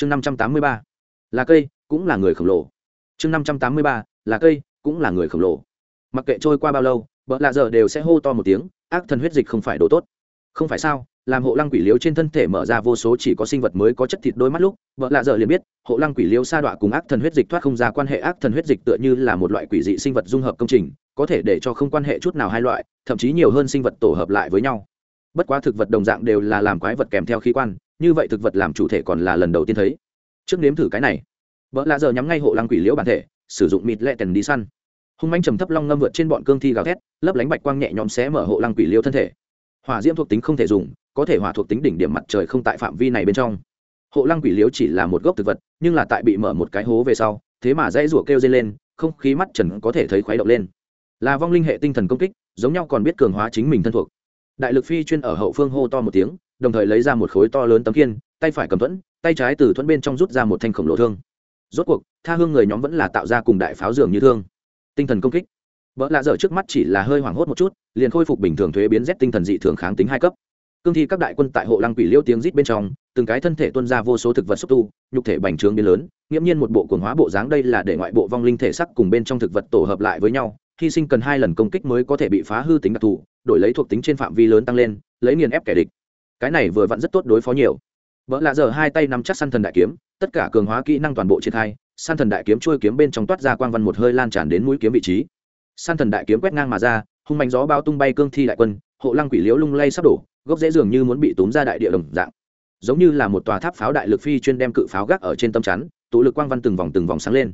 chương năm trăm tám mươi ba, là cây, cũng là người khổng lồ. Chương năm trăm tám mươi ba, là cây, cũng là người khổng lồ. Mặc kệ trôi qua bao lâu vợ lạ giờ đều sẽ hô to một tiếng, ác thần huyết dịch không phải đồ tốt. Không phải sao, làm hộ lăng quỷ liếu trên thân thể mở ra vô số chỉ có sinh vật mới có chất thịt đôi mắt lúc vợ lạ giờ liền biết, hộ lăng quỷ liếu sa đọa cùng ác thần huyết dịch thoát không ra quan hệ ác thần huyết dịch tựa như là một loại quỷ dị sinh vật dung hợp công trình, có thể để cho không quan hệ chút nào hai loại, thậm chí nhiều hơn sinh vật tổ hợp lại với nhau. Bất quá thực vật đồng dạng đều là làm quái vật kèm theo khí quan như vậy thực vật làm chủ thể còn là lần đầu tiên thấy. Trước nếm thử cái này. Vợ lạ giờ nhắm ngay hộ lăng quỷ liễu bản thể, sử dụng mịt lẹ tần đi săn. Hung manh trầm thấp long ngâm vượt trên bọn cương thi gào thét, lấp lánh bạch quang nhẹ nhõm xé mở hộ lăng quỷ liễu thân thể. Hỏa diễm thuộc tính không thể dùng, có thể hỏa thuộc tính đỉnh điểm mặt trời không tại phạm vi này bên trong. Hộ lăng quỷ liễu chỉ là một gốc thực vật, nhưng là tại bị mở một cái hố về sau, thế mà dãy rủa kêu dây lên, không khí mắt trần có thể thấy khuấy động lên. Là vong linh hệ tinh thần công kích, giống nhau còn biết cường hóa chính mình thân thuộc. Đại lực phi chuyên ở hậu phương hô to một tiếng đồng thời lấy ra một khối to lớn tấm kiên tay phải cầm thuẫn, tay trái từ thuẫn bên trong rút ra một thanh khổng lồ thương. Rốt cuộc, tha hương người nhóm vẫn là tạo ra cùng đại pháo dường như thương. Tinh thần công kích. Vợ lạ dở trước mắt chỉ là hơi hoảng hốt một chút, liền khôi phục bình thường thuế biến rét tinh thần dị thường kháng tính hai cấp. Cương thi các đại quân tại hộ lăng quỷ liêu tiếng rít bên trong, từng cái thân thể tuân ra vô số thực vật xúc tu, nhục thể bành trướng biến lớn, nghiễm nhiên một bộ quần hóa bộ dáng đây là để ngoại bộ vong linh thể sắc cùng bên trong thực vật tổ hợp lại với nhau, hy sinh cần hai lần công kích mới có thể bị phá hư tính đặc thù, đổi lấy thuộc tính trên phạm vi lớn tăng lên, lấy nghiền ép kẻ địch cái này vừa vặn rất tốt đối phó nhiều. Vợ lạ giờ hai tay nắm chắc săn thần đại kiếm, tất cả cường hóa kỹ năng toàn bộ triển khai, săn thần đại kiếm chui kiếm bên trong toát ra quang văn một hơi lan tràn đến mũi kiếm vị trí. Săn thần đại kiếm quét ngang mà ra, hung mạnh gió bao tung bay cương thi đại quân, hộ lăng quỷ liễu lung lay sắp đổ, gốc dễ dường như muốn bị túm ra đại địa đồng dạng. Giống như là một tòa tháp pháo đại lực phi chuyên đem cự pháo gác ở trên tâm chắn, tụ lực quang văn từng vòng từng vòng sáng lên.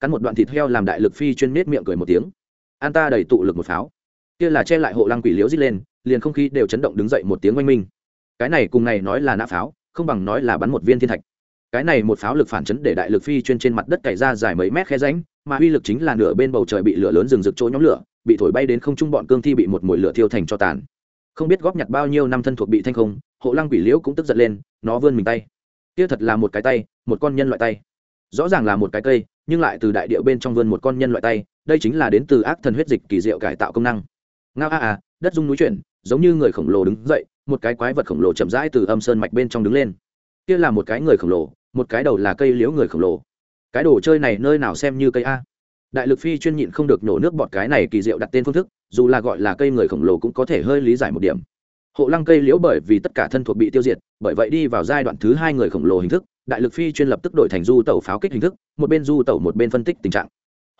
Cắn một đoạn thịt heo làm đại lực phi chuyên nết miệng cười một tiếng. An ta đẩy tụ lực một pháo. Kia là che lại hộ lăng quỷ liễu dít lên, liền không khí đều chấn động đứng dậy một tiếng oanh minh cái này cùng này nói là nã pháo, không bằng nói là bắn một viên thiên thạch. Cái này một pháo lực phản chấn để đại lực phi chuyên trên mặt đất cày ra dài mấy mét khe ránh mà uy lực chính là nửa bên bầu trời bị lửa lớn rừng rực chỗ nhóm lửa, bị thổi bay đến không trung bọn cương thi bị một mồi lửa thiêu thành cho tàn. Không biết góp nhặt bao nhiêu năm thân thuộc bị thanh không, hộ lăng quỷ liễu cũng tức giận lên, nó vươn mình tay. Kia thật là một cái tay, một con nhân loại tay. Rõ ràng là một cái cây, nhưng lại từ đại điệu bên trong vươn một con nhân loại tay, đây chính là đến từ ác thần huyết dịch kỳ diệu cải tạo công năng. Ngao a à đất dung núi chuyển, giống như người khổng lồ đứng dậy một cái quái vật khổng lồ chậm rãi từ âm sơn mạch bên trong đứng lên. Kia là một cái người khổng lồ, một cái đầu là cây liễu người khổng lồ. Cái đồ chơi này nơi nào xem như cây a? Đại lực phi chuyên nhịn không được nổ nước bọt cái này kỳ diệu đặt tên phương thức, dù là gọi là cây người khổng lồ cũng có thể hơi lý giải một điểm. Hộ lăng cây liễu bởi vì tất cả thân thuộc bị tiêu diệt, bởi vậy đi vào giai đoạn thứ hai người khổng lồ hình thức, đại lực phi chuyên lập tức đổi thành du tẩu pháo kích hình thức, một bên du tẩu một bên phân tích tình trạng.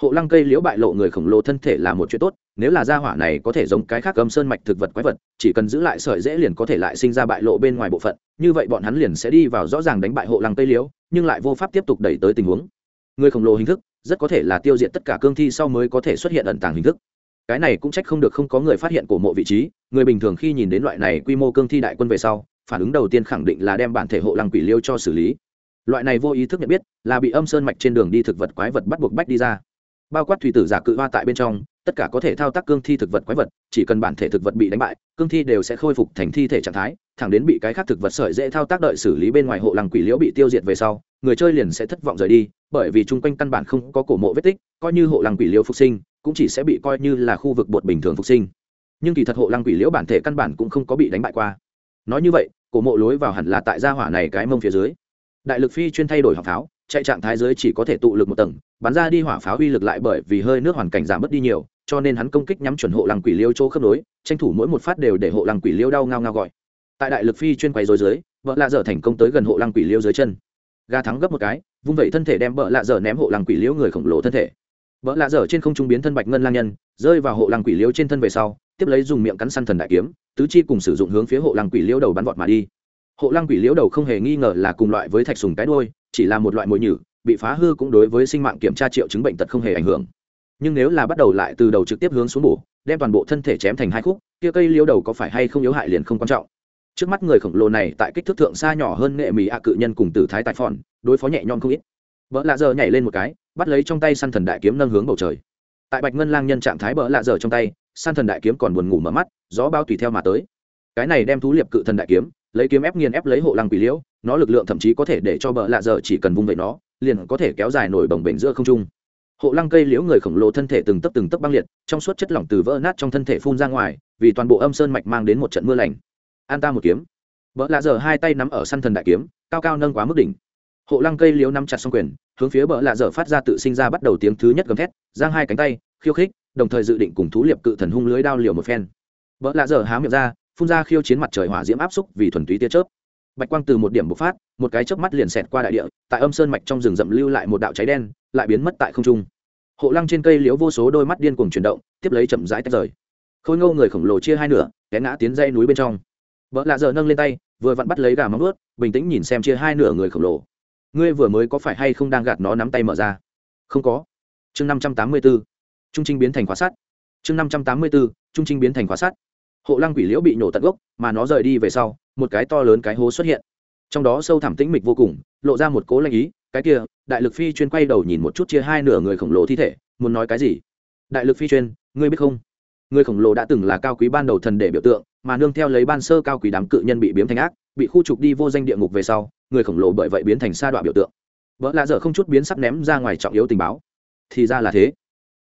Hộ lăng cây liễu bại lộ người khổng lồ thân thể là một chuyện tốt nếu là gia hỏa này có thể giống cái khác âm sơn mạch thực vật quái vật, chỉ cần giữ lại sợi dễ liền có thể lại sinh ra bại lộ bên ngoài bộ phận, như vậy bọn hắn liền sẽ đi vào rõ ràng đánh bại hộ lăng cây liễu nhưng lại vô pháp tiếp tục đẩy tới tình huống. Người khổng lồ hình thức, rất có thể là tiêu diệt tất cả cương thi sau mới có thể xuất hiện ẩn tàng hình thức. Cái này cũng trách không được không có người phát hiện cổ mộ vị trí, người bình thường khi nhìn đến loại này quy mô cương thi đại quân về sau, phản ứng đầu tiên khẳng định là đem bản thể hộ lăng quỷ liêu cho xử lý. Loại này vô ý thức nhận biết, là bị âm sơn mạch trên đường đi thực vật quái vật bắt buộc bách đi ra bao quát thủy tử giả cự hoa tại bên trong, tất cả có thể thao tác cương thi thực vật quái vật, chỉ cần bản thể thực vật bị đánh bại, cương thi đều sẽ khôi phục thành thi thể trạng thái, thẳng đến bị cái khác thực vật sợi dễ thao tác đợi xử lý bên ngoài hộ lăng quỷ liễu bị tiêu diệt về sau, người chơi liền sẽ thất vọng rời đi, bởi vì chung quanh căn bản không có cổ mộ vết tích, coi như hộ lăng quỷ liễu phục sinh, cũng chỉ sẽ bị coi như là khu vực bột bình thường phục sinh. Nhưng kỳ thật hộ lăng quỷ liễu bản thể căn bản cũng không có bị đánh bại qua. Nói như vậy, cổ mộ lối vào hẳn là tại gia hỏa này cái mông phía dưới. Đại lực phi chuyên thay đổi học tháo chạy trạng thái dưới chỉ có thể tụ lực một tầng, bắn ra đi hỏa pháo uy lực lại bởi vì hơi nước hoàn cảnh giảm bớt đi nhiều, cho nên hắn công kích nhắm chuẩn hộ làng quỷ liêu chỗ khớp nối, tranh thủ mỗi một phát đều để hộ làng quỷ liêu đau ngao ngao gọi. Tại đại lực phi chuyên quay dối dưới, vợ lạ dở thành công tới gần hộ làng quỷ liêu dưới chân. Ga thắng gấp một cái, vung vẩy thân thể đem vợ lạ dở ném hộ làng quỷ liêu người khổng lồ thân thể. Vợ lạ dở trên không trung biến thân bạch ngân lang nhân, rơi vào hộ làng quỷ liêu trên thân về sau, tiếp lấy dùng miệng cắn săn thần đại kiếm, tứ chi cùng sử dụng hướng phía hộ làng quỷ liêu đầu bắn vọt mà đi. Hộ lăng quỷ liêu đầu không hề nghi ngờ là cùng loại với thạch sùng cái đôi chỉ là một loại mồi nhử, bị phá hư cũng đối với sinh mạng kiểm tra triệu chứng bệnh tật không hề ảnh hưởng. Nhưng nếu là bắt đầu lại từ đầu trực tiếp hướng xuống bổ, đem toàn bộ thân thể chém thành hai khúc, kia cây liêu đầu có phải hay không yếu hại liền không quan trọng. Trước mắt người khổng lồ này tại kích thước thượng xa nhỏ hơn nghệ mì ạ cự nhân cùng tử thái tại phòn, đối phó nhẹ nhõm không ít. Vợ lạ giờ nhảy lên một cái, bắt lấy trong tay săn thần đại kiếm nâng hướng bầu trời. Tại bạch ngân lang nhân trạng thái bỡ lạ giờ trong tay, săn thần đại kiếm còn buồn ngủ mở mắt, gió bao tùy theo mà tới. Cái này đem thú liệp cự thần đại kiếm lấy kiếm ép nghiền ép lấy hộ lăng quỷ liễu, nó lực lượng thậm chí có thể để cho bợ lạ giờ chỉ cần vung vẩy nó, liền có thể kéo dài nổi bồng bềnh giữa không trung. Hộ lăng cây liễu người khổng lồ thân thể từng tấc từng tấc băng liệt, trong suốt chất lỏng từ vỡ nát trong thân thể phun ra ngoài, vì toàn bộ âm sơn mạch mang đến một trận mưa lành. An ta một kiếm. Vợ lạ dở hai tay nắm ở săn thần đại kiếm, cao cao nâng quá mức đỉnh. Hộ lăng cây liễu nắm chặt xong quyền, hướng phía bợ lạ dở phát ra tự sinh ra bắt đầu tiếng thứ nhất gầm thét, giang hai cánh tay, khiêu khích, đồng thời dự định cùng thú liệp cự thần hung lưới đao liều một phen. Bợ lạ dở há miệng ra phun ra khiêu chiến mặt trời hỏa diễm áp xúc vì thuần túy tia chớp. Bạch quang từ một điểm bộc phát, một cái chớp mắt liền xẹt qua đại địa, tại âm sơn mạch trong rừng rậm lưu lại một đạo cháy đen, lại biến mất tại không trung. Hộ lăng trên cây liếu vô số đôi mắt điên cuồng chuyển động, tiếp lấy chậm rãi tách rời. Khôi ngô người khổng lồ chia hai nửa, té ngã tiến dây núi bên trong. Vợ lạ giờ nâng lên tay, vừa vặn bắt lấy gà móng ướt bình tĩnh nhìn xem chia hai nửa người khổng lồ. Ngươi vừa mới có phải hay không đang gạt nó nắm tay mở ra? Không có. Chương năm trăm tám mươi b trung trinh biến thành khóa sắt. Chương năm trăm tám mươi b trung trinh biến thành khóa sắt hộ lăng quỷ liễu bị nổ tận gốc, mà nó rời đi về sau, một cái to lớn cái hố xuất hiện. Trong đó sâu thẳm tĩnh mịch vô cùng, lộ ra một cố lanh ý, cái kia, đại lực phi chuyên quay đầu nhìn một chút chia hai nửa người khổng lồ thi thể, muốn nói cái gì? Đại lực phi chuyên, ngươi biết không? Người khổng lồ đã từng là cao quý ban đầu thần để biểu tượng, mà nương theo lấy ban sơ cao quý đám cự nhân bị biếm thành ác, bị khu trục đi vô danh địa ngục về sau, người khổng lồ bởi vậy biến thành sa đoạn biểu tượng. Vợ lạ dở không chút biến sắc ném ra ngoài trọng yếu tình báo. Thì ra là thế.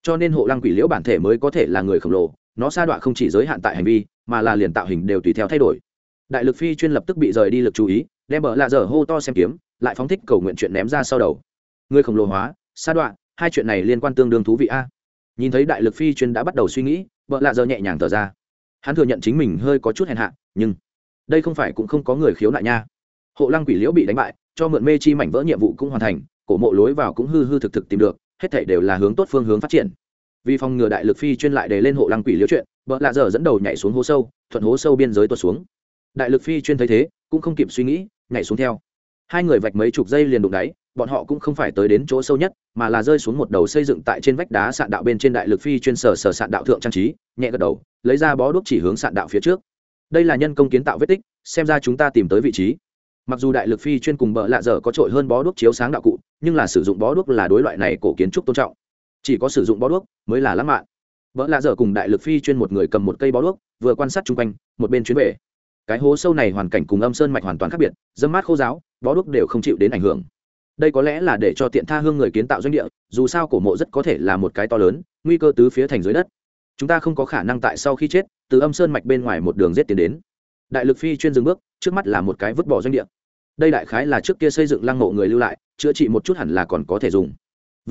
Cho nên hộ lăng quỷ liễu bản thể mới có thể là người khổng lồ nó sa đọa không chỉ giới hạn tại hành vi, mà là liền tạo hình đều tùy theo thay đổi. Đại lực phi chuyên lập tức bị rời đi lực chú ý, đem bờ lạ dở hô to xem kiếm, lại phóng thích cầu nguyện chuyện ném ra sau đầu. Người khổng lồ hóa, sa đọa, hai chuyện này liên quan tương đương thú vị a. Nhìn thấy đại lực phi chuyên đã bắt đầu suy nghĩ vợ lạ giờ nhẹ nhàng thở ra. Hắn thừa nhận chính mình hơi có chút hèn hạ, nhưng đây không phải cũng không có người khiếu nại nha. Hộ lăng quỷ liễu bị đánh bại, cho mượn mê chi mảnh vỡ nhiệm vụ cũng hoàn thành, cổ mộ lối vào cũng hư hư thực thực tìm được, hết thể đều là hướng tốt phương hướng phát triển vì phòng ngừa đại lực phi chuyên lại để lên hộ lăng quỷ liễu chuyện vợ lạ dở dẫn đầu nhảy xuống hố sâu, thuận hố sâu biên giới tuột xuống. Đại lực phi chuyên thấy thế, cũng không kịp suy nghĩ, nhảy xuống theo. Hai người vạch mấy chục giây liền đụng đáy, bọn họ cũng không phải tới đến chỗ sâu nhất, mà là rơi xuống một đầu xây dựng tại trên vách đá sạn đạo bên trên đại lực phi chuyên sở sở sạn đạo thượng trang trí, nhẹ gật đầu, lấy ra bó đuốc chỉ hướng sạn đạo phía trước. Đây là nhân công kiến tạo vết tích, xem ra chúng ta tìm tới vị trí. Mặc dù đại lực phi chuyên cùng bợ lạ dở có trội hơn bó đuốc chiếu sáng đạo cụ, nhưng là sử dụng bó đuốc là đối loại này cổ kiến trúc tôn trọng chỉ có sử dụng bó đuốc mới là lãng mạn. Vợ lạ dở cùng đại lực phi chuyên một người cầm một cây bó đuốc, vừa quan sát chung quanh, một bên chuyến về. Cái hố sâu này hoàn cảnh cùng âm sơn mạch hoàn toàn khác biệt, dâm mát khô giáo, bó đuốc đều không chịu đến ảnh hưởng. Đây có lẽ là để cho tiện tha hương người kiến tạo doanh địa, dù sao cổ mộ rất có thể là một cái to lớn, nguy cơ tứ phía thành dưới đất. Chúng ta không có khả năng tại sau khi chết, từ âm sơn mạch bên ngoài một đường rết tiến đến. Đại lực phi chuyên dừng bước, trước mắt là một cái vứt bỏ doanh địa. Đây đại khái là trước kia xây dựng lăng mộ người lưu lại, chữa trị một chút hẳn là còn có thể dùng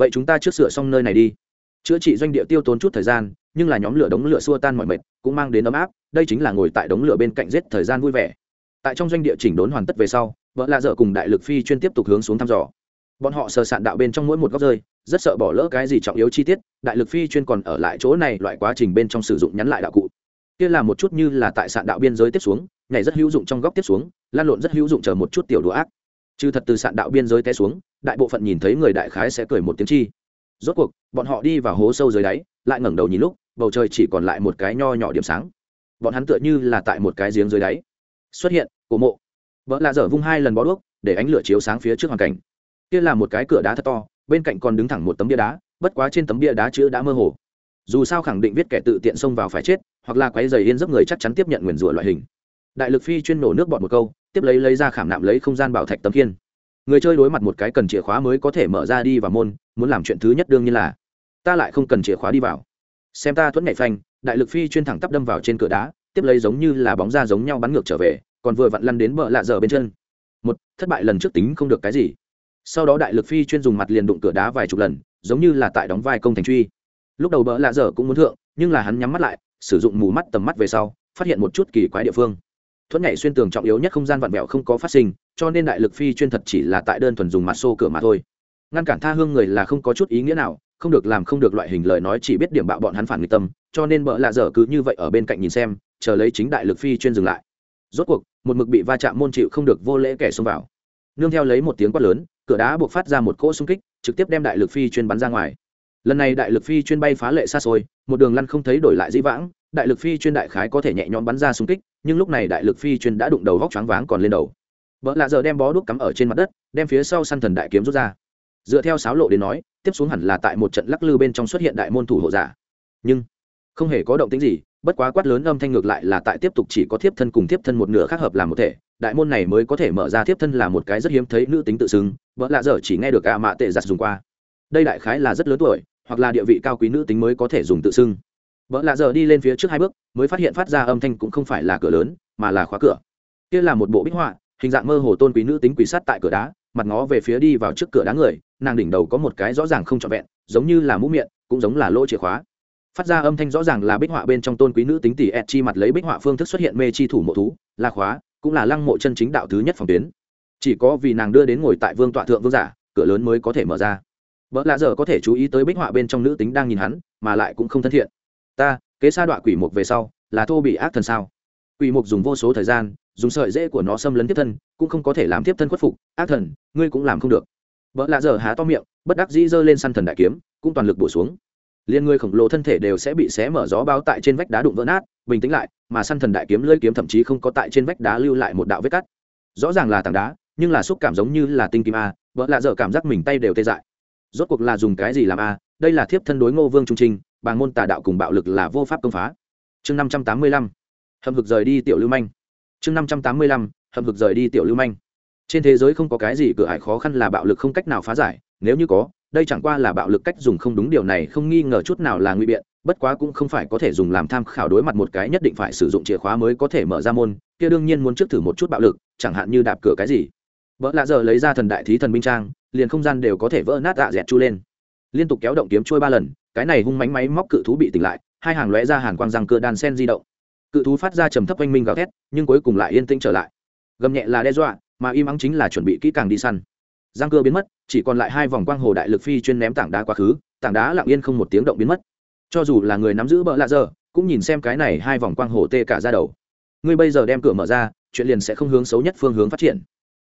vậy chúng ta trước sửa xong nơi này đi. Chữa trị doanh địa tiêu tốn chút thời gian, nhưng là nhóm lửa đống lửa xua tan mọi mệt, cũng mang đến ấm áp, đây chính là ngồi tại đống lửa bên cạnh giết thời gian vui vẻ. Tại trong doanh địa chỉnh đốn hoàn tất về sau, vợ lạ dở cùng đại lực phi chuyên tiếp tục hướng xuống thăm dò. Bọn họ sờ sạn đạo bên trong mỗi một góc rơi, rất sợ bỏ lỡ cái gì trọng yếu chi tiết, đại lực phi chuyên còn ở lại chỗ này loại quá trình bên trong sử dụng nhắn lại đạo cụ. Kia là một chút như là tại sạn đạo biên giới tiếp xuống, nhảy rất hữu dụng trong góc tiếp xuống, lan lộn rất hữu dụng chờ một chút tiểu đồ ác trừ thật từ sạn đạo biên giới té xuống, đại bộ phận nhìn thấy người đại khái sẽ cười một tiếng chi. Rốt cuộc, bọn họ đi vào hố sâu dưới đáy, lại ngẩng đầu nhìn lúc, bầu trời chỉ còn lại một cái nho nhỏ điểm sáng. Bọn hắn tựa như là tại một cái giếng dưới đáy. Xuất hiện, cổ mộ. Vợ lạ dở vung hai lần bó đuốc, để ánh lửa chiếu sáng phía trước hoàn cảnh. Kia là một cái cửa đá thật to, bên cạnh còn đứng thẳng một tấm bia đá, bất quá trên tấm bia đá chữ đã mơ hồ. Dù sao khẳng định viết kẻ tự tiện xông vào phải chết, hoặc là quái dày yên giấc người chắc chắn tiếp nhận nguyền rủa loại hình. Đại lực phi chuyên nổ nước bọn một câu tiếp lấy lấy ra khảm nạm lấy không gian bảo thạch tấm kiên người chơi đối mặt một cái cần chìa khóa mới có thể mở ra đi vào môn, muốn làm chuyện thứ nhất đương nhiên là, ta lại không cần chìa khóa đi vào. Xem ta thuẫn nhảy phanh, đại lực phi chuyên thẳng tắp đâm vào trên cửa đá, tiếp lấy giống như là bóng ra giống nhau bắn ngược trở về, còn vừa vặn lăn đến bờ lạ dở bên chân. Một, thất bại lần trước tính không được cái gì. Sau đó đại lực phi chuyên dùng mặt liền đụng cửa đá vài chục lần, giống như là tại đóng vai công thành truy. Lúc đầu bờ lạ dở cũng muốn thượng, nhưng là hắn nhắm mắt lại, sử dụng mù mắt tầm mắt về sau, phát hiện một chút kỳ quái địa phương thuẫn nhảy xuyên tường trọng yếu nhất không gian vặn vẹo không có phát sinh, cho nên đại lực phi chuyên thật chỉ là tại đơn thuần dùng mặt xô cửa mà thôi. Ngăn cản tha hương người là không có chút ý nghĩa nào, không được làm không được loại hình lời nói chỉ biết điểm bạo bọn hắn phản nghịch tâm, cho nên bợ lạ dở cứ như vậy ở bên cạnh nhìn xem, chờ lấy chính đại lực phi chuyên dừng lại. Rốt cuộc, một mực bị va chạm môn chịu không được vô lễ kẻ xông vào. Nương theo lấy một tiếng quát lớn, cửa đá buộc phát ra một cỗ xung kích, trực tiếp đem đại lực phi chuyên bắn ra ngoài. Lần này đại lực phi chuyên bay phá lệ xa xôi, một đường lăn không thấy đổi lại dĩ vãng đại lực phi chuyên đại khái có thể nhẹ nhõm bắn ra xung kích, nhưng lúc này đại lực phi chuyên đã đụng đầu vóc choáng váng còn lên đầu. Vợ lạ giờ đem bó đuốc cắm ở trên mặt đất, đem phía sau săn thần đại kiếm rút ra. Dựa theo sáo lộ đến nói, tiếp xuống hẳn là tại một trận lắc lư bên trong xuất hiện đại môn thủ hộ giả. Nhưng, không hề có động tính gì, bất quá quát lớn âm thanh ngược lại là tại tiếp tục chỉ có thiếp thân cùng thiếp thân một nửa khác hợp làm một thể. Đại môn này mới có thể mở ra thiếp thân là một cái rất hiếm thấy nữ tính tự xưng vợ lạ dở chỉ nghe được a mạ tệ giặt dùng qua. Đây đại khái là rất lớn tuổi, hoặc là địa vị cao quý nữ tính mới có thể dùng tự xưng vợ lạ giờ đi lên phía trước hai bước, mới phát hiện phát ra âm thanh cũng không phải là cửa lớn, mà là khóa cửa. Kia là một bộ bích họa, hình dạng mơ hồ tôn quý nữ tính quỷ sát tại cửa đá, mặt ngó về phía đi vào trước cửa đá người, nàng đỉnh đầu có một cái rõ ràng không trọn vẹn, giống như là mũ miệng, cũng giống là lỗ chìa khóa. Phát ra âm thanh rõ ràng là bích họa bên trong tôn quý nữ tính tỷ ẹt chi mặt lấy bích họa phương thức xuất hiện mê chi thủ mộ thú, là khóa, cũng là lăng mộ chân chính đạo thứ nhất phòng tuyến. Chỉ có vì nàng đưa đến ngồi tại vương tọa thượng vương giả, cửa lớn mới có thể mở ra. Vợ lạ giờ có thể chú ý tới bích họa bên trong nữ tính đang nhìn hắn, mà lại cũng không thân thiện ta, kế sa đọa quỷ mục về sau, là thô bị ác thần sao? Quỷ mục dùng vô số thời gian, dùng sợi dễ của nó xâm lấn tiếp thân, cũng không có thể làm tiếp thân khuất phục, ác thần, ngươi cũng làm không được. Vợ lạ giờ há to miệng, bất đắc dĩ giơ lên săn thần đại kiếm, cũng toàn lực bổ xuống. Liên ngươi khổng lồ thân thể đều sẽ bị xé mở gió bao tại trên vách đá đụng vỡ nát, bình tĩnh lại, mà săn thần đại kiếm lưỡi kiếm thậm chí không có tại trên vách đá lưu lại một đạo vết cắt. Rõ ràng là tảng đá, nhưng là xúc cảm giống như là tinh kim a, vợ lạ dở cảm giác mình tay đều tê dại. Rốt cuộc là dùng cái gì làm a? Đây là thiếp thân đối ngô vương trung trinh bằng môn tà đạo cùng bạo lực là vô pháp công phá. Chương năm trăm tám mươi lăm hầm hực rời đi tiểu lưu manh. Chương năm trăm tám mươi lăm hầm hực rời đi tiểu lưu manh. Trên thế giới không có cái gì cửa ải khó khăn là bạo lực không cách nào phá giải, nếu như có, đây chẳng qua là bạo lực cách dùng không đúng điều này không nghi ngờ chút nào là nguy biện, bất quá cũng không phải có thể dùng làm tham khảo đối mặt một cái nhất định phải sử dụng chìa khóa mới có thể mở ra môn, kia đương nhiên muốn trước thử một chút bạo lực, chẳng hạn như đạp cửa cái gì. Vợ lạ giờ lấy ra thần đại thí thần binh trang, liền không gian đều có thể vỡ nát dạ dẹt chu lên liên tục kéo động kiếm trôi ba lần, cái này hung mánh máy móc cự thú bị tỉnh lại, hai hàng lóe ra hàn quang răng cơ đàn sen di động. Cự thú phát ra trầm thấp oanh minh gào thét, nhưng cuối cùng lại yên tĩnh trở lại. Gầm nhẹ là đe dọa, mà im ắng chính là chuẩn bị kỹ càng đi săn. Giang cơ biến mất, chỉ còn lại hai vòng quang hồ đại lực phi chuyên ném tảng đá quá khứ, tảng đá lặng yên không một tiếng động biến mất. Cho dù là người nắm giữ bỡ lạ giờ, cũng nhìn xem cái này hai vòng quang hồ tê cả ra đầu. Ngươi bây giờ đem cửa mở ra, chuyện liền sẽ không hướng xấu nhất phương hướng phát triển.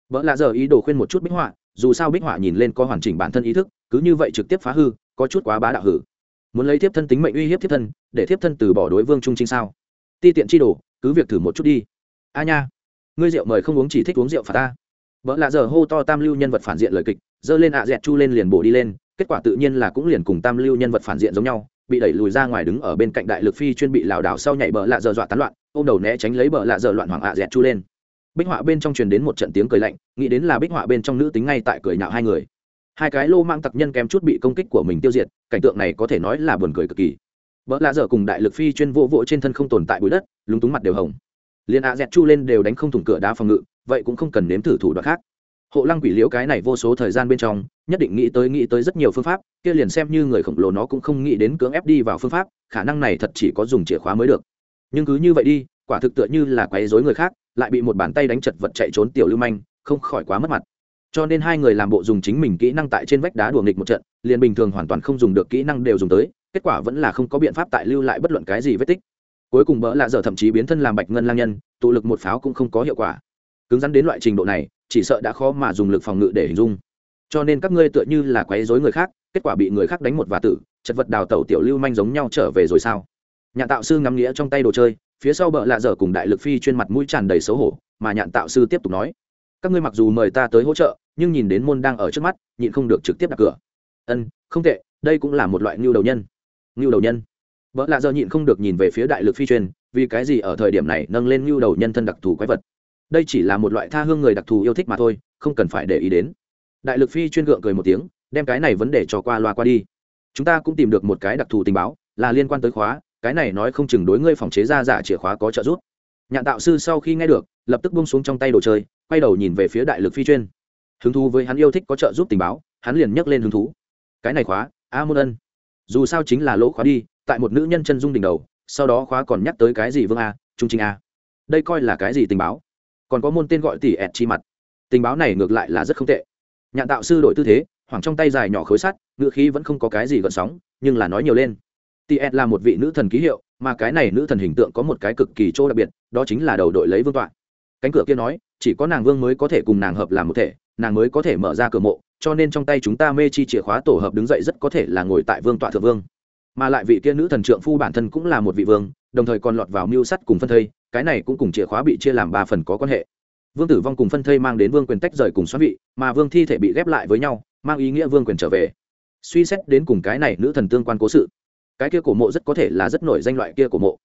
Vợ lạ giờ ý đồ khuyên một chút bích họa dù sao bích họa nhìn lên có hoàn chỉnh bản thân ý thức, cứ như vậy trực tiếp phá hư, có chút quá bá đạo hử. Muốn lấy thiếp thân tính mệnh uy hiếp thiếp thân, để thiếp thân từ bỏ đối vương trung trinh sao? Ti tiện chi đồ, cứ việc thử một chút đi. A nha, ngươi rượu mời không uống chỉ thích uống rượu phạt ta. Vợ lạ giờ hô to tam lưu nhân vật phản diện lời kịch dơ lên ạ dẹt chu lên liền bổ đi lên, kết quả tự nhiên là cũng liền cùng tam lưu nhân vật phản diện giống nhau, bị đẩy lùi ra ngoài đứng ở bên cạnh đại lực phi chuyên bị lảo đảo sau nhảy bờ lạ giờ dọa tán loạn, ôm đầu né tránh lấy bờ lạ giờ loạn hoàng ạ dẹt chu lên bích họa bên trong truyền đến một trận tiếng cười lạnh, nghĩ đến là bích họa bên trong nữ tính ngay tại cười nhạo hai người. Hai cái lô mang tặc nhân kém chút bị công kích của mình tiêu diệt, cảnh tượng này có thể nói là buồn cười cực kỳ. Vợ lạ dở cùng đại lực phi chuyên vô vỗ trên thân không tồn tại bụi đất, lúng túng mặt đều hồng. Liền ạ dẹt chu lên đều đánh không thủng cửa đá phòng ngự, vậy cũng không cần nếm thử thủ đoạn khác. Hộ lăng quỷ liễu cái này vô số thời gian bên trong, nhất định nghĩ tới nghĩ tới rất nhiều phương pháp, kia liền xem như người khổng lồ nó cũng không nghĩ đến cưỡng ép đi vào phương pháp, khả năng này thật chỉ có dùng chìa khóa mới được. Nhưng cứ như vậy đi quả thực tựa như là quấy rối người khác, lại bị một bàn tay đánh chật vật chạy trốn tiểu lưu manh, không khỏi quá mất mặt. Cho nên hai người làm bộ dùng chính mình kỹ năng tại trên vách đá đùa nghịch một trận, liền bình thường hoàn toàn không dùng được kỹ năng đều dùng tới, kết quả vẫn là không có biện pháp tại lưu lại bất luận cái gì vết tích. Cuối cùng bỡ lạ dở thậm chí biến thân làm bạch ngân lang nhân, tụ lực một pháo cũng không có hiệu quả. Cứng rắn đến loại trình độ này, chỉ sợ đã khó mà dùng lực phòng ngự để hình dung. Cho nên các ngươi tựa như là quấy rối người khác, kết quả bị người khác đánh một và tử, chật vật đào tẩu tiểu lưu manh giống nhau trở về rồi sao? Nhà tạo sư ngắm nghĩa trong tay đồ chơi phía sau bợ lạ dở cùng đại lực phi chuyên mặt mũi tràn đầy xấu hổ, mà nhạn tạo sư tiếp tục nói, các ngươi mặc dù mời ta tới hỗ trợ, nhưng nhìn đến môn đang ở trước mắt, nhịn không được trực tiếp đặt cửa. Ân, không tệ, đây cũng là một loại ngưu đầu nhân. Ngưu đầu nhân. Vợ lạ giờ nhịn không được nhìn về phía đại lực phi chuyên, vì cái gì ở thời điểm này nâng lên ngưu đầu nhân thân đặc thù quái vật. Đây chỉ là một loại tha hương người đặc thù yêu thích mà thôi, không cần phải để ý đến. Đại lực phi chuyên gượng cười một tiếng, đem cái này vấn đề cho qua loa qua đi. Chúng ta cũng tìm được một cái đặc thù tình báo, là liên quan tới khóa cái này nói không chừng đối ngươi phòng chế ra giả chìa khóa có trợ giúp. Nhạn tạo sư sau khi nghe được, lập tức bung xuống trong tay đồ chơi, quay đầu nhìn về phía đại lực phi chuyên. Hứng thú với hắn yêu thích có trợ giúp tình báo, hắn liền nhấc lên hứng thú. Cái này khóa, a môn ân. Dù sao chính là lỗ khóa đi, tại một nữ nhân chân dung đỉnh đầu, sau đó khóa còn nhắc tới cái gì vương a, trung Trinh a. Đây coi là cái gì tình báo? Còn có môn tên gọi tỷ ẹt chi mặt. Tình báo này ngược lại là rất không tệ. Nhạn tạo sư đổi tư thế, hoảng trong tay dài nhỏ khối sắt, ngựa khí vẫn không có cái gì gợn sóng, nhưng là nói nhiều lên tỷ là một vị nữ thần ký hiệu, mà cái này nữ thần hình tượng có một cái cực kỳ chỗ đặc biệt, đó chính là đầu đội lấy vương tọa. Cánh cửa kia nói, chỉ có nàng vương mới có thể cùng nàng hợp làm một thể, nàng mới có thể mở ra cửa mộ, cho nên trong tay chúng ta mê chi chìa khóa tổ hợp đứng dậy rất có thể là ngồi tại vương tọa thượng vương. Mà lại vị kia nữ thần trượng phu bản thân cũng là một vị vương, đồng thời còn lọt vào mưu sắt cùng phân thây, cái này cũng cùng chìa khóa bị chia làm ba phần có quan hệ. Vương tử vong cùng phân thây mang đến vương quyền tách rời cùng xoắn vị, mà vương thi thể bị ghép lại với nhau, mang ý nghĩa vương quyền trở về. Suy xét đến cùng cái này nữ thần tương quan cố sự cái kia cổ mộ rất có thể là rất nổi danh loại kia cổ mộ.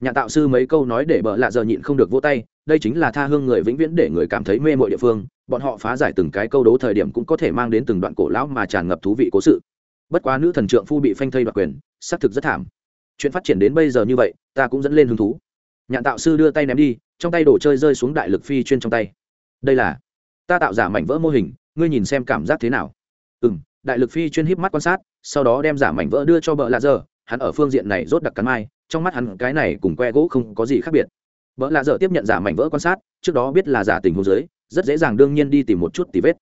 Nhà tạo sư mấy câu nói để bợ lạ giờ nhịn không được vỗ tay, đây chính là tha hương người vĩnh viễn để người cảm thấy mê mội địa phương, bọn họ phá giải từng cái câu đố thời điểm cũng có thể mang đến từng đoạn cổ lão mà tràn ngập thú vị cố sự. Bất quá nữ thần trượng phu bị phanh thây đoạt quyền, xác thực rất thảm. Chuyện phát triển đến bây giờ như vậy, ta cũng dẫn lên hứng thú. Nhạn tạo sư đưa tay ném đi, trong tay đồ chơi rơi xuống đại lực phi chuyên trong tay. Đây là, ta tạo giả mảnh vỡ mô hình, ngươi nhìn xem cảm giác thế nào? Ừ m đại lực phi chuyên híp mắt quan sát, sau đó đem giả mảnh vỡ đưa cho bợ lạ giờ hắn ở phương diện này rốt đặc cắn mai, trong mắt hắn cái này cùng que gỗ không có gì khác biệt. Vợ lạ dở tiếp nhận giả mảnh vỡ quan sát, trước đó biết là giả tình hồ dưới, rất dễ dàng đương nhiên đi tìm một chút tì vết.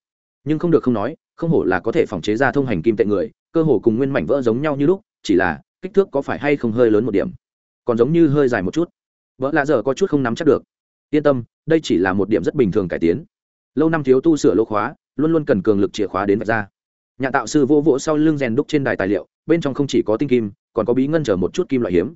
Nhưng không được không nói, không hổ là có thể phòng chế ra thông hành kim tệ người, cơ hồ cùng nguyên mảnh vỡ giống nhau như lúc, chỉ là kích thước có phải hay không hơi lớn một điểm. Còn giống như hơi dài một chút. Vợ lạ dở có chút không nắm chắc được. Yên tâm, đây chỉ là một điểm rất bình thường cải tiến. Lâu năm thiếu tu sửa lô khóa, luôn luôn cần cường lực chìa khóa đến vạch ra. Nhà tạo sư vô vỗ sau lưng rèn đúc trên đài tài liệu, bên trong không chỉ có tinh kim còn có bí ngân chờ một chút kim loại hiếm.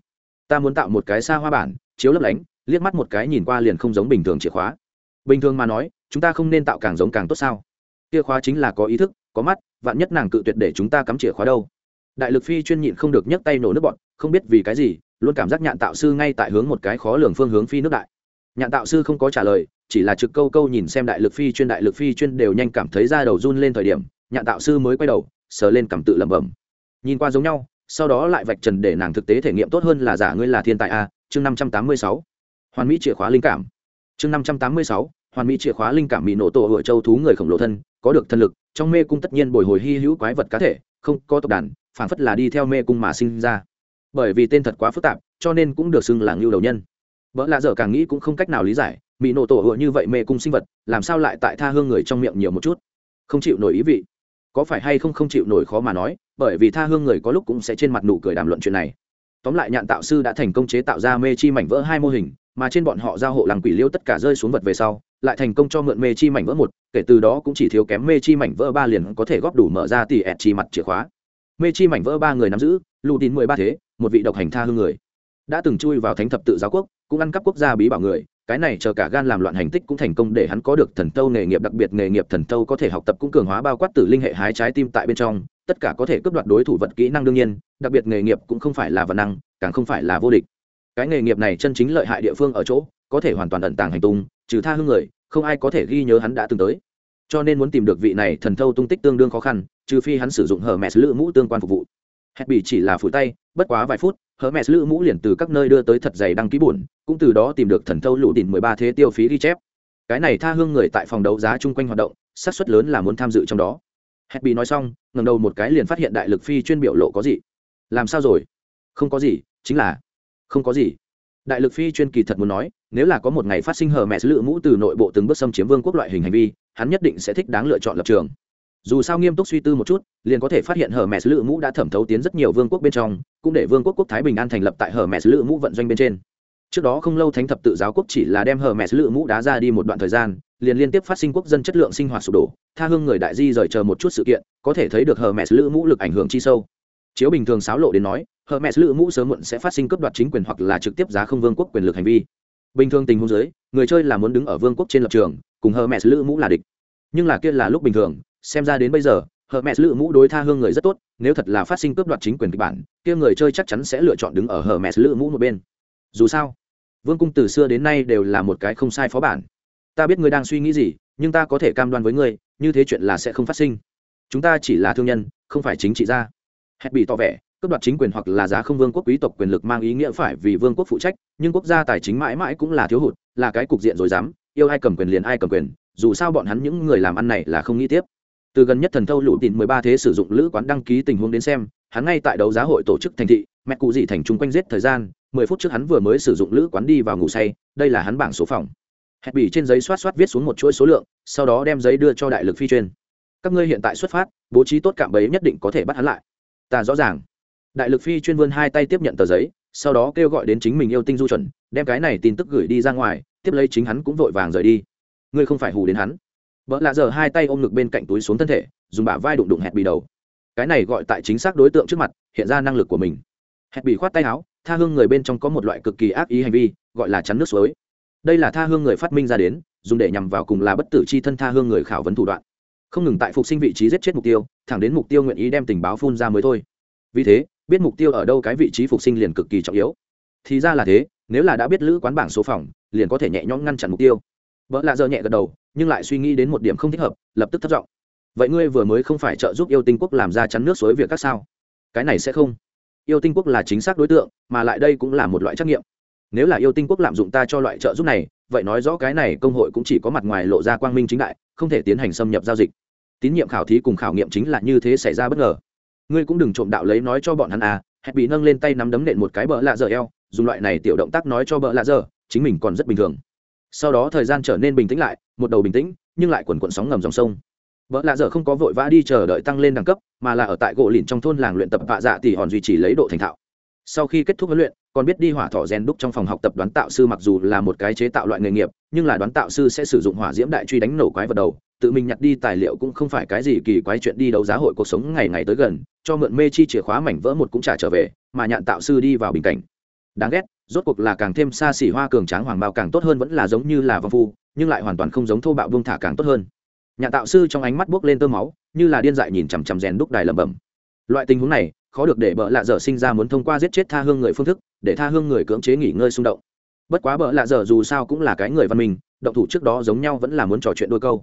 Ta muốn tạo một cái xa hoa bản, chiếu lấp lánh, liếc mắt một cái nhìn qua liền không giống bình thường chìa khóa. Bình thường mà nói, chúng ta không nên tạo càng giống càng tốt sao? Chìa khóa chính là có ý thức, có mắt, vạn nhất nàng cự tuyệt để chúng ta cắm chìa khóa đâu. Đại lực phi chuyên nhịn không được nhấc tay nổ nước bọn, không biết vì cái gì, luôn cảm giác nhạn tạo sư ngay tại hướng một cái khó lường phương hướng phi nước đại. Nhạn tạo sư không có trả lời, chỉ là trực câu câu nhìn xem đại lực phi chuyên, đại lực phi chuyên đều nhanh cảm thấy da đầu run lên thời điểm, nhạn tạo sư mới quay đầu, sờ lên cảm tự lẩm bẩm. Nhìn qua giống nhau sau đó lại vạch trần để nàng thực tế thể nghiệm tốt hơn là giả ngươi là thiên tài a, chương năm trăm tám mươi sáu. Hoàn mỹ chìa khóa linh cảm. Chương năm trăm tám mươi sáu, hoàn mỹ chìa khóa linh cảm bị nổ tổ hội châu thú người khổng lồ thân, có được thân lực, trong mê cung tất nhiên bồi hồi hy hữu quái vật cá thể, không có tộc đàn, phản phất là đi theo mê cung mà sinh ra. Bởi vì tên thật quá phức tạp, cho nên cũng được xưng là ngưu đầu nhân. Vợ lạ dở càng nghĩ cũng không cách nào lý giải, bị nổ tổ hội như vậy mê cung sinh vật, làm sao lại tại tha hương người trong miệng nhiều một chút? Không chịu nổi ý vị. Có phải hay không không chịu nổi khó mà nói? Bởi vì tha hương người có lúc cũng sẽ trên mặt nụ cười đàm luận chuyện này. Tóm lại nhạn tạo sư đã thành công chế tạo ra mê chi mảnh vỡ hai mô hình, mà trên bọn họ giao hộ làng quỷ liêu tất cả rơi xuống vật về sau, lại thành công cho mượn mê chi mảnh vỡ một, kể từ đó cũng chỉ thiếu kém mê chi mảnh vỡ ba liền có thể góp đủ mở ra tỷ ẹt chi mặt chìa khóa. Mê chi mảnh vỡ ba người nắm giữ, lù tín mười ba thế, một vị độc hành tha hương người. Đã từng chui vào thánh thập tự giáo quốc, cũng ăn cắp quốc gia bí bảo người, cái này chờ cả gan làm loạn hành tích cũng thành công để hắn có được thần tâu nghề nghiệp, đặc biệt nghề nghiệp thần tâu có thể học tập cũng cường hóa bao quát tử linh hệ hái trái tim tại bên trong tất cả có thể cướp đoạt đối thủ vật kỹ năng đương nhiên, đặc biệt nghề nghiệp cũng không phải là vật năng, càng không phải là vô địch. Cái nghề nghiệp này chân chính lợi hại địa phương ở chỗ, có thể hoàn toàn ẩn tàng hành tung, trừ tha hương người, không ai có thể ghi nhớ hắn đã từng tới. Cho nên muốn tìm được vị này thần thâu tung tích tương đương khó khăn, trừ phi hắn sử dụng hở mẹ lữ mũ tương quan phục vụ. Hẹp bị chỉ là phủ tay, bất quá vài phút, hở mẹ lữ mũ liền từ các nơi đưa tới thật dày đăng ký bổn, cũng từ đó tìm được thần thâu lũ đỉnh mười ba thế tiêu phí ghi chép. Cái này tha hương người tại phòng đấu giá chung quanh hoạt động, xác suất lớn là muốn tham dự trong đó hẹn bị nói xong ngầm đầu một cái liền phát hiện đại lực phi chuyên biểu lộ có gì. Làm sao rồi? Không có gì, chính là không có gì. Đại lực phi chuyên kỳ thật muốn nói, nếu là có một ngày phát sinh hờ mẹ lựa mũ từ nội bộ từng bước xâm chiếm vương quốc loại hình hành vi, hắn nhất định sẽ thích đáng lựa chọn lập trường. Dù sao nghiêm túc suy tư một chút, liền có thể phát hiện hờ mẹ lựa mũ đã thẩm thấu tiến rất nhiều vương quốc bên trong, cũng để vương quốc quốc thái bình an thành lập tại hờ mẹ lựa mũ vận doanh bên trên trước đó không lâu thánh thập tự giáo quốc chỉ là đem hờ mẹ lự mũ đá ra đi một đoạn thời gian, liền liên tiếp phát sinh quốc dân chất lượng sinh hoạt sụp đổ, tha hương người đại di rời chờ một chút sự kiện, có thể thấy được hờ mẹ lự mũ lực ảnh hưởng chi sâu. Chiếu bình thường xáo lộ đến nói, hờ mẹ lữ mũ sớm muộn sẽ phát sinh cướp đoạt chính quyền hoặc là trực tiếp giá không vương quốc quyền lực hành vi. Bình thường tình huống giới người chơi là muốn đứng ở vương quốc trên lập trường, cùng hờ mẹ lữ mũ là địch. Nhưng là kia là lúc bình thường, xem ra đến bây giờ, hờ mẹ lữ mũ đối tha hương người rất tốt, nếu thật là phát sinh cướp đoạt chính quyền kịch bản, kia người chơi chắc chắn sẽ lựa chọn đứng ở hờ mẹ lữ mũ một bên. Dù sao vương cung từ xưa đến nay đều là một cái không sai phó bản. Ta biết ngươi đang suy nghĩ gì, nhưng ta có thể cam đoan với ngươi, như thế chuyện là sẽ không phát sinh. Chúng ta chỉ là thương nhân, không phải chính trị gia. Hẹn bị tỏ vẻ, cướp đoạt chính quyền hoặc là giá không vương quốc quý tộc quyền lực mang ý nghĩa phải vì vương quốc phụ trách, nhưng quốc gia tài chính mãi mãi cũng là thiếu hụt, là cái cục diện rồi dám, yêu ai cầm quyền liền ai cầm quyền, dù sao bọn hắn những người làm ăn này là không nghĩ tiếp. Từ gần nhất thần thâu lụ tìm mười ba thế sử dụng lữ quán đăng ký tình huống đến xem, hắn ngay tại đấu giá hội tổ chức thành thị, mẹ cụ dị thành chung quanh giết thời gian mười phút trước hắn vừa mới sử dụng lữ quán đi vào ngủ say, đây là hắn bảng số phòng. Hẹp bị trên giấy xoát xoát viết xuống một chuỗi số lượng, sau đó đem giấy đưa cho đại lực phi chuyên. Các ngươi hiện tại xuất phát, bố trí tốt cạm bẫy nhất định có thể bắt hắn lại. Ta rõ ràng. Đại lực phi chuyên vươn hai tay tiếp nhận tờ giấy, sau đó kêu gọi đến chính mình yêu tinh du chuẩn, đem cái này tin tức gửi đi ra ngoài, tiếp lấy chính hắn cũng vội vàng rời đi. Ngươi không phải hù đến hắn. Vợ lạ giờ hai tay ôm ngực bên cạnh túi xuống thân thể, dùng bả vai đụng đụng hẹp bị đầu. Cái này gọi tại chính xác đối tượng trước mặt, hiện ra năng lực của mình. Hẹp bị khoát tay áo tha hương người bên trong có một loại cực kỳ ác ý hành vi, gọi là chắn nước suối. Đây là tha hương người phát minh ra đến, dùng để nhằm vào cùng là bất tử c h i thân tha hương người khảo vấn thủ đoạn. Không ngừng tại phục sinh vị trí giết chết mục tiêu, thẳng đến mục tiêu nguyện ý đem tình báo phun ra mới thôi. Vì thế, biết mục tiêu ở đâu cái vị trí phục sinh liền cực kỳ trọng yếu. Thì ra là thế, nếu là đã biết lữ quán bảng số phòng, liền có thể nhẹ nhõm ngăn chặn mục tiêu. Vợ lạ giờ nhẹ gật đầu, nhưng lại suy nghĩ đến một điểm không thích hợp, lập tức thất vọng vậy ngươi vừa mới không phải trợ giúp yêu tinh quốc làm ra chắn nước suối việc các sao? Cái này sẽ không yêu tinh quốc là chính xác đối tượng, mà lại đây cũng là một loại trắc nghiệm. Nếu là yêu tinh quốc lạm dụng ta cho loại trợ giúp này, vậy nói rõ cái này công hội cũng chỉ có mặt ngoài lộ ra quang minh chính đại, không thể tiến hành xâm nhập giao dịch. Tín nhiệm khảo thí cùng khảo nghiệm chính là như thế xảy ra bất ngờ. Ngươi cũng đừng trộm đạo lấy nói cho bọn hắn à hẹn bị nâng lên tay nắm đấm nện một cái bỡ lạ dở eo, dùng loại này tiểu động tác nói cho bỡ lạ dở, chính mình còn rất bình thường. Sau đó thời gian trở nên bình tĩnh lại, một đầu bình tĩnh, nhưng lại quần quận sóng ngầm dòng sông vợ lạ dở không có vội vã đi chờ đợi tăng lên đẳng cấp, mà là ở tại gỗ lìn trong thôn làng luyện tập vạ dạ tỉ hòn duy trì lấy độ thành thạo. Sau khi kết thúc huấn luyện, còn biết đi hỏa thọ rèn đúc trong phòng học tập đoán tạo sư mặc dù là một cái chế tạo loại nghề nghiệp, nhưng là đoán tạo sư sẽ sử dụng hỏa diễm đại truy đánh nổ quái vật đầu, tự mình nhặt đi tài liệu cũng không phải cái gì kỳ quái chuyện đi đấu giá hội cuộc sống ngày ngày tới gần, cho mượn mê chi chìa khóa mảnh vỡ một cũng trả trở về, mà nhạn tạo sư đi vào bình cảnh. Đáng ghét, rốt cuộc là càng thêm xa xỉ hoa cường tráng hoàng bao càng tốt hơn vẫn là giống như là vong phu, nhưng lại hoàn toàn không giống thô bạo buông thả càng tốt hơn nhà tạo sư trong ánh mắt buốc lên tơ máu, như là điên dại nhìn chằm chằm rèn đúc đài lẩm bẩm. Loại tình huống này, khó được để bợ lạ dở sinh ra muốn thông qua giết chết tha hương người phương thức, để tha hương người cưỡng chế nghỉ ngơi xung động. Bất quá bợ lạ dở dù sao cũng là cái người văn minh, động thủ trước đó giống nhau vẫn là muốn trò chuyện đôi câu.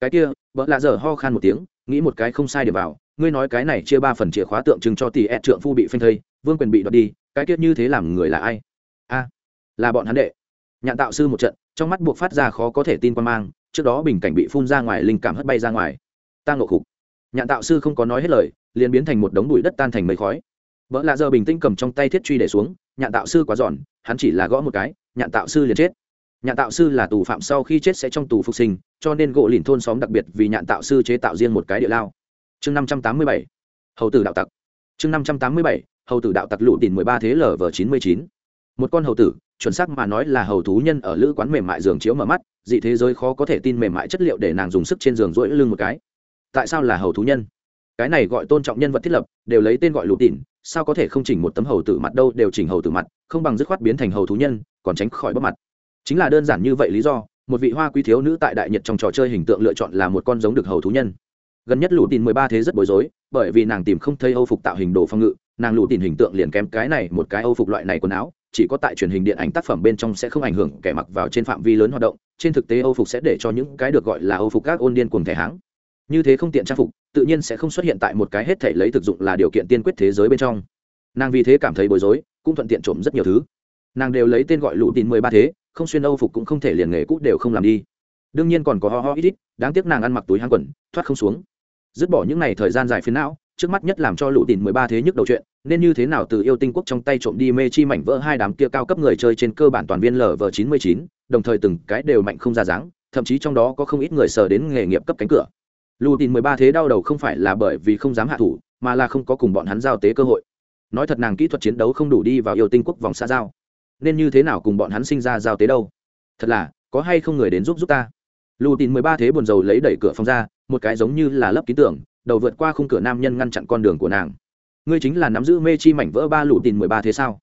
Cái kia, bợ lạ dở ho khan một tiếng, nghĩ một cái không sai để vào, ngươi nói cái này chia ba phần chìa khóa tượng trưng cho tỷ ed trượng phu bị phanh thây, vương quyền bị đoạt đi, cái kia như thế làm người là ai? A, là bọn hắn đệ. Nhạn tạo sư một trận, trong mắt buộc phát ra khó có thể tin quan mang trước đó bình cảnh bị phun ra ngoài, linh cảm hất bay ra ngoài. Ta ngộ khục. Nhạn tạo sư không có nói hết lời, liền biến thành một đống bụi đất tan thành mây khói. Vợ lạ giờ bình tĩnh cầm trong tay thiết truy để xuống, nhạn tạo sư quá giòn, hắn chỉ là gõ một cái, nhạn tạo sư liền chết. Nhạn tạo sư là tù phạm sau khi chết sẽ trong tù phục sinh, cho nên gỗ lìn thôn xóm đặc biệt vì nhạn tạo sư chế tạo riêng một cái địa lao. Chương năm trăm tám mươi bảy. Hầu tử đạo tặc. Chương năm trăm tám mươi bảy. Hầu tử đạo tặc lụ đỉnh mười ba thế lv chín mươi chín. Một con hầu tử, chuẩn xác mà nói là hầu thú nhân ở lữ quán mềm mại giường chiếu mở mắt dị thế giới khó có thể tin mềm mại chất liệu để nàng dùng sức trên giường rỗi lưng một cái. Tại sao là hầu thú nhân? Cái này gọi tôn trọng nhân vật thiết lập, đều lấy tên gọi lụt tỉn, sao có thể không chỉnh một tấm hầu tử mặt đâu, đều chỉnh hầu tử mặt, không bằng dứt khoát biến thành hầu thú nhân, còn tránh khỏi bóc mặt. Chính là đơn giản như vậy lý do, một vị hoa quý thiếu nữ tại đại nhật trong trò chơi hình tượng lựa chọn là một con giống được hầu thú nhân. Gần nhất lũ tin mười ba thế rất bối rối, bởi vì nàng tìm không thấy âu phục tạo hình đồ phong ngự, nàng lũ tin hình tượng liền kém cái này một cái âu phục loại này quần áo chỉ có tại truyền hình điện ảnh tác phẩm bên trong sẽ không ảnh hưởng kẻ mặc vào trên phạm vi lớn hoạt động, trên thực tế âu phục sẽ để cho những cái được gọi là âu phục các ôn điên cùng thẻ háng. Như thế không tiện trang phục, tự nhiên sẽ không xuất hiện tại một cái hết thể lấy thực dụng là điều kiện tiên quyết thế giới bên trong. Nàng vì thế cảm thấy bối rối, cũng thuận tiện trộm rất nhiều thứ. Nàng đều lấy tên gọi lũ tin mười ba thế, không xuyên âu phục cũng không thể liền nghề cũ đều không làm đi. Đương nhiên còn có ho ho ít ít, đáng tiếc nàng ăn mặc túi hang quần, thoát không xuống. Dứt bỏ những ngày thời gian dài phiến não, trước mắt nhất làm cho lũ tin mười ba thế nhức đầu chuyện nên như thế nào từ yêu tinh quốc trong tay trộm đi mê chi mảnh vỡ hai đám kia cao cấp người chơi trên cơ bản toàn viên lv chín mươi chín, đồng thời từng cái đều mạnh không ra dáng, thậm chí trong đó có không ít người sờ đến nghề nghiệp cấp cánh cửa. Lù tin mười ba thế đau đầu không phải là bởi vì không dám hạ thủ, mà là không có cùng bọn hắn giao tế cơ hội. Nói thật nàng kỹ thuật chiến đấu không đủ đi vào yêu tinh quốc vòng xa giao. Nên như thế nào cùng bọn hắn sinh ra giao tế đâu? Thật là, có hay không người đến giúp giúp ta? Lù tin mười ba thế buồn rầu lấy đẩy cửa phòng ra, một cái giống như là lấp ký tưởng đầu vượt qua khung cửa nam nhân ngăn chặn con đường của nàng ngươi chính là nắm giữ mê chi mảnh vỡ ba lũ tin mười ba thế sao?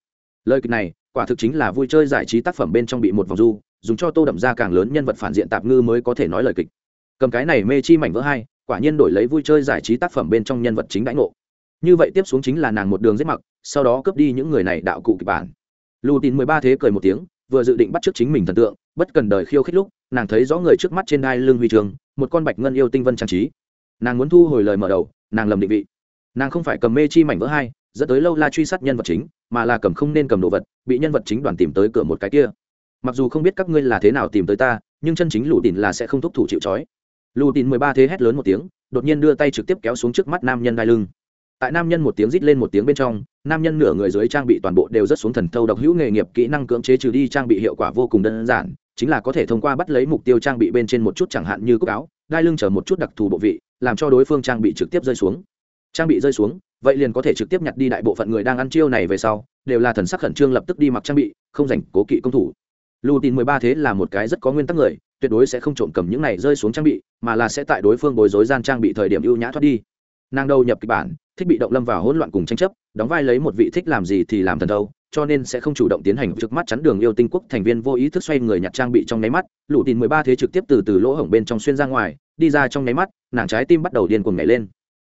Lời kịch này, quả thực chính là vui chơi giải trí tác phẩm bên trong bị một vòng du, dùng cho tô đậm ra càng lớn nhân vật phản diện tạp ngư mới có thể nói lời kịch. Cầm cái này mê chi mảnh vỡ hai, quả nhiên đổi lấy vui chơi giải trí tác phẩm bên trong nhân vật chính đãi ngộ. Như vậy tiếp xuống chính là nàng một đường giết mặc, sau đó cướp đi những người này đạo cụ kịch bản. Lù tin mười ba thế cười một tiếng, vừa dự định bắt trước chính mình thần tượng, bất cần đời khiêu khích lúc, nàng thấy rõ người trước mắt trên đai lưng huy trường, một con bạch ngân yêu tinh vân trang trí. Nàng muốn thu hồi lời mở đầu, nàng lầm định vị nàng không phải cầm mê chi mảnh vỡ hai, dẫn tới lâu la truy sát nhân vật chính, mà là cầm không nên cầm đồ vật, bị nhân vật chính đoàn tìm tới cửa một cái kia. Mặc dù không biết các ngươi là thế nào tìm tới ta, nhưng chân chính lù tìn là sẽ không thúc thủ chịu trói. Lù tìn mười ba thế hét lớn một tiếng, đột nhiên đưa tay trực tiếp kéo xuống trước mắt nam nhân đai lưng. Tại nam nhân một tiếng rít lên một tiếng bên trong, nam nhân nửa người dưới trang bị toàn bộ đều rất xuống thần thâu độc hữu nghề nghiệp kỹ năng cưỡng chế trừ đi trang bị hiệu quả vô cùng đơn giản, chính là có thể thông qua bắt lấy mục tiêu trang bị bên trên một chút chẳng hạn như cúc áo, đai lưng chở một chút đặc thù bộ vị, làm cho đối phương trang bị trực tiếp rơi xuống trang bị rơi xuống, vậy liền có thể trực tiếp nhặt đi đại bộ phận người đang ăn chiêu này về sau, đều là thần sắc khẩn trương lập tức đi mặc trang bị, không dành cố kỵ công thủ. Lù tin mười ba thế là một cái rất có nguyên tắc người, tuyệt đối sẽ không trộm cầm những này rơi xuống trang bị, mà là sẽ tại đối phương bối rối gian trang bị thời điểm ưu nhã thoát đi. Nàng đầu nhập kịch bản, thích bị động lâm vào hỗn loạn cùng tranh chấp, đóng vai lấy một vị thích làm gì thì làm thần đâu, cho nên sẽ không chủ động tiến hành trực mắt chắn đường yêu tinh quốc thành viên vô ý thức xoay người nhặt trang bị trong nháy mắt. Lũ tin mười ba thế trực tiếp từ từ lỗ hổng bên trong xuyên ra ngoài, đi ra trong nháy mắt, nàng trái tim bắt đầu điên cuồng nhảy lên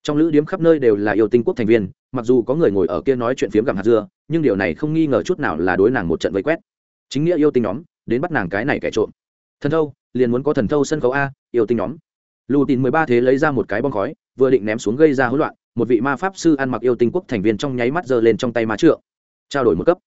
trong lữ điếm khắp nơi đều là yêu tinh quốc thành viên, mặc dù có người ngồi ở kia nói chuyện phiếm gặm hạt dưa, nhưng điều này không nghi ngờ chút nào là đối nàng một trận vây quét. Chính nghĩa yêu tinh nhóm, đến bắt nàng cái này kẻ trộm. Thần thâu, liền muốn có thần thâu sân khấu a, yêu tinh nhóm. Lù tin mười ba thế lấy ra một cái bom khói, vừa định ném xuống gây ra hỗn loạn, một vị ma pháp sư ăn mặc yêu tinh quốc thành viên trong nháy mắt giơ lên trong tay ma trượng. Trao đổi một cấp.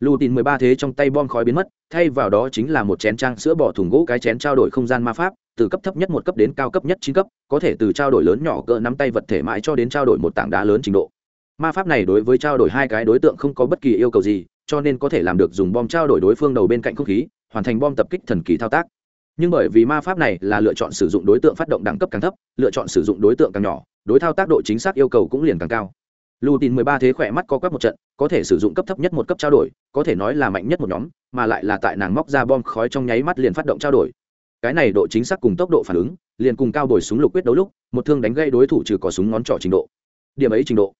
Lù tin mười ba thế trong tay bom khói biến mất, thay vào đó chính là một chén trang sữa bỏ thùng gỗ cái chén trao đổi không gian ma pháp từ cấp thấp nhất một cấp đến cao cấp nhất chín cấp, có thể từ trao đổi lớn nhỏ cỡ nắm tay vật thể mãi cho đến trao đổi một tảng đá lớn trình độ. Ma pháp này đối với trao đổi hai cái đối tượng không có bất kỳ yêu cầu gì, cho nên có thể làm được dùng bom trao đổi đối phương đầu bên cạnh không khí, hoàn thành bom tập kích thần kỳ thao tác. Nhưng bởi vì ma pháp này là lựa chọn sử dụng đối tượng phát động đẳng cấp càng thấp, lựa chọn sử dụng đối tượng càng nhỏ, đối thao tác độ chính xác yêu cầu cũng liền càng cao. Lù tin mười ba thế khỏe mắt có quét một trận, có thể sử dụng cấp thấp nhất một cấp trao đổi, có thể nói là mạnh nhất một nhóm, mà lại là tại nàng móc ra bom khói trong nháy mắt liền phát động trao đổi cái này độ chính xác cùng tốc độ phản ứng, liền cùng cao bồi súng lục quyết đấu lúc, một thương đánh gây đối thủ trừ có súng ngón trỏ trình độ. Điểm ấy trình độ.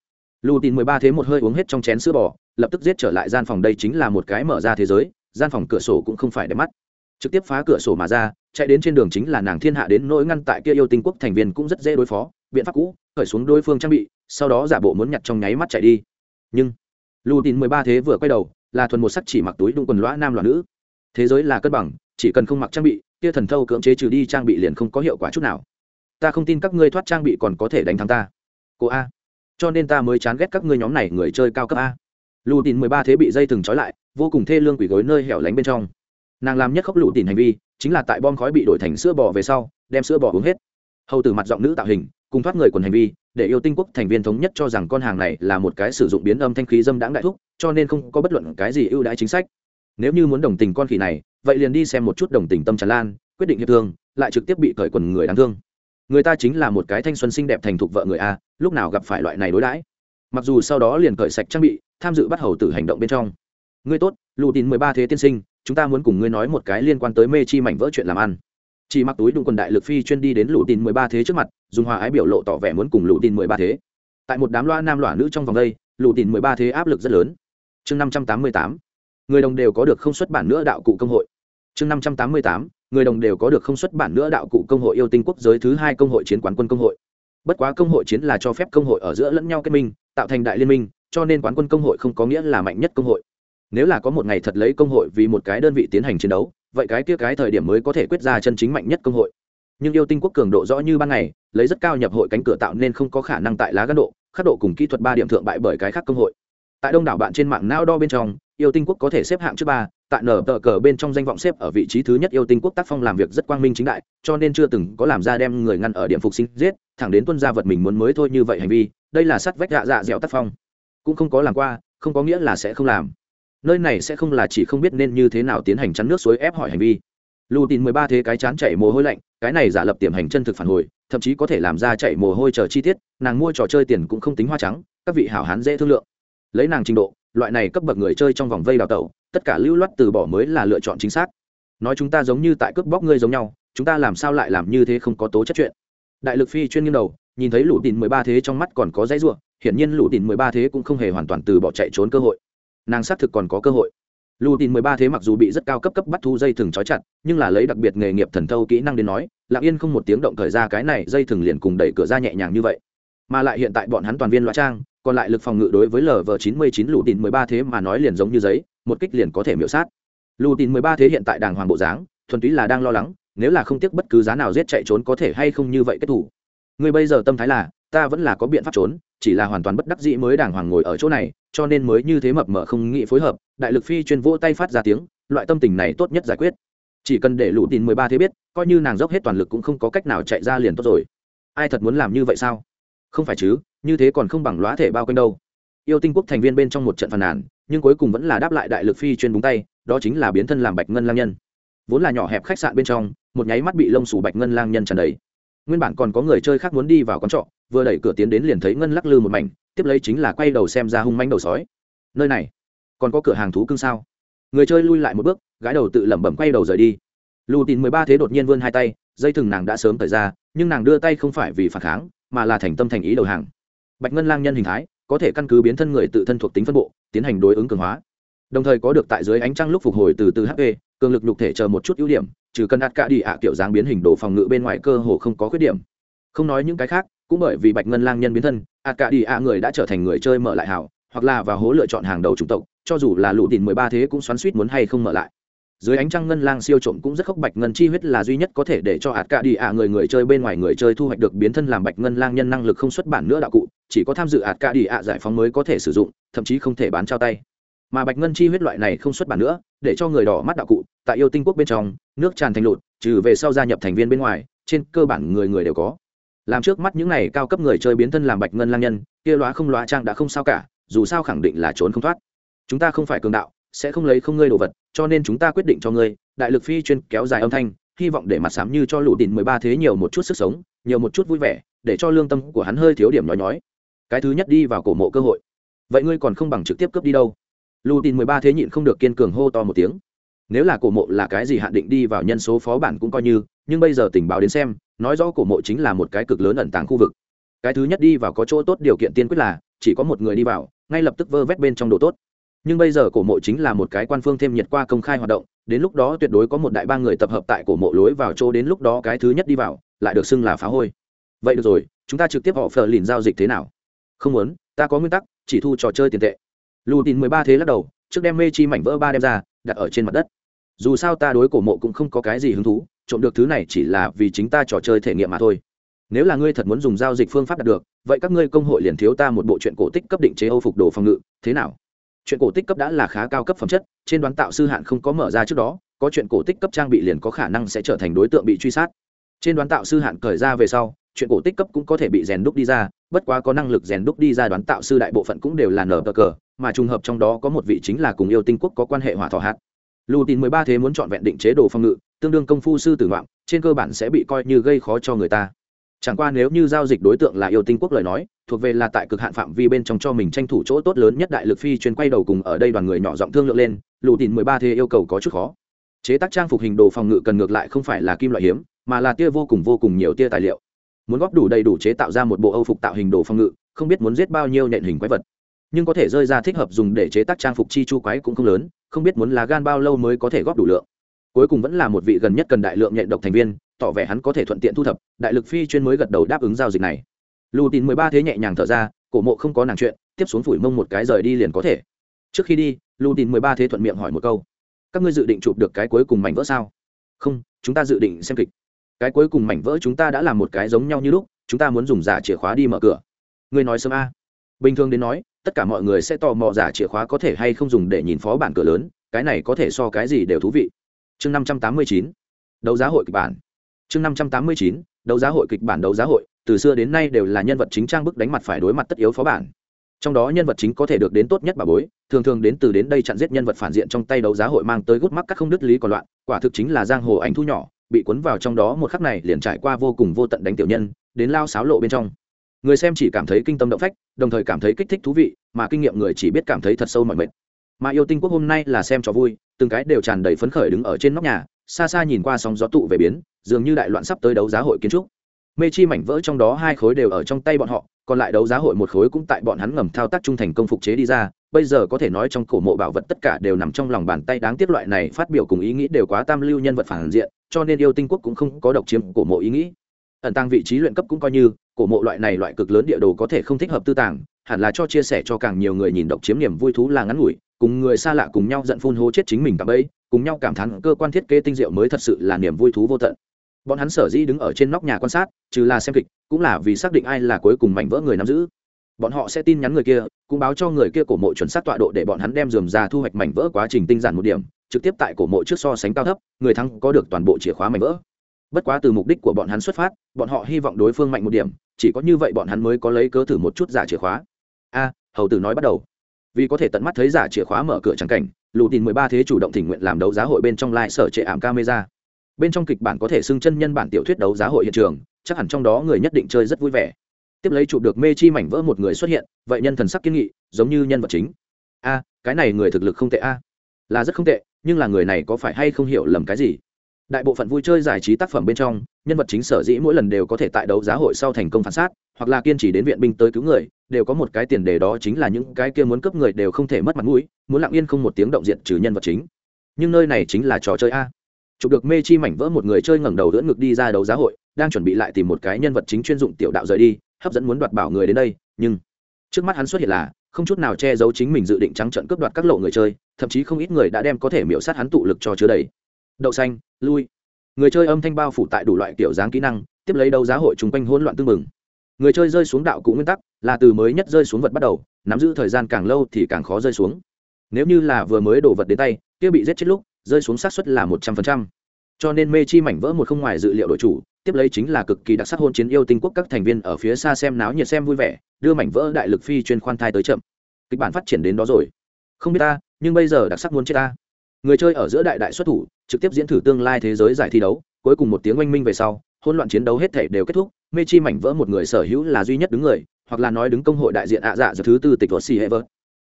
Lù tin mười ba thế một hơi uống hết trong chén sữa bò, lập tức giết trở lại gian phòng đây chính là một cái mở ra thế giới, gian phòng cửa sổ cũng không phải để mắt. Trực tiếp phá cửa sổ mà ra, chạy đến trên đường chính là nàng thiên hạ đến nỗi ngăn tại kia yêu tinh quốc thành viên cũng rất dễ đối phó, biện pháp cũ, khởi xuống đối phương trang bị, sau đó giả bộ muốn nhặt trong nháy mắt chạy đi. Nhưng, lù tin mười ba thế vừa quay đầu, là thuần một sắc chỉ mặc túi đụng quần lõa nam loạn nữ. Thế giới là cân bằng chỉ cần không mặc trang bị, kia thần thâu cưỡng chế trừ đi trang bị liền không có hiệu quả chút nào. Ta không tin các ngươi thoát trang bị còn có thể đánh thắng ta. Cô a. Cho nên ta mới chán ghét các ngươi nhóm này người chơi cao cấp a. Lù tin mười ba thế bị dây thừng trói lại, vô cùng thê lương quỷ gối nơi hẻo lánh bên trong. Nàng làm nhất khốc lù tin hành vi, chính là tại bom khói bị đổi thành sữa bò về sau, đem sữa bò uống hết. Hầu từ mặt giọng nữ tạo hình, cùng thoát người quần hành vi, để yêu tinh quốc thành viên thống nhất cho rằng con hàng này là một cái sử dụng biến âm thanh khí dâm đãng đại thúc, cho nên không có bất luận cái gì ưu đãi chính sách nếu như muốn đồng tình con khỉ này, vậy liền đi xem một chút đồng tình tâm tràn lan, quyết định hiệp thương, lại trực tiếp bị cởi quần người đáng thương. Người ta chính là một cái thanh xuân xinh đẹp thành thục vợ người a, lúc nào gặp phải loại này đối đãi. Mặc dù sau đó liền cởi sạch trang bị, tham dự bắt hầu tử hành động bên trong. Ngươi tốt, lù tín mười ba thế tiên sinh, chúng ta muốn cùng ngươi nói một cái liên quan tới mê chi mảnh vỡ chuyện làm ăn. Chỉ mặc túi đụng quần đại lực phi chuyên đi đến lù tín mười ba thế trước mặt, dùng hòa ái biểu lộ tỏ vẻ muốn cùng lù tín mười ba thế. Tại một đám loa nam loa nữ trong vòng đây, lù tín mười ba thế áp lực rất lớn. Chương năm trăm tám mươi tám người đồng đều có được không xuất bản nữa đạo cụ công hội. Chương năm trăm tám mươi tám, người đồng đều có được không xuất bản nữa đạo cụ công hội yêu tinh quốc giới thứ hai công hội chiến quán quân công hội. Bất quá công hội chiến là cho phép công hội ở giữa lẫn nhau kết minh, tạo thành đại liên minh, cho nên quán quân công hội không có nghĩa là mạnh nhất công hội. Nếu là có một ngày thật lấy công hội vì một cái đơn vị tiến hành chiến đấu, vậy cái kia cái thời điểm mới có thể quyết ra chân chính mạnh nhất công hội. Nhưng yêu tinh quốc cường độ rõ như ban ngày, lấy rất cao nhập hội cánh cửa tạo nên không có khả năng tại lá gan độ, khắc độ cùng kỹ thuật ba điểm thượng bại bởi cái khác công hội. Tại đông đảo bạn trên mạng não đo bên trong yêu tinh quốc có thể xếp hạng trước ba, tại nở tờ cờ bên trong danh vọng xếp ở vị trí thứ nhất yêu tinh quốc tác phong làm việc rất quang minh chính đại, cho nên chưa từng có làm ra đem người ngăn ở điểm phục sinh giết, thẳng đến tuân gia vật mình muốn mới thôi như vậy hành vi, đây là sắt vách dạ dạ dẻo tác phong. Cũng không có làm qua, không có nghĩa là sẽ không làm. Nơi này sẽ không là chỉ không biết nên như thế nào tiến hành chắn nước suối ép hỏi hành vi. Lù tin mười ba thế cái chán chảy mồ hôi lạnh, cái này giả lập tiềm hành chân thực phản hồi, thậm chí có thể làm ra chạy mồ hôi chờ chi tiết, nàng mua trò chơi tiền cũng không tính hoa trắng, các vị hảo hán dễ thương lượng. Lấy nàng trình độ loại này cấp bậc người chơi trong vòng vây đào tẩu, tất cả lưu loát từ bỏ mới là lựa chọn chính xác. Nói chúng ta giống như tại cướp bóc ngươi giống nhau, chúng ta làm sao lại làm như thế không có tố chất chuyện. Đại lực phi chuyên nghiêng đầu, nhìn thấy lũ tìm mười ba thế trong mắt còn có dãy ruộng, hiển nhiên lũ tìm mười ba thế cũng không hề hoàn toàn từ bỏ chạy trốn cơ hội. Nàng xác thực còn có cơ hội. Lũ tin mười ba thế mặc dù bị rất cao cấp cấp bắt thu dây thừng trói chặt, nhưng là lấy đặc biệt nghề nghiệp thần thâu kỹ năng đến nói, lặng yên không một tiếng động thời ra cái này dây thừng liền cùng đẩy cửa ra nhẹ nhàng như vậy. Mà lại hiện tại bọn hắn toàn viên loại trang còn lại lực phòng ngự đối với lv chín mươi chín lũ tin mười ba thế mà nói liền giống như giấy, một kích liền có thể miễu sát. Lụ tin mười ba thế hiện tại đàng hoàng bộ dáng, thuần túy là đang lo lắng, nếu là không tiếc bất cứ giá nào giết chạy trốn có thể hay không như vậy kết thủ người bây giờ tâm thái là, ta vẫn là có biện pháp trốn, chỉ là hoàn toàn bất đắc dĩ mới đàng hoàng ngồi ở chỗ này, cho nên mới như thế mập mờ không nghĩ phối hợp, đại lực phi chuyên vỗ tay phát ra tiếng, loại tâm tình này tốt nhất giải quyết. Chỉ cần để lũ tin mười ba thế biết, coi như nàng dốc hết toàn lực cũng không có cách nào chạy ra liền tốt rồi. Ai thật muốn làm như vậy sao? Không phải chứ, như thế còn không bằng lóa thể bao quanh đâu. Yêu tinh quốc thành viên bên trong một trận phàn nàn, nhưng cuối cùng vẫn là đáp lại đại lực phi chuyên búng tay, đó chính là biến thân làm bạch ngân lang nhân. Vốn là nhỏ hẹp khách sạn bên trong, một nháy mắt bị lông sủ bạch ngân lang nhân tràn đầy. Nguyên bản còn có người chơi khác muốn đi vào quán trọ, vừa đẩy cửa tiến đến liền thấy ngân lắc lư một mảnh, tiếp lấy chính là quay đầu xem ra hung manh đầu sói. Nơi này, còn có cửa hàng thú cưng sao? Người chơi lui lại một bước, gái đầu tự lẩm bẩm quay đầu rời đi. Lù tín mười ba thế đột nhiên vươn hai tay, dây thừng nàng đã sớm thời ra, nhưng nàng đưa tay không phải vì phản kháng mà là thành tâm thành ý đầu hàng. Bạch ngân lang nhân hình thái, có thể căn cứ biến thân người tự thân thuộc tính phân bộ, tiến hành đối ứng cường hóa. Đồng thời có được tại dưới ánh trăng lúc phục hồi từ từ hp cường lực nhục thể chờ một chút ưu điểm, trừ cần đạt cả đi ạ kiểu dáng biến hình đồ phòng ngự bên ngoài cơ hồ không có khuyết điểm. Không nói những cái khác, cũng bởi vì bạch ngân lang nhân biến thân, ạt cả đi ạ người đã trở thành người chơi mở lại hảo hoặc là vào hố lựa chọn hàng đầu chủng tộc, cho dù là lũ tìm mười ba thế cũng xoắn suýt muốn hay không mở lại dưới ánh trăng ngân lang siêu trộm cũng rất khốc bạch ngân chi huyết là duy nhất có thể để cho ạt cả đi ạ người người chơi bên ngoài người chơi thu hoạch được biến thân làm bạch ngân lang nhân năng lực không xuất bản nữa đạo cụ, chỉ có tham dự ạt cả đi ạ giải phóng mới có thể sử dụng, thậm chí không thể bán trao tay. Mà bạch ngân chi huyết loại này không xuất bản nữa, để cho người đỏ mắt đạo cụ, tại yêu tinh quốc bên trong, nước tràn thành lụt, trừ về sau gia nhập thành viên bên ngoài, trên cơ bản người người đều có. Làm trước mắt những này cao cấp người chơi biến thân làm bạch ngân lang nhân, kia lóa không lóa trang đã không sao cả, dù sao khẳng định là trốn không thoát. Chúng ta không phải cường đạo sẽ không lấy không ngươi đồ vật, cho nên chúng ta quyết định cho ngươi, đại lực phi chuyên kéo dài âm thanh, hy vọng để mặt sám như cho lũ đỉnh mười ba thế nhiều một chút sức sống, nhiều một chút vui vẻ, để cho lương tâm của hắn hơi thiếu điểm nói nhói. Cái thứ nhất đi vào cổ mộ cơ hội. Vậy ngươi còn không bằng trực tiếp cướp đi đâu. Lũ đỉnh mười ba thế nhịn không được kiên cường hô to một tiếng. Nếu là cổ mộ là cái gì hạn định đi vào nhân số phó bản cũng coi như, nhưng bây giờ tình báo đến xem, nói rõ cổ mộ chính là một cái cực lớn ẩn tàng khu vực. Cái thứ nhất đi vào có chỗ tốt điều kiện tiên quyết là, chỉ có một người đi vào, ngay lập tức vơ vét bên trong đồ tốt nhưng bây giờ cổ mộ chính là một cái quan phương thêm nhiệt qua công khai hoạt động, đến lúc đó tuyệt đối có một đại ba người tập hợp tại cổ mộ lối vào chỗ đến lúc đó cái thứ nhất đi vào, lại được xưng là phá hôi. Vậy được rồi, chúng ta trực tiếp họ phờ lìn giao dịch thế nào? Không muốn, ta có nguyên tắc, chỉ thu trò chơi tiền tệ. Lù tin mười ba thế lắc đầu, trước đem mê chi mảnh vỡ ba đem ra, đặt ở trên mặt đất. Dù sao ta đối cổ mộ cũng không có cái gì hứng thú, trộm được thứ này chỉ là vì chính ta trò chơi thể nghiệm mà thôi. Nếu là ngươi thật muốn dùng giao dịch phương pháp đạt được, vậy các ngươi công hội liền thiếu ta một bộ chuyện cổ tích cấp định chế âu phục đồ phòng ngự, thế nào? Chuyện cổ tích cấp đã là khá cao cấp phẩm chất, trên đoán tạo sư hạn không có mở ra trước đó, có chuyện cổ tích cấp trang bị liền có khả năng sẽ trở thành đối tượng bị truy sát. Trên đoán tạo sư hạn cởi ra về sau, chuyện cổ tích cấp cũng có thể bị rèn đúc đi ra, bất quá có năng lực rèn đúc đi ra đoán tạo sư đại bộ phận cũng đều là nở cờ cờ, mà trùng hợp trong đó có một vị chính là cùng yêu tinh quốc có quan hệ hỏa thọ hạt lù tin mười ba thế muốn chọn vẹn định chế độ phòng ngự, tương đương công phu sư tử ngoạm, trên cơ bản sẽ bị coi như gây khó cho người ta chẳng qua nếu như giao dịch đối tượng là yêu tinh quốc lời nói, thuộc về là tại cực hạn phạm vi bên trong cho mình tranh thủ chỗ tốt lớn nhất đại lực phi chuyên quay đầu cùng ở đây đoàn người nhỏ giọng thương lượng lên, lù tìm mười ba thế yêu cầu có chút khó. Chế tác trang phục hình đồ phòng ngự cần ngược lại không phải là kim loại hiếm, mà là tia vô cùng vô cùng nhiều tia tài liệu. Muốn góp đủ đầy đủ chế tạo ra một bộ âu phục tạo hình đồ phòng ngự, không biết muốn giết bao nhiêu nện hình quái vật. Nhưng có thể rơi ra thích hợp dùng để chế tác trang phục chi chu quái cũng không lớn, không biết muốn là gan bao lâu mới có thể góp đủ lượng cuối cùng vẫn là một vị gần nhất cần đại lượng nhện độc thành viên, tỏ vẻ hắn có thể thuận tiện thu thập, đại lực phi chuyên mới gật đầu đáp ứng giao dịch này. Lù tín mười ba thế nhẹ nhàng thở ra, cổ mộ không có nàng chuyện, tiếp xuống phủi mông một cái rời đi liền có thể. Trước khi đi lù tín mười ba thế thuận miệng hỏi một câu. Các ngươi dự định chụp được cái cuối cùng mảnh vỡ sao? Không, chúng ta dự định xem kịch. Cái cuối cùng mảnh vỡ chúng ta đã làm một cái giống nhau như lúc, chúng ta muốn dùng giả chìa khóa đi mở cửa. Ngươi nói sớm a. Bình thường đến nói, tất cả mọi người sẽ tò mò giả chìa khóa có thể hay không dùng để nhìn phó bản cửa lớn, cái này có thể so cái gì đều thú vị chương năm trăm tám mươi chín, đấu giá hội kịch bản. Chương năm trăm tám mươi chín, đấu giá hội kịch bản đấu giá hội, từ xưa đến nay đều là nhân vật chính trang bức đánh mặt phải đối mặt tất yếu phó bản. Trong đó nhân vật chính có thể được đến tốt nhất bà bối, thường thường đến từ đến đây chặn giết nhân vật phản diện trong tay đấu giá hội mang tới gút mắc các không đứt lý còn loạn, quả thực chính là giang hồ ảnh thu nhỏ, bị cuốn vào trong đó một khắc này liền trải qua vô cùng vô tận đánh tiểu nhân, đến lao sáo lộ bên trong. Người xem chỉ cảm thấy kinh tâm động phách, đồng thời cảm thấy kích thích thú vị, mà kinh nghiệm người chỉ biết cảm thấy thật sâu mọi mệt mà yêu tinh quốc hôm nay là xem cho vui, từng cái đều tràn đầy phấn khởi đứng ở trên nóc nhà, xa xa nhìn qua sóng gió tụ về biến, dường như đại loạn sắp tới đấu giá hội kiến trúc. Mê chi mảnh vỡ trong đó hai khối đều ở trong tay bọn họ, còn lại đấu giá hội một khối cũng tại bọn hắn ngầm thao tác trung thành công phục chế đi ra, bây giờ có thể nói trong cổ mộ bảo vật tất cả đều nằm trong lòng bàn tay đáng tiếc loại này phát biểu cùng ý nghĩ đều quá tam lưu nhân vật phản diện, cho nên yêu tinh quốc cũng không có độc chiếm cổ mộ ý nghĩ. Ẩn tăng vị trí luyện cấp cũng coi như, cổ mộ loại này loại cực lớn địa đồ có thể không thích hợp tư tàng hẳn là cho chia sẻ cho càng nhiều người nhìn độc chiếm niềm vui thú là ngắn ngủi, cùng người xa lạ cùng nhau giận phun hô chết chính mình cả bấy cùng nhau cảm thán cơ quan thiết kế tinh diệu mới thật sự là niềm vui thú vô tận. Bọn hắn sở dĩ đứng ở trên nóc nhà quan sát, trừ là xem kịch, cũng là vì xác định ai là cuối cùng mảnh vỡ người nắm giữ. Bọn họ sẽ tin nhắn người kia, cũng báo cho người kia cổ mộ chuẩn xác tọa độ để bọn hắn đem dườm ra thu hoạch mảnh vỡ quá trình tinh giản một điểm, trực tiếp tại cổ mộ trước so sánh cao thấp, người thắng có được toàn bộ chìa khóa mảnh vỡ. Bất quá từ mục đích của bọn hắn xuất phát, bọn họ hy vọng đối phương mạnh một điểm, chỉ có như vậy bọn hắn mới có lấy cớ thử một chút giả chìa khóa a, hầu tử nói bắt đầu. Vì có thể tận mắt thấy giả chìa khóa mở cửa trắng cảnh lụ tin mười ba thế chủ động thỉnh nguyện làm đấu giá hội bên trong lai、like、sở trệ ảm camera. Bên trong kịch bản có thể xưng chân nhân bản tiểu thuyết đấu giá hội hiện trường, chắc hẳn trong đó người nhất định chơi rất vui vẻ. Tiếp lấy chụp được mê chi mảnh vỡ một người xuất hiện, vậy nhân thần sắc kiên nghị, giống như nhân vật chính. A, cái này người thực lực không tệ a. Là rất không tệ, nhưng là người này có phải hay không hiểu lầm cái gì? Đại bộ phận vui chơi giải trí tác phẩm bên trong, nhân vật chính sở dĩ mỗi lần đều có thể tại đấu giá hội sau thành công phản xác, hoặc là kiên trì đến viện binh tới cứu người đều có một cái tiền đề đó chính là những cái kia muốn cướp người đều không thể mất mặt mũi, muốn lặng yên không một tiếng động diện trừ nhân vật chính. Nhưng nơi này chính là trò chơi a. Chụp được mê chi mảnh vỡ một người chơi ngẩng đầu đỡ ngực đi ra đấu giá hội, đang chuẩn bị lại tìm một cái nhân vật chính chuyên dụng tiểu đạo rời đi, hấp dẫn muốn đoạt bảo người đến đây, nhưng trước mắt hắn xuất hiện là không chút nào che giấu chính mình dự định trắng trận cướp đoạt các lộ người chơi, thậm chí không ít người đã đem có thể miễu sát hắn tụ lực cho chứa đầy. Đậu xanh, lui. Người chơi âm thanh bao phủ tại đủ loại kiểu dáng kỹ năng, tiếp lấy đấu giá hội chung quanh hỗn loạn tương mừng người chơi rơi xuống đạo cụ nguyên tắc là từ mới nhất rơi xuống vật bắt đầu, nắm giữ thời gian càng lâu thì càng khó rơi xuống. Nếu như là vừa mới đổ vật đến tay, kia bị giết chết lúc, rơi xuống xác suất là một trăm phần trăm. Cho nên mê chi mảnh vỡ một không ngoài dự liệu đội chủ, tiếp lấy chính là cực kỳ đặc sắc hôn chiến yêu tinh quốc các thành viên ở phía xa xem náo nhiệt xem vui vẻ, đưa mảnh vỡ đại lực phi chuyên khoan thai tới chậm. Kịch bản phát triển đến đó rồi. Không biết ta, nhưng bây giờ đặc sắc muốn chết ta. Người chơi ở giữa đại đại xuất thủ, trực tiếp diễn thử tương lai thế giới giải thi đấu, cuối cùng một tiếng oanh minh về sau hỗn loạn chiến đấu hết thể đều kết thúc, mê chi mảnh vỡ một người sở hữu là duy nhất đứng người, hoặc là nói đứng công hội đại diện ạ dạ giờ thứ tư tịch vật xì hệ vợt.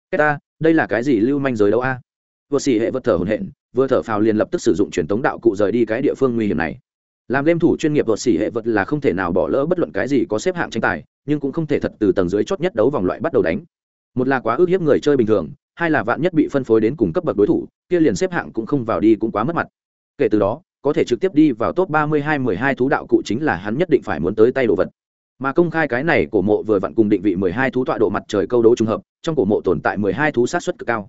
Ta, đây là cái gì lưu manh giới đấu a? Vật xì hệ vợt thở hồn hển, vừa thở phào liền lập tức sử dụng truyền tống đạo cụ rời đi cái địa phương nguy hiểm này. Làm game thủ chuyên nghiệp vật xỉ hệ vật là không thể nào bỏ lỡ bất luận cái gì có xếp hạng tranh tài, nhưng cũng không thể thật từ tầng dưới chót nhất đấu vòng loại bắt đầu đánh. Một là quá ước hiếp người chơi bình thường, hai là vạn nhất bị phân phối đến cùng cấp bậc đối thủ, kia liền xếp hạng cũng không vào đi cũng quá mất mặt. Kể từ đó có thể trực tiếp đi vào top ba mươi hai, mười hai thú đạo cụ chính là hắn nhất định phải muốn tới tay đồ vật. Mà công khai cái này, cổ mộ vừa vặn cùng định vị mười hai thú tọa độ mặt trời câu đấu trùng hợp, trong cổ mộ tồn tại mười hai thú sát suất cực cao.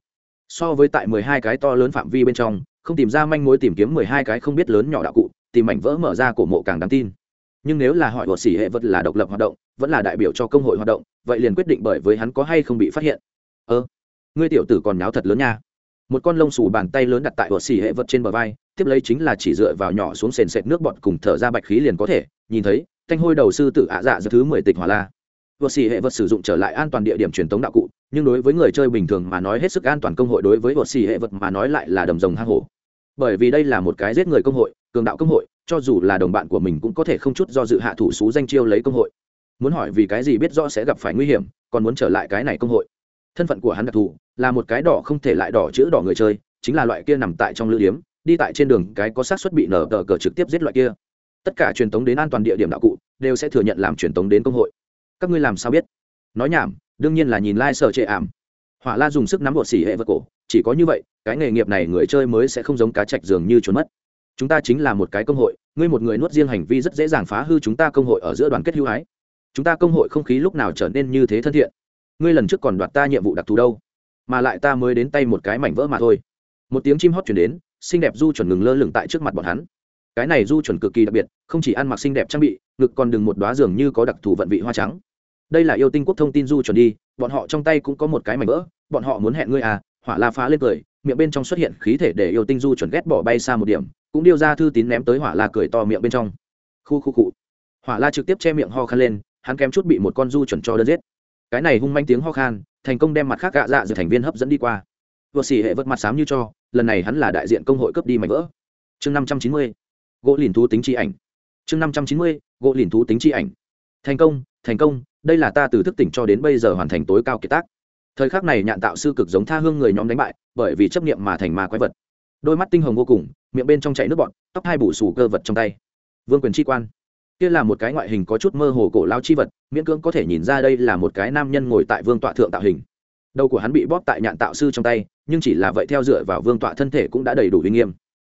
So với tại mười hai cái to lớn phạm vi bên trong, không tìm ra manh mối tìm kiếm mười hai cái không biết lớn nhỏ đạo cụ, tìm mảnh vỡ mở ra cổ mộ càng đáng tin. Nhưng nếu là hỏi của xỉ hệ vật là độc lập hoạt động, vẫn là đại biểu cho công hội hoạt động, vậy liền quyết định bởi với hắn có hay không bị phát hiện. Ơ, ngươi tiểu tử còn nháo thật lớn nha. Một con lông xù bàn tay lớn đặt tại vật xỉ hệ vật trên bờ vai tiếp lấy chính là chỉ dựa vào nhỏ xuống sền sệt nước bọt cùng thở ra bạch khí liền có thể, nhìn thấy, thanh hôi đầu sư tử ạ dạ giữa thứ mười tịch hỏa la. Vật xì hệ vật sử dụng trở lại an toàn địa điểm truyền tống đạo cụ, nhưng đối với người chơi bình thường mà nói hết sức an toàn công hội đối với vật xì hệ vật mà nói lại là đầm rồng hang hổ. Bởi vì đây là một cái giết người công hội, cường đạo công hội, cho dù là đồng bạn của mình cũng có thể không chút do dự hạ thủ xú danh chiêu lấy công hội. Muốn hỏi vì cái gì biết rõ sẽ gặp phải nguy hiểm, còn muốn trở lại cái này công hội. Thân phận của hắn đặc thù, là một cái đỏ không thể lại đỏ chữ đỏ người chơi, chính là loại kia nằm tại trong lữ điếm đi tại trên đường cái có xác suất bị nở tờ cờ trực tiếp giết loại kia. Tất cả truyền tống đến an toàn địa điểm đạo cụ, đều sẽ thừa nhận làm truyền tống đến công hội. Các ngươi làm sao biết? Nói nhảm, đương nhiên là nhìn lai、like、sở trệ ảm. Hỏa la dùng sức nắm bột xỉ hệ vật cổ, chỉ có như vậy, cái nghề nghiệp này người chơi mới sẽ không giống cá chạch dường như trốn mất. Chúng ta chính là một cái công hội, ngươi một người nuốt riêng hành vi rất dễ dàng phá hư chúng ta công hội ở giữa đoàn kết hữu ái chúng ta công hội không khí lúc nào trở nên như thế thân thiện. Ngươi lần trước còn đoạt ta nhiệm vụ đặc thù đâu, mà lại ta mới đến tay một cái mảnh vỡ mà thôi. Một tiếng chim hót chuyển đến xinh đẹp du chuẩn ngừng lơ lửng tại trước mặt bọn hắn. Cái này du chuẩn cực kỳ đặc biệt, không chỉ ăn mặc xinh đẹp trang bị, ngực còn đừng một đoá giường như có đặc thù vận vị hoa trắng. Đây là yêu tinh quốc thông tin du chuẩn đi, bọn họ trong tay cũng có một cái mảnh vỡ, bọn họ muốn hẹn ngươi à hỏa la phá lên cười, miệng bên trong xuất hiện khí thể để yêu tinh du chuẩn ghét bỏ bay xa một điểm, cũng điêu ra thư tín ném tới hỏa la cười to miệng bên trong. Khu khu cụ hỏa la trực tiếp che miệng ho khan lên, hắn kém chút bị một con du chuẩn cho đơn giết. Cái này hung manh tiếng ho khan, thành công đem mặt khác gạ dạ giữa thành viên hấp dẫn đi qua. Vừa xỉ hệ vớt mặt xám như cho lần này hắn là đại diện công hội cấp đi mảnh vỡ. Chương năm trăm chín mươi, gỗ lìn thú tính chi ảnh. Chương năm trăm chín mươi, gỗ lìn thú tính chi ảnh. Thành công thành công, đây là ta từ thức tỉnh cho đến bây giờ hoàn thành tối cao kiệt tác. Thời khắc này nhạn tạo sư cực giống tha hương người nhóm đánh bại, bởi vì chấp niệm mà thành ma quái vật. Đôi mắt tinh hồng vô cùng, miệng bên trong chảy nước bọt, tóc hai bù sù cơ vật trong tay. Vương quyền chi quan. Kia là một cái ngoại hình có chút mơ hồ cổ lao chi vật, miễn cưỡng có thể nhìn ra đây là một cái nam nhân ngồi tại vương tọa thượng tạo hình. Đầu của hắn bị bóp tại nhạn tạo sư trong tay nhưng chỉ là vậy theo dựa vào vương tọa thân thể cũng đã đầy đủ uy nghiêm.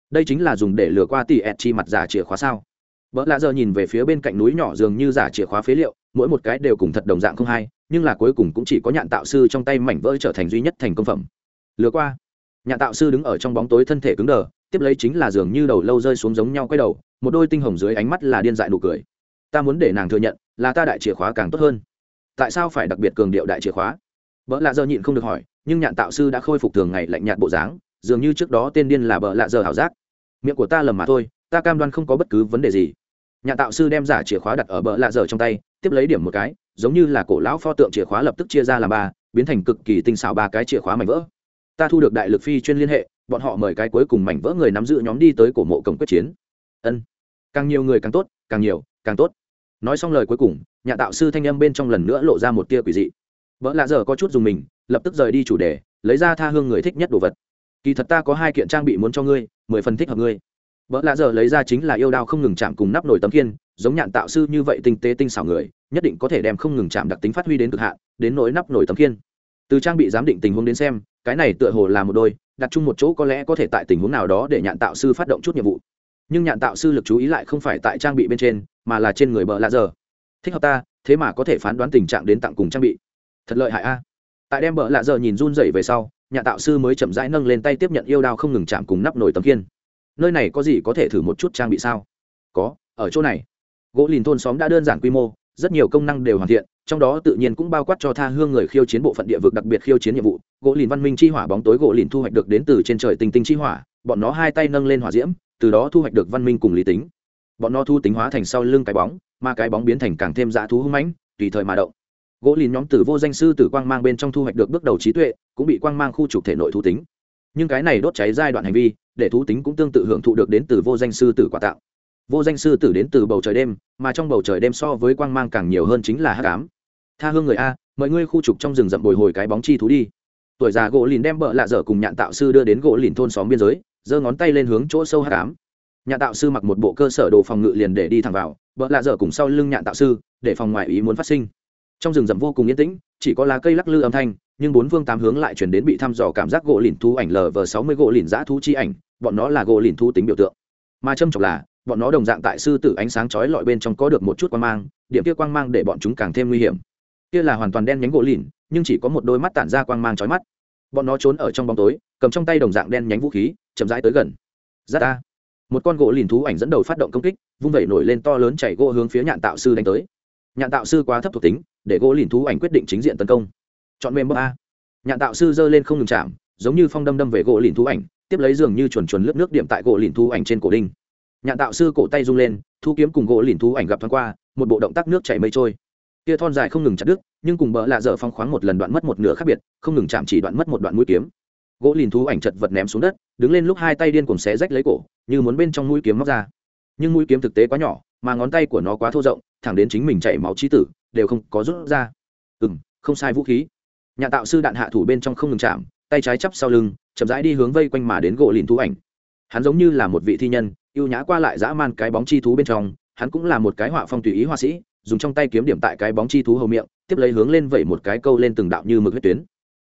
Đây chính là dùng để lừa qua tỷ ẹt chi mặt giả chìa khóa sao? Vợ lạ giờ nhìn về phía bên cạnh núi nhỏ dường như giả chìa khóa phế liệu, mỗi một cái đều cùng thật đồng dạng không hay, nhưng là cuối cùng cũng chỉ có nhạn tạo sư trong tay mảnh vỡ trở thành duy nhất thành công phẩm. Lừa qua. Nhạn tạo sư đứng ở trong bóng tối thân thể cứng đờ, tiếp lấy chính là dường như đầu lâu rơi xuống giống nhau quay đầu, một đôi tinh hồng dưới ánh mắt là điên dại nụ cười. Ta muốn để nàng thừa nhận, là ta đại chìa khóa càng tốt hơn. Tại sao phải đặc biệt cường điệu đại chìa khóa? Vợ lạ giờ nhịn không được hỏi nhưng nhạn tạo sư đã khôi phục thường ngày lạnh nhạt bộ dáng, dường như trước đó tên điên là bợ lạ giờ hảo giác. Miệng của ta lầm mà thôi, ta cam đoan không có bất cứ vấn đề gì. Nhạn tạo sư đem giả chìa khóa đặt ở bợ lạ giờ trong tay, tiếp lấy điểm một cái, giống như là cổ lão pho tượng chìa khóa lập tức chia ra làm ba, biến thành cực kỳ tinh xảo ba cái chìa khóa mảnh vỡ. Ta thu được đại lực phi chuyên liên hệ, bọn họ mời cái cuối cùng mảnh vỡ người nắm giữ nhóm đi tới cổ mộ cổng quyết chiến. Ân. Càng nhiều người càng tốt, càng nhiều, càng tốt. Nói xong lời cuối cùng nhà tạo sư thanh âm bên trong lần nữa lộ ra một tia quỷ dị. Vợ lạ giờ có chút dùng mình lập tức rời đi chủ đề, lấy ra tha hương người thích nhất đồ vật. Kỳ thật ta có hai kiện trang bị muốn cho ngươi, mười phần thích hợp ngươi. Vợ lạ giờ lấy ra chính là yêu đao không ngừng chạm cùng nắp nổi tấm kiên giống nhạn tạo sư như vậy tinh tế tinh xảo người, nhất định có thể đem không ngừng chạm đặc tính phát huy đến cực hạn, đến nỗi nắp nổi tấm kiên từ trang bị giám định tình huống đến xem, cái này tựa hồ là một đôi, đặt chung một chỗ có lẽ có thể tại tình huống nào đó để nhạn tạo sư phát động chút nhiệm vụ. Nhưng nhạn tạo sư lực chú ý lại không phải tại trang bị bên trên, mà là trên người bờ lạ giờ. Thích hợp ta, thế mà có thể phán đoán tình trạng đến tặng cùng trang bị. Thật lợi hại a tại đem bỡ lạ giờ nhìn run dậy về sau, nhà tạo sư mới chậm rãi nâng lên tay tiếp nhận yêu đao không ngừng chạm cùng nắp nổi tấm kiên nơi này có gì có thể thử một chút trang bị sao? Có, ở chỗ này. Gỗ lìn thôn xóm đã đơn giản quy mô, rất nhiều công năng đều hoàn thiện, trong đó tự nhiên cũng bao quát cho tha hương người khiêu chiến bộ phận địa vực đặc biệt khiêu chiến nhiệm vụ. Gỗ lìn văn minh chi hỏa bóng tối gỗ lìn thu hoạch được đến từ trên trời tinh tinh chi hỏa, bọn nó hai tay nâng lên hỏa diễm, từ đó thu hoạch được văn minh cùng lý tính. Bọn nó thu tính hóa thành sau lưng cái bóng, mà cái bóng biến thành càng thêm dã thú hưng mãnh, tùy thời mà động gỗ lìn nhóm tử vô danh sư tử quang mang bên trong thu hoạch được bước đầu trí tuệ, cũng bị quang mang khu trục thể nội thú tính. Nhưng cái này đốt cháy giai đoạn hành vi, để thú tính cũng tương tự hưởng thụ được đến từ vô danh sư tử quả tạo vô danh sư tử đến từ bầu trời đêm, mà trong bầu trời đêm so với quang mang càng nhiều hơn chính là hát cám tha hương người a, mời ngươi khu trục trong rừng rậm bồi hồi cái bóng chi thú đi. Tuổi già gỗ lìn đem bợ lạ dở cùng nhạn tạo sư đưa đến gỗ lìn thôn xóm biên giới, giơ ngón tay lên hướng chỗ sâu hát cám nhạn tạo sư mặc một bộ cơ sở đồ phòng ngự liền để đi thẳng vào, bợ lạ dở cùng sau lưng nhạn tạo sư, để phòng ngoại ý muốn phát sinh trong rừng rậm vô cùng yên tĩnh, chỉ có lá cây lắc lư âm thanh, nhưng bốn phương tám hướng lại chuyển đến bị thăm dò cảm giác gỗ lìn thú ảnh lv sáu mươi gỗ lìn giã thú chi ảnh, bọn nó là gỗ lìn thú tính biểu tượng. Mà châm trọng là, bọn nó đồng dạng tại sư tử ánh sáng chói lọi bên trong có được một chút quang mang, điểm kia quang mang để bọn chúng càng thêm nguy hiểm. Kia là hoàn toàn đen nhánh gỗ lìn, nhưng chỉ có một đôi mắt tản ra quang mang chói mắt. Bọn nó trốn ở trong bóng tối, cầm trong tay đồng dạng đen nhánh vũ khí, chậm rãi tới gần. Ra ta. Một con gỗ lìn thú ảnh dẫn đầu phát động công kích, vung vẩy nổi lên to lớn chảy gỗ hướng phía nhạn tạo sư đánh tới nhạn tạo sư quá thấp thuộc tính, để gỗ lìn thú ảnh quyết định chính diện tấn công. Chọn mềm bơ a. Nhạn tạo sư giơ lên không ngừng chạm, giống như phong đâm đâm về gỗ lìn thú ảnh, tiếp lấy dường như chuồn chuồn lướt nước điểm tại gỗ lìn thú ảnh trên cổ đinh. Nhạn tạo sư cổ tay rung lên, thu kiếm cùng gỗ lìn thú ảnh gặp thoáng qua, một bộ động tác nước chảy mây trôi. Tia thon dài không ngừng chặt đứt, nhưng cùng bỡ lạ dở phong khoáng một lần đoạn mất một nửa khác biệt, không ngừng chạm chỉ đoạn mất một đoạn mũi kiếm. Gỗ lìn thú ảnh chật vật ném xuống đất, đứng lên lúc hai tay điên cùng xé rách lấy cổ, như muốn bên trong mũi kiếm móc ra. Nhưng mũi kiếm thực tế quá nhỏ, mà ngón tay của nó quá thô rộng thẳng đến chính mình chảy máu trí tử, đều không có rút ra. Ừ n không sai vũ khí. Nhà tạo sư đạn hạ thủ bên trong không ngừng chạm, tay trái chắp sau lưng, chậm rãi đi hướng vây quanh mà đến gỗ lìn thú ảnh. Hắn giống như là một vị thi nhân y ê u nhã qua lại dã man cái bóng chi thú bên trong, hắn cũng là một cái họa phong tùy ý họa sĩ, dùng trong tay kiếm điểm tại cái bóng chi thú hầu miệng, tiếp lấy hướng lên vẩy một cái câu lên từng đạo như mực huyết tuyến.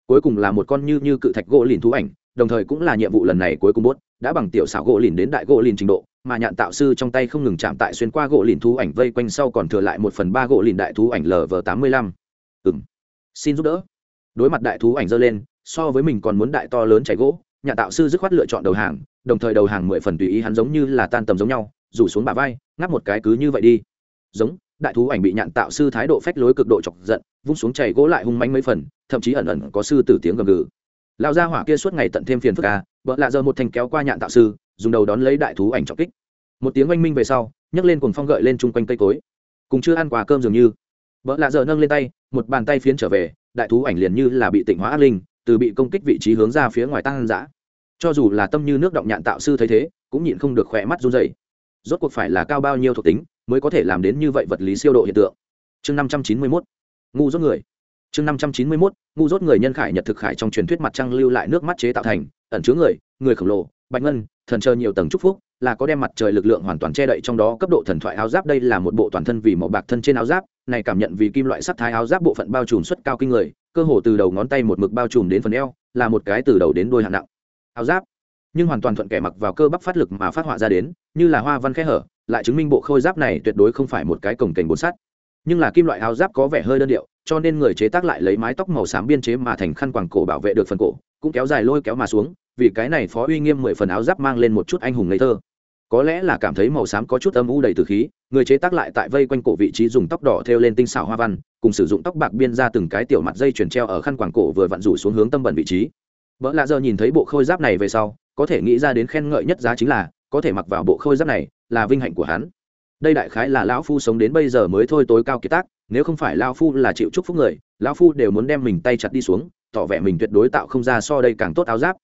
Cuối cùng là một con như như cự thạch gỗ lìn thú ảnh đồng thời cũng là nhiệm vụ lần này cuối cùng bốt, đã bằng tiểu xảo gỗ lìn đến đại gỗ lìn trình độ, mà nhạn tạo sư trong tay không ngừng chạm tại xuyên qua gỗ lìn thú ảnh vây quanh sau còn thừa lại một phần ba gỗ lìn đại thú ảnh lv tám mươi lăm. Ừng xin giúp đỡ. Đối mặt đại thú ảnh dơ lên, so với mình còn muốn đại to lớn cháy gỗ, nhạn tạo sư dứt khoát lựa chọn đầu hàng, đồng thời đầu hàng mười phần tùy ý hắn giống như là tan tầm giống nhau, rủ xuống bả vai, ngáp một cái cứ như vậy đi. Giống, đại thú ảnh bị nhạn tạo sư thái độ phách lối cực độ chọc giận, vung xuống chảy gỗ lại hung manh mấy phần, thậm chí ẩn ẩn có sư tử tiếng gầm gừ lão gia hỏa kia suốt ngày tận thêm phiền phức à, vợ lạ giờ một thành kéo qua nhạn tạo sư dùng đầu đón lấy đại thú ảnh trọng kích. Một tiếng oanh minh về sau nhấc lên cuồng phong gợi lên chung quanh cây cối. Cùng chưa ăn quà cơm dường như vợ lạ giờ nâng lên tay một bàn tay phiến trở về đại thú ảnh liền như là bị tịnh hóa ác linh từ bị công kích vị trí hướng ra phía ngoài tăng dã. Cho dù là tâm như nước động nhạn tạo sư thấy thế cũng nhịn không được khỏe mắt run dày rốt cuộc phải là cao bao nhiêu thuộc tính mới có thể làm đến như vậy vật lý siêu độ hiện tượng? Chương năm trăm chín mươi mốt. Ngu rốt người chương năm trăm chín mươi mốt, ngu rốt người nhân khải nhật thực khải trong truyền thuyết mặt trăng lưu lại nước mắt chế tạo thành, ẩn chứa người người khổng lồ, bạch ngân, thần chờ nhiều tầng chúc phúc, là có đem mặt trời lực lượng hoàn toàn che đậy trong đó cấp độ thần thoại áo giáp đây là một bộ toàn thân vì màu bạc thân trên áo giáp, này cảm nhận vì kim loại sắt thái áo giáp bộ phận bao trùm suất cao kinh người, cơ hồ từ đầu ngón tay một mực bao trùm đến phần eo, là một cái từ đầu đến đuôi hạng nặng. Áo giáp. Nhưng hoàn toàn thuận kẻ mặc vào cơ bắp phát lực mà phát họa ra đến, như là hoa văn khe hở, lại chứng minh bộ khôi giáp này tuyệt đối không phải một cái cổng kềnh bốn sắt nhưng là kim loại áo giáp có vẻ hơi đơn điệu, cho nên người chế tác lại lấy mái tóc màu xám biên chế mà thành khăn quàng cổ bảo vệ được phần cổ, cũng kéo dài lôi kéo mà xuống, vì cái này phó uy nghiêm mười phần áo giáp mang lên một chút anh hùng ngây thơ. Có lẽ là cảm thấy màu xám có chút âm u đầy từ khí, người chế tác lại tại vây quanh cổ vị trí dùng tóc đỏ thêu lên tinh xảo hoa văn, cùng sử dụng tóc bạc biên ra từng cái tiểu mặt dây chuyển treo ở khăn quàng cổ vừa vặn rủ xuống hướng tâm bẩn vị trí. Vợ lạ giờ nhìn thấy bộ khôi giáp này về sau, có thể nghĩ ra đến khen ngợi nhất giá chính là, có thể mặc vào bộ khôi giáp này là vinh hạnh của hắn đây đại khái là lão phu sống đến bây giờ mới thôi tối cao kiệt tác, nếu không phải lão phu là chịu chúc phúc người, lão phu đều muốn đem mình tay chặt đi xuống, tỏ vẻ mình tuyệt đối tạo không ra so đây càng tốt áo giáp.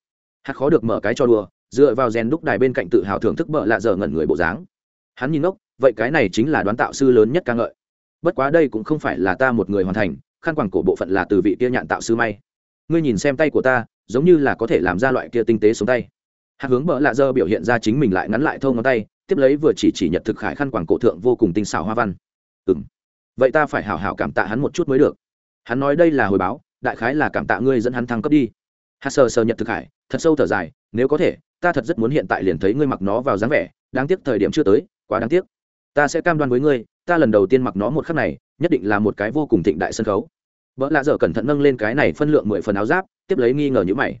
Hạt khó được mở cái cho đùa, dựa vào rèn đúc đài bên cạnh tự hào thưởng thức bợ lạ dở ngẩn người bộ dáng. Hắn nhìn ngốc, vậy cái này chính là đoán tạo sư lớn nhất ca ngợi. Bất quá đây cũng không phải là ta một người hoàn thành, khăn quàng cổ bộ phận là từ vị kia nhạn tạo sư may. Ngươi nhìn xem tay của ta, giống như là có thể làm ra loại kia tinh tế xuống tay. Hạt hướng bợ lạ dơ biểu hiện ra chính mình lại ngắn lại thâu ngón tay tiếp lấy vừa chỉ chỉ nhật thực khải khăn quàng cổ thượng vô cùng tinh xảo hoa văn. Ừ m vậy ta phải hảo hảo cảm tạ hắn một chút mới được. Hắn nói đây là hồi báo, đại khái là cảm tạ ngươi dẫn hắn thăng cấp đi. Hạt sờ sờ nhật thực khải, thật sâu thở dài, nếu có thể, ta thật rất muốn hiện tại liền thấy ngươi mặc nó vào dáng vẻ, đáng tiếc thời điểm chưa tới, quá đáng tiếc. Ta sẽ cam đoan với ngươi, ta lần đầu tiên mặc nó một khắc này, nhất định là một cái vô cùng thịnh đại sân khấu. Vợ lạ dở cẩn thận nâng lên cái này phân lượng mười phần áo giáp, tiếp lấy nghi ngờ nhữ mày.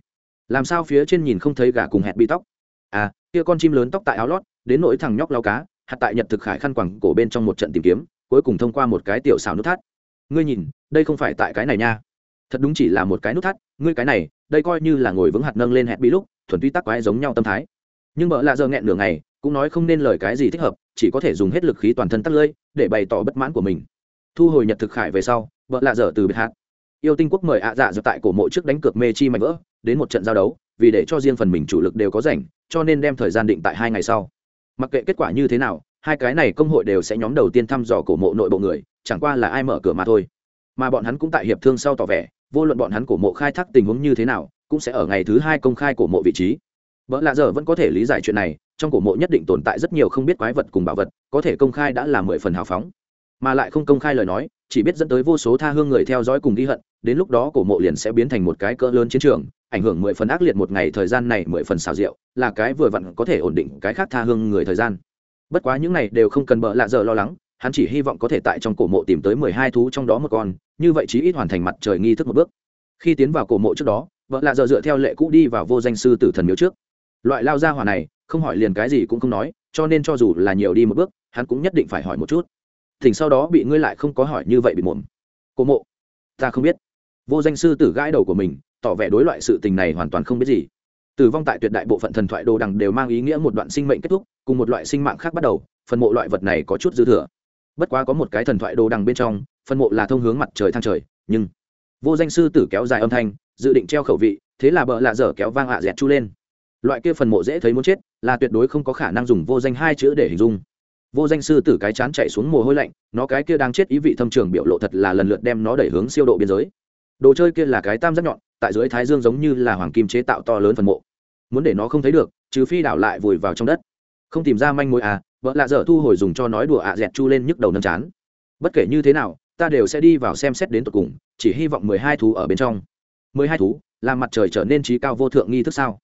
Làm sao phía trên nhìn không thấy gà cùng hẹn bị tóc? À kia con chim lớn tóc tại áo lót đến nỗi thằng nhóc lao cá, hạt tại nhật thực khải khăn quẳng cổ bên trong một trận tìm kiếm, cuối cùng thông qua một cái tiểu xào nút thắt. Ngươi nhìn, đây không phải tại cái này nha. Thật đúng chỉ là một cái nút thắt, ngươi cái này, đây coi như là ngồi vững hạt nâng lên hẹn bị lúc, thuần tuy tắc quái giống nhau tâm thái. Nhưng mợ lạ giờ nghẹn nửa ngày, cũng nói không nên lời cái gì thích hợp, chỉ có thể dùng hết lực khí toàn thân tắt lơi để bày tỏ bất mãn của mình. Thu hồi nhật thực khải về sau vợ lạ dở từ biệt hạt. Yêu tinh quốc mời ạ dạ dập tại cổ mộ trước đánh cược mê chi mạnh vỡ, đến một trận giao đấu, vì để cho riêng phần mình chủ lực đều có rảnh, cho nên đem thời gian định tại hai ngày sau mặc kệ kết quả như thế nào, hai cái này công hội đều sẽ nhóm đầu tiên thăm dò cổ mộ nội bộ người, chẳng qua là ai mở cửa mà thôi. Mà bọn hắn cũng tại hiệp thương sau tỏ vẻ, vô luận bọn hắn cổ mộ khai thác tình huống như thế nào, cũng sẽ ở ngày thứ hai công khai cổ mộ vị trí. Vợ lạ giờ vẫn có thể lý giải chuyện này, trong cổ mộ nhất định tồn tại rất nhiều không biết quái vật cùng bảo vật, có thể công khai đã là mười phần hào phóng mà lại không công khai lời nói, chỉ biết dẫn tới vô số tha hương người theo dõi cùng ghi hận, đến lúc đó cổ mộ liền sẽ biến thành một cái cỡ lớn chiến trường, ảnh hưởng mười phần ác liệt một ngày thời gian này mười phần xào rượu là cái vừa vặn có thể ổn định cái khác tha hương người thời gian. Bất quá những này đều không cần bợ lạ giờ lo lắng, hắn chỉ hy vọng có thể tại trong cổ mộ tìm tới mười hai thú trong đó một con, như vậy chí ít hoàn thành mặt trời nghi thức một bước. Khi tiến vào cổ mộ trước đó vợ lạ giờ dựa theo lệ cũ đi vào vô danh sư tử thần miếu trước. Loại lao gia hỏa này, không hỏi liền cái gì cũng không nói, cho nên cho dù là nhiều đi một bước, hắn cũng nhất định phải hỏi một chút thỉnh sau đó bị ngươi lại không có hỏi như vậy bị mồm. Cô mộ, ta không biết. Vô danh sư tử gãi đầu của mình, tỏ vẻ đối loại sự tình này hoàn toàn không biết gì. Tử vong tại tuyệt đại bộ phận thần thoại đồ đằng đều mang ý nghĩa một đoạn sinh mệnh kết thúc, cùng một loại sinh mạng khác bắt đầu, phần mộ loại vật này có chút dư thừa. Bất quá có một cái thần thoại đồ đằng bên trong, phần mộ là thông hướng mặt trời thang trời, nhưng vô danh sư tử kéo dài âm thanh, dự định treo khẩu vị, thế là bợ lạ dở kéo vang hạ dẹt chu lên. Loại kia phần mộ dễ thấy muốn chết, là tuyệt đối không có khả năng dùng vô danh hai chữ để hình dung vô danh sư tử cái chán chạy xuống mồ hôi lạnh, nó cái kia đang chết ý vị thâm trường biểu lộ thật là lần lượt đem nó đẩy hướng siêu độ biên giới. Đồ chơi kia là cái tam giác nhọn, tại dưới thái dương giống như là hoàng kim chế tạo to lớn phần mộ. Muốn để nó không thấy được, trừ phi đảo lại vùi vào trong đất. Không tìm ra manh mối à vợ lạ dở thu hồi dùng cho nói đùa ạ à dẹt chu lên nhức đầu nâm chán. Bất kể như thế nào, ta đều sẽ đi vào xem xét đến tột cùng, chỉ hy vọng mười hai thú ở bên trong. Mười hai thú, làm mặt trời trở nên trí cao vô thượng nghi thức sao?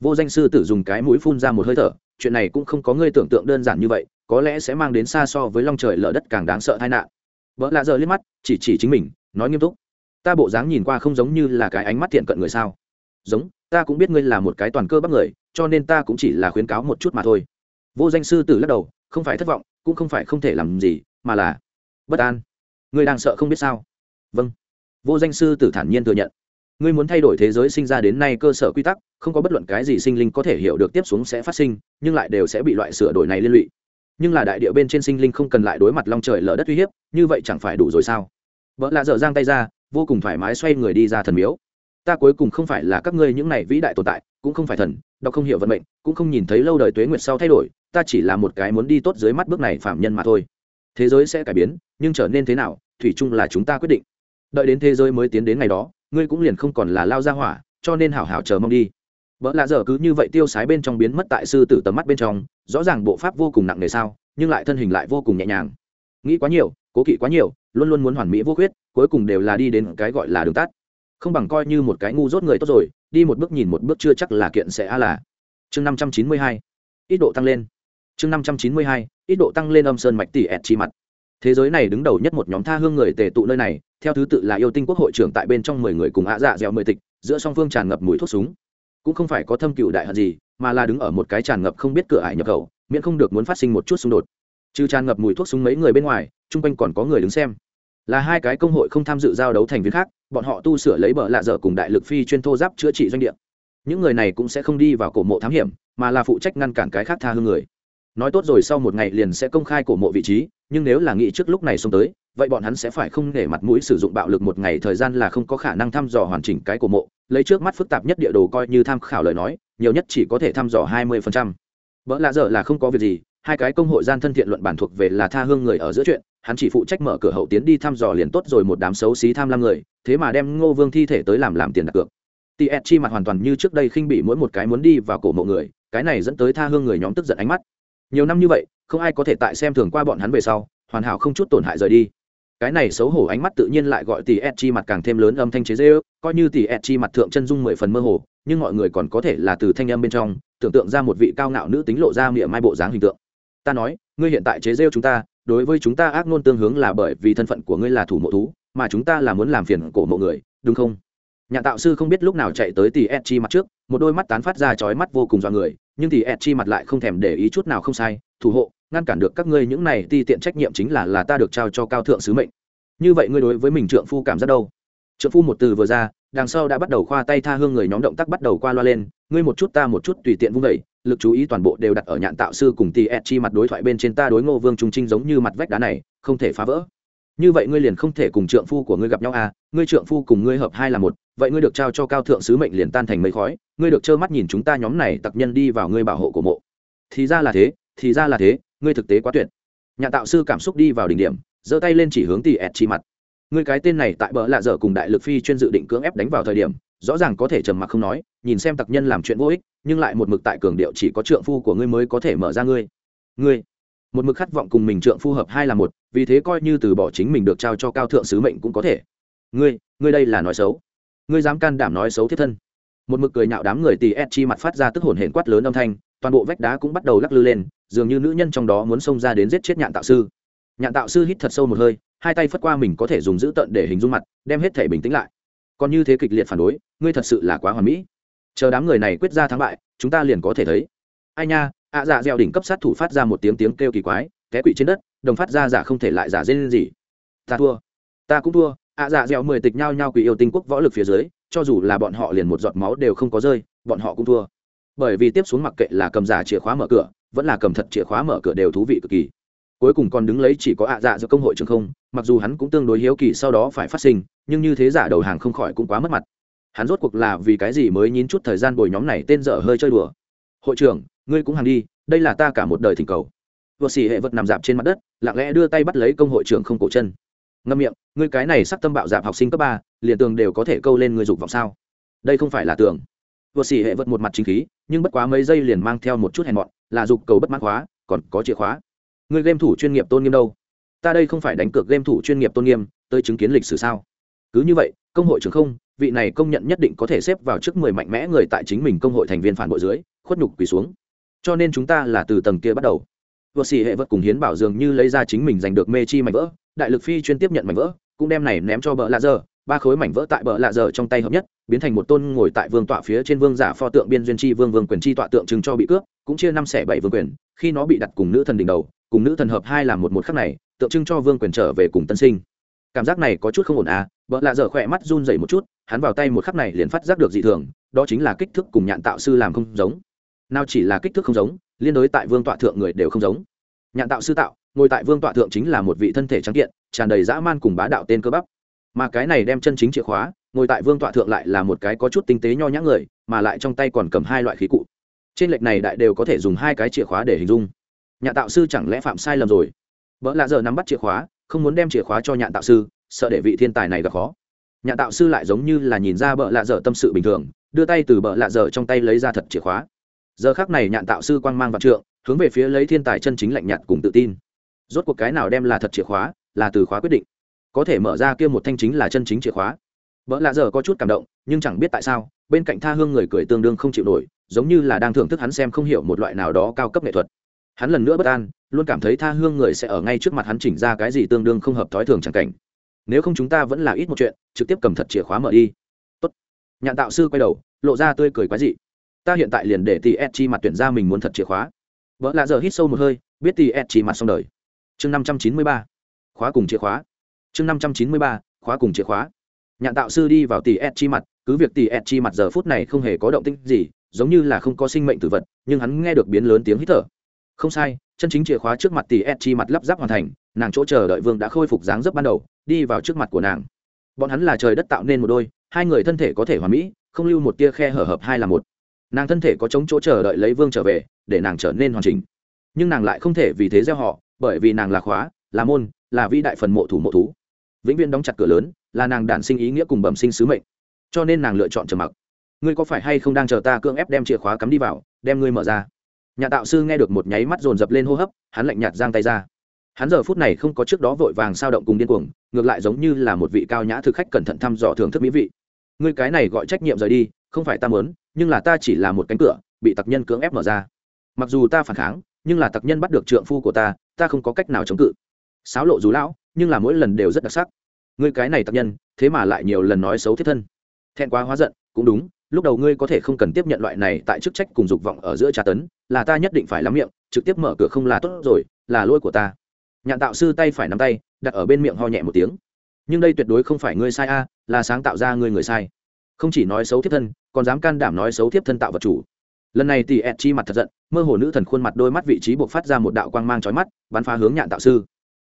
Vô danh sư tử dùng cái mũi phun ra một hơi thở, chuyện này cũng không có ngươi tưởng tượng đơn giản như vậy có lẽ sẽ mang đến xa so với long trời lở đất càng đáng sợ tai nạn. Vợ lạ giờ liếc mắt, chỉ chỉ chính mình, nói nghiêm túc. Ta bộ dáng nhìn qua không giống như là cái ánh mắt thiện cận người sao. Giống, ta cũng biết ngươi là một cái toàn cơ bắp người, cho nên ta cũng chỉ là khuyến cáo một chút mà thôi. Vô danh sư tử lắc đầu, không phải thất vọng, cũng không phải không thể làm gì, mà là bất an. Ngươi đang sợ không biết sao? Vâng. Vô danh sư tử thản nhiên thừa nhận. Ngươi muốn thay đổi thế giới sinh ra đến nay cơ sở quy tắc, không có bất luận cái gì sinh linh có thể hiểu được tiếp xuống sẽ phát sinh, nhưng lại đều sẽ bị loại sửa đổi này liên lụy nhưng là đại địa bên trên sinh linh không cần lại đối mặt long trời lở đất uy hiếp, như vậy chẳng phải đủ rồi sao? Vợ lạ dở giang tay ra, vô cùng thoải mái xoay người đi ra thần miếu. Ta cuối cùng không phải là các ngươi những này vĩ đại tồn tại, cũng không phải thần, đọc không hiểu vận mệnh, cũng không nhìn thấy lâu đời tuế nguyệt sau thay đổi, ta chỉ là một cái muốn đi tốt dưới mắt bước này phạm nhân mà thôi. Thế giới sẽ cải biến, nhưng trở nên thế nào, thủy chung là chúng ta quyết định. Đợi đến thế giới mới tiến đến ngày đó, ngươi cũng liền không còn là lao ra hỏa, cho nên hảo hảo chờ mong đi vợ lạ giờ cứ như vậy tiêu sái bên trong biến mất tại sư tử tầm mắt bên trong, rõ ràng bộ pháp vô cùng nặng nề sao, nhưng lại thân hình lại vô cùng nhẹ nhàng. Nghĩ quá nhiều, cố kỵ quá nhiều, luôn luôn muốn hoàn mỹ vô khuyết, cuối cùng đều là đi đến cái gọi là đường tắt. Không bằng coi như một cái ngu dốt người tốt rồi, đi một bước nhìn một bước chưa chắc là kiện sẽ a là. Chương năm trăm chín mươi hai, ít độ tăng lên. Chương năm trăm chín mươi hai, ít độ tăng lên âm sơn mạch tỷ ẹt chi mặt. Thế giới này đứng đầu nhất một nhóm tha hương người tề tụ nơi này, theo thứ tự là yêu tinh quốc hội trưởng tại bên trong mười người cùng ạ dạ dẻo mười tịch, giữa song phương tràn ngập mùi thuốc súng cũng không phải có thâm cựu đại hận gì, mà là đứng ở một cái tràn ngập không biết cửa ải nhập khẩu, miễn không được muốn phát sinh một chút xung đột. Trừ tràn ngập mùi thuốc súng mấy người bên ngoài, chung quanh còn có người đứng xem. Là hai cái công hội không tham dự giao đấu thành viên khác, bọn họ tu sửa lấy bờ lạ dở cùng đại lực phi chuyên thô giáp chữa trị doanh địa. Những người này cũng sẽ không đi vào cổ mộ thám hiểm, mà là phụ trách ngăn cản cái khác tha hương người. Nói tốt rồi sau một ngày liền sẽ công khai cổ mộ vị trí, nhưng nếu là nghĩ trước lúc này xông tới vậy bọn hắn sẽ phải không để mặt mũi sử dụng bạo lực một ngày thời gian là không có khả năng thăm dò hoàn chỉnh cái cổ mộ. Lấy trước mắt phức tạp nhất địa đồ coi như tham khảo lời nói, nhiều nhất chỉ có thể thăm dò hai mươi phần trăm. Vợ lạ dở là không có việc gì, hai cái công hội gian thân thiện luận bản thuộc về là tha hương người ở giữa chuyện, hắn chỉ phụ trách mở cửa hậu tiến đi thăm dò liền tốt rồi một đám xấu xí tham lam người, thế mà đem ngô vương thi thể tới làm làm tiền đặt cược. Ts chi mặt hoàn toàn như trước đây khinh bị mỗi một cái muốn đi vào cổ mộ người, cái này dẫn tới tha hương người nhóm tức giận ánh mắt. Nhiều năm như vậy, không ai có thể tại xem thường qua bọn hắn về sau, hoàn hảo không chút tổn hại rời đi cái này xấu hổ ánh mắt tự nhiên lại gọi tỷ ed chi mặt càng thêm lớn âm thanh chế dễ ước, coi như tỷ ed chi mặt thượng chân dung mười phần mơ hồ, nhưng mọi người còn có thể là từ thanh âm bên trong, tưởng tượng ra một vị cao ngạo nữ tính lộ ra miệng mai bộ dáng hình tượng. Ta nói, ngươi hiện tại chế rêu chúng ta, đối với chúng ta ác ngôn tương hướng là bởi vì thân phận của ngươi là thủ mộ thú, mà chúng ta là muốn làm phiền cổ mộ người, đúng không? Nhà tạo sư không biết lúc nào chạy tới tỷ ed chi mặt trước, một đôi mắt tán phát ra chói mắt vô cùng do người, nhưng tỷ ed chi mặt lại không thèm để ý chút nào không sai, thủ hộ ngăn cản được các ngươi những này ti tiện trách nhiệm chính là là ta được trao cho cao thượng sứ mệnh. Như vậy ngươi đối với mình trượng phu cảm giác đâu? Trượng phu một từ vừa ra, đằng sau đã bắt đầu khoa tay tha hương người nhóm động tác bắt đầu qua loa lên, ngươi một chút ta một chút tùy tiện vung vẩy lực chú ý toàn bộ đều đặt ở nhạn tạo sư cùng tì chi mặt đối thoại bên trên ta đối ngô vương trung trinh giống như mặt vách đá này, không thể phá vỡ. Như vậy ngươi liền không thể cùng trượng phu của ngươi gặp nhau à ngươi trượng phu cùng ngươi hợp hai là một, vậy ngươi được trao cho cao thượng sứ mệnh liền tan thành mấy khói, ngươi được trơ mắt nhìn chúng ta nhóm này, tặc nhân đi vào ngươi bảo hộ của mộ. Thì ra là thế, thì ra là thế ngươi thực tế quá tuyệt. Nhà tạo sư cảm xúc đi vào đỉnh điểm, giơ tay lên chỉ hướng tỷ ẹt chi mặt. Ngươi cái tên này tại bờ lạ dở cùng đại lực phi chuyên dự định cưỡng ép đánh vào thời điểm, rõ ràng có thể trầm mặc không nói, nhìn xem tặc nhân làm chuyện vô ích, nhưng lại một mực tại cường điệu chỉ có trượng phu của ngươi mới có thể mở ra ngươi. Ngươi, một mực khát vọng cùng mình trượng phu hợp hai là một, vì thế coi như từ bỏ chính mình được trao cho cao thượng sứ mệnh cũng có thể. Ngươi ngươi đây là nói xấu. Ngươi dám can đảm nói xấu thiết thân. Một mực cười nhạo đám người tì ed chi mặt phát ra tức hồn hển quát lớn âm thanh, toàn bộ vách đá cũng bắt đầu lắc lư lên dường như nữ nhân trong đó muốn xông ra đến giết chết nhạn tạo sư. Nhạn tạo sư hít thật sâu một hơi, hai tay phất qua mình có thể dùng giữ tận để hình dung mặt, đem hết thể bình tĩnh lại. Còn như thế kịch liệt phản đối, ngươi thật sự là quá hoàn mỹ. Chờ đám người này quyết ra thắng bại, chúng ta liền có thể thấy. Ai nha, ạ dạ gieo đỉnh cấp sát thủ phát ra một tiếng tiếng kêu kỳ quái, té quỵ trên đất, đồng phát ra giả không thể lại giả dê lên gì. Ta thua. Ta cũng thua. Ạ dạ gieo mười tịch nhau nhau quỷ yêu tinh quốc võ lực phía dưới, cho dù là bọn họ liền một giọt máu đều không có rơi, bọn họ cũng thua bởi vì tiếp xuống mặc kệ là cầm giả chìa khóa mở cửa, vẫn là cầm thật chìa khóa mở cửa đều thú vị cực kỳ. Cuối cùng còn đứng lấy chỉ có ạ dạ giữa công hội trường không, mặc dù hắn cũng tương đối hiếu kỳ sau đó phải phát sinh, nhưng như thế giả đầu hàng không khỏi cũng quá mất mặt. Hắn rốt cuộc là vì cái gì mới nhín chút thời gian bồi nhóm này tên dở hơi chơi đùa? Hội trưởng, ngươi cũng hàng đi, đây là ta cả một đời thỉnh cầu. Vợ xỉ hệ vật nằm dạp trên mặt đất, lặng lẽ đưa tay bắt lấy công hội trưởng không cổ chân. Ngâm miệng, ngươi cái này sắc tâm bạo dạp học sinh cấp ba, liền tường đều có thể câu lên người dục vọng sao? Đây không phải là tường vừa xỉ hệ vật một mặt chính khí, nhưng bất quá mấy giây liền mang theo một chút hèn mọn, là dục cầu bất mãn khóa, còn có chìa khóa. Người game thủ chuyên nghiệp tôn nghiêm đâu? Ta đây không phải đánh cược game thủ chuyên nghiệp tôn nghiêm, tới chứng kiến lịch sử sao? Cứ như vậy, công hội trưởng không, vị này công nhận nhất định có thể xếp vào trước mười mạnh mẽ người tại chính mình công hội thành viên phản bội dưới, khuất nhục quỳ xuống. Cho nên chúng ta là từ tầng kia bắt đầu. Vợ xỉ hệ vật cùng hiến bảo dường như lấy ra chính mình giành được mê chi mảnh vỡ, đại lực phi chuyên tiếp nhận mảnh vỡ, cũng đem này ném cho bờ lạ dơ ba khối mảnh vỡ tại bờ lạ giờ trong tay hợp nhất, biến thành một tôn ngồi tại vương tọa phía trên vương giả pho tượng biên duyên chi vương vương quyền chi tọa tượng trưng cho bị cướp, cũng chia năm xẻ bảy vương quyền, khi nó bị đặt cùng nữ thần đỉnh đầu, cùng nữ thần hợp hai làm một một khắc này, tượng trưng cho vương quyền trở về cùng tân sinh. Cảm giác này có chút không ổn à vợ lạ dở khỏe mắt run dậy một chút, hắn vào tay một khắc này liền phát giác được dị thường, đó chính là kích thước cùng nhạn tạo sư làm không giống. Nào chỉ là kích thước không giống, liên đối tại vương tọa thượng người đều không giống. Nhạn tạo sư tạo, ngồi tại vương tọa thượng chính là một vị thân thể trắng kiện, tràn đầy dã man cùng bá đạo tên cơ bắp mà cái này đem chân chính chìa khóa, ngồi tại vương tọa thượng lại là một cái có chút tinh tế nho nhã người, mà lại trong tay còn cầm hai loại khí cụ. Trên lệch này đại đều có thể dùng hai cái chìa khóa để hình dung. Nhà tạo sư chẳng lẽ phạm sai lầm rồi? Vợ lạ giờ nắm bắt chìa khóa, không muốn đem chìa khóa cho nhạn tạo sư, sợ để vị thiên tài này gặp khó. Nhạn tạo sư lại giống như là nhìn ra bợ lạ dở tâm sự bình thường, đưa tay từ bợ lạ dở trong tay lấy ra thật chìa khóa. Giờ khác này nhạn tạo sư quang mang vạn trượng, hướng về phía lấy thiên tài chân chính lạnh nhạt cùng tự tin. Rốt cuộc cái nào đem là thật chìa khóa, là từ khóa quyết định có thể mở ra kia một thanh chính là chân chính chìa khóa. Vợ lạ giờ có chút cảm động, nhưng chẳng biết tại sao, bên cạnh tha hương người cười tương đương không chịu nổi, giống như là đang thưởng thức hắn xem không hiểu một loại nào đó cao cấp nghệ thuật. Hắn lần nữa bất an, luôn cảm thấy tha hương người sẽ ở ngay trước mặt hắn chỉnh ra cái gì tương đương không hợp thói thường chẳng cảnh. Nếu không chúng ta vẫn là ít một chuyện, trực tiếp cầm thật chìa khóa mở đi. Tốt. nhạn tạo sư quay đầu, lộ ra tươi cười quái dị. Ta hiện tại liền để tì et chi mặt tuyển ra mình muốn thật chìa khóa. Vợ lạ giờ hít sâu một hơi, biết tì et chi mặt xong đời. Chương năm trăm chín mươi ba. Khóa cùng chìa khóa chương năm trăm chín mươi ba, khóa cùng chìa khóa. Nhạn tạo sư đi vào tỷ et chi mặt, cứ việc tỷ et chi mặt giờ phút này không hề có động tinh gì, giống như là không có sinh mệnh tử vật, nhưng hắn nghe được biến lớn tiếng hít thở. Không sai, chân chính chìa khóa trước mặt tỷ et chi mặt lắp ráp hoàn thành, nàng chỗ chờ đợi vương đã khôi phục dáng dấp ban đầu, đi vào trước mặt của nàng. Bọn hắn là trời đất tạo nên một đôi, hai người thân thể có thể hòa mỹ, không lưu một tia khe hở hợp hai là một. Nàng thân thể có chống chỗ chờ đợi lấy vương trở về, để nàng trở nên hoàn chỉnh. Nhưng nàng lại không thể vì thế gieo họ, bởi vì nàng là khóa, là môn, là vĩ đại phần mộ thủ mộ thú vĩnh viễn đóng chặt cửa lớn, là nàng đản sinh ý nghĩa cùng bẩm sinh sứ mệnh. Cho nên nàng lựa chọn trầm mặc. Ngươi có phải hay không đang chờ ta cưỡng ép đem chìa khóa cắm đi vào, đem ngươi mở ra? Nhà tạo sư nghe được một nháy mắt dồn dập lên hô hấp, hắn lạnh nhạt giang tay ra. Hắn giờ phút này không có trước đó vội vàng sao động cùng điên cuồng, ngược lại giống như là một vị cao nhã thực khách cẩn thận thăm dò thưởng thức mỹ vị. Ngươi cái này gọi trách nhiệm rời đi, không phải ta mớn nhưng là ta chỉ là một cánh cửa, bị tặc nhân cưỡng ép mở ra. Mặc dù ta phản kháng, nhưng là tặc nhân bắt được trượng phu của ta ta không có cách nào chống cự. Sáo lộ dù lão nhưng là mỗi lần đều rất đặc sắc. Ngươi cái này tặc nhân, thế mà lại nhiều lần nói xấu thiết thân. Thẹn quá hóa giận, cũng đúng, lúc đầu ngươi có thể không cần tiếp nhận loại này tại chức trách cùng dục vọng ở giữa trà tấn, là ta nhất định phải lắm miệng, trực tiếp mở cửa không là tốt rồi, là lỗi của ta. Nhạn tạo sư tay phải nắm tay, đặt ở bên miệng ho nhẹ một tiếng. Nhưng đây tuyệt đối không phải ngươi sai a, là sáng tạo ra ngươi người sai. Không chỉ nói xấu thiếp thân, còn dám can đảm nói xấu thiếp thân tạo vật chủ. Lần này tỷ ẹt chi mặt thật giận, mơ hồ nữ thần khuôn mặt đôi mắt vị trí buộc phát ra một đạo quang mang trói mắt, bắn phá hướng nhạn tạo sư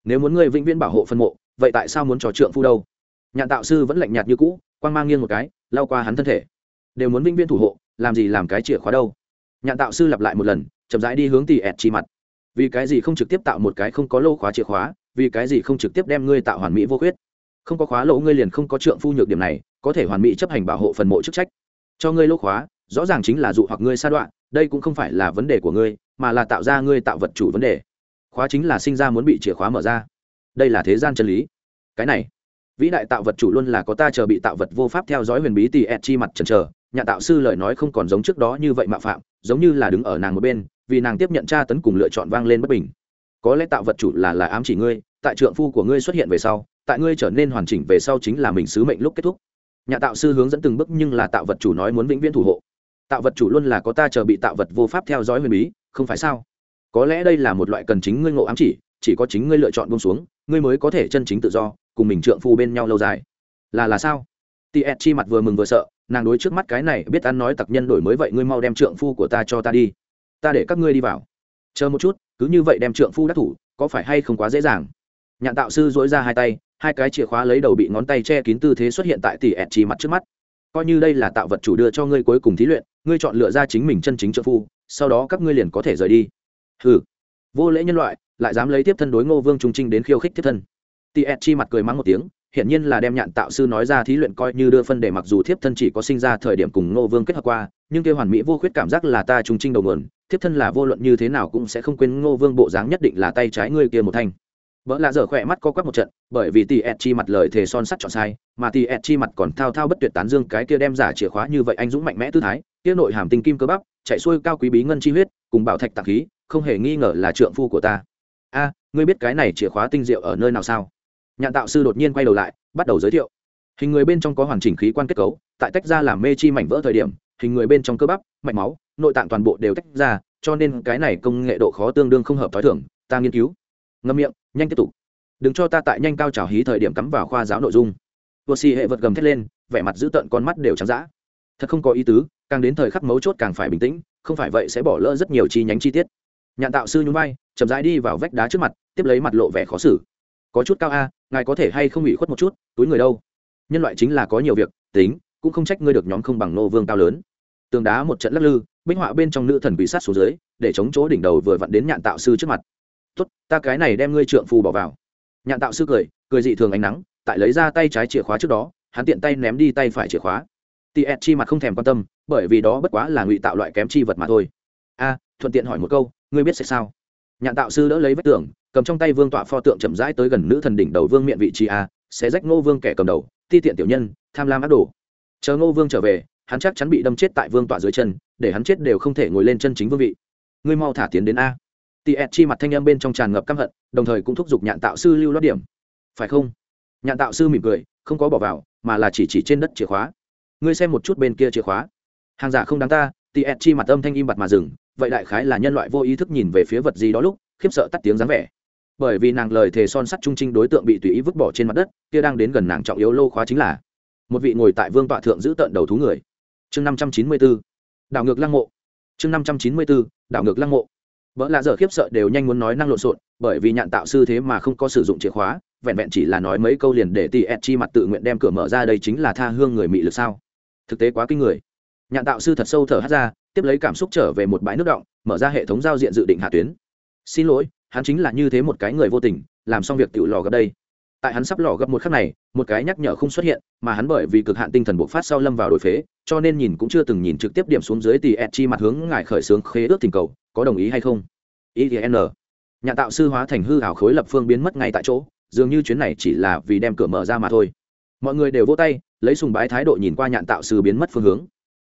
nếu muốn ngươi vĩnh viễn bảo hộ phân mộ, vậy tại sao muốn trò trượng phu đâu? Nhạn tạo sư vẫn lạnh nhạt như cũ, quang mang nghiêng một cái lao qua hắn thân thể. Đều muốn vĩnh viễn thủ hộ, làm gì làm cái chìa khóa đâu? Nhạn tạo sư lặp lại một lần, chậm rãi đi hướng tỉ ẹt chi mặt. Vì cái gì không trực tiếp tạo một cái không có lô khóa chìa khóa, vì cái gì không trực tiếp đem ngươi tạo hoàn mỹ vô khuyết? Không có khóa lỗ ngươi liền không có trượng phu nhược điểm này, có thể hoàn mỹ chấp hành bảo hộ phần mộ chức trách. Cho ngươi lô khóa, rõ ràng chính là dụ hoặc ngươi sa đoạn, đây cũng không phải là vấn đề của ngươi, mà là tạo ra ngươi tạo vật chủ vấn đề khóa chính là sinh ra muốn bị chìa khóa mở ra. Đây là thế gian chân lý. Cái này, vĩ đại tạo vật chủ luôn là có ta chờ bị tạo vật vô pháp theo dõi huyền bí tì ẹt chi mặt trần trờ nhà tạo sư lời nói không còn giống trước đó như vậy mạo phạm, giống như là đứng ở nàng một bên, vì nàng tiếp nhận tra tấn cùng lựa chọn vang lên bất bình. Có lẽ tạo vật chủ là là ám chỉ ngươi, tại trượng phu của ngươi xuất hiện về sau, tại ngươi trở nên hoàn chỉnh về sau chính là mình sứ mệnh lúc kết thúc. Nhà tạo sư hướng dẫn từng bước nhưng là tạo vật chủ nói muốn vĩnh viễn thủ hộ. Tạo vật chủ luôn là có ta chờ bị tạo vật vô pháp theo dõi huyền bí, không phải sao? Có lẽ đây là một loại cần chính ngươi ngộ ám chỉ chỉ có chính ngươi lựa chọn buông xuống, ngươi mới có thể chân chính tự do, cùng mình trượng phu bên nhau lâu dài. Là là sao? Ts chi mặt vừa mừng vừa sợ, nàng đối trước mắt cái này biết ăn nói tặc nhân đổi mới vậy ngươi mau đem trượng phu của ta cho ta đi. Ta để các ngươi đi vào. Chờ một chút, cứ như vậy đem trượng phu đắc thủ, có phải hay không quá dễ dàng? Nhạn tạo sư dỗi ra hai tay, hai cái chìa khóa lấy đầu bị ngón tay che kín tư thế xuất hiện tại tỷ ẹt chi mặt trước mắt. Coi như đây là tạo vật chủ đưa cho ngươi cuối cùng thí luyện, ngươi chọn lựa ra chính mình chân chính trượng phu, sau đó các ngươi liền có thể rời đi ừ vô lễ nhân loại, lại dám lấy tiếp thân đối ngô vương trung trinh đến khiêu khích tiếp thân. Tiết ẹt chi mặt cười mắng một tiếng hiện nhiên là đem nhạn tạo sư nói ra thí luyện coi như đưa phân để mặc dù thiếp thân chỉ có sinh ra thời điểm cùng ngô vương kết hợp qua, nhưng kêu hoàn mỹ vô khuyết cảm giác là ta trung trinh đầu nguồn, thiếp thân là vô luận như thế nào cũng sẽ không quên ngô vương bộ dáng nhất định là tay trái ngươi kia một thanh. Vợ lạ dở khỏe mắt co quắp một trận, bởi vì Tiết ẹt chi mặt lời thề son sắt chọn sai, mà Tiết ẹt chi mặt còn thao thao bất tuyệt tán dương cái kia đem giả chìa khóa như vậy anh dũng mạnh mẽ tư thái, kia nội hàm tinh kim cơ bắp, chạy xuôi cao quý bí ngân chi huyết, cùng bảo thạch tạc khí không hề nghi ngờ là trượng phu của ta. A, ngươi biết cái này chìa khóa tinh diệu ở nơi nào sao? Nhạn tạo sư đột nhiên quay đầu lại, bắt đầu giới thiệu. Hình người bên trong có hoàn chỉnh khí quan kết cấu, tại tách ra làm mê chi mảnh vỡ thời điểm, hình người bên trong cơ bắp, mạch máu, nội tạng toàn bộ đều tách ra, cho nên cái này công nghệ độ khó tương đương không hợp t h o i thưởng ta nghiên cứu. Ngâm miệng, nhanh tiếp tục. Đừng cho ta tại nhanh cao trào hí thời điểm cắm vào khoa giáo nội dung. Vua xì hệ vật gầm thét lên, vẻ mặt giữ tợn con mắt đều trắng d thật không có ý tứ, càng đến thời khắc mấu chốt càng phải bình tĩnh, không phải vậy sẽ bỏ lỡ rất nhiều chi nhánh chi tiết nhạn tạo sư nhún vai, chậm rãi đi vào vách đá trước mặt, tiếp lấy mặt lộ vẻ khó xử. Có chút cao a, ngài có thể hay không ủy khuất một chút, túi người đâu? Nhân loại chính là có nhiều việc, tính, cũng không trách ngươi được nhóm không bằng nô vương cao lớn. Tường đá một trận lắc lư, bích họa bên trong nữ thần bị sát xuống dưới, để chống chỗ đỉnh đầu vừa vặn đến nhạn tạo sư trước mặt. Tốt, ta cái này đem ngươi trượng phù bỏ vào. Nhạn tạo sư cười cười dị thường ánh nắng, tại lấy ra tay trái chìa khóa trước đó, hắn tiện tay ném đi tay phải chìa khóa. Ts chi mặt không thèm quan tâm, bởi vì đó bất quá là ngụy tạo loại kém chi vật mà thôi. A, thuận tiện hỏi một câu ngươi biết sẽ sao? Nhạn tạo sư đỡ lấy vách tường, cầm trong tay vương tọa pho tượng chậm rãi tới gần nữ thần đỉnh đầu vương miệng vị trí a sẽ rách ngô vương kẻ cầm đầu ti tiện tiểu nhân tham lam ác đồ. Chờ ngô vương trở về hắn chắc chắn bị đâm chết tại vương tọa dưới chân để hắn chết đều không thể ngồi lên chân chính vương vị. Ngươi mau thả tiến đến a. Tị ẹt chi mặt thanh âm bên trong tràn ngập căm hận đồng thời cũng thúc giục nhạn tạo sư lưu lót điểm. Phải không? Nhạn tạo sư mỉm cười không có bỏ vào mà là chỉ chỉ trên đất chìa khóa. Ngươi xem một chút bên kia chìa khóa. Hàng giả không đáng ta tị ẹt chi mặt âm thanh im bặt mà dừng vậy đại khái là nhân loại vô ý thức nhìn về phía vật gì đó lúc, khiếp sợ tắt tiếng dáng vẻ. Bởi vì nàng lời thề son sắt trung trinh đối tượng bị tùy ý vứt bỏ trên mặt đất, kia đang đến gần nàng trọng yếu lô khóa chính là một vị ngồi tại vương tọa thượng giữ tận đầu thú người. Chương năm trăm chín mươi bốn đảo ngược lăng mộ. Chương năm trăm chín mươi bốn đảo ngược lăng mộ. Vợ lạ dở khiếp sợ đều nhanh muốn nói năng lộn xộn, bởi vì nhạn tạo sư thế mà không có sử dụng chìa khóa, vẹn vẹn chỉ là nói mấy câu liền để tỉ ẹt chi mặt tự nguyện đem cửa mở ra đây chính là tha hương người mị lực sao? Thực tế quá kinh người. Nhạn tạo sư thật sâu thở hát ra tiếp lấy cảm xúc trở về một bãi nước động, mở ra hệ thống giao diện dự định hạ tuyến. Xin lỗi, hắn chính là như thế một cái người vô tình, làm xong việc tự lò gấp đây. Tại hắn sắp lò gấp một khắc này, một cái nhắc nhở không xuất hiện, mà hắn bởi vì cực hạn tinh thần bộc phát sau lâm vào đổi phế, cho nên nhìn cũng chưa từng nhìn trực tiếp điểm xuống dưới tỷ ẹt chi mặt hướng ngài khởi xướng khế ước tình cầu, có đồng ý hay không? Itn nhà tạo sư hóa thành hư ảo khối lập phương biến mất ngay tại chỗ, dường như chuyến này chỉ là vì đem cửa mở ra mà thôi. Mọi người đều vỗ tay, lấy sùng bái thái độ nhìn qua nhạn tạo sư biến mất phương hướng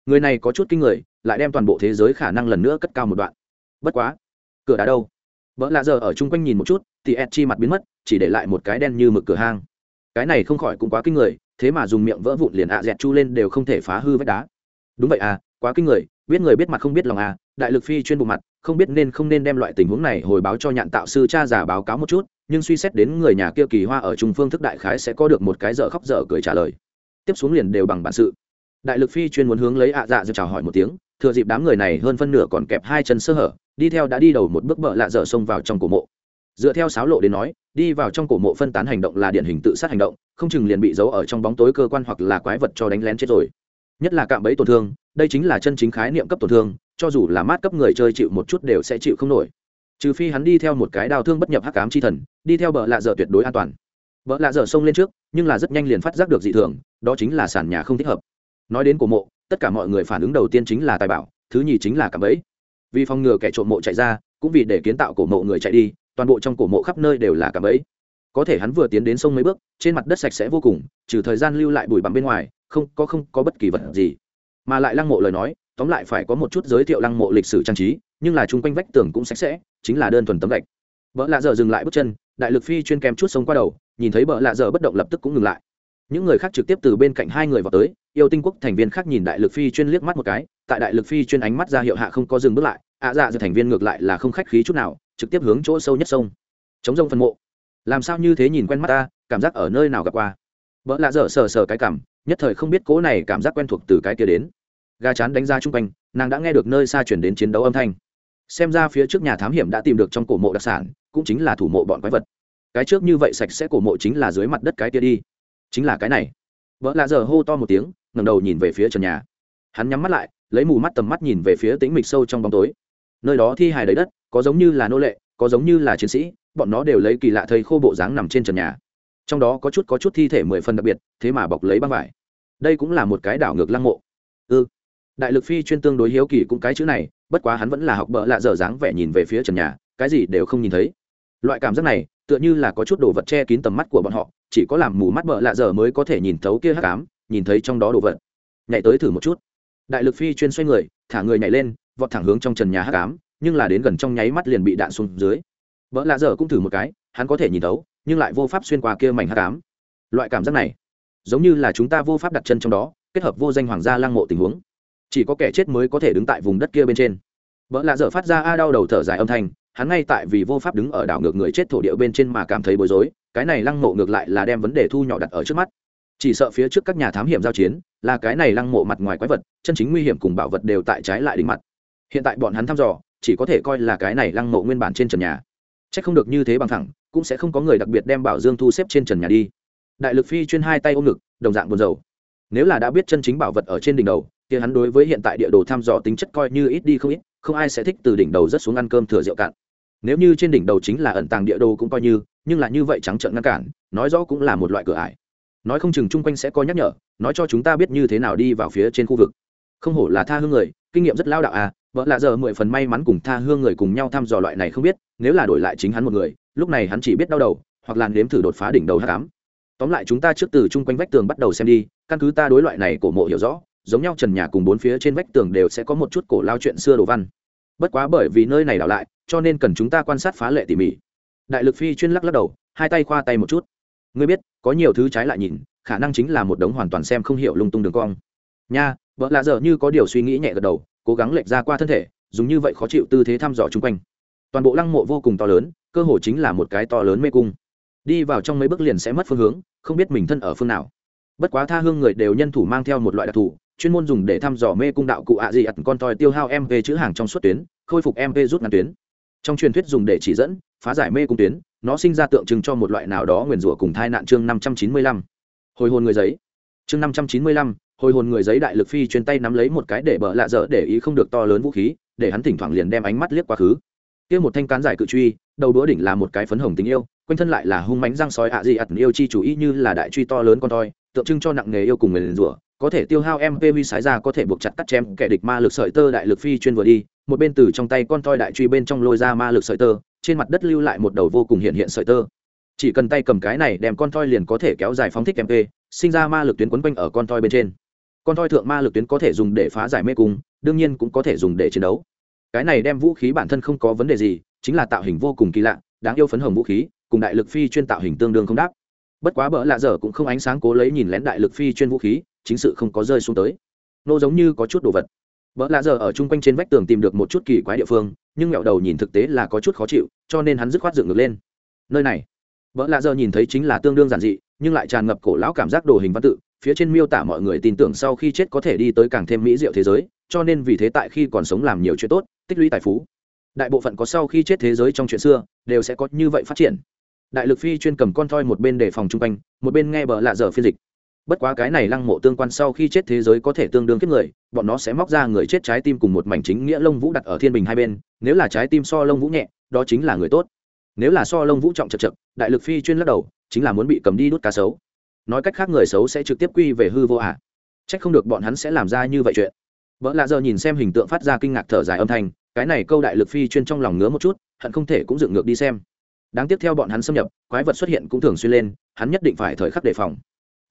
người này có chút kinh người, lại đem toàn bộ thế giới khả năng lần nữa cất cao một đoạn. Bất quá, cửa đá đâu? Vợ lạ giờ ở chung quanh nhìn một chút, thì ed chi mặt biến mất, chỉ để lại một cái đen như mực cửa hang. Cái này không khỏi cũng quá kinh người, thế mà dùng miệng vỡ vụn liền ạ dẹt chu lên đều không thể phá hư vách đá. Đúng vậy à quá kinh người, biết người biết mặt không biết lòng à đại lực phi chuyên bộ mặt, không biết nên không nên đem loại tình huống này hồi báo cho nhạn tạo sư cha giả báo cáo một chút, nhưng suy xét đến người nhà kia kỳ hoa ở trung phương thức đại khái sẽ có được một cái dở khóc dở cười trả lời. Tiếp xuống liền đều bằng bản sự đại lực phi chuyên muốn hướng lấy ạ dạ dơ chào hỏi một tiếng, thừa dịp đám người này hơn phân nửa còn kẹp hai chân sơ hở, đi theo đã đi đầu một bước bợ lạ dở xông vào trong cổ mộ. Dựa theo sáo lộ đến nói, đi vào trong cổ mộ phân tán hành động là điển hình tự sát hành động, không chừng liền bị giấu ở trong bóng tối cơ quan hoặc là quái vật cho đánh lén chết rồi. Nhất là cạm bẫy tổn thương, đây chính là chân chính khái niệm cấp tổn thương, cho dù là mát cấp người chơi chịu một chút đều sẽ chịu không nổi. Trừ phi hắn đi theo một cái đào thương bất nhập hắc cám chi thần, đi theo bờ lạ dở tuyệt đối an toàn. Bờ lạ dở xông lên trước, nhưng là rất nhanh liền phát giác được dị thường, đó chính là sàn nhà không thích hợp nói đến cổ mộ, tất cả mọi người phản ứng đầu tiên chính là tài bảo, thứ nhì chính là cảm ấy vì phòng ngừa kẻ trộm mộ chạy ra, cũng vì để kiến tạo cổ mộ người chạy đi, toàn bộ trong cổ mộ khắp nơi đều là cảm ấy có thể hắn vừa tiến đến sông mấy bước, trên mặt đất sạch sẽ vô cùng, trừ thời gian lưu lại bụi bặm bên ngoài, không có không có bất kỳ vật gì. Mà lại lăng mộ lời nói, tóm lại phải có một chút giới thiệu lăng mộ lịch sử trang trí, nhưng là chung quanh vách tường cũng sạch sẽ, chính là đơn thuần tấm gạch. Vợ lạ dở dừng lại bước chân, đại lực phi chuyên kèm chút sông qua đầu, nhìn thấy vợ lạ dở bất động lập tức cũng ngừng lại những người khác trực tiếp từ bên cạnh hai người vào tới, yêu tinh quốc thành viên khác nhìn đại lực phi chuyên liếc mắt một cái, tại đại lực phi chuyên ánh mắt ra hiệu hạ không có dừng bước lại, ạ dạ giờ thành viên ngược lại là không khách khí chút nào, trực tiếp hướng chỗ sâu nhất sông. Chống rông phân mộ. Làm sao như thế nhìn quen mắt ta, cảm giác ở nơi nào gặp qua? Vợ lạ dở sờ sờ cái cảm, nhất thời không biết cố này cảm giác quen thuộc từ cái kia đến. Gà chán đánh ra chung quanh, nàng đã nghe được nơi xa chuyển đến chiến đấu âm thanh. Xem ra phía trước nhà thám hiểm đã tìm được trong cổ mộ đặc sản, cũng chính là thủ mộ bọn quái vật. Cái trước như vậy sạch sẽ cổ mộ chính là dưới mặt đất cái kia đi chính là cái này. Vợ lạ giờ hô to một tiếng ngầm đầu nhìn về phía trần nhà. Hắn nhắm mắt lại, lấy mù mắt tầm mắt nhìn về phía tĩnh mịch sâu trong bóng tối. Nơi đó thi hài đầy đất, có giống như là nô lệ, có giống như là chiến sĩ, bọn nó đều lấy kỳ lạ thầy khô bộ dáng nằm trên trần nhà. Trong đó có chút có chút thi thể mười phần đặc biệt, thế mà bọc lấy băng vải. Đây cũng là một cái đảo ngược lăng mộ. Ư ừ. đại lực phi chuyên tương đối hiếu kỳ cũng cái chữ này, bất quá hắn vẫn là học bợ lạ dở dáng vẻ nhìn về phía trần nhà, cái gì đều không nhìn thấy. Loại cảm giác này, tựa như là có chút đồ vật che kín tầm mắt của bọn họ chỉ có làm mù mắt bợ lạ dở mới có thể nhìn thấu kia hắc ám, nhìn thấy trong đó đồ vật. Nhảy tới thử một chút. Đại lực phi chuyên xoay người, thả người nhảy lên, vọt thẳng hướng trong trần nhà hắc ám, nhưng là đến gần trong nháy mắt liền bị đạn xuống dưới. Bợ lạ dở cũng thử một cái, hắn có thể nhìn thấu, nhưng lại vô pháp xuyên qua kia mảnh hắc ám. Loại cảm giác này, giống như là chúng ta vô pháp đặt chân trong đó, kết hợp vô danh hoàng gia lang mộ tình huống. Chỉ có kẻ chết mới có thể đứng tại vùng đất kia bên trên. Vợ lạ dở phát ra a đau đầu thở dài âm thanh hắn ngay tại vì vô pháp đứng ở đảo ngược người chết thổ địa bên trên mà cảm thấy bối rối, cái này lăng mộ ngược lại là đem vấn đề thu nhỏ đặt ở trước mắt. Chỉ sợ phía trước các nhà thám hiểm giao chiến, là cái này lăng mộ mặt ngoài quái vật, chân chính nguy hiểm cùng bảo vật đều tại trái lại đỉnh mặt. Hiện tại bọn hắn thăm dò, chỉ có thể coi là cái này lăng mộ nguyên bản trên trần nhà. C h ắ c không được như thế bằng thẳng, cũng sẽ không có người đặc biệt đem bảo dương thu xếp trên trần nhà đi. Đại lực phi chuyên hai tay ôm ngực, đồng dạng buồn dầu nếu là đã biết chân chính bảo vật ở trên đỉnh đầu thì hắn đối với hiện tại địa đồ thăm dò tính chất coi như ít đi không ít, không ai sẽ thích từ đỉnh đầu rất xuống ăn cơm thừa rượu cạn nếu như trên đỉnh đầu chính là ẩn tàng địa đồ cũng coi như, nhưng là như vậy trắng trợn ngăn cản, nói rõ cũng là một loại cửa ải. Nói không chừng chung quanh sẽ có nhắc nhở, nói cho chúng ta biết như thế nào đi vào phía trên khu vực. Không hổ là tha hương người, kinh nghiệm rất lao đạo à vợ lạ giờ mười phần may mắn cùng tha hương người cùng nhau thăm dò loại này không biết, nếu là đổi lại chính hắn một người, lúc này hắn chỉ biết đau đầu, hoặc là nếm thử đột phá đỉnh đầu h cám tóm lại chúng ta trước từ chung quanh vách tường bắt đầu xem đi, căn cứ ta đối loại này cổ mộ hiểu rõ, giống nhau trần nhà cùng bốn phía trên vách tường đều sẽ có một chút cổ lao chuyện xưa đồ văn. Bất quá bởi vì nơi này đảo lại cho nên cần chúng ta quan sát phá lệ tỉ mỉ. Đại lực phi chuyên lắc lắc đầu, hai tay khoa tay một chút. Ngươi biết, có nhiều thứ trái lại nhìn, khả năng chính là một đống hoàn toàn xem không hiểu lung tung đường cong. Nha, vợ lạ dở như có điều suy nghĩ nhẹ gật đầu, cố gắng lệch ra qua thân thể, dùng như vậy khó chịu tư thế thăm dò chung quanh. Toàn bộ lăng mộ vô cùng to lớn, cơ hồ chính là một cái to lớn mê cung. Đi vào trong mấy bước liền sẽ mất phương hướng, không biết mình thân ở phương nào. Bất quá tha hương người đều nhân thủ mang theo một loại đặc thù, chuyên môn dùng để thăm dò mê cung đạo cụ ạ gì ặt con toi tiêu hao mv chữ hàng trong suốt tuyến, khôi phục mv rút ngắn tuyến trong truyền thuyết dùng để chỉ dẫn, phá giải mê cung tuyến, nó sinh ra tượng trưng cho một loại nào đó nguyền rủa cùng thai nạn chương năm trăm chín mươi lăm. Hồi hồn người giấy. Chương năm trăm chín mươi lăm, hồi hồn người giấy đại lực phi chuyên tay nắm lấy một cái để bợ lạ dở để ý không được to lớn vũ khí, để hắn thỉnh thoảng liền đem ánh mắt liếc quá khứ. Kia một thanh cán giải cự truy, đầu đũa đỉnh là một cái phấn hồng tình yêu, quanh thân lại là hung mánh răng sói ạ gì ặt yêu chi chủ ý như là đại truy to lớn con toi, tượng trưng cho nặng nghề yêu cùng người liền rủa, có thể tiêu hao mp vi sái ra có thể buộc chặt cắt chém kẻ địch ma lực sợi tơ đại lực phi chuyên vừa đi một bên từ trong tay con toi đại truy bên trong lôi ra ma lực sợi tơ, trên mặt đất lưu lại một đầu vô cùng hiện hiện sợi tơ. Chỉ cần tay cầm cái này đem con toi liền có thể kéo dài phóng thích mp sinh ra ma lực tuyến quấn quanh ở con toi bên trên. Con toi thượng ma lực tuyến có thể dùng để phá giải mê cung, đương nhiên cũng có thể dùng để chiến đấu. Cái này đem vũ khí bản thân không có vấn đề gì, chính là tạo hình vô cùng kỳ lạ, đáng yêu phấn hồng vũ khí, cùng đại lực phi chuyên tạo hình tương đương không đáp. Bất quá bỡ lạ dở cũng không ánh sáng cố lấy nhìn lén đại lực phi chuyên vũ khí, chính sự không có rơi xuống tới. Nô giống như có chút đồ vật bỡ lạ giờ ở chung quanh trên vách tường tìm được một chút kỳ quái địa phương, nhưng mẹo đầu nhìn thực tế là có chút khó chịu, cho nên hắn dứt khoát dựng ngược lên. Nơi này. Vợ lạ giờ nhìn thấy chính là tương đương giản dị, nhưng lại tràn ngập cổ lão cảm giác đồ hình văn tự, phía trên miêu tả mọi người tin tưởng sau khi chết có thể đi tới càng thêm mỹ diệu thế giới, cho nên vì thế tại khi còn sống làm nhiều chuyện tốt, tích lũy tài phú. Đại bộ phận có sau khi chết thế giới trong chuyện xưa, đều sẽ có như vậy phát triển. Đại lực phi chuyên cầm con thoi một bên đề phòng chung quanh, một bên nghe bờ lạ dở phiên dịch bất quá cái này lăng mộ tương quan sau khi chết thế giới có thể tương đương kiếp người, bọn nó sẽ móc ra người chết trái tim cùng một mảnh chính nghĩa lông vũ đặt ở thiên bình hai bên, nếu là trái tim so lông vũ nhẹ, đó chính là người tốt nếu là so lông vũ trọng chật chật, đại lực phi chuyên lắc đầu, chính là muốn bị cầm đi đút cá xấu. nói cách khác người xấu sẽ trực tiếp quy về hư vô ạ à. c h ắ c không được bọn hắn sẽ làm ra như vậy chuyện vợ lạ giờ nhìn xem hình tượng phát ra kinh ngạc thở dài âm thanh, cái này câu đại lực phi chuyên trong lòng ngứa một chút, hận không thể cũng dựng ngược đi xem đáng tiếp theo bọn hắn xâm nhập, quái vật xuất hiện cũng thường xuyên lên, hắn nhất định phải thời khắc đề phòng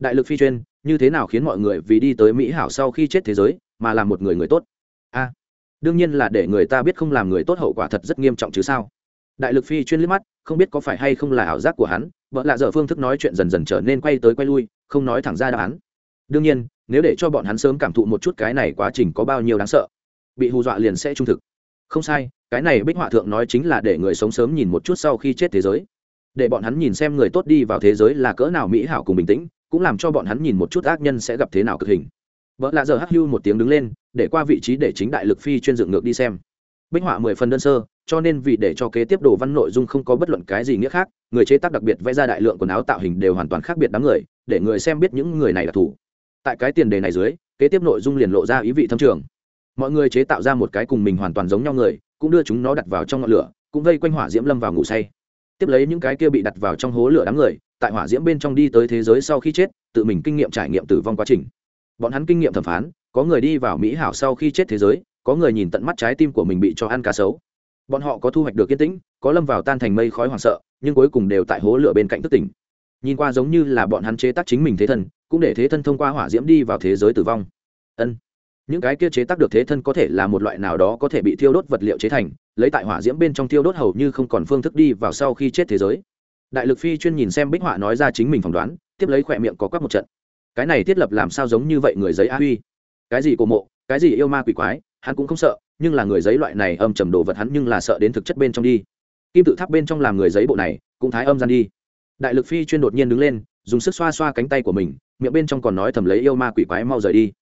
đại lực phi chuyên, như thế nào khiến mọi người vì đi tới mỹ hảo sau khi chết thế giới, mà làm một người người tốt? A, đương nhiên là để người ta biết không làm người tốt hậu quả thật rất nghiêm trọng chứ sao? Đại lực phi chuyên liếc mắt, không biết có phải hay không là ảo giác của hắn, vợ lạ dở phương thức nói chuyện dần dần trở nên quay tới quay lui, không nói thẳng ra đáp án. Đương nhiên, nếu để cho bọn hắn sớm cảm thụ một chút cái này quá trình có bao nhiêu đáng sợ, bị hù dọa liền sẽ trung thực. Không sai, cái này bích họa thượng nói chính là để người sống sớm nhìn một chút sau khi chết thế giới. Để bọn hắn nhìn xem người tốt đi vào thế giới là cỡ nào mỹ hảo cùng bình tĩnh cũng làm cho bọn hắn nhìn một chút ác nhân sẽ gặp thế nào cực hình. Vợ lạ giờ hắc hưu một tiếng đứng lên, để qua vị trí để chính đại lực phi chuyên dựng ngược đi xem. Bích họa mười phần đơn sơ, cho nên vì để cho kế tiếp đồ văn nội dung không có bất luận cái gì nghĩa khác, người chế tác đặc biệt vẽ ra đại lượng quần áo tạo hình đều hoàn toàn khác biệt đám người, để người xem biết những người này là thủ. Tại cái tiền đề này dưới, kế tiếp nội dung liền lộ ra ý vị thâm trường. Mọi người chế tạo ra một cái cùng mình hoàn toàn giống nhau người, cũng đưa chúng nó đặt vào trong ngọn lửa, cũng vây quanh hỏa diễm lâm vào ngủ say. Tiếp lấy những cái kia bị đặt vào trong hố lửa đám người tại hỏa diễm bên trong đi tới thế giới sau khi chết, tự mình kinh nghiệm trải nghiệm tử vong quá trình. Bọn hắn kinh nghiệm thẩm phán, có người đi vào mỹ hảo sau khi chết thế giới, có người nhìn tận mắt trái tim của mình bị cho ăn cá sấu. Bọn họ có thu hoạch được yên tĩnh, có lâm vào tan thành mây khói hoảng sợ, nhưng cuối cùng đều tại hố lửa bên cạnh thức tỉnh. Nhìn qua giống như là bọn hắn chế tác chính mình thế thân, cũng để thế thân thông qua hỏa diễm đi vào thế giới tử vong. Ân. Những cái kia chế tác được thế thân có thể là một loại nào đó có thể bị thiêu đốt vật liệu chế thành, lấy tại hỏa diễm bên trong thiêu đốt hầu như không còn phương thức đi vào sau khi chết thế giới đại lực phi chuyên nhìn xem bích họa nói ra chính mình phỏng đoán, tiếp lấy khỏe miệng có quắc một trận. Cái này thiết lập làm sao giống như vậy người giấy a huy? Cái gì cổ mộ, cái gì yêu ma quỷ quái, hắn cũng không sợ, nhưng là người giấy loại này âm trầm đồ vật hắn nhưng là sợ đến thực chất bên trong đi. Kim tự tháp bên trong làm người giấy bộ này, cũng thái âm gian đi. Đại lực phi chuyên đột nhiên đứng lên, dùng sức xoa xoa cánh tay của mình, miệng bên trong còn nói thầm lấy yêu ma quỷ quái mau rời đi.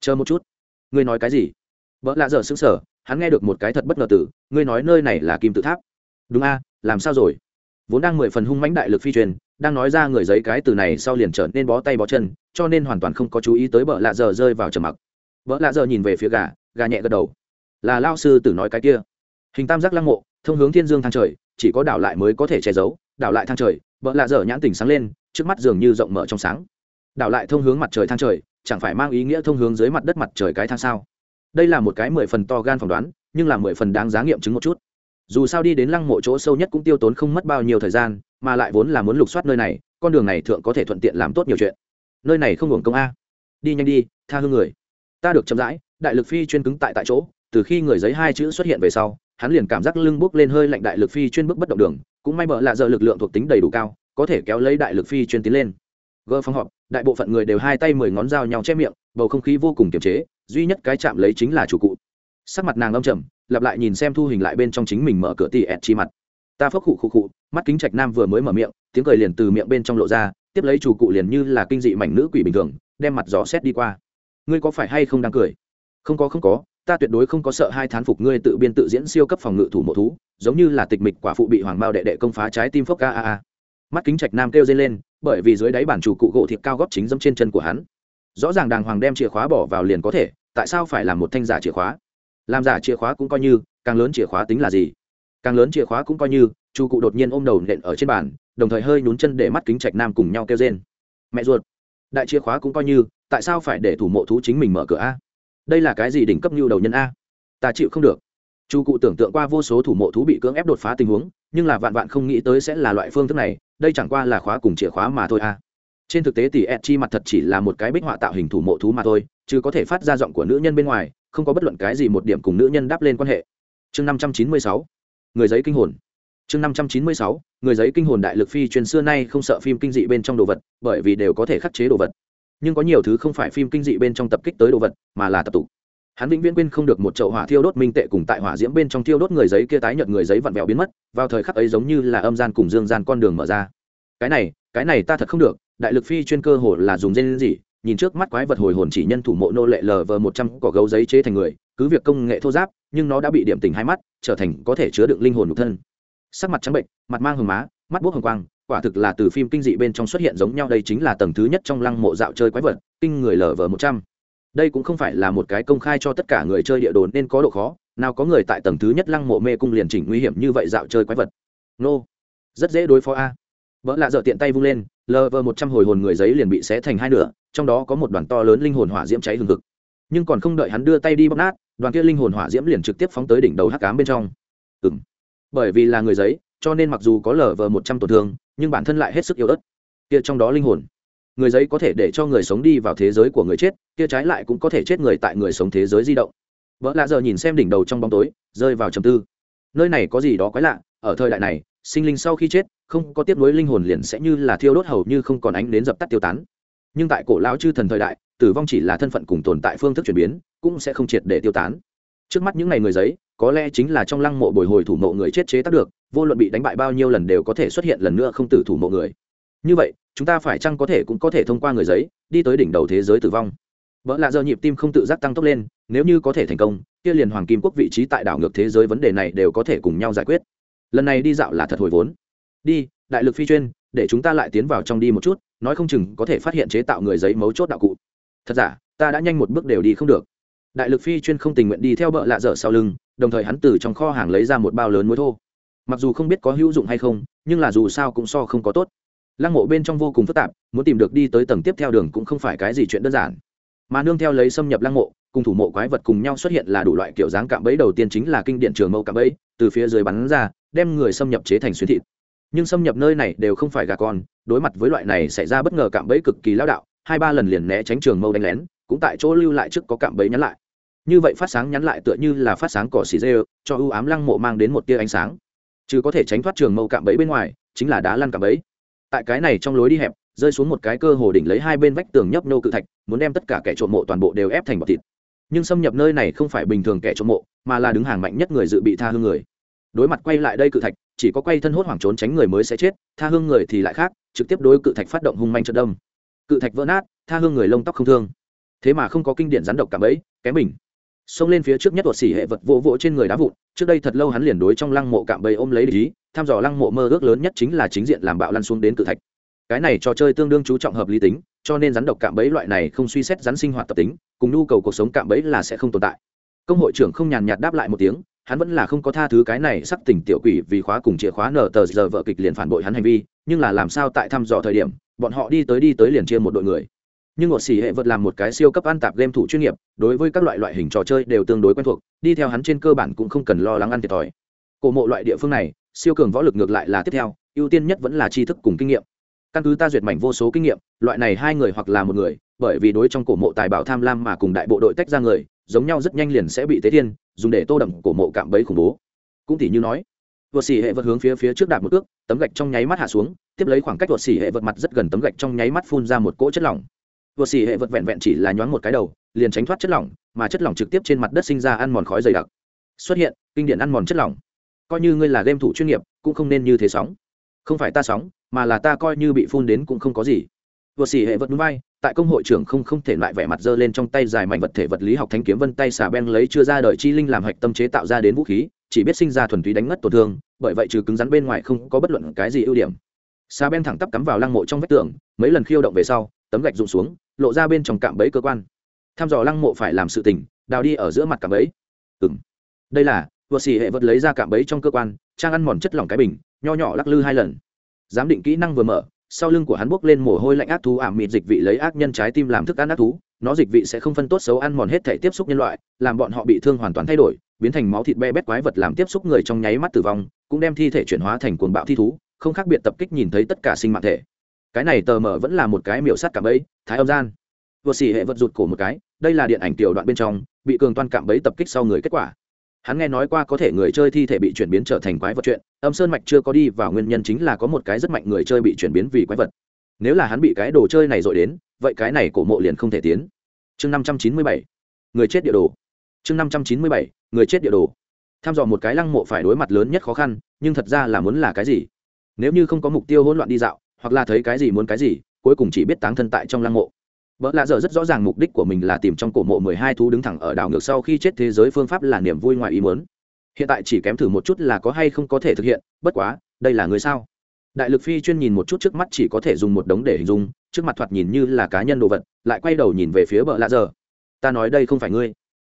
Chờ một chút. Ngươi nói cái gì? Vợ lạ dở xứng sở hắn nghe được một cái thật bất ngờ tử ngươi nói nơi này là kim tự tháp. Đúng a, làm sao rồi? Vốn đang mười phần hung mãnh đại lực phi truyền, đang nói ra người giấy cái từ này sau liền trở nên bó tay bó chân, cho nên hoàn toàn không có chú ý tới vợ lạ dở rơi vào trầm mặc. Vợ lạ dở nhìn về phía gà gà nhẹ gật đầu. Là lao sư tử nói cái kia. Hình tam giác lăng mộ, thông hướng thiên dương thang trời, chỉ có đảo lại mới có thể che giấu, đảo lại thang trời vợ lạ dở nhãn tỉnh sáng lên, trước mắt dường như rộng mở trong sáng. Đảo lại thông hướng mặt trời thang trời, chẳng phải mang ý nghĩa thông hướng dưới mặt đất mặt trời cái thang sao? Đây là một cái mười phần to gan phỏng đoán, nhưng là mười phần đáng giá nghiệm chứng một chút dù sao đi đến lăng mộ chỗ sâu nhất cũng tiêu tốn không mất bao nhiêu thời gian, mà lại vốn là muốn lục soát nơi này, con đường này thượng có thể thuận tiện làm tốt nhiều chuyện. Nơi này không hưởng công a. Đi nhanh đi, tha hương người. Ta được chậm rãi, đại lực phi chuyên cứng tại tại chỗ, từ khi người giấy hai chữ xuất hiện về sau, hắn liền cảm giác lưng bước lên hơi lạnh đại lực phi chuyên bước bất động đường, cũng may bợ lạ giờ lực lượng thuộc tính đầy đủ cao, có thể kéo lấy đại lực phi chuyên tiến lên. Gơ phòng họp, đại bộ phận người đều hai tay mười ngón dao nhau che miệng, bầu không khí vô cùng kiềm chế, duy nhất cái chạm lấy chính là chủ cụ. Sắc mặt nàng âm trầm lặp lại nhìn xem thu hình lại bên trong chính mình mở cửa tỉ ẹt chi mặt. Ta phốc khụ khụ khụ, mắt kính trạch nam vừa mới mở miệng, tiếng cười liền từ miệng bên trong lộ ra, tiếp lấy chủ cụ liền như là kinh dị mảnh nữ quỷ bình thường, đem mặt gió xét đi qua. Ngươi có phải hay không đang cười? Không có không có, ta tuyệt đối không có sợ hai thán phục ngươi tự biên tự diễn siêu cấp phòng ngự thủ mộ thú, giống như là tịch mịch quả phụ bị hoàng mao đệ đệ công phá trái tim phốc a a a. Mắt kính trạch nam kêu dây lên, bởi vì dưới đáy bản chủ cụ gỗ thịt cao góp chính dâm trên chân của hắn. Rõ ràng đàng hoàng đem chìa khóa bỏ vào liền có thể, tại sao phải làm một thanh giả chìa khóa? Làm giả chìa khóa cũng coi như, càng lớn chìa khóa tính là gì? Càng lớn chìa khóa cũng coi như, Chu cụ đột nhiên ôm đầu nện ở trên bàn, đồng thời hơi nhún chân để mắt kính trạch nam cùng nhau kêu rên. Mẹ ruột, đại chìa khóa cũng coi như, tại sao phải để thủ mộ thú chính mình mở cửa a? Đây là cái gì đỉnh cấp nhu đầu nhân a? Ta chịu không được. Chu cụ tưởng tượng qua vô số thủ mộ thú bị cưỡng ép đột phá tình huống, nhưng là vạn vạn không nghĩ tới sẽ là loại phương thức này, đây chẳng qua là khóa cùng chìa khóa mà thôi a. Trên thực tế thì ed chi mặt thật chỉ là một cái bích họa tạo hình thủ mộ thú mà thôi, chứ có thể phát ra giọng của nữ nhân bên ngoài không có bất luận cái gì một điểm cùng nữ nhân đáp lên quan hệ. Chương năm trăm chín mươi sáu, người giấy kinh hồn. Chương năm trăm chín mươi sáu, người giấy kinh hồn đại lực phi truyền xưa nay không sợ phim kinh dị bên trong đồ vật, bởi vì đều có thể khắc chế đồ vật. Nhưng có nhiều thứ không phải phim kinh dị bên trong tập kích tới đồ vật, mà là tập tụ. Hắn vĩnh viễn quên không được một chậu hỏa thiêu đốt minh tệ cùng tại hỏa diễm bên trong thiêu đốt người giấy kia tái nhợt người giấy vặn vẹo biến mất, vào thời khắc ấy giống như là âm gian cùng dương gian con đường mở ra. Cái này cái này ta thật không được, đại lực phi chuyên cơ hồ là dùng dây gì nhìn trước mắt quái vật hồi hồn chỉ nhân thủ mộ nô lệ lờ vờ một trăm cỏ gấu giấy chế thành người, cứ việc công nghệ thô giáp, nhưng nó đã bị điểm tình hai mắt, trở thành có thể chứa đựng linh hồn nhục thân. Sắc mặt trắng bệnh mặt mang hồng má, mắt bốc hồng quang, quả thực là từ phim kinh dị bên trong xuất hiện giống nhau, đây chính là tầng thứ nhất trong lăng mộ dạo chơi quái vật, kinh người lờ vờ một trăm. Đây cũng không phải là một cái công khai cho tất cả người chơi địa đồ nên có độ khó, nào có người tại tầng thứ nhất lăng mộ mê cung liền chỉnh nguy hiểm như vậy dạo chơi quái vật. Nô, rất dễ đối phó a. Vợ lạ dở tiện tay vung lên lờ vờ một trăm hồi hồn người giấy liền bị xé thành hai nửa, trong đó có một đoàn to lớn linh hồn hỏa diễm cháy hừng hực. Nhưng còn không đợi hắn đưa tay đi bóc nát, đoàn kia linh hồn hỏa diễm liền trực tiếp phóng tới đỉnh đầu hắc cám bên trong. Ừng bởi vì là người giấy, cho nên mặc dù có lờ vờ một trăm tổn thương, nhưng bản thân lại hết sức yếu ớt. Kia trong đó linh hồn, người giấy có thể để cho người sống đi vào thế giới của người chết, kia trái lại cũng có thể chết người tại người sống thế giới di động. Vợ lạ giờ nhìn xem đỉnh đầu trong bóng tối, rơi vào trầm tư. Nơi này có gì đó quái lạ ở thời đại này, sinh linh sau khi chết, không có tiếp nối linh hồn liền sẽ như là thiêu đốt hầu như không còn ánh đến dập tắt tiêu tán. Nhưng tại cổ lão chư thần thời đại, tử vong chỉ là thân phận cùng tồn tại phương thức chuyển biến, cũng sẽ không triệt để tiêu tán. Trước mắt những ngày người giấy, có lẽ chính là trong lăng mộ bồi hồi thủ mộ người chết chế tác được, vô luận bị đánh bại bao nhiêu lần đều có thể xuất hiện lần nữa không tử thủ mộ người. Như vậy, chúng ta phải chăng có thể cũng có thể thông qua người giấy, đi tới đỉnh đầu thế giới tử vong? Vợ lạ giờ nhịp tim không tự giác tăng tốc lên, nếu như có thể thành công, kia liền hoàng kim quốc vị trí tại đảo ngược thế giới vấn đề này đều có thể cùng nhau giải quyết lần này đi dạo là thật hồi vốn. Đi, đại lực phi chuyên, để chúng ta lại tiến vào trong đi một chút, nói không chừng có thể phát hiện chế tạo người giấy mấu chốt đạo cụ. Thật giả, ta đã nhanh một bước đều đi không được. Đại lực phi chuyên không tình nguyện đi theo bợ lạ dở sau lưng, đồng thời hắn từ trong kho hàng lấy ra một bao lớn muối thô. Mặc dù không biết có hữu dụng hay không, nhưng là dù sao cũng so không có tốt. Lăng mộ bên trong vô cùng phức tạp, muốn tìm được đi tới tầng tiếp theo đường cũng không phải cái gì chuyện đơn giản. Mà nương theo lấy xâm nhập lăng mộ cùng thủ mộ quái vật cùng nhau xuất hiện là đủ loại kiểu dáng cạm bẫy. Đầu tiên chính là kinh điện trường mâu cạm bẫy, từ phía dưới bắn ra, đem người xâm nhập chế thành xuyến thịt. Nhưng xâm nhập nơi này đều không phải gà con, đối mặt với loại này xảy ra bất ngờ cạm bẫy cực kỳ lao đạo, hai ba lần liền né tránh trường mâu đánh lén, cũng tại chỗ lưu lại trước có cạm bẫy nhắn lại. Như vậy phát sáng nhắn lại tựa như là phát sáng cỏ xì dê, cho ưu ám lăng mộ mang đến một tia ánh sáng. Chứ có thể tránh thoát trường mâu cạm bẫy bên ngoài, chính là đá lăn cạm bẫy. Tại cái này trong lối đi hẹp, rơi xuống một cái cơ hồ đỉnh lấy hai bên vách tường nhấp nô cự thạch, muốn đem tất cả kẻ trộm mộ toàn bộ đều ép thành bọt thịt nhưng xâm nhập nơi này không phải bình thường kẻ trộm mộ, mà là đứng hàng mạnh nhất người dự bị tha hương người. Đối mặt quay lại đây cự thạch, chỉ có quay thân hốt hoảng trốn tránh người mới sẽ chết, tha hương người thì lại khác, trực tiếp đối cự thạch phát động hung manh trận đông cự thạch vỡ nát, tha hương người lông tóc không thương. Thế mà không có kinh điển rắn độc cảm ấy, kém mình. Xông lên phía trước nhất tuột xỉ hệ vật vỗ vỗ trên người đá vụn, trước đây thật lâu hắn liền đối trong lăng mộ cạm bầy ôm lấy lý tham dò lăng mộ mơ ước lớn nhất chính là chính diện làm bạo lăn xuống đến cự thạch. Cái này trò chơi tương đương chú trọng hợp lý tính cho nên rắn độc cạm bẫy loại này không suy xét rắn sinh hoạt tập tính, cùng nhu cầu cuộc sống cạm bẫy là sẽ không tồn tại. Công hội trưởng không nhàn nhạt đáp lại một tiếng, hắn vẫn là không có tha thứ cái này sắc tình tiểu quỷ vì khóa cùng chìa khóa nở tờ giờ vợ kịch liền phản bội hắn hành vi, nhưng là làm sao tại thăm dò thời điểm, bọn họ đi tới đi tới liền chia một đội người. Nhưng một xỉ hệ vật làm một cái siêu cấp ăn tạp game thủ chuyên nghiệp, đối với các loại loại hình trò chơi đều tương đối quen thuộc, đi theo hắn trên cơ bản cũng không cần lo lắng ăn thiệt thòi. Cổ mộ loại địa phương này, siêu cường võ lực ngược lại là tiếp theo, ưu tiên nhất vẫn là tri thức cùng kinh nghiệm căn cứ ta duyệt mảnh vô số kinh nghiệm, loại này hai người hoặc là một người, bởi vì đối trong cổ mộ tài bảo tham lam mà cùng đại bộ đội tách ra người, giống nhau rất nhanh liền sẽ bị tế thiên, dùng để tô đậm cổ mộ cạm bẫy khủng bố. Cũng tỉ như nói, vượt xỉ hệ vật hướng phía phía trước đạp một ước tấm gạch trong nháy mắt hạ xuống, tiếp lấy khoảng cách vượt xỉ hệ vật mặt rất gần tấm gạch trong nháy mắt phun ra một cỗ chất lỏng. Vượt xỉ hệ vật vẹn vẹn chỉ là nhoáng một cái đầu, liền tránh thoát chất lỏng, mà chất lỏng trực tiếp trên mặt đất sinh ra ăn mòn khói dày đặc. Xuất hiện, kinh điển ăn mòn chất lỏng. Coi như ngươi là game thủ chuyên nghiệp, cũng không nên như thế sóng. Không phải ta sóng mà là ta coi như bị phun đến cũng không có gì. Vừa xỉ hệ vật núi bay, tại công hội trưởng không không thể lại vẻ mặt dơ lên trong tay dài mảnh vật thể vật lý học thanh kiếm vân tay xà beng lấy chưa ra đời chi linh làm hạch tâm chế tạo ra đến vũ khí, chỉ biết sinh ra thuần túy đánh ngất tổn thương, bởi vậy trừ cứng rắn bên ngoài không có bất luận cái gì ưu điểm. Xà beng thẳng tắp cắm vào lăng mộ trong vách tường, mấy lần khiêu động về sau, tấm gạch rụng xuống, lộ ra bên trong cạm bẫy cơ quan. Tham dò lăng mộ phải làm sự tình, đào đi ở giữa mặt cạm bẫy. Ừng đây là, vừa xỉ hệ vật lấy ra cạm bẫy trong cơ quan, trang ăn mòn chất lỏng cái bình, nho nhỏ lắc lư hai lần giám định kỹ năng vừa mở, sau lưng của hắn bốc lên mồ hôi lạnh ác thú ảm mịt dịch vị lấy ác nhân trái tim làm thức ăn ác thú. Nó dịch vị sẽ không phân tốt xấu ăn mòn hết thể tiếp xúc nhân loại, làm bọn họ bị thương hoàn toàn thay đổi, biến thành máu thịt be bét quái vật làm tiếp xúc người trong nháy mắt tử vong, cũng đem thi thể chuyển hóa thành cuồng bạo thi thú, không khác biệt tập kích nhìn thấy tất cả sinh mạng thể. Cái này tờ mở vẫn là một cái miểu sắt cảm ấy thái âm gian. Vừa xỉ hệ vật rụt cổ một cái, đây là điện ảnh tiểu đoạn bên trong, bị cường toan cảm bấy tập kích sau người kết quả hắn nghe nói qua có thể người chơi thi thể bị chuyển biến trở thành quái vật chuyện, âm sơn mạch chưa có đi vào nguyên nhân chính là có một cái rất mạnh người chơi bị chuyển biến vì quái vật. Nếu là hắn bị cái đồ chơi này dội đến, vậy cái này cổ mộ liền không thể tiến. Chương năm trăm chín mươi bảy. Người chết địa đồ. Chương năm trăm chín mươi bảy. Người chết địa đồ. Tham dò một cái lăng mộ phải đối mặt lớn nhất khó khăn, nhưng thật ra là muốn là cái gì? Nếu như không có mục tiêu hỗn loạn đi dạo, hoặc là thấy cái gì muốn cái gì, cuối cùng chỉ biết táng thân tại trong lăng mộ vợ lạ dở rất rõ ràng mục đích của mình là tìm trong cổ mộ mười hai thú đứng thẳng ở đảo ngược sau khi chết thế giới phương pháp là niềm vui ngoài ý muốn. Hiện tại chỉ kém thử một chút là có hay không có thể thực hiện, bất quá, đây là người sao? Đại lực phi chuyên nhìn một chút trước mắt chỉ có thể dùng một đống để hình dung, trước mặt thoạt nhìn như là cá nhân đồ vật, lại quay đầu nhìn về phía vợ lạ dở. Ta nói đây không phải ngươi.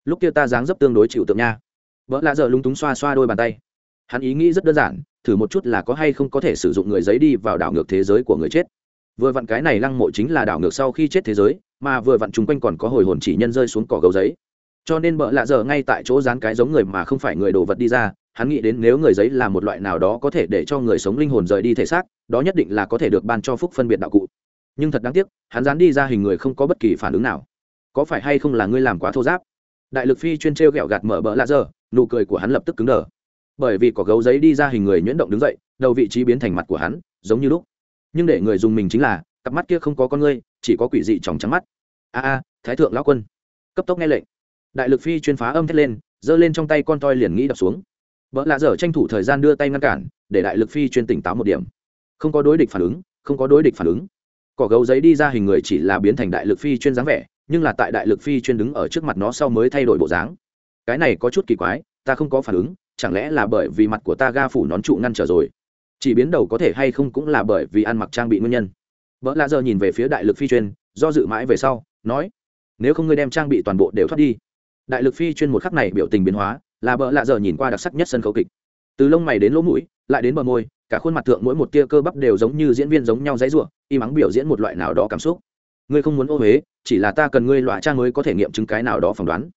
Lúc kia ta dáng dấp tương đối chịu tượng nha. Vợ lạ dở lúng túng xoa xoa đôi bàn tay. Hắn ý nghĩ rất đơn giản, thử một chút là có hay không có thể sử dụng người giấy đi vào đảo ngược thế giới của người chết vừa vặn cái này lăng mộ chính là đảo ngược sau khi chết thế giới, mà vừa vặn chung quanh còn có hồi hồn chỉ nhân rơi xuống cỏ gấu giấy. Cho nên bợ lạ giờ ngay tại chỗ dán cái giống người mà không phải người đồ vật đi ra, hắn nghĩ đến nếu người giấy là một loại nào đó có thể để cho người sống linh hồn rời đi thể xác, đó nhất định là có thể được ban cho phúc phân biệt đạo cụ. Nhưng thật đáng tiếc, hắn dán đi ra hình người không có bất kỳ phản ứng nào. Có phải hay không là ngươi làm quá thô giáp? Đại lực phi chuyên t r e o g ẹ o gạt mở bợ lạ giờ, nụ cười của hắn lập tức cứng đờ. Bởi vì có gấu giấy đi ra hình người nhuyễn động đứng dậy, đầu vị trí biến thành mặt của hắn, giống như lúc nhưng để người dùng mình chính là, cặp mắt kia không có con ngươi, chỉ có quỷ dị tròng trắng mắt. A a, thái thượng lão quân. Cấp tốc nghe lệnh. Đại lực phi chuyên phá âm thét lên, giơ lên trong tay con toi liền nghĩ đập xuống. Vợ lạ dở tranh thủ thời gian đưa tay ngăn cản, để đại lực phi chuyên tỉnh táo một điểm. Không có đối địch phản ứng, không có đối địch phản ứng. Cỏ gấu giấy đi ra hình người chỉ là biến thành đại lực phi chuyên dáng vẻ, nhưng là tại đại lực phi chuyên đứng ở trước mặt nó sau mới thay đổi bộ dáng. Cái này có chút kỳ quái, ta không có phản ứng, chẳng lẽ là bởi vì mặt của ta ga phủ nón trụ ngăn trở rồi? Chỉ biến đầu có thể hay không cũng là bởi vì ăn mặc trang bị nguyên nhân. Vợ lạ giờ nhìn về phía đại lực phi chuyên, do dự mãi về sau, nói, nếu không ngươi đem trang bị toàn bộ đều thoát đi. Đại lực phi chuyên một khắc này biểu tình biến hóa, là vợ lạ giờ nhìn qua đặc sắc nhất sân khấu kịch. Từ lông mày đến lỗ mũi, lại đến bờ môi, cả khuôn mặt thượng mỗi một tia cơ bắp đều giống như diễn viên giống nhau dãy ruộng y mắng biểu diễn một loại nào đó cảm xúc. Ngươi không muốn ô huế chỉ là ta cần ngươi loại trang mới có thể nghiệm chứng cái nào đó phỏng đoán.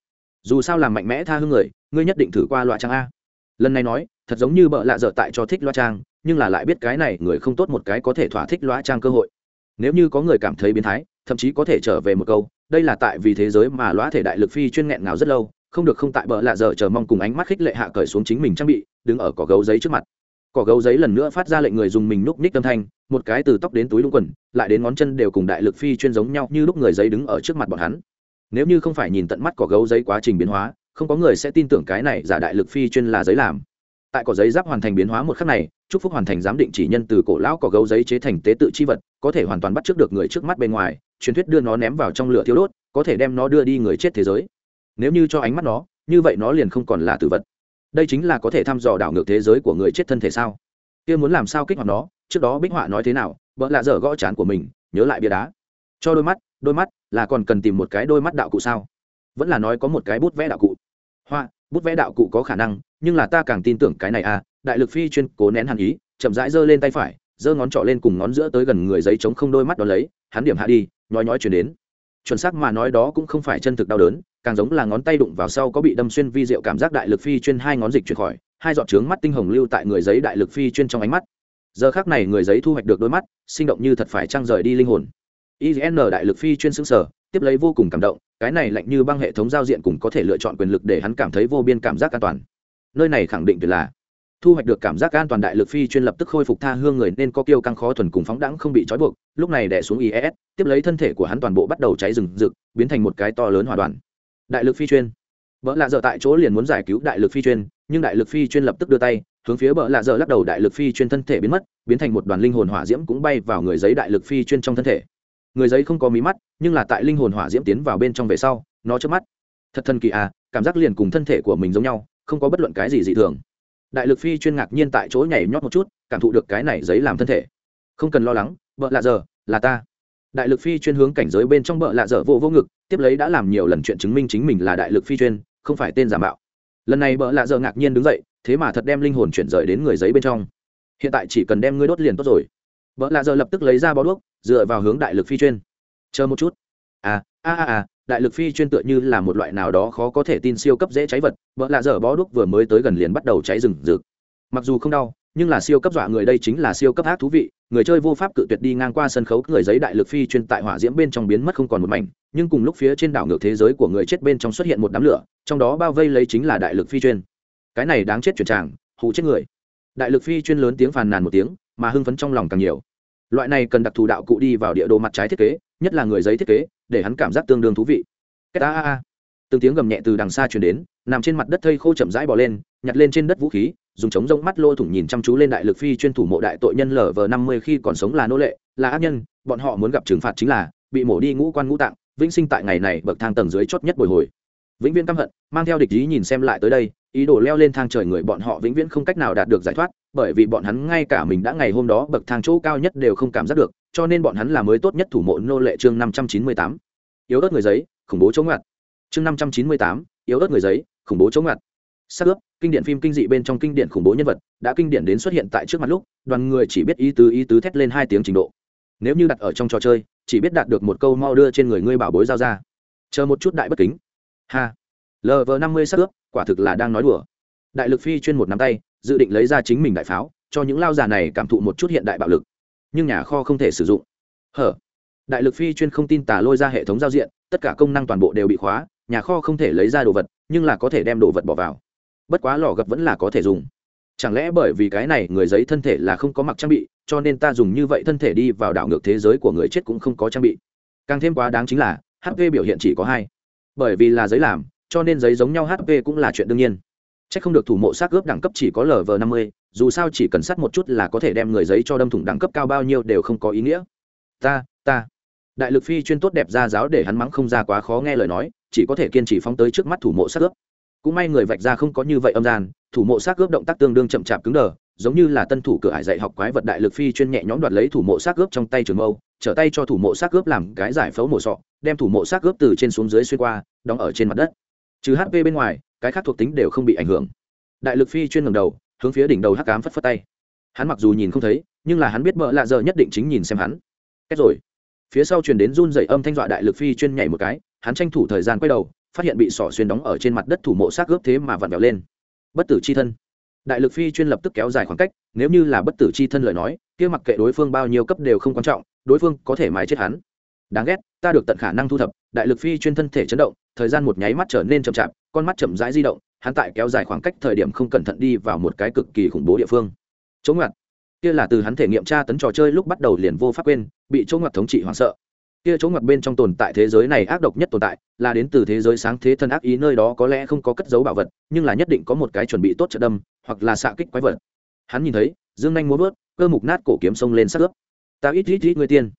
Dù sao làm mạnh mẽ tha hương người, ngươi nhất định thử qua loại trang a. Lần này nói thật giống như bợ lạ dở tại cho thích loa trang, nhưng là lại biết cái này người không tốt một cái có thể thỏa thích loa trang cơ hội. Nếu như có người cảm thấy biến thái, thậm chí có thể trở về một câu, đây là tại vì thế giới mà loa thể đại lực phi chuyên nghẹn ngào rất lâu, không được không tại bợ lạ dở chờ mong cùng ánh mắt khích lệ hạ cởi xuống chính mình trang bị, đứng ở cỏ gấu giấy trước mặt. Cỏ gấu giấy lần nữa phát ra lệnh người dùng mình núp ních âm thanh, một cái từ tóc đến túi lũng quần, lại đến ngón chân đều cùng đại lực phi chuyên giống nhau như lúc người giấy đứng ở trước mặt bọn hắn. Nếu như không phải nhìn tận mắt cỏ gấu giấy quá trình biến hóa, không có người sẽ tin tưởng cái này giả đại lực phi chuyên là giấy làm tại cỏ giấy giáp hoàn thành biến hóa một khắc này chúc phúc hoàn thành giám định chỉ nhân từ cổ lão cỏ gấu giấy chế thành tế tự chi vật, có thể hoàn toàn bắt trước được người trước mắt bên ngoài, truyền thuyết đưa nó ném vào trong lửa thiêu đốt, có thể đem nó đưa đi người chết thế giới. Nếu như cho ánh mắt nó, như vậy nó liền không còn là tử vật. Đây chính là có thể thăm dò đảo ngược thế giới của người chết thân thể sao? Kia muốn làm sao kích hoạt nó? Trước đó bích họa nói thế nào vợ lạ dở gõ chán của mình, nhớ lại bia đá. Cho đôi mắt đôi mắt, là còn cần tìm một cái đôi mắt đạo cụ sao? Vẫn là nói có một cái bút vẽ đạo cụ. Hoa bút vẽ đạo cụ có khả năng, nhưng là ta càng tin tưởng cái này à đại lực phi chuyên cố nén hàn ý, chậm rãi giơ lên tay phải, giơ ngón trỏ lên cùng ngón giữa tới gần người giấy chống không đôi mắt đó lấy, hắn điểm hạ đi, nhói nhói chuyển đến. Chuẩn xác mà nói đó cũng không phải chân thực đau đớn, càng giống là ngón tay đụng vào sau có bị đâm xuyên vi diệu cảm giác đại lực phi chuyên hai ngón dịch chuyển khỏi, hai giọt trướng mắt tinh hồng lưu tại người giấy đại lực phi chuyên trong ánh mắt. Giờ khác này người giấy thu hoạch được đôi mắt, sinh động như thật phải trăng rời đi linh hồn. IN đại lực phi chuyên xứng sở tiếp lấy vô cùng cảm động, cái này lạnh như băng hệ thống giao diện cùng có thể lựa chọn quyền lực để hắn cảm thấy vô biên cảm giác an toàn. Nơi này khẳng định tuyệt là thu hoạch được cảm giác an toàn đại lực phi chuyên lập tức khôi phục tha hương người nên có kiêu căng khó thuần cùng phóng đẳng không bị trói buộc, lúc này đẻ xuống is tiếp lấy thân thể của hắn toàn bộ bắt đầu cháy rừng rực, biến thành một cái to lớn hòa đoàn. Đại lực phi chuyên. Vợ lạ dở tại chỗ liền muốn giải cứu đại lực phi chuyên, nhưng đại lực phi chuyên lập tức đưa tay, hướng phía vợ lạ dở lắc đầu đại lực phi chuyên thân thể biến mất, biến thành một đoàn linh hồn hỏa diễm cũng bay vào người giấy đại lực phi chuyên trong thân thể người giấy không có mí mắt, nhưng là tại linh hồn hỏa diễm tiến vào bên trong về sau, nó chớp mắt. Thật thần kỳ à cảm giác liền cùng thân thể của mình giống nhau, không có bất luận cái gì dị thường. Đại lực phi chuyên ngạc nhiên tại chỗ nhảy nhót một chút, cảm thụ được cái này giấy làm thân thể. Không cần lo lắng vợ lạ giờ, là ta. Đại lực phi chuyên hướng cảnh giới bên trong bợ lạ dở vô vô ngực, tiếp lấy đã làm nhiều lần chuyện chứng minh chính mình là đại lực phi chuyên, không phải tên giả mạo. Lần này bợ lạ dở ngạc nhiên đứng dậy, thế mà thật đem linh hồn chuyển rời đến người giấy bên trong. Hiện tại chỉ cần đem ngươi đốt liền tốt rồi. Bợ lạ dở lập tức lấy ra bó đuốc dựa vào hướng đại lực phi chuyên. Chờ một chút. À à à đại lực phi chuyên tựa như là một loại nào đó khó có thể tin siêu cấp dễ cháy vật, vợ lạ dở bó đuốc vừa mới tới gần liền bắt đầu cháy rừng rực. Mặc dù không đau, nhưng là siêu cấp dọa người đây chính là siêu cấp ác thú vị, người chơi vô pháp cự tuyệt đi ngang qua sân khấu, người giấy đại lực phi chuyên tại hỏa diễm bên trong biến mất không còn một mảnh, nhưng cùng lúc phía trên đảo ngược thế giới của người chết bên trong xuất hiện một đám lửa, trong đó bao vây lấy chính là đại lực phi chuyên. Cái này đáng chết chuyển tràng hụ chết người. Đại lực phi chuyên lớn tiếng phàn nàn một tiếng, mà hưng phấn trong lòng càng nhiều loại này cần đặc thù đạo cụ đi vào địa đồ mặt trái thiết kế, nhất là người giấy thiết kế, để hắn cảm giác tương đương thú vị. Kết a a a. Từng tiếng gầm nhẹ từ đằng xa truyền đến, nằm trên mặt đất thây khô chậm rãi bò lên, nhặt lên trên đất vũ khí, dùng chống rông mắt lô thủng nhìn chăm chú lên đại lực phi chuyên thủ mộ đại tội nhân lở vờ năm mươi khi còn sống là nô lệ, là ác nhân, bọn họ muốn gặp trừng phạt chính là, bị mổ đi ngũ quan ngũ tạng, vĩnh sinh tại ngày này bậc thang tầng dưới chót nhất bồi hồi. Vĩnh viễn căm hận, mang theo địch ý nhìn xem lại tới đây, ý đồ leo lên thang trời người bọn họ vĩnh viễn không cách nào đạt được giải thoát bởi vì bọn hắn ngay cả mình đã ngày hôm đó bậc thang chỗ cao nhất đều không cảm giác được, cho nên bọn hắn là mới tốt nhất thủ mộ nô lệ chương năm trăm chín mươi tám. Yếu ớt người giấy, khủng bố chống ngặt. Chương năm trăm chín mươi tám, yếu ớt người giấy, khủng bố chống ngặt. Sắc ướp, kinh điển phim kinh dị bên trong kinh điển khủng bố nhân vật, đã kinh điển đến xuất hiện tại trước mặt lúc, đoàn người chỉ biết ý tứ ý tứ thét lên hai tiếng trình độ. Nếu như đặt ở trong trò chơi, chỉ biết đạt được một câu mau đưa trên người ngươi bảo bối giao ra. Chờ một chút đại bất kính. Ha. Lv năm mươi sắc ướp, quả thực là đang nói đùa. Đại lực phi chuyên một nắm tay dự định lấy ra chính mình đại pháo, cho những lao già này cảm thụ một chút hiện đại bạo lực. Nhưng nhà kho không thể sử dụng. Hở? Đại lực phi chuyên không tin tả lôi ra hệ thống giao diện, tất cả công năng toàn bộ đều bị khóa, nhà kho không thể lấy ra đồ vật, nhưng là có thể đem đồ vật bỏ vào. Bất quá lò gập vẫn là có thể dùng. Chẳng lẽ bởi vì cái này người giấy thân thể là không có mặc trang bị, cho nên ta dùng như vậy thân thể đi vào đảo ngược thế giới của người chết cũng không có trang bị. Càng thêm quá đáng chính là hp biểu hiện chỉ có hai. Bởi vì là giấy làm, cho nên giấy giống nhau hp cũng là chuyện đương nhiên c h ắ c không được thủ mộ xác ướp đẳng cấp chỉ có lv năm mươi, dù sao chỉ cần sát một chút là có thể đem người giấy cho đâm thủng đẳng cấp cao bao nhiêu đều không có ý nghĩa. Ta ta. Đại lực phi chuyên tốt đẹp ra giáo để hắn mắng không ra quá khó nghe lời nói, chỉ có thể kiên trì phóng tới trước mắt thủ mộ xác ướp. Cũng may người vạch ra không có như vậy âm gian, thủ mộ xác ướp động tác tương đương chậm chạp cứng đờ, giống như là tân thủ cửa hải dạy học quái vật đại lực phi chuyên nhẹ nhõm đoạt lấy thủ mộ xác ướp trong tay trường mâu, trở tay cho thủ mộ xác ướp làm cái giải phẫu mổ sọ, đem thủ mộ xác ướp từ trên xuống dưới xuyên qua, đóng ở trên mặt đất. Trừ hp bên ngoài cái khác thuộc tính đều không bị ảnh hưởng. Đại lực phi chuyên ngầm đầu, hướng phía đỉnh đầu hắc cám phất phất tay. Hắn mặc dù nhìn không thấy, nhưng là hắn biết bợ lạ giờ nhất định chính nhìn xem hắn. Kết rồi. Phía sau truyền đến run dày âm thanh dọa đại lực phi chuyên nhảy một cái, hắn tranh thủ thời gian quay đầu, phát hiện bị sỏ xuyên đóng ở trên mặt đất thủ mộ xác ướp thế mà vặn vẹo lên. Bất tử c h i thân. Đại lực phi chuyên lập tức kéo dài khoảng cách, nếu như là bất tử c h i thân lời nói, kia mặc kệ đối phương bao nhiêu cấp đều không quan trọng, đối phương có thể mái chết hắn. Đáng ghét ta được tận khả năng thu thập, đại lực phi chuyên thân thể chấn động, thời gian một nháy mắt trở nên chậm chạp, con mắt chậm rãi di động, hắn tại kéo dài khoảng cách thời điểm không cẩn thận đi vào một cái cực kỳ khủng bố địa phương. Chống ngặt kia là từ hắn thể nghiệm tra tấn trò chơi lúc bắt đầu liền vô pháp quên, bị chỗ ngặt thống trị hoảng sợ. Kia chỗ ngặt bên trong tồn tại thế giới này ác độc nhất tồn tại, là đến từ thế giới sáng thế thân ác ý nơi đó có lẽ không có cất dấu bảo vật, nhưng là nhất định có một cái chuẩn bị tốt trận đâm, hoặc là xạ kích quái vật. Hắn nhìn thấy, dương nhanh muốn vớt, cơ mục nát cổ kiếm sông lên sát ướp. Ta ít ít ít người tiên.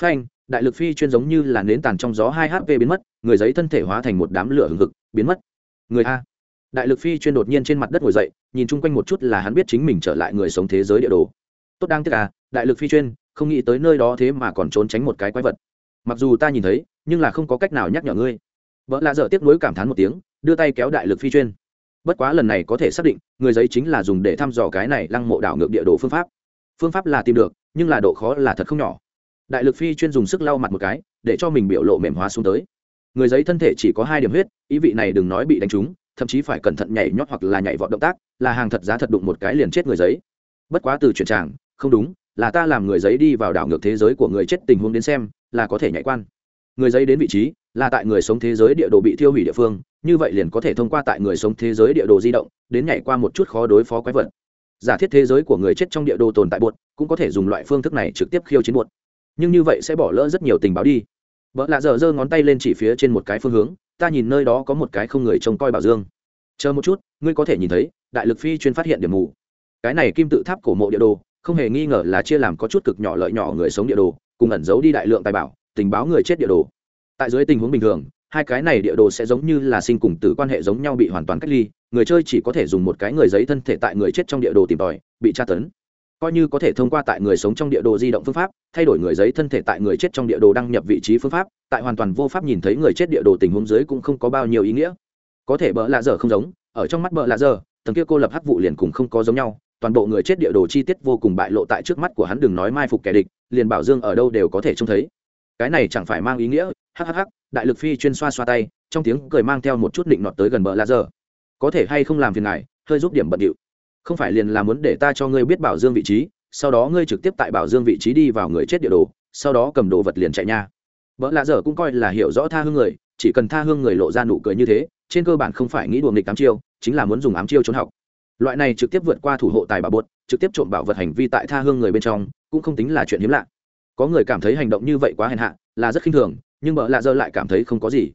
Phanh đại lực phi chuyên giống như là nến tàn trong gió hai hp biến mất, người giấy thân thể hóa thành một đám lửa hừng hực, biến mất. Người a. Đại lực phi chuyên đột nhiên trên mặt đất ngồi dậy, nhìn chung quanh một chút là hắn biết chính mình trở lại người sống thế giới địa đồ. Tốt đang tiếc à đại lực phi chuyên, không nghĩ tới nơi đó thế mà còn trốn tránh một cái quái vật. Mặc dù ta nhìn thấy, nhưng là không có cách nào nhắc nhở ngươi. Vợ lạ dở tiếc nối cảm thán một tiếng, đưa tay kéo đại lực phi chuyên. Bất quá lần này có thể xác định, người giấy chính là dùng để thăm dò cái này lăng mộ đảo ngược địa đồ phương pháp. Phương pháp là tìm được, nhưng là độ khó là thật không nhỏ đại lực phi chuyên dùng sức lau mặt một cái, để cho mình biểu lộ mềm hóa xuống tới. Người giấy thân thể chỉ có hai điểm huyết, ý vị này đừng nói bị đánh trúng, thậm chí phải cẩn thận nhảy nhót hoặc là nhảy vọt động tác, là hàng thật giá thật đụng một cái liền chết người giấy. Bất quá từ chuyển tràng không đúng, là ta làm người giấy đi vào đảo ngược thế giới của người chết tình huống đến xem, là có thể nhảy quan. Người giấy đến vị trí, là tại người sống thế giới địa đồ bị thiêu hủy địa phương, như vậy liền có thể thông qua tại người sống thế giới địa đồ di động, đến nhảy qua một chút khó đối phó quái vật. Giả thiết thế giới của người chết trong địa đồ tồn tại bột, cũng có thể dùng loại phương thức này trực tiếp khiêu chiến bột nhưng như vậy sẽ bỏ lỡ rất nhiều tình báo đi. Vợ lạ dở giơ ngón tay lên chỉ phía trên một cái phương hướng, ta nhìn nơi đó có một cái không người trông coi bảo dương. Chờ một chút, ngươi có thể nhìn thấy, đại lực phi chuyên phát hiện điểm mù. Cái này kim tự tháp cổ mộ địa đồ, không hề nghi ngờ là chia làm có chút cực nhỏ lợi nhỏ người sống địa đồ, cùng ẩn giấu đi đại lượng tài bảo, tình báo người chết địa đồ. Tại dưới tình huống bình thường, hai cái này địa đồ sẽ giống như là sinh cùng tử quan hệ giống nhau bị hoàn toàn cách ly, người chơi chỉ có thể dùng một cái người giấy thân thể tại người chết trong địa đồ tìm tòi, bị tra tấn coi như có thể thông qua tại người sống trong địa đồ di động phương pháp, thay đổi người giấy thân thể tại người chết trong địa đồ đăng nhập vị trí phương pháp, tại hoàn toàn vô pháp nhìn thấy người chết địa đồ tình huống dưới cũng không có bao nhiêu ý nghĩa. Có thể bỡ lạ dở không giống, ở trong mắt bỡ lạ dở tầng kia cô lập hắc vụ liền cùng không có giống nhau, toàn bộ người chết địa đồ chi tiết vô cùng bại lộ tại trước mắt của hắn đừng nói mai phục kẻ địch, liền bảo dương ở đâu đều có thể trông thấy. Cái này chẳng phải mang ý nghĩa hhh đại lực phi chuyên xoa xoa tay, trong tiếng cười mang theo một chút định nọt tới gần bờ lạ giờ. Có thể hay không làm phiền ngài, hơi giúp điểm bận điệu không phải liền là muốn để ta cho ngươi biết bảo dương vị trí, sau đó ngươi trực tiếp tại bảo dương vị trí đi vào người chết địa đồ, sau đó cầm đồ vật liền chạy nha. Vợ lạ dở cũng coi là hiểu rõ tha hương người, chỉ cần tha hương người lộ ra nụ cười như thế, trên cơ bản không phải nghĩ đùa nghịch ám chiêu, chính là muốn dùng ám chiêu trốn học. Loại này trực tiếp vượt qua thủ hộ tài bảo bột, trực tiếp trộm bảo vật hành vi tại tha hương người bên trong, cũng không tính là chuyện hiếm lạ. Có người cảm thấy hành động như vậy quá hèn hạ, là rất khinh thường, nhưng bợ lạ dơ lại cảm thấy không có gì.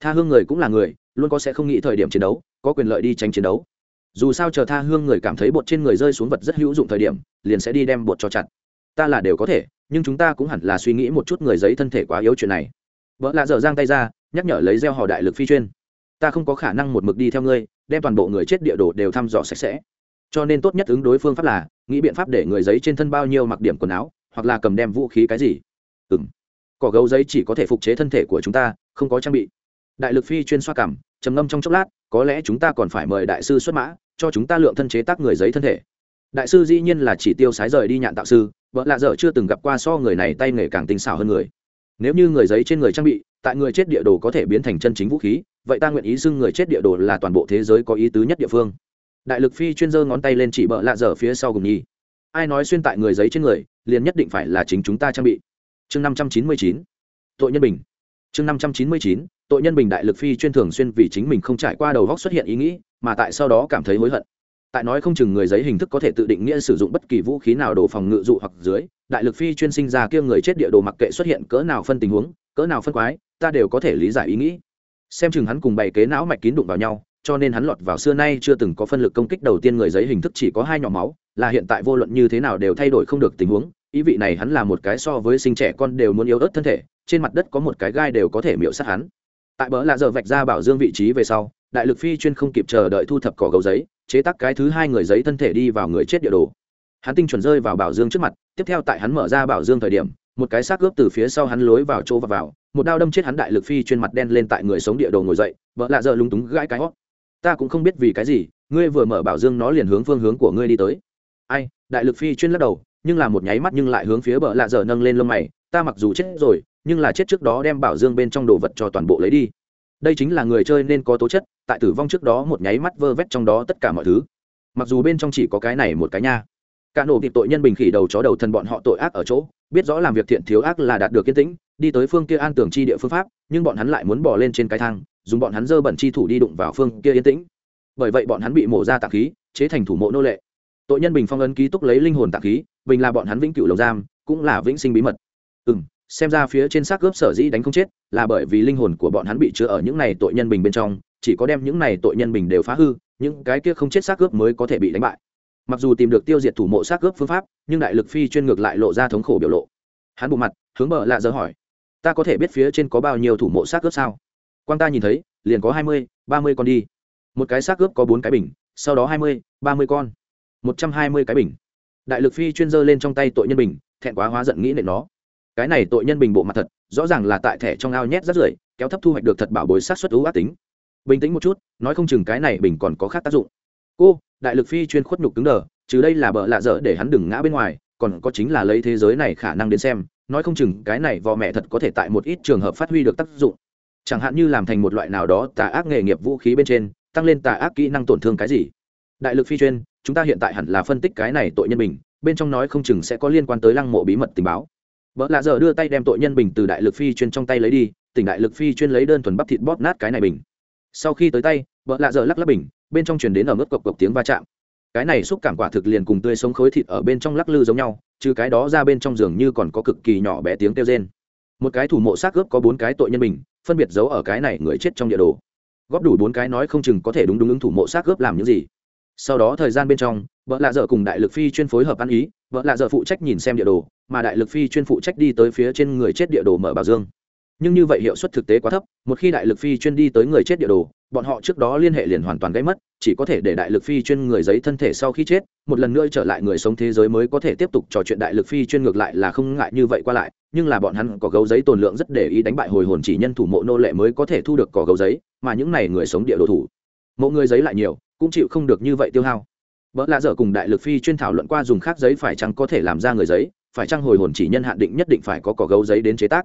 Tha hương người cũng là người, luôn có sẽ không nghĩ thời điểm chiến đấu, có quyền lợi đi tránh chiến đấu dù sao chờ tha hương người cảm thấy bột trên người rơi xuống vật rất hữu dụng thời điểm, liền sẽ đi đem bột cho chặt. Ta là đều có thể, nhưng chúng ta cũng hẳn là suy nghĩ một chút người giấy thân thể quá yếu chuyện này. Vợ lạ dở giang tay ra, nhắc nhở lấy gieo họ đại lực phi chuyên. Ta không có khả năng một mực đi theo ngươi, đem toàn bộ người chết địa đồ đều thăm dò sạch sẽ. Cho nên tốt nhất ứng đối phương pháp là, nghĩ biện pháp để người giấy trên thân bao nhiêu mặc điểm quần áo, hoặc là cầm đem vũ khí cái gì. Ừ m cỏ gấu giấy chỉ có thể phục chế thân thể của chúng ta, không có trang bị. Đại lực phi chuyên xoa cảm, trầm ngâm trong chốc lát, có lẽ chúng ta còn phải mời đại sư xuất mã cho chúng ta lượng thân chế tác người giấy thân thể. Đại sư dĩ nhiên là chỉ tiêu sái rời đi nhạn tạo sư, vợ lạ dở chưa từng gặp qua so người này tay nghề càng tinh xảo hơn người. Nếu như người giấy trên người trang bị, tại người chết địa đồ có thể biến thành chân chính vũ khí, vậy ta nguyện ý xưng người chết địa đồ là toàn bộ thế giới có ý tứ nhất địa phương. Đại lực phi chuyên giơ ngón tay lên chỉ bợ lạ dở phía sau gùng nhi ai nói xuyên tại người giấy trên người, liền nhất định phải là chính chúng ta trang bị. Chương năm trăm chín mươi chín. Tội nhân bình. Chương năm trăm chín mươi chín tội nhân bình đại lực phi chuyên thường xuyên vì chính mình không trải qua đầu góc xuất hiện ý nghĩ, mà tại sau đó cảm thấy hối hận. Tại nói không chừng người giấy hình thức có thể tự định nghĩa sử dụng bất kỳ vũ khí nào đồ phòng ngự dụ hoặc dưới, đại lực phi chuyên sinh ra kia người chết địa đồ mặc kệ xuất hiện cỡ nào phân tình huống, cỡ nào phân quái, ta đều có thể lý giải ý nghĩ. Xem chừng hắn cùng bày kế não mạch kín đụng vào nhau, cho nên hắn lọt vào xưa nay chưa từng có phân lực công kích đầu tiên người giấy hình thức chỉ có hai nhỏ máu, là hiện tại vô luận như thế nào đều thay đổi không được tình huống, ý vị này hắn là một cái so với sinh trẻ con đều muốn yếu ớt thân thể, trên mặt đất có một cái gai đều có thể miễu sát hắn tại bỡ lạ giờ vạch ra bảo dương vị trí về sau, đại lực phi chuyên không kịp chờ đợi thu thập cỏ gấu giấy, chế tác cái thứ hai người giấy thân thể đi vào người chết địa đồ. Hắn tinh chuẩn rơi vào bảo dương trước mặt, tiếp theo tại hắn mở ra bảo dương thời điểm, một cái xác ướp từ phía sau hắn lối vào chỗ và vào, một đao đâm chết hắn đại lực phi chuyên mặt đen lên tại người sống địa đồ ngồi dậy vợ lạ giờ lúng túng gãi cái hót. Ta cũng không biết vì cái gì, ngươi vừa mở bảo dương nó liền hướng phương hướng của ngươi đi tới. Ai? Đại lực phi chuyên lắc đầu, nhưng là một nháy mắt nhưng lại hướng phía bờ lạ giờ nâng lên lông mày, ta mặc dù chết rồi nhưng là chết trước đó đem bảo dương bên trong đồ vật cho toàn bộ lấy đi. Đây chính là người chơi nên có tố chất, tại tử vong trước đó một nháy mắt vơ vét trong đó tất cả mọi thứ. Mặc dù bên trong chỉ có cái này một cái nha. Cả nổ kịp tội nhân bình khỉ đầu chó đầu thần bọn họ tội ác ở chỗ, biết rõ làm việc thiện thiếu ác là đạt được kiên tĩnh, đi tới phương kia an tưởng chi địa phương pháp, nhưng bọn hắn lại muốn bỏ lên trên cái thang, dùng bọn hắn dơ bẩn chi thủ đi đụng vào phương kia yên tĩnh. Bởi vậy bọn hắn bị mổ ra tạc khí, chế thành thủ mộ nô lệ. Tội nhân bình phong ấn ký túc lấy linh hồn tạc khí, bình là bọn hắn vĩnh cửu lồng giam, cũng là vĩnh sinh bí mật. Ừ m xem ra phía trên xác cướp sở dĩ đánh không chết, là bởi vì linh hồn của bọn hắn bị chứa ở những này tội nhân bình bên trong, chỉ có đem những này tội nhân bình đều phá hư, những cái kia không chết xác cướp mới có thể bị đánh bại. Mặc dù tìm được tiêu diệt thủ mộ xác cướp phương pháp, nhưng đại lực phi chuyên ngược lại lộ ra thống khổ biểu lộ. Hắn bộ mặt, hướng bờ lạ dơ hỏi, ta có thể biết phía trên có bao nhiêu thủ mộ xác cướp sao? Quan ta nhìn thấy, liền có hai mươi, ba mươi con đi. Một cái xác cướp có bốn cái bình, sau đó hai mươi, ba mươi con. Một trăm hai mươi cái bình. Đại lực phi chuyên dơ lên trong tay tội nhân bình, thẹn quá hóa giận nghĩ nệ nó cái này tội nhân bình bộ mặt thật, rõ ràng là tại thẻ trong ao nhét rất rưởi, kéo thấp thu hoạch được thật bảo bối sát xuất ưu ác tính. Bình tĩnh một chút, nói không chừng cái này bình còn có khác tác dụng. Cô, đại lực phi chuyên khuất nhục cứng đờ chứ đây là bợ lạ dở để hắn đừng ngã bên ngoài, còn có chính là lấy thế giới này khả năng đến xem, nói không chừng cái này vò mẹ thật có thể tại một ít trường hợp phát huy được tác dụng. Chẳng hạn như làm thành một loại nào đó tà ác nghề nghiệp vũ khí bên trên, tăng lên tà ác kỹ năng tổn thương cái gì. Đại lực phi chuyên, chúng ta hiện tại hẳn là phân tích cái này tội nhân bình, bên trong nói không chừng sẽ có liên quan tới lăng mộ bí mật tình báo vợ lạ giờ đưa tay đem tội nhân bình từ đại lực phi chuyên trong tay lấy đi, tỉnh đại lực phi chuyên lấy đơn thuần bắp thịt bóp nát cái này bình. Sau khi tới tay vợ lạ giờ lắc lắc bình, bên trong truyền đến ở mức cộc cộc tiếng va chạm. Cái này xúc cảm quả thực liền cùng tươi sống khối thịt ở bên trong lắc lư giống nhau, trừ cái đó ra bên trong giường như còn có cực kỳ nhỏ bé tiếng kêu rên. Một cái thủ mộ xác ướp có bốn cái tội nhân bình, phân biệt giấu ở cái này người chết trong địa đồ. Góp đủ bốn cái nói không chừng có thể đúng đúng ứng thủ mộ xác ướp làm những gì. Sau đó thời gian bên trong vợ lạ dở cùng đại lực phi chuyên phối hợp ăn ý vợ lạ dở phụ trách nhìn xem địa đồ mà đại lực phi chuyên phụ trách đi tới phía trên người chết địa đồ mở bảo dương. Nhưng như vậy hiệu suất thực tế quá thấp, một khi đại lực phi chuyên đi tới người chết địa đồ, bọn họ trước đó liên hệ liền hoàn toàn gây mất, chỉ có thể để đại lực phi chuyên người giấy thân thể sau khi chết, một lần nữa trở lại người sống thế giới mới có thể tiếp tục trò chuyện đại lực phi chuyên ngược lại là không ngại như vậy qua lại, nhưng là bọn hắn có gấu giấy tồn lượng rất để ý đánh bại hồi hồn chỉ nhân thủ mộ nô lệ mới có thể thu được cỏ gấu giấy, mà những này người sống địa đồ thủ, mộ người giấy lại nhiều, cũng chịu không được như vậy tiêu hao. Vợ lạ dở cùng đại lực phi chuyên thảo luận qua dùng khác giấy phải chăng có thể làm ra người giấy phải chăng hồi hồn chỉ nhân hạn định nhất định phải có cỏ gấu giấy đến chế tác?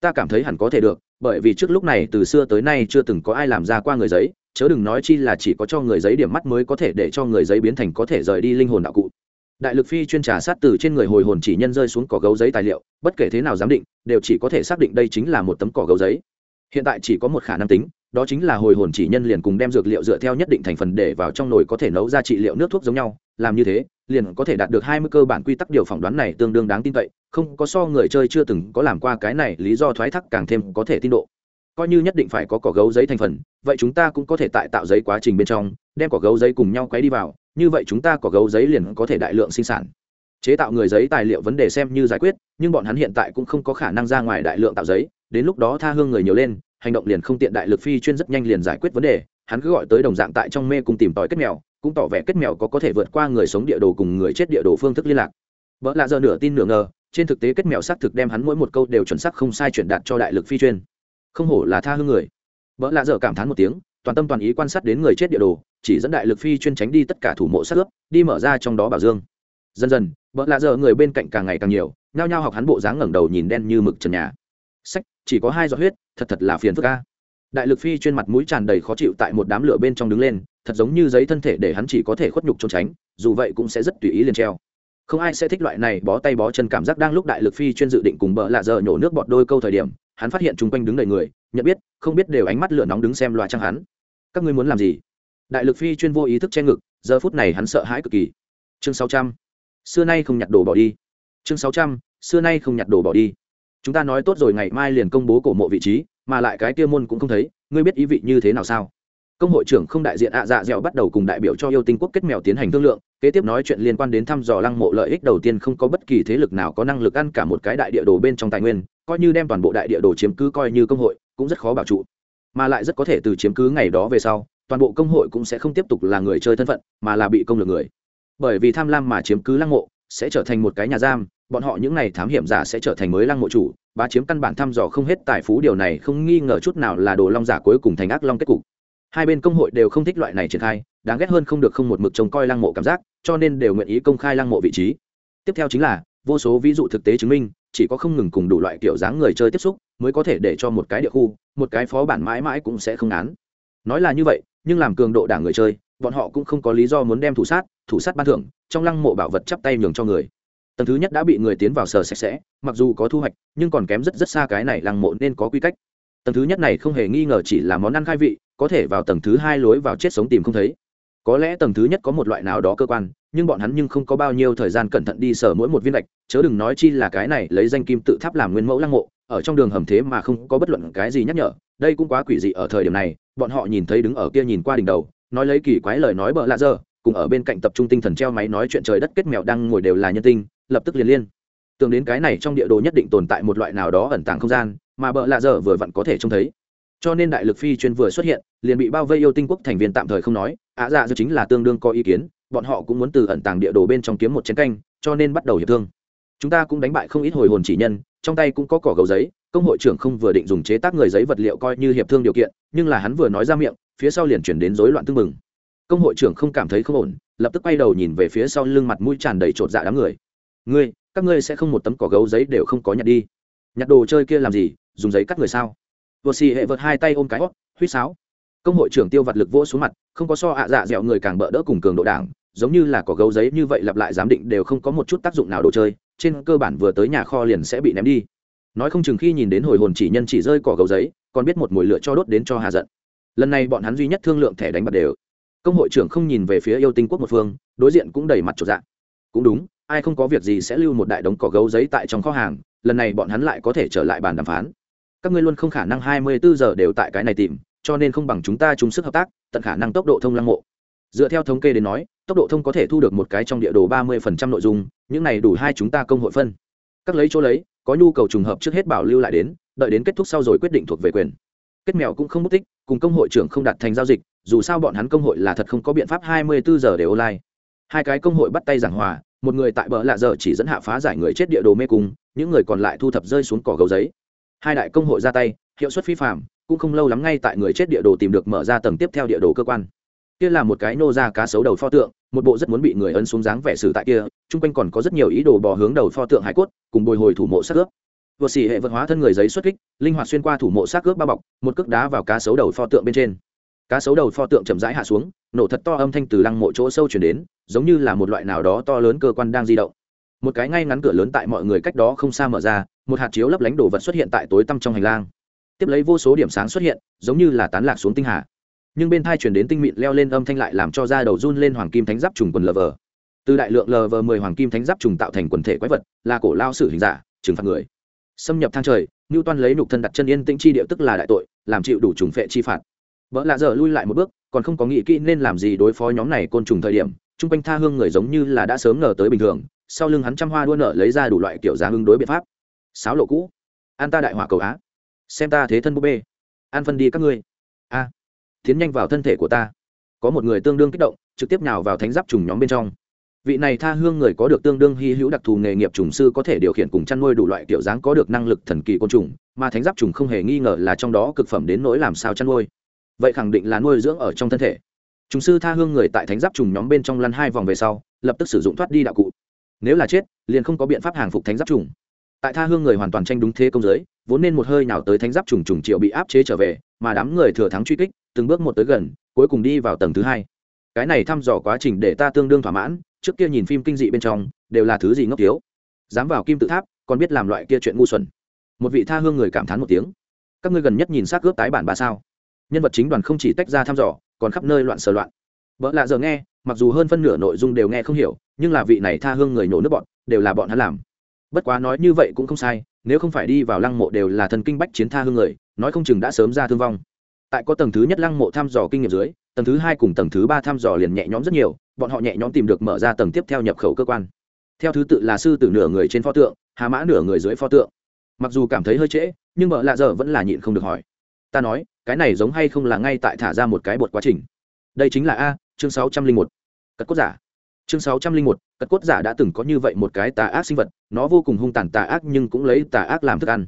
Ta cảm thấy hẳn có thể được, bởi vì trước lúc này từ xưa tới nay chưa từng có ai làm ra qua người giấy, chớ đừng nói chi là chỉ có cho người giấy điểm mắt mới có thể để cho người giấy biến thành có thể rời đi linh hồn đạo cụ. Đại lực phi chuyên trả sát từ trên người hồi hồn chỉ nhân rơi xuống cỏ gấu giấy tài liệu, bất kể thế nào giám định, đều chỉ có thể xác định đây chính là một tấm cỏ gấu giấy. Hiện tại chỉ có một khả năng tính đó chính là hồi hồn chỉ nhân liền cùng đem dược liệu dựa theo nhất định thành phần để vào trong nồi có thể nấu ra trị liệu nước thuốc giống nhau. Làm như thế, liền có thể đạt được hai mươi cơ bản quy tắc điều phỏng đoán này tương đương đáng tin cậy, không có so người chơi chưa từng có làm qua cái này, lý do thoái thác càng thêm có thể tin độ. Coi như nhất định phải có cỏ gấu giấy thành phần, vậy chúng ta cũng có thể tại tạo giấy quá trình bên trong, đem cỏ gấu giấy cùng nhau quấy đi vào, như vậy chúng ta cỏ gấu giấy liền có thể đại lượng sinh sản. Chế tạo người giấy tài liệu vấn đề xem như giải quyết, nhưng bọn hắn hiện tại cũng không có khả năng ra ngoài đại lượng tạo giấy, đến lúc đó tha hương người nhiều lên hành động liền không tiện đại lực phi chuyên rất nhanh liền giải quyết vấn đề. Hắn cứ gọi tới đồng dạng tại trong mê cùng tìm tòi kết mèo, cũng tỏ vẻ kết mèo có có thể vượt qua người sống địa đồ cùng người chết địa đồ phương thức liên lạc. Vợ lạ giờ nửa tin nửa ngờ, trên thực tế kết mèo xác thực đem hắn mỗi một câu đều chuẩn xác không sai chuyển đạt cho đại lực phi chuyên. Không hổ là tha hương người. Vợ lạ giờ cảm thán một tiếng, toàn tâm toàn ý quan sát đến người chết địa đồ, chỉ dẫn đại lực phi chuyên tránh đi tất cả thủ mộ sát ướp đi mở ra trong đó bảo dương. Dần dần, vợ lạ giờ người bên cạnh càng ngày càng nhiều, nhao nhao học hắn bộ dáng ngẩng đầu nhìn đen như mực trần nhà. Sách chỉ có hai giọt huyết, thật thật là phiền phức ca đại lực phi chuyên mặt mũi tràn đầy khó chịu tại một đám lửa bên trong đứng lên, thật giống như giấy thân thể để hắn chỉ có thể khuất nhục trốn tránh, dù vậy cũng sẽ rất tùy ý liền treo. Không ai sẽ thích loại này bó tay bó chân cảm giác đang lúc đại lực phi chuyên dự định cùng bợ lạ giờ nhổ nước bọt đôi câu thời điểm, hắn phát hiện chung quanh đứng đầy người, nhận biết, không biết đều ánh mắt lửa nóng đứng xem loa trăng hắn. Các ngươi muốn làm gì? Đại lực phi chuyên vô ý thức che ngực, giờ phút này hắn sợ hãi cực kỳ. Chương sáu trăm. Xưa nay không nhặt đồ bỏ đi. Chương sáu trăm. Xưa nay không nhặt đồ bỏ đi chúng ta nói tốt rồi ngày mai liền công bố cổ mộ vị trí, mà lại cái kia môn cũng không thấy, ngươi biết ý vị như thế nào sao? Công hội trưởng không đại diện ạ dạ dẻo bắt đầu cùng đại biểu cho yêu tinh quốc kết mèo tiến hành thương lượng, kế tiếp nói chuyện liên quan đến thăm dò lăng mộ lợi ích đầu tiên không có bất kỳ thế lực nào có năng lực ăn cả một cái đại địa đồ bên trong tài nguyên, coi như đem toàn bộ đại địa đồ chiếm cứ coi như công hội, cũng rất khó bảo trụ. Mà lại rất có thể từ chiếm cứ ngày đó về sau, toàn bộ công hội cũng sẽ không tiếp tục là người chơi thân phận, mà là bị công lược người. Bởi vì tham lam mà chiếm cứ lăng mộ, sẽ trở thành một cái nhà giam bọn họ những n à y thám hiểm giả sẽ trở thành mới lăng mộ chủ, bá chiếm căn bản thăm dò không hết tài phú điều này không nghi ngờ chút nào là đồ long giả cuối cùng thành ác long kết cục. Hai bên công hội đều không thích loại này triển khai, đáng ghét hơn không được không một mực trông coi lăng mộ cảm giác, cho nên đều nguyện ý công khai lăng mộ vị trí. Tiếp theo chính là, vô số ví dụ thực tế chứng minh, chỉ có không ngừng cùng đủ loại kiểu dáng người chơi tiếp xúc, mới có thể để cho một cái địa khu, một cái phó bản mãi mãi cũng sẽ không án nói là như vậy, nhưng làm cường độ đảng người chơi, bọn họ cũng không có lý do muốn đem thủ sát thủ sát ban thưởng, trong lăng mộ bảo vật chắp tay nhường cho người tầng thứ nhất đã bị người tiến vào sờ sạch sẽ, mặc dù có thu hoạch, nhưng còn kém rất rất xa cái này lăng mộ nên có quy cách. Tầng thứ nhất này không hề nghi ngờ chỉ là món ăn khai vị, có thể vào tầng thứ hai lối vào chết sống tìm không thấy. Có lẽ tầng thứ nhất có một loại nào đó cơ quan, nhưng bọn hắn nhưng không có bao nhiêu thời gian cẩn thận đi sở mỗi một viên gạch, chớ đừng nói chi là cái này lấy danh kim tự tháp làm nguyên mẫu lăng mộ, ở trong đường hầm thế mà không có bất luận cái gì nhắc nhở, đây cũng quá quỷ dị ở thời điểm này, bọn họ nhìn thấy đứng ở kia nhìn qua đỉnh đầu, nói lấy kỳ quái lời nói bợ lạ dơ cùng ở bên cạnh tập trung tinh thần treo máy nói chuyện trời đất kết mèo đang ngồi đều là nhân tinh lập tức liền liên. Tưởng đến cái này trong địa đồ nhất định tồn tại một loại nào đó ẩn tàng không gian, mà bợ lạ dở vừa vặn có thể trông thấy. Cho nên đại lực phi chuyên vừa xuất hiện, liền bị bao vây yêu tinh quốc thành viên tạm thời không nói. Ạ dạ dơ chính là tương đương có ý kiến, bọn họ cũng muốn từ ẩn tàng địa đồ bên trong kiếm một chiến canh, cho nên bắt đầu hiệp thương. Chúng ta cũng đánh bại không ít hồi hồn chỉ nhân, trong tay cũng có cỏ gấu giấy, công hội trưởng không vừa định dùng chế tác người giấy vật liệu coi như hiệp thương điều kiện, nhưng là hắn vừa nói ra miệng, phía sau liền chuyển đến rối loạn tương mừng công hội trưởng không cảm thấy không ổn, lập tức quay đầu nhìn về phía sau lưng mặt mũi tràn đầy trột dạ đám người ngươi, các ngươi sẽ không một tấm cỏ gấu giấy đều không có nhặt đi. Nhặt đồ chơi kia làm gì, dùng giấy cắt người sao? Vợ xì hệ vợt hai tay ôm cái hót, huýt sáo. Công hội trưởng tiêu vặt lực vỗ xuống mặt, không có so ạ dạ dẹo người càng bỡ đỡ cùng cường độ đảng, giống như là cỏ gấu giấy như vậy lặp lại giám định đều không có một chút tác dụng nào đồ chơi, trên cơ bản vừa tới nhà kho liền sẽ bị ném đi. Nói không chừng khi nhìn đến hồi hồn chỉ nhân chỉ rơi cỏ gấu giấy, còn biết một mùi lửa cho đốt đến cho hà giận. Lần này bọn hắn duy nhất thương lượng thẻ đánh bạc đều. Công hội trưởng không nhìn về phía yêu tinh quốc một phương, đối diện cũng đầy mặt trột dạng cũng đúng ai không có việc gì sẽ lưu một đại đống cỏ gấu giấy tại trong kho hàng, lần này bọn hắn lại có thể trở lại bàn đàm phán. Các ngươi luôn không khả năng hai mươi bốn giờ đều tại cái này tìm, cho nên không bằng chúng ta chung sức hợp tác, tận khả năng tốc độ thông lăng mộ. Dựa theo thống kê đến nói, tốc độ thông có thể thu được một cái trong địa đồ ba mươi phần trăm nội dung, những này đủ hai chúng ta công hội phân. Các lấy chỗ lấy, có nhu cầu trùng hợp trước hết bảo lưu lại đến, đợi đến kết thúc sau rồi quyết định thuộc về quyền. Kết mèo cũng không mất tích, cùng công hội trưởng không đặt thành giao dịch, dù sao bọn hắn công hội là thật không có biện pháp hai mươi bốn giờ để online. Hai cái công hội bắt tay giảng hòa một người tại bờ lạ giờ chỉ dẫn hạ phá giải người chết địa đồ mê cung, những người còn lại thu thập rơi xuống cỏ gấu giấy. Hai đại công hội ra tay, hiệu suất phi phạm cũng không lâu lắm ngay tại người chết địa đồ tìm được mở ra tầng tiếp theo địa đồ cơ quan. Kia là một cái nô ra cá sấu đầu pho tượng, một bộ rất muốn bị người ấn xuống dáng vẻ xử tại kia, chung quanh còn có rất nhiều ý đồ bò hướng đầu pho tượng hải cốt, cùng bồi hồi thủ mộ xác ướp. Vừa xỉ hệ vật hóa thân người giấy xuất kích, linh hoạt xuyên qua thủ mộ xác ướp bao bọc, một cước đá vào cá sấu đầu pho tượng bên trên cá sấu đầu pho tượng chậm rãi hạ xuống, nổ thật to âm thanh từ lăng mộ chỗ sâu chuyển đến, giống như là một loại nào đó to lớn cơ quan đang di động. Một cái ngay ngắn cửa lớn tại mọi người cách đó không xa mở ra, một hạt chiếu lấp lánh đồ vật xuất hiện tại tối tăm trong hành lang. Tiếp lấy vô số điểm sáng xuất hiện, giống như là tán lạc xuống tinh hà. Nhưng bên thai chuyển đến tinh mịn leo lên âm thanh lại làm cho da đầu run lên hoàng kim thánh giáp trùng quần lờ vờ. Từ đại lượng lờ vờ mười hoàng kim thánh giáp trùng tạo thành quần thể quái vật, là cổ lao sử hình giả, trừng phạt người. Xâm nhập thang trời ngưu toan lấy nục thân đặt chân yên tĩnh chi địa tức là đại tội, làm chịu đủ trùng phệ chi phạt vợ lạ giờ lui lại một bước, còn không có nghĩ kỹ nên làm gì đối phó nhóm này côn trùng thời điểm, chung quanh tha hương người giống như là đã sớm ngờ tới bình thường, sau lưng hắn trăm hoa đua nợ lấy ra đủ loại kiểu dáng ứng đối biện pháp. Sáo lộ cũ. An ta đại hỏa cầu á. Xem ta thế thân búp bê. An phân đi các ngươi. A. Tiến nhanh vào thân thể của ta. Có một người tương đương kích động, trực tiếp nhào vào thánh giáp trùng nhóm bên trong. Vị này tha hương người có được tương đương hy hữu đặc thù nghề nghiệp trùng sư có thể điều khiển cùng chăn nuôi đủ loại kiểu dáng có được năng lực thần kỳ côn trùng, mà thánh giáp trùng không hề nghi ngờ là trong đó cực phẩm đến nỗi làm sao chăn nuôi vậy khẳng định là nuôi dưỡng ở trong thân thể. Chúng sư tha hương người tại thánh giáp trùng nhóm bên trong lăn hai vòng về sau, lập tức sử dụng thoát đi đạo cụ. Nếu là chết, liền không có biện pháp hàng phục thánh giáp trùng. Tại tha hương người hoàn toàn tranh đúng thế công giới, vốn nên một hơi nào tới thánh giáp trùng trùng triệu bị áp chế trở về, mà đám người thừa thắng truy kích, từng bước một tới gần, cuối cùng đi vào tầng thứ hai. Cái này thăm dò quá trình để ta tương đương thỏa mãn, trước kia nhìn phim kinh dị bên trong, đều là thứ gì ngốc thiếu. Dám vào kim tự tháp, còn biết làm loại kia chuyện ngu xuẩn. Một vị tha hương người cảm thán một tiếng. Các ngươi gần nhất nhìn xác ướp tái bản ba sao? Nhân vật chính đoàn không chỉ tách ra thăm dò, còn khắp nơi loạn sờ loạn. Vợ lạ giờ nghe, mặc dù hơn phân nửa nội dung đều nghe không hiểu, nhưng là vị này tha hương người nổ nước bọn, đều là bọn hắn làm. Bất quá nói như vậy cũng không sai, nếu không phải đi vào lăng mộ đều là thần kinh bách chiến tha hương người, nói không chừng đã sớm ra thương vong. Tại có tầng thứ nhất lăng mộ thăm dò kinh nghiệm dưới, tầng thứ hai cùng tầng thứ ba thăm dò liền nhẹ nhõm rất nhiều, bọn họ nhẹ nhõm tìm được mở ra tầng tiếp theo nhập khẩu cơ quan. Theo thứ tự là sư tử nửa người trên pho tượng, hà mã nửa người dưới pho tượng. Mặc dù cảm thấy hơi trễ, nhưng vợ lạ giờ vẫn là nhịn không được hỏi ta nói, cái này giống hay không là ngay tại thả ra một cái bột quá trình. Đây chính là a, chương sáu trăm linh một. Cất cốt giả. Chương sáu trăm linh một cất cốt giả đã từng có như vậy một cái tà ác sinh vật, nó vô cùng hung tàn tà ác nhưng cũng lấy tà ác làm thức ăn.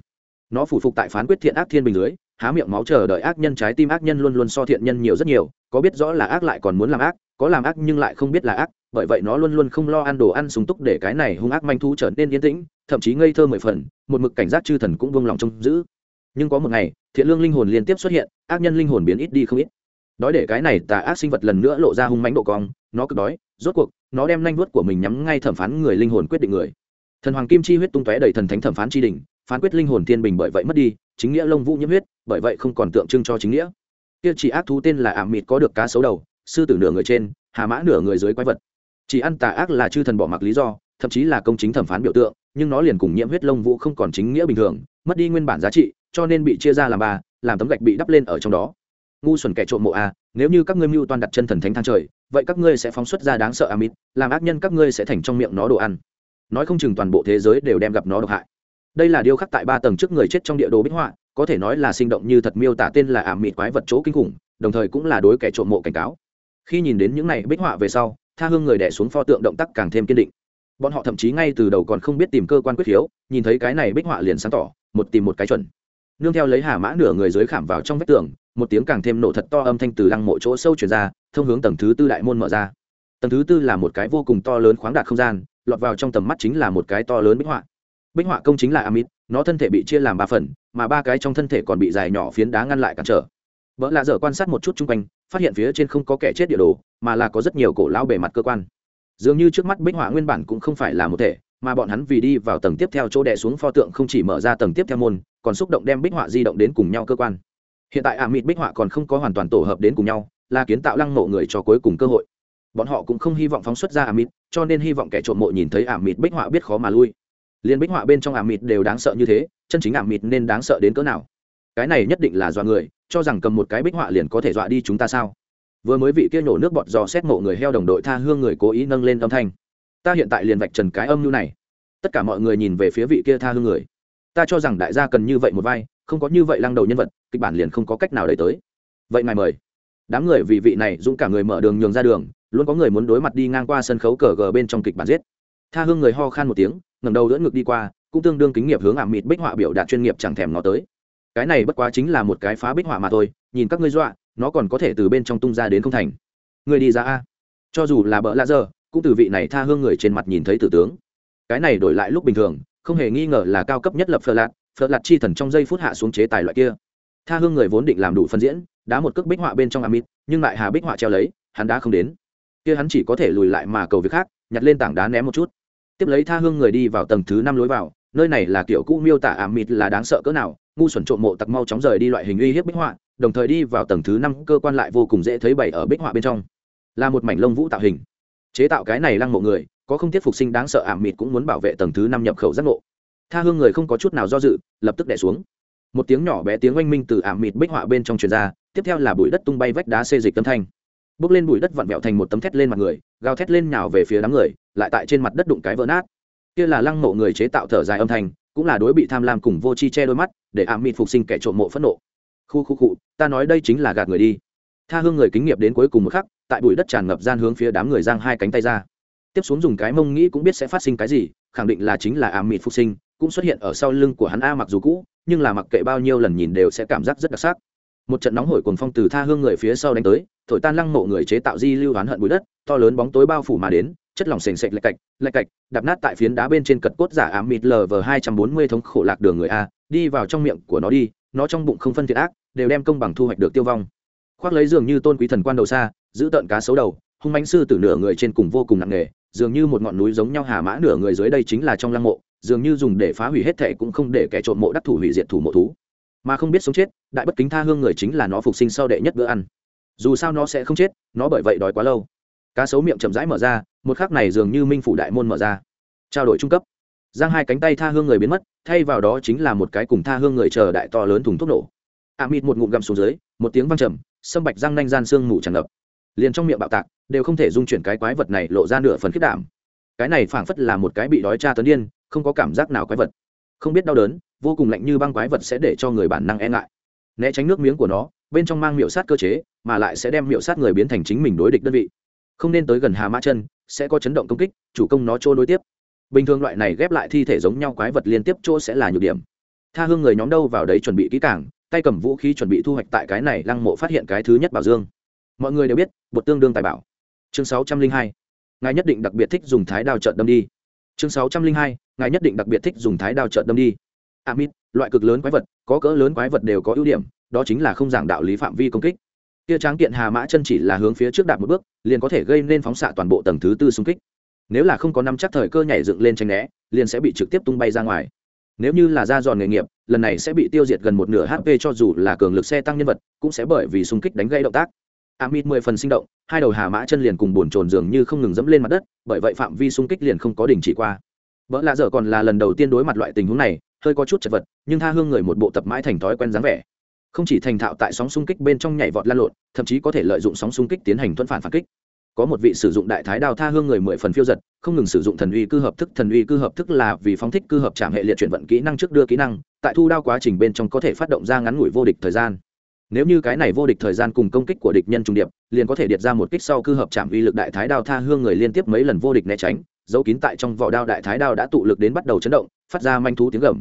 Nó phủ phục tại phán quyết thiện ác thiên bình dưới, há miệng máu chờ đợi ác nhân trái tim ác nhân luôn luôn so thiện nhân nhiều rất nhiều, có biết rõ là ác lại còn muốn làm ác, có làm ác nhưng lại không biết là ác, bởi vậy nó luôn luôn không lo ăn đồ ăn súng túc để cái này hung ác manh thú trở nên yên tĩnh, thậm chí ngây thơ mười phần, một mực cảnh giác chư thần cũng buông lòng trông giữ. Nhưng có một ngày thiện lương linh hồn liên tiếp xuất hiện, ác nhân linh hồn biến ít đi không ít. Đói để cái này tà ác sinh vật lần nữa lộ ra hung mánh độ cong, nó cực đói, rốt cuộc, nó đem nanh vuốt của mình nhắm ngay thẩm phán người linh hồn quyết định người. Thần hoàng kim chi huyết tung tóe đầy thần thánh thẩm phán chi đỉnh, phán quyết linh hồn thiên bình bởi vậy mất đi, chính nghĩa lông vũ nhiễm huyết, bởi vậy không còn tượng trưng cho chính nghĩa. Kia chỉ ác thú tên là ảm mịt có được cá sấu đầu, sư tử nửa người trên, hà mã nửa người dưới quái vật. Chỉ ăn tà ác là chư thần bỏ mặc lý do, thậm chí là công chính thẩm phán biểu tượng, nhưng nó liền cùng nhiễm huyết lông vũ không còn chính nghĩa bình thường, mất đi nguyên bản giá trị cho nên bị chia ra làm ba, làm tấm gạch bị đắp lên ở trong đó. Ngu xuẩn kẻ trộm mộ a nếu như các ngươi mưu toàn đặt chân thần thánh thang trời, vậy các ngươi sẽ phóng xuất ra đáng sợ amit, làm ác nhân các ngươi sẽ thành trong miệng nó đồ ăn. Nói không chừng toàn bộ thế giới đều đem gặp nó độc hại. Đây là điêu khắc tại ba tầng trước người chết trong địa đồ bích họa, có thể nói là sinh động như thật miêu tả tên là ảm mịt quái vật chỗ kinh khủng, đồng thời cũng là đối kẻ trộm mộ cảnh cáo. Khi nhìn đến những này bích họa về sau, tha hương người đẻ xuống pho tượng động tác càng thêm kiên định. Bọn họ thậm chí ngay từ đầu còn không biết tìm cơ quan quyết khiếu nhìn thấy cái này bích họa liền sáng tỏ, một tìm một cái chuẩn nương theo lấy hà mã nửa người dưới khảm vào trong vách tường, một tiếng càng thêm nổ thật to âm thanh từ lăng mộ chỗ sâu chuyển ra, thông hướng tầng thứ tư đại môn mở ra. Tầng thứ tư là một cái vô cùng to lớn khoáng đạt không gian, lọt vào trong tầm mắt chính là một cái to lớn bích họa. Bích họa công chính là amit, nó thân thể bị chia làm ba phần, mà ba cái trong thân thể còn bị dài nhỏ phiến đá ngăn lại cản trở. Vợ lạ dở quan sát một chút chung quanh, phát hiện phía trên không có kẻ chết địa đồ, mà là có rất nhiều cổ lao bề mặt cơ quan. Dường như trước mắt bích họa nguyên bản cũng không phải là một thể mà bọn hắn vì đi vào tầng tiếp theo chỗ đè xuống pho tượng không chỉ mở ra tầng tiếp theo môn, còn xúc động đem bích họa di động đến cùng nhau cơ quan. Hiện tại ả mịt bích họa còn không có hoàn toàn tổ hợp đến cùng nhau, là kiến tạo lăng mộ người cho cuối cùng cơ hội. Bọn họ cũng không hy vọng phóng xuất ra ả mịt cho nên hy vọng kẻ trộm mộ nhìn thấy ả mịt bích họa biết khó mà lui. Liên bích họa bên trong ả mịt đều đáng sợ như thế, chân chính ả mịt nên đáng sợ đến cỡ nào? Cái này nhất định là dọa người, cho rằng cầm một cái bích họa liền có thể dọa đi chúng ta sao? Vừa mới vị kia nổ nước bọt dò xét mộ người heo đồng đội tha hương người cố ý nâng lên âm thanh ta hiện tại liền vạch trần cái âm mưu này. Tất cả mọi người nhìn về phía vị kia tha hương người. Ta cho rằng đại gia cần như vậy một vai, không có như vậy lăng đầu nhân vật, kịch bản liền không có cách nào đẩy tới. Vậy ngài mời. Đám người vì vị này dũng cả người mở đường nhường ra đường, luôn có người muốn đối mặt đi ngang qua sân khấu cờ gờ bên trong kịch bản giết. Tha hương người ho khan một tiếng, ngẩng đầu đỡ ngực đi qua, cũng tương đương kính nghiệp hướng ảm mịt bích họa biểu đạt chuyên nghiệp chẳng thèm nó tới. Cái này bất quá chính là một cái phá bích họa mà thôi, nhìn các ngươi dọa, nó còn có thể từ bên trong tung ra đến không thành. Người đi ra a. Cho dù là bỡ lạ giờ cũng từ vị này tha hương người trên mặt nhìn thấy tử tướng. Cái này đổi lại lúc bình thường, không hề nghi ngờ là cao cấp nhất lập phở lạt phở lạt chi thần trong giây phút hạ xuống chế tài loại kia. Tha hương người vốn định làm đủ phân diễn, đá một cước bích họa bên trong amit, nhưng lại hà bích họa treo lấy, hắn đã không đến. Kia hắn chỉ có thể lùi lại mà cầu việc khác, nhặt lên tảng đá ném một chút. Tiếp lấy tha hương người đi vào tầng thứ năm lối vào, nơi này là kiểu cũ miêu tả ảm mịt là đáng sợ cỡ nào, ngu xuẩn trộm mộ tặc mau chóng rời đi loại hình uy hiếp bích họa, đồng thời đi vào tầng thứ năm, cơ quan lại vô cùng dễ thấy bày ở bích họa bên trong. Là một mảnh lông vũ tạo hình chế tạo cái này lăng mộ người, có không tiết phục sinh đáng sợ ảm mịt cũng muốn bảo vệ tầng thứ năm nhập khẩu giác ngộ. Tha hương người không có chút nào do dự, lập tức đẻ xuống. Một tiếng nhỏ bé tiếng oanh minh từ ảm mịt bích họa bên trong truyền ra, tiếp theo là bụi đất tung bay vách đá xê dịch tâm thanh. Bước lên bụi đất vặn vẹo thành một tấm thét lên mặt người, gào thét lên nhào về phía đám người, lại tại trên mặt đất đụng cái vỡ nát. Kia là lăng mộ người chế tạo thở dài âm thanh, cũng là đối bị tham lam cùng vô chi che đôi mắt, để ảm mịt phục sinh kẻ trộm mộ phẫn nộ. Khu khu cụ ta nói đây chính là gạt người đi. Tha hương người kính nghiệp đến cuối cùng một khắc tại bụi đất tràn ngập gian hướng phía đám người giang hai cánh tay ra. Tiếp xuống dùng cái mông nghĩ cũng biết sẽ phát sinh cái gì, khẳng định là chính là ám mịt phục sinh, cũng xuất hiện ở sau lưng của hắn a mặc dù cũ, nhưng là mặc kệ bao nhiêu lần nhìn đều sẽ cảm giác rất đặc sắc. Một trận nóng hổi cuồng phong từ tha hương người phía sau đánh tới, thổi tan lăng mộ người chế tạo di lưu oán hận bụi đất, to lớn bóng tối bao phủ mà đến, chất lỏng sền sệt lạch cạch lạch cạch, đạp nát tại phiến đá bên trên cật cốt giả ám mịt lv hai trăm bốn mươi thống khổ lạc đường người a, đi vào trong miệng của nó đi, nó trong bụng không phân thiệt ác, đều đem công bằng thu hoạch được tiêu vong. Khoác lấy dường như tôn quý thần quan đầu xa giữ tợn cá xấu đầu, hung mãnh sư tử nửa người trên cùng vô cùng nặng nề, dường như một ngọn núi giống nhau hà mã nửa người dưới đây chính là trong lăng mộ, dường như dùng để phá hủy hết thệ cũng không để kẻ trộm mộ đắc thủ hủy diệt thủ mộ thú. Mà không biết sống chết, đại bất kính tha hương người chính là nó phục sinh sau đệ nhất bữa ăn. Dù sao nó sẽ không chết, nó bởi vậy đói quá lâu. Cá sấu miệng chậm rãi mở ra, một khắc này dường như minh phủ đại môn mở ra. Trao đổi trung cấp. Giang hai cánh tay tha hương người biến mất, thay vào đó chính là một cái cùng tha hương người chờ đại to lớn thùng thuốc nổ. A mịt một ngụm gầm xuống dưới, một tiếng văng trầm, sâm bạch răng nanh gian xương mù tràn ngập liền trong miệng bạo tạc, đều không thể dung chuyển cái quái vật này lộ ra nửa phần khiết đảm. Cái này phảng phất là một cái bị đói tra tấn điên, không có cảm giác nào quái vật. Không biết đau đớn, vô cùng lạnh như băng quái vật sẽ để cho người bản năng e ngại. Né tránh nước miếng của nó, bên trong mang miệu sát cơ chế, mà lại sẽ đem miệu sát người biến thành chính mình đối địch đơn vị. Không nên tới gần hà mã chân, sẽ có chấn động công kích, chủ công nó trôi nối tiếp. Bình thường loại này ghép lại thi thể giống nhau quái vật liên tiếp chỗ sẽ là nhược điểm. Tha hương người nhóm đâu vào đấy chuẩn bị kỹ càng, tay cầm vũ khí chuẩn bị thu hoạch tại cái này lăng mộ phát hiện cái thứ nhất bảo dương mọi người đều biết, bột tương đương tài bảo. Chương sáu trăm linh hai, ngài nhất định đặc biệt thích dùng thái đao trợn đâm đi. Chương sáu trăm linh hai, ngài nhất định đặc biệt thích dùng thái đao trợn đâm đi. Amit, loại cực lớn quái vật, có cỡ lớn quái vật đều có ưu điểm, đó chính là không giảng đạo lý phạm vi công kích. Kia tráng kiện hà mã chân chỉ là hướng phía trước đạp một bước, liền có thể gây nên phóng xạ toàn bộ tầng thứ tư xung kích. Nếu là không có năm chắc thời cơ nhảy dựng lên tranh né, liền sẽ bị trực tiếp tung bay ra ngoài. Nếu như là ra giòn nghề nghiệp, lần này sẽ bị tiêu diệt gần một nửa hp cho dù là cường lực xe tăng nhân vật, cũng sẽ bởi vì xung kích đánh gây động tác. Amit mười phần sinh động, hai đầu hà mã chân liền cùng buồn trồn dường như không ngừng dẫm lên mặt đất, bởi vậy phạm vi xung kích liền không có đình chỉ qua. vợ lạ dở còn là lần đầu tiên đối mặt loại tình huống này, hơi có chút chật vật, nhưng tha hương người một bộ tập mãi thành thói quen dáng vẻ. Không chỉ thành thạo tại sóng xung kích bên trong nhảy vọt lan lộn, thậm chí có thể lợi dụng sóng xung kích tiến hành thuận phản phản kích. Có một vị sử dụng đại thái đao tha hương người mười phần phiêu giật, không ngừng sử dụng thần uy cư hợp thức, thần uy cư hợp thức là vì phóng thích cư hợp trảm hệ liệt chuyển vận kỹ năng trước đưa kỹ năng, tại thu đao quá trình bên trong có thể phát động ra ngắn ngủi vô địch thời gian nếu như cái này vô địch thời gian cùng công kích của địch nhân trung điệp, liền có thể điệt ra một kích sau cư hợp chạm uy lực đại thái đao tha hương người liên tiếp mấy lần vô địch né tránh dấu kín tại trong vỏ đao đại thái đao đã tụ lực đến bắt đầu chấn động, phát ra manh thú tiếng gầm.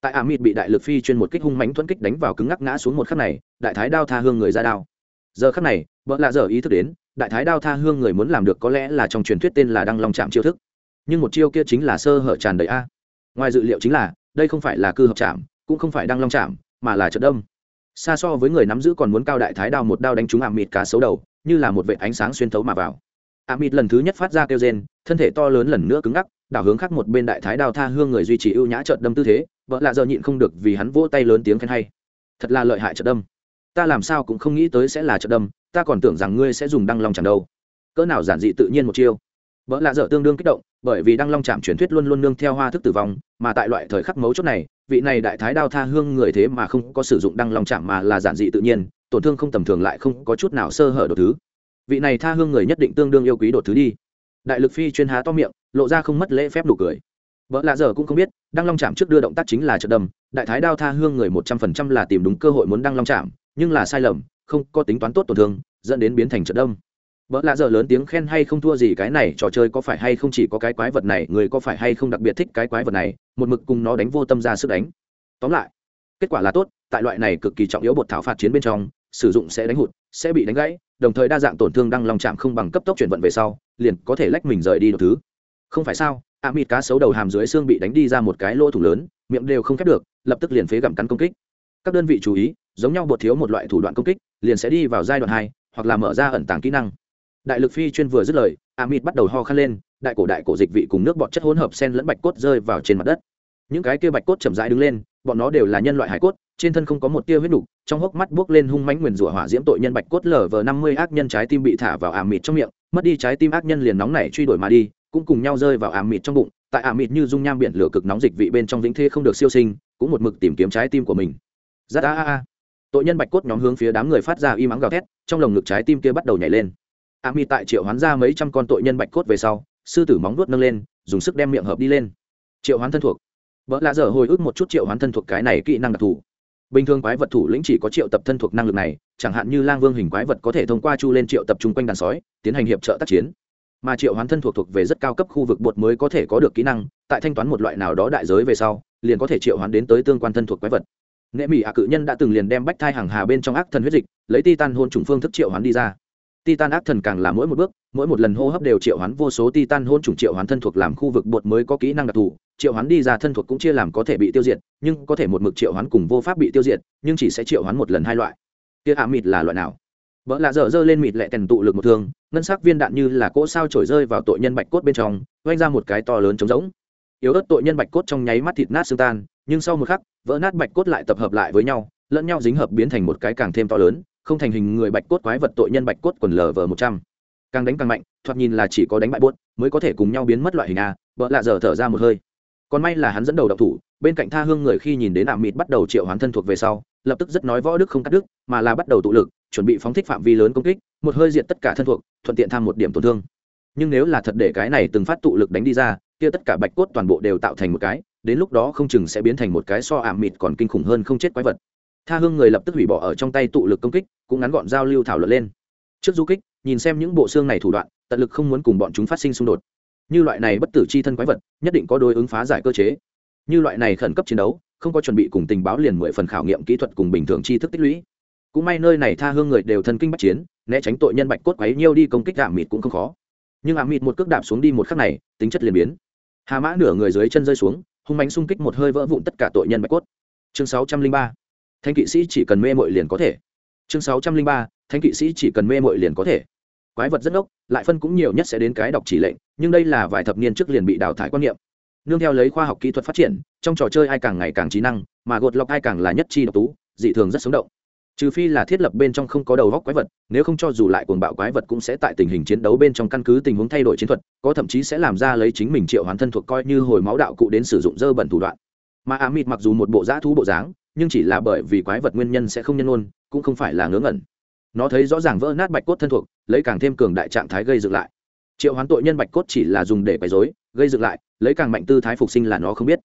Tại ả mịt bị đại lực phi chuyên một kích hung mánh thuẫn kích đánh vào cứng ngắc ngã xuống một khắc này, đại thái đao tha hương người ra đao. Giờ khắc này, vợ lạ giờ ý thức đến, đại thái đao tha hương người muốn làm được có lẽ là trong truyền thuyết tên là đăng long chạm chiêu thức. Nhưng một chiêu kia chính là sơ hở tràn đầy a. Ngoài dự liệu chính là, đây không phải là cư hợp chạm, cũng không phải đăng long chạm mà là trận đông xa so với người nắm giữ còn muốn cao đại thái đao một đao đánh trúng ảm mịt cá xấu đầu, như là một vệ ánh sáng xuyên thấu mà vào. Ảm mịt lần thứ nhất phát ra kêu rên, thân thể to lớn lần nữa cứng ngắc, đảo hướng khác một bên đại thái đao tha hương người duy trì ưu nhã trợt đâm tư thế, vợ lạ giờ nhịn không được vì hắn vỗ tay lớn tiếng khen hay. Thật là lợi hại trợt đâm. Ta làm sao cũng không nghĩ tới sẽ là trợt đâm, ta còn tưởng rằng ngươi sẽ dùng đăng long chẳng đâu. Cỡ nào giản dị tự nhiên một chiêu. Vợ lạ dở tương đương kích động, bởi vì đăng long chạm truyền thuyết luôn luôn nương theo hoa thức tử vong, mà tại loại thời khắc mấu chốt này vị này đại thái đao tha hương người thế mà không có sử dụng đăng long chạm mà là giản dị tự nhiên, tổn thương không tầm thường lại không có chút nào sơ hở đột thứ. Vị này tha hương người nhất định tương đương yêu quý đột thứ đi. Đại lực phi chuyên há to miệng, lộ ra không mất lễ phép nụ cười. Vợ lạ giờ cũng không biết, đăng long chạm trước đưa động tác chính là trợ đầm đại thái đao tha hương người một trăm phần trăm là tìm đúng cơ hội muốn đăng long chạm, nhưng là sai lầm, không có tính toán tốt tổn thương, dẫn đến biến thành trợ đâm vợ lạ giờ lớn tiếng khen hay không thua gì cái này, trò chơi có phải hay không chỉ có cái quái vật này, người có phải hay không đặc biệt thích cái quái vật này, một mực cùng nó đánh vô tâm ra sức đánh. Tóm lại, kết quả là tốt, tại loại này cực kỳ trọng yếu bột thảo phạt chiến bên trong, sử dụng sẽ đánh hụt, sẽ bị đánh gãy, đồng thời đa dạng tổn thương đang lòng chạm không bằng cấp tốc chuyển vận về sau, liền có thể lách mình rời đi được thứ. Không phải sao a mịt cá sấu đầu hàm dưới xương bị đánh đi ra một cái lỗ thủ lớn, miệng đều không khép được, lập tức liền phế gặm cắn công kích. Các đơn vị chú ý, giống nhau bột thiếu một loại thủ đoạn công kích, liền sẽ đi vào giai đoạn hai, hoặc là mở ra ẩn tàng kỹ năng đại lực phi chuyên vừa dứt lời a mịt bắt đầu ho khăn lên đại cổ đại cổ dịch vị cùng nước bọt chất hỗn hợp sen lẫn bạch cốt rơi vào trên mặt đất. Những cái kia bạch cốt chậm rãi đứng lên bọn nó đều là nhân loại hải cốt trên thân không có một tia huyết đủ, trong hốc mắt buốc lên hung mãnh nguyền rủa hỏa diễm tội nhân bạch cốt lở vờ năm mươi ác nhân trái tim bị thả vào ảm mịt trong miệng mất đi trái tim ác nhân liền nóng nảy truy đuổi mà đi cũng cùng nhau rơi vào ảm mịt trong bụng tại ảm mịt như dung nham biển lửa cực nóng dịch vị bên trong vĩnh thê không được siêu sinh cũng một mực tìm kiếm trái tim của mình. Giác a a a. Tội nhân bạch cốt nhóm hướng phía đám người phát ra y mắng gào thét trong lồng ngực trái tim kia bắt đầu nhảy lên a mi tại triệu hoán ra mấy trăm con tội nhân bạch cốt về sau, sư tử móng nuốt nâng lên, dùng sức đem miệng hợp đi lên. Triệu hoán thân thuộc. Vợ lạ dở hồi ức một chút triệu hoán thân thuộc cái này kỹ năng đặc thù. Bình thường quái vật thủ lĩnh chỉ có triệu tập thân thuộc năng lực này, chẳng hạn như lang vương hình quái vật có thể thông qua chu lên triệu tập chung quanh đàn sói, tiến hành hiệp trợ tác chiến. Mà triệu hoán thân thuộc thuộc về rất cao cấp khu vực bột mới có thể có được kỹ năng, tại thanh toán một loại nào đó đại giới về sau, liền có thể triệu hoán đến tới tương quan thân thuộc quái vật. Nghệ mỹ hạ cự nhân đã từng liền đem bách thai hàng hà bên trong ác thần huyết dịch, lấy titan hôn trùng phương thức triệu hoán đi ra titan ác thần càng là mỗi một bước, mỗi một lần hô hấp đều triệu hoán vô số titan hôn trùng triệu hoán thân thuộc làm khu vực bột mới có kỹ năng đặc thù, triệu hoán đi ra thân thuộc cũng chia làm có thể bị tiêu diệt, nhưng có thể một mực triệu hoán cùng vô pháp bị tiêu diệt, nhưng chỉ sẽ triệu hoán một lần hai loại. Tiết hạ mịt là loại nào? Vợ lạ dở dơ lên mịt lẹ tèn tụ lực một thương, ngân sắc viên đạn như là cỗ sao trổi rơi vào tội nhân bạch cốt bên trong oanh ra một cái to lớn trống rỗng. Yếu ớt tội nhân bạch cốt trong nháy mắt thịt nát xương tan, nhưng sau một khắc, vỡ nát bạch cốt lại tập hợp lại với nhau, lẫn nhau dính hợp biến thành một cái càng thêm to lớn không thành hình người bạch cốt quái vật tội nhân bạch cốt quần lờ vờ một trăm. Càng đánh càng mạnh, thoạt nhìn là chỉ có đánh bại buốt, mới có thể cùng nhau biến mất loại hình a vợ lạ giờ thở ra một hơi. Còn may là hắn dẫn đầu độc thủ, bên cạnh tha hương người khi nhìn đến ảm mịt bắt đầu triệu hoán thân thuộc về sau, lập tức rất nói võ đức không cắt đức mà là bắt đầu tụ lực, chuẩn bị phóng thích phạm vi lớn công kích, một hơi diện tất cả thân thuộc, thuận tiện tham một điểm tổn thương. Nhưng nếu là thật để cái này từng phát tụ lực đánh đi ra, kia tất cả bạch cốt toàn bộ đều tạo thành một cái, đến lúc đó không chừng sẽ biến thành một cái so ảm mịt còn kinh khủng hơn không chết quái vật tha hương người lập tức hủy bỏ ở trong tay tụ lực công kích, cũng ngắn gọn giao lưu thảo luận lên. Trước du kích, nhìn xem những bộ xương này thủ đoạn, tận lực không muốn cùng bọn chúng phát sinh xung đột. Như loại này bất tử c h i thân quái vật, nhất định có đối ứng phá giải cơ chế. Như loại này khẩn cấp chiến đấu, không có chuẩn bị cùng tình báo liền mười phần khảo nghiệm kỹ thuật cùng bình thường tri thức tích lũy. Cũng may nơi này tha hương người đều thân kinh bắt chiến, né tránh tội nhân bạch cốt quấy nhiêu đi công kích ả mịt cũng không khó. Nhưng ả mịt một cước đạp xuống đi một khắc này, tính chất liền biến. Hà mã nửa người dưới chân rơi xuống, hung bánh xung kích một hơi vỡ vụn tất cả tội nhân bạch cốt. Chương sáu trăm linh ba thanh kỵ sĩ chỉ cần mê mội liền có thể. Chương sáu trăm linh ba thanh kỵ sĩ chỉ cần mê mội liền có thể. Quái vật rất ốc lại phân cũng nhiều nhất sẽ đến cái đọc chỉ lệnh, nhưng đây là vài thập niên trước liền bị đào thải quan niệm. Nương theo lấy khoa học kỹ thuật phát triển, trong trò chơi ai càng ngày càng trí năng, mà gột lọc ai càng là nhất chi độc tú, dị thường rất sống động. Trừ phi là thiết lập bên trong không có đầu góc quái vật, nếu không cho dù lại cuồng bạo quái vật cũng sẽ tại tình hình chiến đấu bên trong căn cứ tình huống thay đổi chiến thuật, có thậm chí sẽ làm ra lấy chính mình triệu hoán thân thuộc coi như hồi máu đạo cụ đến sử dụng dơ bẩn thủ đoạn. Mà á mịt mặc dù một bộ dã thú bộ dáng nhưng chỉ là bởi vì quái vật nguyên nhân sẽ không nhân ôn, cũng không phải là ngớ ngẩn. Nó thấy rõ ràng vỡ nát bạch cốt thân thuộc, lấy càng thêm cường đại trạng thái gây dựng lại. Triệu hoán tội nhân bạch cốt chỉ là dùng để quấy dối gây dựng lại, lấy càng mạnh tư thái phục sinh là nó không biết.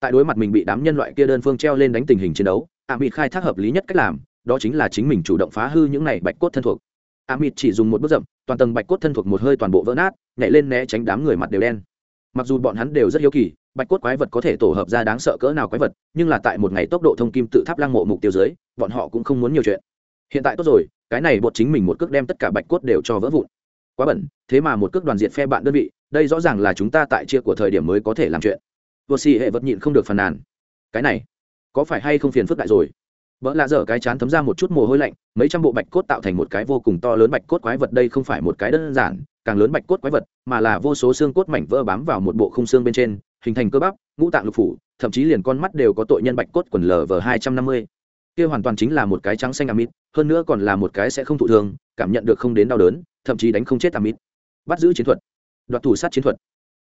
Tại đối mặt mình bị đám nhân loại kia đơn phương treo lên đánh tình hình chiến đấu a mịt khai thác hợp lý nhất cách làm, đó chính là chính mình chủ động phá hư những này bạch cốt thân thuộc. A mịt chỉ dùng một bước dậm toàn tầng bạch cốt thân thuộc một hơi toàn bộ vỡ nát, nhảy lên né tránh đám người mặt đều đen. Mặc dù bọn hắn đều rất hiếu kỳ bạch cốt quái vật có thể tổ hợp ra đáng sợ cỡ nào quái vật, nhưng là tại một ngày tốc độ thông kim tự tháp lăng mộ mục tiêu dưới, bọn họ cũng không muốn nhiều chuyện. Hiện tại tốt rồi, cái này bột chính mình một cước đem tất cả bạch cốt đều cho vỡ vụn. Quá bẩn, thế mà một cước đoàn diện phe bạn đơn vị, đây rõ ràng là chúng ta tại chia của thời điểm mới có thể làm chuyện. Vô xì hệ vật nhịn không được phàn nàn. Cái này, có phải hay không phiền phức đại rồi? Vợ lạ dở cái chán thấm ra một chút mồ hôi lạnh, mấy trăm bộ bạch cốt tạo thành một cái vô cùng to lớn bạch cốt quái vật đây không phải một cái đơn giản, càng lớn bạch cốt quái vật, mà là vô số xương cốt mảnh vỡ bám vào một bộ khung xương bên trên hình thành cơ bắp, ngũ tạng lục phủ, thậm chí liền con mắt đều có tội nhân bạch cốt quần lờ vờ hai trăm năm mươi. Kia hoàn toàn chính là một cái trắng xanh amid hơn nữa còn là một cái sẽ không thụ thương, cảm nhận được không đến đau đớn, thậm chí đánh không chết amid bắt giữ chiến thuật. Đoạt thủ sát chiến thuật.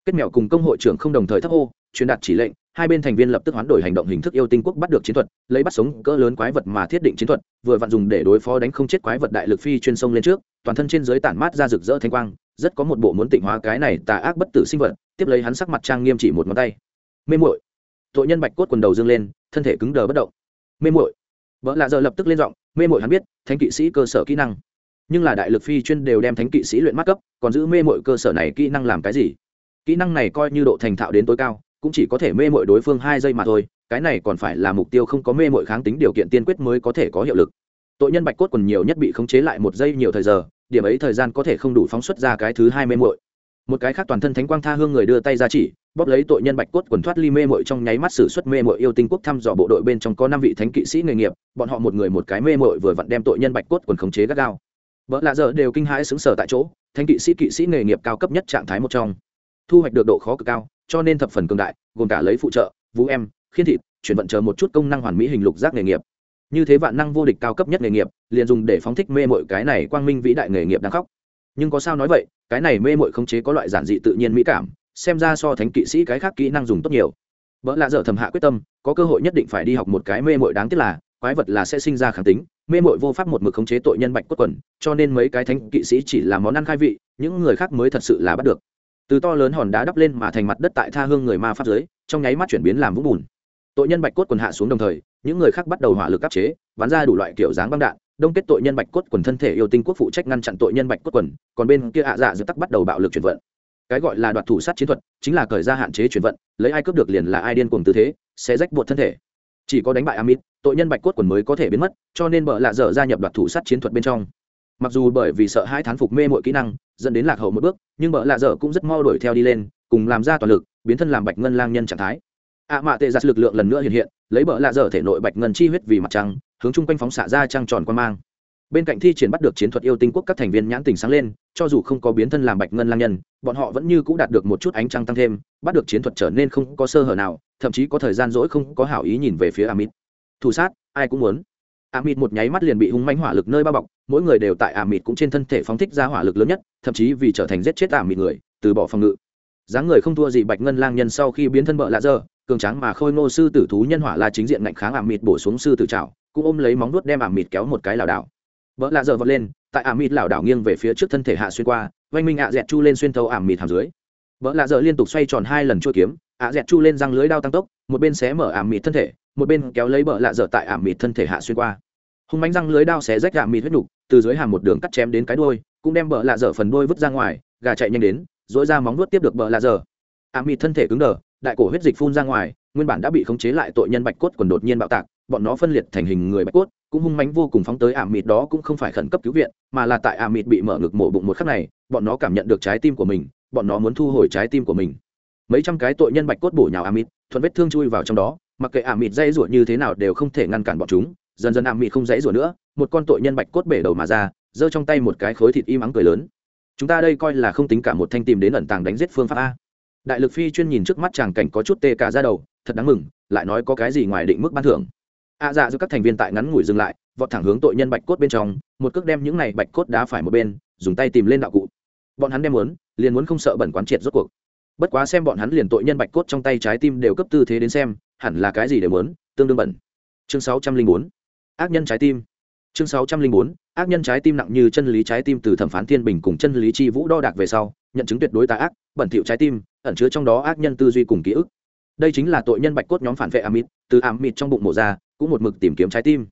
Kết mẹo cùng công hội trưởng không đồng thời thấp hô, truyền đạt chỉ lệnh hai bên thành viên lập tức hoán đổi hành động hình thức yêu tinh quốc bắt được chiến thuật, lấy bắt sống cỡ lớn quái vật mà thiết định chiến thuật, vừa vặn dùng để đối phó đánh không chết quái vật đại lực phi chuyên sông lên trước, toàn thân trên dưới tản mát ra rực rỡ thanh quang, rất có một bộ muốn tịnh hóa cái này tà ác bất tử sinh vật, tiếp lấy hắn sắc mặt trang nghiêm chỉ một ngón tay. Mê muội. Tội nhân bạch cốt quần đầu dương lên, thân thể cứng đờ bất động. Mê muội. Vợ lạ giờ lập tức lên giọng, mê muội hắn biết, thánh kỵ sĩ cơ sở kỹ năng. Nhưng là đại lực phi chuyên đều đem thánh kỵ sĩ luyện mắt cấp, còn giữ mê muội cơ sở này kỹ năng làm cái gì? Kỹ năng này coi như độ thành thạo đến tối cao cũng chỉ có thể mê muội đối phương hai giây mà thôi, cái này còn phải là mục tiêu không có mê muội kháng tính điều kiện tiên quyết mới có thể có hiệu lực. Tội nhân bạch cốt còn nhiều nhất bị khống chế lại một giây nhiều thời giờ, điểm ấy thời gian có thể không đủ phóng xuất ra cái thứ hai mê muội một cái khác toàn thân thánh quang tha hương người đưa tay ra chỉ, bóp lấy tội nhân bạch cốt quần thoát ly mê mội trong nháy mắt xử suất mê mội yêu tinh quốc thăm dò bộ đội bên trong có năm vị thánh kỵ sĩ nghề nghiệp, bọn họ một người một cái mê mội vừa vặn đem tội nhân bạch cốt quần khống chế gắt gao. Vợ lạ giờ đều kinh hãi xứng sở tại chỗ, thánh kỵ sĩ kỵ sĩ nghề nghiệp cao cấp nhất trạng thái một trong. Thu hoạch được độ khó cực cao cho nên thập phần cường đại, gồm cả lấy phụ trợ, vũ em, khiên thịt, chuyển vận chờ một chút công năng hoàn mỹ hình lục giác nghề nghiệp. Như thế vạn năng vô địch cao cấp nhất nghề nghiệp, liền dùng để phóng thích mê mội cái này quang minh vĩ đại nghề nghiệp đang khóc. Nhưng có sao nói vậy, cái này mê mội khống chế có loại giản dị tự nhiên mỹ cảm, xem ra so thánh kỵ sĩ cái khác kỹ năng dùng tốt nhiều. Vợ lạ dở thầm hạ quyết tâm, có cơ hội nhất định phải đi học một cái mê mội đáng tiếc là, quái vật là sẽ sinh ra kháng tính, mê mội vô pháp một mực khống chế tội nhân bạch cốt quần, cho nên mấy cái thánh kỵ sĩ chỉ là món ăn khai vị, những người khác mới thật sự là bắt được từ to lớn hòn đá đắp lên mà thành mặt đất tại tha hương người ma pháp giới, trong nháy mắt chuyển biến làm vũng bùn. Tội nhân bạch cốt quần hạ xuống đồng thời, những người khác bắt đầu hỏa lực áp chế, bắn ra đủ loại kiểu dáng băng đạn, đông kết tội nhân bạch cốt quần thân thể yêu tinh quốc phụ trách ngăn chặn tội nhân bạch cốt quần, còn bên kia hạ dạ giữa tắc bắt đầu bạo lực chuyển vận. Cái gọi là đoạt thủ sát chiến thuật, chính là cởi ra hạn chế chuyển vận, lấy ai cướp được liền là ai điên cuồng tư thế, sẽ rách buộc thân thể. Chỉ có đánh bại amit, tội nhân bạch cốt quần mới có thể biến mất, cho nên bợ lạ dở gia nhập đoạt thủ sát chiến thuật bên trong mặc dù bởi vì sợ hai thán phục mê mọi kỹ năng, dẫn đến lạc hậu một bước, nhưng bợ lạ dở cũng rất mau đuổi theo đi lên, cùng làm ra toàn lực, biến thân làm bạch ngân lang nhân trạng thái. Ạ mạ tệ giặt lực lượng lần nữa hiện hiện, lấy bợ lạ dở thể nội bạch ngân chi huyết vì mặt trăng, hướng chung quanh phóng xạ ra trăng tròn quan mang. Bên cạnh thi triển bắt được chiến thuật yêu tinh quốc các thành viên nhãn tình sáng lên, cho dù không có biến thân làm bạch ngân lang nhân, bọn họ vẫn như c ũ đạt được một chút ánh trăng tăng thêm, bắt được chiến thuật trở nên không có sơ hở nào, thậm chí có thời gian rỗi không có hảo ý nhìn về phía amit. Thủ sát, ai cũng muốn amit một nháy mắt liền bị hung manh hỏa lực nơi bao bọc, mỗi người đều tại amit cũng trên thân thể phóng thích ra hỏa lực lớn nhất, thậm chí vì trở thành giết chết amit người, từ bỏ phòng ngự. Dáng người không thua gì bạch ngân lang nhân sau khi biến thân bợ lạ dơ, cường tráng mà khôi ngô sư tử thú nhân hỏa là chính diện ngạnh kháng ảm mịt bổ xuống sư tử trào cũng ôm lấy móng nuốt đem ảm mịt kéo một cái lảo đảo. Bợ lạ dơ vọt lên, tại ảm mịt lảo đảo nghiêng về phía trước thân thể hạ xuyên qua, oanh minh ạ dẹt chu lên xuyên thấu ảm mịt hàm dưới. Bợ lạ dơ liên tục xoay tròn hai lần chua kiếm ạ dẹt chu lên răng lưới đao tăng tốc, một bên xé mở ảm mịt thân thể một bên kéo lấy bờ lạ dở tại ảm mịt thân thể hạ xuyên qua. Hung bánh răng lưới đao xé rách ảm mịt huyết nhục từ dưới hàm một đường cắt chém đến cái đôi cũng đem bờ lạ dở phần đôi vứt ra ngoài, gà chạy nhanh đến dỗi ra móng nuốt tiếp được bờ lạ dở. Ảm mịt thân thể cứng đờ, đại cổ huyết dịch phun ra ngoài, nguyên bản đã bị khống chế lại tội nhân bạch cốt quần đột nhiên bạo tạc, bọn nó phân liệt thành hình người bạch cốt, cũng hung mánh vô cùng phóng tới ảm mịt đó cũng không phải khẩn cấp cứu viện, mà là tại ảm mịt bị mở ngực mổ bụng một khắc này, bọn nó cảm nhận được trái tim của mình, bọn nó muốn thu hồi trái tim của mình. Mấy trăm cái tội nhân bạch cốt bổ nhào ảm mịt thuận vết thương chui vào trong đó, mặc kệ ảm mịt dây rủa như thế nào đều không thể ngăn cản bọn chúng, dần dần ảm mịt không dãy rủa nữa, một con tội nhân bạch cốt bể đầu mà ra, giơ trong tay một cái khối thịt im ắng cười lớn. Chúng ta đây coi là không tính cả một thanh tìm đến ẩn tàng đánh giết phương pháp a. Đại lực phi chuyên nhìn trước mắt chàng cảnh có chút tê cả ra đầu, thật đáng mừng, lại nói có cái gì ngoài định mức ban thưởng. A dạ giữa các thành viên tại ngắn ngủi dừng lại, vọt thẳng hướng tội nhân bạch cốt bên trong, một cước đem những này bạch cốt đá phải một bên, dùng tay tìm lên đạo cụ. Bọn hắn đem muốn, liền muốn không sợ bẩn quán triệt rốt cuộc bất quá xem bọn hắn liền tội nhân bạch cốt trong tay trái tim đều cấp tư thế đến xem, hẳn là cái gì đều muốn, tương đương bẩn. Chương sáu trăm linh bốn. Ác nhân trái tim. Chương sáu trăm linh bốn. Ác nhân trái tim nặng như chân lý trái tim từ thẩm phán thiên bình cùng chân lý chi vũ đo đạc về sau, nhận chứng tuyệt đối tà ác, bẩn thỉu trái tim, ẩn chứa trong đó ác nhân tư duy cùng ký ức. Đây chính là tội nhân bạch cốt nhóm phản vệ amít từ amít trong bụng mổ ra, cũng một mực tìm kiếm trái tim.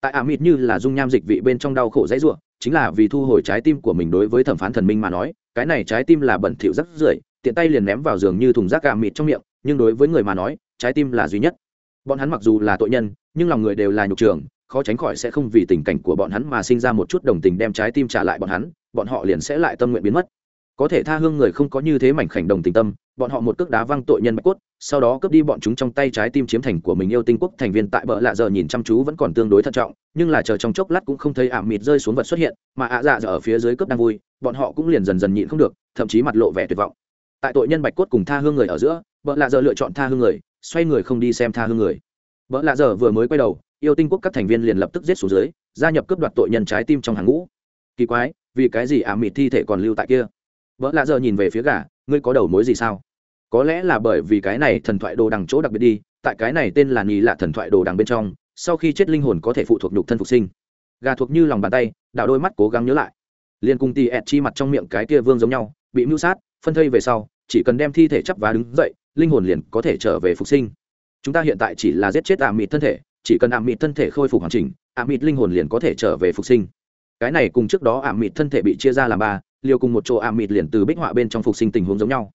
Tại amít như là dung nham dịch vị bên trong đau khổ dãy ruộng chính là vì thu hồi trái tim của mình đối với thẩm phán thần minh mà nói cái này trái tim là bẩn thỉu rất rưởi, tiện tay liền ném vào giường như thùng rác amít trong miệng, nhưng đối với người mà nói, trái tim là duy nhất. Bọn hắn mặc dù là tội nhân, nhưng lòng người đều là nhục trường, khó tránh khỏi sẽ không vì tình cảnh của bọn hắn mà sinh ra một chút đồng tình đem trái tim trả lại bọn hắn, bọn họ liền sẽ lại tâm nguyện biến mất có thể tha hương người không có như thế mảnh khảnh đồng tình tâm, bọn họ một cước đá văng tội nhân bạch cốt, sau đó cướp đi bọn chúng trong tay trái tim chiếm thành của mình yêu tinh quốc thành viên tại bờ lạ giờ nhìn chăm chú vẫn còn tương đối thận trọng, nhưng là chờ trong chốc lát cũng không thấy ảm mịt rơi xuống vật xuất hiện, mà ạ dạ giờ ở phía dưới cướp đang vui, bọn họ cũng liền dần dần nhịn không được, thậm chí mặt lộ vẻ tuyệt vọng. Tại tội nhân bạch cốt cùng tha hương người ở giữa, bờ lạ giờ lựa chọn tha hương người, xoay người không đi xem tha hương người. Bờ lạ giờ vừa mới quay đầu, yêu tinh quốc các thành viên liền lập tức giết xuống dưới, gia nhập cướp đoạt tội nhân trái tim trong hàng ngũ. Kỳ quái, vì cái gì ảm mịt thi thể còn lưu tại kia? Vợ lạ giờ nhìn về phía gà, ngươi có đầu mối gì sao? Có lẽ là bởi vì cái này thần thoại đồ đằng chỗ đặc biệt đi, tại cái này tên là nhì lạ thần thoại đồ đằng bên trong, sau khi chết linh hồn có thể phụ thuộc nhục thân phục sinh. Gà thuộc như lòng bàn tay đảo đôi mắt cố gắng nhớ lại. Liên cung tì ẹt chi mặt trong miệng cái kia vương giống nhau, bị mưu sát, phân thây về sau, chỉ cần đem thi thể chắp vá đứng dậy, linh hồn liền có thể trở về phục sinh. Chúng ta hiện tại chỉ là giết chết ảm mịt thân thể, chỉ cần ảm mịt thân thể khôi phục hoàn chỉnh ảm mịt linh hồn liền có thể trở về phục sinh. Cái này cùng trước đó ạ mịt thân thể bị chia ra làm ba liều cùng một chỗ ảm mịt liền từ bích họa bên trong phục sinh tình huống giống nhau.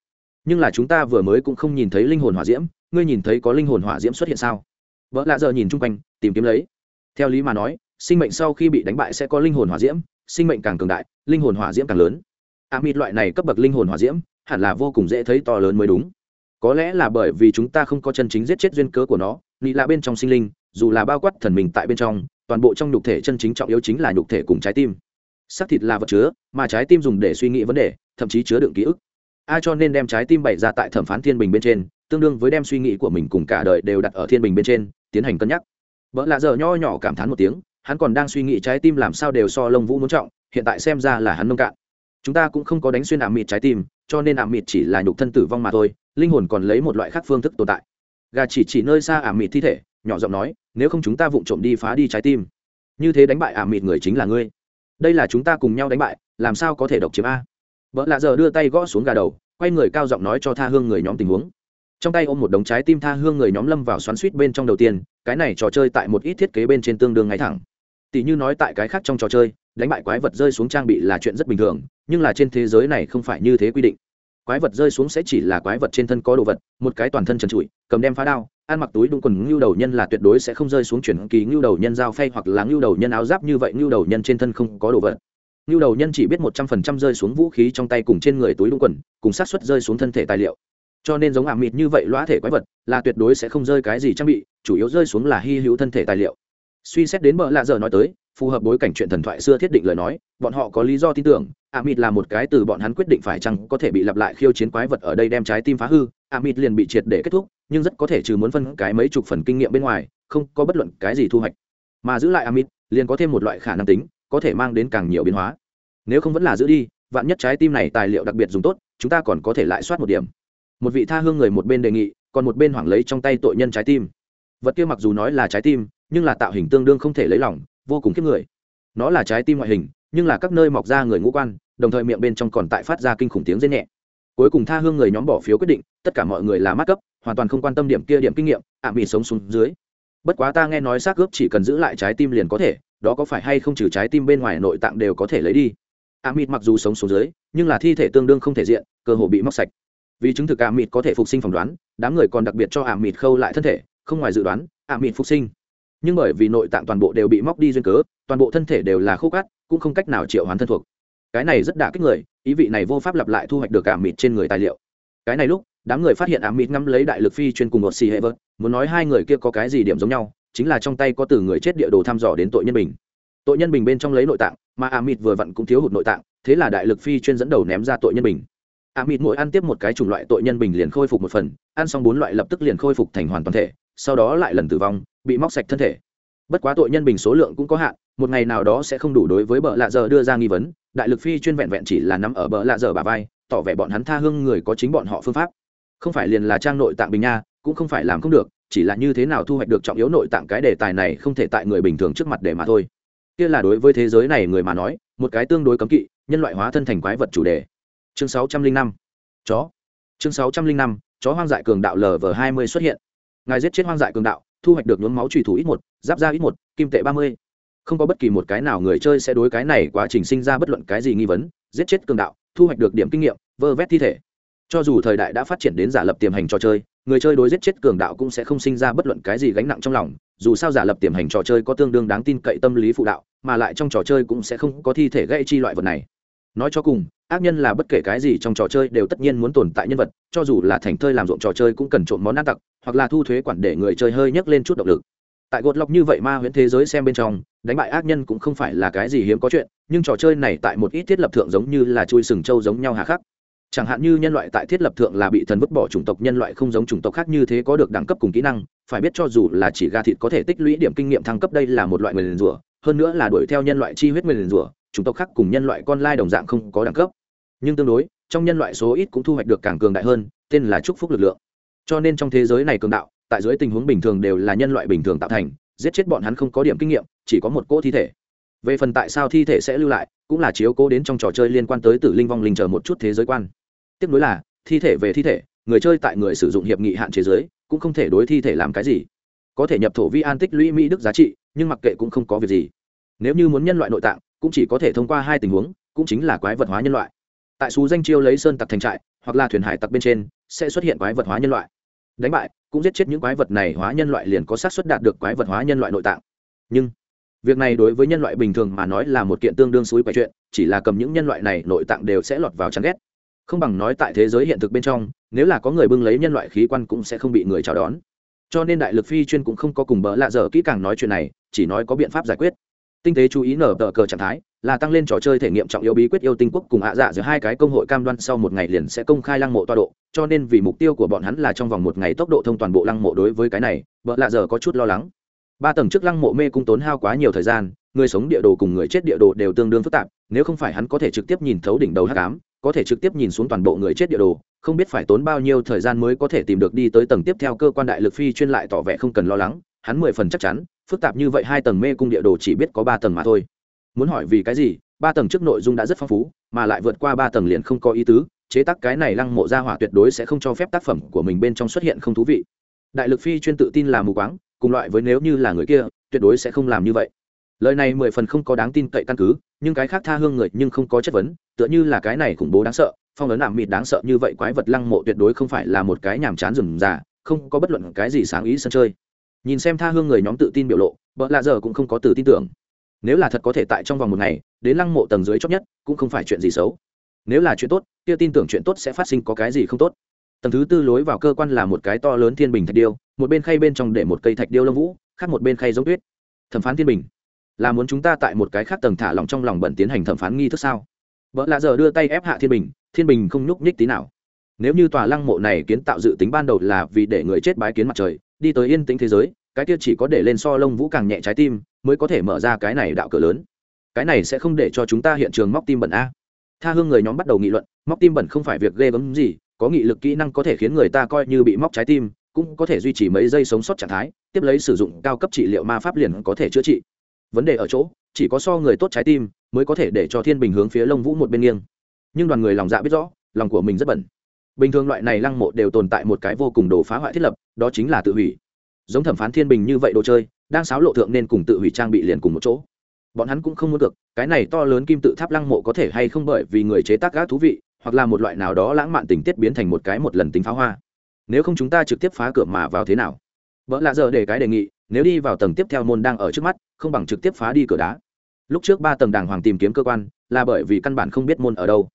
Nhưng là chúng ta vừa mới cũng không nhìn thấy linh hồn hỏa diễm, ngươi nhìn thấy có linh hồn hỏa diễm xuất hiện sao? Vợ lạ giờ nhìn chung quanh, tìm kiếm lấy. Theo lý mà nói, sinh mệnh sau khi bị đánh bại sẽ có linh hồn hỏa diễm, sinh mệnh càng cường đại, linh hồn hỏa diễm càng lớn. Ảm mịt loại này cấp bậc linh hồn hỏa diễm, hẳn là vô cùng dễ thấy to lớn mới đúng. Có lẽ là bởi vì chúng ta không có chân chính giết chết duyên cớ của nó, nị là bên trong sinh linh, dù là bao quát thần mình tại bên trong, toàn bộ trong nhục thể chân chính trọng yếu chính là nhục thể cùng trái tim xác thịt là vật chứa, mà trái tim dùng để suy nghĩ vấn đề, thậm chí chứa đựng ký ức. Ai cho nên đem trái tim bày ra tại thẩm phán thiên bình bên trên, tương đương với đem suy nghĩ của mình cùng cả đời đều đặt ở thiên bình bên trên, tiến hành cân nhắc. Vợ lạ dở nho nhỏ cảm thán một tiếng, hắn còn đang suy nghĩ trái tim làm sao đều so lông vũ muốn trọng, hiện tại xem ra là hắn nông cạn. Chúng ta cũng không có đánh xuyên ảm mịt trái tim, cho nên ảm mịt chỉ là nhục thân tử vong mà thôi, linh hồn còn lấy một loại khác phương thức tồn tại. Gà chỉ chỉ nơi xa ảm mịt thi thể, nhỏ giọng nói, nếu không chúng ta vụng trộm đi phá đi trái tim, như thế đánh bại ảm mịt người chính là ngươi đây là chúng ta cùng nhau đánh bại, làm sao có thể độc chiếm a? Vợ lạ giờ đưa tay gõ xuống gà đầu, quay người cao giọng nói cho tha hương người nhóm tình huống. Trong tay ôm một đống trái tim tha hương người nhóm lâm vào xoắn suýt bên trong đầu tiên, cái này trò chơi tại một ít thiết kế bên trên tương đương ngay thẳng. Tỷ như nói tại cái khác trong trò chơi, đánh bại quái vật rơi xuống trang bị là chuyện rất bình thường, nhưng là trên thế giới này không phải như thế quy định quái vật rơi xuống sẽ chỉ là quái vật trên thân có đồ vật, một cái toàn thân trần trụi, cầm đem phá đao, ăn mặc túi đúng quần ngưu đầu nhân là tuyệt đối sẽ không rơi xuống chuyển kỳ ngưu đầu nhân dao phay hoặc là ngưu đầu nhân áo giáp như vậy, ngưu đầu nhân trên thân không có đồ vật. Ngưu đầu nhân chỉ biết một trăm phần trăm rơi xuống vũ khí trong tay cùng trên người túi đúng quần, cùng sát xuất rơi xuống thân thể tài liệu. Cho nên giống ả mịt như vậy lõa thể quái vật là tuyệt đối sẽ không rơi cái gì trang bị, chủ yếu rơi xuống là hy hữu thân thể tài liệu suy xét đến bợ lạ giờ nói tới, phù hợp bối cảnh chuyện thần thoại xưa thiết định lời nói, bọn họ có lý do tin tưởng a mịt là một cái từ bọn hắn quyết định phải chăng có thể bị lặp lại khiêu chiến quái vật ở đây đem trái tim phá hư a mịt liền bị triệt để kết thúc, nhưng rất có thể trừ muốn phân cái mấy chục phần kinh nghiệm bên ngoài, không có bất luận cái gì thu hoạch. Mà giữ lại a mịt liền có thêm một loại khả năng tính, có thể mang đến càng nhiều biến hóa. Nếu không vẫn là giữ đi, vạn nhất trái tim này tài liệu đặc biệt dùng tốt, chúng ta còn có thể lại soát một điểm. Một vị tha hương người một bên đề nghị, còn một bên hoảng lấy trong tay tội nhân trái tim. Vật kia mặc dù nói là trái tim nhưng là tạo hình tương đương không thể lấy lỏng vô cùng kiếp người. Nó là trái tim ngoại hình nhưng là các nơi mọc ra người ngũ quan đồng thời miệng bên trong còn tại phát ra kinh khủng tiếng rên nhẹ. Cuối cùng tha hương người nhóm bỏ phiếu quyết định tất cả mọi người là mát cấp hoàn toàn không quan tâm điểm kia điểm kinh nghiệm ạ à, bị sống xuống dưới. Bất quá ta nghe nói xác ướp chỉ cần giữ lại trái tim liền có thể đó có phải hay không trừ trái tim bên ngoài nội tạng đều có thể lấy đi? Ạ à, mặc dù sống xuống dưới nhưng là thi thể tương đương không thể diện cơ hồ bị móc sạch. Vì chứng thực ạ à, có thể phục sinh phỏng đoán đám người còn đặc biệt cho ạ khâu lại thân thể không ngoài dự đoán ạ phục sinh nhưng bởi vì nội tạng toàn bộ đều bị móc đi duyên cớ, toàn bộ thân thể đều là khô cát, cũng không cách nào triệu hoán thân thuộc. Cái này rất đả kích người, ý vị này vô pháp lặp lại thu hoạch được ảm mịt trên người tài liệu. Cái này lúc, đám người phát hiện ảm mịt ngắm lấy đại lực phi chuyên cùng một xì hệ vợt muốn nói hai người kia có cái gì điểm giống nhau, chính là trong tay có từ người chết địa đồ thăm dò đến tội nhân bình. Tội nhân bình bên trong lấy nội tạng, mà ảm mịt vừa vặn cũng thiếu hụt nội tạng, thế là đại lực phi chuyên dẫn đầu ném ra tội nhân bình. Ảm mịt mỗi ăn tiếp một cái chủng loại tội nhân bình liền khôi phục một phần, ăn xong bốn loại lập tức liền khôi phục thành hoàn toàn thể, sau đó lại lần tử vong bị móc sạch thân thể. Bất quá tội nhân bình số lượng cũng có hạn, một ngày nào đó sẽ không đủ đối với bờ lạ dở đưa ra nghi vấn, đại lực phi chuyên vẹn vẹn chỉ là nắm ở bờ lạ dở bà vai, tỏ vẻ bọn hắn tha hương người có chính bọn họ phương pháp. Không phải liền là trang nội tạng bình nha, cũng không phải làm không được, chỉ là như thế nào thu hoạch được trọng yếu nội tạng cái đề tài này không thể tại người bình thường trước mặt để mà thôi. Kia là đối với thế giới này người mà nói, một cái tương đối cấm kỵ, nhân loại hóa thân thành quái vật chủ đề. Chương sáu trăm linh năm. Chó. Chương sáu trăm linh năm, chó hoang dại cường đạo lv hai mươi xuất hiện. Ngài giết chết hoang dại cường đạo thu hoạch được nhuốm máu trùy thủ ít một, giáp ra ít một, kim tệ ba mươi. Không có bất kỳ một cái nào người chơi sẽ đối cái này quá trình sinh ra bất luận cái gì nghi vấn, giết chết cường đạo, thu hoạch được điểm kinh nghiệm, vơ vét thi thể. Cho dù thời đại đã phát triển đến giả lập tiềm hành trò chơi, người chơi đối giết chết cường đạo cũng sẽ không sinh ra bất luận cái gì gánh nặng trong lòng, dù sao giả lập tiềm hành trò chơi có tương đương đáng tin cậy tâm lý phụ đạo, mà lại trong trò chơi cũng sẽ không có thi thể gây chi loại vật này nói cho cùng, ác nhân là bất kể cái gì trong trò chơi đều tất nhiên muốn tồn tại nhân vật, cho dù là thành thơi làm ruộng trò chơi cũng cần trộm món ăn tặc, hoặc là thu thuế quản để người chơi hơi nhấc lên chút động lực. Tại gột lọc như vậy ma huyễn thế giới xem bên trong, đánh bại ác nhân cũng không phải là cái gì hiếm có chuyện, nhưng trò chơi này tại một ít thiết lập thượng giống như là chui sừng trâu giống nhau hà khắc. Chẳng hạn như nhân loại tại thiết lập thượng là bị thần vứt bỏ chủng tộc nhân loại không giống chủng tộc khác như thế có được đẳng cấp cùng kỹ năng, phải biết cho dù là chỉ gà thịt có thể tích lũy điểm kinh nghiệm thăng cấp đây là một loại người liền rủa, hơn nữa là đuổi theo nhân loại chi huyết người liền rủa chủng tộc khác cùng nhân loại con lai đồng dạng không có đẳng cấp. Nhưng tương đối, trong nhân loại số ít cũng thu hoạch được càng cường đại hơn, tên là chúc phúc lực lượng. Cho nên trong thế giới này cường đạo, tại dưới tình huống bình thường đều là nhân loại bình thường tạo thành, giết chết bọn hắn không có điểm kinh nghiệm, chỉ có một cỗ thi thể. Về phần tại sao thi thể sẽ lưu lại, cũng là chiếu cố đến trong trò chơi liên quan tới tử linh vong linh chờ một chút thế giới quan. Tiếp nối là, thi thể về thi thể, người chơi tại người sử dụng hiệp nghị hạn chế giới, cũng không thể đối thi thể làm cái gì. Có thể nhập thổ vi an tích lũy mỹ đức giá trị, nhưng mặc kệ cũng không có việc gì. Nếu như muốn nhân loại nội tạng cũng chỉ có thể thông qua hai tình huống, cũng chính là quái vật hóa nhân loại. Tại xú danh chiêu lấy sơn tặc thành trại, hoặc là thuyền hải tặc bên trên, sẽ xuất hiện quái vật hóa nhân loại. Đánh bại, cũng giết chết những quái vật này hóa nhân loại liền có xác suất đạt được quái vật hóa nhân loại nội tạng. Nhưng, việc này đối với nhân loại bình thường mà nói là một kiện tương đương suối quái chuyện, chỉ là cầm những nhân loại này nội tạng đều sẽ lọt vào chán ghét. Không bằng nói tại thế giới hiện thực bên trong, nếu là có người bưng lấy nhân loại khí quan cũng sẽ không bị người chào đón. Cho nên đại lực phi chuyên cũng không có cùng bỡ lạ dở kỹ càng nói chuyện này, chỉ nói có biện pháp giải quyết tinh tế chú ý nở tờ cờ trạng thái, là tăng lên trò chơi thể nghiệm trọng yếu bí quyết yêu tinh quốc cùng hạ dạ giữa hai cái công hội cam đoan sau một ngày liền sẽ công khai lăng mộ toa độ, cho nên vì mục tiêu của bọn hắn là trong vòng một ngày tốc độ thông toàn bộ lăng mộ đối với cái này vợ lạ giờ có chút lo lắng. Ba tầng trước lăng mộ mê cung tốn hao quá nhiều thời gian, người sống địa đồ cùng người chết địa đồ đều tương đương phức tạp, nếu không phải hắn có thể trực tiếp nhìn thấu đỉnh đầu hắc ám, có thể trực tiếp nhìn xuống toàn bộ người chết địa đồ, không biết phải tốn bao nhiêu thời gian mới có thể tìm được đi tới tầng tiếp theo cơ quan đại lực phi chuyên lại tỏ vẻ không cần lo lắng, hắn mười phần chắc chắn phức tạp như vậy, hai tầng mê cung địa đồ chỉ biết có ba tầng mà thôi. Muốn hỏi vì cái gì, ba tầng trước nội dung đã rất phong phú, mà lại vượt qua ba tầng liền không có ý tứ, chế tác cái này lăng mộ ra hỏa tuyệt đối sẽ không cho phép tác phẩm của mình bên trong xuất hiện không thú vị. Đại lực phi chuyên tự tin là mù quáng, cùng loại với nếu như là người kia, tuyệt đối sẽ không làm như vậy. Lời này mười phần không có đáng tin cậy căn cứ, nhưng cái khác tha hương người nhưng không có chất vấn, tựa như là cái này khủng bố đáng sợ, phong ấn ảm mịt đáng sợ như vậy quái vật lăng mộ tuyệt đối không phải là một cái nhàm chán rừng già không có bất luận cái gì sáng ý sân chơi nhìn xem tha hương người nhóm tự tin biểu lộ vợ lạ giờ cũng không có từ tin tưởng. Nếu là thật có thể tại trong vòng một ngày, đến lăng mộ tầng dưới chót nhất, cũng không phải chuyện gì xấu. Nếu là chuyện tốt, kia tin tưởng chuyện tốt sẽ phát sinh có cái gì không tốt. Tầng thứ tư lối vào cơ quan là một cái to lớn thiên bình thạch điêu, một bên khay bên trong để một cây thạch điêu lông vũ, khác một bên khay giống tuyết. Thẩm phán thiên bình, là muốn chúng ta tại một cái khác tầng thả lòng trong lòng bẩn tiến hành thẩm phán nghi thức sao? Vợ lạ giờ đưa tay ép hạ thiên bình thiên bình không nhúc nhích tí nào. Nếu như tòa lăng mộ này kiến tạo dự tính ban đầu là vì để người chết bái kiến mặt trời đi tới yên tĩnh thế giới, cái kia chỉ có để lên so lông vũ càng nhẹ trái tim, mới có thể mở ra cái này đạo cửa lớn. Cái này sẽ không để cho chúng ta hiện trường móc tim bẩn a. Tha hương người nhóm bắt đầu nghị luận, móc tim bẩn không phải việc ghê gớm gì, có nghị lực kỹ năng có thể khiến người ta coi như bị móc trái tim, cũng có thể duy trì mấy giây sống sót trạng thái, tiếp lấy sử dụng cao cấp trị liệu ma pháp liền có thể chữa trị. Vấn đề ở chỗ, chỉ có so người tốt trái tim, mới có thể để cho thiên bình hướng phía lông vũ một bên nghiêng. Nhưng đoàn người lòng dạ biết rõ, lòng của mình rất bẩn bình thường loại này lăng mộ đều tồn tại một cái vô cùng đồ phá hoại thiết lập, đó chính là tự hủy. Giống thẩm phán thiên bình như vậy đồ chơi, đang sáo lộ thượng nên cùng tự hủy trang bị liền cùng một chỗ. Bọn hắn cũng không muốn được, cái này to lớn kim tự tháp lăng mộ có thể hay không bởi vì người chế tác gác thú vị, hoặc là một loại nào đó lãng mạn tình tiết biến thành một cái một lần tính pháo hoa. Nếu không chúng ta trực tiếp phá cửa mà vào thế nào? Vợ lạ giờ để cái đề nghị, nếu đi vào tầng tiếp theo môn đang ở trước mắt, không bằng trực tiếp phá đi cửa đá. Lúc trước ba tầng đàng hoàng tìm kiếm cơ quan, là bởi vì căn bản không biết môn ở đâu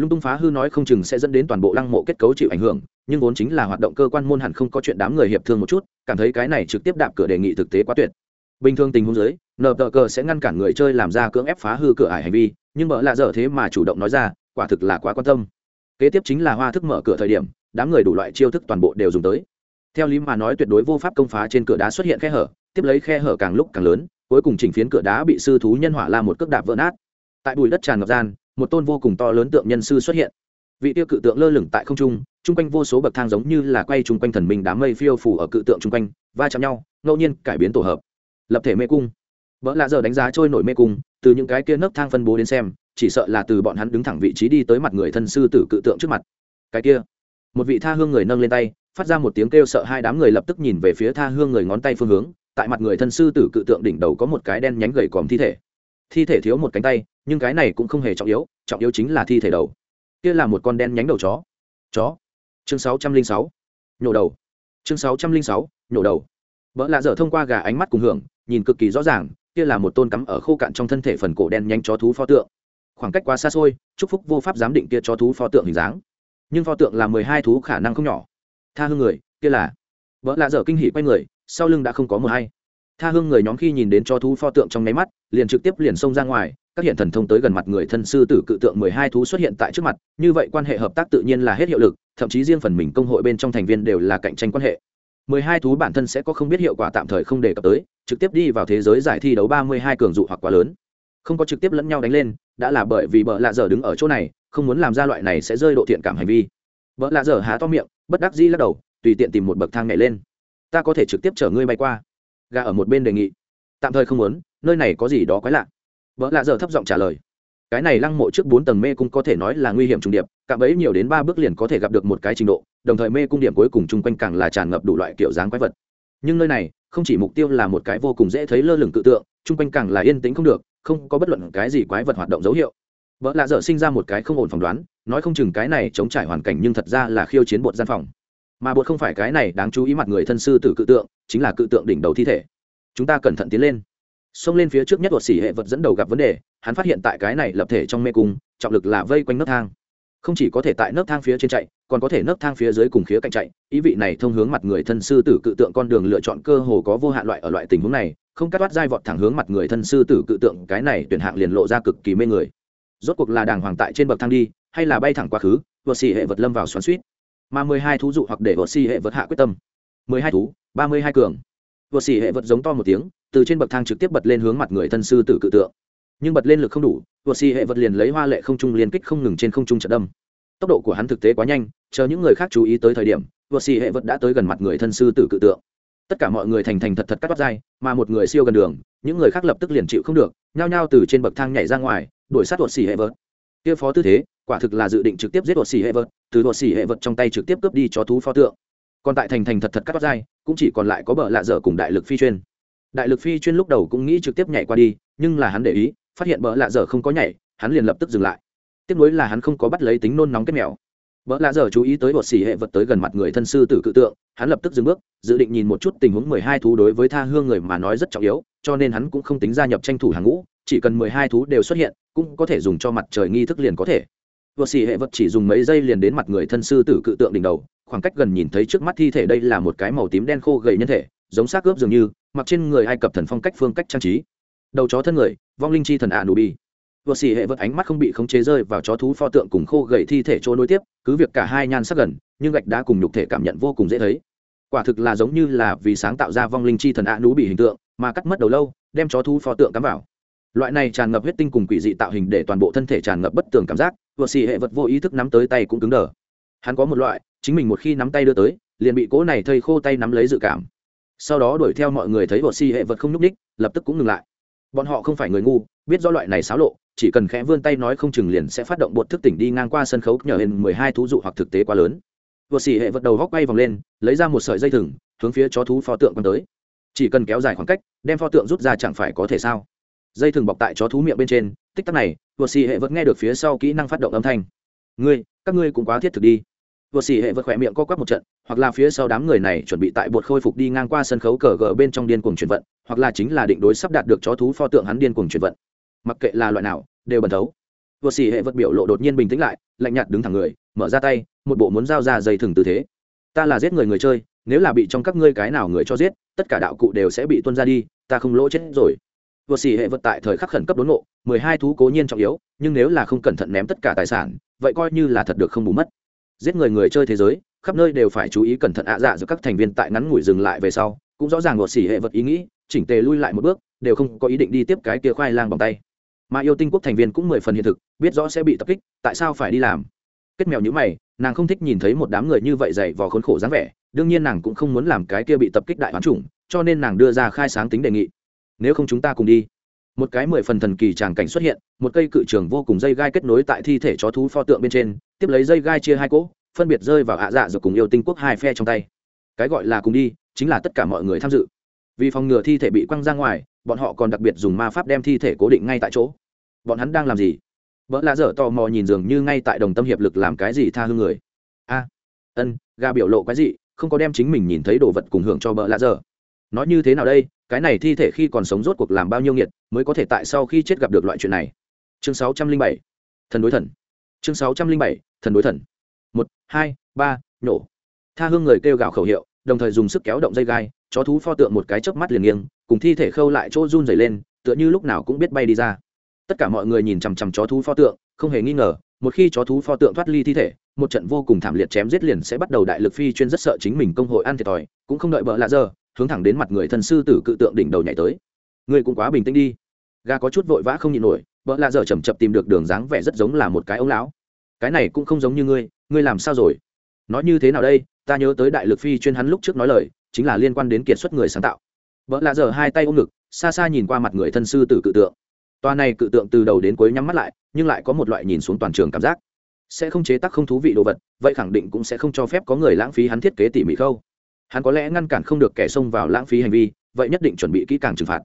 lung tung phá hư nói không chừng sẽ dẫn đến toàn bộ lăng mộ kết cấu chịu ảnh hưởng, nhưng vốn chính là hoạt động cơ quan môn hẳn không có chuyện đám người hiệp thương một chút, cảm thấy cái này trực tiếp đạp cửa đề nghị thực tế quá tuyệt. Bình thường tình huống giới nợ tờ cờ sẽ ngăn cản người chơi làm ra cưỡng ép phá hư cửa ải hành vi, nhưng mở lạ dở thế mà chủ động nói ra, quả thực là quá quan tâm. Kế tiếp chính là hoa thức mở cửa thời điểm, đám người đủ loại chiêu thức toàn bộ đều dùng tới. Theo lý mà nói tuyệt đối vô pháp công phá trên cửa đá xuất hiện khe hở, tiếp lấy khe hở càng lúc càng lớn, cuối cùng chỉnh phiến cửa đá bị sư thú nhân hỏa la một cước đạp vỡ nát. Tại bùi đất tràn ngập gian một tôn vô cùng to lớn tượng nhân sư xuất hiện. Vị tiêu cự tượng lơ lửng tại không trung, chung quanh vô số bậc thang giống như là quay chung quanh thần minh đám mây phiêu phủ ở cự tượng chung quanh, va chạm nhau, ngẫu nhiên cải biến tổ hợp. Lập thể mê cung. Vợ lạ giờ đánh giá trôi nổi mê cung, từ những cái kia nấc thang phân bố đến xem, chỉ sợ là từ bọn hắn đứng thẳng vị trí đi tới mặt người thân sư tử cự tượng trước mặt. Cái kia, một vị tha hương người nâng lên tay, phát ra một tiếng kêu sợ hai đám người lập tức nhìn về phía tha hương người ngón tay phương hướng, tại mặt người thân sư tử cự tượng đỉnh đầu có một cái đen nhánh gầy còm thi thể thi thể thiếu một cánh tay, nhưng cái này cũng không hề trọng yếu trọng yếu chính là thi thể đầu. Kia là một con đen nhánh đầu chó. Chó. Chương sáu trăm linh sáu. Nhổ đầu. Chương sáu trăm linh sáu. Nhổ đầu. Vợ lạ dở thông qua gà ánh mắt cùng hưởng, nhìn cực kỳ rõ ràng, kia là một tôn cắm ở khô cạn trong thân thể phần cổ đen nhanh chó thú pho tượng. Khoảng cách quá xa xôi, chúc phúc vô pháp giám định kia cho thú pho tượng hình dáng. Nhưng pho tượng là mười hai thú khả năng không nhỏ. Tha hương người, kia là. Vợ lạ dở kinh hỉ quay người, sau lưng đã không có mờ hay tha hương người nhóm khi nhìn đến cho thú pho tượng trong nháy mắt, liền trực tiếp liền xông ra ngoài, các hiện thần thông tới gần mặt người thân sư tử cự tượng mười hai thú xuất hiện tại trước mặt, như vậy quan hệ hợp tác tự nhiên là hết hiệu lực, thậm chí riêng phần mình công hội bên trong thành viên đều là cạnh tranh quan hệ. Mười hai thú bản thân sẽ có không biết hiệu quả tạm thời không đề cập tới, trực tiếp đi vào thế giới giải thi đấu ba mươi hai cường dụ hoặc quá lớn. Không có trực tiếp lẫn nhau đánh lên, đã là bởi vì bợ lạ dở đứng ở chỗ này, không muốn làm ra loại này sẽ rơi độ thiện cảm hành vi. Bợ lạ dở há to miệng, bất đắc dĩ lắc đầu, tùy tiện tìm một bậc thang nhảy lên. Ta có thể trực tiếp chở ngươi bay qua gà ở một bên đề nghị. Tạm thời không muốn, nơi này có gì đó quái lạ. Vợ lạ giờ thấp giọng trả lời. Cái này lăng mộ trước bốn tầng mê cung có thể nói là nguy hiểm trùng điệp, cạm ấy nhiều đến ba bước liền có thể gặp được một cái trình độ, đồng thời mê cung điểm cuối cùng chung quanh càng là tràn ngập đủ loại kiểu dáng quái vật. Nhưng nơi này, không chỉ mục tiêu là một cái vô cùng dễ thấy lơ lửng tự tượng, chung quanh càng là yên tĩnh không được, không có bất luận cái gì quái vật hoạt động dấu hiệu. Vợ lạ dở sinh ra một cái không ổn phỏng đoán, nói không chừng cái này chống trải hoàn cảnh nhưng thật ra là khiêu chiến bột gian phòng mà bột không phải cái này đáng chú ý mặt người thân sư tử cự tượng, chính là cự tượng đỉnh đầu thi thể. Chúng ta cẩn thận tiến lên. Xông lên phía trước nhất đột xỉ hệ vật dẫn đầu gặp vấn đề, hắn phát hiện tại cái này lập thể trong mê cung, trọng lực là vây quanh nấc thang. Không chỉ có thể tại nấc thang phía trên chạy, còn có thể nấc thang phía dưới cùng khía cạnh chạy. Ý vị này thông hướng mặt người thân sư tử cự tượng con đường lựa chọn cơ hồ có vô hạn loại ở loại tình huống này, không cắt toát dai vọt thẳng hướng mặt người thân sư tử cự tượng, cái này tuyển hạng liền lộ ra cực kỳ mê người. Rốt cuộc là đàng hoàng tại trên bậc thang đi, hay là bay thẳng quá khứ vượt xỉ hệ vật lâm vào xoắn suýt mà mười hai thú dụ hoặc để vượt xì hệ vật hạ quyết tâm. Mười hai thú, ba mươi hai cường. Vượt xì hệ vật giống to một tiếng, từ trên bậc thang trực tiếp bật lên hướng mặt người thân sư tử cự tượng. Nhưng bật lên lực không đủ vượt xì hệ vật liền lấy hoa lệ không trung liên kích không ngừng trên không trung trận đâm. Tốc độ của hắn thực tế quá nhanh, chờ những người khác chú ý tới thời điểm vượt xì hệ vật đã tới gần mặt người thân sư tử cự tượng. Tất cả mọi người thành thành thật thật cắt bắt dai, mà một người siêu gần đường, những người khác lập tức liền chịu không được, nhao nhao từ trên bậc thang nhảy ra ngoài, đuổi sát tuột xì hệ vật kia phó tư thế quả thực là dự định trực tiếp giết tuột xỉ hệ vật, từ tuột xỉ hệ vật trong tay trực tiếp cướp đi cho thú pho tượng. Còn tại thành thành thật thật cắt tóc dai cũng chỉ còn lại có bờ lạ dở cùng đại lực phi chuyên. Đại lực phi chuyên lúc đầu cũng nghĩ trực tiếp nhảy qua đi nhưng là hắn để ý phát hiện bờ lạ dở không có nhảy hắn liền lập tức dừng lại. Tiếp nối là hắn không có bắt lấy tính nôn nóng kết mèo. Bờ lạ giờ chú ý tới bột xỉ hệ vật tới gần mặt người thân sư tử cự tượng hắn lập tức dừng bước dự định nhìn một chút tình huống mười hai thú đối với tha hương người mà nói rất trọng yếu cho nên hắn cũng không tính gia nhập tranh thủ hàng ngũ chỉ cần mười hai thú đều xuất hiện, cũng có thể dùng cho mặt trời nghi thức liền có thể. Vợ xỉ hệ vật chỉ dùng mấy giây liền đến mặt người thân sư tử cự tượng đỉnh đầu, khoảng cách gần nhìn thấy trước mắt thi thể đây là một cái màu tím đen khô gầy nhân thể, giống xác ướp dường như, mặc trên người ai cập thần phong cách phương cách trang trí. Đầu chó thân người, vong linh chi thần ạ nụ bi. Vợ xỉ hệ vật ánh mắt không bị khống chế rơi vào chó thú pho tượng cùng khô gầy thi thể chỗ nối tiếp, cứ việc cả hai nhan sắc gần, nhưng gạch đá cùng nhục thể cảm nhận vô cùng dễ thấy. Quả thực là giống như là vì sáng tạo ra vong linh chi thần ạ nú bị hình tượng, mà cắt mất đầu lâu, đem chó thú pho tượng cắm vào loại này tràn ngập huyết tinh cùng quỷ dị tạo hình để toàn bộ thân thể tràn ngập bất tường cảm giác, vừa xì hệ vật vô ý thức nắm tới tay cũng cứng đờ. Hắn có một loại, chính mình một khi nắm tay đưa tới, liền bị cố này thây khô tay nắm lấy dự cảm. Sau đó đuổi theo mọi người thấy vừa xì hệ vật không nhúc ních lập tức cũng ngừng lại. Bọn họ không phải người ngu, biết do loại này xáo lộ, chỉ cần khẽ vươn tay nói không chừng liền sẽ phát động bột thức tỉnh đi ngang qua sân khấu nhờ hình mười hai thú dụ hoặc thực tế quá lớn. Vừa xì hệ vật đầu góc bay vòng lên, lấy ra một sợi dây thừng, hướng phía chó thú pho tượng còn tới. Chỉ cần kéo dài khoảng cách, đem pho tượng rút ra chẳng phải có thể sao? Dây thừng bọc tại chó thú miệng bên trên, tích tắc này vợ xỉ hệ vật nghe được phía sau kỹ năng phát động âm thanh. Ngươi, các ngươi cũng quá thiết thực đi. Vợ xỉ hệ vật khỏe miệng co quắp một trận, hoặc là phía sau đám người này chuẩn bị tại bột khôi phục đi ngang qua sân khấu cờ gờ bên trong điên cuồng chuyển vận, hoặc là chính là định đối sắp đạt được chó thú pho tượng hắn điên cuồng chuyển vận. Mặc kệ là loại nào, đều bẩn thấu. Vợ xỉ hệ vật biểu lộ đột nhiên bình tĩnh lại, lạnh nhạt đứng thẳng người, mở ra tay, một bộ muốn giao ra dây thừng tư thế. Ta là giết người người chơi, nếu là bị trong các ngươi cái nào người cho giết, tất cả đạo cụ đều sẽ bị tuân ra đi, ta không lỗ chết rồi vừa xỉ hệ vật tại thời khắc khẩn cấp đốn ngộ, mười hai thú cố nhiên trọng yếu, nhưng nếu là không cẩn thận ném tất cả tài sản, vậy coi như là thật được không bù mất. Giết người người chơi thế giới, khắp nơi đều phải chú ý cẩn thận ạ dạ giữa các thành viên tại ngắn ngủi dừng lại về sau, cũng rõ ràng một xỉ hệ vật ý nghĩ, chỉnh tề lui lại một bước, đều không có ý định đi tiếp cái kia khoai lang bằng tay. Mà yêu tinh quốc thành viên cũng mười phần hiện thực, biết rõ sẽ bị tập kích, tại sao phải đi làm? Kết mèo nhữ mày, nàng không thích nhìn thấy một đám người như vậy dày vò khốn khổ dáng vẻ, đương nhiên nàng cũng không muốn làm cái kia bị tập kích đại hoán chủng, cho nên nàng đưa ra khai sáng tính đề nghị nếu không chúng ta cùng đi. Một cái mười phần thần kỳ tràng cảnh xuất hiện, một cây cự trường vô cùng dây gai kết nối tại thi thể chó thú pho tượng bên trên, tiếp lấy dây gai chia hai cỗ, phân biệt rơi vào hạ dạ rồi cùng yêu tinh quốc hai phe trong tay. Cái gọi là cùng đi, chính là tất cả mọi người tham dự. Vì phòng ngừa thi thể bị quăng ra ngoài, bọn họ còn đặc biệt dùng ma pháp đem thi thể cố định ngay tại chỗ. Bọn hắn đang làm gì? Vợ lạ dở tò mò nhìn dường như ngay tại đồng tâm hiệp lực làm cái gì tha hương người. A, ân ga biểu lộ cái gì không có đem chính mình nhìn thấy đồ vật cùng hưởng cho vợ lạ dở. Nói như thế nào đây? Cái này thi thể khi còn sống rốt cuộc làm bao nhiêu nghiệt, mới có thể tại sau khi chết gặp được loại chuyện này. Chương sáu trăm linh bảy, thần đối thần. Chương sáu trăm linh bảy, thần đối thần. Một, hai, ba, nhổ. Tha hương người kêu gào khẩu hiệu, đồng thời dùng sức kéo động dây gai, chó thú pho tượng một cái chớp mắt liền nghiêng, cùng thi thể khâu lại chỗ run dày lên, tựa như lúc nào cũng biết bay đi ra. Tất cả mọi người nhìn chằm chằm chó thú pho tượng, không hề nghi ngờ, một khi chó thú pho tượng thoát ly thi thể, một trận vô cùng thảm liệt chém giết liền sẽ bắt đầu đại lực phi chuyên rất sợ chính mình công hội ăn thiệt thòi, cũng không đợi bợ lạ giờ hướng thẳng đến mặt người thân sư tử cự tượng đỉnh đầu nhảy tới. Người cũng quá bình tĩnh đi. Gà có chút vội vã không nhịn nổi, vợ lạ dở chầm chập tìm được đường dáng vẻ rất giống là một cái ống lão. Cái này cũng không giống như ngươi ngươi làm sao rồi? Nói như thế nào đây? Ta nhớ tới đại lực phi chuyên hắn lúc trước nói lời, chính là liên quan đến kiệt xuất người sáng tạo. Vợ lạ dở hai tay ôm ngực, xa xa nhìn qua mặt người thân sư tử cự tượng. Toa này cự tượng từ đầu đến cuối nhắm mắt lại, nhưng lại có một loại nhìn xuống toàn trường cảm giác. Sẽ không chế tác không thú vị đồ vật, vậy khẳng định cũng sẽ không cho phép có người lãng phí hắn thiết kế tỉ mỉ khâu hắn có lẽ ngăn cản không được kẻ xông vào lãng phí hành vi, vậy nhất định chuẩn bị kỹ càng trừng phạt.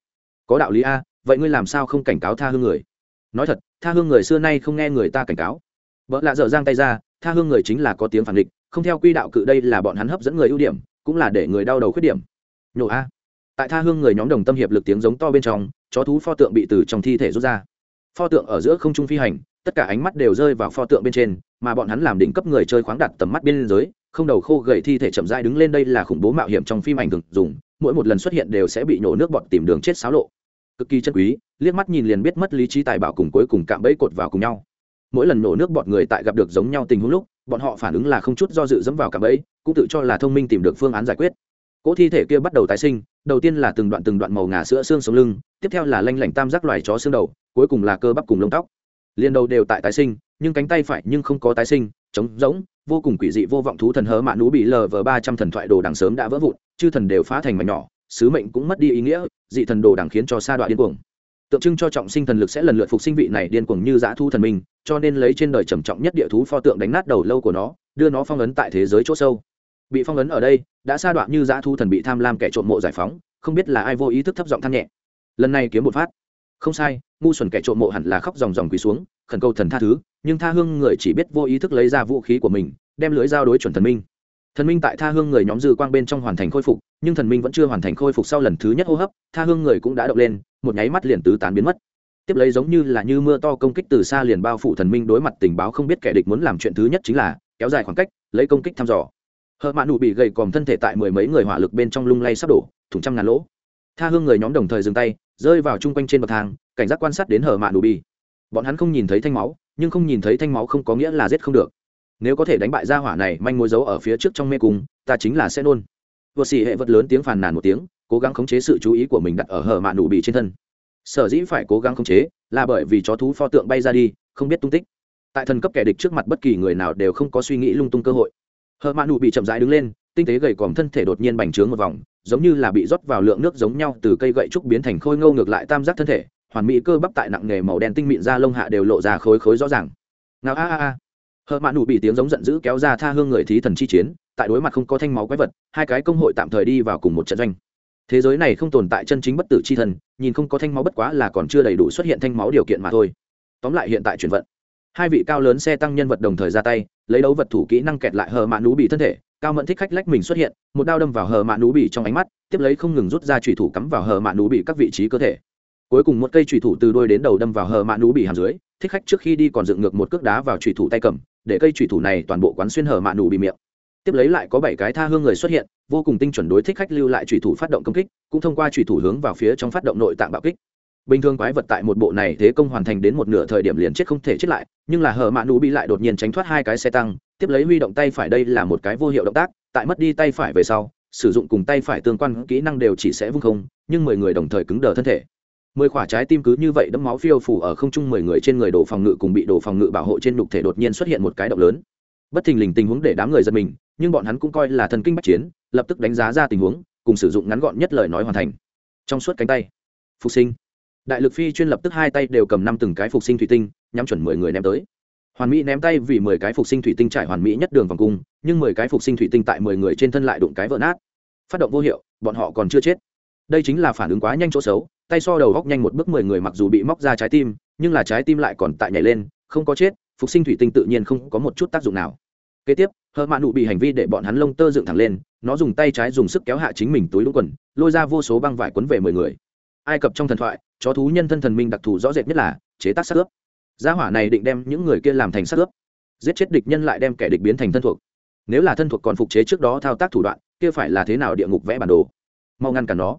Có đạo lý a, vậy ngươi làm sao không cảnh cáo tha hương người? Nói thật, tha hương người xưa nay không nghe người ta cảnh cáo. Vợ lạ dở giang tay ra, tha hương người chính là có tiếng phản địch, không theo quy đạo cự đây là bọn hắn hấp dẫn người ưu điểm, cũng là để người đau đầu khuyết điểm. Nhổ a. Tại tha hương người nhóm đồng tâm hiệp lực tiếng giống to bên trong, chó thú pho tượng bị từ trong thi thể rút ra. Pho tượng ở giữa không trung phi hành, tất cả ánh mắt đều rơi vào pho tượng bên trên, mà bọn hắn làm đỉnh cấp người chơi khoáng đặt tầm mắt biên giới không đầu khô gầy thi thể chậm rãi đứng lên, đây là khủng bố mạo hiểm trong phim ảnh thường dùng, mỗi một lần xuất hiện đều sẽ bị nổ nước bọt tìm đường chết xáo lộ. Cực kỳ chân quý, liếc mắt nhìn liền biết mất lý trí tài bảo cùng cuối cùng cạm bẫy cột vào cùng nhau. Mỗi lần nổ nước bọt người tại gặp được giống nhau tình huống lúc, bọn họ phản ứng là không chút do dự dẫm vào cạm bẫy, cũng tự cho là thông minh tìm được phương án giải quyết. Cỗ thi thể kia bắt đầu tái sinh, đầu tiên là từng đoạn từng đoạn màu ngà sữa xương sống lưng, tiếp theo là lanh lảnh tam giác loài chó xương đầu, cuối cùng là cơ bắp cùng lông tóc. Liền đầu đều tại tái sinh, nhưng cánh tay phải nhưng không có tái sinh, trống rỗng vô cùng quỷ dị vô vọng thú thần hớ mạ nú bị lờ vờ ba trăm thần thoại đồ đằng sớm đã vỡ vụn, chư thần đều phá thành mảnh nhỏ, sứ mệnh cũng mất đi ý nghĩa, dị thần đồ đằng khiến cho sa đoạn điên cuồng. Tượng trưng cho trọng sinh thần lực sẽ lần lượt phục sinh vị này điên cuồng như dã thu thần minh cho nên lấy trên đời trầm trọng nhất địa thú pho tượng đánh nát đầu lâu của nó, đưa nó phong ấn tại thế giới chỗ sâu. Bị phong ấn ở đây, đã sa đoạn như dã thu thần bị tham lam kẻ trộm mộ giải phóng, không biết là ai vô ý thức thấp giọng than nhẹ. Lần này kiếm một phát không sai, ngu xuẩn kẻ trộm mộ hẳn là khóc dòng dòng quỳ xuống, khẩn cầu thần tha thứ, nhưng tha hương người chỉ biết vô ý thức lấy ra vũ khí của mình, đem lưới giao đối chuẩn thần minh. Thần minh tại tha hương người nhóm dư quang bên trong hoàn thành khôi phục, nhưng thần minh vẫn chưa hoàn thành khôi phục sau lần thứ nhất hô hấp, tha hương người cũng đã động lên, một nháy mắt liền tứ tán biến mất. Tiếp lấy giống như là như mưa to công kích từ xa liền bao phủ thần minh đối mặt tình báo không biết kẻ địch muốn làm chuyện thứ nhất chính là kéo dài khoảng cách, lấy công kích thăm dò. Hờ mạ nụ bị gầy còm thân thể tại mười mấy người hỏa lực bên trong lung lay sắp đổ, thủng trăm ngàn lỗ. Tha hương người nhóm đồng thời dừng tay rơi vào chung quanh trên bậc thang, cảnh giác quan sát đến hở mạn nụ bi. Bọn hắn không nhìn thấy thanh máu, nhưng không nhìn thấy thanh máu không có nghĩa là giết không được. Nếu có thể đánh bại gia hỏa này, manh mối dấu ở phía trước trong mê cung, ta chính là sẽ nôn. Vượt xì hệ vật lớn tiếng phàn nàn một tiếng, cố gắng khống chế sự chú ý của mình đặt ở hở mạn nụ bị trên thân. Sở dĩ phải cố gắng khống chế, là bởi vì chó thú pho tượng bay ra đi, không biết tung tích. Tại thần cấp kẻ địch trước mặt bất kỳ người nào đều không có suy nghĩ lung tung cơ hội. Hở mạn nụ bị chậm rãi đứng lên tinh tế gầy còm thân thể đột nhiên bành trướng một vòng, giống như là bị rót vào lượng nước giống nhau từ cây gậy trúc biến thành khôi ngâu ngược lại tam giác thân thể, hoàn mỹ cơ bắp tại nặng nghề màu đen tinh mịn ra lông hạ đều lộ ra khối khối rõ ràng. Ngao a a a. Hờ mạn nụ bị tiếng giống giận dữ kéo ra tha hương người thí thần chi chiến, tại đối mặt không có thanh máu quái vật, hai cái công hội tạm thời đi vào cùng một trận doanh. Thế giới này không tồn tại chân chính bất tử chi thần, nhìn không có thanh máu bất quá là còn chưa đầy đủ xuất hiện thanh máu điều kiện mà thôi. Tóm lại hiện tại chuyển vận. Hai vị cao lớn xe tăng nhân vật đồng thời ra tay, lấy đấu vật thủ kỹ năng kẹt lại hờ mạn nú bị thân thể cao mẫn thích khách lách mình xuất hiện, một đao đâm vào hờ mạn nú bị trong ánh mắt, tiếp lấy không ngừng rút ra trùy thủ cắm vào hờ mạn nú bị các vị trí cơ thể. Cuối cùng một cây trùy thủ từ đôi đến đầu đâm vào hờ mạn nú bị hàm dưới, thích khách trước khi đi còn dựng ngược một cước đá vào trùy thủ tay cầm, để cây trùy thủ này toàn bộ quán xuyên hở mạ nú bị miệng. Tiếp lấy lại có bảy cái tha hương người xuất hiện, vô cùng tinh chuẩn đối thích khách lưu lại trùy thủ phát động công kích, cũng thông qua trùy thủ hướng vào phía trong phát động nội tạng bạo kích. Bình thường quái vật tại một bộ này thế công hoàn thành đến một nửa thời điểm liền chết không thể chết lại, nhưng là hở mạ nụ bị lại đột nhiên tránh thoát hai cái xe tăng tiếp lấy huy động tay phải đây là một cái vô hiệu động tác, tại mất đi tay phải về sau, sử dụng cùng tay phải tương quan kỹ năng đều chỉ sẽ vung không, nhưng mười người đồng thời cứng đờ thân thể. Mười quả trái tim cứ như vậy đẫm máu phiêu phủ ở không trung mười người trên người đổ phòng ngự cùng bị đổ phòng ngự bảo hộ trên đục thể đột nhiên xuất hiện một cái động lớn. Bất thình lình tình huống để đám người giật mình, nhưng bọn hắn cũng coi là thần kinh bách chiến, lập tức đánh giá ra tình huống, cùng sử dụng ngắn gọn nhất lời nói hoàn thành. Trong suốt cánh tay, phục sinh. Đại lực phi chuyên lập tức hai tay đều cầm năm từng cái phục sinh thủy tinh, nhắm chuẩn mười người ném tới hoàn mỹ ném tay vì mười cái phục sinh thủy tinh trải hoàn mỹ nhất đường vòng cung, nhưng mười cái phục sinh thủy tinh tại mười người trên thân lại đụng cái vỡ nát. Phát động vô hiệu, bọn họ còn chưa chết. Đây chính là phản ứng quá nhanh chỗ xấu, tay so đầu góc nhanh một bước mười người mặc dù bị móc ra trái tim, nhưng là trái tim lại còn tại nhảy lên, không có chết, phục sinh thủy tinh tự nhiên không có một chút tác dụng nào. Kế tiếp hờ mạn nụ bị hành vi để bọn hắn lông tơ dựng thẳng lên, nó dùng tay trái dùng sức kéo hạ chính mình túi lũng quần, lôi ra vô số băng vải quấn về mười người. Ai cập trong thần thoại, chó thú nhân thân thần minh đặc thù rõ rệt nhất là chế tác sát ướp gia hỏa này định đem những người kia làm thành sát ướp. Giết chết địch nhân lại đem kẻ địch biến thành thân thuộc. Nếu là thân thuộc còn phục chế trước đó thao tác thủ đoạn, kia phải là thế nào địa ngục vẽ bản đồ? Mau ngăn cản nó.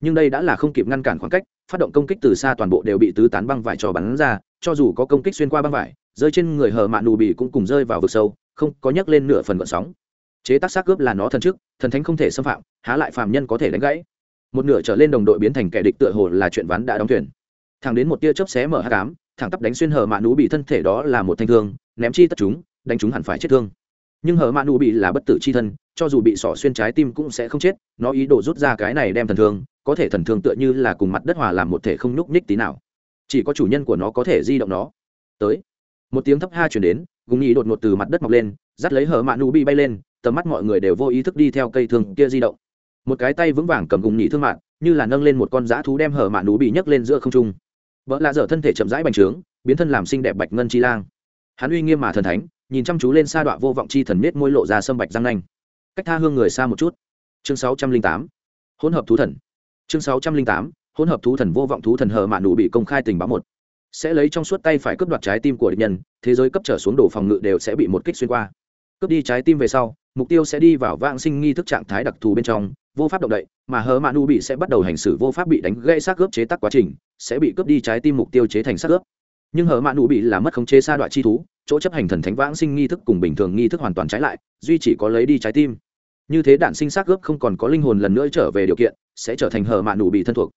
Nhưng đây đã là không kịp ngăn cản khoảng cách, phát động công kích từ xa toàn bộ đều bị tứ tán băng vải trò bắn ra, cho dù có công kích xuyên qua băng vải, rơi trên người hờ mạn nù bì cũng cùng rơi vào vực sâu, không có nhấc lên nửa phần gợn sóng. Chế tác xác cướp là nó thần trước thần thánh không thể xâm phạm, há lại phàm nhân có thể đánh gãy. Một nửa trở lên đồng đội biến thành kẻ địch tựa hồ là chuyện ván đã đóng thuyền. Thẳng đến một tia chớp xé mở hát cám thẳng tắp đánh xuyên hở mạn nú bị thân thể đó là một thanh thương, ném chi tất chúng, đánh chúng hẳn phải chết thương. Nhưng hở mạn nú bị là bất tử chi thân, cho dù bị sỏ xuyên trái tim cũng sẽ không chết, nó ý đồ rút ra cái này đem thần thương, có thể thần thương tựa như là cùng mặt đất hòa làm một thể không nhúc nhích tí nào. Chỉ có chủ nhân của nó có thể di động nó. Tới, một tiếng thấp ha chuyển đến, gùng nhì đột ngột từ mặt đất mọc lên, dắt lấy hở mạ nụ bị bay lên, tầm mắt mọi người đều vô ý thức đi theo cây thương kia di động. Một cái tay vững vàng cầm gùng nhì thương mạng như là nâng lên một con dã thú đem hở mạ nụ bị nhấc lên giữa không trung vợ lạ dở thân thể chậm rãi bành trướng, biến thân làm xinh đẹp bạch ngân chi lang. Hắn uy nghiêm mà thần thánh, nhìn chăm chú lên sa đọa vô vọng chi thần miết môi lộ ra sâm bạch răng nanh. Cách tha hương người xa một chút. Chương sáu trăm linh tám. Hỗn hợp thú thần. Chương sáu trăm linh tám. Hỗn hợp thú thần vô vọng thú thần hờ mạn đủ bị công khai tình báo một. Sẽ lấy trong suốt tay phải cướp đoạt trái tim của địch nhân, thế giới cấp trở xuống đồ phòng ngự đều sẽ bị một kích xuyên qua. Cướp đi trái tim về sau, mục tiêu sẽ đi vào vãng sinh nghi thức trạng thái đặc thù bên trong vô pháp động đậy, mà hờ mạn u bị sẽ bắt đầu hành xử vô pháp bị đánh gây xác cướp chế tác quá trình, sẽ bị cướp đi trái tim mục tiêu chế thành xác cướp nhưng hờ mạn u bị là mất khống chế sa đoạn chi thú, chỗ chấp hành thần thánh vãng sinh nghi thức cùng bình thường nghi thức hoàn toàn trái lại, duy chỉ có lấy đi trái tim. Như thế đạn sinh xác ướp không còn có linh hồn lần nữa trở về điều kiện, sẽ trở thành hờ mạn u bị thân thuộc.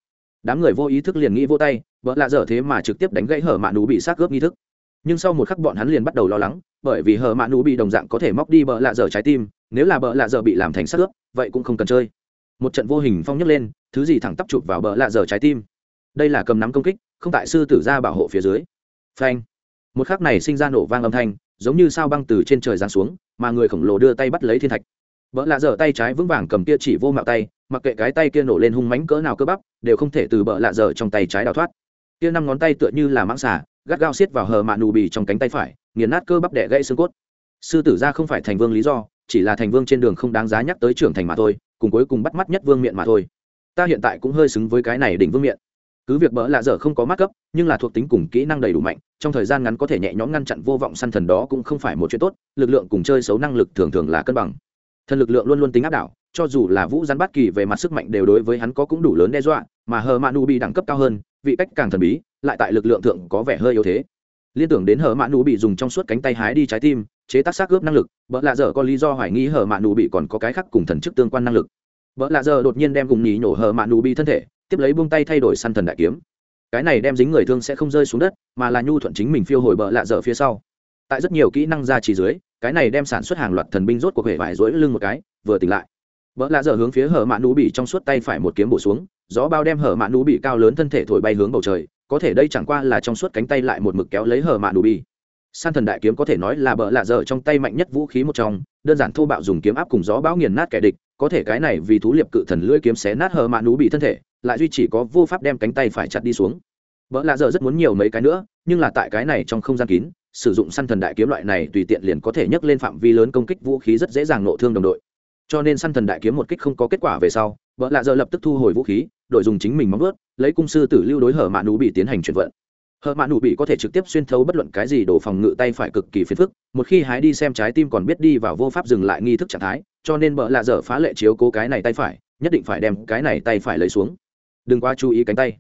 Đám người vô ý thức liền nghĩ vô tay, vợ lạ dở thế mà trực tiếp đánh gãy hờ mạn u bị xác ướp nghi thức. Nhưng sau một khắc bọn hắn liền bắt đầu lo lắng, bởi vì hờ mạn u bị đồng dạng có thể móc đi bợ lạ dở trái tim, nếu là bợ lạ dở bị làm thành xác ướp, vậy cũng không cần chơi một trận vô hình phong nhấc lên, thứ gì thẳng tắp chụp vào bờ lạ dở trái tim. Đây là cầm nắm công kích, không tại sư tử ra bảo hộ phía dưới. Phanh. Một khắc này sinh ra nổ vang âm thanh, giống như sao băng từ trên trời giáng xuống, mà người khổng lồ đưa tay bắt lấy thiên thạch. Vợ lạ dở tay trái vững vàng cầm kia chỉ vô mạo tay, mặc kệ cái tay kia nổ lên hung mánh cỡ nào cơ bắp, đều không thể từ bợ lạ dở trong tay trái đào thoát. Kia năm ngón tay tựa như là mãng xà, gắt gao xiết vào hờ mạ nù bì trong cánh tay phải, nghiền nát cơ bắp đẻ gãy xương cốt. Sư tử ra không phải thành vương lý do, chỉ là thành vương trên đường không đáng giá nhắc tới trưởng thành mà thôi cùng cuối cùng bắt mắt nhất vương miện mà thôi. Ta hiện tại cũng hơi xứng với cái này đỉnh vương miện. Cứ việc bỡ lạ dở không có mắt cấp, nhưng là thuộc tính cùng kỹ năng đầy đủ mạnh, trong thời gian ngắn có thể nhẹ nhõm ngăn chặn vô vọng săn thần đó cũng không phải một chuyện tốt, lực lượng cùng chơi xấu năng lực thường thường là cân bằng. Thần lực lượng luôn luôn tính áp đảo, cho dù là vũ rắn bát kỳ về mặt sức mạnh đều đối với hắn có cũng đủ lớn đe dọa, mà hờ manu bị đẳng cấp cao hơn, vị cách càng thần bí, lại tại lực lượng thượng có vẻ hơi yếu thế. Liên tưởng đến hờ manu bị dùng trong suốt cánh tay hái đi trái tim chế tác xác ướp năng lực vợ lạ dở có lý do hoài nghi hờ nụ bị còn có cái khác cùng thần chức tương quan năng lực. Vợ lạ dở đột nhiên đem gùng nhì nhổ hờ nụ bị thân thể, tiếp lấy buông tay thay đổi săn thần đại kiếm. Cái này đem dính người thương sẽ không rơi xuống đất, mà là nhu thuận chính mình phiêu hồi bờ lạ dở phía sau. Tại rất nhiều kỹ năng ra chỉ dưới, cái này đem sản xuất hàng loạt thần binh rốt cuộc hệ vải rỗi lưng một cái, vừa tỉnh lại. Vợ lạ dở hướng phía hở mạ nú bị trong suốt tay phải một kiếm bổ xuống, gió bao đem hở mạ nú bị cao lớn thân thể thổi bay hướng bầu trời, có thể đây chẳng qua là trong suốt cánh tay lại một mực kéo lấy hở mạ nú bị san thần đại kiếm có thể nói là bợ lạ dở trong tay mạnh nhất vũ khí một trong, đơn giản thô bạo dùng kiếm áp cùng gió bão nghiền nát kẻ địch, có thể cái này vì thú liệp cự thần lưỡi kiếm xé nát hờ mạ nú bị thân thể, lại duy chỉ có vô pháp đem cánh tay phải chặt đi xuống. Bợ lạ dở rất muốn nhiều mấy cái nữa, nhưng là tại cái này trong không gian kín, sử dụng săn thần đại kiếm loại này tùy tiện liền có thể nhấc lên phạm vi lớn công kích vũ khí rất dễ dàng nộ thương đồng đội. Cho nên săn thần đại kiếm một kích không có kết quả về sau vợ lạ giờ lập tức thu hồi vũ khí đội dùng chính mình móng ướt lấy cung sư tử lưu đối hở mạ nú bị tiến hành chuyển vận hờ mạ nụ bị có thể trực tiếp xuyên thấu bất luận cái gì đổ phòng ngự tay phải cực kỳ phiền phức, một khi hái đi xem trái tim còn biết đi vào vô pháp dừng lại nghi thức trạng thái, cho nên vợ lạ dở phá lệ chiếu cố cái này tay phải, nhất định phải đem cái này tay phải lấy xuống. Đừng qua chú ý cánh tay.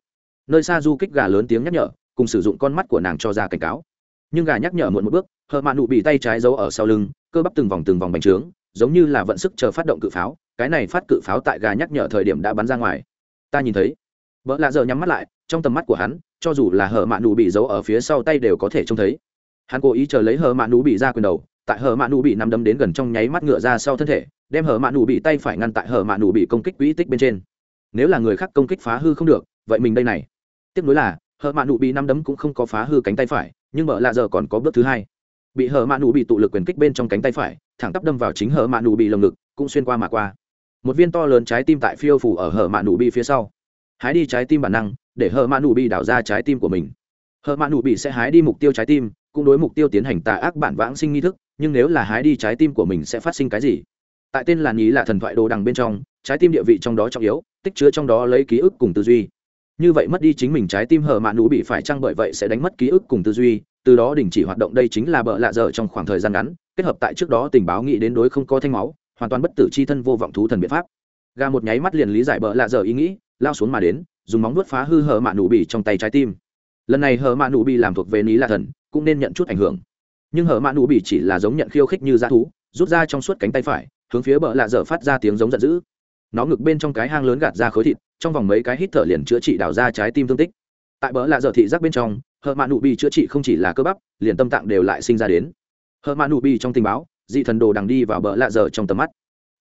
Nơi xa du kích gà lớn tiếng nhắc nhở, cùng sử dụng con mắt của nàng cho ra cảnh cáo. Nhưng gà nhắc nhở muộn một bước, hờ mạ nụ bị tay trái giấu ở sau lưng, cơ bắp từng vòng từng vòng bành trướng, giống như là vận sức chờ phát động cự pháo, cái này phát cự pháo tại gà nhắc nhở thời điểm đã bắn ra ngoài. Ta nhìn thấy. Vợ lạ giờ nhắm mắt lại, trong tầm mắt của hắn cho dù là hở mạn nụ bị giấu ở phía sau tay đều có thể trông thấy. Hắn cố ý chờ lấy hở mạn nụ bị ra quyền đầu, tại hở mạn nụ bị nằm đấm đến gần trong nháy mắt ngựa ra sau thân thể, đem hở mạn nụ bị tay phải ngăn tại hở mạn nụ bị công kích quỹ tích bên trên. Nếu là người khác công kích phá hư không được, vậy mình đây này. Tiếp nối là, hở mạn nụ bị năm đấm cũng không có phá hư cánh tay phải, nhưng mở lạ giờ còn có bước thứ hai. Bị hở mạn nụ bị tụ lực quyền kích bên trong cánh tay phải, thẳng tắp đâm vào chính hở mạn nụ bị lồng ngực, cũng xuyên qua mà qua. Một viên to lớn trái tim tại phiêu phủ ở hở mạn nụ bị phía sau. Hái đi trái tim bản năng để hờ mạn nụ bị đảo ra trái tim của mình. Hờ mạn nụ bị sẽ hái đi mục tiêu trái tim, cũng đối mục tiêu tiến hành tà ác bản vãng sinh nghi thức, nhưng nếu là hái đi trái tim của mình sẽ phát sinh cái gì? Tại tên là nhí là thần thoại đồ đằng bên trong, trái tim địa vị trong đó trọng yếu, tích chứa trong đó lấy ký ức cùng tư duy. Như vậy mất đi chính mình trái tim hở mạn nụ bị phải chăng bởi vậy sẽ đánh mất ký ức cùng tư duy, từ đó đình chỉ hoạt động đây chính là bợ lạ dở trong khoảng thời gian ngắn, kết hợp tại trước đó tình báo nghĩ đến đối không có thanh máu, hoàn toàn bất tử c h i thân vô vọng thú thần biện pháp. Gà một nháy mắt liền lý giải bợ lạ dở ý nghĩ, lao xuống mà đến dùng móng vuốt phá hư hở mạn nụ bị trong tay trái tim. Lần này hở mạn nụ bị làm thuộc về ní là thần, cũng nên nhận chút ảnh hưởng. Nhưng hở mạn nụ bị chỉ là giống nhận khiêu khích như dã thú, rút ra trong suốt cánh tay phải, hướng phía bờ lạ dở phát ra tiếng giống giận dữ. Nó ngực bên trong cái hang lớn gạt ra khối thịt, trong vòng mấy cái hít thở liền chữa trị đào ra trái tim thương tích. Tại bờ lạ dở thị giác bên trong, hở mạ nụ bị chữa trị không chỉ là cơ bắp, liền tâm tạng đều lại sinh ra đến. Hở mạ nụ bị trong tình báo, dị thần đồ đằng đi vào bờ lạ dở trong tầm mắt.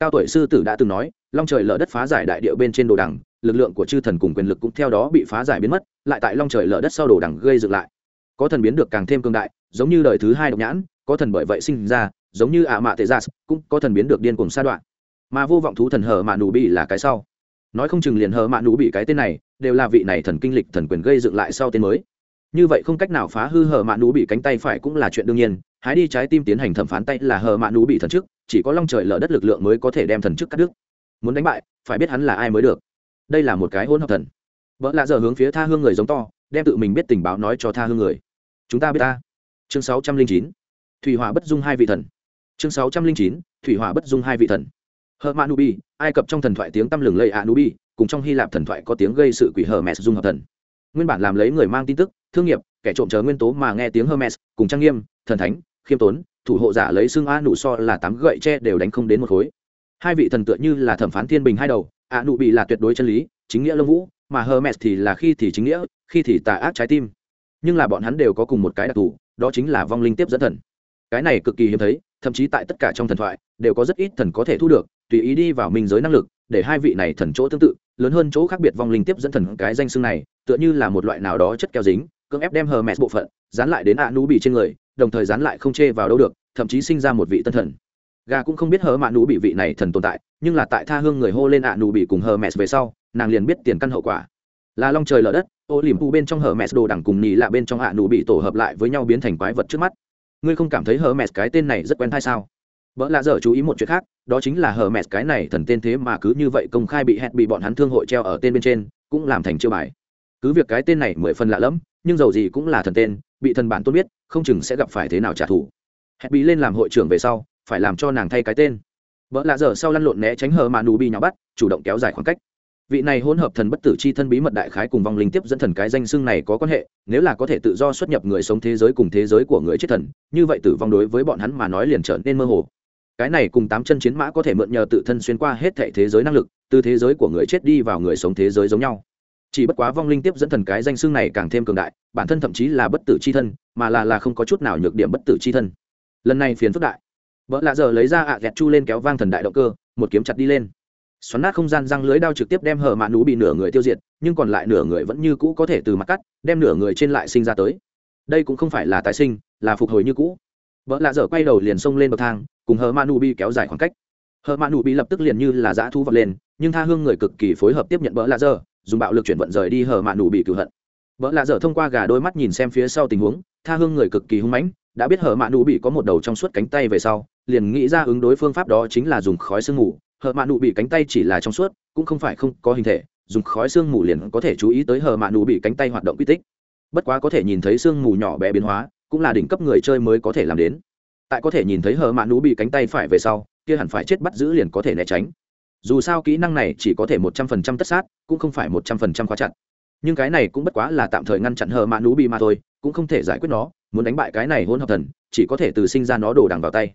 Cao tuổi sư tử đã từng nói, long trời lở đất phá giải đại điệu bên trên đồ đằng lực lượng của chư thần cùng quyền lực cũng theo đó bị phá giải biến mất, lại tại long trời lở đất sau đồ đằng gây dựng lại. Có thần biến được càng thêm cương đại, giống như đời thứ hai độc nhãn, có thần bởi vậy sinh ra, giống như ạ mạ tệ gia cũng có thần biến được điên cùng sa đoạn. Mà vô vọng thú thần hờ mạ nụ bị là cái sau. Nói không chừng liền hờ mạ nụ bị cái tên này, đều là vị này thần kinh lịch thần quyền gây dựng lại sau tên mới. Như vậy không cách nào phá hư hờ mạ nụ bị cánh tay phải cũng là chuyện đương nhiên, hái đi trái tim tiến hành thẩm phán tay là hờ mạ nụ bị thần chức, chỉ có long trời lở đất lực lượng mới có thể đem thần chức cắt đứt. Muốn đánh bại, phải biết hắn là ai mới được đây là một cái hỗn hợp thần. Vợ lạ giờ hướng phía tha hương người giống to, đem tự mình biết tình báo nói cho tha hương người. Chúng ta biết ta. Chương sáu trăm linh chín. Thủy hỏa bất dung hai vị thần. Chương sáu trăm linh chín. Thủy hỏa bất dung hai vị thần. Hờ mã nubi ai cập trong thần thoại tiếng tăm lừng lây a nubi cùng trong hy lạp thần thoại có tiếng gây sự quỷ hermes dung hợp thần. Nguyên bản làm lấy người mang tin tức, thương nghiệp, kẻ trộm chờ nguyên tố mà nghe tiếng hermes, cùng trang nghiêm, thần thánh, khiêm tốn, thủ hộ giả lấy xương a nụ so là tám gậy tre đều đánh không đến một khối. Hai vị thần tựa như là thẩm phán thiên bình hai đầu a nụ bị là tuyệt đối chân lý, chính nghĩa lâm vũ, mà hermes thì là khi thì chính nghĩa, khi thì tà ác trái tim. Nhưng là bọn hắn đều có cùng một cái đặc thù, đó chính là vong linh tiếp dẫn thần. Cái này cực kỳ hiếm thấy, thậm chí tại tất cả trong thần thoại, đều có rất ít thần có thể thu được, tùy ý đi vào minh giới năng lực, để hai vị này thần chỗ tương tự, lớn hơn chỗ khác biệt vong linh tiếp dẫn thần cái danh xưng này, tựa như là một loại nào đó chất keo dính, cưỡng ép đem hờ mẹ bộ phận, dán lại đến à, ạ nú bị trên người, đồng thời dán lại không chê vào đâu được, thậm chí sinh ra một vị tân thần gà cũng không biết hờ mạ nú bị vị này thần tồn tại, nhưng là tại tha hương người hô lên ạ nú bị cùng hờ mẹ về sau, nàng liền biết tiền căn hậu quả. Là long trời lở đất, ô liềm u bên trong hờ mẹ đồ đẳng cùng nhì lạ bên trong ạ nú bị tổ hợp lại với nhau biến thành quái vật trước mắt. Ngươi không cảm thấy hờ mẹ cái tên này rất quen thai sao? Vợ lạ dở chú ý một chuyện khác, đó chính là hờ mẹ cái này thần tên thế mà cứ như vậy công khai bị hẹn bị bọn hắn thương hội treo ở tên bên trên, cũng làm thành chiêu bài. Cứ việc cái tên này mười phần lạ lẫm, nhưng dầu gì cũng là thần tên, bị thần bản tôn biết, không chừng sẽ gặp phải thế nào trả thù. Hẹn bị lên làm hội trưởng về sau phải làm cho nàng thay cái tên. Vợ lạ dở sau lăn lộn né tránh hờ mà nù bị nhỏ bắt, chủ động kéo dài khoảng cách. Vị này hỗn hợp thần bất tử c h i thân bí mật đại khái cùng vong linh tiếp dẫn thần cái danh xưng này có quan hệ, nếu là có thể tự do xuất nhập người sống thế giới cùng thế giới của người chết thần, như vậy tử vong đối với bọn hắn mà nói liền trở nên mơ hồ. Cái này cùng tám chân chiến mã có thể mượn nhờ tự thân xuyên qua hết thệ thế giới năng lực, từ thế giới của người chết đi vào người sống thế giới giống nhau. Chỉ bất quá vong linh tiếp dẫn thần cái danh xưng này càng thêm cường đại, bản thân thậm chí là bất tử c h i thân, mà là là không có chút nào nhược điểm bất tử c h i thân. Lần này phiền phức đại vợ lạ giờ lấy ra ạ à chu lên kéo vang thần đại động cơ, một kiếm chặt đi lên. Xoắn nát không gian răng lưới đao trực tiếp đem hở mạ nú bị nửa người tiêu diệt, nhưng còn lại nửa người vẫn như cũ có thể từ mặt cắt, đem nửa người trên lại sinh ra tới. Đây cũng không phải là tái sinh, là phục hồi như cũ. Vợ lạ dở quay đầu liền xông lên bậc thang, cùng hờ nú bị kéo dài khoảng cách. Hờ nú bị lập tức liền như là dã thu vật lên, nhưng tha hương người cực kỳ phối hợp tiếp nhận vợ lạ dở dùng bạo lực chuyển vận rời đi hờ nú bị cửu hận. Vợ lạ dở thông qua gà đôi mắt nhìn xem phía sau tình huống, tha hương người cực kỳ hung mãnh đã biết hở mạ nụ bị có một đầu trong suốt cánh tay về sau, liền nghĩ ra ứng đối phương pháp đó chính là dùng khói sương mù. Hở mạ nụ bị cánh tay chỉ là trong suốt, cũng không phải không có hình thể, dùng khói sương mù liền có thể chú ý tới hở mạ nụ bị cánh tay hoạt động quy tích. Bất quá có thể nhìn thấy sương mù nhỏ bé biến hóa, cũng là đỉnh cấp người chơi mới có thể làm đến. Tại có thể nhìn thấy hở mạ nú bị cánh tay phải về sau, kia hẳn phải chết bắt giữ liền có thể né tránh. Dù sao kỹ năng này chỉ có thể một trăm phần trăm tất sát, cũng không phải một trăm phần trăm khóa chặt. Nhưng cái này cũng bất quá là tạm thời ngăn chặn hờ mạ nú bị mà thôi, cũng không thể giải quyết nó muốn đánh bại cái này hôn hợp thần, chỉ có thể từ sinh ra nó đổ đằng vào tay.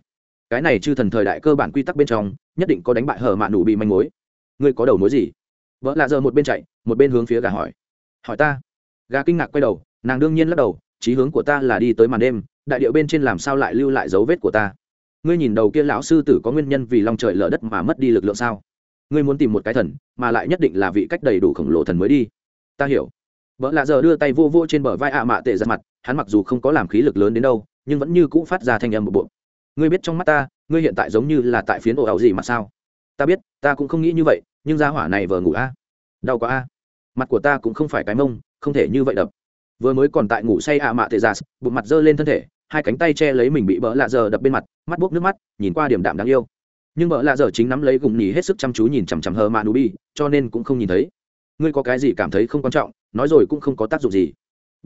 Cái này chư thần thời đại cơ bản quy tắc bên trong, nhất định có đánh bại hở mạ đủ bị manh mối. Ngươi có đầu mối gì? Vợ lạ giờ một bên chạy, một bên hướng phía gà hỏi. Hỏi ta. Gà kinh ngạc quay đầu, nàng đương nhiên lắc đầu, chí hướng của ta là đi tới màn đêm, đại điệu bên trên làm sao lại lưu lại dấu vết của ta? Ngươi nhìn đầu kia lão sư tử có nguyên nhân vì lòng trời lở đất mà mất đi lực lượng sao? Ngươi muốn tìm một cái thần, mà lại nhất định là vị cách đầy đủ khổng lồ thần mới đi. Ta hiểu. Vợ lạ giờ đưa tay vô vô trên bờ vai ạ mạ tệ ra mặt hắn mặc dù không có làm khí lực lớn đến đâu, nhưng vẫn như cũ phát ra thanh âm một bộ ngươi biết trong mắt ta, ngươi hiện tại giống như là tại phiến ổ ảo gì mà sao? Ta biết, ta cũng không nghĩ như vậy, nhưng gia hỏa này vờ ngủ a. Đau quá a. Mặt của ta cũng không phải cái mông, không thể như vậy đập. Vừa mới còn tại ngủ say ạ mạ tệ giả, bụng mặt giơ lên thân thể, hai cánh tay che lấy mình bị bỡ lạ giờ đập bên mặt, mắt buốc nước mắt, nhìn qua điểm đạm đáng yêu. Nhưng bỡ lạ giờ chính nắm lấy gùng nhì hết sức chăm chú nhìn chằm chằm hờ mạ nụ bi, cho nên cũng không nhìn thấy. Ngươi có cái gì cảm thấy không quan trọng, nói rồi cũng không có tác dụng gì.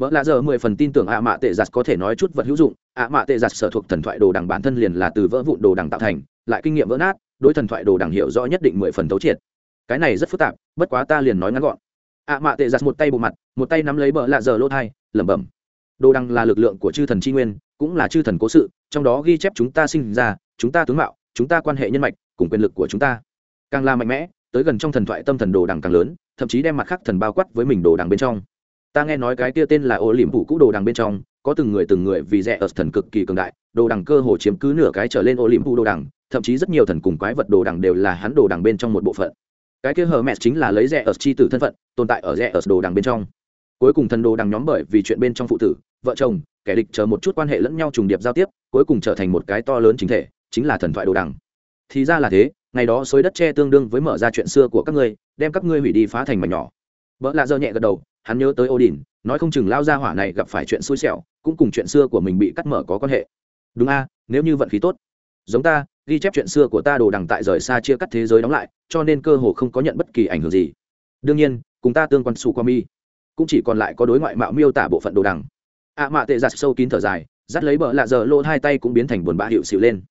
Bỡ lạ giờ mười phần tin tưởng ạ mạ tệ giặt có thể nói chút vật hữu dụng, ạ mạ tệ giặt sở thuộc thần thoại đồ đằng bản thân liền là từ vỡ vụn đồ đằng tạo thành, lại kinh nghiệm vỡ nát, đối thần thoại đồ đằng hiểu rõ nhất định mười phần tấu triệt. Cái này rất phức tạp, bất quá ta liền nói ngắn gọn. ạ mạ tệ giặt một tay bộ mặt, một tay nắm lấy bỡ lạ giờ lỗ thai, lẩm bẩm. Đồ đằng là lực lượng của chư thần chi nguyên, cũng là chư thần cố sự trong đó ghi chép chúng ta sinh ra chúng ta tướng mạo chúng ta quan hệ nhân mạch cùng quyền lực của chúng ta càng là mạnh mẽ tới gần trong thần thoại tâm thần đồ đằng càng lớn thậm chí đem mặt khác thần bao quát với mình đồ đằng bên trong ta nghe nói cái kia tên là ô liềm phủ cũ đồ đằng bên trong, có từng người từng người vì rẻ ở thần cực kỳ cường đại, đồ đằng cơ hồ chiếm cứ nửa cái trở lên ô liềm phủ đồ đằng, thậm chí rất nhiều thần cùng quái vật đồ đằng đều là hắn đồ đằng bên trong một bộ phận. Cái kia hờ mẹ chính là lấy rẻ ở chi tử thân phận, tồn tại ở rẻ ở đồ đằng bên trong. Cuối cùng thần đồ đằng nhóm bởi vì chuyện bên trong phụ tử, vợ chồng, kẻ địch chờ một chút quan hệ lẫn nhau trùng điệp giao tiếp, cuối cùng trở thành một cái to lớn chính thể, chính là thần thoại đồ đằng. Thì ra là thế, ngày đó xối đất tre tương đương với mở ra chuyện xưa của các ngươi, đem các ngươi hủy đi phá thành mảnh nhỏ. Vợ lạ dơ nhẹ gật đầu hắn nhớ tới Odin, nói không chừng lao ra hỏa này gặp phải chuyện xui xẻo cũng cùng chuyện xưa của mình bị cắt mở có quan hệ. Đúng a nếu như vận khí tốt. Giống ta ghi chép chuyện xưa của ta đồ đằng tại rời xa chia cắt thế giới đóng lại cho nên cơ hồ không có nhận bất kỳ ảnh hưởng gì. Đương nhiên cùng ta tương quan sủ qua mi cũng chỉ còn lại có đối ngoại mạo miêu tả bộ phận đồ đằng. A mạ tệ giặt sâu kín thở dài dắt lấy bờ lạ giờ lô hai tay cũng biến thành buồn bã hiệu xỉu lên.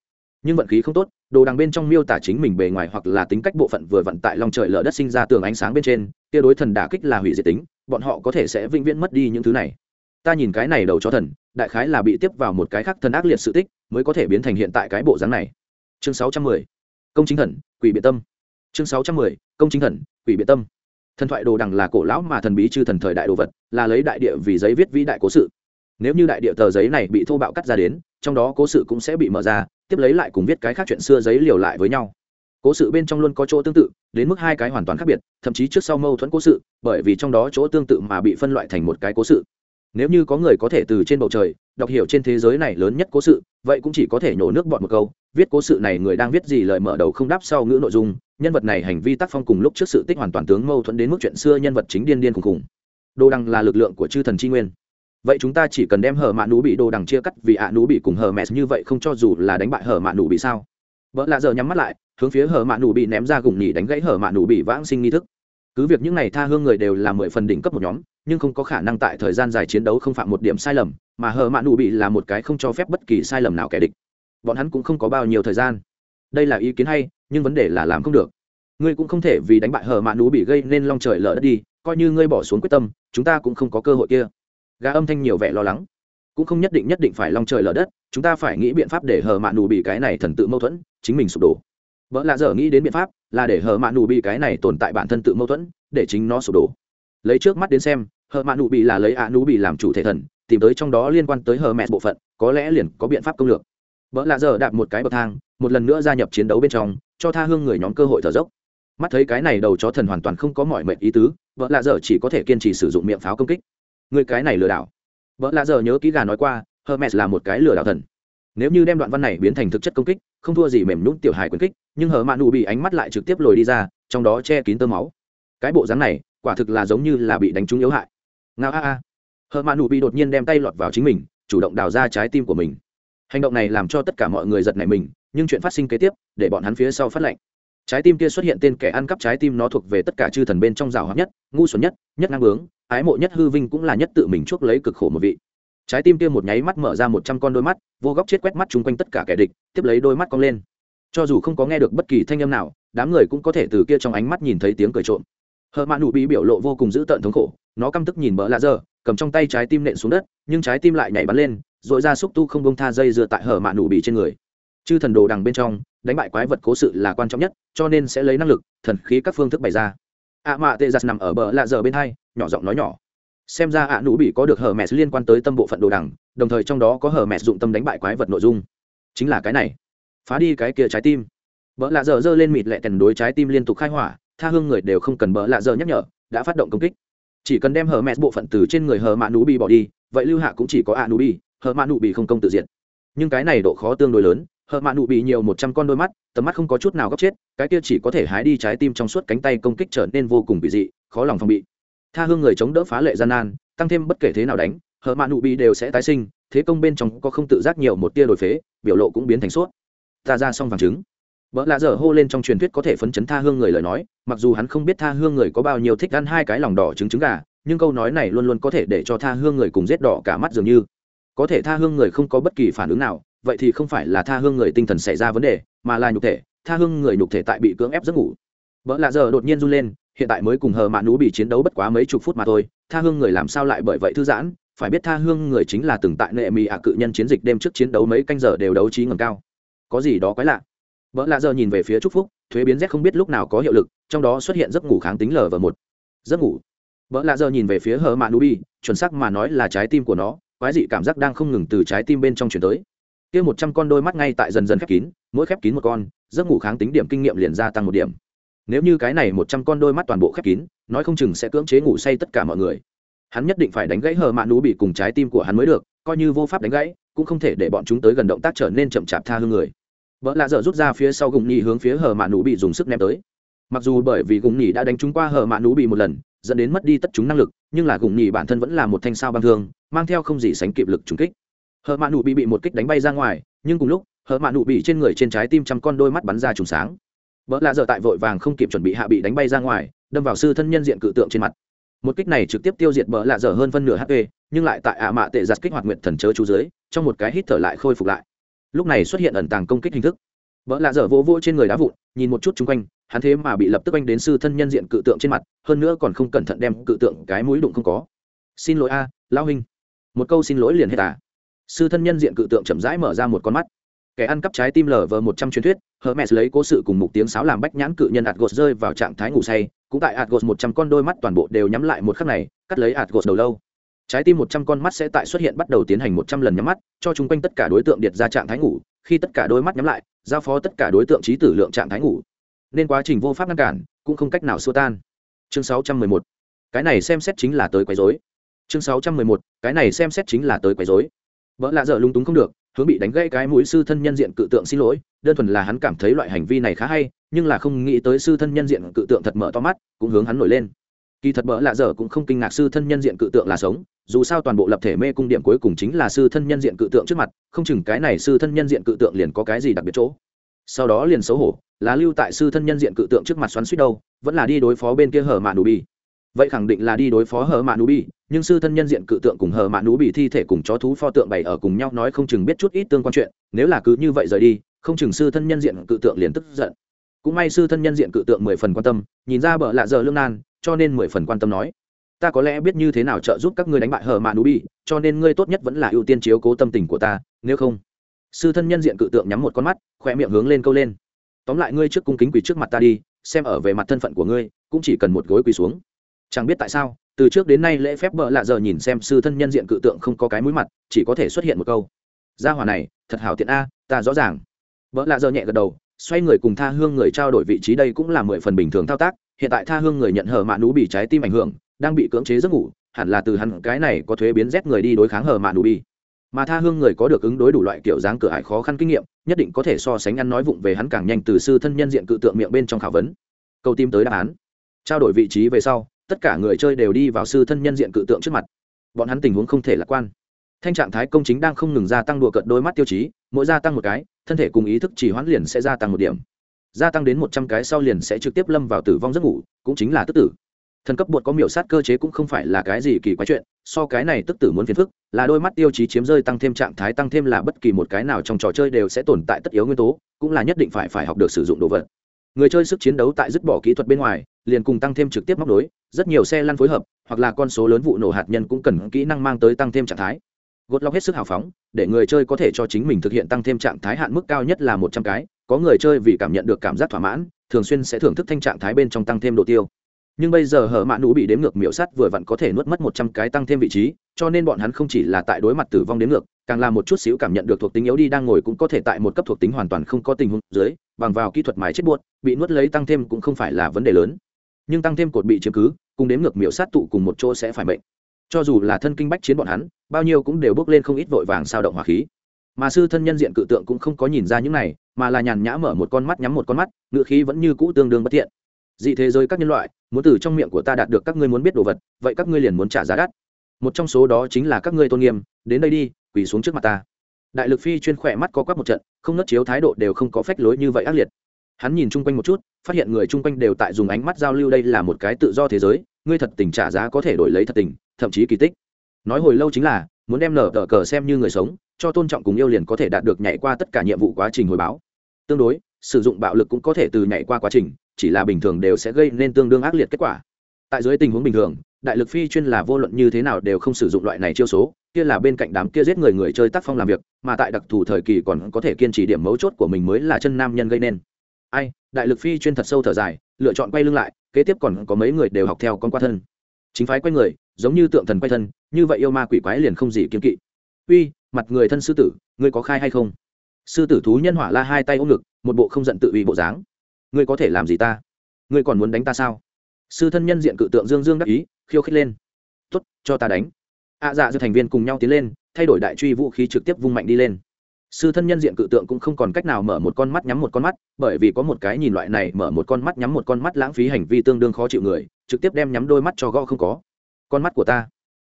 Nhưng vận khí không tốt đồ đằng bên trong miêu tả chính mình bề ngoài hoặc là tính cách bộ phận vừa vận tại long trời lở đất sinh ra tường ánh sáng bên trên kia đối thần đả kích là hủy diệt tính bọn họ có thể sẽ vĩnh viễn mất đi những thứ này ta nhìn cái này đầu cho thần, đại khái là bị tiếp vào một cái khác thần ác liệt sự tích, mới có thể biến thành hiện tại cái bộ dáng này chương 610. công chính thần, quỷ biện tâm chương 610. công chính thần, quỷ biện tâm thần thoại đồ đằng là cổ lão mà thần bí chư thần thời đại đồ vật, là lấy đại địa vì giấy viết vĩ đại cố sự nếu như đại địa tờ giấy này bị thô bạo cắt ra đến, trong đó cố sự cũng sẽ bị mở ra, tiếp lấy lại cùng viết cái khác chuyện xưa giấy liều lại với nhau cố sự bên trong luôn có chỗ tương tự, đến mức hai cái hoàn toàn khác biệt, thậm chí trước sau mâu thuẫn cố sự, bởi vì trong đó chỗ tương tự mà bị phân loại thành một cái cố sự. Nếu như có người có thể từ trên bầu trời, đọc hiểu trên thế giới này lớn nhất cố sự, vậy cũng chỉ có thể nhổ nước bọn một câu, viết cố sự này người đang viết gì lời mở đầu không đáp sau ngữ nội dung, nhân vật này hành vi tác phong cùng lúc trước sự tích hoàn toàn tướng mâu thuẫn đến mức chuyện xưa nhân vật chính điên điên khùng khùng. Đồ đằng là lực lượng của chư thần tri nguyên. Vậy chúng ta chỉ cần đem hở mạ nú bị đồ đằng chia cắt vì ạ nú bị cùng hở mẹ như vậy không cho dù là đánh bại hở mạ nú bị sao? Vợ lạ giờ nhắm mắt lại, hướng phía hở mạ nụ bị ném ra gùng nhỉ đánh gãy hở mạ nụ bị vãng sinh nghi thức. Cứ việc những này tha hương người đều là mười phần đỉnh cấp một nhóm, nhưng không có khả năng tại thời gian dài chiến đấu không phạm một điểm sai lầm, mà hở mạ nụ bị là một cái không cho phép bất kỳ sai lầm nào kẻ địch. Bọn hắn cũng không có bao nhiêu thời gian. Đây là ý kiến hay, nhưng vấn đề là làm không được. Ngươi cũng không thể vì đánh bại hờ mạ nụ bị gây nên long trời lở đất đi, coi như ngươi bỏ xuống quyết tâm, chúng ta cũng không có cơ hội kia. Gà âm thanh nhiều vẻ lo lắng cũng không nhất định nhất định phải long trời lở đất, chúng ta phải nghĩ biện pháp để hờ mạ nù bị cái này thần tự mâu thuẫn, chính mình sụp đổ. Vợ lạ dở nghĩ đến biện pháp là để hờ mạ nù bị cái này tồn tại bản thân tự mâu thuẫn, để chính nó sụp đổ. Lấy trước mắt đến xem hờ mạ nù bị là lấy ạ nù bị làm chủ thể thần, tìm tới trong đó liên quan tới hờ mẹ bộ phận, có lẽ liền có biện pháp công lược. Vợ lạ dở đạp một cái bậc thang, một lần nữa gia nhập chiến đấu bên trong, cho tha hương người nhóm cơ hội thở dốc. Mắt thấy cái này đầu chó thần hoàn toàn không có mọi mệnh ý tứ, vợ lạ dở chỉ có thể kiên trì sử dụng miệng pháo công kích. Người cái này lừa đảo vợ lạ giờ nhớ kỹ gà nói qua, hermes là một cái lừa đảo thần. Nếu như đem đoạn văn này biến thành thực chất công kích, không thua gì mềm nhún tiểu hài quyền kích, nhưng hờ mạ nụ bị ánh mắt lại trực tiếp lồi đi ra, trong đó che kín tơ máu. Cái bộ dáng này, quả thực là giống như là bị đánh trúng yếu hại. Ngao a a. Hờ mạ nụ bị đột nhiên đem tay lọt vào chính mình, chủ động đào ra trái tim của mình. Hành động này làm cho tất cả mọi người giật nảy mình, nhưng chuyện phát sinh kế tiếp, để bọn hắn phía sau phát lệnh. Trái tim kia xuất hiện tên kẻ ăn cắp trái tim nó thuộc về tất cả chư thần bên trong rào hóa nhất, ngu xuẩn nhất nhất ngang bướng ái mộ nhất hư vinh cũng là nhất tự mình chuốc lấy cực khổ một vị. Trái tim kia một nháy mắt mở ra một trăm con đôi mắt, vô góc chết quét mắt chung quanh tất cả kẻ địch, tiếp lấy đôi mắt cong lên. Cho dù không có nghe được bất kỳ thanh âm nào, đám người cũng có thể từ kia trong ánh mắt nhìn thấy tiếng cười trộm. Hờ mạ nụ bị biểu lộ vô cùng dữ tợn thống khổ, nó căm tức nhìn bỡ lạ dơ cầm trong tay trái tim nện xuống đất, nhưng trái tim lại nhảy bắn lên dội ra xúc tu không bông tha dây dựa tại hở mạ nụ bị trên người. Chư thần đồ đằng bên trong, đánh bại quái vật cố sự là quan trọng nhất, cho nên sẽ lấy năng lực, thần khí các phương thức bày ra ạ mạ tê giặt nằm ở bờ lạ giờ bên hai, nhỏ giọng nói nhỏ. Xem ra ạ nụ bị có được hở mẹ liên quan tới tâm bộ phận đồ đằng, đồng thời trong đó có hở mẹ dụng tâm đánh bại quái vật nội dung. Chính là cái này. Phá đi cái kia trái tim. Bỡ lạ dở giơ lên mịt lẹ tèn đối trái tim liên tục khai hỏa, tha hương người đều không cần bỡ lạ dở nhắc nhở, đã phát động công kích. Chỉ cần đem hở mẹ bộ phận từ trên người hở mạ nụ bị bỏ đi, vậy lưu hạ cũng chỉ có ạ nụ bị hở mạ nụ bị không công tự diện nhưng cái này độ khó tương đối lớn Hợp mạ nụ bị nhiều một trăm con đôi mắt, tầm mắt không có chút nào góc chết, cái kia chỉ có thể hái đi trái tim trong suốt cánh tay công kích trở nên vô cùng bị dị, khó lòng phòng bị. Tha hương người chống đỡ phá lệ gian nan, tăng thêm bất kể thế nào đánh Hợp mạ nụ bị đều sẽ tái sinh, thế công bên trong có không tự giác nhiều một tia đổi phế, biểu lộ cũng biến thành suốt. Ta ra xong vàng trứng. Vợ lạ dở hô lên trong truyền thuyết có thể phấn chấn tha hương người lời nói, mặc dù hắn không biết tha hương người có bao nhiêu thích ăn hai cái lòng đỏ trứng trứng gà, nhưng câu nói này luôn luôn có thể để cho tha hương người cùng giết đỏ cả mắt dường như. Có thể tha hương người không có bất kỳ phản ứng nào vậy thì không phải là tha hương người tinh thần xảy ra vấn đề, mà là nhục thể, tha hương người nhục thể tại bị cưỡng ép giấc ngủ. Vợ lạ giờ đột nhiên run lên, hiện tại mới cùng hờ mạ nú bị chiến đấu bất quá mấy chục phút mà thôi, tha hương người làm sao lại bởi vậy thư giãn, phải biết tha hương người chính là từng tại nệ mì ạ cự nhân chiến dịch đêm trước chiến đấu mấy canh giờ đều đấu trí ngầm cao. Có gì đó quái lạ. Vợ lạ giờ nhìn về phía trúc phúc, thuế biến z không biết lúc nào có hiệu lực, trong đó xuất hiện giấc ngủ kháng tính lv một. Giấc ngủ. Vợ lạ giờ nhìn về phía hờ mạ nubi chuẩn sắc mà nói là trái tim của nó, quái dị cảm giác đang không ngừng từ trái tim bên trong chuyển tới kia một trăm con đôi mắt ngay tại dần dần khép kín, mỗi khép kín một con, giấc ngủ kháng tính điểm kinh nghiệm liền gia tăng một điểm. Nếu như cái này một trăm con đôi mắt toàn bộ khép kín, nói không chừng sẽ cưỡng chế ngủ say tất cả mọi người. Hắn nhất định phải đánh gãy hờ mạ nú bị cùng trái tim của hắn mới được, coi như vô pháp đánh gãy, cũng không thể để bọn chúng tới gần động tác trở nên chậm chạp tha hương người. Vợ lạ dở rút ra phía sau gùng nhì hướng phía hờ mạ nú bị dùng sức ném tới. Mặc dù bởi vì gùng nhì đã đánh chúng qua hờ mạ nú bị một lần, dẫn đến mất đi tất chúng năng lực, nhưng là gùng nhì bản thân vẫn là một thanh sao băng thương, mang theo không gì sánh kịp lực trúng kích hờ mạ nụ bị bị một kích đánh bay ra ngoài nhưng cùng lúc hờ mạ nụ bị trên người trên trái tim trăm con đôi mắt bắn ra trùng sáng. Vợ lạ dở tại vội vàng không kịp chuẩn bị hạ bị đánh bay ra ngoài đâm vào sư thân nhân diện cự tượng trên mặt. Một kích này trực tiếp tiêu diệt bờ lạ dở hơn phân nửa hp nhưng lại tại ạ mạ tệ giặt kích hoạt nguyện thần chớ chú dưới trong một cái hít thở lại khôi phục lại. Lúc này xuất hiện ẩn tàng công kích hình thức. Vợ lạ dở vỗ vỗ trên người đá vụn nhìn một chút chung quanh hắn thế mà bị lập tức anh đến sư thân nhân diện cự tượng trên mặt hơn nữa còn không cẩn thận đem cự tượng cái mũi đụng không có. Xin lỗi a à, lao hình một câu xin lỗi liền hết à sư thân nhân diện cự tượng chậm rãi mở ra một con mắt. Kẻ ăn cắp trái tim lờ vờ một trăm truyền thuyết hermes lấy cố sự cùng mục tiếng sáo làm bách nhãn cự nhân adgos rơi vào trạng thái ngủ say, cũng tại adgos một trăm con đôi mắt toàn bộ đều nhắm lại một khắc này, cắt lấy adgos đầu lâu. Trái tim một trăm con mắt sẽ tại xuất hiện bắt đầu tiến hành một trăm lần nhắm mắt, cho chung quanh tất cả đối tượng điệt ra trạng thái ngủ, khi tất cả đôi mắt nhắm lại, giao phó tất cả đối tượng trí tử lượng trạng thái ngủ. Nên quá trình vô pháp ngăn cản, cũng không cách nào xua tan. Chương sáu trăm mười một. Cái này xem xét chính là tới quấy dối chương sáu trăm mười một. Cái này xem xét chính là tới quấy dối vợ lạ dở lung túng không được, hướng bị đánh gãy cái mũi sư thân nhân diện cự tượng xin lỗi, đơn thuần là hắn cảm thấy loại hành vi này khá hay, nhưng là không nghĩ tới sư thân nhân diện cự tượng thật mở to mắt, cũng hướng hắn nổi lên. Kỳ thật bỡ lạ dở cũng không kinh ngạc sư thân nhân diện cự tượng là sống, dù sao toàn bộ lập thể mê cung điểm cuối cùng chính là sư thân nhân diện cự tượng trước mặt, không chừng cái này sư thân nhân diện cự tượng liền có cái gì đặc biệt chỗ. Sau đó liền xấu hổ, là lưu tại sư thân nhân diện cự tượng trước mặt xoắn suýt đâu, vẫn là đi đối phó bên kia hở mạn đủ bi vậy khẳng định là đi đối phó hờ mạ nú bi, nhưng sư thân nhân diện cự tượng cùng hờ mạ nú bị thi thể cùng chó thú pho tượng bày ở cùng nhau nói không chừng biết chút ít tương quan chuyện, nếu là cứ như vậy rời đi, không chừng sư thân nhân diện cự tượng liền tức giận. Cũng may sư thân nhân diện cự tượng mười phần quan tâm, nhìn ra bợ lạ giờ lương nan, cho nên mười phần quan tâm nói, ta có lẽ biết như thế nào trợ giúp các ngươi đánh bại hờ mạ nú bi, cho nên ngươi tốt nhất vẫn là ưu tiên chiếu cố tâm tình của ta, nếu không. Sư thân nhân diện cự tượng nhắm một con mắt khoe miệng hướng lên câu lên, tóm lại ngươi trước cung kính quỳ trước mặt ta đi, xem ở về mặt thân phận của ngươi, cũng chỉ cần một gối quỳ xuống chẳng biết tại sao, từ trước đến nay lễ phép bợ lạ giờ nhìn xem sư thân nhân diện cự tượng không có cái mũi mặt, chỉ có thể xuất hiện một câu. Gia hòa này, thật hảo tiện a, ta rõ ràng. Bợ lạ giờ nhẹ gật đầu, xoay người cùng tha hương người trao đổi vị trí đây cũng là mười phần bình thường thao tác. Hiện tại tha hương người nhận hở mạ nú bị trái tim ảnh hưởng, đang bị cưỡng chế giấc ngủ, hẳn là từ hắn cái này có thuế biến rét người đi đối kháng hở mạ nú bị mà tha hương người có được ứng đối đủ loại kiểu dáng cửa ải khó khăn kinh nghiệm, nhất định có thể so sánh ăn nói vụng về hắn càng nhanh từ sư thân nhân diện cự tượng miệng bên trong khảo vấn. Câu tim tới đáp án. Trao đổi vị trí về sau tất cả người chơi đều đi vào sư thân nhân diện cự tượng trước mặt. Bọn hắn tình huống không thể lạc quan. Thanh trạng thái công chính đang không ngừng gia tăng đùa cợt đôi mắt tiêu chí, mỗi gia tăng một cái, thân thể cùng ý thức chỉ hoãn liền sẽ gia tăng một điểm. Gia tăng đến một trăm cái sau liền sẽ trực tiếp lâm vào tử vong giấc ngủ, cũng chính là tức tử. Thần cấp bột có miểu sát cơ chế cũng không phải là cái gì kỳ quái chuyện, so cái này tức tử muốn phiền phức, là đôi mắt tiêu chí chiếm rơi tăng thêm trạng thái tăng thêm là bất kỳ một cái nào trong trò chơi đều sẽ tồn tại tất yếu nguyên tố, cũng là nhất định phải phải học được sử dụng đồ vật người chơi sức chiến đấu tại dứt bỏ kỹ thuật bên ngoài, liền cùng tăng thêm trực tiếp móc đối rất nhiều xe lăn phối hợp, hoặc là con số lớn vụ nổ hạt nhân cũng cần kỹ năng mang tới tăng thêm trạng thái. Gột lọc hết sức hào phóng, để người chơi có thể cho chính mình thực hiện tăng thêm trạng thái hạn mức cao nhất là một trăm cái, có người chơi vì cảm nhận được cảm giác thỏa mãn, thường xuyên sẽ thưởng thức thanh trạng thái bên trong tăng thêm độ tiêu nhưng bây giờ hở mạ nụ bị đếm ngược miễu sắt vừa vặn có thể nuốt mất một trăm cái tăng thêm vị trí, cho nên bọn hắn không chỉ là tại đối mặt tử vong đến ngược, càng là một chút xíu cảm nhận được thuộc tính yếu đi đang ngồi cũng có thể tại một cấp thuộc tính hoàn toàn không có tình huống dưới, bằng vào kỹ thuật mái chết buốt bị nuốt lấy tăng thêm cũng không phải là vấn đề lớn. Nhưng tăng thêm cột bị chiếm cứ, cùng đếm ngược miễu sát tụ cùng một chỗ sẽ phải mệnh. Cho dù là thân kinh bách chiến bọn hắn, bao nhiêu cũng đều bước lên không ít vội vàng sao động hỏa khí. Mà sư thân nhân diện cự tượng cũng không có nhìn ra những này, mà là nhàn nhã mở một con mắt nhắm một con mắt, ngựa khí vẫn như cũ tương đương bất thiện dị thế giới các nhân loại, muốn từ trong miệng của ta đạt được các ngươi muốn biết đồ vật, vậy các ngươi liền muốn trả giá đắt. Một trong số đó chính là các ngươi tôn nghiêm, đến đây đi, quỳ xuống trước mặt ta. Đại lực phi chuyên khỏe mắt có quắc một trận, không nớt chiếu thái độ đều không có phách lối như vậy ác liệt. Hắn nhìn chung quanh một chút, phát hiện người chung quanh đều tại dùng ánh mắt giao lưu đây là một cái tự do thế giới, ngươi thật tình trả giá có thể đổi lấy thật tình, thậm chí kỳ tích. Nói hồi lâu chính là, muốn đem nở tờ cờ xem như người sống, cho tôn trọng cùng yêu liền có thể đạt được nhảy qua tất cả nhiệm vụ quá trình hồi báo. Tương đối sử dụng bạo lực cũng có thể từ nhảy qua quá trình, chỉ là bình thường đều sẽ gây nên tương đương ác liệt kết quả. Tại dưới tình huống bình thường, đại lực phi chuyên là vô luận như thế nào đều không sử dụng loại này chiêu số, kia là bên cạnh đám kia giết người người chơi tác phong làm việc, mà tại đặc thù thời kỳ còn có thể kiên trì điểm mấu chốt của mình mới là chân nam nhân gây nên. Ai, đại lực phi chuyên thật sâu thở dài, lựa chọn quay lưng lại, kế tiếp còn có mấy người đều học theo con qua thân. Chính phái quay người, giống như tượng thần quay thân, như vậy yêu ma quỷ quái liền không gì kiếm kỵ. Uy, mặt người thân sư tử, ngươi có khai hay không? Sư tử thú nhân hỏa la hai tay ôm ngực một bộ không giận tự ủy bộ dáng. Ngươi có thể làm gì ta? Ngươi còn muốn đánh ta sao? Sư thân nhân diện cự tượng dương dương đắc ý khiêu khích lên. Tuất cho ta đánh. Ạ à, dạ giữa thành viên cùng nhau tiến lên thay đổi đại truy vũ khí trực tiếp vung mạnh đi lên. Sư thân nhân diện cự tượng cũng không còn cách nào mở một con mắt nhắm một con mắt bởi vì có một cái nhìn loại này mở một con mắt nhắm một con mắt lãng phí hành vi tương đương khó chịu người trực tiếp đem nhắm đôi mắt cho gõ không có. Con mắt của ta.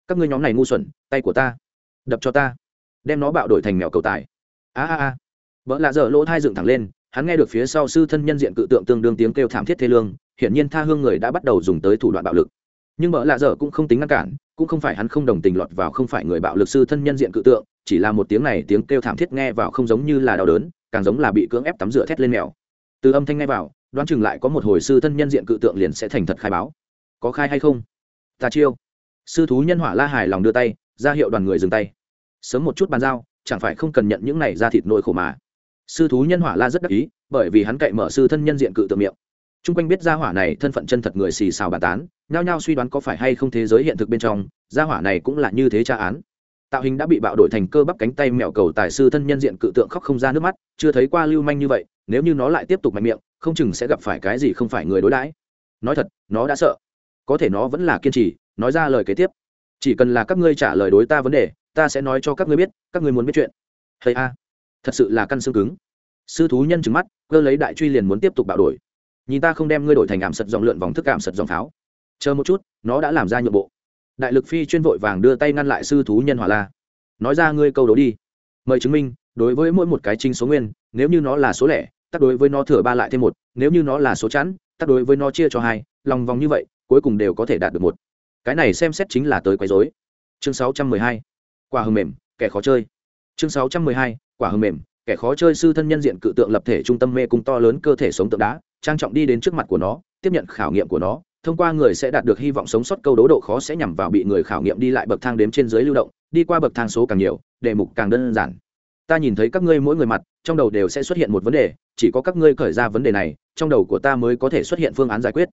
Các ngươi nhóm này ngu xuẩn tay của ta. Đập cho ta. Đem nó bạo đổi thành mèo cầu tài. A a a. Vợ lạ dở lỗ thai dựng thẳng lên hắn nghe được phía sau sư thân nhân diện cự tượng tương đương tiếng kêu thảm thiết thê lương, hiển nhiên tha hương người đã bắt đầu dùng tới thủ đoạn bạo lực. Nhưng vợ lạ dở cũng không tính ngăn cản, cũng không phải hắn không đồng tình lọt vào không phải người bạo lực sư thân nhân diện cự tượng, chỉ là một tiếng này tiếng kêu thảm thiết nghe vào không giống như là đau đớn, càng giống là bị cưỡng ép tắm rửa thét lên mèo. Từ âm thanh nghe vào, đoán chừng lại có một hồi sư thân nhân diện cự tượng liền sẽ thành thật khai báo. Có khai hay không? Ta chiêu. Sư thú nhân hỏa la hài lòng đưa tay, ra hiệu đoàn người dừng tay. Sớm một chút bàn giao, chẳng phải không cần nhận những này ra thịt nội khổ mà sư thú nhân hỏa la rất đắc ý, bởi vì hắn cậy mở sư thân nhân diện cự tượng miệng. T r u n g quanh biết gia hỏa này thân phận chân thật người xì xào bà tán, nhao nhao suy đoán có phải hay không thế giới hiện thực bên trong, gia hỏa này cũng là như thế tra án. Tạo hình đã bị bạo đổi thành cơ bắp cánh tay mẹo cầu tài sư thân nhân diện cự tượng khóc không ra nước mắt, chưa thấy qua lưu manh như vậy, nếu như nó lại tiếp tục mạnh miệng, không chừng sẽ gặp phải cái gì không phải người đối đãi. Nói thật, nó đã sợ. Có thể nó vẫn là kiên trì, nói ra lời kế tiếp. Chỉ cần là các ngươi trả lời đối ta vấn đề, ta sẽ nói cho các ngươi biết, các ngươi muốn biết chuyện. Hay a thật sự là căn xương cứng. Sư thú nhân trừng mắt, cơ lấy đại truy liền muốn tiếp tục bạo đổi. Nhìn ta không đem ngươi đổi thành ảm sật dòng lượn vòng thức ảm sật dòng pháo. Chờ một chút, nó đã làm ra nhượng bộ. Đại lực phi chuyên vội vàng đưa tay ngăn lại sư thú nhân hỏa la. Nói ra ngươi câu đố đi. Mời chứng minh, đối với mỗi một cái trinh số nguyên, nếu như nó là số lẻ tắt đối với nó thừa ba lại thêm một, nếu như nó là số chẵn tắt đối với nó chia cho hai, lòng vòng như vậy, cuối cùng đều có thể đạt được một. Cái này xem xét chính là tới quấy dối chương sáu trăm mười hai. Quả hầm mềm, kẻ khó chơi. Chương sáu trăm mười hai quả hầm mềm, kẻ khó chơi sư thân nhân diện cự tượng lập thể trung tâm mê cung to lớn cơ thể sống tượng đá, trang trọng đi đến trước mặt của nó, tiếp nhận khảo nghiệm của nó, thông qua người sẽ đạt được hy vọng sống sót câu đố độ khó sẽ nhằm vào bị người khảo nghiệm đi lại bậc thang đếm trên dưới lưu động, đi qua bậc thang số càng nhiều, đề mục càng đơn giản. Ta nhìn thấy các ngươi mỗi người mặt, trong đầu đều sẽ xuất hiện một vấn đề, chỉ có các ngươi khởi ra vấn đề này, trong đầu của ta mới có thể xuất hiện phương án giải quyết.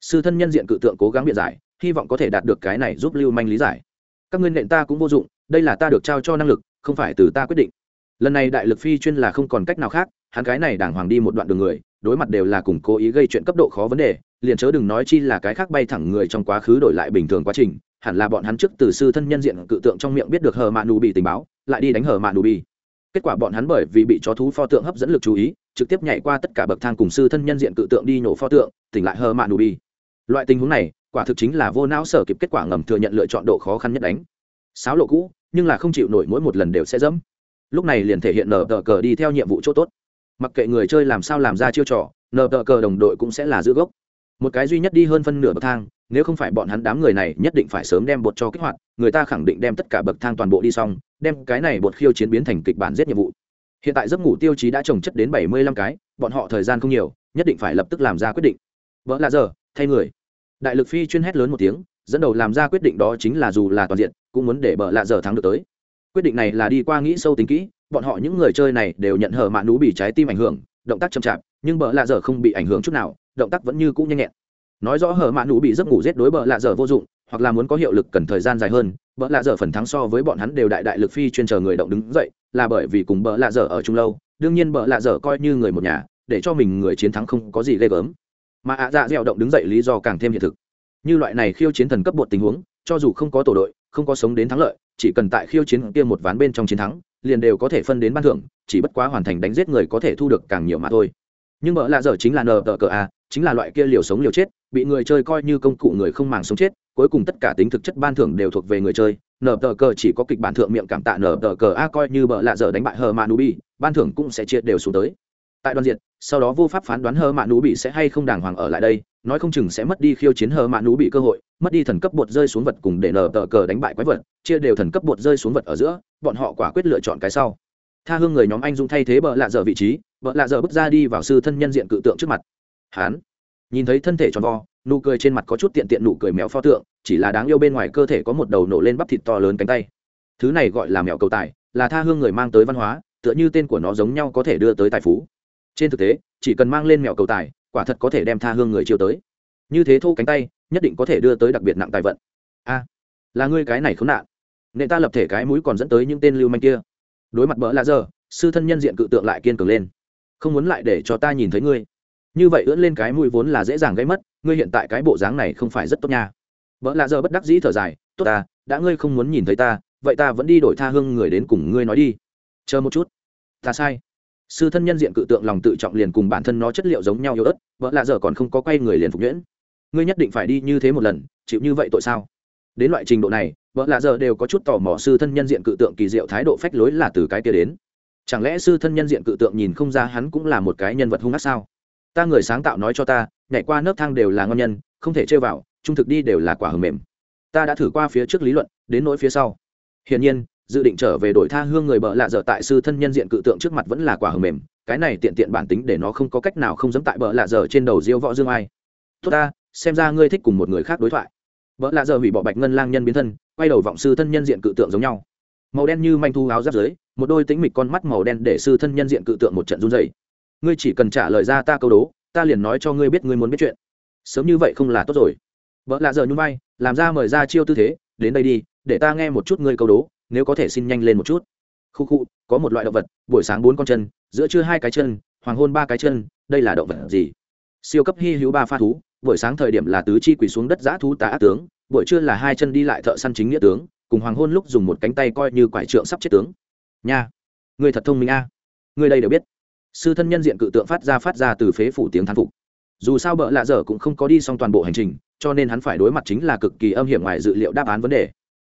Sư thân nhân diện cự tượng cố gắng biện giải, hy vọng có thể đạt được cái này giúp lưu manh lý giải. Các ngươi nện ta cũng vô dụng, đây là ta được trao cho năng lực, không phải từ ta quyết định lần này đại lực phi chuyên là không còn cách nào khác, hắn cái này đàng hoàng đi một đoạn đường người, đối mặt đều là cùng cố ý gây chuyện cấp độ khó vấn đề, liền chớ đừng nói chi là cái khác bay thẳng người trong quá khứ đổi lại bình thường quá trình, hẳn là bọn hắn trước từ sư thân nhân diện cự tượng trong miệng biết được hờ mạ nù bị tình báo, lại đi đánh hờ mạ nù bị kết quả bọn hắn bởi vì bị chó thú pho tượng hấp dẫn lực chú ý, trực tiếp nhảy qua tất cả bậc thang cùng sư thân nhân diện cự tượng đi nhổ pho tượng, tỉnh lại hờ mạ nù bị loại tình huống này, quả thực chính là vô não sở kịp kết quả ngầm thừa nhận lựa chọn độ khó khăn nhất đánh. Sáo lộ cũ, nhưng là không chịu nổi mỗi một lần đều sẽ dẫm lúc này liền thể hiện nở tờ cờ đi theo nhiệm vụ chỗ tốt. Mặc kệ người chơi làm sao làm ra chiêu trò nở tờ cờ đồng đội cũng sẽ là giữ gốc. Một cái duy nhất đi hơn phân nửa bậc thang, nếu không phải bọn hắn đám người này nhất định phải sớm đem bột cho kích hoạt, người ta khẳng định đem tất cả bậc thang toàn bộ đi xong, đem cái này bột khiêu chiến biến thành kịch bản giết nhiệm vụ. Hiện tại giấc ngủ tiêu chí đã trồng chất đến bảy mươi lăm cái, bọn họ thời gian không nhiều, nhất định phải lập tức làm ra quyết định. Vỡ là giờ, thay người. Đại lực phi chuyên hét lớn một tiếng, dẫn đầu làm ra quyết định đó chính là dù là toàn diện, cũng muốn để bờ lạ giờ thắng được tới quyết định này là đi qua nghĩ sâu tính kỹ, bọn họ những người chơi này đều nhận hở mạ nú bị trái tim ảnh hưởng, động tác chậm chạp, nhưng bợ lạ dở không bị ảnh hưởng chút nào, động tác vẫn như cũ nhanh nhẹn. Nói rõ hở mạ nú bị giấc ngủ giết đối bợ lạ dở vô dụng, hoặc là muốn có hiệu lực cần thời gian dài hơn bợ lạ dở phần thắng so với bọn hắn đều đại đại lực phi chuyên chờ người động đứng dậy, là bởi vì cùng bợ lạ dở ở chung lâu, đương nhiên bợ lạ dở coi như người một nhà, để cho mình người chiến thắng không có gì ghê gớm. Mà ạ dạ dẻo động đứng dậy lý do càng thêm hiện thực. Như loại này khiêu chiến thần cấp bột tình huống, cho dù không có tổ đội, không có sống đến thắng lợi chỉ cần tại khiêu chiến kia một ván bên trong chiến thắng, liền đều có thể phân đến ban thưởng, chỉ bất quá hoàn thành đánh giết người có thể thu được càng nhiều mà thôi. Nhưng mợ lạ dở chính là nờ tờ cờ a, chính là loại kia liều sống liều chết, bị người chơi coi như công cụ người không màng sống chết, cuối cùng tất cả tính thực chất ban thưởng đều thuộc về người chơi. Nờ tờ cờ chỉ có kịch bản thượng miệng cảm tạ nờ tờ cờ a coi như bợ lạ dở đánh bại hờ mạ bị ban thưởng cũng sẽ chia đều xuống tới. Tại đoàn diện sau đó vô pháp phán đoán hờ mạ nú bị sẽ hay không đàng hoàng ở lại đây nói không chừng sẽ mất đi khiêu chiến hờ mạ nú bị cơ hội, mất đi thần cấp bột rơi xuống vật cùng để nở tờ cờ đánh bại quái vật, chia đều thần cấp bột rơi xuống vật ở giữa, bọn họ quả quyết lựa chọn cái sau. Tha hương người nhóm anh dũng thay thế bợ lạ dở vị trí, bợ lạ dở bước ra đi vào sư thân nhân diện cự tượng trước mặt. Hán. Nhìn thấy thân thể tròn vo, nụ cười trên mặt có chút tiện tiện nụ cười méo pho tượng, chỉ là đáng yêu bên ngoài cơ thể có một đầu nổ lên bắp thịt to lớn cánh tay. Thứ này gọi là mèo cầu tài, là tha hương người mang tới văn hóa, tựa như tên của nó giống nhau có thể đưa tới tài phú. Trên thực tế, chỉ cần mang lên mèo cầu tài quả thật có thể đem tha hương người chiêu tới. Như thế thô cánh tay, nhất định có thể đưa tới đặc biệt nặng tài vận. A, là ngươi cái này khốn nạn. Nệ ta lập thể cái mũi còn dẫn tới những tên lưu manh kia. Đối mặt bỡ lạ giờ, sư thân nhân diện cự tượng lại kiên cường lên. Không muốn lại để cho ta nhìn thấy ngươi. Như vậy ưỡn lên cái mũi vốn là dễ dàng gây mất, ngươi hiện tại cái bộ dáng này không phải rất tốt nha. Bỡ lạ giờ bất đắc dĩ thở dài, tốt ta, đã ngươi không muốn nhìn thấy ta, vậy ta vẫn đi đổi tha hương người đến cùng ngươi nói đi. Chờ một chút. Ta sai sư thân nhân diện cự tượng lòng tự trọng liền cùng bản thân nó chất liệu giống nhau yếu ớt, vợ lạ giờ còn không có quay người liền phục nhuyễn. Ngươi nhất định phải đi như thế một lần, chịu như vậy tội sao? Đến loại trình độ này, vợ lạ giờ đều có chút tò mò sư thân nhân diện cự tượng kỳ diệu thái độ phách lối là từ cái kia đến. Chẳng lẽ sư thân nhân diện cự tượng nhìn không ra hắn cũng là một cái nhân vật hung ác sao? Ta người sáng tạo nói cho ta, nhảy qua nấc thang đều là ngon nhân, không thể chơi vào, trung thực đi đều là quả hầm mềm. Ta đã thử qua phía trước lý luận, đến nỗi phía sau. Hiển nhiên dự định trở về đổi tha hương người bợ lạ dở tại sư thân nhân diện cự tượng trước mặt vẫn là quả hờ mềm, cái này tiện tiện bản tính để nó không có cách nào không dám tại bợ lạ dở trên đầu diêu võ dương ai. Tốt ta, xem ra ngươi thích cùng một người khác đối thoại. Bợ lạ dở hủy bỏ bạch ngân lang nhân biến thân, quay đầu vọng sư thân nhân diện cự tượng giống nhau. Màu đen như manh thu áo giáp dưới một đôi tính mịch con mắt màu đen để sư thân nhân diện cự tượng một trận run dày ngươi chỉ cần trả lời ra ta câu đố, ta liền nói cho ngươi biết ngươi muốn biết chuyện. Sớm như vậy không là tốt rồi. Vợ lạ giờ nhún vai, làm ra mời ra chiêu tư thế, đến đây đi, để ta nghe một chút ngươi câu đố nếu có thể xin nhanh lên một chút. Khu khu, có một loại động vật, buổi sáng bốn con chân, giữa trưa hai cái chân, hoàng hôn ba cái chân, đây là động vật gì? Siêu cấp hy hữu ba pha thú, buổi sáng thời điểm là tứ chi quỳ xuống đất giã thú tá ác tướng, buổi trưa là hai chân đi lại thợ săn chính nghĩa tướng, cùng hoàng hôn lúc dùng một cánh tay coi như quải trượng sắp chết tướng. Nha người thật thông minh a. À. người đây đều biết. Sư thân nhân diện cự tượng phát ra phát ra từ phế phủ tiếng thán phục. Dù sao bợ lạ dở cũng không có đi xong toàn bộ hành trình, cho nên hắn phải đối mặt chính là cực kỳ âm hiểm ngoài dự liệu đáp án vấn đề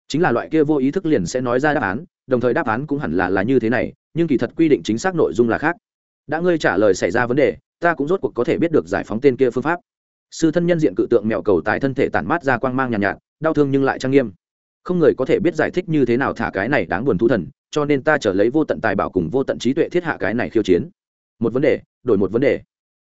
chính là loại kia vô ý thức liền sẽ nói ra đáp án đồng thời đáp án cũng hẳn là là như thế này nhưng kỳ thật quy định chính xác nội dung là khác. Đã ngươi trả lời xảy ra vấn đề ta cũng rốt cuộc có thể biết được giải phóng tên kia phương pháp. Sư thân nhân diện cự tượng mẹo cầu tại thân thể tản mát ra quang mang nhàn nhạt, nhạt đau thương nhưng lại trang nghiêm. Không người có thể biết giải thích như thế nào thả cái này đáng buồn thú thần cho nên ta trở lấy vô tận tài bảo cùng vô tận trí tuệ thiết hạ cái này khiêu chiến. Một vấn đề đổi một vấn đề.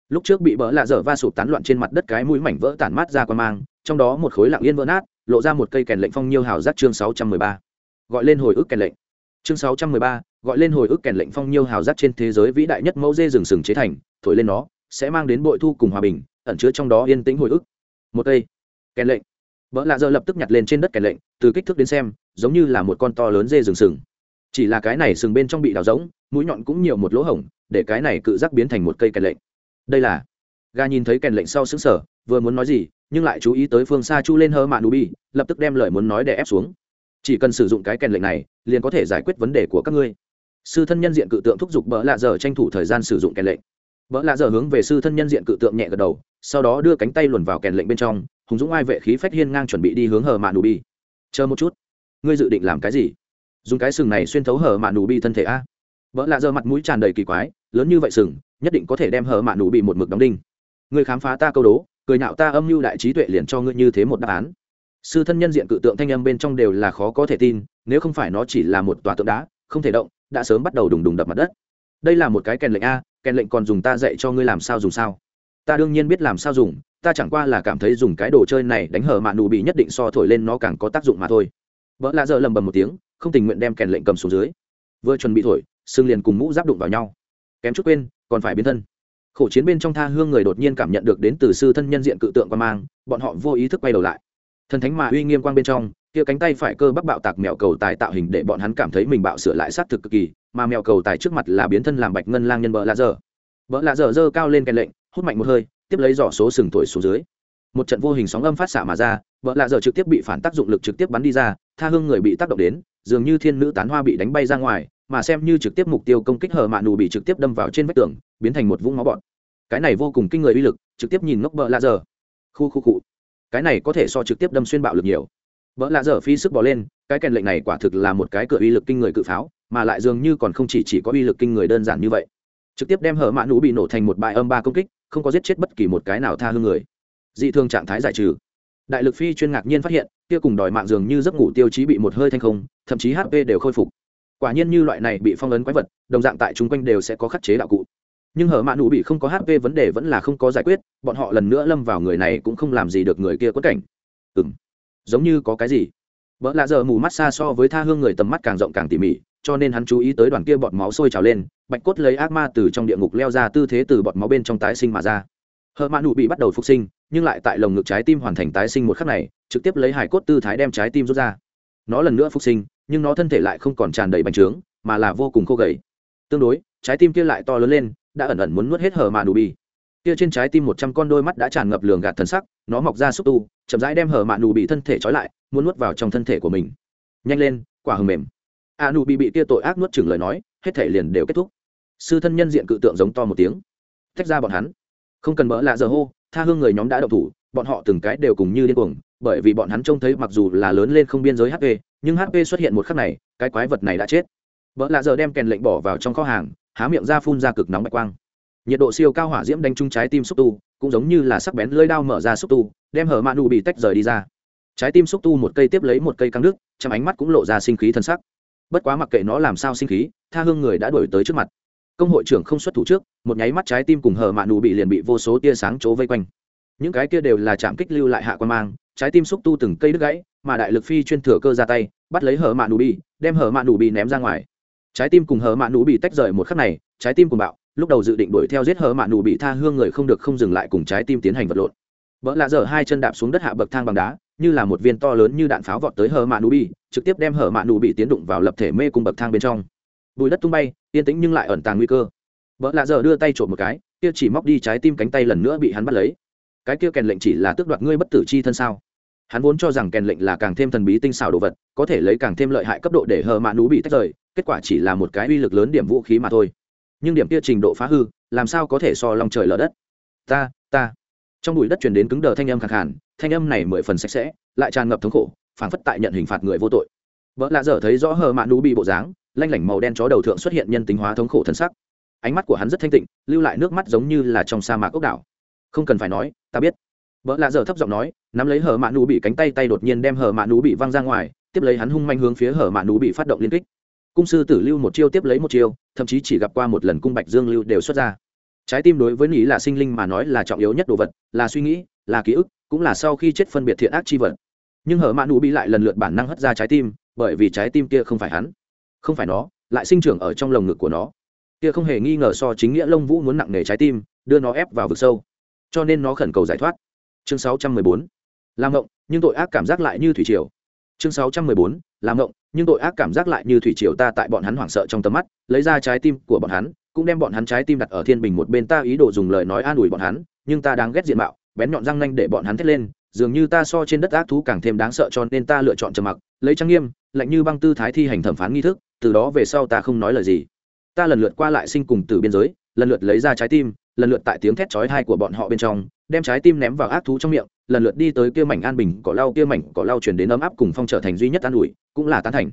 Lúc trước bị bỡ lạ dở va sụp tán loạn trên mặt đất cái mũi mảnh vỡ tản mát ra quang mang trong đó một khối lặng yên vỡ nát lộ ra một cây kèn lệnh phong nhiêu hào giác chương sáu trăm mười ba. Gọi lên hồi ức kèn lệnh. Chương sáu trăm mười ba, gọi lên hồi ức kèn lệnh phong nhiêu hào giác trên thế giới vĩ đại nhất mẫu dê rừng sừng chế thành, thổi lên nó, sẽ mang đến bội thu cùng hòa bình, ẩn chứa trong đó yên tĩnh hồi ức. Một cây kèn lệnh. Vợ lạ giờ lập tức nhặt lên trên đất kèn lệnh, từ kích thước đến xem, giống như là một con to lớn dê rừng sừng. Chỉ là cái này sừng bên trong bị đào rỗng, mũi nhọn cũng nhiều một lỗ hổng, để cái này cự giác biến thành một cây kèn lệnh. Đây là, ga nhìn thấy kèn lệnh sau xứng sở vừa muốn nói gì nhưng lại chú ý tới phương xa chu lên hơ mạ nubi lập tức đem lời muốn nói để ép xuống. Chỉ cần sử dụng cái kèn lệnh này, liền có thể giải quyết vấn đề của các ngươi. Sư thân nhân diện cự tượng thúc giục bỡ lạ giờ tranh thủ thời gian sử dụng kèn lệnh. Bỡ lạ giờ hướng về sư thân nhân diện cự tượng nhẹ gật đầu, sau đó đưa cánh tay luồn vào kèn lệnh bên trong, hùng dũng ai vệ khí phách hiên ngang chuẩn bị đi hướng hờ mạ nù bi. Chờ một chút, ngươi dự định làm cái gì? Dùng cái sừng này xuyên thấu hờ mạ nù bi thân thể a. Vợ lạ giờ mặt mũi tràn đầy kỳ quái, lớn như vậy sừng, nhất định có thể đem hờ mạ nù bị một mực đóng đinh. Ngươi khám phá ta câu đố cười nhạo ta âm mưu đại trí tuệ liền cho ngươi như thế một đáp án. Sư thân nhân diện cự tượng thanh âm bên trong đều là khó có thể tin, nếu không phải nó chỉ là một tòa tượng đá, không thể động, đã sớm bắt đầu đùng đùng đập mặt đất. Đây là một cái kèn lệnh a, kèn lệnh còn dùng ta dạy cho ngươi làm sao dùng sao? Ta đương nhiên biết làm sao dùng, ta chẳng qua là cảm thấy dùng cái đồ chơi này đánh hở mạ nụ bị nhất định so thổi lên nó càng có tác dụng mà thôi. Vợ lạ dợ lầm bầm một tiếng, không tình nguyện đem kèn lệnh cầm xuống dưới. Vừa chuẩn bị thổi, xương liền cùng mũ giáp đụng vào nhau. Kém chút quên, còn phải biến thân khổ chiến bên trong tha hương người đột nhiên cảm nhận được đến từ sư thân nhân diện cự tượng qua mang, bọn họ vô ý thức quay đầu lại. Thần thánh mà uy nghiêm quang bên trong, kia cánh tay phải cơ bắc bạo tạc mèo cầu tài tạo hình để bọn hắn cảm thấy mình bạo sửa lại sát thực cực kỳ, mà mèo cầu tài trước mặt là biến thân làm bạch ngân lang nhân bỡ lạ dở. Bỡ lạ dở dơ cao lên kèn lệnh, hút mạnh một hơi, tiếp lấy giỏ số sừng thổi xuống dưới. Một trận vô hình sóng âm phát xạ mà ra, bỡ lạ dở trực tiếp bị phản tác dụng lực trực tiếp bắn đi ra, tha hương người bị tác động đến, dường như thiên nữ tán hoa bị đánh bay ra ngoài mà xem như trực tiếp mục tiêu công kích hờ mạ nù bị trực tiếp đâm vào trên vách tường, biến thành một vũng máu bọn cái này vô cùng kinh người uy lực, trực tiếp nhìn ngốc bợ lạ giờ khu khu cụ cái này có thể so trực tiếp đâm xuyên bạo lực nhiều. Bợ lạ giờ phi sức bỏ lên, cái kèn lệnh này quả thực là một cái cửa uy lực kinh người cự pháo, mà lại dường như còn không chỉ chỉ có uy lực kinh người đơn giản như vậy. Trực tiếp đem hở mạ nũ bị nổ thành một bãi âm ba công kích, không có giết chết bất kỳ một cái nào tha hương người. Dị thường trạng thái giải trừ. Đại lực phi chuyên ngạc nhiên phát hiện, kia cùng đòi mạng dường như giấc ngủ tiêu chí bị một hơi thanh không, thậm chí hp đều khôi phục quả nhiên như loại này bị phong ấn quái vật, đồng dạng tại chung quanh đều sẽ có khắc chế đạo cụ. Nhưng hở mạ nụ bị không có hp vấn đề vẫn là không có giải quyết, bọn họ lần nữa lâm vào người này cũng không làm gì được người kia quất cảnh. Ừ m giống như có cái gì. Vợ lạ giờ mù mắt xa so với tha hương người tầm mắt càng rộng càng tỉ mỉ, cho nên hắn chú ý tới đoàn kia bọt máu sôi trào lên, bạch cốt lấy ác ma từ trong địa ngục leo ra tư thế từ bọt máu bên trong tái sinh mà ra. Hờ mạ nụ bị bắt đầu phục sinh, nhưng lại tại lồng ngực trái tim hoàn thành tái sinh một khắc này, trực tiếp lấy hải cốt tư thái đem trái tim rút ra. Nó lần nữa phục sinh nhưng nó thân thể lại không còn tràn đầy bành trướng, mà là vô cùng khô gầy. Tương đối, trái tim kia lại to lớn lên, đã ẩn ẩn muốn nuốt hết hờ mạ nụ bi kia trên trái tim một trăm con đôi mắt đã tràn ngập lường gạt thần sắc, nó mọc ra xúc tu, chậm rãi đem hờ mạ nụ bị thân thể trói lại, muốn nuốt vào trong thân thể của mình. Nhanh lên, quả hừng mềm. A nụ bị bị kia tội ác nuốt chừng lời nói, hết thể liền đều kết thúc. Sư thân nhân diện cự tượng giống to một tiếng. Tách ra bọn hắn. Không cần mỡ lạ giờ hô, tha hương người nhóm đã đậu thủ, bọn họ từng cái đều cùng như điên cuồng, bởi vì bọn hắn trông thấy mặc dù là lớn lên không biên giới hp nhưng hp xuất hiện một khắc này, cái quái vật này đã chết. Vợ lạ giờ đem kèn lệnh bỏ vào trong kho hàng, há miệng ra phun ra cực nóng bạch quang. Nhiệt độ siêu cao hỏa diễm đánh trúng trái tim xúc tu, cũng giống như là sắc bén lơi đao mở ra xúc tu, đem hở mạ nụ bị tách rời đi ra. Trái tim xúc tu một cây tiếp lấy một cây căng nước trong ánh mắt cũng lộ ra sinh khí thân sắc. Bất quá mặc kệ nó làm sao sinh khí, tha hương người đã đổi tới trước mặt. Công hội trưởng không xuất thủ trước, một nháy mắt trái tim cùng hở mạ nụ bị liền bị vô số tia sáng chỗ vây quanh. Những cái kia đều là chạm kích lưu lại hạ quan mang, trái tim xúc tu từng cây đứt gãy mà đại lực phi chuyên thừa cơ ra tay, bắt lấy hở mạ nụ bị, đem hở mạ nụ bị ném ra ngoài. Trái tim cùng hở mạ nụ bị tách rời một khắc này, trái tim cùng bạo, lúc đầu dự định đuổi theo giết hở mạ nụ bị tha hương người không được không dừng lại cùng trái tim tiến hành vật lộn. Vợ lạ dở hai chân đạp xuống đất hạ bậc thang bằng đá, như là một viên to lớn như đạn pháo vọt tới hở mạ nụ bị, trực tiếp đem hở mạ nụ bị tiến đụng vào lập thể mê cùng bậc thang bên trong. Bùi đất tung bay, yên tĩnh nhưng lại ẩn tàng nguy cơ. Vợ lạ dở đưa tay trộm một cái, kia chỉ móc đi trái tim cánh tay lần nữa bị hắn bắt lấy. Cái kia kèn lệnh chỉ là tước đoạt ngươi bất tử chi thân sao? Hắn vốn cho rằng kèn lệnh là càng thêm thần bí tinh xảo đồ vật, có thể lấy càng thêm lợi hại cấp độ để hờ mạ nú bị tách rời, kết quả chỉ là một cái uy lực lớn điểm vũ khí mà thôi. Nhưng điểm kia trình độ phá hư, làm sao có thể so lòng trời lở đất? Ta ta. Trong bụi đất truyền đến cứng đờ thanh âm khẳng hẳn thanh âm này mười phần sạch sẽ, lại tràn ngập thống khổ, phảng phất tại nhận hình phạt người vô tội. Vợ lạ dở thấy rõ hờ mạ nú bị bộ dáng, lanh lảnh màu đen chó đầu thượng xuất hiện nhân tính hóa thống khổ thân sắc. Ánh mắt của hắn rất thanh tịnh, lưu lại nước mắt giống như là trong sa mạc ốc đảo. Không cần phải nói, ta biết vợ lạ dở thấp giọng nói, nắm lấy hở mạ nú bị cánh tay tay đột nhiên đem hở mạ nú bị văng ra ngoài, tiếp lấy hắn hung manh hướng phía hở mạ nú bị phát động liên kích. Cung sư tử lưu một chiêu tiếp lấy một chiêu, thậm chí chỉ gặp qua một lần cung bạch dương lưu đều xuất ra. Trái tim đối với nghĩ là sinh linh mà nói là trọng yếu nhất đồ vật, là suy nghĩ, là ký ức, cũng là sau khi chết phân biệt thiện ác chi vật. Nhưng hở mạ nụ bị lại lần lượt bản năng hất ra trái tim, bởi vì trái tim kia không phải hắn, không phải nó, lại sinh trưởng ở trong lồng ngực của nó. Kia không hề nghi ngờ so chính nghĩa lông vũ muốn nặng nề trái tim, đưa nó ép vào vực sâu. Cho nên nó khẩn cầu giải thoát chương 614. làm ngộng, nhưng tội ác cảm giác lại như thủy triều chương 614. làm ngộng, nhưng tội ác cảm giác lại như thủy triều ta tại bọn hắn hoảng sợ trong tầm mắt, lấy ra trái tim của bọn hắn, cũng đem bọn hắn trái tim đặt ở thiên bình một bên ta ý đồ dùng lời nói an ủi bọn hắn, nhưng ta đáng ghét diện mạo, bén nhọn răng nanh để bọn hắn thét lên, dường như ta so trên đất ác thú càng thêm đáng sợ cho nên ta lựa chọn trầm mặc, lấy trang nghiêm, lạnh như băng tư thái thi hành thẩm phán nghi thức, từ đó về sau ta không nói lời gì ta lần lượt qua lại sinh cùng từ biên giới, lần lượt lấy ra trái tim lần lượt tại tiếng thét chói tai của bọn họ bên trong, đem trái tim ném vào ác thú trong miệng, lần lượt đi tới kia mảnh an bình cỏ lau, kia mảnh cỏ lau truyền đến ấm áp cùng phong trở thành duy nhất an ủi, cũng là tán thành.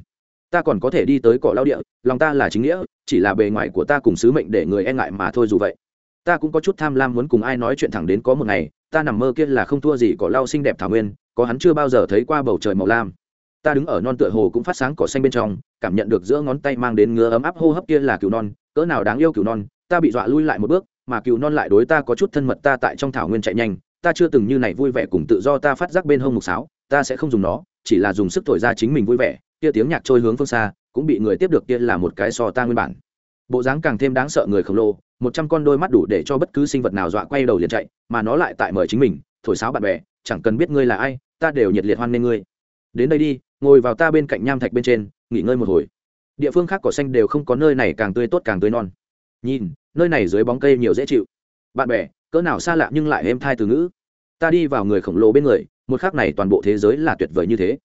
Ta còn có thể đi tới cỏ lau địa, lòng ta là chính nghĩa, chỉ là bề ngoài của ta cùng sứ mệnh để người e ngại mà thôi dù vậy. Ta cũng có chút tham lam muốn cùng ai nói chuyện thẳng đến có một ngày, ta nằm mơ kia là không thua gì cỏ lau xinh đẹp thảo nguyên, có hắn chưa bao giờ thấy qua bầu trời màu lam. Ta đứng ở non tựa hồ cũng phát sáng cỏ xanh bên trong, cảm nhận được giữa ngón tay mang đến ngứa ấm áp hô hấp kia là cừu non, cỡ nào đáng yêu cừu non, ta bị dọa lui lại một bước mà cừu non lại đối ta có chút thân mật ta tại trong thảo nguyên chạy nhanh, ta chưa từng như này vui vẻ cùng tự do ta phát giác bên hông mục sáo, ta sẽ không dùng nó, chỉ là dùng sức thổi ra chính mình vui vẻ, kia tiếng nhạc trôi hướng phương xa, cũng bị người tiếp được kia là một cái so ta nguyên bản. Bộ dáng càng thêm đáng sợ người khổng lồ, một trăm con đôi mắt đủ để cho bất cứ sinh vật nào dọa quay đầu liền chạy, mà nó lại tại mời chính mình, thổi sáo bạn bè, chẳng cần biết ngươi là ai, ta đều nhiệt liệt hoan nghênh ngươi. Đến đây đi, ngồi vào ta bên cạnh nham thạch bên trên, nghỉ ngơi một hồi. Địa phương khác cỏ xanh đều không có nơi này càng tươi tốt càng tươi non nhìn, nơi này dưới bóng cây nhiều dễ chịu. Bạn bè, cỡ nào xa lạ nhưng lại êm thai từ ngữ. Ta đi vào người khổng lồ bên người, một khác này toàn bộ thế giới là tuyệt vời như thế.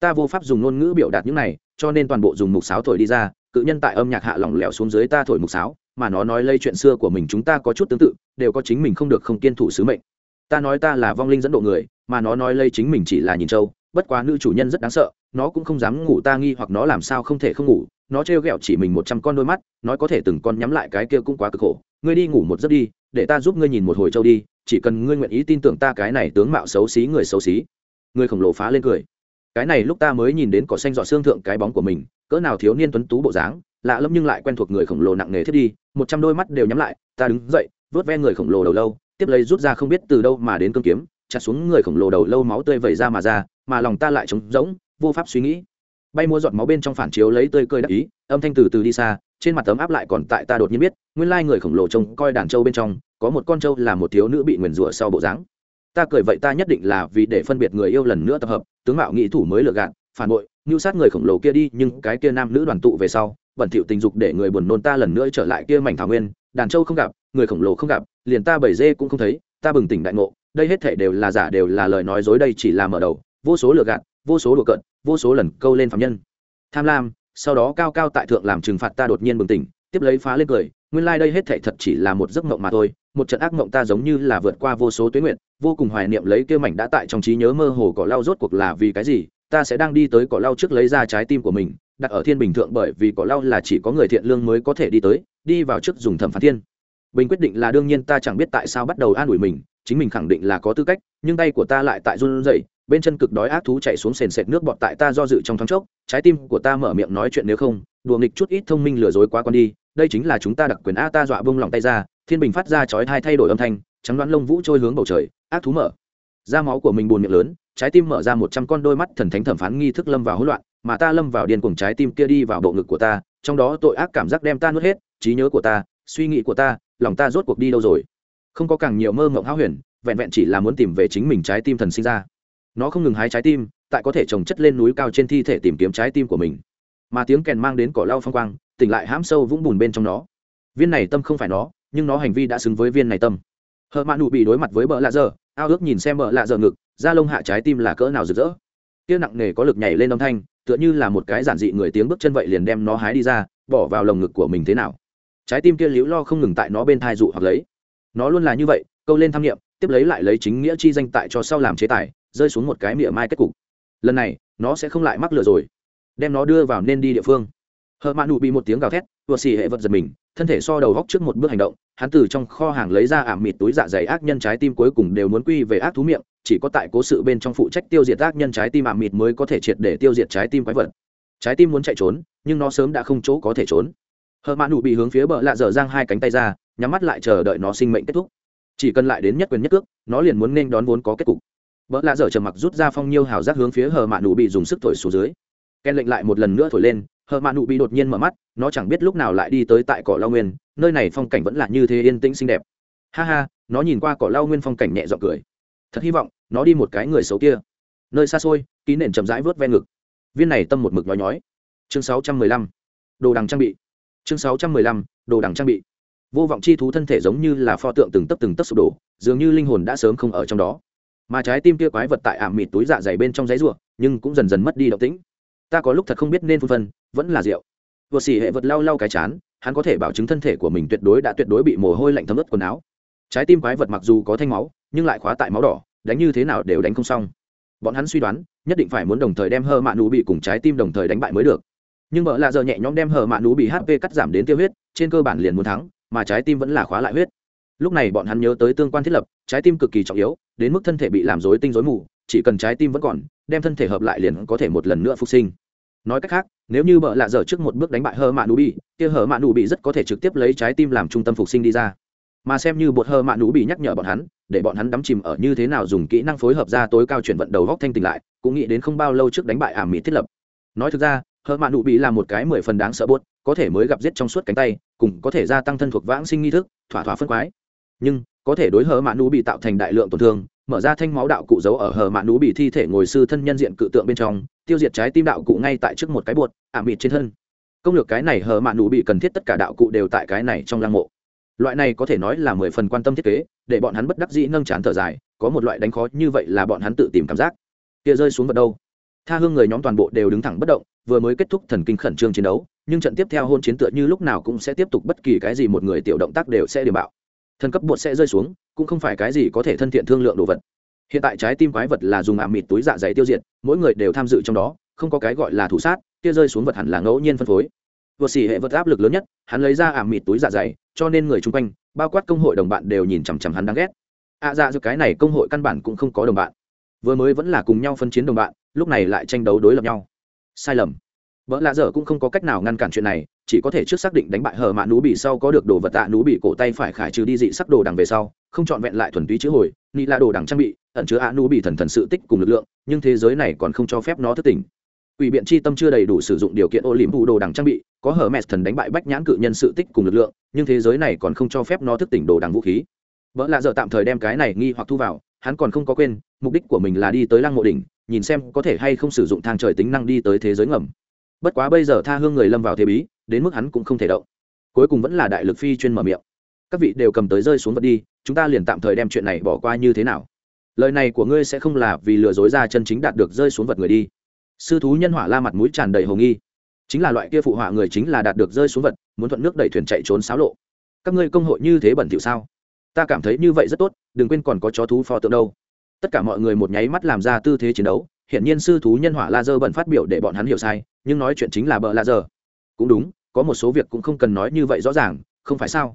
Ta vô pháp dùng ngôn ngữ biểu đạt những này, cho nên toàn bộ dùng mục sáo thổi đi ra, cự nhân tại âm nhạc hạ lỏng lẻo xuống dưới ta thổi mục sáo, mà nó nói lây chuyện xưa của mình chúng ta có chút tương tự, đều có chính mình không được không kiên thủ sứ mệnh. Ta nói ta là vong linh dẫn độ người, mà nó nói lây chính mình chỉ là nhìn trâu, bất quá nữ chủ nhân rất đáng sợ, nó cũng không dám ngủ ta nghi hoặc nó làm sao không thể không ngủ nó trêu ghẹo chỉ mình một trăm con đôi mắt, nói có thể từng con nhắm lại cái kia cũng quá cực khổ. Ngươi đi ngủ một giấc đi, để ta giúp ngươi nhìn một hồi trâu đi, chỉ cần ngươi nguyện ý tin tưởng ta cái này tướng mạo xấu xí người xấu xí. Người khổng lồ phá lên cười. Cái này lúc ta mới nhìn đến cỏ xanh dọ xương thượng cái bóng của mình, cỡ nào thiếu niên tuấn tú bộ dáng, lạ lẫm nhưng lại quen thuộc người khổng lồ nặng nề thiết đi, một trăm đôi mắt đều nhắm lại, ta đứng dậy, vớt ve người khổng lồ đầu lâu, tiếp lấy rút ra không biết từ đâu mà đến cương kiếm, chặt xuống người khổng lồ đầu lâu máu tươi vẩy ra mà ra, mà lòng ta lại trống rỗng, vô pháp suy nghĩ bay mua giọt máu bên trong phản chiếu lấy tươi cơi đắc ý, âm thanh từ từ đi xa, trên mặt tấm áp lại còn tại ta đột nhiên biết, nguyên lai người khổng lồ trông coi đàn trâu bên trong, có một con trâu là một thiếu nữ bị nguyền rủa sau bộ dáng. Ta cười vậy ta nhất định là vì để phân biệt người yêu lần nữa tập hợp, tướng mạo nghị thủ mới lựa gạn phản bội như sát người khổng lồ kia đi, nhưng cái kia nam nữ đoàn tụ về sau, bẩn thỉu tình dục để người buồn nôn ta lần nữa trở lại kia mảnh thảo nguyên, đàn trâu không gặp, người khổng lồ không gặp, liền ta bảy dê cũng không thấy, ta bừng tỉnh đại ngộ, đây hết thể đều là giả đều là lời nói dối đây chỉ là mở đầu, vô số lừa gạt vô số đùa cận vô số lần câu lên phạm nhân. Tham lam, sau đó cao cao tại thượng làm trừng phạt ta đột nhiên bừng tỉnh, tiếp lấy phá lên cười, nguyên lai、like、đây hết thệ thật chỉ là một giấc mộng mà thôi, một trận ác mộng ta giống như là vượt qua vô số tuyến nguyện, vô cùng hoài niệm lấy kia mảnh đã tại trong trí nhớ mơ hồ cỏ lau rốt cuộc là vì cái gì, ta sẽ đang đi tới cỏ lau trước lấy ra trái tim của mình, đặt ở thiên bình thượng bởi vì cỏ lau là chỉ có người thiện lương mới có thể đi tới, đi vào trước dùng thẩm phán thiên. Bình quyết định là đương nhiên ta chẳng biết tại sao bắt đầu an ủi mình, chính mình khẳng định là có tư cách, nhưng tay của ta lại tại run rẩy bên chân cực đói ác thú chạy xuống sền sệt nước bọt tại ta do dự trong thoáng chốc, trái tim của ta mở miệng nói chuyện nếu không, đùa nghịch chút ít thông minh lừa dối quá con đi, đây chính là chúng ta đặc quyền a, ta dọa bông lòng tay ra, thiên bình phát ra chói thai thay đổi âm thanh, trắng đoán lông vũ trôi hướng bầu trời, ác thú mở. Da máu của mình buồn miệng lớn, trái tim mở ra một trăm con đôi mắt thần thánh thẩm phán nghi thức lâm vào hỗn loạn, mà ta lâm vào điên cùng trái tim kia đi vào bộ ngực của ta, trong đó tội ác cảm giác đem ta nuốt hết, trí nhớ của ta, suy nghĩ của ta, lòng ta rốt cuộc đi đâu rồi? Không có càng nhiều mơ mộng háo huyền, vẹn vẹn chỉ là muốn tìm về chính mình trái tim thần sinh ra nó không ngừng hái trái tim, tại có thể trồng chất lên núi cao trên thi thể tìm kiếm trái tim của mình. Mà tiếng kèn mang đến cỏ lau phong quang, tỉnh lại hãm sâu vũng bùn bên trong nó. Viên này tâm không phải nó, nhưng nó hành vi đã xứng với viên này tâm. Hờ mạn nụ bị đối mặt với bờ lạ dơ ao ước nhìn xem bờ lạ dơ ngực, da lông hạ trái tim là cỡ nào rực rỡ. Tiếng nặng nề có lực nhảy lên âm thanh, tựa như là một cái giản dị người tiếng bước chân vậy liền đem nó hái đi ra, bỏ vào lồng ngực của mình thế nào. Trái tim kia liễu lo không ngừng tại nó bên thai dụ hoặc lấy. Nó luôn là như vậy, câu lên tham nghiệm tiếp lấy lại lấy chính nghĩa chi danh tại cho sau làm chế tài rơi xuống một cái mỉa mai kết cục. Lần này, nó sẽ không lại mắc lừa rồi. Đem nó đưa vào nên đi địa phương. Hờ mạn nụ bị một tiếng gào thét, vừa xì hệ vật giật mình, thân thể so đầu góc trước một bước hành động, hắn từ trong kho hàng lấy ra ảm mịt túi dạ dày ác nhân trái tim cuối cùng đều muốn quy về ác thú miệng, chỉ có tại cố sự bên trong phụ trách tiêu diệt ác nhân trái tim ảm mịt mới có thể triệt để tiêu diệt trái tim quái vật. Trái tim muốn chạy trốn, nhưng nó sớm đã không chỗ có thể trốn. Hờ mạn nụ bị hướng phía bờ lạ dở giang hai cánh tay ra, nhắm mắt lại chờ đợi nó sinh mệnh kết thúc. Chỉ cần lại đến nhất quyền nhất cước, nó liền muốn nên đón vốn có kết cục vợ lạ dở trầm mặc rút ra phong nhiêu hào giác hướng phía hờ mạ nụ bị dùng sức thổi xuống dưới. Ken lệnh lại một lần nữa thổi lên, hờ mạ nụ bị đột nhiên mở mắt, nó chẳng biết lúc nào lại đi tới tại cỏ lao nguyên, nơi này phong cảnh vẫn là như thế yên tĩnh xinh đẹp. Ha ha, nó nhìn qua cỏ lao nguyên phong cảnh nhẹ g cười. Thật hy vọng, nó đi một cái người xấu kia. Nơi xa xôi, ký nền chậm rãi vớt ven ngực. Viên này tâm một mực nhói nhói. Chương sáu trăm mười lăm. Đồ đằng trang bị. Chương sáu trăm mười lăm. Đồ đằng trang bị. Vô vọng chi thú thân thể giống như là pho tượng từng tấc từng tấc sụp đổ, dường như linh hồn đã sớm không ở trong đó mà trái tim kia quái vật tại ảm mịt túi dạ dày bên trong giấy ruộng nhưng cũng dần dần mất đi động tĩnh. Ta có lúc thật không biết nên phân phân, vẫn là rượu. Vừa xỉ hệ vật lau lau cái chán, hắn có thể bảo chứng thân thể của mình tuyệt đối đã tuyệt đối bị mồ hôi lạnh thấm ướt quần áo. Trái tim quái vật mặc dù có thanh máu, nhưng lại khóa tại máu đỏ, đánh như thế nào đều đánh không xong. Bọn hắn suy đoán, nhất định phải muốn đồng thời đem hơ mạ nú bị cùng trái tim đồng thời đánh bại mới được. Nhưng vợ lạ giờ nhẹ nhõm đem hờ mạ nú bị hp cắt giảm đến tiêu huyết, trên cơ bản liền muốn thắng, mà trái tim vẫn là khóa lại huyết lúc này bọn hắn nhớ tới tương quan thiết lập, trái tim cực kỳ trọng yếu, đến mức thân thể bị làm rối tinh rối mù, chỉ cần trái tim vẫn còn, đem thân thể hợp lại liền có thể một lần nữa phục sinh. Nói cách khác, nếu như bợ lạ dở trước một bước đánh bại hơ mạ nụ bị kia hơ mạ nụ bị rất có thể trực tiếp lấy trái tim làm trung tâm phục sinh đi ra. Mà xem như bột hơ mạ nụ bị nhắc nhở bọn hắn, để bọn hắn đắm chìm ở như thế nào dùng kỹ năng phối hợp ra tối cao chuyển vận đầu góc thanh tỉnh lại, cũng nghĩ đến không bao lâu trước đánh bại ảm mỹ thiết lập. Nói thực ra, hơ mạ nụ bị là một cái mười phần đáng sợ bốt có thể mới gặp giết trong suốt cánh tay, cùng có thể gia tăng thân thuộc vãng sinh nghi thức, thỏa thỏa phân quái nhưng có thể đối hờ mạ nú bị tạo thành đại lượng tổn thương, mở ra thanh máu đạo cụ giấu ở hờ mạ nú bị thi thể ngồi sư thân nhân diện cự tượng bên trong, tiêu diệt trái tim đạo cụ ngay tại trước một cái bột ảm mịt trên thân. Công lược cái này hờ mạ nú bị cần thiết tất cả đạo cụ đều tại cái này trong lăng mộ. Loại này có thể nói là mười phần quan tâm thiết kế, để bọn hắn bất đắc dĩ nâng chán thở dài, có một loại đánh khó như vậy là bọn hắn tự tìm cảm giác. Kia rơi xuống vật đâu? Tha hương người nhóm toàn bộ đều đứng thẳng bất động, vừa mới kết thúc thần kinh khẩn trương chiến đấu, nhưng trận tiếp theo hôn chiến tựa như lúc nào cũng sẽ tiếp tục bất kỳ cái gì một người tiểu động tác đều sẽ điểm bạo thần cấp bột sẽ rơi xuống cũng không phải cái gì có thể thân thiện thương lượng đồ vật. Hiện tại trái tim quái vật là dùng ảm mịt túi dạ dày tiêu diệt mỗi người đều tham dự trong đó không có cái gọi là thủ sát kia rơi xuống vật hẳn là ngẫu nhiên phân phối. Vượt xỉ hệ vật áp lực lớn nhất hắn lấy ra ảm mịt túi dạ dày cho nên người chung quanh bao quát công hội đồng bạn đều nhìn chằm chằm hắn đáng ghét. Ạ à, dạ giữa cái này công hội căn bản cũng không có đồng bạn. Vừa mới vẫn là cùng nhau phân chiến đồng bạn lúc này lại tranh đấu đối lập nhau. Sai lầm vợ lạ dở cũng không có cách nào ngăn cản chuyện này, chỉ có thể trước xác định đánh bại hờ mạ nú bị sau có được đồ vật tạ nú bị cổ tay phải khải trừ đi dị sắc đồ đằng về sau, không trọn vẹn lại thuần túy chữ hồi ni là đồ đằng trang bị, ẩn chứa ạ nú bị thần thần sự tích cùng lực lượng, nhưng thế giới này còn không cho phép nó thức tỉnh. Ủy biện chi tâm chưa đầy đủ sử dụng điều kiện ô liềm vụ đồ đằng trang bị, có hờ mẹ thần đánh bại bách nhãn cự nhân sự tích cùng lực lượng, nhưng thế giới này còn không cho phép nó thức tỉnh đồ đằng vũ khí. Vợ lạ dở tạm thời đem cái này nghi hoặc thu vào, hắn còn không có quên, mục đích của mình là đi tới lăng mộ đỉnh, nhìn xem có thể hay không sử dụng thang trời tính năng đi tới thế giới ngầm bất quá bây giờ tha hương người lâm vào thế bí, đến mức hắn cũng không thể động. Cuối cùng vẫn là đại lực phi chuyên mở miệng. Các vị đều cầm tới rơi xuống vật đi, chúng ta liền tạm thời đem chuyện này bỏ qua như thế nào? Lời này của ngươi sẽ không là vì lừa dối ra chân chính đạt được rơi xuống vật người đi. Sư thú nhân hỏa la mặt mũi tràn đầy hồ nghi. Chính là loại kia phụ họa người chính là đạt được rơi xuống vật, muốn thuận nước đẩy thuyền chạy trốn xáo lộ. Các ngươi công hội như thế bẩn thỉu sao? Ta cảm thấy như vậy rất tốt, đừng quên còn có chó thú pho tượng đâu. Tất cả mọi người một nháy mắt làm ra tư thế chiến đấu hiện nhiên sư thú nhân hỏa laser bận phát biểu để bọn hắn hiểu sai, nhưng nói chuyện chính là bờ laser. cũng đúng, có một số việc cũng không cần nói như vậy rõ ràng, không phải sao?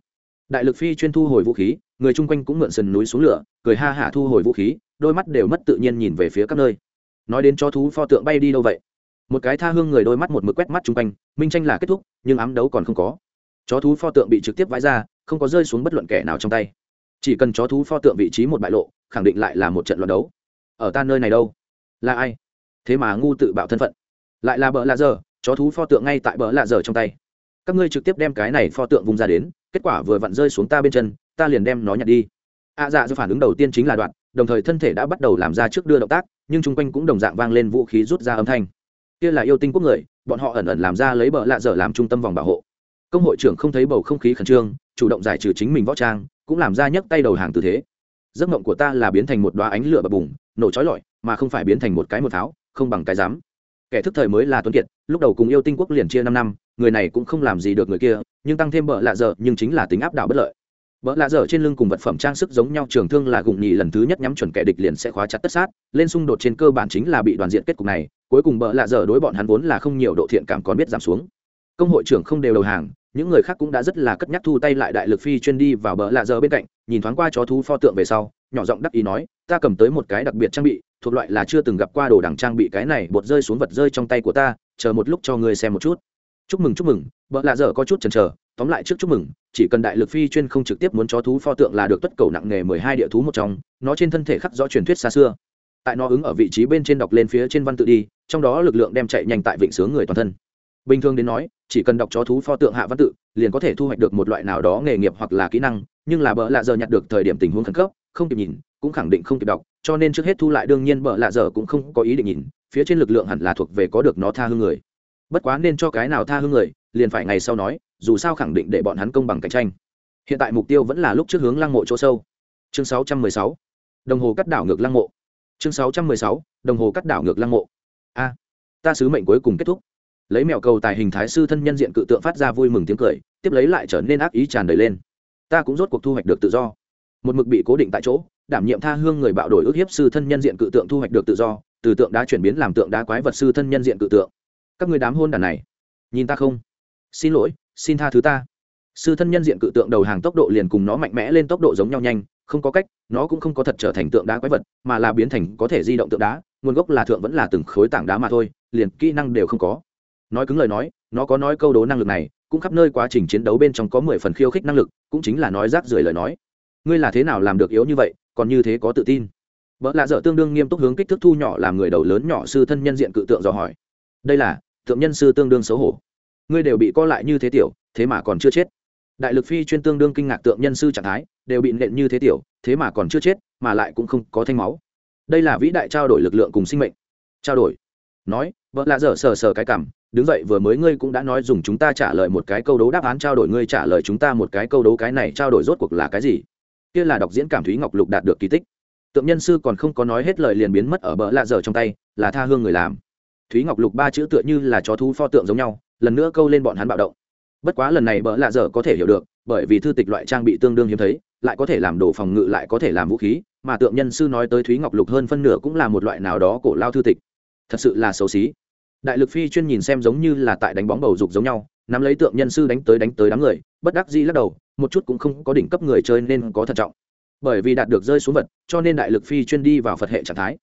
Đại lực phi chuyên thu hồi vũ khí, người chung quanh cũng mượn sườn núi xuống lửa, cười ha hả thu hồi vũ khí, đôi mắt đều mất tự nhiên nhìn về phía các nơi. Nói đến cho thú pho tượng bay đi đâu vậy? Một cái tha hương người đôi mắt một mực quét mắt chung quanh, minh tranh là kết thúc, nhưng ám đấu còn không có. Chó thú pho tượng bị trực tiếp vãi ra, không có rơi xuống bất luận kẻ nào trong tay. Chỉ cần chó thú pho tượng vị trí một bại lộ, khẳng định lại là một trận loạt đấu. Ở ta nơi này đâu? Là ai? Thế mà ngu tự bạo thân phận. Lại là bờ lạ giờ chó thú pho tượng ngay tại bờ lạ giờ trong tay. Các ngươi trực tiếp đem cái này pho tượng vùng ra đến, kết quả vừa vặn rơi xuống ta bên chân, ta liền đem nó nhặt đi. A dạ do phản ứng đầu tiên chính là đoạn, đồng thời thân thể đã bắt đầu làm ra trước đưa động tác, nhưng chung quanh cũng đồng dạng vang lên vũ khí rút ra âm thanh. Kia là yêu tinh quốc người, bọn họ ẩn ẩn làm ra lấy bờ lạ dở làm trung tâm vòng bảo hộ. Công hội trưởng không thấy bầu không khí khẩn trương, chủ động giải trừ chính mình võ trang, cũng làm ra nhấc tay đầu hàng tư thế. Giấc mộng của ta là biến thành một đoá ánh lửa bập bùng, nổ trói lọi mà không phải biến thành một cái một tháo, không bằng cái dám kẻ thức thời mới là tuấn kiệt, lúc đầu cùng yêu tinh quốc liền chia năm năm, người này cũng không làm gì được người kia, nhưng tăng thêm bợ lạ dở, nhưng chính là tính áp đảo bất lợi. Bợ lạ dở trên lưng cùng vật phẩm trang sức giống nhau, trường thương là gụng nhì lần thứ nhất nhắm chuẩn kẻ địch liền sẽ khóa chặt tất sát, lên xung đột trên cơ bản chính là bị đoàn diện kết cục này, cuối cùng bợ lạ dở đối bọn hắn vốn là không nhiều độ thiện cảm còn biết giảm xuống. Công hội trưởng không đều đầu hàng những người khác cũng đã rất là cất nhắc thu tay lại đại lực phi chuyên đi vào bờ lạ giờ bên cạnh, nhìn thoáng qua chó thú pho tượng về sau, nhỏ giọng đắc ý nói, ta cầm tới một cái đặc biệt trang bị, thuộc loại là chưa từng gặp qua đồ đằng trang bị, cái này bột rơi xuống vật rơi trong tay của ta, chờ một lúc cho người xem một chút. Chúc mừng chúc mừng. Bợ lạ dở có chút chần chờ, tóm lại trước chúc mừng, chỉ cần đại lực phi chuyên không trực tiếp muốn chó thú pho tượng là được tuất cầu nặng nghề mười hai địa thú một trong, nó trên thân thể khắc rõ truyền thuyết xa xưa. Tại nó ứng ở vị trí bên trên đọc lên phía trên văn tự đi, trong đó lực lượng đem chạy nhanh tại vịnh sướng người toàn thân. Bình thường đến nói chỉ cần đọc chó thú pho tượng hạ văn tự, liền có thể thu hoạch được một loại nào đó nghề nghiệp hoặc là kỹ năng, nhưng là bợ lạ giờ nhặt được thời điểm tình huống khẩn cấp, không kịp nhìn, cũng khẳng định không kịp đọc, cho nên trước hết thu lại đương nhiên bợ lạ giờ cũng không có ý định nhìn, phía trên lực lượng hẳn là thuộc về có được nó tha hương người. Bất quá nên cho cái nào tha hương người, liền phải ngày sau nói, dù sao khẳng định để bọn hắn công bằng cạnh tranh. Hiện tại mục tiêu vẫn là lúc trước hướng lăng mộ chỗ sâu. Chương 616. đồng hồ cắt đảo ngược lăng mộ. Chương 616. đồng hồ cắt đảo ngược lăng mộ. A, ta sứ mệnh cuối cùng kết thúc lấy mẹo cầu tài hình thái sư thân nhân diện cự tượng phát ra vui mừng tiếng cười, tiếp lấy lại trở nên ác ý tràn đầy lên. Ta cũng rốt cuộc thu hoạch được tự do. Một mực bị cố định tại chỗ, đảm nhiệm tha hương người bạo đổi ước hiếp sư thân nhân diện cự tượng thu hoạch được tự do, từ tượng đã chuyển biến làm tượng đá quái vật sư thân nhân diện cự tượng. Các người đám hôn đàn này, nhìn ta không? Xin lỗi, xin tha thứ ta. Sư thân nhân diện cự tượng đầu hàng tốc độ liền cùng nó mạnh mẽ lên tốc độ giống nhau nhanh, không có cách, nó cũng không có thật trở thành tượng đá quái vật, mà là biến thành có thể di động tượng đá, nguồn gốc là thượng vẫn là từng khối tảng đá mà thôi, liền kỹ năng đều không có nói cứng lời nói, nó có nói câu đố năng lực này, cũng khắp nơi quá trình chiến đấu bên trong có mười phần khiêu khích năng lực, cũng chính là nói rác rưởi lời nói. Ngươi là thế nào làm được yếu như vậy, còn như thế có tự tin? Vợ lạ dở tương đương nghiêm túc hướng kích thước thu nhỏ làm người đầu lớn nhỏ sư thân nhân diện cự tượng dò hỏi. Đây là tượng nhân sư tương đương xấu hổ. Ngươi đều bị co lại như thế tiểu, thế mà còn chưa chết. Đại lực phi chuyên tương đương kinh ngạc tượng nhân sư trạng thái, đều bị nện như thế tiểu, thế mà còn chưa chết, mà lại cũng không có thanh máu. Đây là vĩ đại trao đổi lực lượng cùng sinh mệnh. Trao đổi. Nói vợ lạ dở sờ sờ cái cảm đứng dậy vừa mới ngươi cũng đã nói dùng chúng ta trả lời một cái câu đấu đáp án, trao đổi ngươi trả lời chúng ta một cái câu đấu cái này, trao đổi rốt cuộc là cái gì? Kia là đọc diễn cảm thúy ngọc lục đạt được kỳ tích. Tượng nhân sư còn không có nói hết lời liền biến mất ở bờ lạ dở trong tay, là tha hương người làm. Thúy ngọc lục ba chữ tựa như là chó thú pho tượng giống nhau, lần nữa câu lên bọn hắn bạo động. Bất quá lần này bờ lạ dở có thể hiểu được, bởi vì thư tịch loại trang bị tương đương hiếm thấy, lại có thể làm đồ phòng ngự, lại có thể làm vũ khí, mà tượng nhân sư nói tới thúy ngọc lục hơn phân nửa cũng là một loại nào đó cổ lao thư tịch. Thật sự là xấu xí đại lực phi chuyên nhìn xem giống như là tại đánh bóng bầu dục giống nhau, nắm lấy tượng nhân sư đánh tới đánh tới đám người, bất đắc dĩ lắc đầu, một chút cũng không có đỉnh cấp người chơi nên có thận trọng. Bởi vì đạt được rơi xuống vật, cho nên đại lực phi chuyên đi vào phật hệ trạng thái.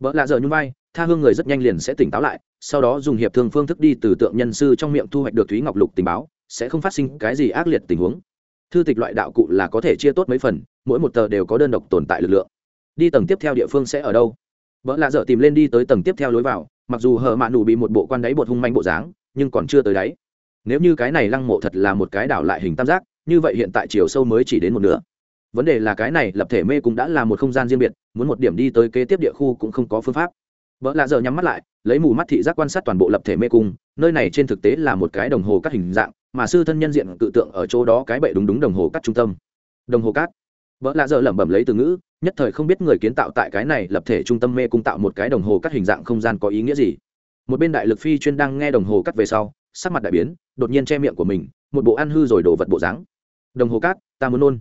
Vợ lạ giờ như vai, tha hương người rất nhanh liền sẽ tỉnh táo lại, sau đó dùng hiệp thương phương thức đi từ tượng nhân sư trong miệng thu hoạch được thúy ngọc lục tình báo, sẽ không phát sinh cái gì ác liệt tình huống. Thư tịch loại đạo cụ là có thể chia tốt mấy phần, mỗi một tờ đều có đơn độc tồn tại lực lượng. Đi tầng tiếp theo địa phương sẽ ở đâu? Vợ lạ dở tìm lên đi tới tầng tiếp theo lối vào mặc dù hờ mạ nụ bị một bộ quan đáy bột hung manh bộ dáng, nhưng còn chưa tới đáy. Nếu như cái này lăng mộ thật là một cái đảo lại hình tam giác, như vậy hiện tại chiều sâu mới chỉ đến một nửa. Vấn đề là cái này lập thể mê cũng đã là một không gian riêng biệt, muốn một điểm đi tới kế tiếp địa khu cũng không có phương pháp. Vợ lạ giờ nhắm mắt lại, lấy mù mắt thị giác quan sát toàn bộ lập thể mê cung, nơi này trên thực tế là một cái đồng hồ cắt hình dạng, mà sư thân nhân diện tự tượng ở chỗ đó cái bậy đúng đúng đồng hồ cắt trung tâm. Đồng hồ cát vợ lạ giờ lẩm bẩm lấy từ ngữ nhất thời không biết người kiến tạo tại cái này lập thể trung tâm mê cung tạo một cái đồng hồ cắt hình dạng không gian có ý nghĩa gì. Một bên đại lực phi chuyên đang nghe đồng hồ cắt về sau, sắc mặt đại biến, đột nhiên che miệng của mình, một bộ ăn hư rồi đổ vật bộ dáng. Đồng hồ cát ta muốn nôn.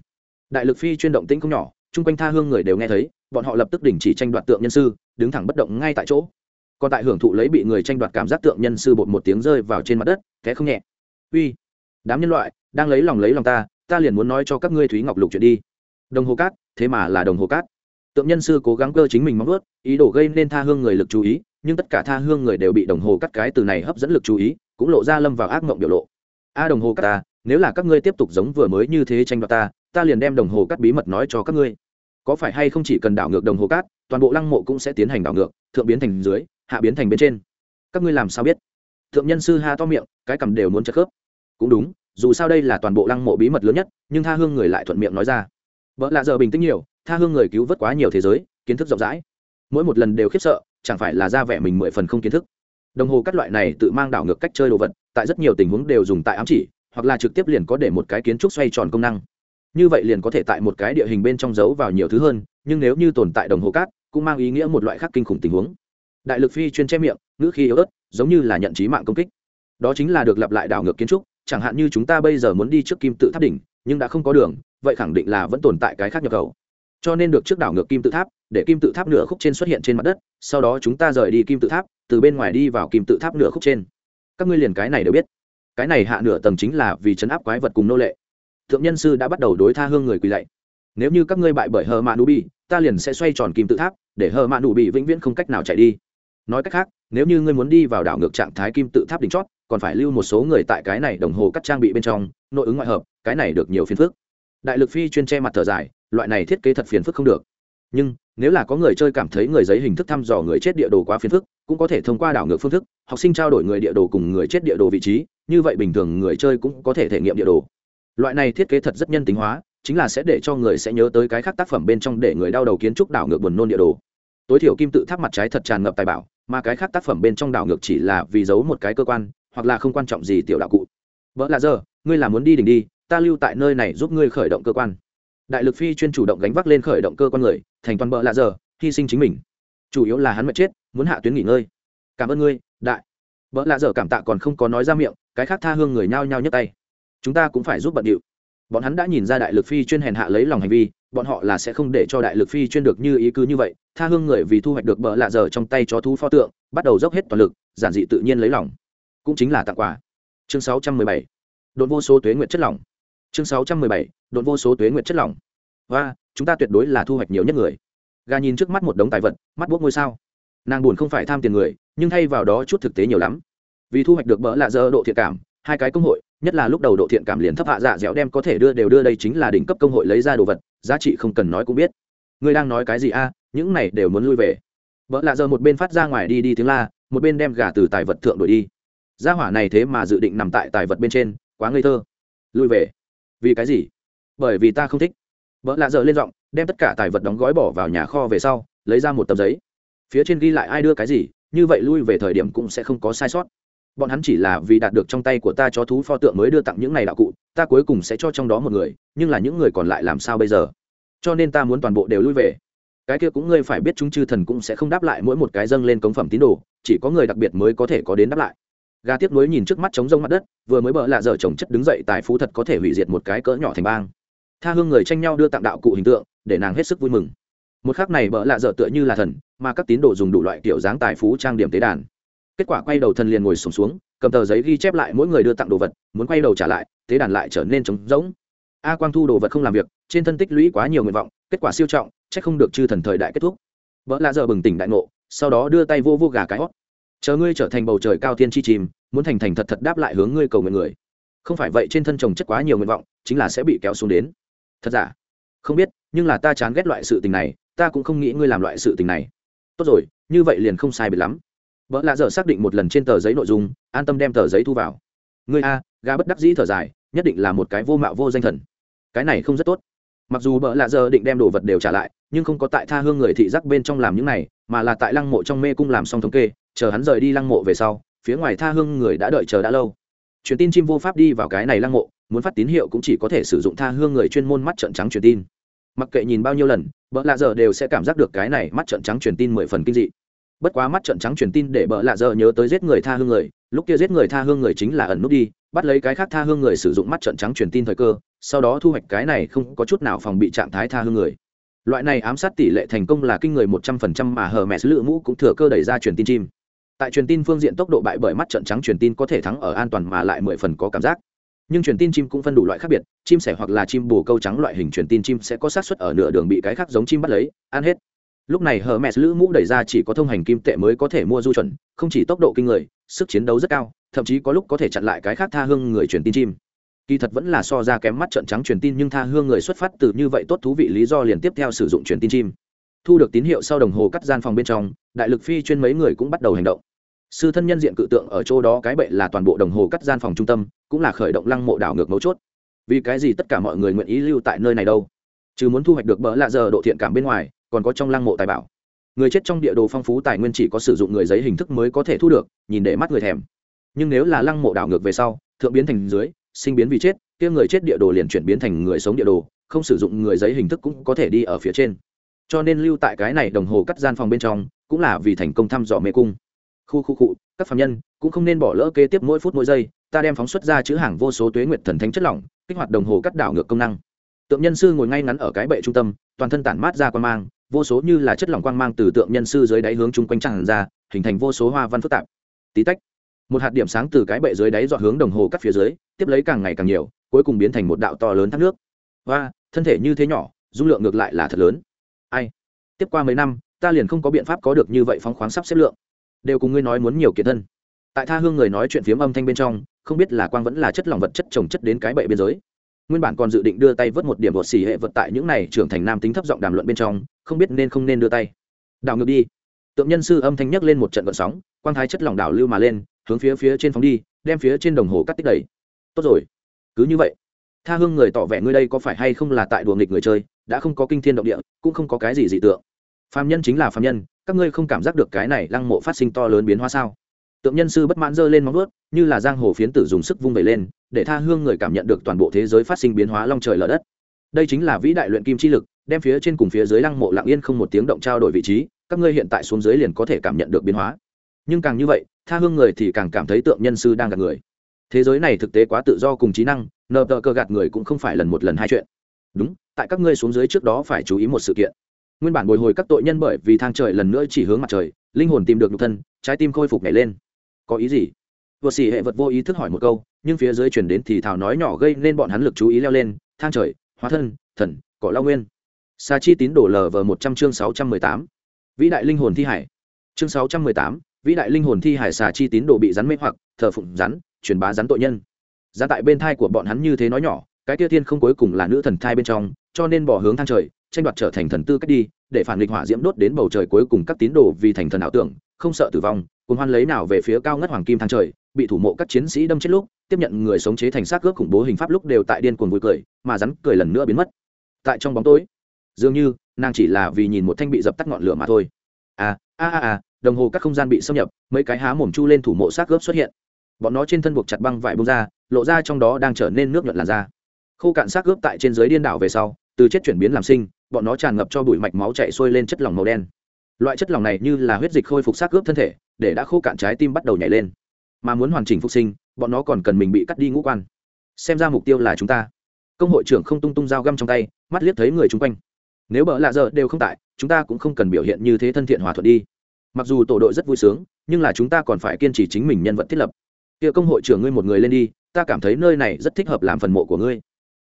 Đại lực phi chuyên động tĩnh không nhỏ, chung quanh tha hương người đều nghe thấy, bọn họ lập tức đình chỉ tranh đoạt tượng nhân sư, đứng thẳng bất động ngay tại chỗ. Còn tại hưởng thụ lấy bị người tranh đoạt cảm giác tượng nhân sư bột một tiếng rơi vào trên mặt đất, thế không nhẹ. Uy, đám nhân loại, đang lấy lòng lấy lòng ta ta liền muốn nói cho các ngươi thúy ngọc lục chuyện đi. Đồng hồ cát thế mà là đồng hồ cát. Tượng nhân sư cố gắng cơ chính mình móng ướt ý đồ gây nên tha hương người lực chú ý, nhưng tất cả tha hương người đều bị đồng hồ cắt cái từ này hấp dẫn lực chú ý, cũng lộ ra lâm vào ác mộng biểu lộ. A, đồng hồ cắt ta, nếu là các ngươi tiếp tục giống vừa mới như thế tranh đoạt ta ta liền đem đồng hồ cắt bí mật nói cho các ngươi. Có phải hay không chỉ cần đảo ngược đồng hồ cát, toàn bộ lăng mộ cũng sẽ tiến hành đảo ngược, thượng biến thành dưới, hạ biến thành bên trên. Các ngươi làm sao biết? Thượng nhân sư ha to miệng, cái cầm đều muốn chất khớp. Cũng đúng, dù sao đây là toàn bộ lăng mộ bí mật lớn nhất, nhưng tha hương người lại thuận miệng nói ra vợ lạ giờ bình tĩnh nhiều, tha hương người cứu vớt quá nhiều thế giới, kiến thức rộng rãi. Mỗi một lần đều khiếp sợ, chẳng phải là ra vẻ mình mười phần không kiến thức. Đồng hồ các loại này tự mang đảo ngược cách chơi đồ vật, tại rất nhiều tình huống đều dùng tại ám chỉ, hoặc là trực tiếp liền có để một cái kiến trúc xoay tròn công năng. Như vậy liền có thể tại một cái địa hình bên trong giấu vào nhiều thứ hơn, nhưng nếu như tồn tại đồng hồ cát cũng mang ý nghĩa một loại khác kinh khủng tình huống. Đại lực phi chuyên che miệng, ngữ khi yếu ớt, giống như là nhận trí mạng công kích. Đó chính là được lặp lại đảo ngược kiến trúc, chẳng hạn như chúng ta bây giờ muốn đi trước kim tự tháp đỉnh nhưng đã không có đường vậy khẳng định là vẫn tồn tại cái khác nhập khẩu. Cho nên được trước đảo ngược kim tự tháp để kim tự tháp nửa khúc trên xuất hiện trên mặt đất sau đó chúng ta rời đi kim tự tháp từ bên ngoài đi vào kim tự tháp nửa khúc trên. Các ngươi liền cái này đều biết. Cái này hạ nửa tầng chính là vì chấn áp quái vật cùng nô lệ. Thượng nhân sư đã bắt đầu đối tha hương người quỳ lạy. Nếu như các ngươi bại bởi hờ mạ nụ bị, ta liền sẽ xoay tròn kim tự tháp để hờ mạ nụ bị vĩnh viễn không cách nào chạy đi. Nói cách khác nếu như ngươi muốn đi vào đảo ngược trạng thái kim tự tháp đỉnh chót còn phải lưu một số người tại cái này đồng hồ cắt trang bị bên trong, nội ứng ngoại hợp, cái này được nhiều phiền phức. Đại lực phi chuyên che mặt thở dài, loại này thiết kế thật phiền phức không được. Nhưng, nếu là có người chơi cảm thấy người giấy hình thức thăm dò người chết địa đồ quá phiền phức, cũng có thể thông qua đảo ngược phương thức, học sinh trao đổi người địa đồ cùng người chết địa đồ vị trí, như vậy bình thường người chơi cũng có thể thể nghiệm địa đồ. Loại này thiết kế thật rất nhân tính hóa, chính là sẽ để cho người sẽ nhớ tới cái khác tác phẩm bên trong để người đau đầu kiến trúc đảo ngược buồn nôn địa đồ. Tối thiểu kim tự tháp mặt trái thật tràn ngập tài bảo, mà cái khác tác phẩm bên trong đảo ngược chỉ là vì giấu một cái cơ quan hoặc là không quan trọng gì tiểu đạo cụ. Vợ là giờ, ngươi là muốn đi đỉnh đi, ta lưu tại nơi này giúp ngươi khởi động cơ quan. Đại lực phi chuyên chủ động gánh vác lên khởi động cơ quan người, thành toàn bợ lạ giờ, hy sinh chính mình. Chủ yếu là hắn mệt chết, muốn hạ tuyến nghỉ ngơi. Cảm ơn ngươi, đại. Bợ lạ giờ cảm tạ còn không có nói ra miệng, cái khác tha hương người nhao nhao nhấc tay. Chúng ta cũng phải giúp bận điệu. Bọn hắn đã nhìn ra đại lực phi chuyên hèn hạ lấy lòng hành vi, bọn họ là sẽ không để cho đại lực phi chuyên được như ý cứ như vậy. Tha hương người vì thu hoạch được bợ lạ giờ trong tay cho thú pho tượng, bắt đầu dốc hết toàn lực, giản dị tự nhiên lấy lòng cũng chính là tặng quà. Chương 617. đột vô số tuế nguyện chất lỏng. Chương 617. đột vô số tuế nguyện chất lỏng. Và, chúng ta tuyệt đối là thu hoạch nhiều nhất người. Gà nhìn trước mắt một đống tài vật, mắt buốc ngôi sao. Nàng buồn không phải tham tiền người, nhưng thay vào đó chút thực tế nhiều lắm. Vì thu hoạch được bỡ lạ dơ độ thiện cảm, hai cái công hội, nhất là lúc đầu độ thiện cảm liền thấp hạ dạ dẻo đem có thể đưa đều đưa đây chính là đỉnh cấp công hội lấy ra đồ vật, giá trị không cần nói cũng biết. Ngươi đang nói cái gì a? À, những này đều muốn lui về. Vợ lạ giờ một bên phát ra ngoài đi đi tiếng la, một bên đem gà từ tài vật thượng đổi đi gia hỏa này thế mà dự định nằm tại tài vật bên trên, quá ngây thơ. Lui về. Vì cái gì? Bởi vì ta không thích. Vợ lạ dợ lên giọng, đem tất cả tài vật đóng gói bỏ vào nhà kho về sau, lấy ra một tờ giấy. Phía trên ghi lại ai đưa cái gì, như vậy lui về thời điểm cũng sẽ không có sai sót. Bọn hắn chỉ là vì đạt được trong tay của ta cho thú pho tượng mới đưa tặng những này đạo cụ, ta cuối cùng sẽ cho trong đó một người, nhưng là những người còn lại làm sao bây giờ? Cho nên ta muốn toàn bộ đều lui về. Cái kia cũng ngươi phải biết chúng chư thần cũng sẽ không đáp lại mỗi một cái dâng lên cống phẩm tín đồ, chỉ có người đặc biệt mới có thể có đến đáp lại gà tiếp nối nhìn trước mắt trống rông mặt đất vừa mới bỡ lạ dở trồng chất đứng dậy tài phú thật có thể hủy diệt một cái cỡ nhỏ thành bang. Tha hương người tranh nhau đưa tặng đạo cụ hình tượng để nàng hết sức vui mừng. Một khác này bỡ lạ dở tựa như là thần mà các tín đồ dùng đủ loại kiểu dáng tài phú trang điểm tế đàn. Kết quả quay đầu thần liền ngồi sùng xuống, xuống cầm tờ giấy ghi chép lại mỗi người đưa tặng đồ vật muốn quay đầu trả lại tế đàn lại trở nên trống rỗng. A quang thu đồ vật không làm việc trên thân tích lũy quá nhiều nguyện vọng kết quả siêu trọng c h ắ c không được chư thần thời đại kết thúc. Vợ lạ giờ bừng tỉnh đại ngộ sau đó đưa tay vô vô gà cái hót chờ ngươi trở thành bầu trời cao thiên chi chìm muốn thành thành thật thật đáp lại hướng ngươi cầu nguyện người. Không phải vậy trên thân chồng chất quá nhiều nguyện vọng, chính là sẽ bị kéo xuống đến. Thật giả? Không biết, nhưng là ta chán ghét loại sự tình này, ta cũng không nghĩ ngươi làm loại sự tình này. Tốt rồi, như vậy liền không sai biệt lắm. Vợ lạ dở xác định một lần trên tờ giấy nội dung, an tâm đem tờ giấy thu vào. Ngươi a ga bất đắc dĩ thở dài, nhất định là một cái vô mạo vô danh thần. Cái này không rất tốt. Mặc dù bợ lạ giờ định đem đồ vật đều trả lại, nhưng không có tại tha hương người thị giác bên trong làm những này, mà là tại lăng mộ trong mê cung làm xong thống kê chờ hắn rời đi lăng mộ về sau, phía ngoài tha hương người đã đợi chờ đã lâu. Truyền tin chim vô pháp đi vào cái này lăng mộ, muốn phát tín hiệu cũng chỉ có thể sử dụng tha hương người chuyên môn mắt trận trắng truyền tin. Mặc kệ nhìn bao nhiêu lần, bợ lạ giờ đều sẽ cảm giác được cái này mắt trận trắng truyền tin mười phần kinh dị. Bất quá mắt trận trắng truyền tin để bợ lạ giờ nhớ tới giết người tha hương người, lúc kia giết người tha hương người chính là ẩn nút đi, bắt lấy cái khác tha hương người sử dụng mắt trận trắng truyền tin thời cơ, sau đó thu hoạch cái này không có chút nào phòng bị trạng thái tha hương người. Loại này ám sát tỷ lệ thành công là kinh người một trăm phần trăm mà hờ mẹ sứ lựa mũ cũng thừa cơ đẩy ra truyền tin chim tại truyền tin phương diện tốc độ bại bởi mắt trận trắng truyền tin có thể thắng ở an toàn mà lại mười phần có cảm giác. Nhưng truyền tin chim cũng phân đủ loại khác biệt, chim sẻ hoặc là chim bồ câu trắng loại hình truyền tin chim sẽ có xác suất ở nửa đường bị cái khác giống chim bắt lấy, ăn hết. Lúc này hờ mẹ lữ mũ đẩy ra chỉ có thông hành kim tệ mới có thể mua du chuẩn, không chỉ tốc độ kinh người, sức chiến đấu rất cao, thậm chí có lúc có thể chặn lại cái khác tha hương người truyền tin chim. Kỳ thật vẫn là so ra kém mắt trận trắng truyền tin nhưng tha hương người xuất phát từ như vậy tốt thú vị lý do liền tiếp theo sử dụng truyền tin chim. Thu được tín hiệu sau đồng hồ cắt gian phòng bên trong, đại lực phi chuyên mấy người cũng bắt đầu hành động sư thân nhân diện cự tượng ở chỗ đó cái bệ là toàn bộ đồng hồ cắt gian phòng trung tâm, cũng là khởi động lăng mộ đảo ngược mấu chốt. Vì cái gì tất cả mọi người nguyện ý lưu tại nơi này đâu? Chứ muốn thu hoạch được bỡ lạ giờ độ thiện cảm bên ngoài, còn có trong lăng mộ tài bảo. Người chết trong địa đồ phong phú tài nguyên chỉ có sử dụng người giấy hình thức mới có thể thu được, nhìn để mắt người thèm. Nhưng nếu là lăng mộ đảo ngược về sau, thượng biến thành dưới, sinh biến vì chết, kia người chết địa đồ liền chuyển biến thành người sống địa đồ, không sử dụng người giấy hình thức cũng có thể đi ở phía trên. Cho nên lưu tại cái này đồng hồ cắt gian phòng bên trong, cũng là vì thành công thăm dò mê cung khu khu cụ các phạm nhân cũng không nên bỏ lỡ kế tiếp mỗi phút mỗi giây, ta đem phóng xuất ra chữ hàng vô số tuế nguyệt thần thánh chất lỏng, kích hoạt đồng hồ cắt đảo ngược công năng. Tượng nhân sư ngồi ngay ngắn ở cái bệ trung tâm, toàn thân tản mát ra quan mang, vô số như là chất lỏng quang mang từ tượng nhân sư dưới đáy hướng chung quanh tràn ra, hình thành vô số hoa văn phức tạp. Tí tách, một hạt điểm sáng từ cái bệ dưới đáy dọn hướng đồng hồ cắt phía dưới, tiếp lấy càng ngày càng nhiều, cuối cùng biến thành một đạo to lớn thác nước. Và thân thể như thế nhỏ, dung lượng ngược lại là thật lớn. Ai? Tiếp qua mấy năm, ta liền không có biện pháp có được như vậy phóng khoáng sắp xếp lượng đều cùng ngươi nói muốn nhiều kiệt thân. Tại tha hương người nói chuyện phiếm âm thanh bên trong, không biết là quang vẫn là chất lỏng vật chất trồng chất đến cái bệ biên giới. Nguyên bản còn dự định đưa tay vớt một điểm bột xỉ hệ vật tại những này trưởng thành nam tính thấp giọng đàm luận bên trong, không biết nên không nên đưa tay. Đảo ngược đi. Tượng nhân sư âm thanh nhấc lên một trận vận sóng, quang thái chất lỏng đảo lưu mà lên, hướng phía phía trên phóng đi, đem phía trên đồng hồ cắt tích đầy. Tốt rồi. Cứ như vậy. Tha hương người tỏ vẻ ngươi đây có phải hay không là tại đùa nghịch người chơi, đã không có kinh thiên động địa, cũng không có cái gì dị tượng. Phạm nhân chính là phạm nhân các ngươi không cảm giác được cái này lăng mộ phát sinh to lớn biến hóa sao? Tượng nhân sư bất mãn giơ lên móng ướt như là giang hồ phiến tử dùng sức vung vẩy lên, để tha hương người cảm nhận được toàn bộ thế giới phát sinh biến hóa long trời lở đất. Đây chính là vĩ đại luyện kim chi lực, đem phía trên cùng phía dưới lăng mộ lặng yên không một tiếng động trao đổi vị trí, các ngươi hiện tại xuống dưới liền có thể cảm nhận được biến hóa. Nhưng càng như vậy, tha hương người thì càng cảm thấy tượng nhân sư đang gạt người. Thế giới này thực tế quá tự do cùng trí năng nợ tờ cơ gạt người cũng không phải lần một lần hai chuyện. Đúng, tại các ngươi xuống dưới trước đó phải chú ý một sự kiện nguyên bản bồi hồi các tội nhân bởi vì thang trời lần nữa chỉ hướng mặt trời, linh hồn tìm được nhục thân, trái tim khôi phục nhảy lên. Có ý gì? Vợ xỉ hệ vật vô ý thức hỏi một câu, nhưng phía dưới chuyển đến thì thảo nói nhỏ gây nên bọn hắn lực chú ý leo lên, thang trời, hóa thân, thần, cỏ lao nguyên. Sa chi tín đổ lờ vờ một trăm chương sáu trăm mười tám. Vĩ đại linh hồn thi hải. Chương sáu trăm mười tám, vĩ đại linh hồn thi hải xà chi tín đồ bị rắn mê hoặc, thờ phụng rắn, truyền bá rắn tội nhân. Ra tại bên thai của bọn hắn như thế nói nhỏ, cái tia tiên không cuối cùng là nữ thần thai bên trong, cho nên bỏ hướng thang trời tranh đoạt trở thành thần tư cách đi, để phản nghịch hỏa diễm đốt đến bầu trời cuối cùng các tín đồ vì thành thần ảo tưởng, không sợ tử vong cùng hoan lấy nào về phía cao ngất hoàng kim thang trời, bị thủ mộ các chiến sĩ đâm chết lúc, tiếp nhận người sống chế thành xác cướp khủng bố hình pháp lúc đều tại điên cuồng vui cười, mà rắn cười lần nữa biến mất. Tại trong bóng tối, dường như, nàng chỉ là vì nhìn một thanh bị dập tắt ngọn lửa mà thôi. À a a a, đồng hồ các không gian bị xâm nhập, mấy cái há mồm chu lên thủ mộ xác ướp xuất hiện. Bọn nó trên thân buộc chặt băng vải bông ra, lộ ra trong đó đang trở nên nước nhuận làn da. Khô cạn xác ướp tại trên dưới điên đảo về sau từ chết chuyển biến làm sinh, bọn nó tràn ngập cho bụi mạch máu chạy xuôi lên chất lỏng màu đen. Loại chất lỏng này như là huyết dịch khôi phục xác ướp thân thể, để đã khô cạn trái tim bắt đầu nhảy lên. Mà muốn hoàn chỉnh phục sinh, bọn nó còn cần mình bị cắt đi ngũ quan. Xem ra mục tiêu là chúng ta. Công hội trưởng không tung tung dao găm trong tay, mắt liếc thấy người chung quanh. Nếu bỡ lạ giờ đều không tại, chúng ta cũng không cần biểu hiện như thế thân thiện hòa thuận đi. Mặc dù tổ đội rất vui sướng, nhưng là chúng ta còn phải kiên trì chính mình nhân vật thiết lập. Kia công hội trưởng ngươi một người lên đi, ta cảm thấy nơi này rất thích hợp làm phần mộ của ngươi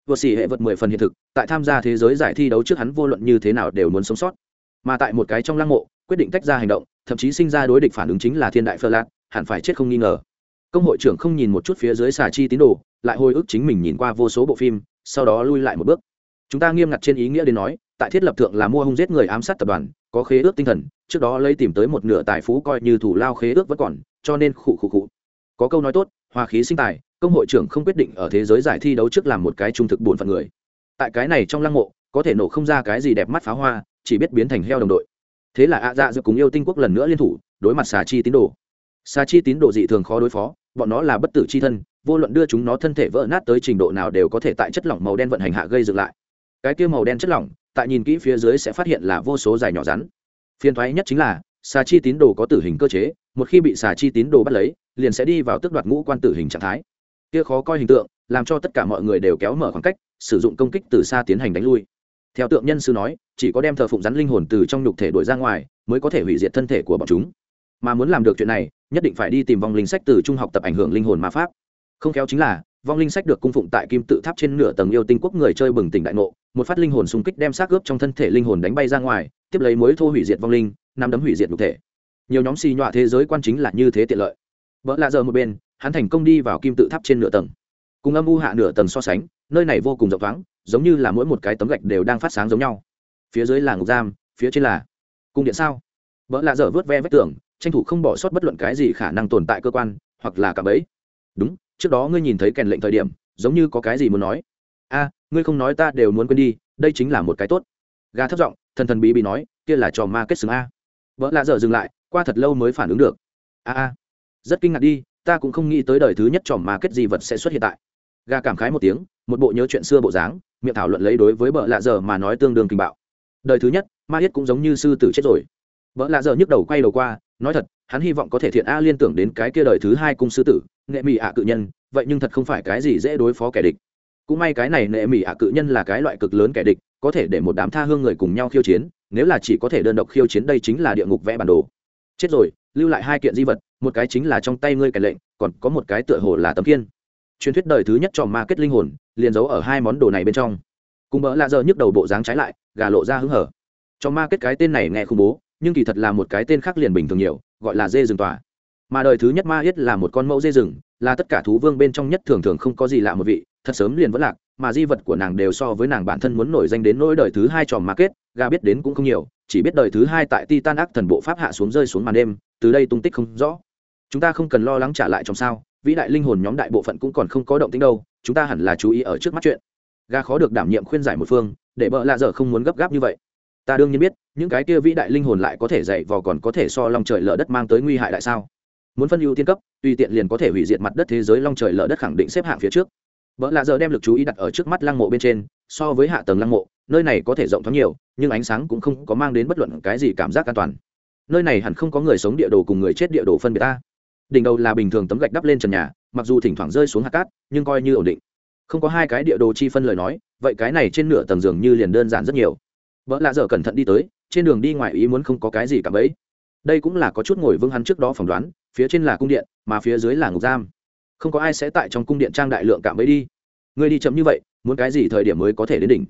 vượt xỉ hệ vật mười phần hiện thực, tại tham gia thế giới giải thi đấu trước hắn vô luận như thế nào đều muốn sống sót. Mà tại một cái trong lăng mộ, quyết định tách ra hành động, thậm chí sinh ra đối địch phản ứng chính là thiên đại phơ lạc hẳn phải chết không nghi ngờ. Công hội trưởng không nhìn một chút phía dưới xà chi tín đồ, lại hồi ức chính mình nhìn qua vô số bộ phim, sau đó lui lại một bước. Chúng ta nghiêm ngặt trên ý nghĩa đến nói, tại thiết lập thượng là mua hung giết người ám sát tập đoàn, có khế ước tinh thần, trước đó lấy tìm tới một nửa tài phú coi như thủ lao khế ước vẫn còn, cho nên khụ khụ khụ. Có câu nói tốt hòa khí sinh tài, công hội trưởng không quyết định ở thế giới giải thi đấu trước làm một cái trung thực buồn phận người. Tại cái này trong lăng mộ, có thể nổ không ra cái gì đẹp mắt pháo hoa, chỉ biết biến thành heo đồng đội. Thế là ạ dạ giữa cùng yêu tinh quốc lần nữa liên thủ, đối mặt xà chi tín đồ. Xà chi tín đồ dị thường khó đối phó, bọn nó là bất tử chi thân, vô luận đưa chúng nó thân thể vỡ nát tới trình độ nào đều có thể tại chất lỏng màu đen vận hành hạ gây dựng lại. Cái kia màu đen chất lỏng, tại nhìn kỹ phía dưới sẽ phát hiện là vô số dài nhỏ rắn. Phiên thoái nhất chính là xà chi tín đồ có tử hình cơ chế, một khi bị xà chi tín đồ bắt lấy, liền sẽ đi vào tước đoạt ngũ quan tử hình trạng thái. Kia khó coi hình tượng, làm cho tất cả mọi người đều kéo mở khoảng cách, sử dụng công kích từ xa tiến hành đánh lui. Theo tượng nhân sư nói, chỉ có đem thờ phụng rắn linh hồn từ trong nhục thể đổi ra ngoài, mới có thể hủy diệt thân thể của bọn chúng. Mà muốn làm được chuyện này, nhất định phải đi tìm vong linh sách từ trung học tập ảnh hưởng linh hồn ma pháp. Không khéo chính là, vong linh sách được cung phụng tại kim tự tháp trên nửa tầng yêu tinh quốc người chơi bừng tỉnh đại ngộ, một phát linh hồn xung kích đem xác ướp trong thân thể linh hồn đánh bay ra ngoài, tiếp lấy mối thô hủy diệt vong linh năm đấm hủy diệt nhục thể. Nhiều nhóm xì nhọa thế giới quan chính là như thế tiện lợi. Vợ lạ giờ một bên, hắn thành công đi vào kim tự tháp trên nửa tầng. Cùng âm u hạ nửa tầng so sánh, nơi này vô cùng rộng thoáng, giống như là mỗi một cái tấm gạch đều đang phát sáng giống nhau. Phía dưới là ngục giam, phía trên là cung điện sao? Vợ lạ dở vớt ve vách tường, tranh thủ không bỏ sót bất luận cái gì khả năng tồn tại cơ quan, hoặc là cả bẫy. Đúng, trước đó ngươi nhìn thấy kèn lệnh thời điểm, giống như có cái gì muốn nói. A, ngươi không nói ta đều muốn quên đi, đây chính là một cái tốt. Gà thấp giọng, thần thần bí bí nói, kia là trò ma kết xứng a vợ lạ dở dừng lại, qua thật lâu mới phản ứng được. A a, rất kinh ngạc đi, ta cũng không nghĩ tới đời thứ nhất tròm mà kết gì vật sẽ xuất hiện tại. Gà cảm khái một tiếng, một bộ nhớ chuyện xưa bộ dáng, miệng thảo luận lấy đối với vợ lạ dở mà nói tương đương kinh bạo. Đời thứ nhất, ma yết cũng giống như sư tử chết rồi. Vợ lạ dở nhức đầu quay đầu qua, nói thật, hắn hy vọng có thể thiện a liên tưởng đến cái kia đời thứ hai cung sư tử nghệ mỹ ạ cự nhân, vậy nhưng thật không phải cái gì dễ đối phó kẻ địch. Cũng may cái này nệ mỹ ạ cự nhân là cái loại cực lớn kẻ địch, có thể để một đám tha hương người cùng nhau khiêu chiến nếu là chỉ có thể đơn độc khiêu chiến đây chính là địa ngục vẽ bản đồ. Chết rồi, lưu lại hai kiện di vật, một cái chính là trong tay ngươi kẻ lệnh, còn có một cái tựa hồ là tấm kiên truyền thuyết đời thứ nhất cho ma kết linh hồn, liền giấu ở hai món đồ này bên trong. Cùng bỡ lạ giờ nhức đầu bộ dáng trái lại, gà lộ ra hứng hở. Cho ma kết cái tên này nghe khủng bố, nhưng kỳ thật là một cái tên khác liền bình thường nhiều, gọi là dê rừng tòa. Mà đời thứ nhất ma yết là một con mẫu dê rừng, là tất cả thú vương bên trong nhất thường thường không có gì lạ một vị, thật sớm liền vẫn lạc mà di vật của nàng đều so với nàng bản thân muốn nổi danh đến nỗi đời thứ hai tròm mà kết, gà biết đến cũng không nhiều, chỉ biết đời thứ hai tại titan ác thần bộ pháp hạ xuống rơi xuống màn đêm, từ đây tung tích không rõ. Chúng ta không cần lo lắng trả lại trong sao, vĩ đại linh hồn nhóm đại bộ phận cũng còn không có động tính đâu, chúng ta hẳn là chú ý ở trước mắt chuyện. Ga khó được đảm nhiệm khuyên giải một phương, để bợ lạ dở không muốn gấp gáp như vậy. Ta đương nhiên biết, những cái kia vĩ đại linh hồn lại có thể dạy vò còn có thể so long trời lở đất mang tới nguy hại đại sao? Muốn phân ưu tiên cấp, tùy tiện liền có thể hủy diệt mặt đất thế giới long trời lở đất khẳng định xếp hạng phía trước vợ lạ giờ đem lực chú ý đặt ở trước mắt lăng mộ bên trên, so với hạ tầng lăng mộ, nơi này có thể rộng thoáng nhiều, nhưng ánh sáng cũng không có mang đến bất luận cái gì cảm giác an toàn. Nơi này hẳn không có người sống địa đồ cùng người chết địa đồ phân biệt ta. Đỉnh đầu là bình thường tấm gạch đắp lên trần nhà, mặc dù thỉnh thoảng rơi xuống hạt cát, nhưng coi như ổn định. Không có hai cái địa đồ chi phân lời nói, vậy cái này trên nửa tầng giường như liền đơn giản rất nhiều. Vợ lạ dở cẩn thận đi tới, trên đường đi ngoài ý muốn không có cái gì cả bấy. Đây cũng là có chút ngồi vững hắn trước đó phỏng đoán, phía trên là cung điện, mà phía dưới là ngục giam không có ai sẽ tại trong cung điện trang đại lượng cạm bẫy đi. Người đi chậm như vậy, muốn cái gì thời điểm mới có thể đến đỉnh?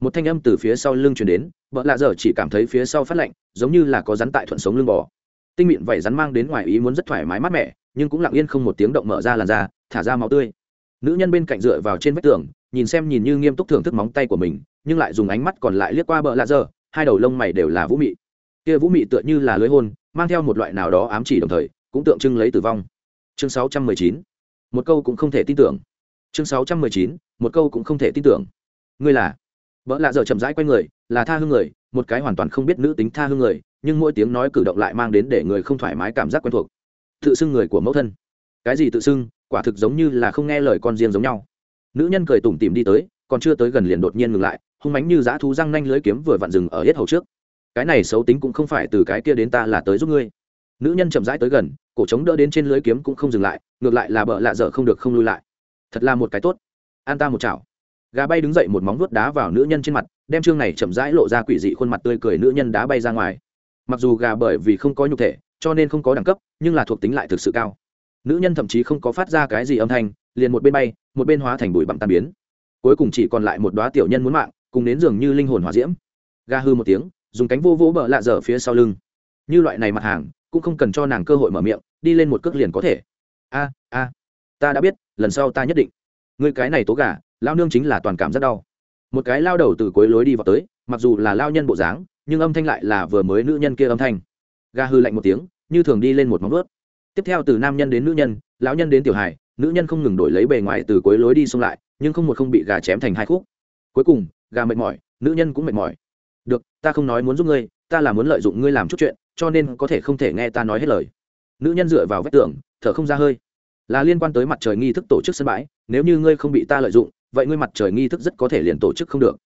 Một thanh âm từ phía sau lưng chuyển đến vợ lạ dở chỉ cảm thấy phía sau phát lạnh, giống như là có rắn tại thuận sống lưng bò. Tinh mịn vẩy rắn mang đến ngoài ý muốn rất thoải mái mát mẻ, nhưng cũng lặng yên không một tiếng động mở ra làn da, thả ra máu tươi. Nữ nhân bên cạnh dựa vào trên vách tường, nhìn xem nhìn như nghiêm túc thưởng thức móng tay của mình, nhưng lại dùng ánh mắt còn lại liếc qua bờ lạ dơ hai đầu lông mày đều là vũ mị. Kia vũ mị tựa như là lưới hôn, mang theo một loại nào đó ám chỉ đồng thời, cũng tượng trưng lấy tử vong. Chương 619 một câu cũng không thể tin tưởng. Chương 619. một câu cũng không thể tin tưởng. Ngươi là? Vợ lạ giờ chậm rãi q u a y người, là tha hương người, một cái hoàn toàn không biết nữ tính tha hương người, nhưng mỗi tiếng nói cử động lại mang đến để người không thoải mái cảm giác quen thuộc. Tự xưng người của mẫu thân. Cái gì tự xưng? Quả thực giống như là không nghe lời con riêng giống nhau. Nữ nhân cười tủm tìm đi tới, còn chưa tới gần liền đột nhiên ngừng lại, hung mánh như dã thú răng nanh lưới kiếm vừa vặn rừng ở hết hầu trước. Cái này xấu tính cũng không phải từ cái kia đến ta là tới giúp ngươi. Nữ nhân chậm rãi tới gần cổ trống đỡ đến trên lưới kiếm cũng không dừng lại, ngược lại là bợ lạ dở không được không lui lại. Thật là một cái tốt. An ta một chảo. Gà bay đứng dậy một móng vuốt đá vào nữ nhân trên mặt, đem chương này chậm rãi lộ ra quỷ dị khuôn mặt tươi cười nữ nhân đá bay ra ngoài. Mặc dù gà bởi vì không có nhục thể, cho nên không có đẳng cấp, nhưng là thuộc tính lại thực sự cao. Nữ nhân thậm chí không có phát ra cái gì âm thanh, liền một bên bay, một bên hóa thành bụi bặm tan biến. Cuối cùng chỉ còn lại một đoá tiểu nhân muốn mạng, cùng đến dường như linh hồn hỏa diễm. Ga hư một tiếng, dùng cánh vô vỗ bợ lạ dở phía sau lưng. Như loại này mặt hàng cũng không cần cho nàng cơ hội mở miệng, đi lên một cước liền có thể. A a, ta đã biết, lần sau ta nhất định. Người cái này tố gà, lao nương chính là toàn cảm rất đau. Một cái lao đầu từ cuối lối đi vào tới, mặc dù là lao nhân bộ dáng, nhưng âm thanh lại là vừa mới nữ nhân kia âm thanh. Ga hư lạnh một tiếng, như thường đi lên một móng vớt tiếp theo từ nam nhân đến nữ nhân, lão nhân đến tiểu hài, nữ nhân không ngừng đổi lấy bề ngoài từ cuối lối đi xông lại, nhưng không một không bị gà chém thành hai khúc. Cuối cùng, gà mệt mỏi, nữ nhân cũng mệt mỏi. Được, ta không nói muốn giúp ngươi ta là muốn lợi dụng ngươi làm chút chuyện, cho nên có thể không thể nghe ta nói hết lời. Nữ nhân dựa vào vách tường, thở không ra hơi. Là liên quan tới mặt trời nghi thức tổ chức sân bãi, nếu như ngươi không bị ta lợi dụng, vậy ngươi mặt trời nghi thức rất có thể liền tổ chức không được.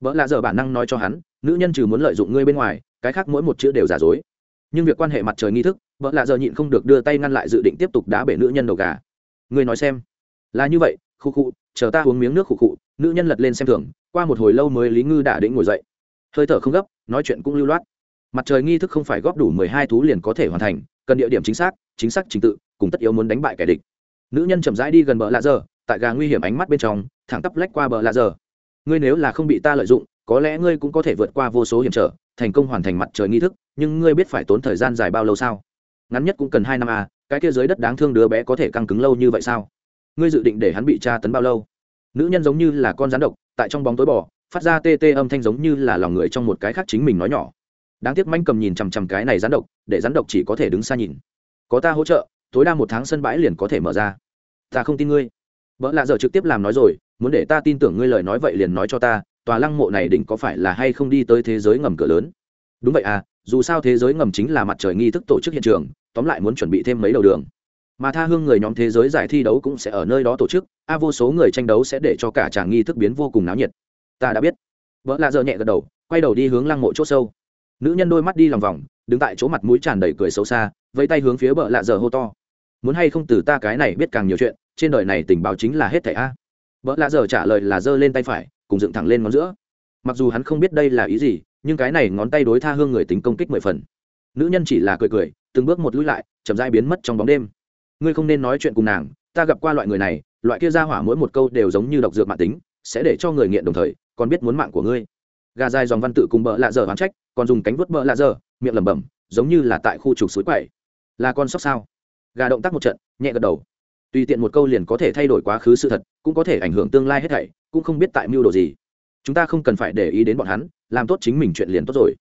Vợ lạ giờ bản năng nói cho hắn, nữ nhân trừ muốn lợi dụng ngươi bên ngoài, cái khác mỗi một chữ đều giả dối. Nhưng việc quan hệ mặt trời nghi thức, vợ lạ giờ nhịn không được đưa tay ngăn lại dự định tiếp tục đá bể nữ nhân đầu gà. Ngươi nói xem. Là như vậy, khu khu, chờ ta uống miếng nước khu khụ nữ nhân lật lên xem thường, qua một hồi lâu mới lý ngư đã định ngồi dậy. Hơi thở không gấp, nói chuyện cũng lưu loát mặt trời nghi thức không phải góp đủ mười hai thú liền có thể hoàn thành, cần địa điểm chính xác chính xác trình tự, cùng tất yếu muốn đánh bại kẻ địch. Nữ nhân chậm rãi đi gần bờ lạ giờ, tại gà nguy hiểm ánh mắt bên trong, thẳng tắp lách qua bờ lạ giờ. Ngươi nếu là không bị ta lợi dụng, có lẽ ngươi cũng có thể vượt qua vô số hiểm trở, thành công hoàn thành mặt trời nghi thức, nhưng ngươi biết phải tốn thời gian dài bao lâu sao? Ngắn nhất cũng cần hai năm à cái kia dưới đất đáng thương đứa bé có thể căng cứng lâu như vậy sao? Ngươi dự định để hắn bị tra tấn bao lâu? Nữ nhân giống như là con rắn độc, tại trong bóng tối bỏ, phát ra tê tê âm thanh giống như là lòng người trong một cái khác chính mình nói nhỏ đáng tiếc manh cầm nhìn chằm chằm cái này rắn độc, để rắn độc chỉ có thể đứng xa nhìn. Có ta hỗ trợ, tối đa một tháng sân bãi liền có thể mở ra. Ta không tin ngươi. Vợ lạ giờ trực tiếp làm nói rồi, muốn để ta tin tưởng ngươi lời nói vậy liền nói cho ta, tòa lăng mộ này đỉnh có phải là hay không đi tới thế giới ngầm cửa lớn? Đúng vậy à dù sao thế giới ngầm chính là mặt trời nghi thức tổ chức hiện trường, tóm lại muốn chuẩn bị thêm mấy đầu đường. Mà tha hương người nhóm thế giới giải thi đấu cũng sẽ ở nơi đó tổ chức, a vô số người tranh đấu sẽ để cho cả tràng nghi thức biến vô cùng náo nhiệt. Ta đã biết. Vợ lạ giờ nhẹ gật đầu, quay đầu đi hướng lăng mộ chỗ sâu nữ nhân đôi mắt đi lòng vòng, đứng tại chỗ mặt mũi tràn đầy cười xấu xa, vẫy tay hướng phía bờ lạ giờ hô to. Muốn hay không từ ta cái này biết càng nhiều chuyện, trên đời này tình báo chính là hết thảy a. Bợ lạ giờ trả lời là giơ lên tay phải, cùng dựng thẳng lên ngón giữa. Mặc dù hắn không biết đây là ý gì, nhưng cái này ngón tay đối tha hương người tính công kích mười phần. Nữ nhân chỉ là cười cười, từng bước một lũi lại, chậm dai biến mất trong bóng đêm. Ngươi không nên nói chuyện cùng nàng, ta gặp qua loại người này, loại kia ra hỏa mỗi một câu đều giống như độc dược mạng tính, sẽ để cho người nghiện đồng thời, còn biết muốn mạng của ngươi gà dài dòng văn tự cùng bợ lạ dở hoán trách, còn dùng cánh vuốt bợ lạ dở, miệng lẩm bẩm, giống như là tại khu trục suối quậy là con sóc sao? Gà động tác một trận, nhẹ gật đầu. Tùy tiện một câu liền có thể thay đổi quá khứ sự thật, cũng có thể ảnh hưởng tương lai hết thảy, cũng không biết tại mưu đồ gì. Chúng ta không cần phải để ý đến bọn hắn, làm tốt chính mình chuyện liền tốt rồi.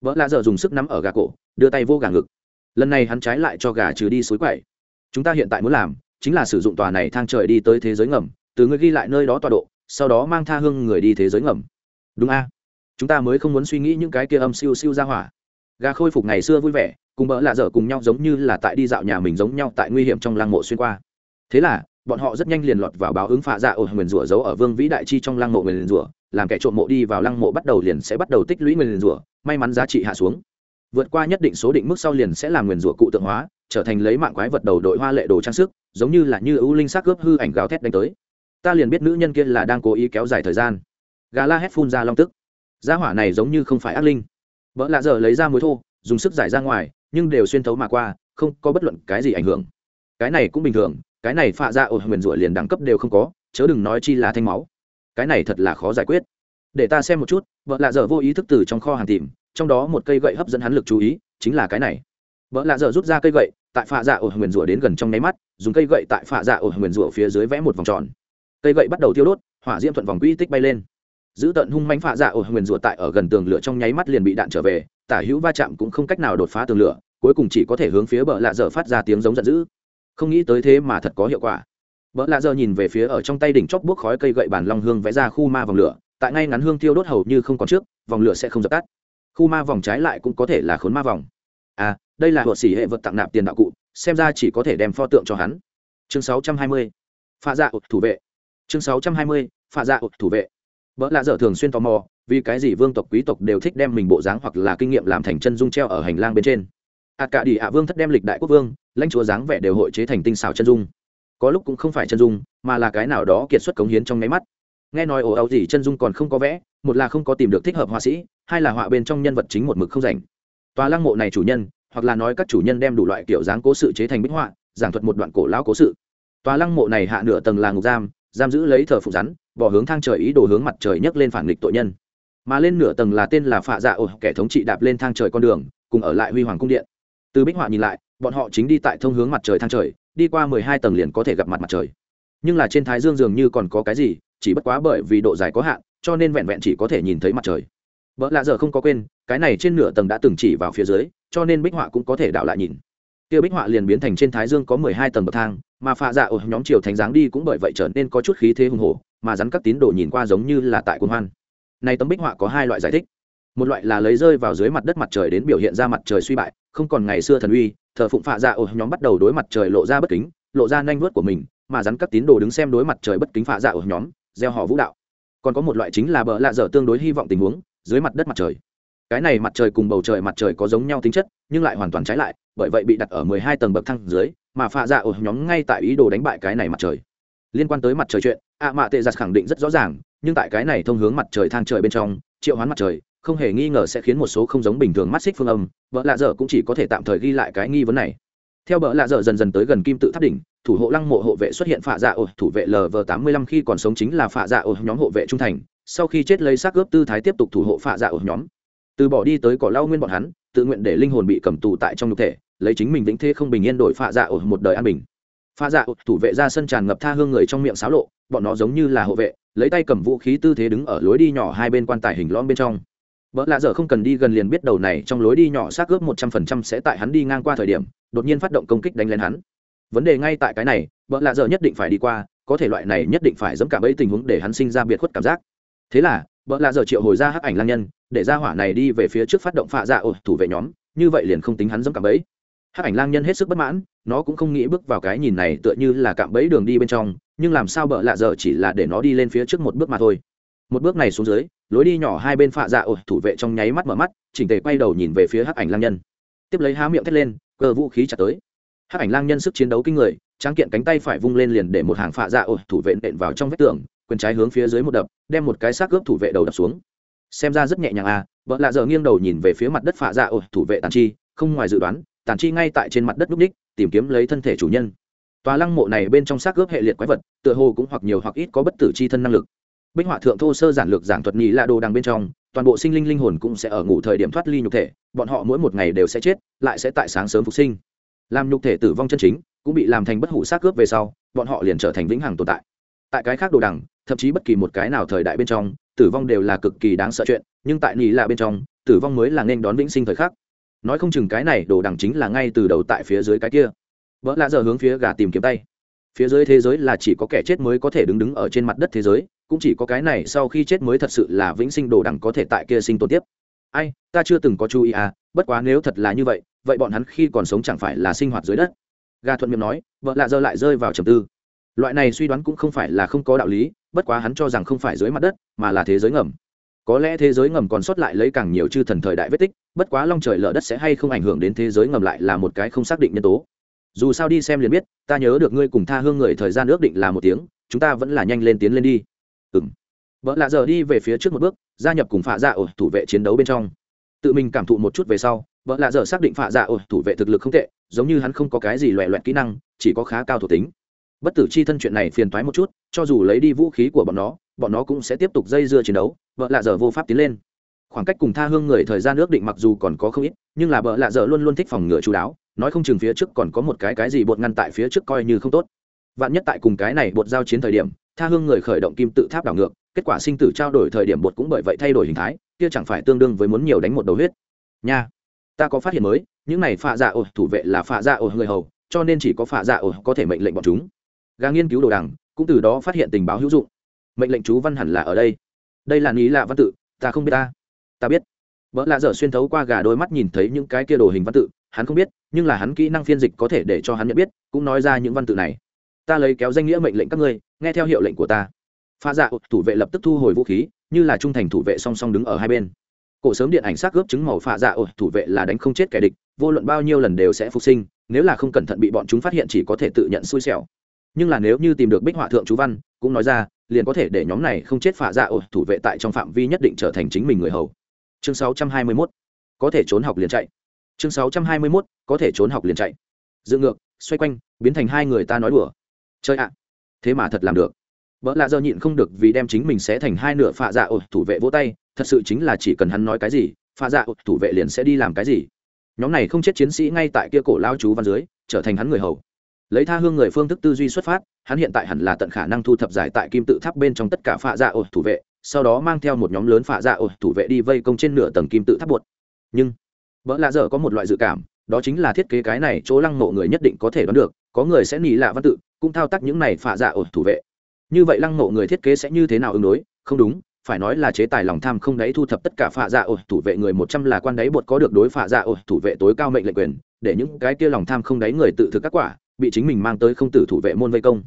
Vợ lạ dở dùng sức nắm ở gà cổ, đưa tay vô gà ngực. Lần này hắn trái lại cho gà trừ đi suối quậy chúng ta hiện tại muốn làm, chính là sử dụng tòa này thang trời đi tới thế giới ngầm, từ người ghi lại nơi đó tọa độ, sau đó mang tha hương người đi thế giới ngầm. Đúng a? Chúng ta mới không muốn suy nghĩ những cái kia âm siêu siêu ra hỏa. Gà khôi phục ngày xưa vui vẻ, cùng bỡ lạ dở cùng nhau giống như là tại đi dạo nhà mình giống nhau tại nguy hiểm trong lăng mộ xuyên qua. Thế là, bọn họ rất nhanh liền lọt vào báo ứng phạ dạ ổ nguyền rủa giấu ở vương vĩ đại chi trong lăng mộ nguyền rủa, làm kẻ trộm mộ đi vào lăng mộ bắt đầu liền sẽ bắt đầu tích lũy nguyền rủa, may mắn giá trị hạ xuống. Vượt qua nhất định số định mức sau liền sẽ làm nguyền rủa cụ tượng hóa, trở thành lấy mạng quái vật đầu đội hoa lệ đồ trang sức, giống như là như ưu linh sắc cướp hư ảnh gáo thét đánh tới. Ta liền biết nữ nhân kia là đang cố ý kéo dài thời gian. Gà la hét phun ra long tức gia hỏa này giống như không phải ác linh. Vợ lạ giờ lấy ra mối thô, dùng sức giải ra ngoài, nhưng đều xuyên thấu mà qua, không có bất luận cái gì ảnh hưởng. Cái này cũng bình thường, cái này phạ ra ổ nguyền rủa liền đẳng cấp đều không có, chớ đừng nói chi là thanh máu. Cái này thật là khó giải quyết. Để ta xem một chút vợ lạ dở vô ý thức từ trong kho hàng tìm, trong đó một cây gậy hấp dẫn hắn lực chú ý, chính là cái này. Vợ lạ dở rút ra cây gậy, tại phạ dạ ổ nguyền rủa đến gần trong nháy mắt, dùng cây gậy tại phạ dạ ổ nguyền rủa phía dưới vẽ một vòng tròn. Cây gậy bắt đầu tiêu đốt, hỏa diễm thuận vòng quỹ tích bay lên giữ tận hung mánh phạ dạ ổ nguyền rủa tại ở gần tường lửa trong nháy mắt liền bị đạn trở về, tả hữu va chạm cũng không cách nào đột phá tường lửa, cuối cùng chỉ có thể hướng phía bờ lạ dở phát ra tiếng giống giận dữ. Không nghĩ tới thế mà thật có hiệu quả. Bờ lạ dở nhìn về phía ở trong tay đỉnh chóp buốc khói cây gậy bản long hương vẽ ra khu ma vòng lửa, tại ngay ngắn hương tiêu đốt hầu như không còn trước, vòng lửa sẽ không dập tắt. Khu ma vòng trái lại cũng có thể là khốn ma vòng. À đây là luật xỉ hệ vật tặng nạp tiền đạo cụ, xem ra chỉ có thể đem pho tượng cho hắn. Chương 620. pha dạ thủ vệ. Chương 620. pha dạ thủ vệ vợ lạ dở thường xuyên tò mò vì cái gì vương tộc quý tộc đều thích đem mình bộ dáng hoặc là kinh nghiệm làm thành chân dung treo ở hành lang bên trên. Ạ à, cả đi ạ vương thất đem lịch đại quốc vương lãnh chúa dáng vẻ đều hội chế thành tinh xào chân dung. Có lúc cũng không phải chân dung mà là cái nào đó kiệt xuất cống hiến trong nháy mắt. Nghe nói ồ ẩu gì chân dung còn không có vẽ một là không có tìm được thích hợp họa sĩ hai là họa bên trong nhân vật chính một mực không rảnh. Tòa lăng mộ này chủ nhân hoặc là nói các chủ nhân đem đủ loại kiểu dáng cố sự chế thành bích họa giảng thuật một đoạn cổ lão cố sự. Tòa lăng mộ này hạ nửa tầng là ngục giam giam giữ lấy thờ phụ rắn bỏ hướng thang trời ý đồ hướng mặt trời nhấc lên phản nghịch tội nhân. Mà lên nửa tầng là tên là phạ dạ ổ, kẻ thống trị đạp lên thang trời con đường, cùng ở lại huy hoàng cung điện. Từ bích họa nhìn lại, bọn họ chính đi tại thông hướng mặt trời thang trời, đi qua mười hai tầng liền có thể gặp mặt mặt trời. Nhưng là trên thái dương dường như còn có cái gì, chỉ bất quá bởi vì độ dài có hạn, cho nên vẹn vẹn chỉ có thể nhìn thấy mặt trời. Vợ lạ giờ không có quên, cái này trên nửa tầng đã từng chỉ vào phía dưới, cho nên bích họa cũng có thể đảo lại nhìn. Tiêu bích họa liền biến thành trên thái dương có mười hai tầng bậc thang, mà phạ dạ ổ nhóm chiều thánh dáng đi cũng bởi vậy trở nên có chút khí thế hùng hổ mà rắn các tín đồ nhìn qua giống như là tại quân hoan. Này tấm bích họa có hai loại giải thích. Một loại là lấy rơi vào dưới mặt đất mặt trời đến biểu hiện ra mặt trời suy bại, không còn ngày xưa thần uy, thờ phụng phạ dạ ở nhóm bắt đầu đối mặt trời lộ ra bất kính, lộ ra nanh vớt của mình, mà rắn các tín đồ đứng xem đối mặt trời bất kính phạ dạ ở nhóm, gieo họ vũ đạo. Còn có một loại chính là bờ lạ dở tương đối hy vọng tình huống, dưới mặt đất mặt trời. Cái này mặt trời cùng bầu trời mặt trời có giống nhau tính chất, nhưng lại hoàn toàn trái lại, bởi vậy bị đặt ở mười hai tầng bậc thang dưới, mà phạ dạ ở nhóm ngay tại ý đồ đánh bại cái này mặt trời. Liên quan tới mặt trời chuyện ạ mạ tệ giặt khẳng định rất rõ ràng, nhưng tại cái này thông hướng mặt trời thang trời bên trong, triệu hoán mặt trời, không hề nghi ngờ sẽ khiến một số không giống bình thường mắt xích phương âm, vợ lạ dở cũng chỉ có thể tạm thời ghi lại cái nghi vấn này. Theo bờ lạ dở dần dần tới gần kim tự tháp đỉnh, thủ hộ lăng mộ hộ vệ xuất hiện phạ dạ ổ, thủ vệ lv tám mươi lăm khi còn sống chính là phạ dạ ổ nhóm hộ vệ trung thành, sau khi chết lấy xác ướp tư thái tiếp tục thủ hộ phạ dạ ổ nhóm. Từ bỏ đi tới cỏ lau nguyên bọn hắn, tự nguyện để linh hồn bị cầm tù tại trong nhục thể, lấy chính mình vĩnh thế không bình yên đổi phạ dạ ổ một đời an bình. Phạ dạ ổ, thủ vệ ra sân tràn ngập tha hương người trong miệng xáo lộ bọn nó giống như là hộ vệ, lấy tay cầm vũ khí tư thế đứng ở lối đi nhỏ hai bên quan tài hình lõm bên trong. Vợ lạ dở không cần đi gần liền biết đầu này trong lối đi nhỏ xác ướp một trăm phần trăm sẽ tại hắn đi ngang qua thời điểm, đột nhiên phát động công kích đánh lên hắn. Vấn đề ngay tại cái này vợ lạ dở nhất định phải đi qua, có thể loại này nhất định phải dẫm cả bẫy tình huống để hắn sinh ra biệt khuất cảm giác. Thế là vợ lạ dở triệu hồi ra hắc ảnh lang nhân, để ra hỏa này đi về phía trước phát động phạ dạ ổ, thủ vệ nhóm, như vậy liền không tính hắn dẫm cảm bẫy. Hắc ảnh lang nhân hết sức bất mãn, nó cũng không nghĩ bước vào cái nhìn này tựa như là cạm bẫy đường đi bên trong nhưng làm sao bợ lạ giờ chỉ là để nó đi lên phía trước một bước mà thôi. Một bước này xuống dưới, lối đi nhỏ hai bên phạ dạ ổi thủ vệ trong nháy mắt mở mắt, chỉnh tề quay đầu nhìn về phía hắc ảnh lang nhân. Tiếp lấy há miệng thét lên, cơ vũ khí chặt tới. Hắc ảnh lang nhân sức chiến đấu kinh người, tráng kiện cánh tay phải vung lên liền để một hàng phạ dạ ổi thủ vệ nện vào trong vách tường, quyền trái hướng phía dưới một đập, đem một cái xác cướp thủ vệ đầu đập xuống. Xem ra rất nhẹ nhàng à vợ lạ giờ nghiêng đầu nhìn về phía mặt đất phạ dạ ổi thủ vệ tàn chi, không ngoài dự đoán, tàn chi ngay tại trên mặt đất núp ních, tìm kiếm lấy thân thể chủ nhân tòa lăng mộ này bên trong xác gớp hệ liệt quái vật, tựa hồ cũng hoặc nhiều hoặc ít có bất tử c h i thân năng lực. Bích họa thượng thô sơ giản lược giảng thuật nhị lạ đồ đằng bên trong, toàn bộ sinh linh linh hồn cũng sẽ ở ngủ thời điểm thoát ly nhục thể, bọn họ mỗi một ngày đều sẽ chết, lại sẽ tại sáng sớm phục sinh. Làm nhục thể tử vong chân chính, cũng bị làm thành bất hủ xác cướp về sau, bọn họ liền trở thành vĩnh hằng tồn tại. Tại cái khác đồ đằng, thậm chí bất kỳ một cái nào thời đại bên trong, tử vong đều là cực kỳ đáng sợ chuyện, nhưng tại nhị lạ bên trong, tử vong mới là nên đón vĩnh sinh thời khắc. Nói không chừng cái này đồ đằng chính là ngay từ đầu tại phía dưới cái kia vợ lạ giờ hướng phía gà tìm kiếm tay. Phía dưới thế giới là chỉ có kẻ chết mới có thể đứng đứng ở trên mặt đất thế giới, cũng chỉ có cái này sau khi chết mới thật sự là vĩnh sinh đồ đằng có thể tại kia sinh tồn tiếp. Ai, ta chưa từng có chú ý à bất quá nếu thật là như vậy vậy bọn hắn khi còn sống chẳng phải là sinh hoạt dưới đất? Gà thuận miệng nói, vợ lạ giờ lại rơi vào trầm tư. Loại này suy đoán cũng không phải là không có đạo lý, bất quá hắn cho rằng không phải dưới mặt đất, mà là thế giới ngầm. Có lẽ thế giới ngầm còn sót lại lấy càng nhiều chư thần thời đại vết tích, bất quá long trời lở đất sẽ hay không ảnh hưởng đến thế giới ngầm lại là một cái không xác định nhân tố dù sao đi xem liền biết, ta nhớ được ngươi cùng tha hương người thời gian ước định là một tiếng, chúng ta vẫn là nhanh lên tiến lên đi. Ừ m vợ lạ giờ đi về phía trước một bước, gia nhập cùng phạ dạ ổ thủ vệ chiến đấu bên trong. Tự mình cảm thụ một chút về sau vợ lạ giờ xác định phạ dạ ổ thủ vệ thực lực không tệ, giống như hắn không có cái gì loẹ loẹt kỹ năng, chỉ có khá cao thuộc tính. Bất tử chi thân chuyện này phiền thoái một chút, cho dù lấy đi vũ khí của bọn nó bọn nó cũng sẽ tiếp tục dây dưa chiến đấu vợ lạ giờ vô pháp tiến lên. Khoảng cách cùng tha hương người thời gian ước định mặc dù còn có không ít, nhưng là vợ lạ giờ luôn luôn thích phòng ngừa chú đáo nói không chừng phía trước còn có một cái cái gì bột ngăn tại phía trước coi như không tốt. Vạn nhất tại cùng cái này bột giao chiến thời điểm, tha hương người khởi động kim tự tháp đảo ngược, kết quả sinh tử trao đổi thời điểm bột cũng bởi vậy thay đổi hình thái, kia chẳng phải tương đương với muốn nhiều đánh một đầu huyết. Nha, ta có phát hiện mới, những này phạ dạ ổ, thủ vệ là phạ dạ ổ người hầu, cho nên chỉ có phạ dạ ổ có thể mệnh lệnh bọn chúng. Gà nghiên cứu đồ đằng, cũng từ đó phát hiện tình báo hữu dụng. Mệnh lệnh chú văn hẳn là ở đây. Đây là lý lạ văn tự, ta không biết ta. Ta biết vợ lạ dở xuyên thấu qua gà đôi mắt nhìn thấy những cái kia đồ hình văn tự, hắn không biết, nhưng là hắn kỹ năng phiên dịch có thể để cho hắn nhận biết, cũng nói ra những văn tự này. Ta lấy kéo danh nghĩa mệnh lệnh các ngươi, nghe theo hiệu lệnh của ta. Pha dạ thủ vệ lập tức thu hồi vũ khí, như là trung thành thủ vệ song song đứng ở hai bên. Cổ sớm điện ảnh xác gớp chứng màu pha dạ thủ vệ là đánh không chết kẻ địch, vô luận bao nhiêu lần đều sẽ phục sinh, nếu là không cẩn thận bị bọn chúng phát hiện chỉ có thể tự nhận xui xẻo. Nhưng là nếu như tìm được bích họa thượng chú văn, cũng nói ra, liền có thể để nhóm này không chết phạ dạ ổ thủ vệ tại trong phạm vi nhất định trở thành chính mình người hầu chương 621 có thể trốn học liền chạy. Chương 621 có thể trốn học liền chạy. Dự ngược, xoay quanh, biến thành hai người ta nói đùa. Chơi ạ, thế mà thật làm được. Vợ lạ giờ nhịn không được vì đem chính mình sẽ thành hai nửa phạ dạ ổ, thủ vệ vỗ tay, thật sự chính là chỉ cần hắn nói cái gì, phạ dạ ổ, thủ vệ liền sẽ đi làm cái gì. Nhóm này không chết chiến sĩ ngay tại kia cổ lao chú văn dưới, trở thành hắn người hầu. Lấy tha hương người phương thức tư duy xuất phát, hắn hiện tại hẳn là tận khả năng thu thập giải tại kim tự tháp bên trong tất cả phạ dạ ổ, thủ vệ sau đó mang theo một nhóm lớn phạ dạ ổi thủ vệ đi vây công trên nửa tầng kim tự tháp bột. Nhưng vợ lạ dở có một loại dự cảm, đó chính là thiết kế cái này chỗ lăng mộ người nhất định có thể đoán được, có người sẽ nỉ lạ văn tự, cũng thao tác những này phạ dạ ổi thủ vệ. Như vậy lăng mộ người thiết kế sẽ như thế nào ứng đối? Không đúng, phải nói là chế tài lòng tham không đáy thu thập tất cả phạ dạ ổi thủ vệ người một trăm là quan đáy bột có được đối phạ dạ ổi thủ vệ tối cao mệnh lệnh quyền, để những cái kia lòng tham không đáy người tự thực các quả, bị chính mình mang tới không tử thủ vệ môn vây công.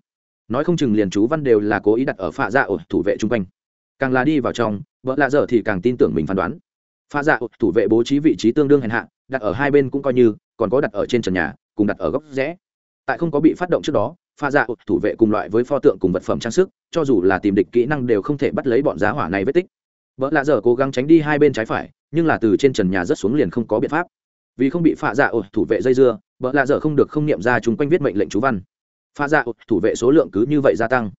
Nói không chừng liền chú văn đều là cố ý đặt ở phạ dạ ổi thủ vệ chung quanh càng là đi vào trong, vợ lạ dở thì càng tin tưởng mình phán đoán. Pha dạ thủ vệ bố trí vị trí tương đương hèn hạ, đặt ở hai bên cũng coi như, còn có đặt ở trên trần nhà, cùng đặt ở góc rẽ. Tại không có bị phát động trước đó, pha dạ thủ vệ cùng loại với pho tượng cùng vật phẩm trang sức, cho dù là tìm địch kỹ năng đều không thể bắt lấy bọn giá hỏa này vết tích. Vợ lạ dở cố gắng tránh đi hai bên trái phải, nhưng là từ trên trần nhà rất xuống liền không có biện pháp. Vì không bị pha dạ thủ vệ dây dưa, vợ lạ dở không được không niệm ra chúng quanh viết mệnh lệnh chú văn. Pha dạ thủ vệ số lượng cứ như vậy gia tăng.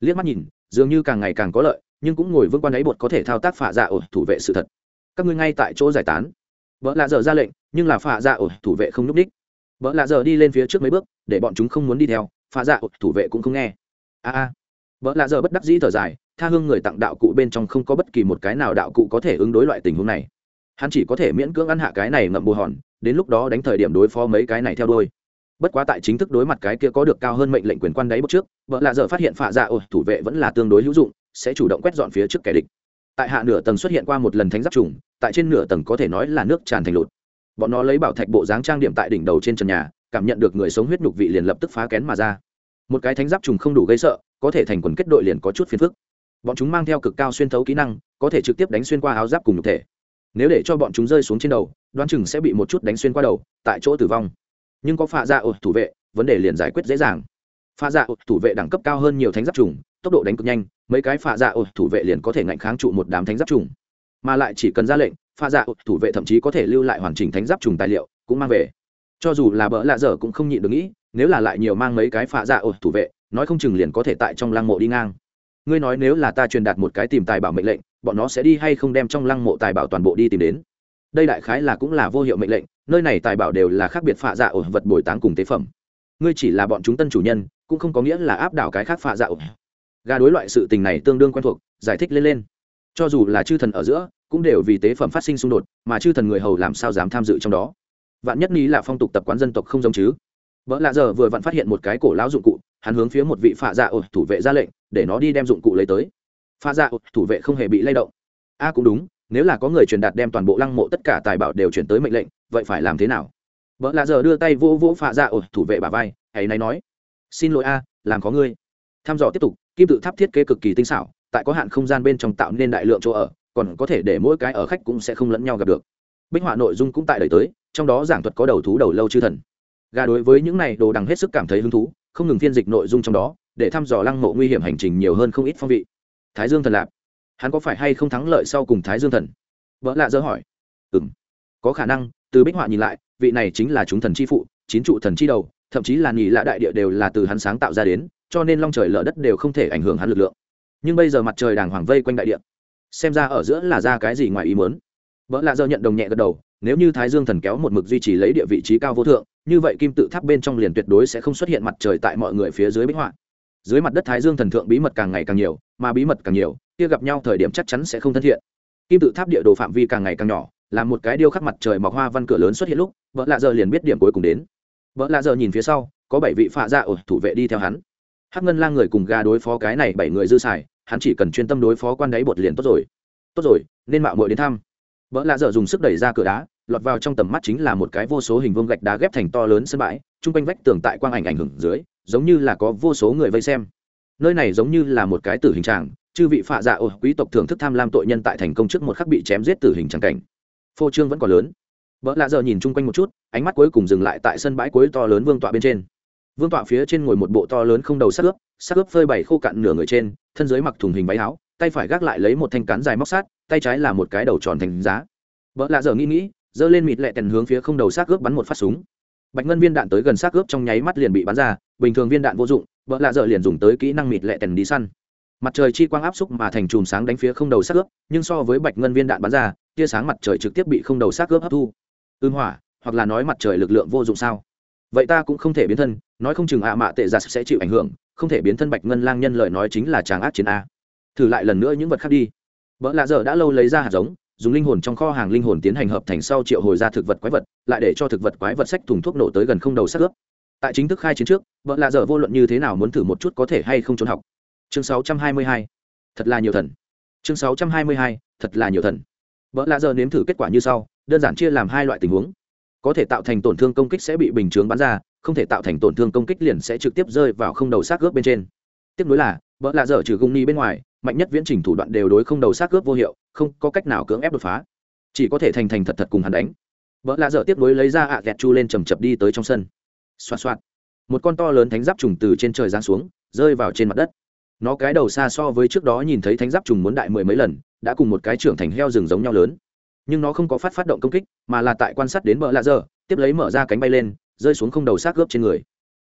Liếc mắt nhìn, dường như càng ngày càng có lợi nhưng cũng ngồi vương quan ấy bột có thể thao tác phạ dạ thủ vệ sự thật. Các ngươi ngay tại chỗ giải tán. Vợ lạ dở ra lệnh, nhưng là phạ dạ thủ vệ không n ú c đích. Vợ lạ dở đi lên phía trước mấy bước, để bọn chúng không muốn đi theo, phạ dạ thủ vệ cũng không nghe. A a. Vợ lạ dở bất đắc dĩ thở dài, tha hương người tặng đạo cụ bên trong không có bất kỳ một cái nào đạo cụ có thể ứng đối loại tình huống này. Hắn chỉ có thể miễn cưỡng ăn hạ cái này ngậm bù hòn, đến lúc đó đánh thời điểm đối phó mấy cái này theo đôi bất quá tại chính thức đối mặt cái kia có được cao hơn mệnh lệnh quyền quan đáy bước trước, vợ lạ dở phát hiện phạ dạ ổ thủ vệ vẫn là tương đối hữu dụng sẽ chủ động quét dọn phía trước kẻ địch. Tại hạ nửa tầng xuất hiện qua một lần thánh giáp trùng, tại trên nửa tầng có thể nói là nước tràn thành lụt. Bọn nó lấy bảo thạch bộ dáng trang điểm tại đỉnh đầu trên trần nhà, cảm nhận được người sống huyết nhục vị liền lập tức phá kén mà ra. Một cái thánh giáp trùng không đủ gây sợ, có thể thành quần kết đội liền có chút phiền phức. Bọn chúng mang theo cực cao xuyên thấu kỹ năng, có thể trực tiếp đánh xuyên qua áo giáp cùng nhục thể. Nếu để cho bọn chúng rơi xuống trên đầu, đoán chừng sẽ bị một chút đánh xuyên qua đầu, tại chỗ tử vong. Nhưng có phạ dạ ột thủ vệ, vấn đề liền giải quyết dễ dàng. Phạ dạ ột thủ vệ đẳng cấp cao hơn nhiều thánh giáp trùng tốc độ đánh cực nhanh, mấy cái phạ dạ ột thủ vệ liền có thể ngạnh kháng trụ một đám thánh giáp trùng. Mà lại chỉ cần ra lệnh, phạ dạ ột thủ vệ thậm chí có thể lưu lại hoàn chỉnh thánh giáp trùng tài liệu, cũng mang về. Cho dù là bỡ lạ dở cũng không nhịn được nghĩ, nếu là lại nhiều mang mấy cái phạ dạ ột thủ vệ, nói không chừng liền có thể tại trong lăng mộ đi ngang. Ngươi nói nếu là ta truyền đạt một cái tìm tài bảo mệnh lệnh, bọn nó sẽ đi hay không đem trong lăng mộ tài bảo toàn bộ đi tìm đến? Đây đại khái là cũng là vô hiệu mệnh lệnh, nơi này tài bảo đều là khác biệt phạ dạ ổ vật bồi táng cùng tế phẩm. Ngươi chỉ là bọn chúng tân chủ nhân, cũng không có nghĩa là áp đảo cái khác phạ dạ ổ gà đối loại sự tình này tương đương quen thuộc, giải thích lên lên. Cho dù là chư thần ở giữa, cũng đều vì tế phẩm phát sinh xung đột, mà chư thần người hầu làm sao dám tham dự trong đó? Vạn nhất lý là phong tục tập quán dân tộc không giống chứ? Vợ lạ giờ vừa vặn phát hiện một cái cổ lão dụng cụ, hắn hướng phía một vị phạ dạ ổ thủ vệ ra lệnh, để nó đi đem dụng cụ lấy tới. Phạ dạ ổ thủ vệ không hề bị lay động. A, cũng đúng, nếu là có người truyền đạt đem toàn bộ lăng mộ tất cả tài bảo đều chuyển tới mệnh lệnh, vậy phải làm thế nào? Vợ lạ giờ đưa tay vỗ vỗ phạ dạ ổ thủ vệ bà vai, hãy nay nói. Xin lỗi a, làm có ngươi tham dò tiếp tục, kim tự tháp thiết kế cực kỳ tinh xảo, tại có hạn không gian bên trong tạo nên đại lượng chỗ ở, còn có thể để mỗi cái ở khách cũng sẽ không lẫn nhau gặp được. Bích họa nội dung cũng tại đời tới, trong đó giảng thuật có đầu thú đầu lâu chư thần. Gà đối với những này đồ đằng hết sức cảm thấy hứng thú, không ngừng phiên dịch nội dung trong đó, để thăm dò lăng mộ nguy hiểm hành trình nhiều hơn không ít phong vị. Thái dương thần lạp. Hắn có phải hay không thắng lợi sau cùng thái dương thần? Vợ lạ dỡ hỏi. Ừ m có khả năng, từ bích họa nhìn lại, vị này chính là chúng thần chi phụ, chín trụ thần chi đầu, thậm chí là nhì lạ đại địa đều là từ hắn sáng tạo ra đến cho nên long trời lở đất đều không thể ảnh hưởng hắn lực lượng. Nhưng bây giờ mặt trời đàng hoàng vây quanh đại địa, xem ra ở giữa là ra cái gì ngoài ý muốn. Vợ lạ giờ nhận đồng nhẹ gật đầu, nếu như thái dương thần kéo một mực duy trì lấy địa vị trí cao vô thượng, như vậy kim tự tháp bên trong liền tuyệt đối sẽ không xuất hiện mặt trời tại mọi người phía dưới bích họa. Dưới mặt đất thái dương thần thượng bí mật càng ngày càng nhiều, mà bí mật càng nhiều, kia gặp nhau thời điểm chắc chắn sẽ không thân thiện. Kim tự tháp địa đồ phạm vi càng ngày càng nhỏ, là một cái điêu khắc mặt trời mọc hoa văn cửa lớn xuất hiện lúc vợ lạ giờ liền biết điểm cuối cùng đến. Vợ lạ giờ nhìn phía sau, có bảy vị phạ dạ ở thủ vệ đi theo hắn hắc ngân lang người cùng ga đối phó cái này bảy người dư xài, hắn chỉ cần chuyên tâm đối phó quan đáy bột liền tốt rồi. Tốt rồi, nên mạo muội đến thăm. Vợ lạ dở dùng sức đẩy ra cửa đá, lọt vào trong tầm mắt chính là một cái vô số hình vuông gạch đá ghép thành to lớn sân bãi, chung quanh vách tường tại quang ảnh ảnh hưởng dưới, giống như là có vô số người vây xem. Nơi này giống như là một cái tử hình tràng, chư vị phạ dạ ồ quý tộc thưởng thức tham lam tội nhân tại thành công trước một khắc bị chém giết tử hình tràng cảnh. Phô trương vẫn còn lớn. Vợ lạ giờ nhìn chung quanh một chút, ánh mắt cuối cùng dừng lại tại sân bãi cuối to lớn vương tọa bên trên vương tọa phía trên ngồi một bộ to lớn không đầu sắc ướp sắc ướp phơi bày khô cạn nửa người trên, thân dưới mặc thùng hình váy áo, tay phải gác lại lấy một thanh cán dài móc sát tay trái là một cái đầu tròn thành giá. Vợ lạ giờ nghĩ nghĩ, giơ lên mịt lẹ tèn hướng phía không đầu xác ướp bắn một phát súng. Bạch ngân viên đạn tới gần xác ướp trong nháy mắt liền bị bắn ra, bình thường viên đạn vô dụng vợ lạ giờ liền dùng tới kỹ năng mịt lẹ tèn đi săn. Mặt trời chi quang áp xúc mà thành chùm sáng đánh phía không đầu xác ướp, nhưng so với bạch ngân viên đạn bắn ra, tia sáng mặt trời trực tiếp bị không đầu xác ướp hấp thu. Ưng hỏa, hoặc là nói mặt trời lực lượng vô dụng sao? Vậy ta cũng không thể biến thân nói không chừng ạ mạ tệ giặt sẽ chịu ảnh hưởng, không thể biến thân bạch ngân lang nhân lời nói chính là tràng ác chiến a. Thử lại lần nữa những vật khác đi. Vợ lạ dở đã lâu lấy ra hạt giống, dùng linh hồn trong kho hàng linh hồn tiến hành hợp thành sau triệu hồi ra thực vật quái vật, lại để cho thực vật quái vật sách thùng thuốc nổ tới gần không đầu sắc ướp. Tại chính thức khai chiến trước vợ lạ dở vô luận như thế nào muốn thử một chút có thể hay không trốn học. Chương 622. thật là nhiều thần. Chương 622. thật là nhiều thần. Vợ lạ dở nếm thử kết quả như sau, đơn giản chia làm hai loại tình huống có thể tạo thành tổn thương công kích sẽ bị bình chướng bắn ra, không thể tạo thành tổn thương công kích liền sẽ trực tiếp rơi vào không đầu xác gớp bên trên. Tiếp nối là vợ lạ dở trừ gung ni bên ngoài, mạnh nhất viễn trình thủ đoạn đều đối không đầu xác gớp vô hiệu, không có cách nào cưỡng ép đột phá. Chỉ có thể thành thành thật thật cùng hắn đánh. Vợ lạ dở tiếp nối lấy ra ạ à gẹt chu lên chầm chập đi tới trong sân. Xoa xoa một con to lớn thánh giáp trùng từ trên trời giáng xuống, rơi vào trên mặt đất. Nó cái đầu xa so với trước đó nhìn thấy thánh giáp trùng muốn đại mười mấy lần, đã cùng một cái trưởng thành heo rừng giống nhau lớn nhưng nó không có phát phát động công kích, mà là tại quan sát đến bờ lạ dở tiếp lấy mở ra cánh bay lên, rơi xuống không đầu xác gớp trên người.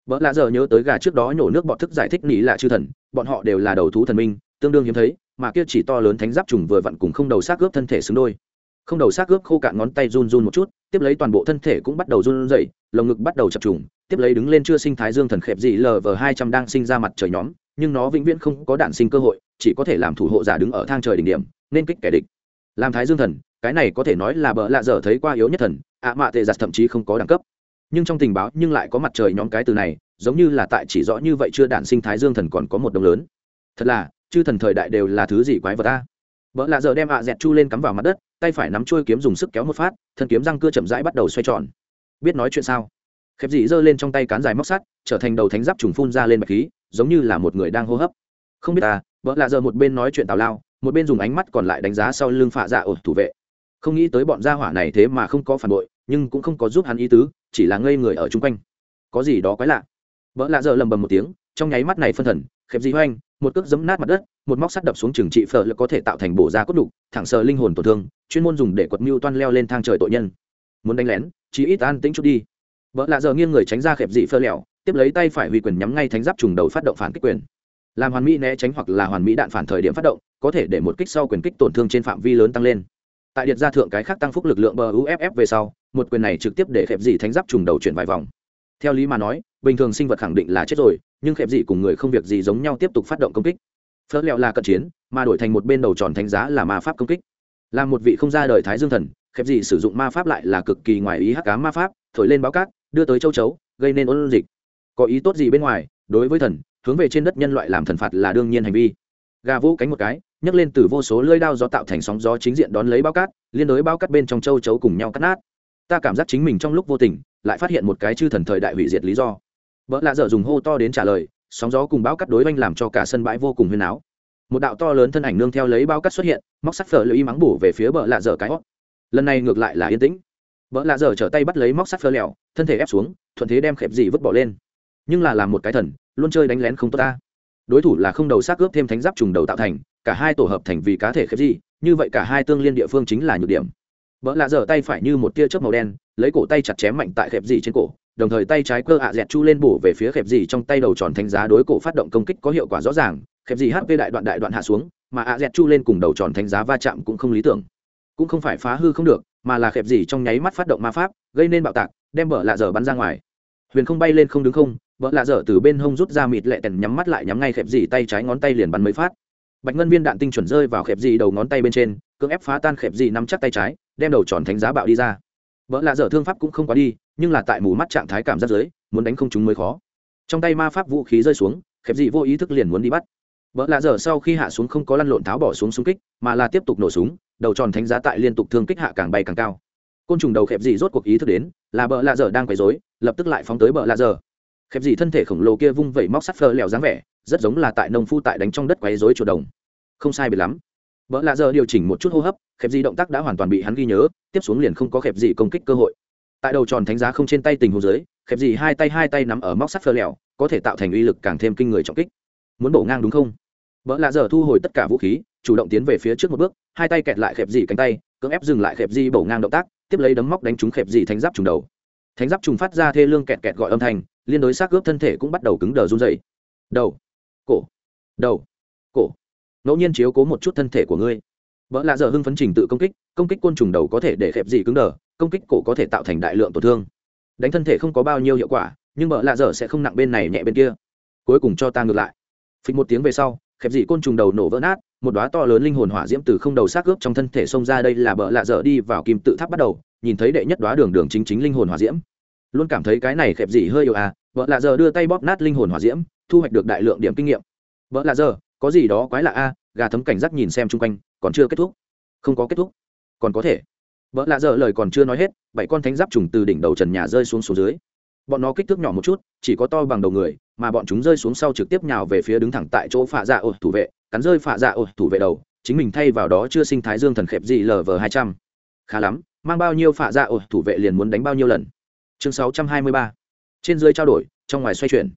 Bờ lạ dở nhớ tới gà trước đó nhổ nước bọt thức giải thích nỉ lạ chư thần, bọn họ đều là đầu thú thần minh, tương đương hiếm thấy, mà kia chỉ to lớn thánh giáp trùng vừa vặn cùng không đầu xác gớp thân thể xứng đôi. Không đầu xác gớp khô cạn ngón tay run run một chút, tiếp lấy toàn bộ thân thể cũng bắt đầu run rẩy, lồng ngực bắt đầu chập trùng, tiếp lấy đứng lên chưa sinh thái dương thần khẹp dị lv hai trăm đang sinh ra mặt trời nhóm, nhưng nó vĩnh viễn không có đạn sinh cơ hội, chỉ có thể làm thủ hộ giả đứng ở thang trời đỉnh điểm, nên kích kẻ địch. Làm thái dương thần cái này có thể nói là bỡ lạ dở thấy qua yếu nhất thần, ạ mạ tệ giặt thậm chí không có đẳng cấp. Nhưng trong tình báo nhưng lại có mặt trời nhóm cái từ này, giống như là tại chỉ rõ như vậy chưa đản sinh thái dương thần còn có một đồng lớn. Thật là, chư thần thời đại đều là thứ gì quái vật ta? Vợ lạ giờ đem ạ dẹt chu lên cắm vào mặt đất, tay phải nắm chuôi kiếm dùng sức kéo một phát, thân kiếm răng cưa chậm rãi bắt đầu xoay tròn. Biết nói chuyện sao? Khép dị giơ lên trong tay cán dài móc sắt, trở thành đầu thánh giáp trùng phun ra lên bạch khí, giống như là một người đang hô hấp. Không biết ta vợ lạ giờ một bên nói chuyện tào lao, một bên dùng ánh mắt còn lại đánh giá sau lưng phạ dạ ổ thủ vệ không nghĩ tới bọn gia hỏa này thế mà không có phản bội, nhưng cũng không có giúp hắn ý tứ, chỉ là ngây người ở chung quanh. Có gì đó quái lạ. Vợ lạ giờ lầm bầm một tiếng, trong nháy mắt này phân thần, khép dị hoanh, một cước giấm nát mặt đất, một móc sắt đập xuống trường trị phở lực có thể tạo thành bổ da cốt đục, thẳng sờ linh hồn tổn thương, chuyên môn dùng để quật mưu toan leo lên thang trời tội nhân. Muốn đánh lén, chỉ ít an tĩnh chút đi. Vợ lạ giờ nghiêng người tránh ra khẹp dị phơ lẹo, tiếp lấy tay phải huy quyền nhắm ngay thánh giáp trùng đầu phát động phản kích quyền. Làm hoàn mỹ né tránh hoặc là hoàn mỹ đạn phản thời điểm phát động, có thể để một kích sau quyền kích tổn thương trên phạm vi lớn tăng lên tại điện gia thượng cái khác tăng phúc lực lượng bờ uff về sau, một quyền này trực tiếp để khẹp dị thánh giáp trùng đầu chuyển vài vòng. Theo lý mà nói, bình thường sinh vật khẳng định là chết rồi, nhưng khẹp dị cùng người không việc gì giống nhau tiếp tục phát động công kích. Phớt lẹo là cận chiến, mà đổi thành một bên đầu tròn thánh giá là ma pháp công kích. Là một vị không ra đời thái dương thần khẹp dị sử dụng ma pháp lại là cực kỳ ngoài ý hắc cá ma pháp, thổi lên báo cát, đưa tới châu chấu, gây nên ôn dịch. Có ý tốt gì bên ngoài, đối với thần, hướng về trên đất nhân loại làm thần phạt là đương nhiên hành vi. Gà vũ cánh một cái nhấc lên từ vô số lưỡi đao gió tạo thành sóng gió chính diện đón lấy bao cát, liên đối bao cát bên trong châu chấu cùng nhau cắt nát. Ta cảm giác chính mình trong lúc vô tình, lại phát hiện một cái chư thần thời đại hủy diệt lý do. Vợ lạ dở dùng hô to đến trả lời, sóng gió cùng bão cắt đối oanh làm cho cả sân bãi vô cùng huyên áo. Một đạo to lớn thân ảnh nương theo lấy bao cắt xuất hiện, móc sắt phở lưỡi mắng bủ về phía bờ lạ dở cái hót lần này ngược lại là yên tĩnh. Vợ lạ dở trở tay bắt lấy móc sắt phở lẹo, thân thể ép xuống, thuận thế đem khẹp gì vứt bỏ lên. Nhưng là làm một cái thần, luôn chơi đánh lén không tốt ta. Đối thủ là không đầu xác cướp thêm thánh giáp trùng đầu tạo thành cả hai tổ hợp thành vì cá thể khép gì như vậy cả hai tương liên địa phương chính là nhược điểm. Vợ lạ dở tay phải như một tia chớp màu đen, lấy cổ tay chặt chém mạnh tại khẹp gì trên cổ, đồng thời tay trái cơ ạ dẹt chu lên bổ về phía khẹp gì trong tay đầu tròn thánh giá đối cổ phát động công kích có hiệu quả rõ ràng khẹp gì hp đại đoạn đại đoạn hạ xuống, mà ạ dẹt chu lên cùng đầu tròn thánh giá va chạm cũng không lý tưởng. Cũng không phải phá hư không được, mà là khẹp gì trong nháy mắt phát động ma pháp, gây nên bạo tạc, đem vợ lạ dở bắn ra ngoài. Huyền không bay lên không đứng không vợ lạ dở từ bên hông rút ra mịt lệ tèn nhắm mắt lại nhắm ngay khẹp gì tay trái ngón tay liền bắn mới phát bạch ngân viên đạn tinh chuẩn rơi vào khẹp dì đầu ngón tay bên trên, cưỡng ép phá tan khẹp dì nắm chắc tay trái, đem đầu tròn thánh giá bạo đi ra. Vợ lạ dở thương pháp cũng không quá đi, nhưng là tại mù mắt trạng thái cảm giác giới muốn đánh không chúng mới khó. Trong tay ma pháp vũ khí rơi xuống, khẹp dì vô ý thức liền muốn đi bắt. Vợ lạ dở sau khi hạ xuống không có lăn lộn tháo bỏ xuống súng kích, mà là tiếp tục nổ súng, đầu tròn thánh giá tại liên tục thương kích hạ càng bay càng cao. Côn trùng đầu khẹp dì rốt cuộc ý thức đến, là bợ lạ dở đang quấy rối, lập tức lại phóng tới bợ lạ dở khép gì thân thể khổng lồ kia vung vẩy móc sắt phơ lèo dáng vẻ, rất giống là tại nông phu tại đánh trong đất quấy rối chuột đồng. Không sai biệt lắm. Vợ lạ giờ điều chỉnh một chút hô hấp, khép gì động tác đã hoàn toàn bị hắn ghi nhớ, tiếp xuống liền không có khép gì công kích cơ hội. Tại đầu tròn thánh giá không trên tay tình hồ dưới, khép gì hai tay hai tay nắm ở móc sắt phơ lèo có thể tạo thành uy lực càng thêm kinh người trọng kích. Muốn bổ ngang đúng không? Vợ lạ giờ thu hồi tất cả vũ khí, chủ động tiến về phía trước một bước, hai tay kẹt lại khẹp gì cánh tay, cưỡng ép dừng lại khẹp gì bổ ngang động tác, tiếp lấy đấm móc đánh trúng khẹp gì thánh giáp trùng đầu. Thánh giáp trùng phát ra thê lương kẹt kẹt gọi âm thanh liên đối xác cướp thân thể cũng bắt đầu cứng đờ run dày đầu. Cổ. Đầu. Cổ. Ngẫu nhiên chiếu cố một chút thân thể của ngươi. Vợ lạ dở hưng phấn trình tự công kích công kích côn trùng đầu có thể để khẹp gì cứng đờ, công kích cổ có thể tạo thành đại lượng tổn thương. Đánh thân thể không có bao nhiêu hiệu quả, nhưng vợ lạ dở sẽ không nặng bên này nhẹ bên kia. Cuối cùng cho ta ngược lại. Phịch một tiếng về sau, khẹp dị côn trùng đầu nổ vỡ nát, một đoá to lớn linh hồn hỏa diễm từ không đầu xác ướp trong thân thể xông ra đây là bợ lạ dở đi vào kim tự tháp bắt đầu, nhìn thấy đệ nhất đoá đường đường chính chính linh hồn hỏa diễm luôn cảm thấy cái này khẹp gì hơi yếu à vợ lạ giờ đưa tay bóp nát linh hồn hỏa diễm, thu hoạch được đại lượng điểm kinh nghiệm. Vợ lạ giờ, có gì đó quái lạ a gà thấm cảnh giác nhìn xem chung quanh, còn chưa kết thúc. Không có kết thúc. Còn có thể. Vợ lạ giờ lời còn chưa nói hết, bảy con thánh giáp trùng từ đỉnh đầu trần nhà rơi xuống xuống dưới. Bọn nó kích thước nhỏ một chút, chỉ có to bằng đầu người, mà bọn chúng rơi xuống sau trực tiếp nhào về phía đứng thẳng tại chỗ phạ dạ ổ thủ vệ, cắn rơi phạ dạ ổ thủ vệ đầu. Chính mình thay vào đó chưa sinh thái dương thần khẹp gì lv hai trăm. Khá lắm, mang bao nhiêu phạ dạ ổ thủ vệ liền muốn đánh bao nhiêu lần chương sáu trăm hai mươi ba. Trên dưới trao đổi, trong ngoài xoay chuyển.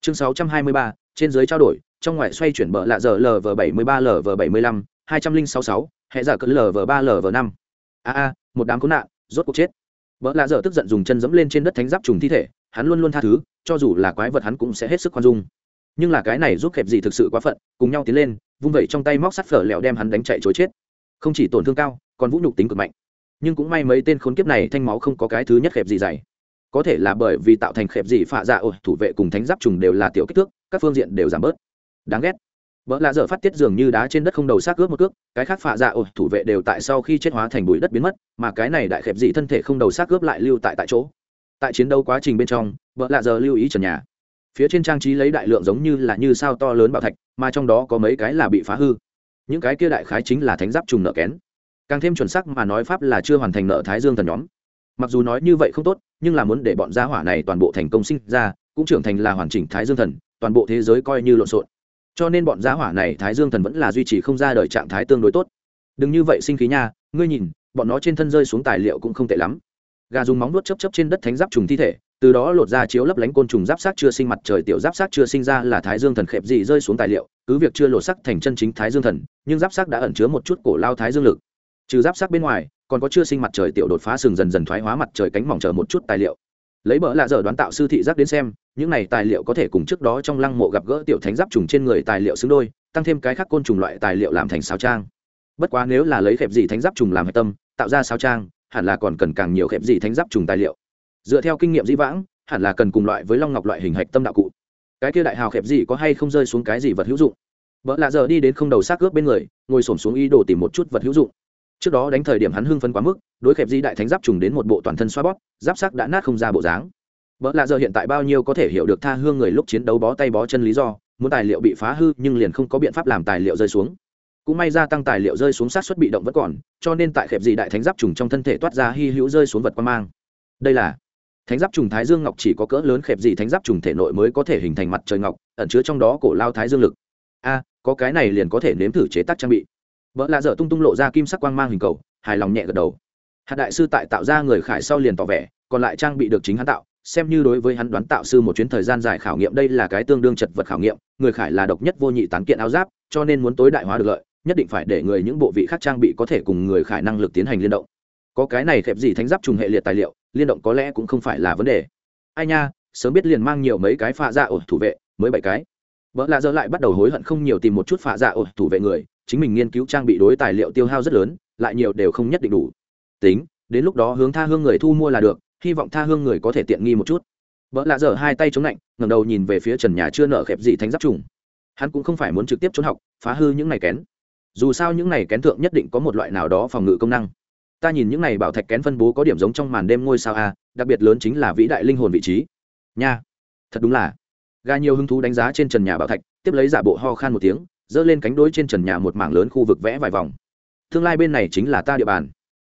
Chương sáu trăm hai mươi ba. Trên dưới trao đổi, trong ngoài xoay chuyển bờ lạ giờ lv bảy mươi ba lv bảy mươi lăm, hai trăm linh sáu sáu, hệ giả cỡ lv ba lv năm. A a, một đám khốn nạn, rốt cuộc chết. Bỡ lạ dở tức giận dùng chân dẫm lên trên đất thánh giáp trùng thi thể, hắn luôn luôn tha thứ, cho dù là quái vật hắn cũng sẽ hết sức khoan dung. Nhưng là cái này giúp kẹp gì thực sự quá phận, cùng nhau tiến lên, vung vẩy trong tay móc sắt phở lẹo đem hắn đánh chạy chối chết. Không chỉ tổn thương cao, còn vũ nhục tính cực mạnh. Nhưng cũng may mấy tên khốn kiếp này thanh máu không có cái thứ nhất kẹp gì dày có thể là bởi vì tạo thành khẹp dị phạ dạ ôi, thủ vệ cùng thánh giáp trùng đều là tiểu kích thước, các phương diện đều giảm bớt. Đáng ghét. Vợ lạ dở phát tiết dường như đá trên đất không đầu xác cướp một cước, cái khác phạ dạ ôi, thủ vệ đều tại sau khi chết hóa thành bụi đất biến mất, mà cái này đại khẹp dị thân thể không đầu xác cướp lại lưu tại tại chỗ. Tại chiến đấu quá trình bên trong vợ lạ giờ lưu ý trần nhà. Phía trên trang trí lấy đại lượng giống như là như sao to lớn bảo thạch, mà trong đó có mấy cái là bị phá hư. Những cái kia đại khái chính là thánh giáp trùng nợ kén. Càng thêm chuẩn xác mà nói pháp là chưa hoàn thành nợ thái dương thần nhóm. Mặc dù nói như vậy không tốt nhưng là muốn để bọn gia hỏa này toàn bộ thành công sinh ra, cũng trưởng thành là hoàn chỉnh thái dương thần, toàn bộ thế giới coi như lộn xộn. Cho nên bọn gia hỏa này thái dương thần vẫn là duy trì không ra đời trạng thái tương đối tốt. Đừng như vậy sinh khí nha, ngươi nhìn, bọn nó trên thân rơi xuống tài liệu cũng không tệ lắm. Gà dùng móng nuốt chấp chấp trên đất thánh giáp trùng thi thể, từ đó lột ra chiếu lấp lánh côn trùng giáp sát chưa sinh mặt trời, tiểu giáp sát chưa sinh ra là thái dương thần khẹp gì rơi xuống tài liệu, cứ việc chưa lột sắc thành chân chính thái dương thần, nhưng giáp sát đã ẩn chứa một chút cổ lao thái dương lực. Trừ giáp sát bên ngoài còn có chưa sinh mặt trời tiểu đột phá sừng dần dần thoái hóa mặt trời cánh mỏng chờ một chút tài liệu. Lấy bỡ lạ dở đoán tạo sư thị giác đến xem, những này tài liệu có thể cùng trước đó trong lăng mộ gặp gỡ tiểu thánh giáp trùng trên người tài liệu xứng đôi, tăng thêm cái khác côn trùng loại tài liệu làm thành sao trang. Bất quá nếu là lấy khẹp gì thánh giáp trùng làm hạch tâm, tạo ra sao trang, hẳn là còn cần càng nhiều khẹp gì thánh giáp trùng tài liệu. Dựa theo kinh nghiệm dĩ vãng, hẳn là cần cùng loại với long ngọc loại hình hạch tâm đạo cụ. Cái kia đại hào khẹp gì có hay không rơi xuống cái gì vật hữu dụng? Vợ lạ giờ đi đến không đầu xác ướp bên người, ngồi xổm xuống ý đồ tìm một chút vật hữu dụng trước đó đánh thời điểm hắn hưng phấn quá mức, đối khẹp di đại thánh giáp trùng đến một bộ toàn thân xoa bóp, giáp sắc đã nát không ra bộ dáng. Vợ lạ giờ hiện tại bao nhiêu có thể hiểu được tha hương người lúc chiến đấu bó tay bó chân lý do, muốn tài liệu bị phá hư nhưng liền không có biện pháp làm tài liệu rơi xuống. Cũng may gia tăng tài liệu rơi xuống sát xuất bị động vẫn còn, cho nên tại khẹp dị đại thánh giáp trùng trong thân thể toát ra hy hữu rơi xuống vật quan mang. Đây là thánh giáp trùng thái dương ngọc chỉ có cỡ lớn khẹp dị thánh giáp trùng thể nội mới có thể hình thành mặt trời ngọc, ẩn chứa trong đó cổ lao thái dương lực. A, có cái này liền có thể nếm thử chế tác trang bị vợ lạ dở tung tung lộ ra kim sắc quang mang hình cầu, hài lòng nhẹ gật đầu. Hạt đại sư tại tạo ra người khải sau liền tỏ vẻ, còn lại trang bị được chính hắn tạo, xem như đối với hắn đoán tạo sư một chuyến thời gian dài khảo nghiệm đây là cái tương đương chật vật khảo nghiệm, người khải là độc nhất vô nhị tán kiện áo giáp, cho nên muốn tối đại hóa được lợi, nhất định phải để người những bộ vị khác trang bị có thể cùng người khải năng lực tiến hành liên động. Có cái này thẹp gì thánh giáp trùng hệ liệt tài liệu, liên động có lẽ cũng không phải là vấn đề. Ai nha, sớm biết liền mang nhiều mấy cái pha dạ ổ thủ vệ, mới bảy cái. Vợ lạ dơ lại bắt đầu hối hận không nhiều tìm một chút pha dạ ổ thủ vệ người chính mình nghiên cứu trang bị đối tài liệu tiêu hao rất lớn, lại nhiều đều không nhất định đủ. Tính, đến lúc đó hướng tha hương người thu mua là được, hy vọng tha hương người có thể tiện nghi một chút. Vợ lạ dở hai tay chống lạnh, ngẩng đầu nhìn về phía trần nhà chưa nợ khẹp gì thánh giáp trùng. Hắn cũng không phải muốn trực tiếp trốn học, phá hư những này kén. Dù sao những này kén thượng nhất định có một loại nào đó phòng ngự công năng. Ta nhìn những này bảo thạch kén phân bố có điểm giống trong màn đêm ngôi sao a, đặc biệt lớn chính là vĩ đại linh hồn vị trí. Nha, thật đúng là. Gà nhiều hứng thú đánh giá trên trần nhà bảo thạch, tiếp lấy giả bộ ho khan một tiếng giơ lên cánh đối trên trần nhà một mảng lớn khu vực vẽ vài vòng. Tương lai bên này chính là ta địa bàn.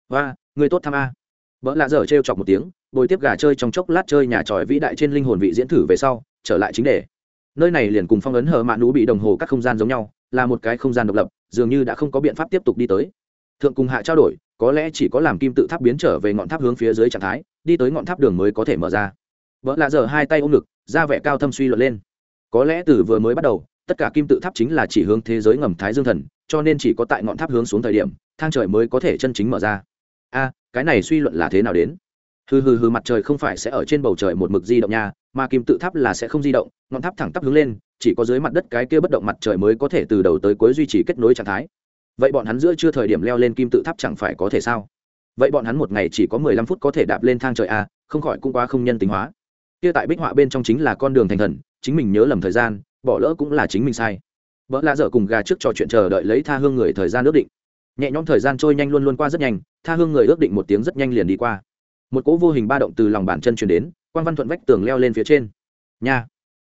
Và người tốt tham a. Vợ lạ dở trêu chọc một tiếng, bồi tiếp gà chơi trong chốc lát chơi nhà tròi vĩ đại trên linh hồn vị diễn thử về sau, trở lại chính đề. Nơi này liền cùng phong ấn hờ mạ nú bị đồng hồ các không gian giống nhau, là một cái không gian độc lập, dường như đã không có biện pháp tiếp tục đi tới. Thượng cùng hạ trao đổi, có lẽ chỉ có làm kim tự tháp biến trở về ngọn tháp hướng phía dưới trạng thái, đi tới ngọn tháp đường mới có thể mở ra. Vợ lạ dở hai tay ôm ngực ra vẻ cao thâm suy luận lên. Có lẽ từ vừa mới bắt đầu tất cả kim tự tháp chính là chỉ hướng thế giới ngầm thái dương thần, cho nên chỉ có tại ngọn tháp hướng xuống thời điểm, thang trời mới có thể chân chính mở ra. A, cái này suy luận là thế nào đến? Hừ hừ hừ, mặt trời không phải sẽ ở trên bầu trời một mực di động nha, mà kim tự tháp là sẽ không di động, ngọn tháp thẳng tắp hướng lên, chỉ có dưới mặt đất cái kia bất động mặt trời mới có thể từ đầu tới cuối duy trì kết nối trạng thái. Vậy bọn hắn giữa chưa thời điểm leo lên kim tự tháp chẳng phải có thể sao? Vậy bọn hắn một ngày chỉ có mười lăm phút có thể đạp lên thang trời a, không khỏi cũng quá không nhân tính hóa. Kia tại bích họa bên trong chính là con đường thành thần, chính mình nhớ lầm thời gian bỏ lỡ cũng là chính mình sai. Vợ lạ dở cùng gà trước trò chuyện chờ đợi lấy tha hương người thời gian ước định. Nhẹ nhõm thời gian trôi nhanh luôn luôn qua rất nhanh, tha hương người ước định một tiếng rất nhanh liền đi qua. Một cỗ vô hình ba động từ lòng bàn chân chuyển đến quan văn thuận vách tường leo lên phía trên. Nhà.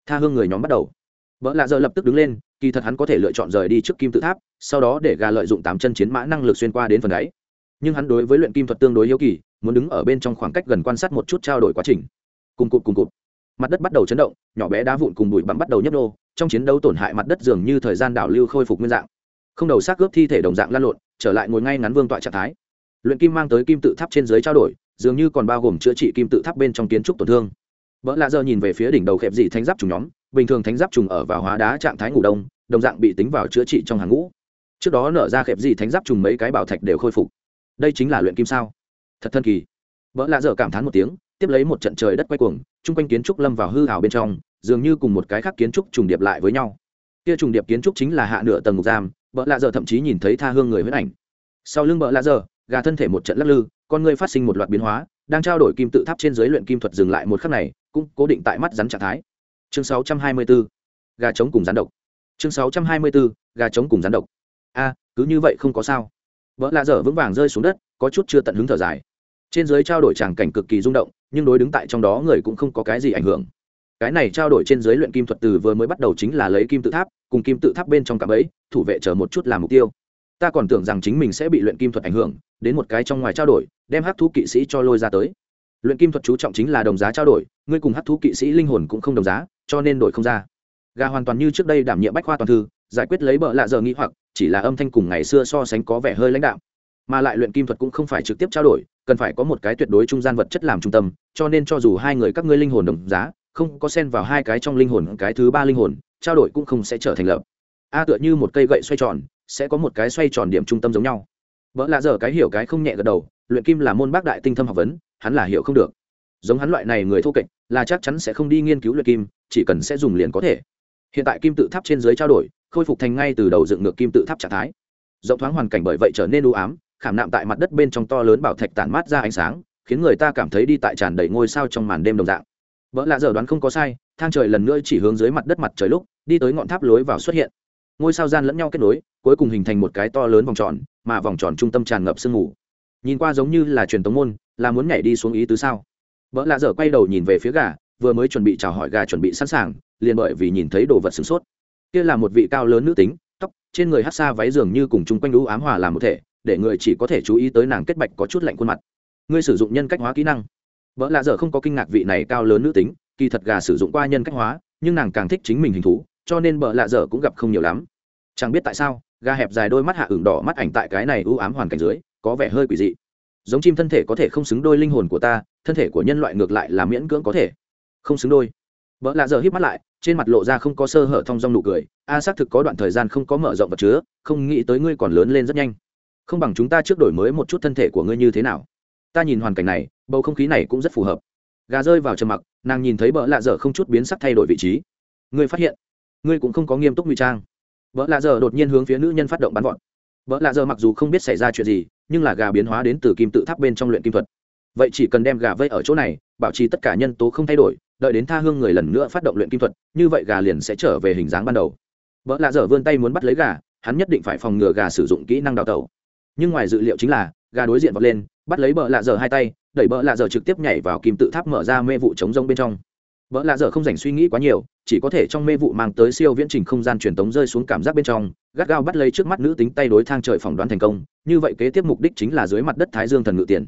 tha hương người nhóm bắt đầu. Vợ lạ dở lập tức đứng lên, kỳ thật hắn có thể lựa chọn rời đi trước kim tự tháp, sau đó để gà lợi dụng tám chân chiến mã năng lực xuyên qua đến phần đáy. Nhưng hắn đối với luyện kim thuật tương đối yếu kỳ, muốn đứng ở bên trong khoảng cách gần quan sát một chút trao đổi quá trình. Cùng cụt cùng cụt. Mặt đất bắt đầu chấn động, nhỏ bé đá vụn cùng bụi bặm bắt đầu nhấp nô trong chiến đấu tổn hại mặt đất dường như thời gian đảo lưu khôi phục nguyên dạng. Không đầu xác cướp thi thể đồng dạng lan lộn, trở lại ngồi ngay ngắn vương tọa trạng thái. Luyện kim mang tới kim tự tháp trên dưới trao đổi, dường như còn bao gồm chữa trị kim tự tháp bên trong kiến trúc tổn thương. Vợ lạ giờ nhìn về phía đỉnh đầu khẹp dị thánh giáp trùng nhóm, bình thường thánh giáp trùng ở vào hóa đá trạng thái ngủ đông, đồng dạng bị tính vào chữa trị trong hàng ngũ. Trước đó nở ra khẹp dị thánh giáp trùng mấy cái bảo thạch đều khôi phục. Đây chính là luyện kim sao. Thật thân kỳ. Vợ lạ giờ cảm thán một tiếng tiếp lấy một trận trời đất quay cuồng, chung quanh kiến trúc lâm vào hư hào bên trong, dường như cùng một cái khác kiến trúc trùng điệp lại với nhau. Kia trùng điệp kiến trúc chính là hạ nửa tầng ngục giam, bợ lạ giờ thậm chí nhìn thấy tha hương người huyết ảnh. Sau lưng bợ lạ giờ, gà thân thể một trận lắc lư, con người phát sinh một loạt biến hóa, đang trao đổi kim tự tháp trên dưới luyện kim thuật dừng lại một khắc này, cũng cố định tại mắt rắn trạng thái. Chương 624. gà trống cùng rắn độc. Chương 624. gà trống cùng rắn độc. A, cứ như vậy không có sao. Vợ lạ dở vững vàng rơi xuống đất, có chút chưa tận hứng thở dài trên dưới trao đổi tràng cảnh cực kỳ rung động, nhưng đối đứng tại trong đó người cũng không có cái gì ảnh hưởng. Cái này trao đổi trên dưới luyện kim thuật từ vừa mới bắt đầu chính là lấy kim tự tháp, cùng kim tự tháp bên trong cạm ấy thủ vệ chờ một chút làm mục tiêu. Ta còn tưởng rằng chính mình sẽ bị luyện kim thuật ảnh hưởng, đến một cái trong ngoài trao đổi, đem hát thú kỵ sĩ cho lôi ra tới. Luyện kim thuật chú trọng chính là đồng giá trao đổi, ngươi cùng hát thú kỵ sĩ linh hồn cũng không đồng giá, cho nên đổi không ra. Gà hoàn toàn như trước đây đảm nhiệm bách khoa toàn thư, giải quyết lấy bợ lạ giờ nghĩ hoặc, chỉ là âm thanh cùng ngày xưa so sánh có vẻ hơi lãnh đạo mà lại luyện kim thuật cũng không phải trực tiếp trao đổi cần phải có một cái tuyệt đối trung gian vật chất làm trung tâm, cho nên cho dù hai người các ngươi linh hồn đồng giá, không có xen vào hai cái trong linh hồn, cái thứ ba linh hồn, trao đổi cũng không sẽ trở thành lập. A tựa như một cây gậy xoay tròn, sẽ có một cái xoay tròn điểm trung tâm giống nhau. Vợ lạ giờ cái hiểu cái không nhẹ gật đầu, luyện kim là môn bác đại tinh thâm học vấn, hắn là hiểu không được. Giống hắn loại này người thô kệch, là chắc chắn sẽ không đi nghiên cứu luyện kim, chỉ cần sẽ dùng liền có thể. Hiện tại kim tự tháp trên dưới trao đổi, khôi phục thành ngay từ đầu dựng ngược kim tự tháp trạng thái. Rộng thoáng hoàn cảnh bởi vậy trở nên u ám khảm nạm tại mặt đất bên trong to lớn bảo thạch tản mát ra ánh sáng, khiến người ta cảm thấy đi tại tràn đầy ngôi sao trong màn đêm đồng dạng. Vợ lạ giờ đoán không có sai, thang trời lần nữa chỉ hướng dưới mặt đất mặt trời lúc, đi tới ngọn tháp lối vào xuất hiện. Ngôi sao gian lẫn nhau kết nối, cuối cùng hình thành một cái to lớn vòng tròn, mà vòng tròn trung tâm tràn ngập sương mù. Nhìn qua giống như là truyền tống môn, là muốn nhảy đi xuống ý tứ sao? Vợ lạ dở quay đầu nhìn về phía gà, vừa mới chuẩn bị chào hỏi gà chuẩn bị sẵn sàng, liền bởi vì nhìn thấy đồ vật sửng sốt. Kia là một vị cao lớn nữ tính, tóc, trên người hát xa váy dường như cùng chung quanh lũ ám hòa làm một thể để người chỉ có thể chú ý tới nàng kết bạch có chút lạnh khuôn mặt. Ngươi sử dụng nhân cách hóa kỹ năng. Vợ lạ dở không có kinh ngạc vị này cao lớn nữ tính, kỳ thật gà sử dụng qua nhân cách hóa, nhưng nàng càng thích chính mình hình thú, cho nên vợ lạ dở cũng gặp không nhiều lắm. Chẳng biết tại sao, gà hẹp dài đôi mắt hạ ửng đỏ mắt ảnh tại cái này ưu ám hoàn cảnh dưới, có vẻ hơi quỷ dị. Giống chim thân thể có thể không xứng đôi linh hồn của ta, thân thể của nhân loại ngược lại là miễn cưỡng có thể không xứng đôi. Vợ lạ dở hít mắt lại, trên mặt lộ ra không có sơ hở thong dong nụ cười. A, xác thực có đoạn thời gian không có mở rộng vật chứa, không nghĩ tới ngươi còn lớn lên rất nhanh không bằng chúng ta trước đổi mới một chút thân thể của ngươi như thế nào. Ta nhìn hoàn cảnh này, bầu không khí này cũng rất phù hợp. Gà rơi vào trầm mặc, nàng nhìn thấy bợ lạ dở không chút biến sắc thay đổi vị trí. Ngươi phát hiện, ngươi cũng không có nghiêm túc ngụy trang. Vợ lạ dở đột nhiên hướng phía nữ nhân phát động bắn vọt. Vợ lạ dở mặc dù không biết xảy ra chuyện gì, nhưng là gà biến hóa đến từ kim tự tháp bên trong luyện kim thuật. Vậy chỉ cần đem gà vây ở chỗ này, bảo trì tất cả nhân tố không thay đổi, đợi đến tha hương người lần nữa phát động luyện kim thuật, như vậy gà liền sẽ trở về hình dáng ban đầu. Vợ lạ dở vươn tay muốn bắt lấy gà, hắn nhất định phải phòng ngừa gà sử dụng kỹ năng đào tẩu nhưng ngoài dự liệu chính là, gà đối diện vọt lên, bắt lấy bợ lạ dở hai tay, đẩy bợ lạ dở trực tiếp nhảy vào kim tự tháp mở ra mê vụ chống rông bên trong. Bợ lạ dở không dành suy nghĩ quá nhiều, chỉ có thể trong mê vụ mang tới siêu viễn trình không gian truyền tống rơi xuống cảm giác bên trong, gắt gao bắt lấy trước mắt nữ tính tay đối thang trời phỏng đoán thành công, như vậy kế tiếp mục đích chính là dưới mặt đất thái dương thần ngự tiền.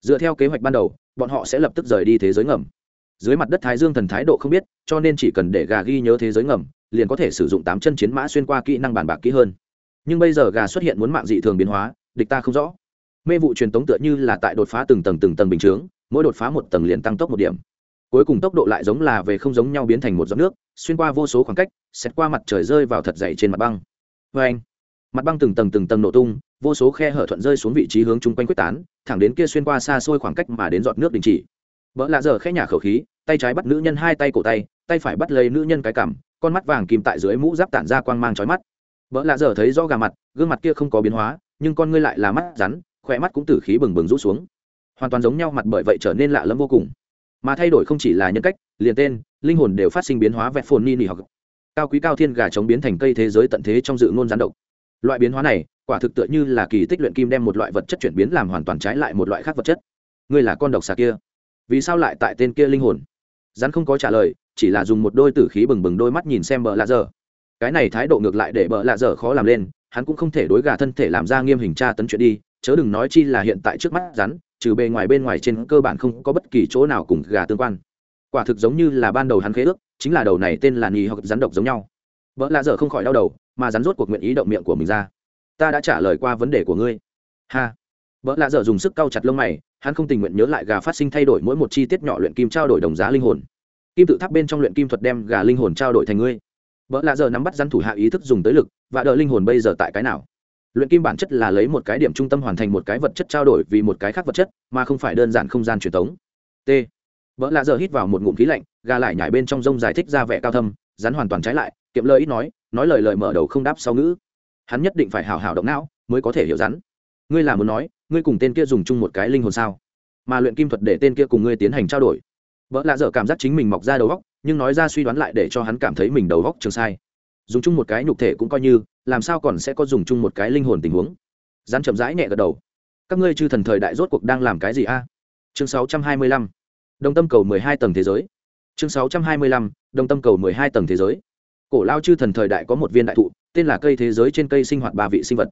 Dựa theo kế hoạch ban đầu, bọn họ sẽ lập tức rời đi thế giới ngầm. Dưới mặt đất thái dương thần thái độ không biết, cho nên chỉ cần để gà ghi nhớ thế giới ngầm, liền có thể sử dụng tám chân chiến mã xuyên qua kỹ năng bàn bạc kỹ hơn. Nhưng bây giờ gà xuất hiện muốn mạng dị thường biến hóa địch ta không rõ. Mê vụ truyền tống tựa như là tại đột phá từng tầng từng tầng bình chướng, mỗi đột phá một tầng liền tăng tốc một điểm. Cuối cùng tốc độ lại giống là về không giống nhau biến thành một giọt nước, xuyên qua vô số khoảng cách, xét qua mặt trời rơi vào thật dày trên mặt băng. Vê anh, mặt băng từng tầng từng tầng nổ tung, vô số khe hở thuận rơi xuống vị trí hướng chung quanh quyết tán, thẳng đến kia xuyên qua xa xôi khoảng cách mà đến giọt nước đình chỉ. Vợ lạ giờ khẽ nhả khẩu khí, tay trái bắt nữ nhân hai tay cổ tay tay phải bắt lấy nữ nhân cái cằm, con mắt vàng kìm tại dưới mũ giáp tản ra quang mang trói mắt. Vợ lạ giờ thấy rõ gà mặt, gương mặt kia không có biến hóa nhưng con ngươi lại là mắt rắn, khỏe mắt cũng tử khí bừng bừng rũ xuống. Hoàn toàn giống nhau mặt bởi vậy trở nên lạ lẫm vô cùng. Mà thay đổi không chỉ là nhân cách, liền tên, linh hồn đều phát sinh biến hóa vẹt phồn ni nỉ hoặc cao quý cao thiên gà chống biến thành cây thế giới tận thế trong dự ngôn gián độc. Loại biến hóa này, quả thực tựa như là kỳ tích luyện kim đem một loại vật chất chuyển biến làm hoàn toàn trái lại một loại khác vật chất. Ngươi là con độc xà kia. Vì sao lại tại tên kia linh hồn? Rắn không có trả lời, chỉ là dùng một đôi tử khí bừng bừng đôi mắt nhìn xem bờ lạ dở. Cái này thái độ ngược lại để bờ lạ dở khó làm lên hắn cũng không thể đối gà thân thể làm ra nghiêm hình tra tấn chuyện đi, chớ đừng nói chi là hiện tại trước mắt rắn, trừ bề ngoài bên ngoài trên cơ bản không có bất kỳ chỗ nào cùng gà tương quan. Quả thực giống như là ban đầu hắn khế ước, chính là đầu này tên là nhì hoặc rắn độc giống nhau. Vợ lạ dở không khỏi đau đầu, mà rắn rốt cuộc nguyện ý động miệng của mình ra. Ta đã trả lời qua vấn đề của ngươi. Ha. Vợ lạ dở dùng sức cau chặt lông mày, hắn không tình nguyện nhớ lại gà phát sinh thay đổi mỗi một chi tiết nhỏ luyện kim trao đổi đồng giá linh hồn. Kim tự tháp bên trong luyện kim thuật đem gà linh hồn trao đổi thành ngươi vợ lạ giờ nắm bắt rắn thủ hạ ý thức dùng tới lực, và đợi linh hồn bây giờ tại cái nào? Luyện kim bản chất là lấy một cái điểm trung tâm hoàn thành một cái vật chất trao đổi vì một cái khác vật chất, mà không phải đơn giản không gian truyền thống. T. Vợ lạ giờ hít vào một ngụm khí lạnh, gà lại nhảy bên trong rông giải thích ra vẻ cao thâm, rắn hoàn toàn trái lại, kiệm lời ít nói nói lời lời mở đầu không đáp sau ngữ. Hắn nhất định phải hào hào động não, mới có thể hiểu rắn. Ngươi là muốn nói, ngươi cùng tên kia dùng chung một cái linh hồn sao? Mà luyện kim thuật để tên kia cùng ngươi tiến hành trao đổi. Vợ lạ dở cảm giác chính mình mọc ra đầu góc nhưng nói ra suy đoán lại để cho hắn cảm thấy mình đầu góc trường sai. Dùng chung một cái nhục thể cũng coi như, làm sao còn sẽ có dùng chung một cái linh hồn tình huống? Gian chậm rãi nhẹ gật đầu. Các ngươi chư thần thời đại rốt cuộc đang làm cái gì a? Chương 625. đồng tâm cầu 12 tầng thế giới. Chương 625. đồng tâm cầu 12 tầng thế giới. Cổ lao chư thần thời đại có một viên đại thụ, tên là cây thế giới trên cây sinh hoạt ba vị sinh vật.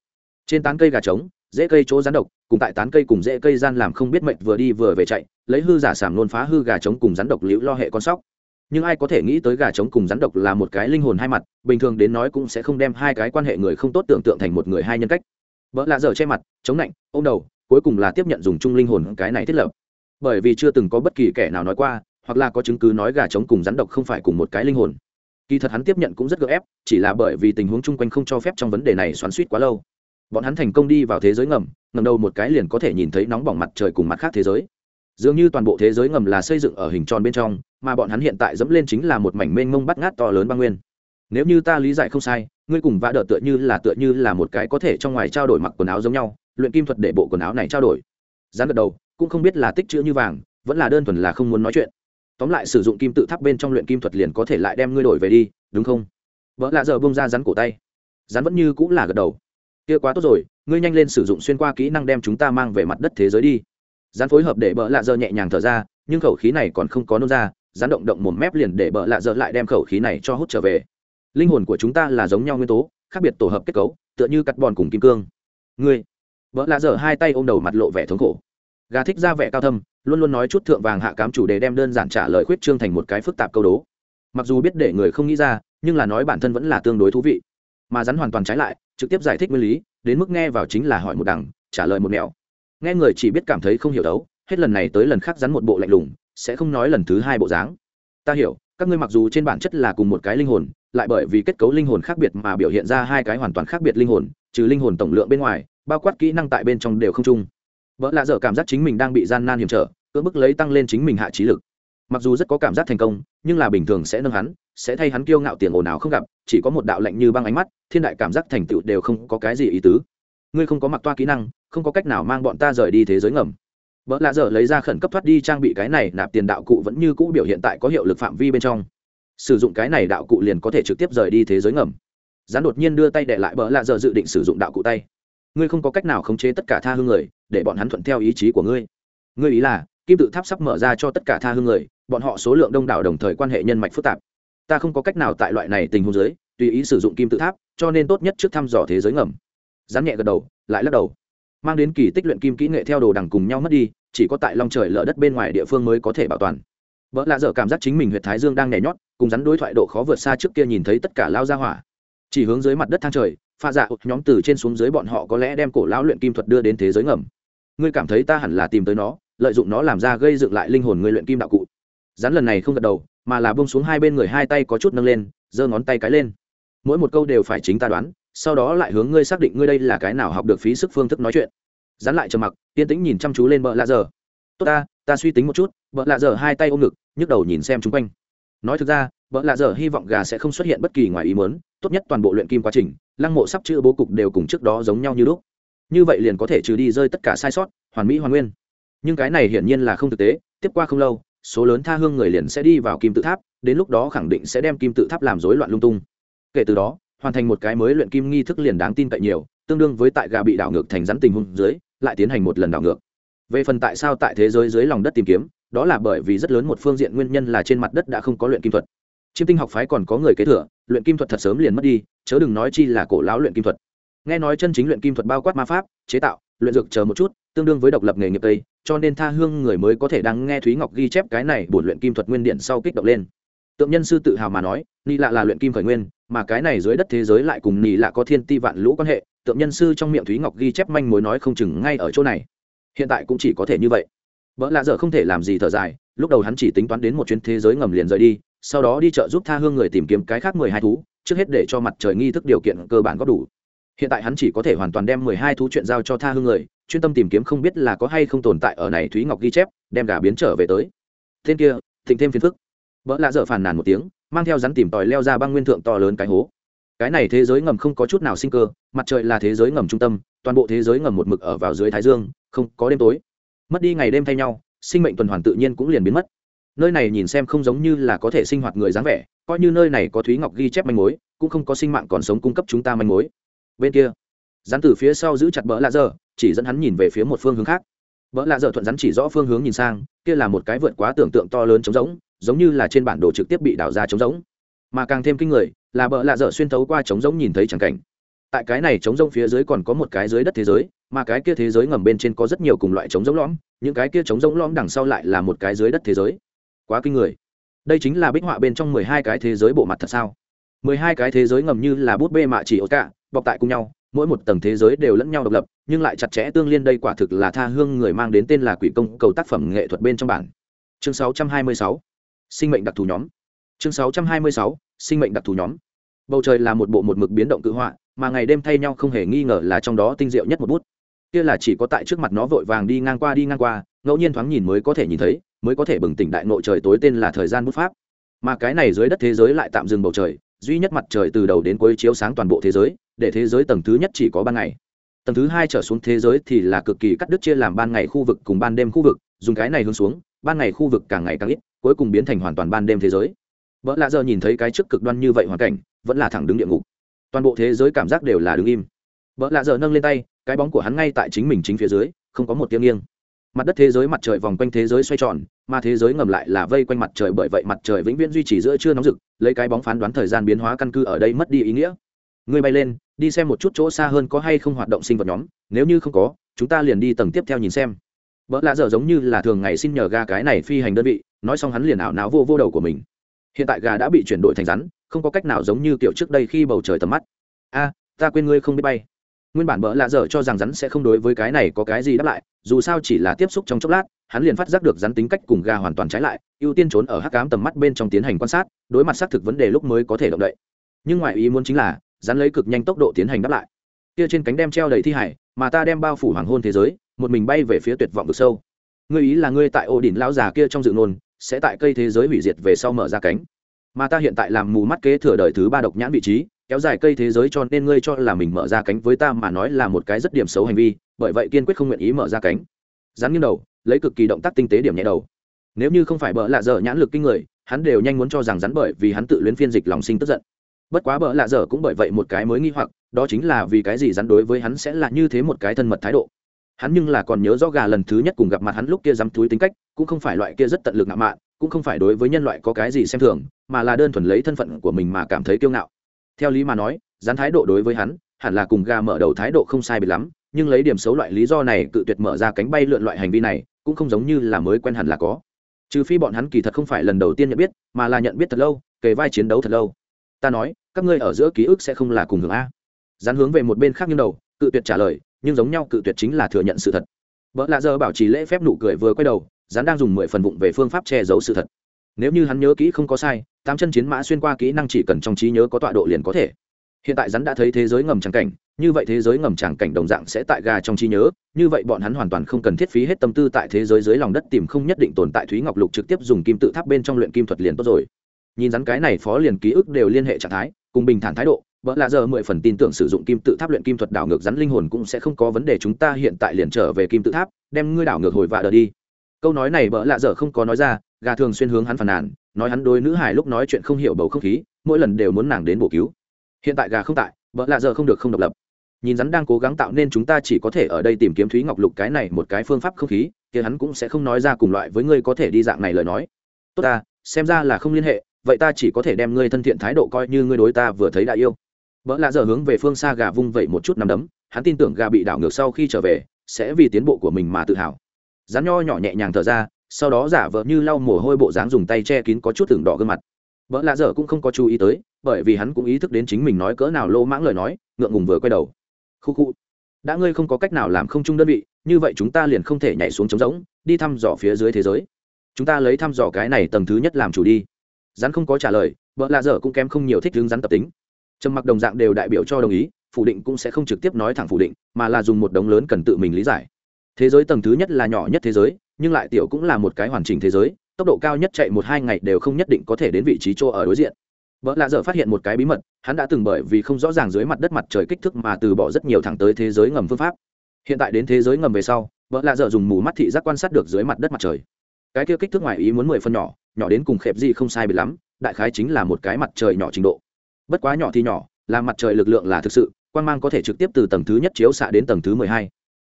Trên tán cây gà trống dễ cây chỗ rắn độc, cùng tại tán cây cùng dễ cây gian làm không biết mệnh vừa đi vừa về chạy, lấy hư giả sảm nôn phá hư gà trống cùng rắn độc liễu lo hệ con sóc nhưng ai có thể nghĩ tới gà trống cùng rắn độc là một cái linh hồn hai mặt, bình thường đến nói cũng sẽ không đem hai cái quan hệ người không tốt tưởng tượng thành một người hai nhân cách. Vợ lạ dở che mặt, chống lạnh ô m đầu, cuối cùng là tiếp nhận dùng chung linh hồn cái này thiết lập. Bởi vì chưa từng có bất kỳ kẻ nào nói qua, hoặc là có chứng cứ nói gà trống cùng rắn độc không phải cùng một cái linh hồn. Kỳ thật hắn tiếp nhận cũng rất gợ ép, chỉ là bởi vì tình huống chung quanh không cho phép trong vấn đề này xoắn suýt quá lâu. Bọn hắn thành công đi vào thế giới ngầm ngầm đầu một cái liền có thể nhìn thấy nóng bỏng mặt trời cùng mặt khác thế giới. Dường như toàn bộ thế giới ngầm là xây dựng ở hình tròn bên trong mà bọn hắn hiện tại dẫm lên chính là một mảnh mênh mông bắt ngát to lớn băng nguyên. Nếu như ta lý giải không sai, ngươi cùng vã đỡ tựa như là tựa như là một cái có thể trong ngoài trao đổi mặc quần áo giống nhau, luyện kim thuật để bộ quần áo này trao đổi. Gián gật đầu, cũng không biết là tích chữ như vàng, vẫn là đơn thuần là không muốn nói chuyện. Tóm lại sử dụng kim tự tháp bên trong luyện kim thuật liền có thể lại đem ngươi đổi về đi, đúng không? Vợ lạ giờ bông ra rắn cổ tay. Rắn vẫn như cũng là gật đầu. Kia quá tốt rồi, ngươi nhanh lên sử dụng xuyên qua kỹ năng đem chúng ta mang về mặt đất thế giới đi. Rắn phối hợp để bỡ lạ giờ nhẹ nhàng thở ra, nhưng khẩu khí này còn không có nôn ra gián động động một mép liền để bợ lạ dở lại đem khẩu khí này cho hút trở về. Linh hồn của chúng ta là giống nhau nguyên tố, khác biệt tổ hợp kết cấu, tựa như cắt bòn cùng kim cương. Ngươi Bợ lạ dở hai tay ôm đầu mặt lộ vẻ thống khổ. Gà thích ra vẻ cao thâm, luôn luôn nói chút thượng vàng hạ cám chủ đề đem đơn giản trả lời khuyết trương thành một cái phức tạp câu đố. Mặc dù biết để người không nghĩ ra, nhưng là nói bản thân vẫn là tương đối thú vị. Mà rắn hoàn toàn trái lại, trực tiếp giải thích nguyên lý, đến mức nghe vào chính là hỏi một đằng, trả lời một mẹo. Nghe người chỉ biết cảm thấy không hiểu đấu, hết lần này tới lần khác rắn một bộ lạnh lùng sẽ không nói lần thứ hai bộ dáng. Ta hiểu, các ngươi mặc dù trên bản chất là cùng một cái linh hồn, lại bởi vì kết cấu linh hồn khác biệt mà biểu hiện ra hai cái hoàn toàn khác biệt linh hồn, trừ linh hồn tổng lượng bên ngoài, bao quát kỹ năng tại bên trong đều không chung. Vợ lạ dở cảm giác chính mình đang bị gian nan hiểm trở, cưỡng bức lấy tăng lên chính mình hạ trí lực. Mặc dù rất có cảm giác thành công, nhưng là bình thường sẽ nâng hắn, sẽ thay hắn kiêu ngạo tiền ồn ào không gặp, chỉ có một đạo lạnh như băng ánh mắt, thiên đại cảm giác thành tựu đều không có cái gì ý tứ. Ngươi không có mặc toa kỹ năng, không có cách nào mang bọn ta rời đi thế giới ngầm vợ lạ dở lấy ra khẩn cấp thoát đi trang bị cái này, nạp tiền đạo cụ vẫn như cũ biểu hiện tại có hiệu lực phạm vi bên trong. Sử dụng cái này đạo cụ liền có thể trực tiếp rời đi thế giới ngầm. Gián đột nhiên đưa tay để lại bỡ lạ giờ dự định sử dụng đạo cụ tay. Ngươi không có cách nào khống chế tất cả tha hương người, để bọn hắn thuận theo ý chí của ngươi. Ngươi ý là, kim tự tháp sắp mở ra cho tất cả tha hương người, bọn họ số lượng đông đảo đồng thời quan hệ nhân mạch phức tạp. Ta không có cách nào tại loại này tình huống giới tùy ý sử dụng kim tự tháp, cho nên tốt nhất trước thăm dò thế giới ngầm. Rắn nhẹ gật đầu, lại lắc đầu mang đến kỳ tích luyện kim kỹ nghệ theo đồ đằng cùng nhau mất đi, chỉ có tại long trời lở đất bên ngoài địa phương mới có thể bảo toàn. Vợ lạ dở cảm giác chính mình huyện thái dương đang nhảy nhót, cùng rắn đối thoại độ khó vượt xa trước kia nhìn thấy tất cả lao ra hỏa. Chỉ hướng dưới mặt đất thang trời, pha dạ nhóm từ trên xuống dưới bọn họ có lẽ đem cổ lão luyện kim thuật đưa đến thế giới ngầm. Ngươi cảm thấy ta hẳn là tìm tới nó, lợi dụng nó làm ra gây dựng lại linh hồn ngươi luyện kim đạo cụ. Rắn lần này không gật đầu, mà là bông xuống hai bên người hai tay có chút nâng lên, giơ ngón tay cái lên. Mỗi một câu đều phải chính ta đoán sau đó lại hướng ngươi xác định ngươi đây là cái nào học được phí sức phương thức nói chuyện. Dán lại trầm mặc, yên tĩnh nhìn chăm chú lên bợ lạ giờ. Tốt ta ta suy tính một chút, bợ lạ giờ hai tay ôm ngực, nhức đầu nhìn xem chung quanh. Nói thực ra, bợ lạ dở hy vọng gà sẽ không xuất hiện bất kỳ ngoài ý mớn tốt nhất toàn bộ luyện kim quá trình, lăng mộ sắp chữ bố cục đều cùng trước đó giống nhau như lúc. Như vậy liền có thể trừ đi rơi tất cả sai sót, hoàn mỹ hoàn nguyên. Nhưng cái này hiển nhiên là không thực tế, tiếp qua không lâu, số lớn tha hương người liền sẽ đi vào kim tự tháp, đến lúc đó khẳng định sẽ đem kim tự tháp làm rối loạn lung tung. Kể từ đó hoàn thành một cái mới luyện kim nghi thức liền đáng tin cậy nhiều, tương đương với tại gà bị đảo ngược thành rắn tình huống dưới, lại tiến hành một lần đảo ngược. Về phần tại sao tại thế giới dưới lòng đất tìm kiếm, đó là bởi vì rất lớn một phương diện nguyên nhân là trên mặt đất đã không có luyện kim thuật. Chiêm tinh học phái còn có người kế thừa, luyện kim thuật thật sớm liền mất đi, chớ đừng nói chi là cổ lão luyện kim thuật. Nghe nói chân chính luyện kim thuật bao quát ma pháp, chế tạo, luyện dược chờ một chút, tương đương với độc lập nghề nghiệp tây, cho nên tha hương người mới có thể đang nghe thúy ngọc ghi chép cái này bổn luyện kim thuật nguyên điện sau kích động lên. Tượng nhân sư tự hào mà nói, ni lạ là luyện kim khởi nguyên mà cái này dưới đất thế giới lại cùng nỉ lạ có thiên ti vạn lũ quan hệ, tượng nhân sư trong miệng thúy ngọc ghi chép manh mối nói không chừng ngay ở chỗ này. Hiện tại cũng chỉ có thể như vậy. Vợ lạ dở không thể làm gì thở dài, lúc đầu hắn chỉ tính toán đến một chuyến thế giới ngầm liền rời đi, sau đó đi chợ giúp tha hương người tìm kiếm cái khác mười hai thú, trước hết để cho mặt trời nghi thức điều kiện cơ bản có đủ. Hiện tại hắn chỉ có thể hoàn toàn đem mười hai thú chuyện giao cho tha hương người, chuyên tâm tìm kiếm không biết là có hay không tồn tại ở này thúy ngọc ghi chép, đem gà biến trở về tới. Tên kia, thịnh thêm phiền phức. Vợ lạ dở phàn nàn một tiếng mang theo rắn tìm tòi leo ra băng nguyên thượng to lớn cái hố. Cái này thế giới ngầm không có chút nào sinh cơ, mặt trời là thế giới ngầm trung tâm, toàn bộ thế giới ngầm một mực ở vào dưới thái dương, không có đêm tối. Mất đi ngày đêm thay nhau, sinh mệnh tuần hoàn tự nhiên cũng liền biến mất. Nơi này nhìn xem không giống như là có thể sinh hoạt người dáng vẻ, coi như nơi này có thúy ngọc ghi chép manh mối, cũng không có sinh mạng còn sống cung cấp chúng ta manh mối. Bên kia, rắn từ phía sau giữ chặt bỡ lạ dơ chỉ dẫn hắn nhìn về phía một phương hướng khác vợ lạ dở thuận rắn chỉ rõ phương hướng nhìn sang, kia là một cái vượt quá tưởng tượng to lớn trống rỗng, giống như là trên bản đồ trực tiếp bị đảo ra trống rỗng. Mà càng thêm kinh người, là bỡ lạ dở xuyên thấu qua trống rỗng nhìn thấy chẳng cảnh. Tại cái này chống rông phía dưới còn có một cái dưới đất thế giới, mà cái kia thế giới ngầm bên trên có rất nhiều cùng loại chống rỗng lõm, những cái kia chống rỗng lõm đằng sau lại là một cái dưới đất thế giới. Quá kinh người. Đây chính là bích họa bên trong mười hai cái thế giới bộ mặt thật sao? Mười hai cái thế giới ngầm như là bút bê mạ chỉ ốt cả bọc tại cùng nhau mỗi một tầng thế giới đều lẫn nhau độc lập, nhưng lại chặt chẽ tương liên đây quả thực là tha hương người mang đến tên là quỷ công cầu tác phẩm nghệ thuật bên trong bản. Chương 626 sinh mệnh đặc thù nhóm. Chương 626 sinh mệnh đặc thù nhóm. Bầu trời là một bộ một mực biến động cự họa, mà ngày đêm thay nhau không hề nghi ngờ là trong đó tinh diệu nhất một bút. Kia là chỉ có tại trước mặt nó vội vàng đi ngang qua đi ngang qua, ngẫu nhiên thoáng nhìn mới có thể nhìn thấy, mới có thể bừng tỉnh đại nội trời tối tên là thời gian bút pháp. Mà cái này dưới đất thế giới lại tạm dừng bầu trời, duy nhất mặt trời từ đầu đến cuối chiếu sáng toàn bộ thế giới để thế giới tầng thứ nhất chỉ có ban ngày. Tầng thứ hai trở xuống thế giới thì là cực kỳ cắt đứt chia làm ban ngày khu vực cùng ban đêm khu vực, dùng cái này hướng xuống, ban ngày khu vực càng ngày càng ít, cuối cùng biến thành hoàn toàn ban đêm thế giới. Vợ lạ giờ nhìn thấy cái trước cực đoan như vậy hoàn cảnh, vẫn là thẳng đứng địa ngục. Toàn bộ thế giới cảm giác đều là đứng im. Vợ lạ giờ nâng lên tay, cái bóng của hắn ngay tại chính mình chính phía dưới, không có một tiếng nghiêng. Mặt đất thế giới mặt trời vòng quanh thế giới xoay tròn, mà thế giới ngầm lại là vây quanh mặt trời bởi vậy mặt trời vĩnh viễn duy trì giữa chưa nóng rực, lấy cái bóng phán đoán thời gian biến hóa căn cứ ở đây mất đi ý nghĩa. Ngươi bay lên đi xem một chút chỗ xa hơn có hay không hoạt động sinh vật nhóm, nếu như không có, chúng ta liền đi tầng tiếp theo nhìn xem. Vợ lạ dở giống như là thường ngày xin nhờ ga cái này phi hành đơn vị, nói xong hắn liền ảo não vô vô đầu của mình. Hiện tại gà đã bị chuyển đổi thành rắn, không có cách nào giống như kiểu trước đây khi bầu trời tầm mắt. A, ta quên ngươi không biết bay. Nguyên bản bỡ lạ dở cho rằng rắn sẽ không đối với cái này có cái gì đáp lại, dù sao chỉ là tiếp xúc trong chốc lát, hắn liền phát giác được rắn tính cách cùng gà hoàn toàn trái lại, ưu tiên trốn ở hắc cám tầm mắt bên trong tiến hành quan sát, đối mặt xác thực vấn đề lúc mới có thể động đậy. Nhưng ngoài ý muốn chính là dán lấy cực nhanh tốc độ tiến hành đáp lại. Kia trên cánh đem treo đầy thi hải, mà ta đem bao phủ hoàng hôn thế giới, một mình bay về phía tuyệt vọng vực sâu. Ngươi ý là ngươi tại ổ đỉnh lão già kia trong dự nôn sẽ tại cây thế giới hủy diệt về sau mở ra cánh. Mà ta hiện tại làm mù mắt kế thừa đời thứ ba độc nhãn vị trí, kéo dài cây thế giới cho nên ngươi cho là mình mở ra cánh với ta mà nói là một cái rất điểm xấu hành vi, bởi vậy kiên quyết không nguyện ý mở ra cánh. Dán nghiêng đầu, lấy cực kỳ động tác tinh tế điểm nhẹ đầu. Nếu như không phải bỡ lạ dở nhãn lực kinh người, hắn đều nhanh muốn cho rằng rắn bởi vì hắn tự luyến phiên dịch lòng sinh tức giận bất quá bỡ lạ dở cũng bởi vậy một cái mới nghi hoặc, đó chính là vì cái gì rắn đối với hắn sẽ là như thế một cái thân mật thái độ. Hắn nhưng là còn nhớ rõ gà lần thứ nhất cùng gặp mặt hắn lúc kia dám túi tính cách, cũng không phải loại kia rất tận lực ngạo mạn, cũng không phải đối với nhân loại có cái gì xem thường, mà là đơn thuần lấy thân phận của mình mà cảm thấy kiêu ngạo. Theo lý mà nói, rắn thái độ đối với hắn, hẳn là cùng gà mở đầu thái độ không sai biệt lắm, nhưng lấy điểm xấu loại lý do này cự tuyệt mở ra cánh bay lượn loại hành vi này, cũng không giống như là mới quen hẳn là có. Trừ phi bọn hắn kỳ thật không phải lần đầu tiên nhận biết, mà là nhận biết thật lâu, kề vai chiến đấu thật lâu ta nói, các ngươi ở giữa ký ức sẽ không là cùng hưởng a. Dán hướng về một bên khác như đầu, cự tuyệt trả lời, nhưng giống nhau cự tuyệt chính là thừa nhận sự thật. Vợ lạ giờ bảo trì lễ phép nụ cười vừa quay đầu dán đang dùng mười phần vụng về phương pháp che giấu sự thật. Nếu như hắn nhớ kỹ không có sai, tám chân chiến mã xuyên qua kỹ năng chỉ cần trong trí nhớ có tọa độ liền có thể. Hiện tại rắn đã thấy thế giới ngầm tràng cảnh, như vậy thế giới ngầm tràng cảnh đồng dạng sẽ tại gà trong trí nhớ, như vậy bọn hắn hoàn toàn không cần thiết phí hết tâm tư tại thế giới dưới lòng đất tìm không nhất định tồn tại thúy ngọc lục trực tiếp dùng kim tự tháp bên trong luyện kim thuật liền tốt rồi nhìn rắn cái này phó liền ký ức đều liên hệ trạng thái, cùng bình thản thái độ vợ lạ giờ mười phần tin tưởng sử dụng kim tự tháp luyện kim thuật đảo ngược rắn linh hồn cũng sẽ không có vấn đề, chúng ta hiện tại liền trở về kim tự tháp, đem ngươi đảo ngược hồi vạ đờ đi. Câu nói này vợ lạ giờ không có nói ra, gà thường xuyên hướng hắn phàn nàn, nói hắn đôi nữ hải lúc nói chuyện không hiểu bầu không khí, mỗi lần đều muốn nàng đến bổ cứu. Hiện tại gà không tại vợ lạ giờ không được không độc lập. Nhìn rắn đang cố gắng tạo nên chúng ta chỉ có thể ở đây tìm kiếm thúy ngọc lục cái này một cái phương pháp không khí thì hắn cũng sẽ không nói ra cùng loại với ngươi có thể đi dạng này lời nói. Tốt ta, xem ra là không liên hệ vậy ta chỉ có thể đem ngươi thân thiện thái độ coi như ngươi đối ta vừa thấy đã yêu. Vợ lạ giờ hướng về phương xa gà vung vẩy một chút nằm đấm, hắn tin tưởng gà bị đảo ngược sau khi trở về, sẽ vì tiến bộ của mình mà tự hào. Rắn nho nhỏ nhẹ nhàng thở ra, sau đó giả vờ như lau mồ hôi bộ dáng dùng tay che kín có chút tưởng đỏ gương mặt. Vợ lạ dở cũng không có chú ý tới, bởi vì hắn cũng ý thức đến chính mình nói cỡ nào lô mãng lời nói, ngượng ngùng vừa quay đầu. Khu khu, đã ngươi không có cách nào làm không chung đơn vị, như vậy chúng ta liền không thể nhảy xuống trống rỗng, đi thăm dò phía dưới thế giới. Chúng ta lấy thăm dò cái này tầng thứ nhất làm chủ đi rắn không có trả lời, vợ lạ dở cũng kém không nhiều thích hướng rắn tập tính. Trầm mặc đồng dạng đều đại biểu cho đồng ý, phủ định cũng sẽ không trực tiếp nói thẳng phủ định, mà là dùng một đống lớn cần tự mình lý giải. Thế giới tầng thứ nhất là nhỏ nhất thế giới, nhưng lại tiểu cũng là một cái hoàn chỉnh thế giới, tốc độ cao nhất chạy một hai ngày đều không nhất định có thể đến vị trí chỗ ở đối diện. Vợ lạ dở phát hiện một cái bí mật, hắn đã từng bởi vì không rõ ràng dưới mặt đất mặt trời kích thước mà từ bỏ rất nhiều thẳng tới thế giới ngầm phương pháp. Hiện tại đến thế giới ngầm về sau, vợ lạ dở dùng mù mắt thị giác quan sát được dưới mặt đất mặt trời cái kia kích thước ngoài ý muốn mười phân nhỏ nhỏ đến cùng khẹp gì không sai bị lắm, đại khái chính là một cái mặt trời nhỏ trình độ. Bất quá nhỏ thì nhỏ, là mặt trời lực lượng là thực sự quan mang có thể trực tiếp từ tầng thứ nhất chiếu xạ đến tầng thứ mười hai.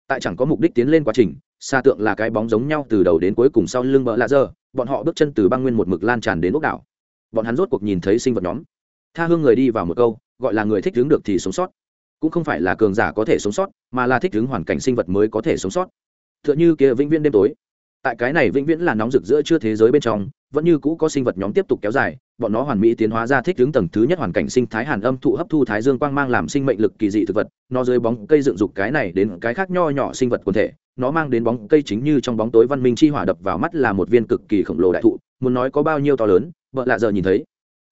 Tại chẳng có mục đích tiến lên quá trình xa tượng là cái bóng giống nhau từ đầu đến cuối cùng sau lưng bờ lạ dơ bọn họ bước chân từ băng nguyên một mực lan tràn đến ốc đảo. Bọn hắn rốt cuộc nhìn thấy sinh vật nhóm. Tha hương người đi vào một câu, gọi là người thích hướng được thì sống sót. Cũng không phải là cường giả có thể sống sót, mà là thích ứng hoàn cảnh sinh vật mới có thể sống sót. T h ư ợ n h ư kia vĩnh viễn đêm tối tại cái này vĩnh viễn là nóng rực giữa chưa thế giới bên trong, vẫn như cũ có sinh vật nhóm tiếp tục kéo dài, bọn nó hoàn mỹ tiến hóa ra thích ứng tầng thứ nhất hoàn cảnh sinh thái hàn âm thụ hấp thu thái dương quang mang làm sinh mệnh lực kỳ dị thực vật, nó dưới bóng cây dựng dục cái này đến cái khác nho nhỏ sinh vật quần thể, nó mang đến bóng cây chính như trong bóng tối văn minh chi hỏa đập vào mắt là một viên cực kỳ khổng lồ đại thụ, muốn nói có bao nhiêu to lớn vợ lạ giờ nhìn thấy.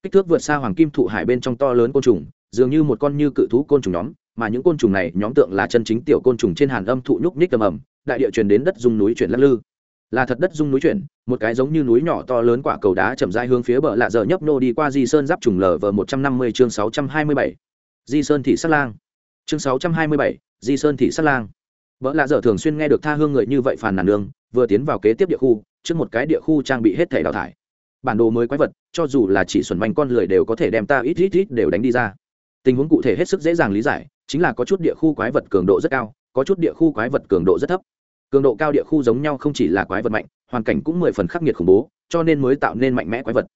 Kích thước vượt xa hoàng kim thụ hải bên trong to lớn côn trùng, dường như một con như cự thú côn trùng nhóm, mà những côn trùng này nhóm tượng là chân chính tiểu côn trùng trên hàn âm thụ nhúc nhích tầm ầm, đại địa truyền đến đất dung núi chuyển lắc lư là thật đất dung núi chuyển, một cái giống như núi nhỏ to lớn quả cầu đá chậm rãi hướng phía bờ lạ dở nhấp nô đi qua di sơn giáp trùng lở vờ một trăm năm mươi chương sáu trăm hai mươi bảy. Di sơn thị sát lang. Chương sáu trăm hai mươi bảy, di sơn thị sát lang. Vợ lạ dở thường xuyên nghe được tha hương người như vậy phàn nàn nương, vừa tiến vào kế tiếp địa khu, trước một cái địa khu trang bị hết thể đào thải. Bản đồ mới quái vật, cho dù là chỉ xuẩn manh con lười đều có thể đem ta ít ít ít đều đánh đi ra. Tình huống cụ thể hết sức dễ dàng lý giải, chính là có chút địa khu quái vật cường độ rất cao, có chút địa khu quái vật cường độ rất thấp cường độ cao địa khu giống nhau không chỉ là quái vật mạnh, hoàn cảnh cũng mười phần khắc nghiệt khủng bố, cho nên mới tạo nên mạnh mẽ quái vật.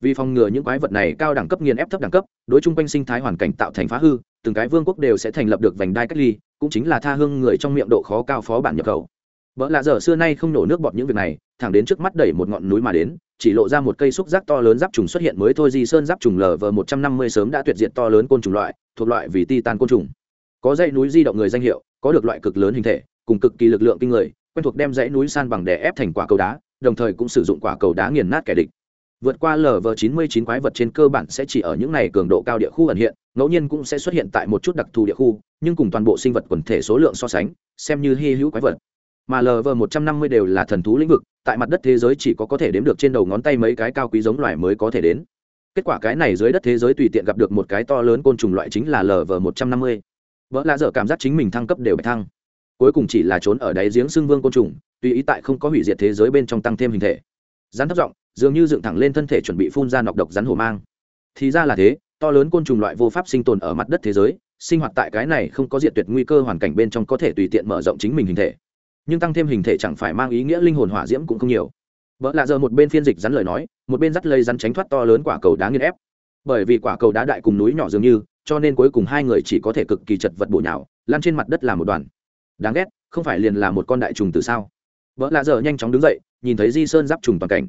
Vì phòng ngừa những quái vật này cao đẳng cấp nghiền ép thấp đẳng cấp, đối chung quanh sinh thái hoàn cảnh tạo thành phá hư, từng cái vương quốc đều sẽ thành lập được vành đai cách ly, cũng chính là tha hương người trong miệng độ khó cao phó bản nhập khẩu. Vợ lạ dở xưa nay không nổ nước bọt những việc này, thẳng đến trước mắt đẩy một ngọn núi mà đến, chỉ lộ ra một cây xúc giác to lớn giáp trùng xuất hiện mới thôi, di sơn giáp trùng lv một trăm năm mươi sớm đã tuyệt diệt to lớn côn trùng loại, thuộc loại vì titan côn trùng. Có dãy núi di động người danh hiệu, có được loại cực lớn hình thể cùng cực kỳ lực lượng kinh người, quen thuộc đem dãy núi san bằng đè ép thành quả cầu đá, đồng thời cũng sử dụng quả cầu đá nghiền nát kẻ địch. Vượt qua lv chín mươi chín quái vật trên cơ bản sẽ chỉ ở những này cường độ cao địa khu ẩn hiện, ngẫu nhiên cũng sẽ xuất hiện tại một chút đặc thù địa khu, nhưng cùng toàn bộ sinh vật quần thể số lượng so sánh, xem như hy hữu quái vật. Mà lv một trăm năm mươi đều là thần thú lĩnh vực, tại mặt đất thế giới chỉ có có thể đếm được trên đầu ngón tay mấy cái cao quý giống loài mới có thể đến. Kết quả cái này dưới đất thế giới tùy tiện gặp được một cái to lớn côn trùng loại chính là lv một trăm năm mươi. Vợ lạ dở cảm giác chính mình thăng cấp đều bạch thăng cuối cùng chỉ là trốn ở đáy giếng xương vương côn trùng, tùy ý tại không có hủy diệt thế giới bên trong tăng thêm hình thể. Rắn thấp giọng, dường như dựng thẳng lên thân thể chuẩn bị phun ra nọc độc rắn hổ mang. Thì ra là thế, to lớn côn trùng loại vô pháp sinh tồn ở mặt đất thế giới, sinh hoạt tại cái này không có diệt tuyệt nguy cơ hoàn cảnh bên trong có thể tùy tiện mở rộng chính mình hình thể. Nhưng tăng thêm hình thể chẳng phải mang ý nghĩa linh hồn hỏa diễm cũng không nhiều. Vợ lạ giờ một bên phiên dịch rắn lời nói, một bên dắt lây rắn tránh thoát to lớn quả cầu đá nghiên ép. Bởi vì quả cầu đá đại cùng núi nhỏ dường như, cho nên cuối cùng hai người chỉ có thể cực kỳ chật vật bổ nhào lan trên mặt đất là một đoàn đáng ghét, không phải liền là một con đại trùng từ sao? Vợ lạ dở nhanh chóng đứng dậy, nhìn thấy di sơn giáp trùng toàn cảnh.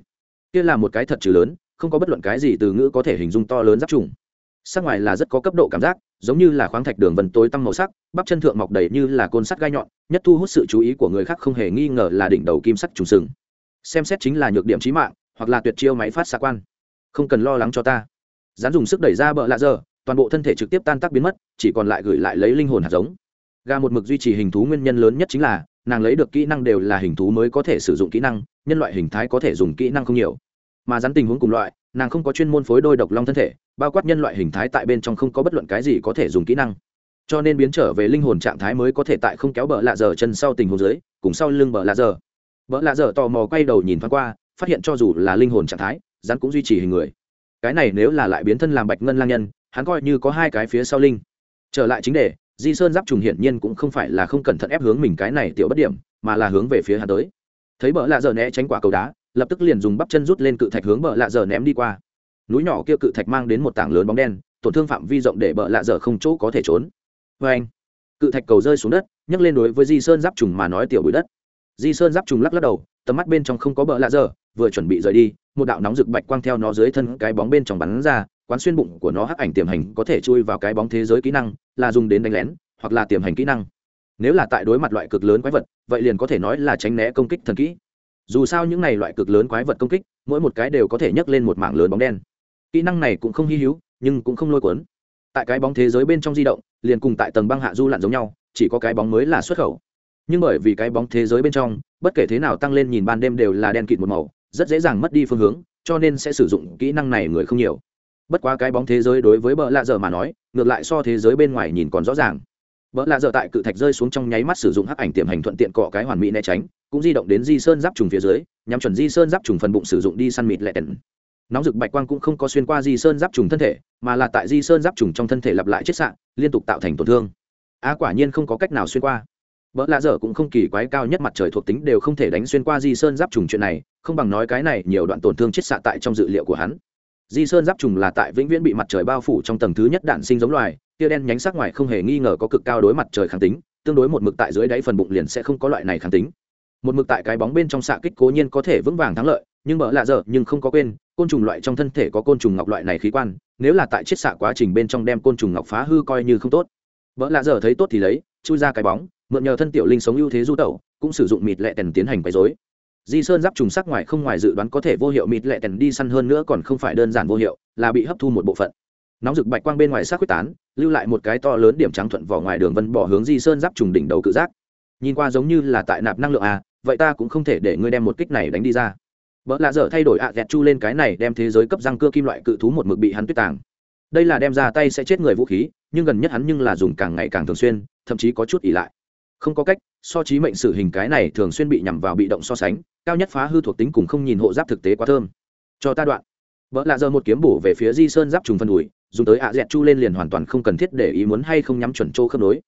Kia là một cái thật trừ lớn, không có bất luận cái gì từ ngữ có thể hình dung to lớn giáp trùng. Sắc ngoài là rất có cấp độ cảm giác, giống như là khoáng thạch đường vần tối tăm màu sắc, bắp chân thượng mọc đầy như là côn sắt gai nhọn, nhất thu hút sự chú ý của người khác không hề nghi ngờ là đỉnh đầu kim sắt trùng sừng. Xem xét chính là nhược điểm trí mạng, hoặc là tuyệt chiêu máy phát xạ quan. Không cần lo lắng cho ta. Dán dùng sức đẩy ra bờ lạ giờ toàn bộ thân thể trực tiếp tan tác biến mất, chỉ còn lại gửi lại lấy linh hồn hạt giống gà một mực duy trì hình thú nguyên nhân lớn nhất chính là, nàng lấy được kỹ năng đều là hình thú mới có thể sử dụng kỹ năng, nhân loại hình thái có thể dùng kỹ năng không nhiều. Mà rắn tình huống cùng loại, nàng không có chuyên môn phối đôi độc long thân thể, bao quát nhân loại hình thái tại bên trong không có bất luận cái gì có thể dùng kỹ năng. Cho nên biến trở về linh hồn trạng thái mới có thể tại không kéo bờ lạ dở chân sau tình huống dưới, cùng sau lưng bờ lạ dở bờ lạ dở tò mò quay đầu nhìn thoáng qua, phát hiện cho dù là linh hồn trạng thái, rắn cũng duy trì hình người. Cái này nếu là lại biến thân làm bạch ngân lang nhân, hắn coi như có hai cái phía sau linh. Trở lại chính đề di sơn giáp trùng hiển nhiên cũng không phải là không cẩn thận ép hướng mình cái này tiểu bất điểm mà là hướng về phía hắn tới. Thấy bờ lạ dở né tránh quả cầu đá lập tức liền dùng bắp chân rút lên cự thạch hướng bờ lạ dở ném đi qua. Núi nhỏ kia cự thạch mang đến một tảng lớn bóng đen tổn thương phạm vi rộng để bờ lạ dở không chỗ có thể trốn. Vê anh cự thạch cầu rơi xuống đất nhấc lên đối với di sơn giáp trùng mà nói tiểu bụi đất. Di sơn giáp trùng lắc lắc đầu tầm mắt bên trong không có bờ lạ dở, vừa chuẩn bị rời đi một đạo nóng rực bạch quang theo nó dưới thân cái bóng bên trong bắn ra quán xuyên bụng của nó hắc ảnh tiềm hành có thể chui vào cái bóng thế giới kỹ năng là dùng đến đánh lén, hoặc là tiềm hành kỹ năng. Nếu là tại đối mặt loại cực lớn quái vật, vậy liền có thể nói là tránh né công kích thần kỹ. Dù sao những này loại cực lớn quái vật công kích, mỗi một cái đều có thể nhấc lên một mảng lớn bóng đen. Kỹ năng này cũng không hy hữu, nhưng cũng không lôi cuốn. Tại cái bóng thế giới bên trong di động, liền cùng tại tầng băng hạ du lặn giống nhau, chỉ có cái bóng mới là xuất khẩu. Nhưng bởi vì cái bóng thế giới bên trong, bất kể thế nào tăng lên nhìn ban đêm đều là đen kịt một màu, rất dễ dàng mất đi phương hướng, cho nên sẽ sử dụng kỹ năng này người không nhiều bất quá cái bóng thế giới đối với bợ lạ dở mà nói, ngược lại so thế giới bên ngoài nhìn còn rõ ràng. Bợ lạ dở tại cự thạch rơi xuống trong nháy mắt sử dụng hắc ảnh tiềm hành thuận tiện cọ cái hoàn mỹ né tránh, cũng di động đến di sơn giáp trùng phía dưới nhằm chuẩn di sơn giáp trùng phần bụng sử dụng đi săn mịt lẹ nóng rực bạch quang cũng không có xuyên qua di sơn giáp trùng thân thể, mà là tại di sơn giáp trùng trong thân thể lặp lại chết sạn liên tục tạo thành tổn thương. A quả nhiên không có cách nào xuyên qua. Vợ lạ dở cũng không kỳ quái cao nhất mặt trời thuộc tính đều không thể đánh xuyên qua di sơn giáp trùng chuyện này, không bằng nói cái này nhiều đoạn tổn thương chết xạ tại trong dự liệu của hắn di sơn giáp trùng là tại vĩnh viễn bị mặt trời bao phủ trong tầng thứ nhất đạn sinh giống loài, tia đen nhánh sắc ngoài không hề nghi ngờ có cực cao đối mặt trời kháng tính, tương đối một mực tại dưới đáy phần bụng liền sẽ không có loại này kháng tính. Một mực tại cái bóng bên trong xạ kích cố nhiên có thể vững vàng thắng lợi, nhưng mở lạ dở nhưng không có quên, côn trùng loại trong thân thể có côn trùng ngọc loại này khí quan, nếu là tại chiết xạ quá trình bên trong đem côn trùng ngọc phá hư coi như không tốt. Vợ lạ dở thấy tốt thì lấy, chui ra cái bóng, mượn nhờ thân tiểu linh sống ưu thế du tẩu, cũng sử dụng mịt lệ tèn tiến hành quấy dối di sơn giáp trùng sắc ngoài không ngoài dự đoán có thể vô hiệu mịt lệ tèn đi săn hơn nữa còn không phải đơn giản vô hiệu, là bị hấp thu một bộ phận. Nóng rực bạch quang bên ngoài sắc quyết tán, lưu lại một cái to lớn điểm trắng thuận vỏ ngoài đường vân bỏ hướng di sơn giáp trùng đỉnh đầu cự giác. Nhìn qua giống như là tại nạp năng lượng à vậy ta cũng không thể để ngươi đem một kích này đánh đi ra. Vợ lạ dở thay đổi ạ à dẹt chu lên cái này đem thế giới cấp răng cưa kim loại cự thú một mực bị hắn tuyết tàng. Đây là đem ra tay sẽ chết người vũ khí, nhưng gần nhất hắn nhưng là dùng càng ngày càng thường xuyên, thậm chí có chút ỉ lại. Không có cách so trí mệnh sử hình cái này thường xuyên bị nhằm vào bị động so sánh, cao nhất phá hư thuộc tính cùng không nhìn hộ giáp thực tế quá thơm. Cho ta đoạn. Vợ lạ giờ một kiếm bổ về phía di sơn giáp trùng phân đùi, dùng tới ạ à dẹt chu lên liền hoàn toàn không cần thiết để ý muốn hay không nhắm chuẩn chỗ khớp nối.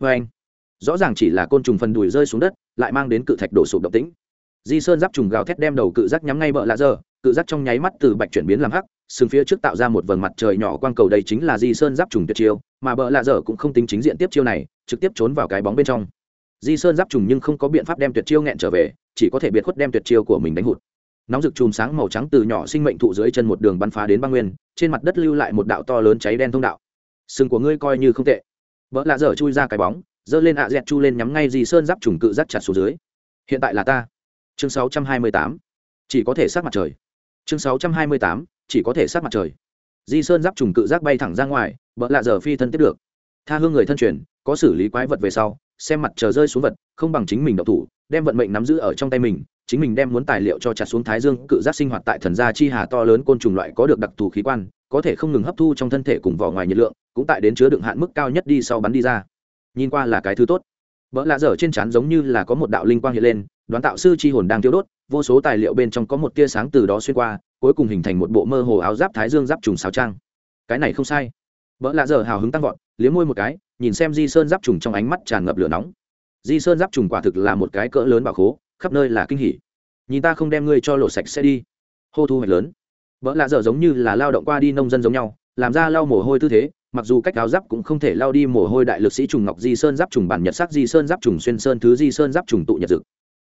Vê anh, rõ ràng chỉ là côn trùng phần đùi rơi xuống đất, lại mang đến cự thạch đổ sụp động tĩnh. Di sơn giáp trùng gào thét đem đầu cự giác nhắm ngay vợ lạ giờ, cự giác trong nháy mắt từ bạch chuyển biến làm hắc, sừng phía trước tạo ra một vầng mặt trời nhỏ quang cầu đây chính là di sơn giáp trùng tuyệt chiêu, mà bợ lạ dở cũng không tính chính diện tiếp chiêu này, trực tiếp trốn vào cái bóng bên trong di sơn giáp trùng nhưng không có biện pháp đem tuyệt chiêu nghẹn trở về chỉ có thể biệt khuất đem tuyệt chiêu của mình đánh hụt. Nóng rực chùm sáng màu trắng từ nhỏ sinh mệnh thụ dưới chân một đường bắn phá đến băng nguyên trên mặt đất lưu lại một đạo to lớn cháy đen thông đạo. Sừng của ngươi coi như không tệ. Vợ lạ dở chui ra cái bóng giơ lên ạ dẹt chu lên nhắm ngay di sơn giáp trùng cự giác chặt xuống dưới. Hiện tại là ta. Chương 628. chỉ có thể sát mặt trời. Chương 628, chỉ có thể sát mặt trời. Di sơn giáp trùng cự giác bay thẳng ra ngoài vợ lạ dở phi thân tiếp được. Tha hương người thân truyền có xử lý quái vật về sau, xem mặt trời rơi xuống vật, không bằng chính mình đậu thủ, đem vận mệnh nắm giữ ở trong tay mình, chính mình đem muốn tài liệu cho chặt xuống thái dương, cự giác sinh hoạt tại thần gia chi hà to lớn côn trùng loại có được đặc thù khí quan, có thể không ngừng hấp thu trong thân thể cùng vỏ ngoài nhiệt lượng, cũng tại đến chứa đựng hạn mức cao nhất đi sau bắn đi ra. Nhìn qua là cái thứ tốt. Vỡ lạ dở trên trán giống như là có một đạo linh quang hiện lên, đoán tạo sư chi hồn đang tiêu đốt, vô số tài liệu bên trong có một tia sáng từ đó xuyên qua, cuối cùng hình thành một bộ mơ hồ áo giáp thái dương giáp trùng sáo trang. Cái này không sai. Vỡ lạ dở hào hứng tăng vọt, liếm môi một cái nhìn xem di sơn giáp trùng trong ánh mắt tràn ngập lửa nóng. Di sơn giáp trùng quả thực là một cái cỡ lớn bảo khố, khắp nơi là kinh hỉ. Nhìn ta không đem ngươi cho lộ sạch sẽ đi. Hô thu hoạch lớn. Vợ lạ dở giống như là lao động qua đi nông dân giống nhau, làm ra lau mồ hôi tư thế, mặc dù cách áo giáp cũng không thể lao đi mồ hôi đại lực sĩ trùng ngọc di sơn giáp trùng bản nhật sắc di sơn giáp trùng xuyên sơn thứ di sơn giáp trùng tụ nhật dực.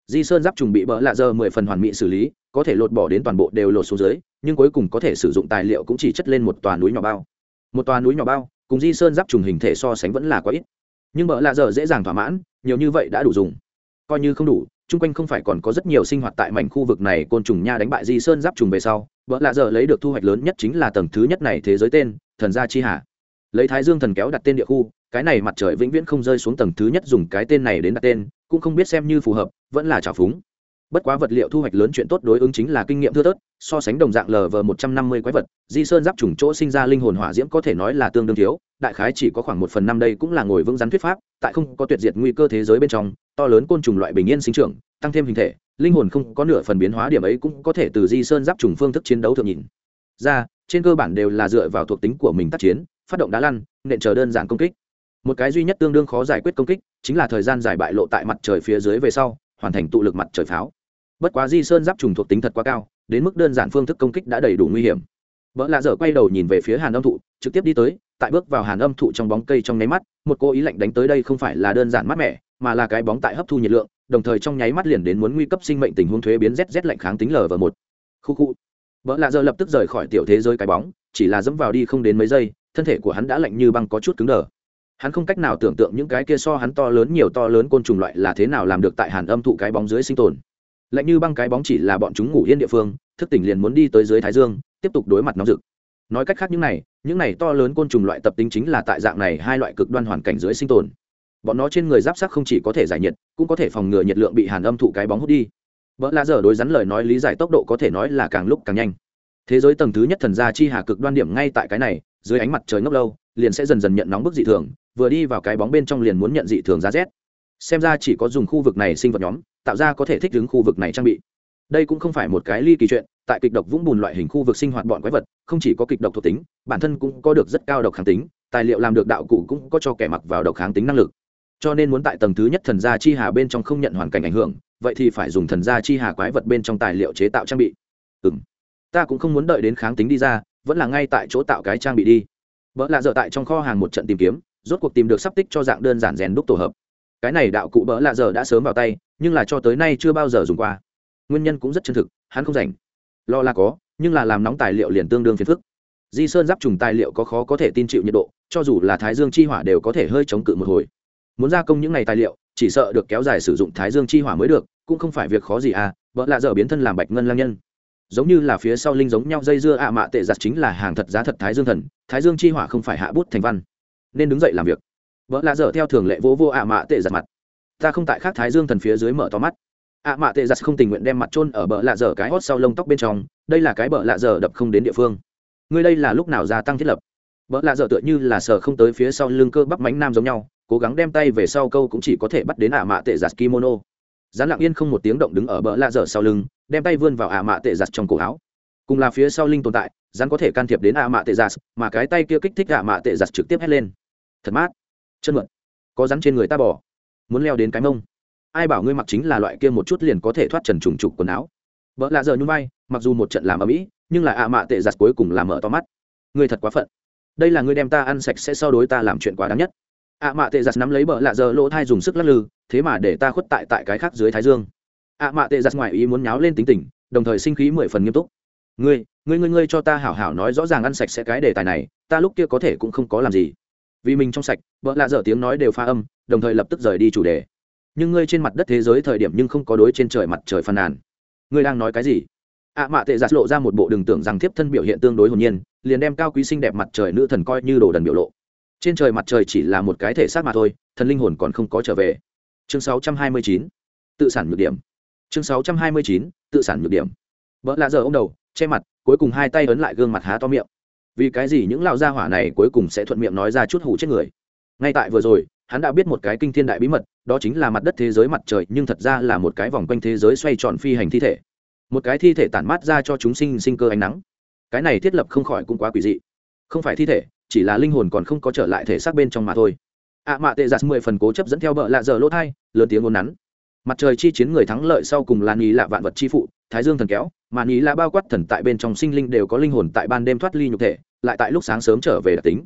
Di sơn giáp trùng bị bỡ lạ dơ mười phần hoàn mỹ xử lý, có thể lột bỏ đến toàn bộ đều lột xuống dưới, nhưng cuối cùng có thể sử dụng tài liệu cũng chỉ chất lên một tòa núi nhỏ bao. Một tòa núi nhỏ bao cùng di sơn giáp trùng hình thể so sánh vẫn là quá ít. Nhưng bỡ lạ dở dễ dàng thỏa mãn, nhiều như vậy đã đủ dùng. Coi như không đủ, chung quanh không phải còn có rất nhiều sinh hoạt tại mảnh khu vực này, côn trùng nha đánh bại di sơn giáp trùng về sau bỡ lạ dở lấy được thu hoạch lớn nhất chính là tầng thứ nhất này thế giới tên, thần gia chi hà lấy thái dương thần kéo đặt tên địa khu, cái này mặt trời vĩnh viễn không rơi xuống tầng thứ nhất dùng cái tên này đến đặt tên, cũng không biết xem như phù hợp, vẫn là trào phúng bất quá vật liệu thu hoạch lớn chuyện tốt đối ứng chính là kinh nghiệm thưa thớt, so sánh đồng dạng lv một trăm năm mươi quái vật, di sơn giáp trùng chỗ sinh ra linh hồn hỏa diễm có thể nói là tương đương thiếu, đại khái chỉ có khoảng một phần năm đây cũng là ngồi vững rắn thuyết pháp, tại không có tuyệt diệt nguy cơ thế giới bên trong, to lớn côn trùng loại bình yên sinh trưởng, tăng thêm hình thể, linh hồn không có nửa phần biến hóa điểm ấy cũng có thể từ di sơn giáp trùng phương thức chiến đấu thượng nhìn. Ra, trên cơ bản đều là dựa vào thuộc tính của mình tác chiến, phát động đá lăn, nện chờ đơn giản công kích. Một cái duy nhất tương đương khó giải quyết công kích, chính là thời gian giải bại lộ tại mặt trời phía dưới về sau, hoàn thành tụ lực mặt trời pháo bất quá di sơn giáp trùng thuộc tính thật quá cao, đến mức đơn giản phương thức công kích đã đầy đủ nguy hiểm. Vợ lạ dở quay đầu nhìn về phía hàn âm thụ, trực tiếp đi tới, tại bước vào hàn âm thụ trong bóng cây trong nháy mắt, một cô ý lạnh đánh tới đây không phải là đơn giản mát mẻ, mà là cái bóng tại hấp thu nhiệt lượng, đồng thời trong nháy mắt liền đến muốn nguy cấp sinh mệnh tình huống thuế biến rét lạnh kháng tính lở và một. Khu khu. Vợ lạ dở lập tức rời khỏi tiểu thế giới cái bóng, chỉ là dẫm vào đi không đến mấy giây, thân thể của hắn đã lạnh như băng có chút cứng đờ. Hắn không cách nào tưởng tượng những cái kia so hắn to lớn nhiều to lớn côn trùng loại là thế nào làm được tại hàn âm thụ cái bóng dưới sinh tồn lạnh như băng cái bóng chỉ là bọn chúng ngủ yên địa phương, thức tỉnh liền muốn đi tới dưới thái dương, tiếp tục đối mặt nóng rực. Nói cách khác những này những này to lớn côn trùng loại tập tính chính là tại dạng này hai loại cực đoan hoàn cảnh dưới sinh tồn. Bọn nó trên người giáp sắc không chỉ có thể giải nhiệt, cũng có thể phòng ngừa nhiệt lượng bị hàn âm thụ cái bóng hút đi. Vợ lạ dở đối rắn lời nói lý giải tốc độ có thể nói là càng lúc càng nhanh. Thế giới tầng thứ nhất thần gia chi hà cực đoan điểm ngay tại cái này, dưới ánh mặt trời ngốc lâu, liền sẽ dần dần nhận nóng bức dị thường, vừa đi vào cái bóng bên trong liền muốn nhận dị thường giá rét. Xem ra chỉ có dùng khu vực này sinh vật nhóm tạo ra có thể thích ứng khu vực này trang bị. Đây cũng không phải một cái ly kỳ chuyện, tại kịch độc vũng bùn loại hình khu vực sinh hoạt bọn quái vật, không chỉ có kịch độc thuộc tính, bản thân cũng có được rất cao độc kháng tính, tài liệu làm được đạo cụ cũng có cho kẻ mặc vào độc kháng tính năng lực. Cho nên muốn tại tầng thứ nhất thần gia chi hà bên trong không nhận hoàn cảnh ảnh hưởng, vậy thì phải dùng thần gia chi hà quái vật bên trong tài liệu chế tạo trang bị. Ừ m ta cũng không muốn đợi đến kháng tính đi ra, vẫn là ngay tại chỗ tạo cái trang bị đi. Vợ lạ dở tại trong kho hàng một trận tìm kiếm, rốt cuộc tìm được sắp tích cho dạng đơn giản rèn đúc tổ hợp cái này đạo cụ bỡ lạ giờ đã sớm vào tay, nhưng là cho tới nay chưa bao giờ dùng qua. Nguyên nhân cũng rất chân thực, hắn không rảnh. Lo là có, nhưng là làm nóng tài liệu liền tương đương phiền phức. Di sơn giáp trùng tài liệu có khó có thể tin chịu nhiệt độ, cho dù là thái dương chi hỏa đều có thể hơi chống cự một hồi. Muốn gia công những này tài liệu, chỉ sợ được kéo dài sử dụng thái dương chi hỏa mới được, cũng không phải việc khó gì à vợ lạ dở biến thân làm bạch ngân lang nhân. Giống như là phía sau linh giống nhau dây dưa ạ mạ tệ giặt chính là hàng thật giá thật thái dương thần, thái dương chi hỏa không phải hạ bút thành văn. Nên đứng dậy làm việc vợ lạ dở theo thường lệ vỗ vô ạ mạ tệ giặt mặt. Ta không tại khác thái dương thần phía dưới mở to mắt. Ạ mạ tệ giặt không tình nguyện đem mặt trôn ở bờ lạ dở cái hót sau lông tóc bên trong, đây là cái bờ lạ dở đập không đến địa phương. Ngươi đây là lúc nào gia tăng thiết lập? Bờ lạ dở tựa như là sờ không tới phía sau lưng cơ bắp mánh nam giống nhau, cố gắng đem tay về sau câu cũng chỉ có thể bắt đến ạ mạ tệ giặt kimono. Dán lặng yên không một tiếng động đứng ở bờ lạ dở sau lưng, đem tay vươn vào ạ mạ tệ giặt trong cổ áo. Cùng là phía sau linh tồn tại rắn có thể can thiệp đến ạ mạ tệ giặt mà cái tay kia kích thích ạ mạ tệ giặt trực tiếp hét lên. Thật mát chân mượn có rắn trên người ta bỏ muốn leo đến cái mông. Ai bảo ngươi mặc chính là loại kia một chút liền có thể thoát trần trùng trục quần áo. Vợ lạ giờ như vai, mặc dù một trận làm ở mỹ nhưng là ạ mạ tệ giặt cuối cùng làm mở to mắt. Ngươi thật quá phận. Đây là ngươi đem ta ăn sạch sẽ so đối ta làm chuyện quá đáng nhất. Ạ mạ tệ giặt nắm lấy bờ lạ giờ lỗ thai dùng sức lắc lư, thế mà để ta khuất tại tại cái khác dưới thái dương. Ạ mạ tệ giặt ngoài ý muốn nháo lên tính tình, đồng thời sinh khí mười phần nghiêm túc. Ngươi ngươi ngươi ngươi cho ta hảo hảo nói rõ ràng ăn sạch sẽ cái đề tài này, ta lúc kia có thể cũng không có làm gì vì mình trong sạch vợ lạ dở tiếng nói đều pha âm đồng thời lập tức rời đi chủ đề. Nhưng ngươi trên mặt đất thế giới thời điểm nhưng không có đối trên trời mặt trời phàn nàn. Ngươi đang nói cái gì? Ạ mạ tệ giặt lộ ra một bộ đừng tưởng rằng thiếp thân biểu hiện tương đối hồn nhiên liền đem cao quý xinh đẹp mặt trời nữ thần coi như đồ đần biểu lộ. Trên trời mặt trời chỉ là một cái thể xác mà thôi thần linh hồn còn không có trở về. Chương 629, tự sản nhược điểm. Chương 629, tự sản nhược điểm. Vợ lạ dở ông đầu che mặt cuối cùng hai tay ấn lại gương mặt há to miệng vì cái gì những lão gia hỏa này cuối cùng sẽ thuận miệng nói ra chút hủ chết người? Ngay tại vừa rồi, hắn đã biết một cái kinh thiên đại bí mật, đó chính là mặt đất thế giới mặt trời, nhưng thật ra là một cái vòng quanh thế giới xoay tròn phi hành thi thể. Một cái thi thể tản mát ra cho chúng sinh sinh cơ ánh nắng. Cái này thiết lập không khỏi cũng quá quỷ dị. Không phải thi thể, chỉ là linh hồn còn không có trở lại thể xác bên trong mà thôi. Ạ mạ tệ giặt mười phần cố chấp dẫn theo bợ lạ giờ lỗ thai, lớn tiếng ngôn nắn. Mặt trời chi chiến người thắng lợi sau cùng là nhì lạ vạn vật chi phụ thái dương thần kéo, mà ý là bao quát thần tại bên trong sinh linh đều có linh hồn tại ban đêm thoát ly nhục thể, lại tại lúc sáng sớm trở về đặc tính.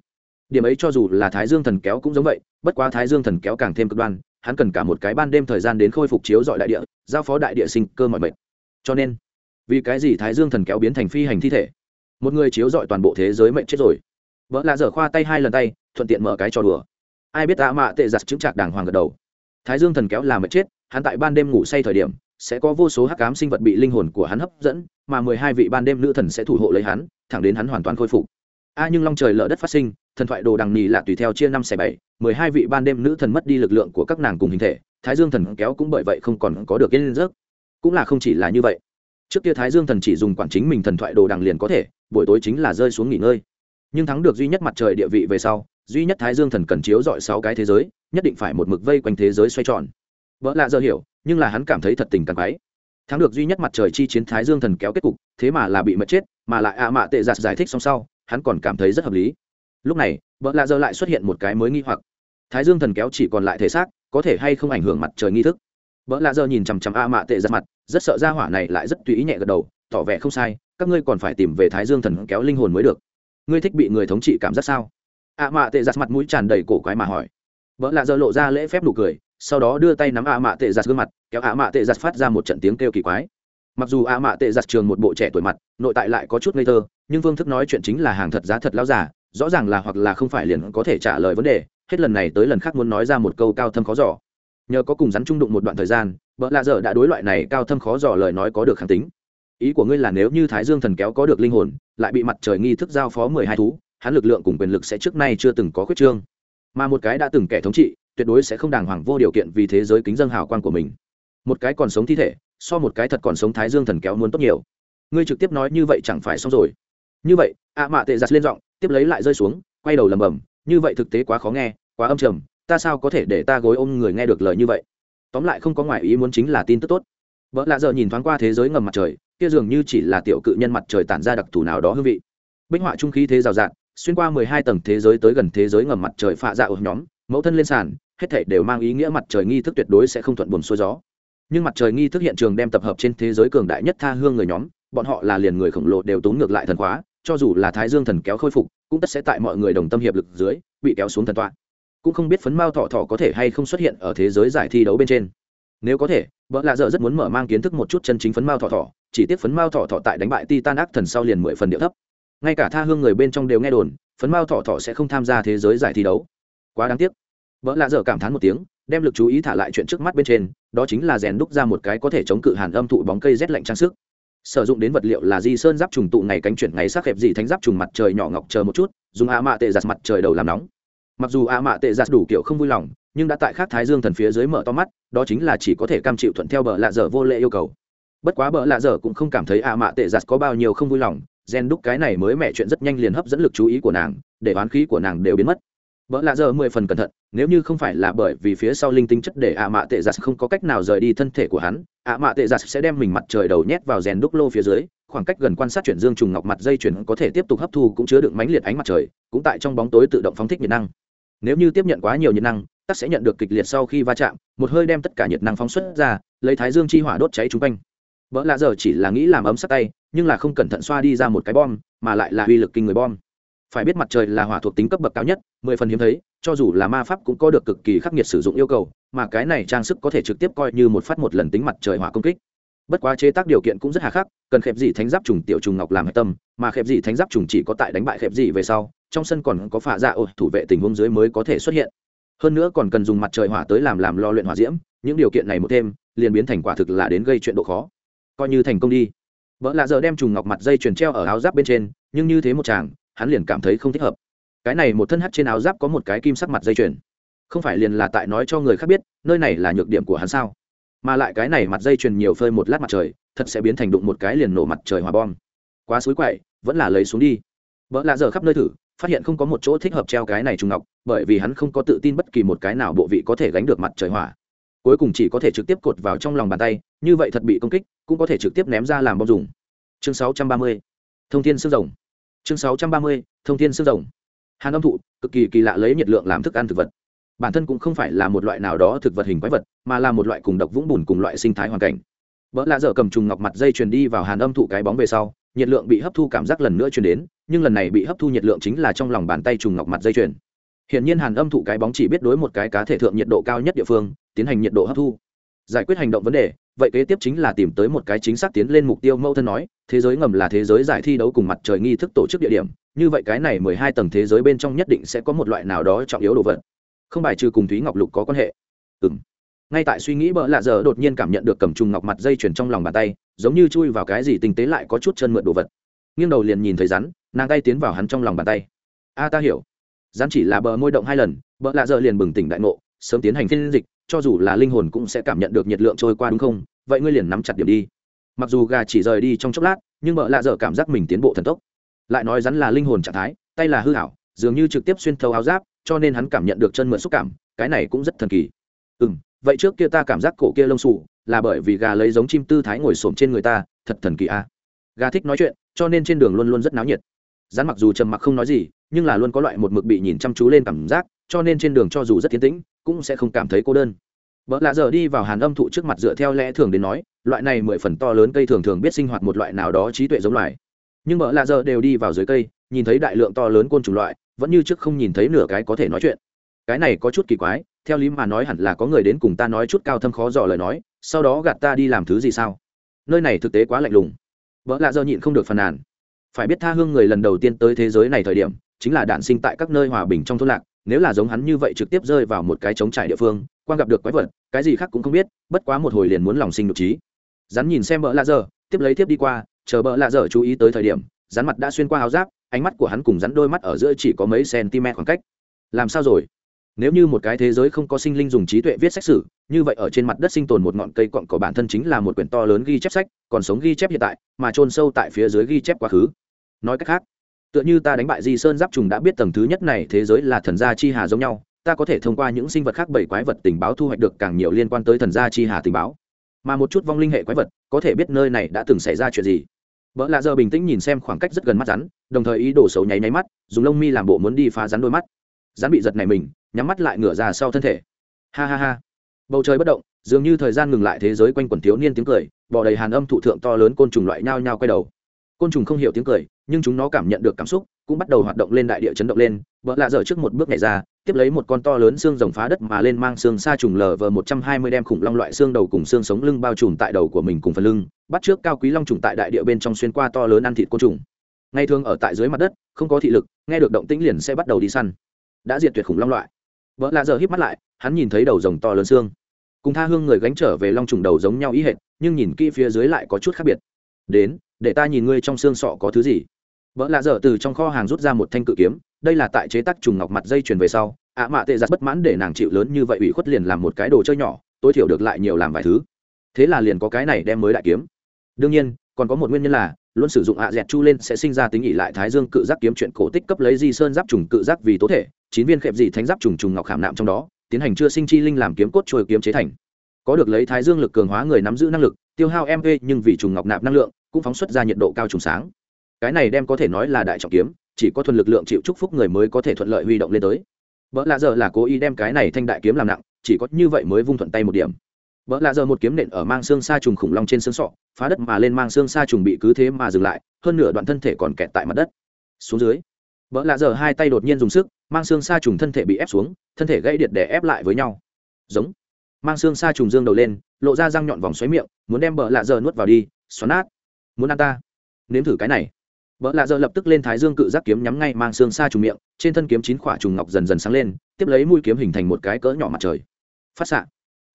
Điểm ấy cho dù là thái dương thần kéo cũng giống vậy, bất quá thái dương thần kéo càng thêm cực đoan, hắn cần cả một cái ban đêm thời gian đến khôi phục chiếu dọi đại địa, giao phó đại địa sinh cơ mọi mệnh. cho nên, vì cái gì thái dương thần kéo biến thành phi hành thi thể? Một người chiếu dọi toàn bộ thế giới mệnh chết rồi. Vợ lạ dở khoa tay hai lần tay, thuận tiện mở cái trò đùa. Ai biết tạ mạ tệ giặt chứng trạc đàng hoàng gật đầu. Thái dương thần kéo là mệnh chết, hắn tại ban đêm ngủ say thời điểm sẽ có vô số hắc ám sinh vật bị linh hồn của hắn hấp dẫn, mà mười hai vị ban đêm nữ thần sẽ thủ hộ lấy hắn, thẳng đến hắn hoàn toàn khôi phục. A nhưng long trời lở đất phát sinh, thần thoại đồ đằng nì là tùy theo chia năm xẻ bảy, mười hai vị ban đêm nữ thần mất đi lực lượng của các nàng cùng hình thể, thái dương thần kéo cũng bởi vậy không còn có được yên giấc. Cũng là không chỉ là như vậy. Trước kia thái dương thần chỉ dùng quản chính mình thần thoại đồ đằng liền có thể, buổi tối chính là rơi xuống nghỉ ngơi. Nhưng thắng được duy nhất mặt trời địa vị về sau, duy nhất thái dương thần cần chiếu rọi sáu cái thế giới, nhất định phải một mực vây quanh thế giới xoay tròn vợ lạ giờ hiểu, nhưng là hắn cảm thấy thật tình càng quái. Thắng được duy nhất mặt trời chi chiến thái dương thần kéo kết cục, thế mà là bị mất chết, mà lại ạ mạ tệ giặt giải thích xong sau, hắn còn cảm thấy rất hợp lý. Lúc này, vợ lạ giờ lại xuất hiện một cái mới nghi hoặc. Thái dương thần kéo chỉ còn lại thể xác, có thể hay không ảnh hưởng mặt trời nghi thức? Vợ lạ giờ nhìn chằm chằm a mạ tệ giặt mặt, rất sợ ra hỏa này lại rất tùy ý nhẹ gật đầu, tỏ vẻ không sai, các ngươi còn phải tìm về thái dương thần kéo linh hồn mới được. Ngươi thích bị người thống trị cảm giác sao? a mạ tệ giặt mặt mũi tràn đầy cổ quái mà hỏi. Vợ lạ giờ lộ ra lễ phép nụ cười sau đó đưa tay nắm a mạ tệ giặt gương mặt, kéo a mạ tệ giặt phát ra một trận tiếng kêu kỳ quái. Mặc dù ạ mạ tệ giặt trường một bộ trẻ tuổi mặt, nội tại lại có chút ngây thơ, nhưng phương thức nói chuyện chính là hàng thật giá thật lao giả rõ ràng là hoặc là không phải liền có thể trả lời vấn đề, hết lần này tới lần khác muốn nói ra một câu cao thâm khó giỏ nhờ có cùng rắn trung đụng một đoạn thời gian vợ lạ dở đã đối loại này cao thâm khó giỏ lời nói có được khẳng tính. Ý của ngươi là nếu như thái dương thần kéo có được linh hồn, lại bị mặt trời nghi thức giao phó mười hai thú, hắn lực lượng cùng quyền lực sẽ trước nay chưa từng có khuyết trương. Mà một cái đã từng kẻ thống trị tuyệt đối sẽ không đàng hoàng vô điều kiện vì thế giới kính dân hào quang của mình. Một cái còn sống thi thể, so một cái thật còn sống thái dương thần kéo muốn tốt nhiều. Ngươi trực tiếp nói như vậy chẳng phải xong rồi. Như vậy, ạ mạ tệ giặt lên giọng, tiếp lấy lại rơi xuống, quay đầu lầm bầm như vậy thực tế quá khó nghe, quá âm trầm, ta sao có thể để ta gối ôm người nghe được lời như vậy? Tóm lại không có ngoại ý muốn chính là tin tức tốt. Vợ lạ giờ nhìn thoáng qua thế giới ngầm mặt trời, kia dường như chỉ là tiểu cự nhân mặt trời tản ra đặc thù nào đó hương vị. Bích họa trung khí thế rào rạt, xuyên qua mười hai tầng thế giới tới gần thế giới ngầm mặt trời phạ dạ ở nhóm, mẫu thân lên sàn hết thảy đều mang ý nghĩa mặt trời nghi thức tuyệt đối sẽ không thuận buồm xuôi gió. Nhưng mặt trời nghi thức hiện trường đem tập hợp trên thế giới cường đại nhất tha hương người nhóm, bọn họ là liền người khổng lồ đều tốn ngược lại thần khóa, cho dù là thái dương thần kéo khôi phục, cũng tất sẽ tại mọi người đồng tâm hiệp lực dưới, bị kéo xuống thần tọa. Cũng không biết phấn mao thọ thọ có thể hay không xuất hiện ở thế giới giải thi đấu bên trên. Nếu có thể, vợ lạ dợ rất muốn mở mang kiến thức một chút chân chính phấn mao thọ thọ, chỉ tiếc phấn mao thọ thọ tại đánh bại titan ác thần sau liền mười phần điệu thấp. Ngay cả tha hương người bên trong đều nghe đồn, phấn mao thọ thọ sẽ không tham gia thế giới giải thi đấu. Quá đáng tiếc vợ lạ dở cảm thán một tiếng, đem lực chú ý thả lại chuyện trước mắt bên trên, đó chính là rèn đúc ra một cái có thể chống cự hàn âm thụ bóng cây rét lạnh trang sức. Sử dụng đến vật liệu là di sơn giáp trùng tụ ngày cánh chuyển ngày sắc hẹp dị thánh giáp trùng mặt trời nhỏ ngọc chờ một chút, dùng a mạ tệ giặt mặt trời đầu làm nóng. Mặc dù a mạ tệ giặt đủ kiểu không vui lòng, nhưng đã tại khác thái dương thần phía dưới mở to mắt, đó chính là chỉ có thể cam chịu thuận theo bờ lạ dở vô lệ yêu cầu. Bất quá bờ lạ dở cũng không cảm thấy a mạ tệ giặt có bao nhiêu không vui lòng gen đúc cái này mới mẹ chuyện rất nhanh liền hấp dẫn lực chú ý của nàng, để oán khí của nàng đều biến mất vợ lạ giờ mười phần cẩn thận, nếu như không phải là bởi vì phía sau linh tinh chất để ạ mạ tệ giặt không có cách nào rời đi thân thể của hắn, ạ mạ tệ giặt sẽ đem mình mặt trời đầu nhét vào rèn đúc lô phía dưới, khoảng cách gần quan sát chuyển dương trùng ngọc mặt dây chuyển có thể tiếp tục hấp thu cũng chứa đựng mánh liệt ánh mặt trời, cũng tại trong bóng tối tự động phóng thích nhiệt năng. Nếu như tiếp nhận quá nhiều nhiệt năng, tắc sẽ nhận được kịch liệt sau khi va chạm, một hơi đem tất cả nhiệt năng phóng xuất ra, lấy thái dương chi hỏa đốt cháy chung quanh. Vợ lạ giờ chỉ là nghĩ làm ấm sát tay, nhưng là không cẩn thận xoa đi ra một cái bom, mà lại là uy lực kinh người bom phải biết mặt trời là hỏa thuộc tính cấp bậc cao nhất, mười phần hiếm thấy, cho dù là ma pháp cũng có được cực kỳ khắc nghiệt sử dụng yêu cầu, mà cái này trang sức có thể trực tiếp coi như một phát một lần tính mặt trời hỏa công kích. Bất quá chế tác điều kiện cũng rất hà khắc, cần khẹp dị thánh giáp trùng tiểu trùng ngọc làm hạch tâm, mà khẹp dị thánh giáp trùng chỉ có tại đánh bại khẹp dị về sau, trong sân còn có phả dạ ổ thủ vệ tình huống dưới mới có thể xuất hiện. Hơn nữa còn cần dùng mặt trời hỏa tới làm làm lo luyện hỏa diễm, những điều kiện này một thêm, liền biến thành quả thực là đến gây chuyện độ khó. Coi như thành công đi. Vợ lạ giờ đem trùng ngọc mặt dây chuyền treo ở áo giáp bên trên, nhưng như thế một chàng hắn liền cảm thấy không thích hợp. Cái này một thân hắt trên áo giáp có một cái kim sắc mặt dây chuyền. Không phải liền là tại nói cho người khác biết, nơi này là nhược điểm của hắn sao? Mà lại cái này mặt dây chuyền nhiều phơi một lát mặt trời, thật sẽ biến thành đụng một cái liền nổ mặt trời hòa bom. Quá suối quậy, vẫn là lấy xuống đi. Vợ lạ giờ khắp nơi thử, phát hiện không có một chỗ thích hợp treo cái này trùng ngọc, bởi vì hắn không có tự tin bất kỳ một cái nào bộ vị có thể gánh được mặt trời hỏa. Cuối cùng chỉ có thể trực tiếp cột vào trong lòng bàn tay, như vậy thật bị công kích, cũng có thể trực tiếp ném ra làm bom dùng. Chương 630. thông thiên xương rồng chương 630. thông thiên xương rồng hàn âm thụ cực kỳ kỳ lạ lấy nhiệt lượng làm thức ăn thực vật bản thân cũng không phải là một loại nào đó thực vật hình quái vật mà là một loại cùng độc vũng bùn cùng loại sinh thái hoàn cảnh vợ lạ dở cầm trùng ngọc mặt dây truyền đi vào hàn âm thụ cái bóng về sau nhiệt lượng bị hấp thu cảm giác lần nữa truyền đến nhưng lần này bị hấp thu nhiệt lượng chính là trong lòng bàn tay trùng ngọc mặt dây truyền hiện nhiên Hàn Âm thụ cái bóng chỉ biết đối một cái cá thể thượng nhiệt độ cao nhất địa phương, tiến hành nhiệt độ hấp thu. Giải quyết hành động vấn đề, vậy kế tiếp chính là tìm tới một cái chính xác tiến lên mục tiêu mâu thân nói, thế giới ngầm là thế giới giải thi đấu cùng mặt trời nghi thức tổ chức địa điểm, như vậy cái này mười hai tầng thế giới bên trong nhất định sẽ có một loại nào đó trọng yếu đồ vật. Không bài trừ cùng Thúy Ngọc Lục có quan hệ. Ừm. Ngay tại suy nghĩ bỡ lạ giờ đột nhiên cảm nhận được cầm trùng ngọc mặt dây chuyển trong lòng bàn tay, giống như chui vào cái gì tinh tế lại có chút chân mượn đồ vật. Nghiêng đầu liền nhìn thấy rắn, nàng tay tiến vào hắn trong lòng bàn tay. A ta hiểu rắn chỉ là bờ môi động hai lần bỡ lạ giờ liền bừng tỉnh đại ngộ sớm tiến hành phiên dịch cho dù là linh hồn cũng sẽ cảm nhận được nhiệt lượng trôi qua đúng không vậy ngươi liền nắm chặt điểm đi mặc dù gà chỉ rời đi trong chốc lát nhưng mợ lạ dở cảm giác mình tiến bộ thần tốc. Lại nói rắn là linh hồn trạng thái tay là hư hảo dường như trực tiếp xuyên thấu áo giáp cho nên hắn cảm nhận được chân mượn xúc cảm cái này cũng rất thần kỳ. Ừ m vậy trước kia ta cảm giác cổ kia lông xù, là bởi vì gà lấy giống chim tư thái ngồi xổm trên người ta thật thần kỳ a. À. gà thích nói chuyện cho nên trên đường luôn luôn rất náo nhiệt. Rắn mặc dù trầm mặc không nói gì nhưng là luôn có loại một mực bị nhìn chăm chú lên cảm giác cho nên trên đường cho dù rất tiến tĩnh cũng sẽ không cảm thấy cô đơn. Bỡ lạ giờ đi vào hàn âm thụ trước mặt dựa theo lẽ thường đến nói, loại này mười phần to lớn cây thường thường biết sinh hoạt một loại nào đó trí tuệ giống loài. Nhưng bỡ lạ giờ đều đi vào dưới cây, nhìn thấy đại lượng to lớn côn trùng loại, vẫn như trước không nhìn thấy nửa cái có thể nói chuyện. Cái này có chút kỳ quái, theo lý mà nói hẳn là có người đến cùng ta nói chút cao thâm khó dò lời nói, sau đó gạt ta đi làm thứ gì sao? Nơi này thực tế quá lạnh lùng. Bỡ lạ giờ nhịn không được phàn nàn. Phải biết tha hương người lần đầu tiên tới thế giới này thời điểm, chính là đạn sinh tại các nơi hòa bình trong thôn lạc nếu là giống hắn như vậy trực tiếp rơi vào một cái trống trải địa phương quan gặp được quái vật, cái gì khác cũng không biết, bất quá một hồi liền muốn lòng sinh nhục trí. Rắn nhìn xem bỡ lạ dở, tiếp lấy tiếp đi qua, chờ bỡ lạ dở chú ý tới thời điểm, rắn mặt đã xuyên qua áo giáp, ánh mắt của hắn cùng rắn đôi mắt ở giữa chỉ có mấy cm khoảng cách. Làm sao rồi? Nếu như một cái thế giới không có sinh linh dùng trí tuệ viết sách sử, như vậy ở trên mặt đất sinh tồn một ngọn cây cọn của bản thân chính là một quyển to lớn ghi chép sách, còn sống ghi chép hiện tại, mà chôn sâu tại phía dưới ghi chép quá khứ. Nói cách khác tựa như ta đánh bại di sơn giáp trùng đã biết tầng thứ nhất này thế giới là thần gia chi hà giống nhau, ta có thể thông qua những sinh vật khác bảy quái vật tình báo thu hoạch được càng nhiều liên quan tới thần gia chi hà tình báo. Mà một chút vong linh hệ quái vật, có thể biết nơi này đã từng xảy ra chuyện gì. Vợ lạ giờ bình tĩnh nhìn xem khoảng cách rất gần mắt rắn, đồng thời ý đồ xấu nháy nháy mắt, dùng lông mi làm bộ muốn đi phá rắn đôi mắt. Rắn bị giật này mình, nhắm mắt lại ngửa ra sau thân thể. Ha ha ha. Bầu trời bất động, dường như thời gian ngừng lại thế giới quanh quần thiếu niên tiếng cười bỏ đầy hàn âm thụ thượng to lớn côn trùng loại nhao nhao quay đầu côn trùng không hiểu tiếng cười, nhưng chúng nó cảm nhận được cảm xúc, cũng bắt đầu hoạt động lên đại địa chấn động lên vợ lạ dở trước một bước nhảy ra, tiếp lấy một con to lớn xương rồng phá đất mà lên mang xương xa trùng lờ vờ một trăm hai mươi đem khủng long loại xương đầu cùng xương sống lưng bao trùm tại đầu của mình cùng phần lưng, bắt trước cao quý long trùng tại đại địa bên trong xuyên qua to lớn ăn thịt côn trùng. Ngay thường ở tại dưới mặt đất, không có thị lực, nghe được động tĩnh liền sẽ bắt đầu đi săn. Đã diệt tuyệt khủng long loại. Vợ lạ dở híp mắt lại, hắn nhìn thấy đầu rồng to lớn xương. Cùng tha hương người gánh trở về long trùng đầu giống nhau ý hệt, nhưng nhìn kỹ phía dưới lại có chút khác biệt. Đến để ta nhìn ngươi trong xương sọ có thứ gì. Vợ lạ dở từ trong kho hàng rút ra một thanh cự kiếm, đây là tại chế tác trùng ngọc mặt dây chuyền về sau, ạ mạ tệ giặt bất mãn để nàng chịu lớn như vậy ủy khuất liền làm một cái đồ chơi nhỏ, tối thiểu được lại nhiều làm vài thứ. Thế là liền có cái này đem mới đại kiếm. Đương nhiên, còn có một nguyên nhân là, luôn sử dụng ạ dẹt chu lên sẽ sinh ra tính ỉ lại thái dương cự giác kiếm chuyện cổ tích cấp lấy di sơn giáp trùng cự giác vì tố thể, chín viên khẹp dị thánh giáp trùng trùng ngọc khảm nạm trong đó, tiến hành chưa sinh chi linh làm kiếm cốt trôi kiếm chế thành. Có được lấy thái dương lực cường hóa người nắm giữ năng lực, tiêu hao mv nhưng vì trùng ngọc nạp năng lượng cũng phóng xuất ra nhiệt độ cao trùng sáng. Cái này đem có thể nói là đại trọng kiếm, chỉ có thuần lực lượng chịu chúc phúc người mới có thể thuận lợi huy động lên tới. Vợ lạ giờ là cố ý đem cái này thanh đại kiếm làm nặng, chỉ có như vậy mới vung thuận tay một điểm. Vợ lạ giờ một kiếm nện ở mang xương sa trùng khủng long trên xương sọ, phá đất mà lên mang xương sa trùng bị cứ thế mà dừng lại, hơn nửa đoạn thân thể còn kẹt tại mặt đất. Xuống dưới vợ lạ giờ hai tay đột nhiên dùng sức, mang xương sa trùng thân thể bị ép xuống, thân thể gãy điện để ép lại với nhau. Giống. Mang xương sa trùng dương đầu lên, lộ ra răng nhọn vòng xoáy miệng, muốn đem bờ lạ giờ nuốt vào đi, xoắn nát muốn ăn ta? Nếm thử cái này. Vợ lạ giờ lập tức lên thái dương cự giác kiếm nhắm ngay mang xương sa trùng miệng, trên thân kiếm chín khỏa trùng ngọc dần dần sáng lên, tiếp lấy mũi kiếm hình thành một cái cỡ nhỏ mặt trời. Phát xạ.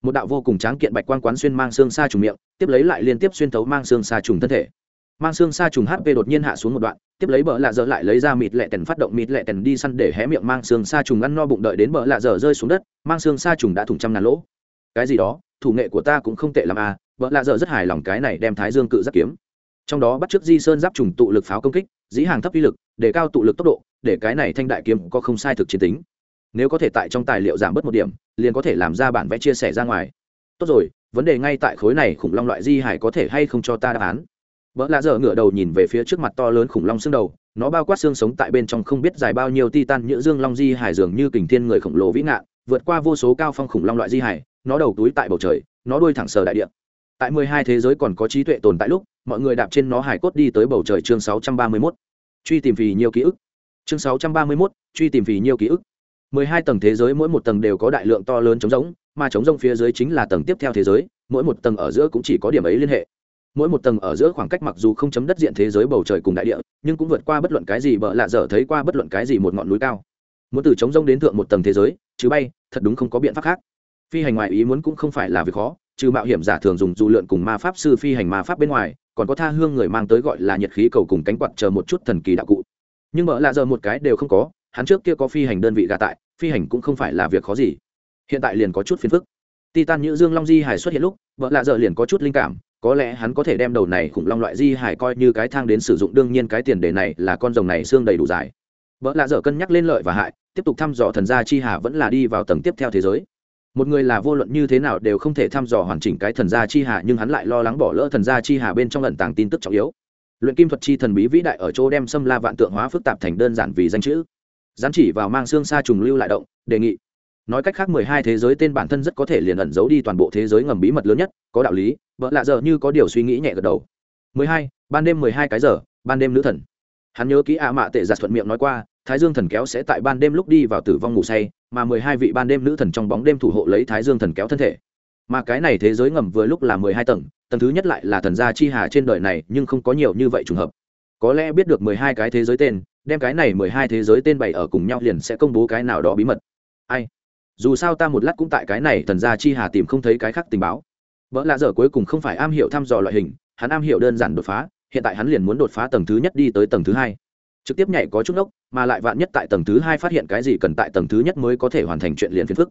Một đạo vô cùng tráng kiện bạch quan quán xuyên mang xương sa trùng miệng, tiếp lấy lại liên tiếp xuyên thấu mang xương sa trùng thân thể. Mang xương sa trùng hp đột nhiên hạ xuống một đoạn, tiếp lấy bờ lạ dở lại lấy ra mịt lẹ tần phát động mịt lẹ tần đi săn để hé miệng mang xương sa trùng ăn no bụng đợi đến bờ lạ dở rơi xuống đất, mang xương sa trùng đã thủng trăm ngàn lỗ. Cái gì đó, thủ nghệ của ta cũng không tệ l à bờ lạ dở rất hài lòng cái này đem thái dương cự giác kiếm trong đó bắt chước di sơn giáp trùng tụ lực pháo công kích, dĩ hàng thấp uy lực, để cao tụ lực tốc độ, để cái này thanh đại kiếm có không sai thực chiến tính. Nếu có thể tại trong tài liệu giảm bớt một điểm, liền có thể làm ra bản vẽ chia sẻ ra ngoài. Tốt rồi, vấn đề ngay tại khối này khủng long loại di hải có thể hay không cho ta đáp án? Vợ lạ dở ngửa đầu nhìn về phía trước mặt to lớn khủng long xương đầu, nó bao quát xương sống tại bên trong không biết dài bao nhiêu titan nhựa dương long di hải dường như kình thiên người khổng lồ vĩ ngạn, vượt qua vô số cao phong khủng long loại di hải, nó đầu túi tại bầu trời, nó đuôi thẳng sờ đại địa. Tại mười hai thế giới còn có trí tuệ tồn tại lúc mọi người đạp trên nó hải cốt đi tới bầu trời chương sáu trăm ba mươi 631. truy tìm vì nhiều ký ức. Chương sáu trăm ba mươi 631, truy tìm vì nhiều ký ức. mười hai tầng thế giới mỗi một tầng đều có đại lượng to lớn trống rỗng mà trống rỗng phía dưới chính là tầng tiếp theo thế giới mỗi một tầng ở giữa cũng chỉ có điểm ấy liên hệ. Mỗi một tầng ở giữa khoảng cách mặc dù không chấm đất diện thế giới bầu trời cùng đại địa nhưng cũng vượt qua bất luận cái gì bợ lạ dở thấy qua bất luận cái gì một ngọn núi cao. Muốn từ trống rông đến thượng một tầng thế giới chứ bay thật đúng không có biện pháp khác. Phi hành ngoài ý muốn cũng không phải là việc khó trừ mạo hiểm giả thường dùng dù lượn cùng ma pháp sư phi hành ma pháp bên ngoài còn có tha hương người mang tới gọi là nhiệt khí cầu cùng cánh quạt chờ một chút thần kỳ đạo cụ. Nhưng mở lạ dở một cái đều không có, hắn trước kia có phi hành đơn vị gà tại, phi hành cũng không phải là việc khó gì. Hiện tại liền có chút phiền phức. Titan nhữ dương long di hải xuất hiện lúc vợ lạ dở liền có chút linh cảm, có lẽ hắn có thể đem đầu này khủng long loại di hải coi như cái thang đến sử dụng, đương nhiên cái tiền đề này là con rồng này xương đầy đủ dài. Vợ lạ dở cân nhắc lên lợi và hại, tiếp tục thăm dò thần gia chi hà vẫn là đi vào tầng tiếp theo thế giới một người là vô luận như thế nào đều không thể thăm dò hoàn chỉnh cái thần gia chi hà, nhưng hắn lại lo lắng bỏ lỡ thần gia chi hà bên trong lẩn tàng tin tức trọng yếu. Luyện kim thuật chi thần bí vĩ đại ở chỗ đem xâm la vạn tượng hóa phức tạp thành đơn giản vì danh chữ. Gián chỉ vào mang xương xa trùng lưu lại động, đề nghị. Nói cách khác mười hai thế giới tên bản thân rất có thể liền ẩn giấu đi toàn bộ thế giới ngầm bí mật lớn nhất, có đạo lý, vợ lạ giờ như có điều suy nghĩ nhẹ gật đầu. Mười hai, ban đêm mười hai cái giờ, ban đêm nữ thần. Hắn nhớ kỹ ạ mạ tệ giặt thuận miệng nói qua, thái dương thần kéo sẽ tại ban đêm lúc đi vào tử vong ngủ say mà mười hai vị ban đêm nữ thần trong bóng đêm thủ hộ lấy thái dương thần kéo thân thể. Mà cái này thế giới ngầm vừa lúc là mười hai tầng tầng thứ nhất lại là thần gia chi hà trên đời này, nhưng không có nhiều như vậy trùng hợp. Có lẽ biết được mười hai cái thế giới tên, đem cái này mười hai thế giới tên bày ở cùng nhau liền sẽ công bố cái nào đó bí mật. Ai? Dù sao ta một lát cũng tại cái này thần gia chi hà tìm không thấy cái khác tình báo. Vợ lạ dở cuối cùng không phải am hiểu thăm dò loại hình, hắn am hiểu đơn giản đột phá, hiện tại hắn liền muốn đột phá tầng thứ nhất đi tới tầng thứ hai. Trực tiếp nhảy có chút ốc mà lại vạn nhất tại tầng thứ hai phát hiện cái gì cần tại tầng thứ nhất mới có thể hoàn thành chuyện liền phiền phức.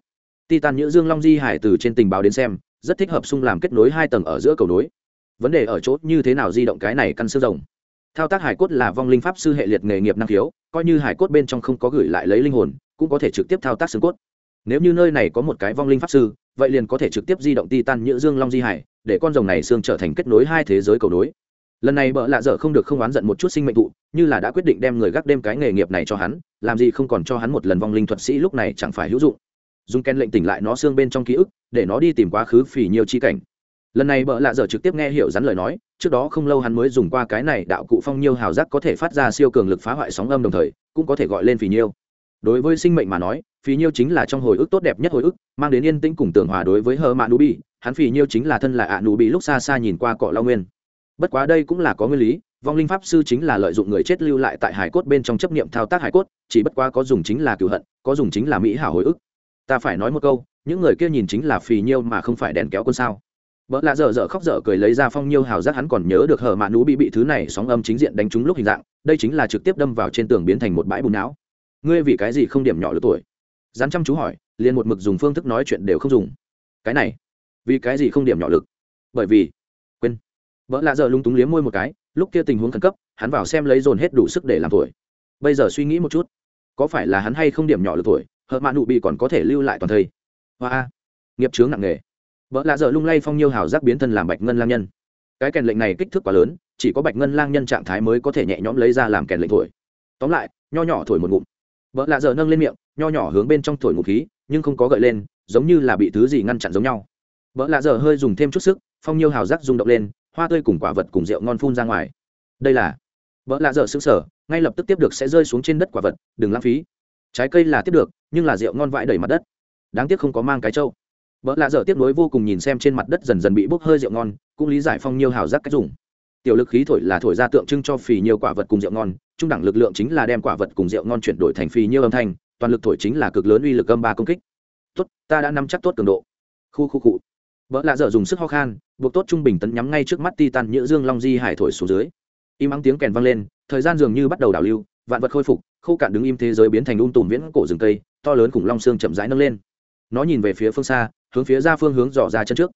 Titan nhữ dương long di hải từ trên tình báo đến xem, rất thích hợp xung làm kết nối hai tầng ở giữa cầu nối. Vấn đề ở chỗ như thế nào di động cái này căn xương rồng? Thao tác hải cốt là vong linh pháp sư hệ liệt nghề nghiệp năng khiếu, coi như hải cốt bên trong không có gửi lại lấy linh hồn, cũng có thể trực tiếp thao tác xương cốt. Nếu như nơi này có một cái vong linh pháp sư, vậy liền có thể trực tiếp di động Titan Nhữ dương long di hải, để con rồng này xương trở thành kết nối hai thế giới cầu nối lần này bợ lạ dở không được không oán giận một chút sinh mệnh thụ, như là đã quyết định đem người gác đêm cái nghề nghiệp này cho hắn làm gì không còn cho hắn một lần vong linh thuật sĩ lúc này chẳng phải hữu dụng. Dùng ken lệnh tỉnh lại nó xương bên trong ký ức để nó đi tìm quá khứ phỉ nhiều chi cảnh. Lần này bợ lạ dở trực tiếp nghe hiểu rắn lời nói trước đó không lâu hắn mới dùng qua cái này đạo cụ phong nhiêu hào giác có thể phát ra siêu cường lực phá hoại sóng âm đồng thời cũng có thể gọi lên phỉ nhiêu. Đối với sinh mệnh mà nói phỉ nhiêu chính là trong hồi ức tốt đẹp nhất hồi ức mang đến yên tĩnh cùng tường hòa đối với hờ mạ nú bi hắn phỉ nhiêu chính là thân là ạ nú bị lúc xa xa nhìn qua cọ lao nguyên bất quá đây cũng là có nguyên lý, vong linh pháp sư chính là lợi dụng người chết lưu lại tại hải cốt bên trong chấp niệm thao tác hải cốt, chỉ bất quá có dùng chính là cựu hận, có dùng chính là mỹ hảo hồi ức. Ta phải nói một câu, những người kia nhìn chính là phì nhiêu mà không phải đèn kéo quân sao. Vợ lạ dở dở khóc dở cười lấy ra phong nhiêu hào giác hắn còn nhớ được hở mạ nú bị bị thứ này sóng âm chính diện đánh trúng lúc hình dạng, đây chính là trực tiếp đâm vào trên tường biến thành một bãi bùn não. Ngươi vì cái gì không điểm nhỏ lứa tuổi? Dán chăm chú hỏi, liền một mực dùng phương thức nói chuyện đều không dùng. Cái này, vì cái gì không điểm nhỏ lực? Bởi vì vợ lạ dở lung túng liếm môi một cái, lúc kia tình huống khẩn cấp, hắn vào xem lấy dồn hết đủ sức để làm tuổi. Bây giờ suy nghĩ một chút, có phải là hắn hay không điểm nhỏ được tuổi hợ mạ nụ bị còn có thể lưu lại toàn thây. Hoa nghiệp chướng nặng nề. Vợ lạ dở lung lay phong nhiêu hào giác biến thân làm bạch ngân lang nhân. Cái kèn lệnh này kích thước quá lớn, chỉ có bạch ngân lang nhân trạng thái mới có thể nhẹ nhõm lấy ra làm kèn lệnh thổi tóm lại, nho nhỏ thổi một ngụm. Vợ lạ dở nâng lên miệng, nho nhỏ hướng bên trong thổi ngụm khí, nhưng không có gợi lên, giống như là bị thứ gì ngăn chặn giống nhau. Vợ lạ dở hơi dùng thêm chút sức, phong nhiêu hào giác rung động lên hoa tươi cùng quả vật cùng rượu ngon phun ra ngoài. Đây là, vợ lạ dở xứng sở, ngay lập tức tiếp được sẽ rơi xuống trên đất quả vật, đừng lãng phí. Trái cây là tiếp được, nhưng là rượu ngon vãi đầy mặt đất. Đáng tiếc không có mang cái trâu. Vợ lạ dở tiếp nối vô cùng nhìn xem trên mặt đất dần dần bị bốc hơi rượu ngon, cũng lý giải phong nhiêu hào giác cách dùng. Tiểu lực khí thổi là thổi ra tượng trưng cho phì nhiều quả vật cùng rượu ngon, trung đẳng lực lượng chính là đem quả vật cùng rượu ngon chuyển đổi thành phì nhiều âm thanh, toàn lực thổi chính là cực lớn uy lực âm ba công kích. Tốt, ta đã nắm chắc tốt cường độ. Khu khu cụ vợ lạ dở dùng sức ho khan, buộc tốt trung bình tấn nhắm ngay trước mắt ti tan nhữ dương long di hải thổi xuống dưới. Im ắng tiếng kèn vang lên, thời gian dường như bắt đầu đảo lưu, vạn vật khôi phục khâu cạn đứng im thế giới biến thành un tùm viễn cổ rừng cây, to lớn cùng long xương chậm rãi nâng lên. Nó nhìn về phía phương xa, hướng phía ra phương hướng dò ra chân trước.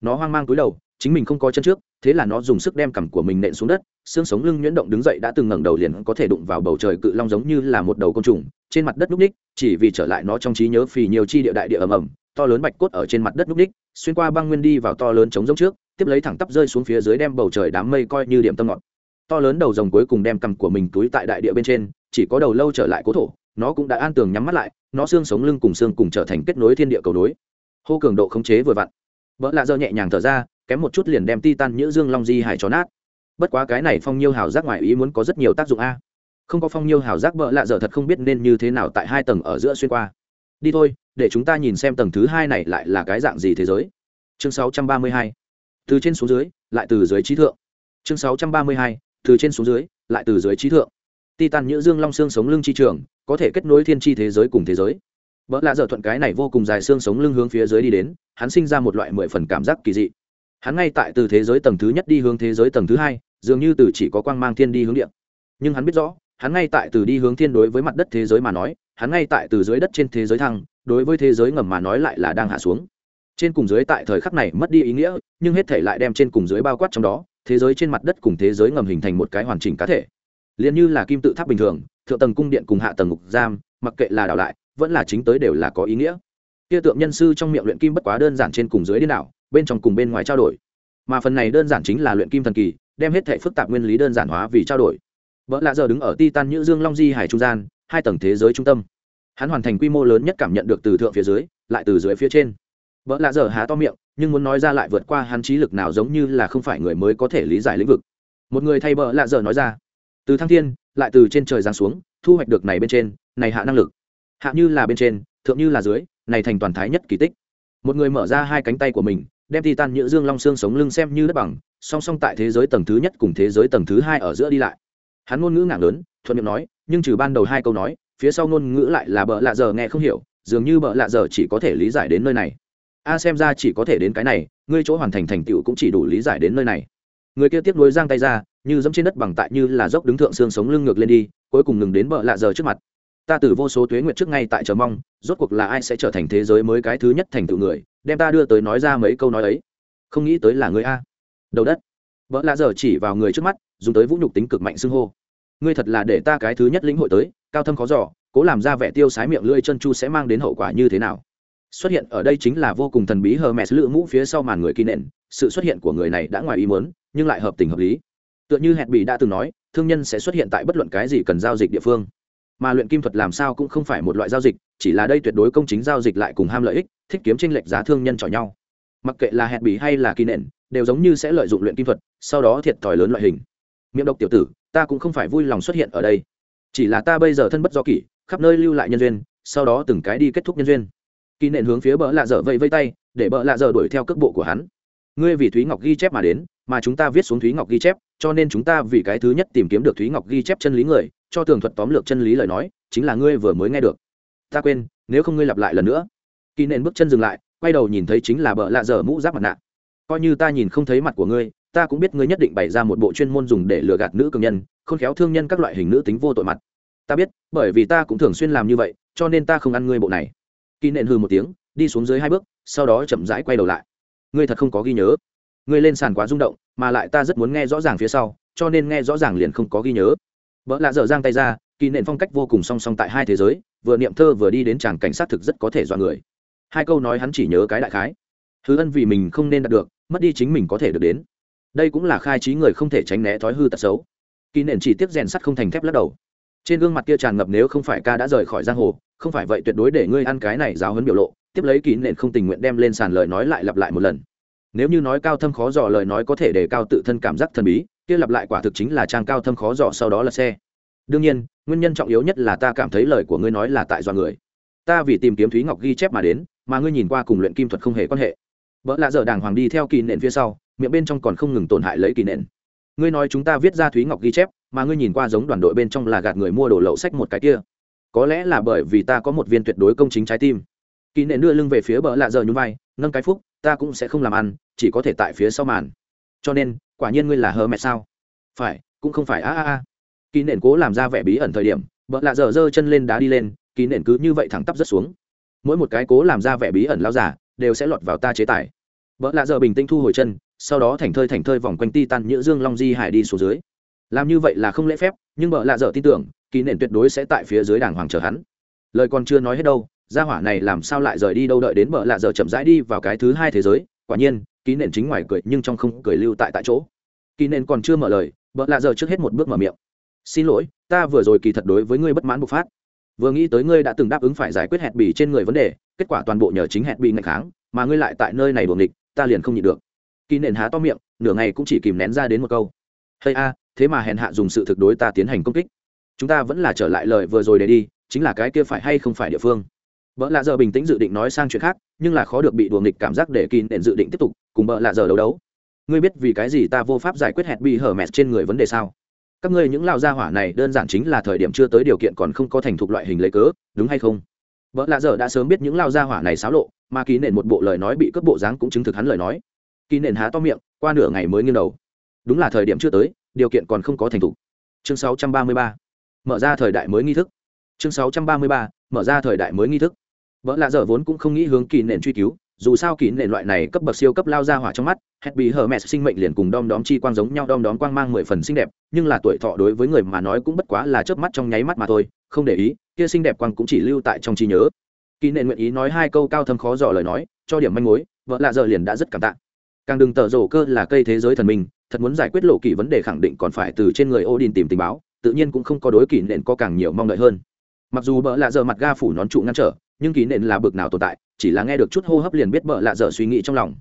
Nó hoang mang túi đầu, chính mình không có chân trước, thế là nó dùng sức đem cằm của mình nện xuống đất, xương sống lưng nhuyễn động đứng dậy đã từng ngẩng đầu liền có thể đụng vào bầu trời cự long giống như là một đầu côn trùng, trên mặt đất núc ních, chỉ vì trở lại nó trong trí nhớ phì nhiều chi địa đại địa ầm ầm, to lớn bạch cốt ở trên mặt đất núc ních xuyên qua băng nguyên đi vào to lớn chống giống trước, tiếp lấy thẳng tắp rơi xuống phía dưới đem bầu trời đám mây coi như điểm tâm ngọt to lớn đầu rồng cuối cùng đem cằm của mình túi tại đại địa bên trên, chỉ có đầu lâu trở lại cố thổ, nó cũng đã an tường nhắm mắt lại, nó xương sống lưng cùng xương cùng trở thành kết nối thiên địa cầu nối. Hô cường độ khống chế vừa vặn. Vợ lạ dơ nhẹ nhàng thở ra, kém một chút liền đem titan nhữ dương long di hải cho nát. Bất quá cái này phong nhiêu hào giác ngoài ý muốn có rất nhiều tác dụng a. Không có phong nhiêu hào giác vợ lạ dở thật không biết nên như thế nào tại hai tầng ở giữa xuyên qua đi thôi, để chúng ta nhìn xem tầng thứ hai này lại là cái dạng gì thế giới. Chương 632. từ trên xuống dưới, lại từ dưới trí thượng. Chương 632. từ trên xuống dưới, lại từ dưới trí thượng. Titan nhữ dương long xương sống lưng chi trường, có thể kết nối thiên tri thế giới cùng thế giới. Vợ lạ dở thuận cái này vô cùng dài xương sống lưng hướng phía dưới đi đến, hắn sinh ra một loại mười phần cảm giác kỳ dị. Hắn ngay tại từ thế giới tầng thứ nhất đi hướng thế giới tầng thứ hai, dường như từ chỉ có quang mang thiên đi hướng điện nhưng hắn biết rõ, hắn ngay tại từ đi hướng thiên đối với mặt đất thế giới mà nói hắn ngay tại từ dưới đất trên thế giới thăng, đối với thế giới ngầm mà nói lại là đang hạ xuống. Trên cùng dưới tại thời khắc này mất đi ý nghĩa, nhưng hết thể lại đem trên cùng dưới bao quát trong đó, thế giới trên mặt đất cùng thế giới ngầm hình thành một cái hoàn chỉnh cá thể. Liền như là kim tự tháp bình thường, thượng tầng cung điện cùng hạ tầng ngục giam, mặc kệ là đảo lại, vẫn là chính tới đều là có ý nghĩa. Kia tượng nhân sư trong miệng luyện kim bất quá đơn giản trên cùng dưới điên đảo, bên trong cùng bên ngoài trao đổi. Mà phần này đơn giản chính là luyện kim thần kỳ, đem hết thể phức tạp nguyên lý đơn giản hóa vì trao đổi. Vợ lạ giờ đứng ở titan nhữ dương long di hải trung gian hai tầng thế giới trung tâm. Hắn hoàn thành quy mô lớn nhất cảm nhận được từ thượng phía dưới, lại từ dưới phía trên. Vợ lạ giờ há to miệng, nhưng muốn nói ra lại vượt qua hắn trí lực nào giống như là không phải người mới có thể lý giải lĩnh vực. Một người thay vợ lạ giờ nói ra, từ thăng thiên, lại từ trên trời giáng xuống, thu hoạch được này bên trên, này hạ năng lực. Hạ như là bên trên, thượng như là dưới, này thành toàn thái nhất kỳ tích. Một người mở ra hai cánh tay của mình, đem titan nhựa dương long xương sống lưng xem như đất bằng, song song tại thế giới tầng thứ nhất cùng thế giới tầng thứ hai ở giữa đi lại. Hắn ngôn ngữ ngạc lớn, thuận miệng nói nhưng trừ ban đầu hai câu nói, phía sau ngôn ngữ lại là bợ lạ giờ nghe không hiểu, dường như bợ lạ giờ chỉ có thể lý giải đến nơi này. A xem ra chỉ có thể đến cái này, ngươi chỗ hoàn thành thành tựu cũng chỉ đủ lý giải đến nơi này. Người kia tiếp nối giang tay ra, như dẫm trên đất bằng tại như là dốc đứng thượng xương sống lưng ngược lên đi, cuối cùng ngừng đến bợ lạ giờ trước mặt. Ta từ vô số tuế nguyệt trước ngay tại chờ mong, rốt cuộc là ai sẽ trở thành thế giới mới cái thứ nhất thành tựu người, đem ta đưa tới nói ra mấy câu nói ấy. Không nghĩ tới là người a. Đầu đất. Vợ lạ giờ chỉ vào người trước mắt, dùng tới vũ nhục tính cực mạnh xưng hô ngươi thật là để ta cái thứ nhất lĩnh hội tới, cao thâm khó giỏ cố làm ra vẻ tiêu sái miệng lưỡi chân chu sẽ mang đến hậu quả như thế nào. Xuất hiện ở đây chính là vô cùng thần bí hờ mẹ lựa mũ phía sau màn người kỳ nện, sự xuất hiện của người này đã ngoài ý muốn, nhưng lại hợp tình hợp lý. Tựa như hẹn bị đã từng nói, thương nhân sẽ xuất hiện tại bất luận cái gì cần giao dịch địa phương. Mà luyện kim thuật làm sao cũng không phải một loại giao dịch, chỉ là đây tuyệt đối công chính giao dịch lại cùng ham lợi ích, thích kiếm tranh lệch giá thương nhân chọi nhau. Mặc kệ là hẹn bị hay là kỳ nện, đều giống như sẽ lợi dụng luyện kim thuật, sau đó thiệt thòi lớn loại hình. Miệng độc tiểu tử ta cũng không phải vui lòng xuất hiện ở đây. Chỉ là ta bây giờ thân bất do kỷ, khắp nơi lưu lại nhân duyên, sau đó từng cái đi kết thúc nhân duyên. Kỳ nện hướng phía bỡ lạ dở vẫy vây tay, để bỡ lạ dở đuổi theo cước bộ của hắn. Ngươi vì thúy ngọc ghi chép mà đến, mà chúng ta viết xuống thúy ngọc ghi chép, cho nên chúng ta vì cái thứ nhất tìm kiếm được thúy ngọc ghi chép chân lý người, cho tường thuật tóm lược chân lý lời nói, chính là ngươi vừa mới nghe được. Ta quên, nếu không ngươi lặp lại lần nữa. Kỳ nện bước chân dừng lại, quay đầu nhìn thấy chính là bỡ lạ dở mũ giáp mặt nạ. Coi như ta nhìn không thấy mặt của ngươi ta cũng biết ngươi nhất định bày ra một bộ chuyên môn dùng để lừa gạt nữ cường nhân, khôn khéo thương nhân các loại hình nữ tính vô tội mặt. Ta biết, bởi vì ta cũng thường xuyên làm như vậy, cho nên ta không ăn ngươi bộ này. Kỳ nện hừ một tiếng, đi xuống dưới hai bước, sau đó chậm rãi quay đầu lại. Ngươi thật không có ghi nhớ. Ngươi lên sàn quá rung động, mà lại ta rất muốn nghe rõ ràng phía sau, cho nên nghe rõ ràng liền không có ghi nhớ. Vợ lạ dở giang tay ra, kỳ nện phong cách vô cùng song song tại hai thế giới, vừa niệm thơ vừa đi đến tràng cảnh sát thực rất có thể dọa người. Hai câu nói hắn chỉ nhớ cái đại khái. Thứ ân vì mình không nên đạt được, mất đi chính mình có thể được đến đây cũng là khai trí người không thể tránh né thói hư tật xấu. Kỳ nền chỉ tiếp rèn sắt không thành thép lắc đầu. Trên gương mặt kia tràn ngập nếu không phải ca đã rời khỏi giang hồ, không phải vậy tuyệt đối để ngươi ăn cái này giáo hấn biểu lộ, tiếp lấy kỳ nền không tình nguyện đem lên sàn lời nói lại lặp lại một lần. Nếu như nói cao thâm khó dò lời nói có thể để cao tự thân cảm giác thần bí, kia lặp lại quả thực chính là trang cao thâm khó dò sau đó là xe. Đương nhiên, nguyên nhân trọng yếu nhất là ta cảm thấy lời của ngươi nói là tại do người. Ta vì tìm kiếm thúy ngọc ghi chép mà đến, mà ngươi nhìn qua cùng luyện kim thuật không hề quan hệ. Vợ lạ dở đàng hoàng đi theo kỳ nện phía sau miệng bên trong còn không ngừng tổn hại lấy kỳ nện. Ngươi nói chúng ta viết ra thúy ngọc ghi chép, mà ngươi nhìn qua giống đoàn đội bên trong là gạt người mua đồ lậu sách một cái kia. Có lẽ là bởi vì ta có một viên tuyệt đối công chính trái tim. Kỳ nện đưa lưng về phía bờ lạ giờ nhún vai, nâng cái phúc, ta cũng sẽ không làm ăn, chỉ có thể tại phía sau màn. Cho nên, quả nhiên ngươi là hờ mẹ sao? Phải, cũng không phải, a a a. Kỳ nện cố làm ra vẻ bí ẩn thời điểm bợ lạ dở giơ chân lên đá đi lên, kỳ nện cứ như vậy thẳng tắp rất xuống. Mỗi một cái cố làm ra vẻ bí ẩn lao giả, đều sẽ lọt vào ta chế tài. Bợ lạ dở bình tĩnh thu hồi chân sau đó thành thơi thành thơi vòng quanh ti tan nhữ dương long di hải đi xuống dưới. Làm như vậy là không lễ phép, nhưng bợ lạ dở tin tưởng, kỳ nền tuyệt đối sẽ tại phía dưới đàng hoàng chờ hắn. Lời còn chưa nói hết đâu, gia hỏa này làm sao lại rời đi đâu đợi đến bợ lạ dở chậm rãi đi vào cái thứ hai thế giới, quả nhiên ký nền chính ngoài cười nhưng trong không cười lưu tại tại chỗ. Kỳ nền còn chưa mở lời, bợ lạ dở trước hết một bước mở miệng. Xin lỗi, ta vừa rồi kỳ thật đối với ngươi bất mãn bộc phát. Vừa nghĩ tới ngươi đã từng đáp ứng phải giải quyết hẹn bì trên người vấn đề, kết quả toàn bộ nhờ chính hẹn bị ngày kháng, mà ngươi lại tại nơi này buồng địch ta liền không nhịn được kỳ nện há to miệng, nửa ngày cũng chỉ kìm nén ra đến một câu. Hay a, thế mà hẹn hạ dùng sự thực đối ta tiến hành công kích. Chúng ta vẫn là trở lại lời vừa rồi để đi, chính là cái kia phải hay không phải địa phương. Vợ lạ giờ bình tĩnh dự định nói sang chuyện khác, nhưng là khó được bị đùa nghịch cảm giác để kỳ nện dự định tiếp tục, cùng vợ lạ giờ đấu đấu. Ngươi biết vì cái gì ta vô pháp giải quyết hẹn bị hở mẹt trên người vấn đề sao? Các ngươi những lao gia hỏa này đơn giản chính là thời điểm chưa tới điều kiện còn không có thành thục loại hình lấy cớ, đúng hay không? Vợ lạ giờ đã sớm biết những lao gia hỏa này xáo lộ, mà kỳ nện một bộ lời nói bị cướp bộ dáng cũng chứng thực hắn lời nói kỳ nện há to miệng, qua nửa ngày mới nghiêng đầu. Đúng là thời điểm chưa tới, điều kiện còn không có thành thục. Chương 633. mở ra thời đại mới nghi thức. Chương 633. mở ra thời đại mới nghi thức. Vợ lạ dở vốn cũng không nghĩ hướng kỳ nện truy cứu, dù sao kỳ nền loại này cấp bậc siêu cấp lao ra hỏa trong mắt, hét bị hờ mẹ sinh mệnh liền cùng đom đóm chi quang giống nhau, đom đóm quang mang mười phần xinh đẹp, nhưng là tuổi thọ đối với người mà nói cũng bất quá là chớp mắt trong nháy mắt mà thôi, không để ý, kia xinh đẹp quang cũng chỉ lưu tại trong trí nhớ. Kỳ nền nguyện ý nói hai câu cao thâm khó dò lời nói, cho điểm manh mối, vợ lạ dở liền đã rất cảm tạ càng đừng tở rổ cơ là cây thế giới thần minh, thật muốn giải quyết lộ kỳ vấn đề khẳng định còn phải từ trên người Odin tìm tình báo, tự nhiên cũng không có đối kỳ nện có càng nhiều mong đợi hơn. Mặc dù bợ lạ dở mặt ga phủ nón trụ ngăn trở, nhưng kỳ nện là bực nào tồn tại, chỉ là nghe được chút hô hấp liền biết bợ lạ dở suy nghĩ trong lòng.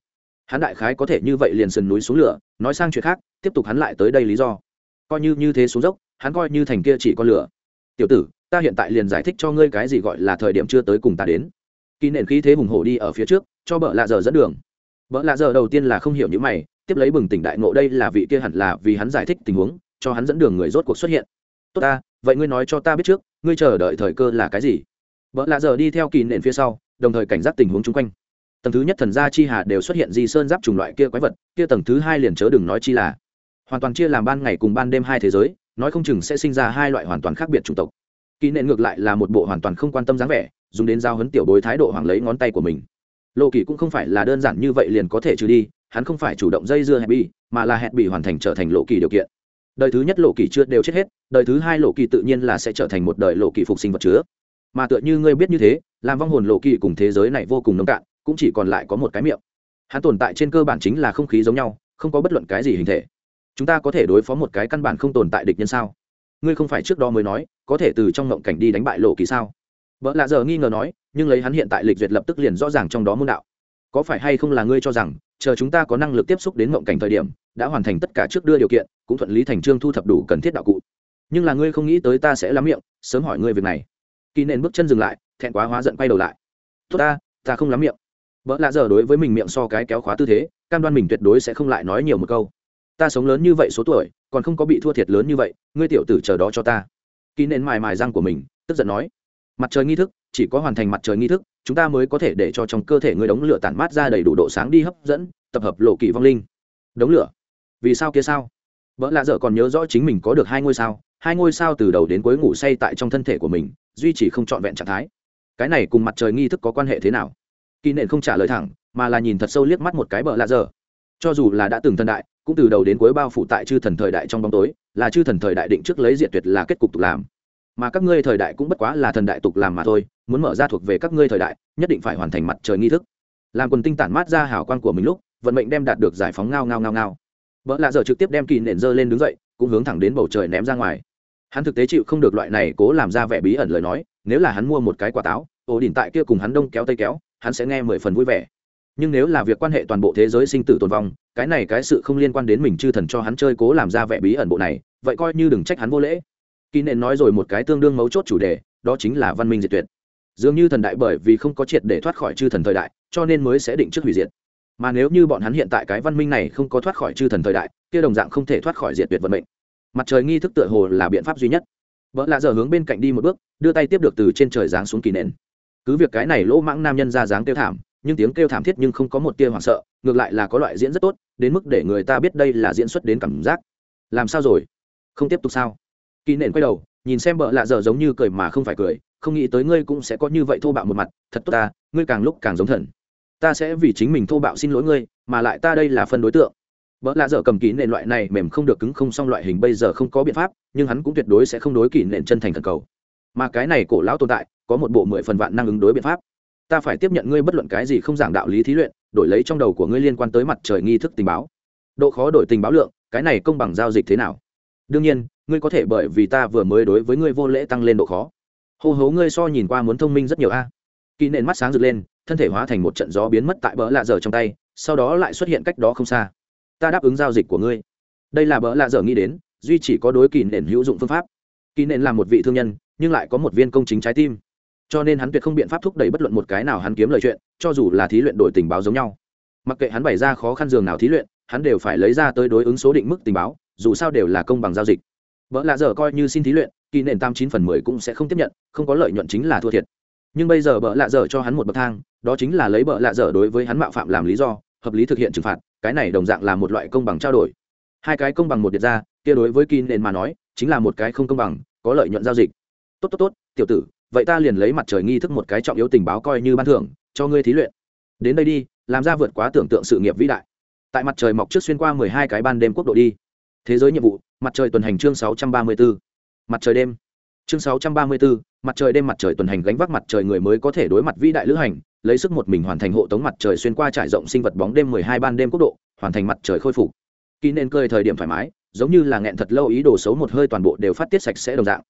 Hắn đại khái có thể như vậy liền sườn núi xuống lửa, nói sang chuyện khác, tiếp tục hắn lại tới đây lý do. Coi như như thế xuống dốc, hắn coi như thành kia chỉ có lửa. Tiểu tử, ta hiện tại liền giải thích cho ngươi cái gì gọi là thời điểm chưa tới cùng ta đến. Kỳ nện khí thế hùng hổ đi ở phía trước, cho bợ lạ dở dẫn đường bợ lạ giờ đầu tiên là không hiểu những mày, tiếp lấy bừng tỉnh đại ngộ đây là vị kia hẳn là vì hắn giải thích tình huống, cho hắn dẫn đường người rốt cuộc xuất hiện. Tốt ta, vậy ngươi nói cho ta biết trước, ngươi chờ đợi thời cơ là cái gì? Vợ lạ giờ đi theo kỳ nện phía sau, đồng thời cảnh giác tình huống chung quanh. Tầng thứ nhất thần gia chi hà đều xuất hiện di sơn giáp chủng loại kia quái vật, kia tầng thứ hai liền chớ đừng nói chi là hoàn toàn chia làm ban ngày cùng ban đêm hai thế giới, nói không chừng sẽ sinh ra hai loại hoàn toàn khác biệt chủng tộc. Kỳ nện ngược lại là một bộ hoàn toàn không quan tâm dáng vẻ, dùng đến giao hấn tiểu bối thái độ hoàng lấy ngón tay của mình lộ kỳ cũng không phải là đơn giản như vậy liền có thể trừ đi hắn không phải chủ động dây dưa hẹn bị, mà là hẹn bị hoàn thành trở thành lộ kỳ điều kiện. Đời thứ nhất lộ kỳ chưa đều chết hết đời thứ hai lộ kỳ tự nhiên là sẽ trở thành một đời lộ kỳ phục sinh vật chứa. Mà tựa như ngươi biết như thế làm vong hồn lộ kỳ cùng thế giới này vô cùng nông cạn cũng chỉ còn lại có một cái miệng. Hắn tồn tại trên cơ bản chính là không khí giống nhau không có bất luận cái gì hình thể. Chúng ta có thể đối phó một cái căn bản không tồn tại địch nhân sao? Ngươi không phải trước đó mới nói có thể từ trong ngộng cảnh đi đánh bại lộ kỳ sao? Vợ lạ giờ nghi ngờ nói, nhưng lấy hắn hiện tại lịch duyệt lập tức liền rõ ràng trong đó môn đạo. Có phải hay không là ngươi cho rằng, chờ chúng ta có năng lực tiếp xúc đến mộng cảnh thời điểm, đã hoàn thành tất cả trước đưa điều kiện, cũng thuận lý thành trương thu thập đủ cần thiết đạo cụ. Nhưng là ngươi không nghĩ tới ta sẽ lắm miệng, sớm hỏi ngươi việc này. Kỳ nên bước chân dừng lại, thẹn quá hóa giận quay đầu lại. Tốt ta ta không lắm miệng. Vợ lạ giờ đối với mình miệng so cái kéo khóa tư thế, cam đoan mình tuyệt đối sẽ không lại nói nhiều một câu. Ta sống lớn như vậy số tuổi, còn không có bị thua thiệt lớn như vậy, ngươi tiểu tử chờ đó cho ta. Kỳ nên mài mài răng của mình, tức giận nói mặt trời nghi thức, chỉ có hoàn thành mặt trời nghi thức, chúng ta mới có thể để cho trong cơ thể ngươi đống lửa tản mát ra đầy đủ độ sáng đi hấp dẫn, tập hợp lộ kỳ vong linh. Đống lửa? Vì sao kia sao? Vợ lạ dở còn nhớ rõ chính mình có được hai ngôi sao, hai ngôi sao từ đầu đến cuối ngủ say tại trong thân thể của mình, duy trì không trọn vẹn trạng thái. Cái này cùng mặt trời nghi thức có quan hệ thế nào? Kỳ nện không trả lời thẳng, mà là nhìn thật sâu liếc mắt một cái bờ lạ dở. Cho dù là đã từng thần đại, cũng từ đầu đến cuối bao phủ tại chư thần thời đại trong bóng tối, là chư thần thời đại định trước lấy diệt tuyệt là kết cục tục làm mà các ngươi thời đại cũng bất quá là thần đại tục làm mà thôi, muốn mở ra thuộc về các ngươi thời đại, nhất định phải hoàn thành mặt trời nghi thức. Làm quần tinh tản mát ra hào quan của mình lúc, vận mệnh đem đạt được giải phóng ngao ngao ngao ngao. Vợ lạ giờ trực tiếp đem kỳ nện dơ lên đứng dậy, cũng hướng thẳng đến bầu trời ném ra ngoài. Hắn thực tế chịu không được loại này cố làm ra vẻ bí ẩn lời nói, nếu là hắn mua một cái quả táo, ổ đỉnh tại kia cùng hắn đông kéo tây kéo, hắn sẽ nghe mười phần vui vẻ. Nhưng nếu là việc quan hệ toàn bộ thế giới sinh tử tồn vong, cái này cái sự không liên quan đến mình chư thần cho hắn chơi cố làm ra vẻ bí ẩn bộ này, vậy coi như đừng trách hắn vô lễ kỳ nện nói rồi một cái tương đương mấu chốt chủ đề, đó chính là văn minh diệt tuyệt. Dường như thần đại bởi vì không có triệt để thoát khỏi chư thần thời đại, cho nên mới sẽ định trước hủy diệt. Mà nếu như bọn hắn hiện tại cái văn minh này không có thoát khỏi chư thần thời đại, kia đồng dạng không thể thoát khỏi diệt tuyệt vận mệnh. Mặt trời nghi thức tựa hồ là biện pháp duy nhất. Vợ lạ giờ hướng bên cạnh đi một bước, đưa tay tiếp được từ trên trời giáng xuống kỳ nện. Cứ việc cái này lỗ mãng nam nhân ra dáng kêu thảm, nhưng tiếng kêu thảm thiết nhưng không có một tia hoảng sợ, ngược lại là có loại diễn rất tốt, đến mức để người ta biết đây là diễn xuất đến cảm giác. Làm sao rồi? Không tiếp tục sao? Kỳ nện quay đầu nhìn xem bợ lạ dở giống như cười mà không phải cười không nghĩ tới ngươi cũng sẽ có như vậy thô bạo một mặt thật tốt ta ngươi càng lúc càng giống thần ta sẽ vì chính mình thô bạo xin lỗi ngươi mà lại ta đây là phân đối tượng Bỡ lạ dở cầm kỹ nện loại này mềm không được cứng không xong loại hình bây giờ không có biện pháp, nhưng hắn cũng tuyệt đối sẽ không đối kỹ nện chân thành thần cầu. Mà cái này cổ lão tồn tại, có một bộ mười phần vạn năng ứng đối biện pháp. Ta phải tiếp nhận ngươi bất luận cái gì không giảng đạo lý thí luyện, đổi lấy trong đầu của ngươi liên quan tới mặt trời nghi thức tình báo. Độ khó đổi tình báo lượng, cái này công bằng giao dịch thế nào? Đương nhiên, ngươi có thể bởi vì ta vừa mới đối với ngươi vô lễ tăng lên độ khó. Hô hố ngươi so nhìn qua muốn thông minh rất nhiều a. À. Kỹ nện mắt sáng rực lên, thân thể hóa thành một trận gió biến mất tại bỡ lạ dở trong tay, sau đó lại xuất hiện cách đó không xa ta đáp ứng giao dịch của ngươi đây là bỡ lạ dở nghĩ đến duy chỉ có đối kỳ nện hữu dụng phương pháp kỳ nện là một vị thương nhân nhưng lại có một viên công chính trái tim cho nên hắn tuyệt không biện pháp thúc đẩy bất luận một cái nào hắn kiếm lời chuyện cho dù là thí luyện đổi tình báo giống nhau mặc kệ hắn bày ra khó khăn giường nào thí luyện hắn đều phải lấy ra tới đối ứng số định mức tình báo dù sao đều là công bằng giao dịch vợ lạ dở coi như xin thí luyện, kỳ nền tam chín phần mười cũng sẽ không tiếp nhận, không có lợi nhuận chính là thua thiệt. Nhưng bây giờ bợ lạ dở cho hắn một bậc thang, đó chính là lấy bợ lạ dở đối với hắn mạo phạm làm lý do, hợp lý thực hiện trừng phạt, cái này đồng dạng là một loại công bằng trao đổi. Hai cái công bằng một điệt ra, kia đối với kỳ nền mà nói, chính là một cái không công bằng, có lợi nhuận giao dịch. Tốt tốt tốt, tiểu tử, vậy ta liền lấy mặt trời nghi thức một cái trọng yếu tình báo coi như ban thưởng, cho ngươi thí luyện. Đến đây đi, làm ra vượt quá tưởng tượng sự nghiệp vĩ đại. Tại mặt trời mọc trước xuyên qua mười hai cái ban đêm quốc độ đi thế giới nhiệm vụ, mặt trời tuần hành chương sáu trăm ba mươi bốn mặt trời đêm. Chương sáu trăm ba mươi bốn mặt trời đêm mặt trời tuần hành gánh vác mặt trời người mới có thể đối mặt vĩ đại lữ hành, lấy sức một mình hoàn thành hộ tống mặt trời xuyên qua trải rộng sinh vật bóng đêm mười hai ban đêm quốc độ, hoàn thành mặt trời khôi phục. Kỳ nên cười thời điểm thoải mái, giống như là nghẹn thật lâu ý đồ xấu một hơi toàn bộ đều phát tiết sạch sẽ đồng dạng.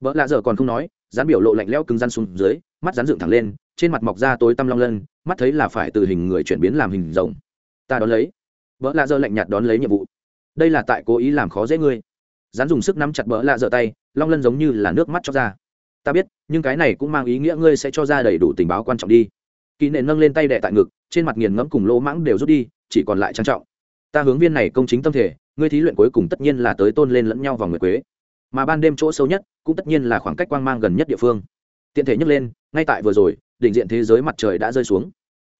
Vợ lạ giờ còn không nói, dán biểu lộ lạnh lẽo cứng rắn xuống dưới, mắt rán dựng thẳng lên, trên mặt mọc ra tối tăm long lân, mắt thấy là phải từ hình người chuyển biến làm hình rồng. Ta đón lấy. Vợ lạ giờ lạnh nhạt đón lấy nhiệm vụ đây là tại cố ý làm khó dễ ngươi. Dán dùng sức nắm chặt bỡ lạ dở tay, long lân giống như là nước mắt cho ra. Ta biết, nhưng cái này cũng mang ý nghĩa ngươi sẽ cho ra đầy đủ tình báo quan trọng đi. Kỳ nệ nâng lên tay đệ tại ngực, trên mặt nghiền ngẫm cùng lỗ mãng đều rút đi, chỉ còn lại trang trọng. Ta hướng viên này công chính tâm thể, ngươi thí luyện cuối cùng tất nhiên là tới tôn lên lẫn nhau vào nguyệt quế. Mà ban đêm chỗ sâu nhất, cũng tất nhiên là khoảng cách quang mang gần nhất địa phương. Tiện thể nhấc lên, ngay tại vừa rồi, đỉnh diện thế giới mặt trời đã rơi xuống.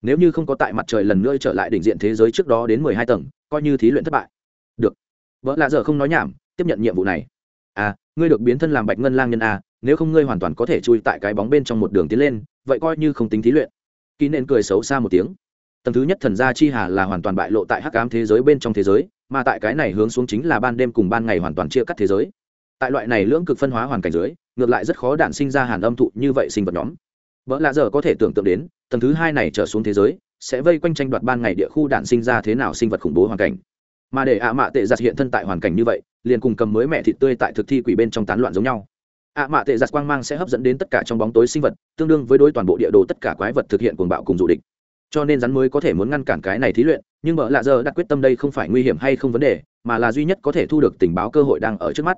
Nếu như không có tại mặt trời lần nữa trở lại đỉnh diện thế giới trước đó đến mười hai tầng, coi như thí luyện thất bại được. Vợ lạ giờ không nói nhảm, tiếp nhận nhiệm vụ này. À ngươi được biến thân làm bạch ngân lang nhân à nếu không ngươi hoàn toàn có thể chui tại cái bóng bên trong một đường tiến lên, vậy coi như không tính thí luyện. Ký nên cười xấu xa một tiếng. Tầng thứ nhất thần gia chi hà là hoàn toàn bại lộ tại hắc ám thế giới bên trong thế giới, mà tại cái này hướng xuống chính là ban đêm cùng ban ngày hoàn toàn chia cắt thế giới. Tại loại này lưỡng cực phân hóa hoàn cảnh dưới, ngược lại rất khó đản sinh ra hàn âm thụ như vậy sinh vật nhóm. Vợ lạ giờ có thể tưởng tượng đến, tầng thứ hai này trở xuống thế giới, sẽ vây quanh tranh đoạt ban ngày địa khu đản sinh ra thế nào sinh vật khủng bố hoàn cảnh mà để ạ mạ tệ giặt hiện thân tại hoàn cảnh như vậy, liền cùng cầm mới mẹ thịt tươi tại thực thi quỷ bên trong tán loạn giống nhau. ạ mạ tệ giặt quang mang sẽ hấp dẫn đến tất cả trong bóng tối sinh vật, tương đương với đối toàn bộ địa đồ tất cả quái vật thực hiện cuồng bạo cùng dụ địch. Cho nên rắn mới có thể muốn ngăn cản cái này thí luyện, nhưng bợ lạ giờ đặt quyết tâm đây không phải nguy hiểm hay không vấn đề, mà là duy nhất có thể thu được tình báo cơ hội đang ở trước mắt.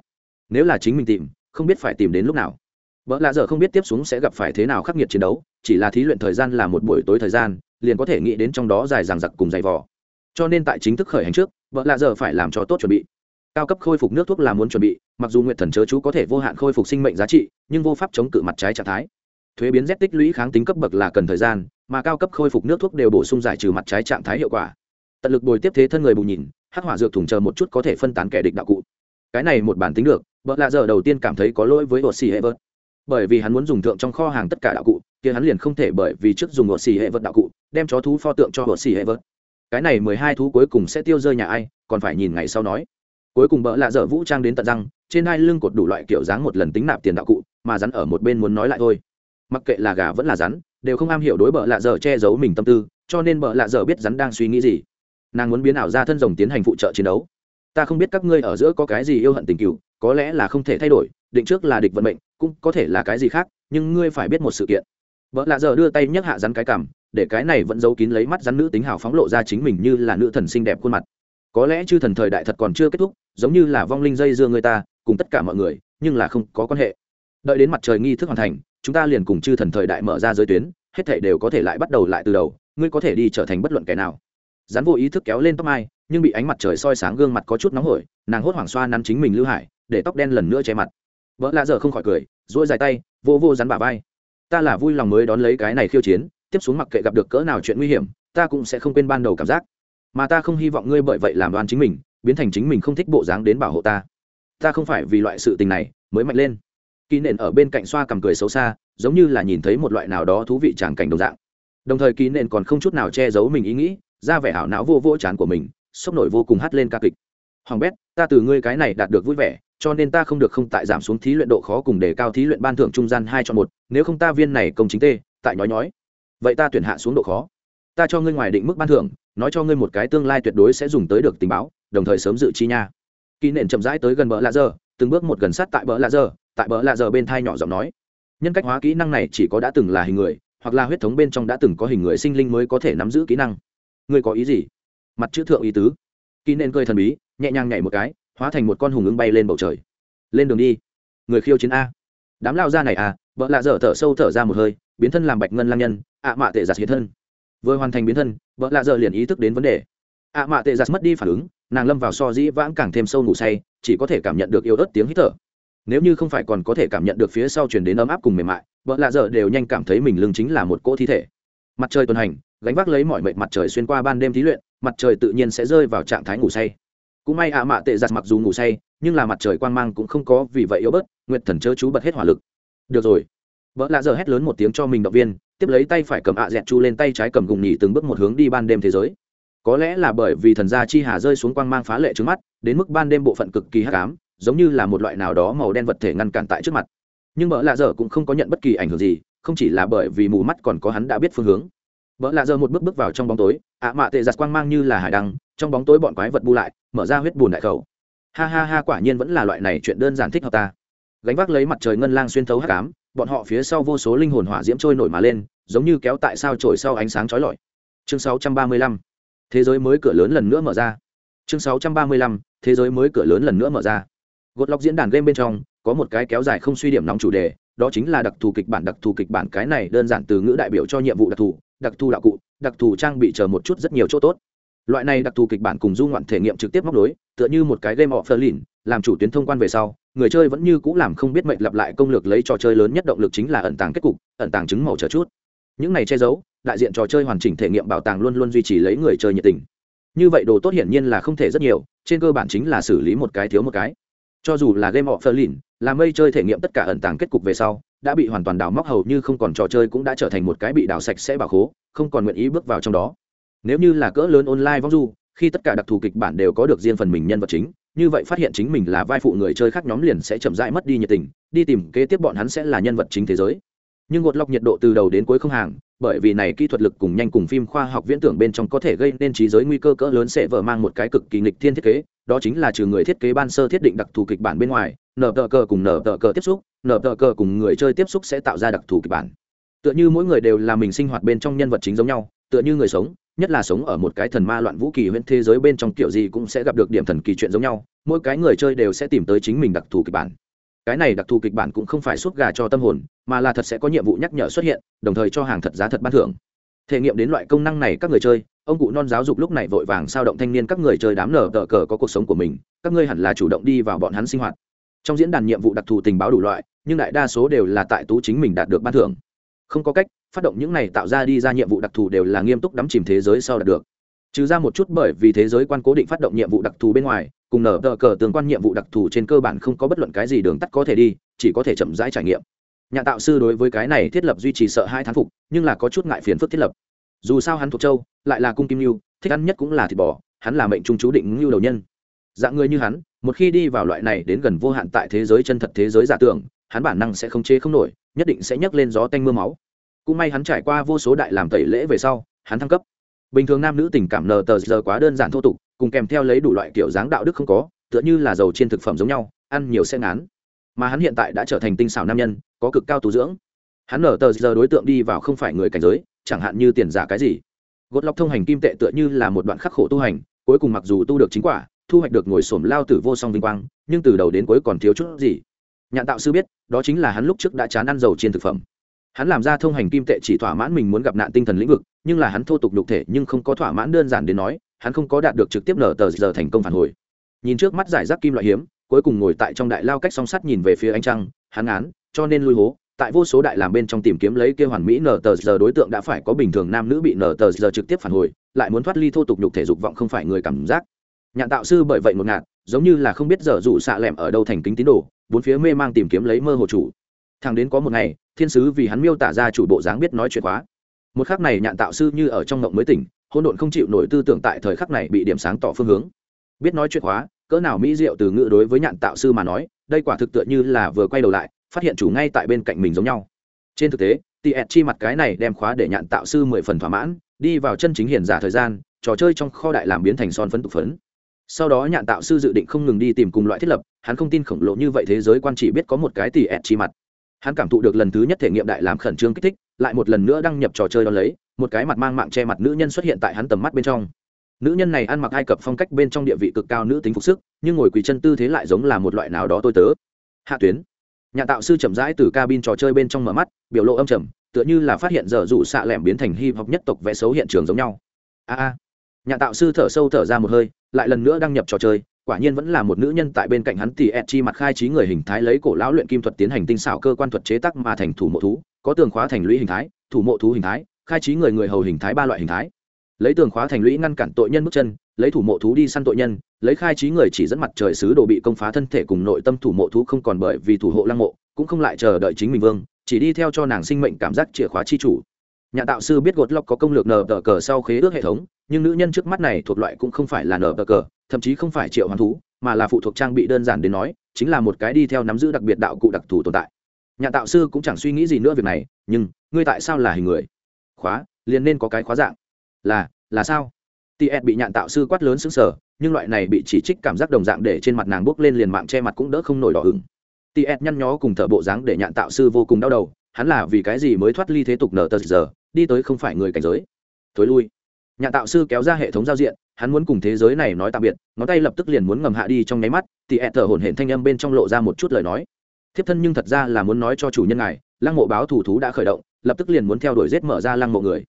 Nếu là chính mình tìm, không biết phải tìm đến lúc nào. Vợ lạ giờ không biết tiếp xuống sẽ gặp phải thế nào khắc nghiệt chiến đấu, chỉ là thí luyện thời gian là một buổi tối thời gian, liền có thể nghĩ đến trong đó dài dằng dặc cùng dày vò. Cho nên tại chính thức khởi hành trước vợ lạ giờ phải làm cho tốt chuẩn bị. Cao cấp khôi phục nước thuốc là muốn chuẩn bị, mặc dù nguyện thần chớ chú có thể vô hạn khôi phục sinh mệnh giá trị, nhưng vô pháp chống cự mặt trái trạng thái. Thuế biến z tích lũy kháng tính cấp bậc là cần thời gian, mà cao cấp khôi phục nước thuốc đều bổ sung giải trừ mặt trái trạng thái hiệu quả. Tận lực bồi tiếp thế thân người bù nhìn, hắc hỏa dược thủng chờ một chút có thể phân tán kẻ địch đạo cụ. Cái này một bản tính được vợ lạ giờ đầu tiên cảm thấy có lỗi với hồ xì hệ vợt bởi vì hắn muốn dùng thượng trong kho hàng tất cả đạo cụ, kia hắn liền không thể bởi vì trước dùng hồ xì hệ vợt đạo cụ, đem chó thú pho tượng cho hồ xì hệ vợt cái này mười hai thú cuối cùng sẽ tiêu rơi nhà ai, còn phải nhìn ngày sau nói. Cuối cùng bỡ lạ dở vũ trang đến tận răng, trên hai lưng cột đủ loại kiểu dáng một lần tính nạp tiền đạo cụ, mà rắn ở một bên muốn nói lại thôi. Mặc kệ là gà vẫn là rắn, đều không am hiểu đối bợ lạ dở che giấu mình tâm tư, cho nên bợ lạ dở biết rắn đang suy nghĩ gì. Nàng muốn biến ảo ra thân rồng tiến hành phụ trợ chiến đấu. Ta không biết các ngươi ở giữa có cái gì yêu hận tình cựu có lẽ là không thể thay đổi, định trước là địch vận mệnh, cũng có thể là cái gì khác, nhưng ngươi phải biết một sự kiện. Vợ lạ giờ đưa tay nhấc hạ rắn cái cằm để cái này vẫn giấu kín lấy mắt rắn nữ tính hào phóng lộ ra chính mình như là nữ thần xinh đẹp khuôn mặt. Có lẽ chư thần thời đại thật còn chưa kết thúc, giống như là vong linh dây dưa người ta, cùng tất cả mọi người, nhưng là không có quan hệ. Đợi đến mặt trời nghi thức hoàn thành, chúng ta liền cùng chư thần thời đại mở ra giới tuyến, hết thể đều có thể lại bắt đầu lại từ đầu, ngươi có thể đi trở thành bất luận kẻ nào. Rắn vô ý thức kéo lên tóc mai, nhưng bị ánh mặt trời soi sáng gương mặt có chút nóng hổi, nàng hốt hoảng xoa nắn chính mình lưu hải, để tóc đen lần nữa che mặt. Vợ lạ giờ không khỏi cười dỗi dài tay, vô vô rắn bà vai. Ta là vui lòng mới đón lấy cái này khiêu chiến tiếp xuống mặc kệ gặp được cỡ nào chuyện nguy hiểm, ta cũng sẽ không quên ban đầu cảm giác. Mà ta không hy vọng ngươi bởi vậy làm đoan chính mình, biến thành chính mình không thích bộ dáng đến bảo hộ ta. Ta không phải vì loại sự tình này mới mạnh lên. Kỳ nện ở bên cạnh xoa cầm cười xấu xa, giống như là nhìn thấy một loại nào đó thú vị tràng cảnh đồng dạng. Đồng thời kỳ nện còn không chút nào che giấu mình ý nghĩ, ra vẻ hảo não vô vô chán của mình, sốc nổi vô cùng hát lên ca kịch. Hoàng bét, ta từ ngươi cái này đạt được vui vẻ, cho nên ta không được không tại giảm xuống thí luyện độ khó cùng đề cao thí luyện ban thưởng trung gian hai cho một, nếu không ta viên này công chính tê, tại nhói nhói vậy ta tuyển hạ xuống độ khó. Ta cho ngươi ngoài định mức ban thưởng nói cho ngươi một cái tương lai tuyệt đối sẽ dùng tới được tình báo đồng thời sớm dự chi nha. Kỳ nện chậm rãi tới gần bờ lạ dơ, từng bước một gần sát tại bờ lạ dơ, tại bờ lạ dơ bên thai nhỏ giọng nói nhân cách hóa kỹ năng này chỉ có đã từng là hình người hoặc là huyết thống bên trong đã từng có hình người sinh linh mới có thể nắm giữ kỹ năng. Ngươi có ý gì? Mặt chữ thượng ý tứ. Kỳ nện cười thần bí nhẹ nhàng nhảy một cái hóa thành một con hùng ứng bay lên bầu trời. Lên đường đi. Người khiêu chiến a. Đám lao ra này à. Vợ lạ dở thở sâu thở ra một hơi biến thân làm bạch ngân lang nhân ạ mạ tệ giặt hiện thân. Vừa hoàn thành biến thân vợ lạ dợ liền ý thức đến vấn đề. ạ mạ tệ giặt mất đi phản ứng, nàng lâm vào so dĩ vãng càng thêm sâu ngủ say, chỉ có thể cảm nhận được yếu ớt tiếng hít thở. Nếu như không phải còn có thể cảm nhận được phía sau chuyển đến ấm áp cùng mềm mại vợ lạ dợ đều nhanh cảm thấy mình lưng chính là một cỗ thi thể. Mặt trời tuần hành, gánh vác lấy mọi mệnh mặt trời xuyên qua ban đêm thí luyện, mặt trời tự nhiên sẽ rơi vào trạng thái ngủ say. Cũng may ạ mạ tệ giặt mặc dù ngủ say, nhưng là mặt trời quang mang cũng không có vì vậy yếu bớt, nguyệt thần chớ chú bật hết hỏa lực. Được rồi vợ lạ giờ hét lớn một tiếng cho mình động viên, tiếp lấy tay phải cầm ạ dẹt chu lên tay trái cầm gùng nhỉ từng bước một hướng đi ban đêm thế giới. Có lẽ là bởi vì thần gia chi hà rơi xuống quang mang phá lệ trước mắt, đến mức ban đêm bộ phận cực kỳ hắc ám, giống như là một loại nào đó màu đen vật thể ngăn cản tại trước mặt. Nhưng vợ lạ giờ cũng không có nhận bất kỳ ảnh hưởng gì, không chỉ là bởi vì mù mắt còn có hắn đã biết phương hướng. Vợ lạ giờ một bước bước vào trong bóng tối, ạ mạ tệ giặt quang mang như là hải đăng, trong bóng tối bọn quái vật bu lại, mở ra huyết bùn đại khẩu. Ha ha ha, quả nhiên vẫn là loại này chuyện đơn giản thích hợp ta gánh vác lấy mặt trời ngân lang xuyên thấu hắc ám, bọn họ phía sau vô số linh hồn hỏa diễm trôi nổi mà lên, giống như kéo tại sao trổi sau ánh sáng chói lọi. Chương 635 thế giới mới cửa lớn lần nữa mở ra. Chương 635 thế giới mới cửa lớn lần nữa mở ra. Gột lọc diễn đàn game bên trong, có một cái kéo dài không suy điểm nóng chủ đề, đó chính là đặc thù kịch bản, đặc thù kịch bản cái này đơn giản từ ngữ đại biểu cho nhiệm vụ đặc thù đặc thù đạo cụ, đặc thù trang bị chờ một chút rất nhiều chỗ tốt. Loại này đặc thù kịch bản cùng du ngoạn thể nghiệm trực tiếp móc đối tựa như một cái game of lìn làm chủ tuyến thông quan về sau, người chơi vẫn như c ũ làm không biết mệnh lặp lại công lược lấy trò chơi lớn nhất động lực chính là ẩn tàng kết cục, ẩn tàng chứng màu chờ chút. Những này che giấu, đại diện trò chơi hoàn chỉnh thể nghiệm bảo tàng luôn luôn duy trì lấy người chơi nhiệt tình. Như vậy đồ tốt hiển nhiên là không thể rất nhiều, trên cơ bản chính là xử lý một cái thiếu một cái. Cho dù là game of lìn làm mây chơi thể nghiệm tất cả ẩn tàng kết cục về sau, đã bị hoàn toàn đào móc hầu như không còn trò chơi cũng đã trở thành một cái bị đào sạch sẽ bảo khố, không còn nguyện ý bước vào trong đó. Nếu như là cỡ lớn online vong du, khi tất cả đặc thù kịch bản đều có được riêng phần mình nhân vật chính như vậy phát hiện chính mình là vai phụ người chơi khác nhóm liền sẽ chậm rãi mất đi nhiệt tình, đi tìm kế tiếp bọn hắn sẽ là nhân vật chính thế giới. Nhưng gột lọc nhiệt độ từ đầu đến cuối không hàng, bởi vì này kỹ thuật lực cùng nhanh cùng phim khoa học viễn tưởng bên trong có thể gây nên trí giới nguy cơ cỡ lớn sẽ vở mang một cái cực kỳ nghịch thiên thiết kế, đó chính là trừ người thiết kế ban sơ thiết định đặc thù kịch bản bên ngoài, nở tờ cờ cùng nở tờ cờ tiếp xúc, nở tờ cờ cùng người chơi tiếp xúc sẽ tạo ra đặc thù kịch bản. Tựa như mỗi người đều là mình sinh hoạt bên trong nhân vật chính giống nhau, tựa như người sống nhất là sống ở một cái thần ma loạn vũ kỳ huyễn thế giới bên trong kiểu gì cũng sẽ gặp được điểm thần kỳ chuyện giống nhau, mỗi cái người chơi đều sẽ tìm tới chính mình đặc thù kịch bản. Cái này đặc thù kịch bản cũng không phải suốt gà cho tâm hồn, mà là thật sẽ có nhiệm vụ nhắc nhở xuất hiện, đồng thời cho hàng thật giá thật ban thưởng. Thể nghiệm đến loại công năng này các người chơi, ông cụ non giáo dục lúc này vội vàng sao động thanh niên các người chơi đám nở tờ cờ có cuộc sống của mình, các ngươi hẳn là chủ động đi vào bọn hắn sinh hoạt. Trong diễn đàn nhiệm vụ đặc thù tình báo đủ loại, nhưng đại đa số đều là tại tú chính mình đạt được ban thưởng. Không có cách phát động những này tạo ra đi ra nhiệm vụ đặc thù đều là nghiêm túc đắm chìm thế giới sau đạt được. Trừ ra một chút bởi vì thế giới quan cố định phát động nhiệm vụ đặc thù bên ngoài, cùng nở tờ cờ tương quan nhiệm vụ đặc thù trên cơ bản không có bất luận cái gì đường tắt có thể đi, chỉ có thể chậm rãi trải nghiệm. Nhà tạo sư đối với cái này thiết lập duy trì sợ hai thán phục, nhưng là có chút ngại phiền phức thiết lập. Dù sao hắn thuộc châu, lại là cung kim lưu, thích ăn nhất cũng là thịt bò, hắn là mệnh trung chú định lưu đầu nhân. Dạng người như hắn, một khi đi vào loại này đến gần vô hạn tại thế giới chân thật thế giới giả tưởng, hắn bản năng sẽ không chế không nổi, nhất định sẽ nhấc lên gió tanh mưa máu cũng may hắn trải qua vô số đại làm tẩy lễ về sau, hắn thăng cấp. Bình thường nam nữ tình cảm nờ tờ giờ quá đơn giản thô tục, cùng kèm theo lấy đủ loại kiểu dáng đạo đức không có, tựa như là dầu trên thực phẩm giống nhau, ăn nhiều sẽ ngán. Mà hắn hiện tại đã trở thành tinh xảo nam nhân, có cực cao tu dưỡng. Hắn nở tờ giờ đối tượng đi vào không phải người cảnh giới, chẳng hạn như tiền giả cái gì. Gột lọc thông hành kim tệ tựa như là một đoạn khắc khổ tu hành, cuối cùng mặc dù tu được chính quả, thu hoạch được ngồi sổm lao tử vô song vinh quang, nhưng từ đầu đến cuối còn thiếu chút gì. Nhạn tạo sư biết, đó chính là hắn lúc trước đã chán ăn dầu trên thực phẩm hắn làm ra thông hành kim tệ chỉ thỏa mãn mình muốn gặp nạn tinh thần lĩnh vực, nhưng là hắn thô tục nhục thể nhưng không có thỏa mãn đơn giản đến nói, hắn không có đạt được trực tiếp nở tờ giờ thành công phản hồi. Nhìn trước mắt giải rác kim loại hiếm, cuối cùng ngồi tại trong đại lao cách song sắt nhìn về phía ánh trăng, hắn án, cho nên lui hố, tại vô số đại làm bên trong tìm kiếm lấy kêu hoàn mỹ nở tờ giờ đối tượng đã phải có bình thường nam nữ bị nở tờ giờ trực tiếp phản hồi, lại muốn thoát ly thô tục nhục thể dục vọng không phải người cảm giác. Nhạn tạo sư bởi vậy một ngạt, giống như là không biết giờ dụ xạ lẻm ở đâu thành kính tín đồ, bốn phía mê mang tìm kiếm lấy mơ hồ chủ. Thằng đến có một ngày thiên sứ vì hắn miêu tả ra chủ bộ dáng biết nói chuyện quá. một khắc này nhạn tạo sư như ở trong ngộng mới tỉnh hôn độn không chịu nổi tư tưởng tại thời khắc này bị điểm sáng tỏ phương hướng. Biết nói chuyện quá, cỡ nào mỹ diệu từ ngữ đối với nhạn tạo sư mà nói đây quả thực tựa như là vừa quay đầu lại phát hiện chủ ngay tại bên cạnh mình giống nhau. Trên thực tế tị ẹt chi mặt cái này đem khóa để nhạn tạo sư mười phần thỏa mãn đi vào chân chính hiền giả thời gian trò chơi trong kho đại làm biến thành son phấn tục phấn. Sau đó nhạn tạo sư dự định không ngừng đi tìm cùng loại thiết lập hắn không tin khổng lồ như vậy thế giới quan chỉ biết có một cái tỉ ẹt chi mặt hắn cảm thụ được lần thứ nhất thể nghiệm đại làm khẩn trương kích thích, lại một lần nữa đăng nhập trò chơi đ ó lấy, một cái mặt mang mạng che mặt nữ nhân xuất hiện tại hắn tầm mắt bên trong. Nữ nhân này ăn mặc ai cập phong cách bên trong địa vị cực cao nữ tính phục sức, nhưng ngồi quỳ chân tư thế lại giống là một loại nào đó tôi tớ. Hạ tuyến. Nhà tạo sư chậm rãi từ cabin trò chơi bên trong mở mắt, biểu lộ âm trầm, tựa như là phát hiện giờ rủ xạ lẻm biến thành hy vọng nhất tộc vẽ xấu hiện trường giống nhau. A a. Nhà tạo sư thở sâu thở ra một hơi, lại lần nữa đăng nhập trò chơi quả nhiên vẫn là một nữ nhân tại bên cạnh hắn thì ẹt chi mặt khai trí người hình thái lấy cổ lão luyện kim thuật tiến hành tinh xảo cơ quan thuật chế tác mà thành thủ mộ thú, có tường khóa thành lũy hình thái, thủ mộ thú hình thái, khai trí người người hầu hình thái ba loại hình thái. Lấy tường khóa thành lũy ngăn cản tội nhân bước chân, lấy thủ mộ thú đi săn tội nhân, lấy khai trí người chỉ dẫn mặt trời sứ đồ bị công phá thân thể cùng nội tâm thủ mộ thú không còn bởi vì thủ hộ lăng mộ, cũng không lại chờ đợi chính mình vương, chỉ đi theo cho nàng sinh mệnh cảm giác chìa khóa chi chủ. Nhà tạo sư biết gột lọc có công lược nờ tờ cờ sau khế ước hệ thống nhưng nữ nhân trước mắt này thuộc loại cũng không phải là nở tờ cờ, thậm chí không phải triệu hoàn thú, mà là phụ thuộc trang bị đơn giản đến nói, chính là một cái đi theo nắm giữ đặc biệt đạo cụ đặc thù tồn tại. Nhà tạo sư cũng chẳng suy nghĩ gì nữa việc này, nhưng, ngươi tại sao là hình người? Khóa, liền nên có cái khóa dạng. Là là sao? Ts bị nhạn tạo sư quát lớn xứng sở nhưng loại này bị chỉ trích cảm giác đồng dạng để trên mặt nàng buốc lên liền mạng che mặt cũng đỡ không nổi đỏ hứng ts nhăn nhó cùng thở bộ dáng để nhạn tạo sư vô cùng đau đầu, hắn là vì cái gì mới thoát ly thế tục nở tờ giờ, đi tới không phải người cảnh giới. Thối lui. Nhà tạo sư kéo ra hệ thống giao diện, hắn muốn cùng thế giới này nói tạm biệt, ngón tay lập tức liền muốn ngầm hạ đi trong nháy mắt, thì ẹ thở hổn hển thanh âm bên trong lộ ra một chút lời nói. Thiếp thân nhưng thật ra là muốn nói cho chủ nhân ngài, lăng mộ báo thủ thú đã khởi động, lập tức liền muốn theo đuổi rết mở ra lăng mộ người.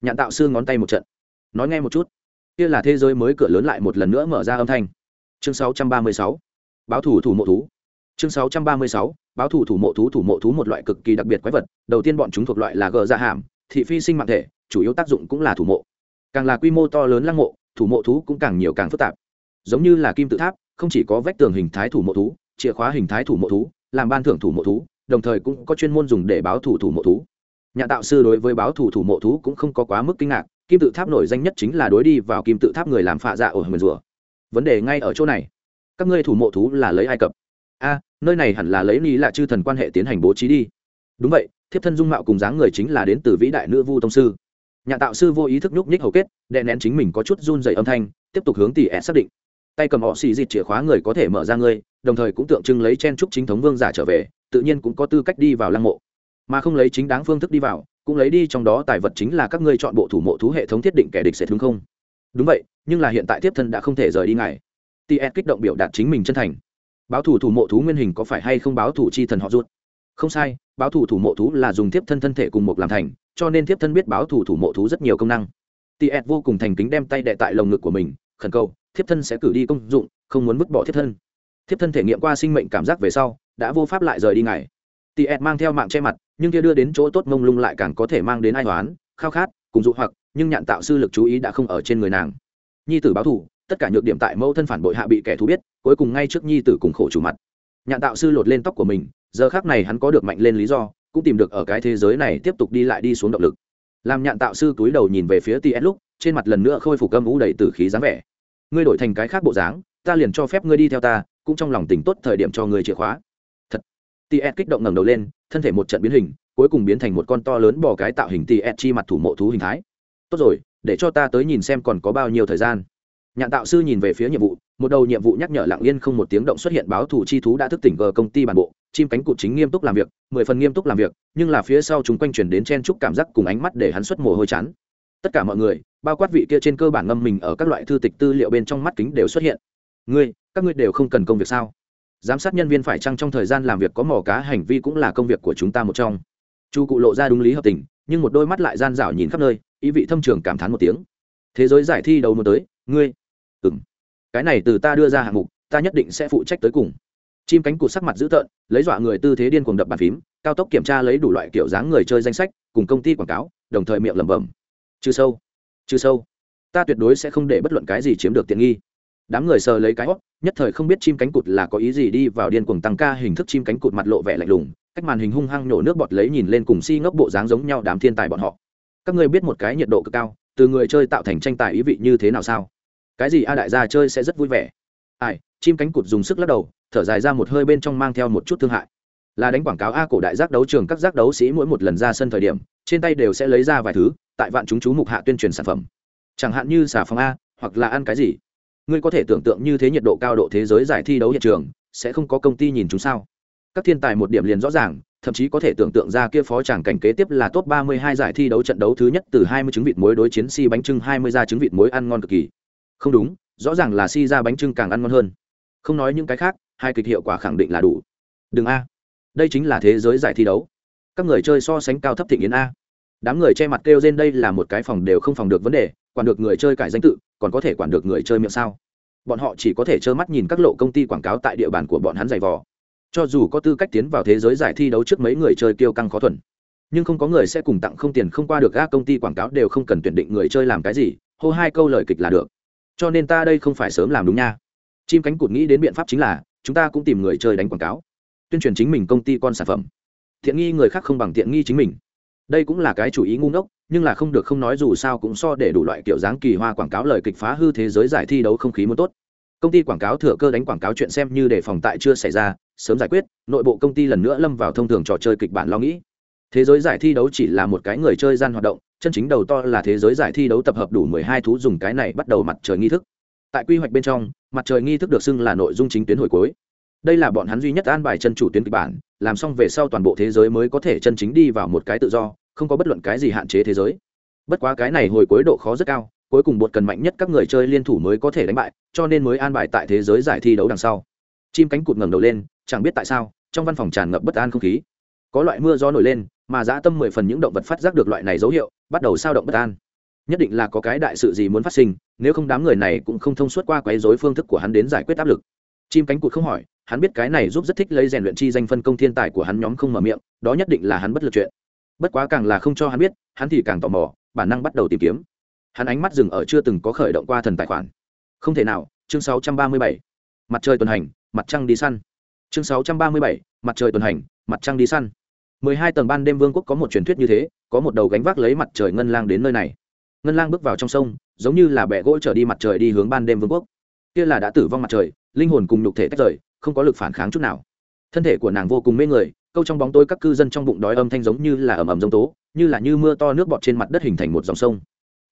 Nhạn tạo sư ngón tay một trận. Nói nghe một chút. Kia là thế giới mới cửa lớn lại một lần nữa mở ra âm thanh. Chương 636. báo thủ thủ mộ thú. Chương 636. báo thủ thủ mộ thú thủ mộ thú một loại cực kỳ đặc biệt quái vật, đầu tiên bọn chúng thuộc loại là gờ dạ hàm, thị phi sinh mạng thể, chủ yếu tác dụng cũng là thủ mộ càng là quy mô to lớn lăng mộ, thủ mộ thú cũng càng nhiều càng phức tạp. Giống như là kim tự tháp, không chỉ có vách tường hình thái thủ mộ thú, chìa khóa hình thái thủ mộ thú, làm ban thưởng thủ mộ thú, đồng thời cũng có chuyên môn dùng để báo thủ thủ mộ thú. Nhà tạo sư đối với báo thủ thủ mộ thú cũng không có quá mức kinh ngạc, kim tự tháp nổi danh nhất chính là đối đi vào kim tự tháp người làm phạ dạ ở hầm rùa. Vấn đề ngay ở chỗ này. Các ngươi thủ mộ thú là lấy ai cập? A, nơi này hẳn là lấy ni là chư thần quan hệ tiến hành bố trí đi. Đúng vậy, thiếp thân dung mạo cùng dáng người chính là đến từ vĩ đại nữ vu tông sư nhà tạo sư vô ý thức nhúc nhích hầu kết, đè nén chính mình có chút run dày âm thanh, tiếp tục hướng tỷ ẹ xác định. Tay cầm họ xì dịt chìa khóa người có thể mở ra ngươi, đồng thời cũng tượng trưng lấy chen trúc chính thống vương giả trở về, tự nhiên cũng có tư cách đi vào lăng mộ. Mà không lấy chính đáng phương thức đi vào, cũng lấy đi trong đó tài vật chính là các ngươi chọn bộ thủ mộ thú hệ thống thiết định kẻ địch sẽ thương không. Đúng vậy, nhưng là hiện tại tiếp thân đã không thể rời đi ngài. Tỷ ts kích động biểu đạt chính mình chân thành. Báo thủ thủ mộ thú nguyên hình có phải hay không báo thủ chi thần họ rút không sai, báo thủ thủ mộ thú là dùng tiếp thân thân thể cùng một làm thành cho nên thiếp thân biết báo thủ thủ mộ thú rất nhiều công năng. Ts vô cùng thành kính đem tay đệ tại lồng ngực của mình, khẩn cầu, thiếp thân sẽ cử đi công dụng, không muốn vứt bỏ thiếp thân. Thiếp thân thể nghiệm qua sinh mệnh cảm giác về sau, đã vô pháp lại rời đi ngài. Ts mang theo mạng che mặt, nhưng kia đưa đến chỗ tốt mông lung lại càng có thể mang đến ai toán khao khát, cùng dụ hoặc, nhưng nhạn tạo sư lực chú ý đã không ở trên người nàng. Nhi tử báo thủ tất cả nhược điểm tại mẫu thân phản bội hạ bị kẻ thù biết, cuối cùng ngay trước nhi tử cùng khổ chủ mặt. Nhạn tạo sư lột lên tóc của mình, giờ khác này hắn có được mạnh lên lý do cũng tìm được ở cái thế giới này tiếp tục đi lại đi xuống động lực. Làm nhạn tạo sư túi đầu nhìn về phía ts lúc, trên mặt lần nữa khôi phục âm ú đầy tử khí dáng vẻ. Ngươi đổi thành cái khác bộ dáng, ta liền cho phép ngươi đi theo ta, cũng trong lòng tỉnh tốt thời điểm cho ngươi chìa khóa. Thật. Ts kích động ngẩng đầu lên, thân thể một trận biến hình, cuối cùng biến thành một con to lớn bò cái tạo hình ts chi mặt thủ mộ thú hình thái. Tốt rồi, để cho ta tới nhìn xem còn có bao nhiêu thời gian. Nhạn tạo sư nhìn về phía nhiệm vụ một đầu nhiệm vụ nhắc nhở lặng yên không một tiếng động xuất hiện báo thủ chi thú đã thức tỉnh gờ công ty bản bộ, chim cánh cụt chính nghiêm túc làm việc, mười phần nghiêm túc làm việc, nhưng là phía sau chúng quanh chuyển đến chen chúc cảm giác cùng ánh mắt để hắn xuất mồ hôi chán. Tất cả mọi người, bao quát vị kia trên cơ bản ngâm mình ở các loại thư tịch tư liệu bên trong mắt kính đều xuất hiện. Ngươi, các ngươi đều không cần công việc sao? Giám sát nhân viên phải chăng trong thời gian làm việc có mỏ cá hành vi cũng là công việc của chúng ta một trong. Chu cụ lộ ra đúng lý hợp tình, nhưng một đôi mắt lại gian rảo nhìn khắp nơi, ý vị thâm trường cảm thán một tiếng. Thế giới giải thi đầu một tới, ngươi. Ừng cái này từ ta đưa ra hạng mục, ta nhất định sẽ phụ trách tới cùng. Chim cánh cụt sắc mặt dữ tợn, lấy dọa người tư thế điên cuồng đập bàn phím, cao tốc kiểm tra lấy đủ loại kiểu dáng người chơi danh sách, cùng công ty quảng cáo, đồng thời miệng lẩm bẩm. Chư sâu chư sâu. Ta tuyệt đối sẽ không để bất luận cái gì chiếm được tiện nghi. Đám người sờ lấy cái hót nhất thời không biết chim cánh cụt là có ý gì đi vào điên cuồng tăng ca hình thức chim cánh cụt mặt lộ vẻ lạnh lùng, cách màn hình hung hăng nhổ nước bọt lấy nhìn lên cùng si ngốc bộ dáng giống nhau đám thiên tài bọn họ. Các ngươi biết một cái nhiệt độ cực cao, từ người chơi tạo thành tranh tài ý vị như thế nào sao? Cái gì a đại gia chơi sẽ rất vui vẻ. Ai, chim cánh cụt dùng sức lắc đầu, thở dài ra một hơi bên trong mang theo một chút thương hại. Là đánh quảng cáo a cổ đại giác đấu trường các giác đấu sĩ mỗi một lần ra sân thời điểm, trên tay đều sẽ lấy ra vài thứ, tại vạn chúng chú mục hạ tuyên truyền sản phẩm. Chẳng hạn như xà phòng a, hoặc là ăn cái gì. Ngươi có thể tưởng tượng như thế nhiệt độ cao độ thế giới giải thi đấu hiện trường, sẽ không có công ty nhìn chúng sao? Các thiên tài một điểm liền rõ ràng, thậm chí có thể tưởng tượng ra kia phó chẳng cảnh kế tiếp là top 32 giải thi đấu trận đấu thứ nhất từ 20 trứng vịt muối đối chiến si bánh trưng 20 ra trứng vịt muối ăn ngon cực kỳ. Không đúng, rõ ràng là si ra bánh trưng càng ăn ngon hơn. Không nói những cái khác, hai kịch hiệu quả khẳng định là đủ. Đừng a. Đây chính là thế giới giải thi đấu. Các người chơi so sánh cao thấp thịnh yến a. Đám người che mặt kêu trên đây là một cái phòng đều không phòng được vấn đề, quản được người chơi cải danh tự, còn có thể quản được người chơi miệng sao? Bọn họ chỉ có thể trơ mắt nhìn các lộ công ty quảng cáo tại địa bàn của bọn hắn dày vò cho dù có tư cách tiến vào thế giới giải thi đấu trước mấy người chơi kêu căng khó thuần nhưng không có người sẽ cùng tặng không tiền không qua được các công ty quảng cáo đều không cần tuyển định người chơi làm cái gì hô hai câu lời kịch là được cho nên ta đây không phải sớm làm đúng nha. Chim cánh cụt nghĩ đến biện pháp chính là, chúng ta cũng tìm người chơi đánh quảng cáo. Tuyên truyền chính mình công ty con sản phẩm. Thiện nghi người khác không bằng thiện nghi chính mình. Đây cũng là cái chủ ý ngu ngốc, nhưng là không được không nói dù sao cũng so để đủ loại kiểu dáng kỳ hoa quảng cáo lời kịch phá hư thế giới giải thi đấu không khí muốn tốt. Công ty quảng cáo thừa cơ đánh quảng cáo chuyện xem như để phòng tại chưa xảy ra, sớm giải quyết, nội bộ công ty lần nữa lâm vào thông thường trò chơi kịch bản lo nghĩ. Thế giới giải thi đấu chỉ là một cái người chơi gian hoạt động chân chính đầu to là thế giới giải thi đấu tập hợp đủ mười hai thú dùng cái này bắt đầu mặt trời nghi thức. Tại quy hoạch bên trong, mặt trời nghi thức được xưng là nội dung chính tuyến hồi cuối. Đây là bọn hắn duy nhất an bài chân chủ tuyến kịch bản, làm xong về sau toàn bộ thế giới mới có thể chân chính đi vào một cái tự do, không có bất luận cái gì hạn chế thế giới. Bất quá cái này hồi cuối độ khó rất cao, cuối cùng bột cần mạnh nhất các người chơi liên thủ mới có thể đánh bại, cho nên mới an bài tại thế giới giải thi đấu đằng sau. Chim cánh cụt ngẩng đầu lên, chẳng biết tại sao, trong văn phòng tràn ngập bất an không khí. Có loại mưa gió nổi lên, mà dã tâm mười phần những động vật phát giác được loại này dấu hiệu bắt đầu sao động bất an. Nhất định là có cái đại sự gì muốn phát sinh nếu không đám người này cũng không thông suốt qua quấy dối phương thức của hắn đến giải quyết áp lực. Chim cánh cụt không hỏi hắn biết cái này giúp rất thích lấy rèn luyện chi danh phân công thiên tài của hắn nhóm không mở miệng đó nhất định là hắn bất lực chuyện. Bất quá càng là không cho hắn biết hắn thì càng tò mò bản năng bắt đầu tìm kiếm. Hắn ánh mắt dừng ở chưa từng có khởi động qua thần tài khoản. Không thể nào chương 637. mặt trời tuần hành mặt trăng đi săn. Chương 637, mặt trời tuần hành mặt trăng đi săn. 12 tầng ban đêm vương quốc có một truyền thuyết như thế, có một đầu gánh vác lấy mặt trời ngân lang đến nơi này. Ngân lang bước vào trong sông, giống như là bẹ gỗ trở đi mặt trời đi hướng ban đêm vương quốc. Kia là đã tử vong mặt trời, linh hồn cùng nhục thể tách rời, không có lực phản kháng chút nào. Thân thể của nàng vô cùng mê người, câu trong bóng tối các cư dân trong bụng đói âm thanh giống như là ầm ầm giống tố, như là như mưa to nước bọt trên mặt đất hình thành một dòng sông.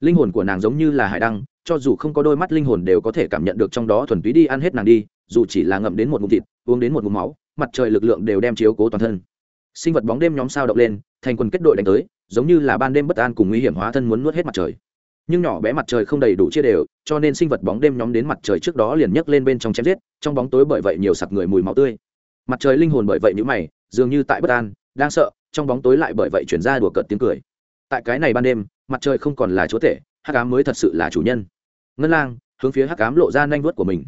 Linh hồn của nàng giống như là hải đăng, cho dù không có đôi mắt linh hồn đều có thể cảm nhận được trong đó thuần túy đi ăn hết nàng đi, dù chỉ là ngậm đến một ngụm thịt, uống đến một ngụm máu, mặt trời lực lượng đều đem chiếu cố toàn thân sinh vật bóng đêm nhóm sao động lên, thành quần kết đội đánh tới, giống như là ban đêm bất an cùng nguy hiểm hóa thân muốn nuốt hết mặt trời. Nhưng nhỏ bé mặt trời không đầy đủ chia đều, cho nên sinh vật bóng đêm nhóm đến mặt trời trước đó liền nhấc lên bên trong chém giết, trong bóng tối bởi vậy nhiều sặc người mùi máu tươi. Mặt trời linh hồn bởi vậy như mày, dường như tại bất an, đang sợ, trong bóng tối lại bởi vậy chuyển ra đùa cợt tiếng cười. Tại cái này ban đêm, mặt trời không còn là chúa tể, hắc ám mới thật sự là chủ nhân. Ngân lang, hướng phía hắc ám lộ ra nanh vuốt của mình.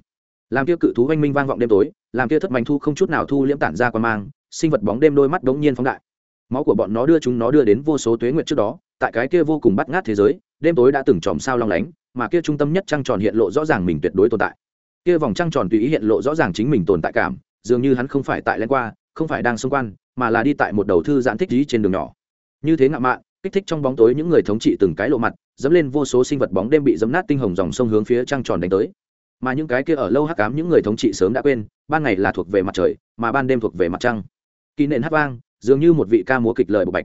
Làm kia cự thú oanh minh vang vọng đêm tối, làm kia thất bánh thu không chút nào thu liễm tản ra qua mang sinh vật bóng đêm đôi mắt đống nhiên phóng đại. Máu của bọn nó đưa chúng nó đưa đến vô số tuế nguyệt trước đó, tại cái kia vô cùng bắt ngát thế giới, đêm tối đã từng tròm sao long lánh, mà kia trung tâm nhất trăng tròn hiện lộ rõ ràng mình tuyệt đối tồn tại. Kia vòng trăng tròn tùy ý hiện lộ rõ ràng chính mình tồn tại cảm, dường như hắn không phải tại len qua, không phải đang xung quanh, mà là đi tại một đầu thư giãn thích trí trên đường nhỏ. Như thế ngạo mạn, kích thích trong bóng tối những người thống trị từng cái lộ mặt, dẫm lên vô số sinh vật bóng đêm bị dấm nát tinh hồng dòng sông hướng phía trăng tròn đánh tới. Mà những cái kia ở lâu hắc ám những người thống trị sớm đã quên, ban ngày là thuộc về mặt trời, mà ban đêm thuộc về mặt trăng kỳ nện hát vang, dường như một vị ca múa kịch lời bộc bạch.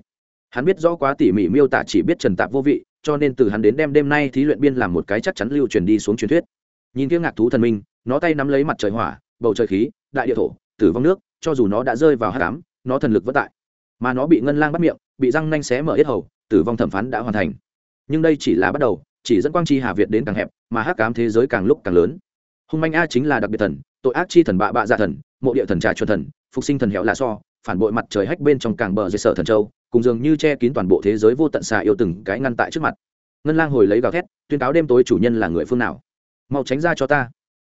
Hắn biết rõ quá tỉ mỉ miêu tả chỉ biết trần tạp vô vị, cho nên từ hắn đến đêm đêm nay thí luyện biên làm một cái chắc chắn lưu truyền đi xuống truyền thuyết. Nhìn kia ngạc thú thần minh, nó tay nắm lấy mặt trời hỏa, bầu trời khí, đại địa thổ, tử vong nước, cho dù nó đã rơi vào hát cám nó thần lực vất tại. Mà nó bị ngân lang bắt miệng, bị răng nanh xé mở hết hầu, tử vong thẩm phán đã hoàn thành. Nhưng đây chỉ là bắt đầu, chỉ dẫn quang chi hà việt đến càng hẹp, mà hắc cám thế giới càng lúc càng lớn. Hung manh a chính là đặc biệt thần, tội ác chi thần bạ bạ dạ thần, mộ địa thần trà chuẩn thần, phục sinh thần hẹo là so phản bội mặt trời hách bên trong càng bờ dây sở thần châu, cùng dường như che kín toàn bộ thế giới vô tận xà yêu từng cái ngăn tại trước mặt. Ngân lang hồi lấy gào thét, tuyên cáo đêm tối chủ nhân là người phương nào? Mau tránh ra cho ta.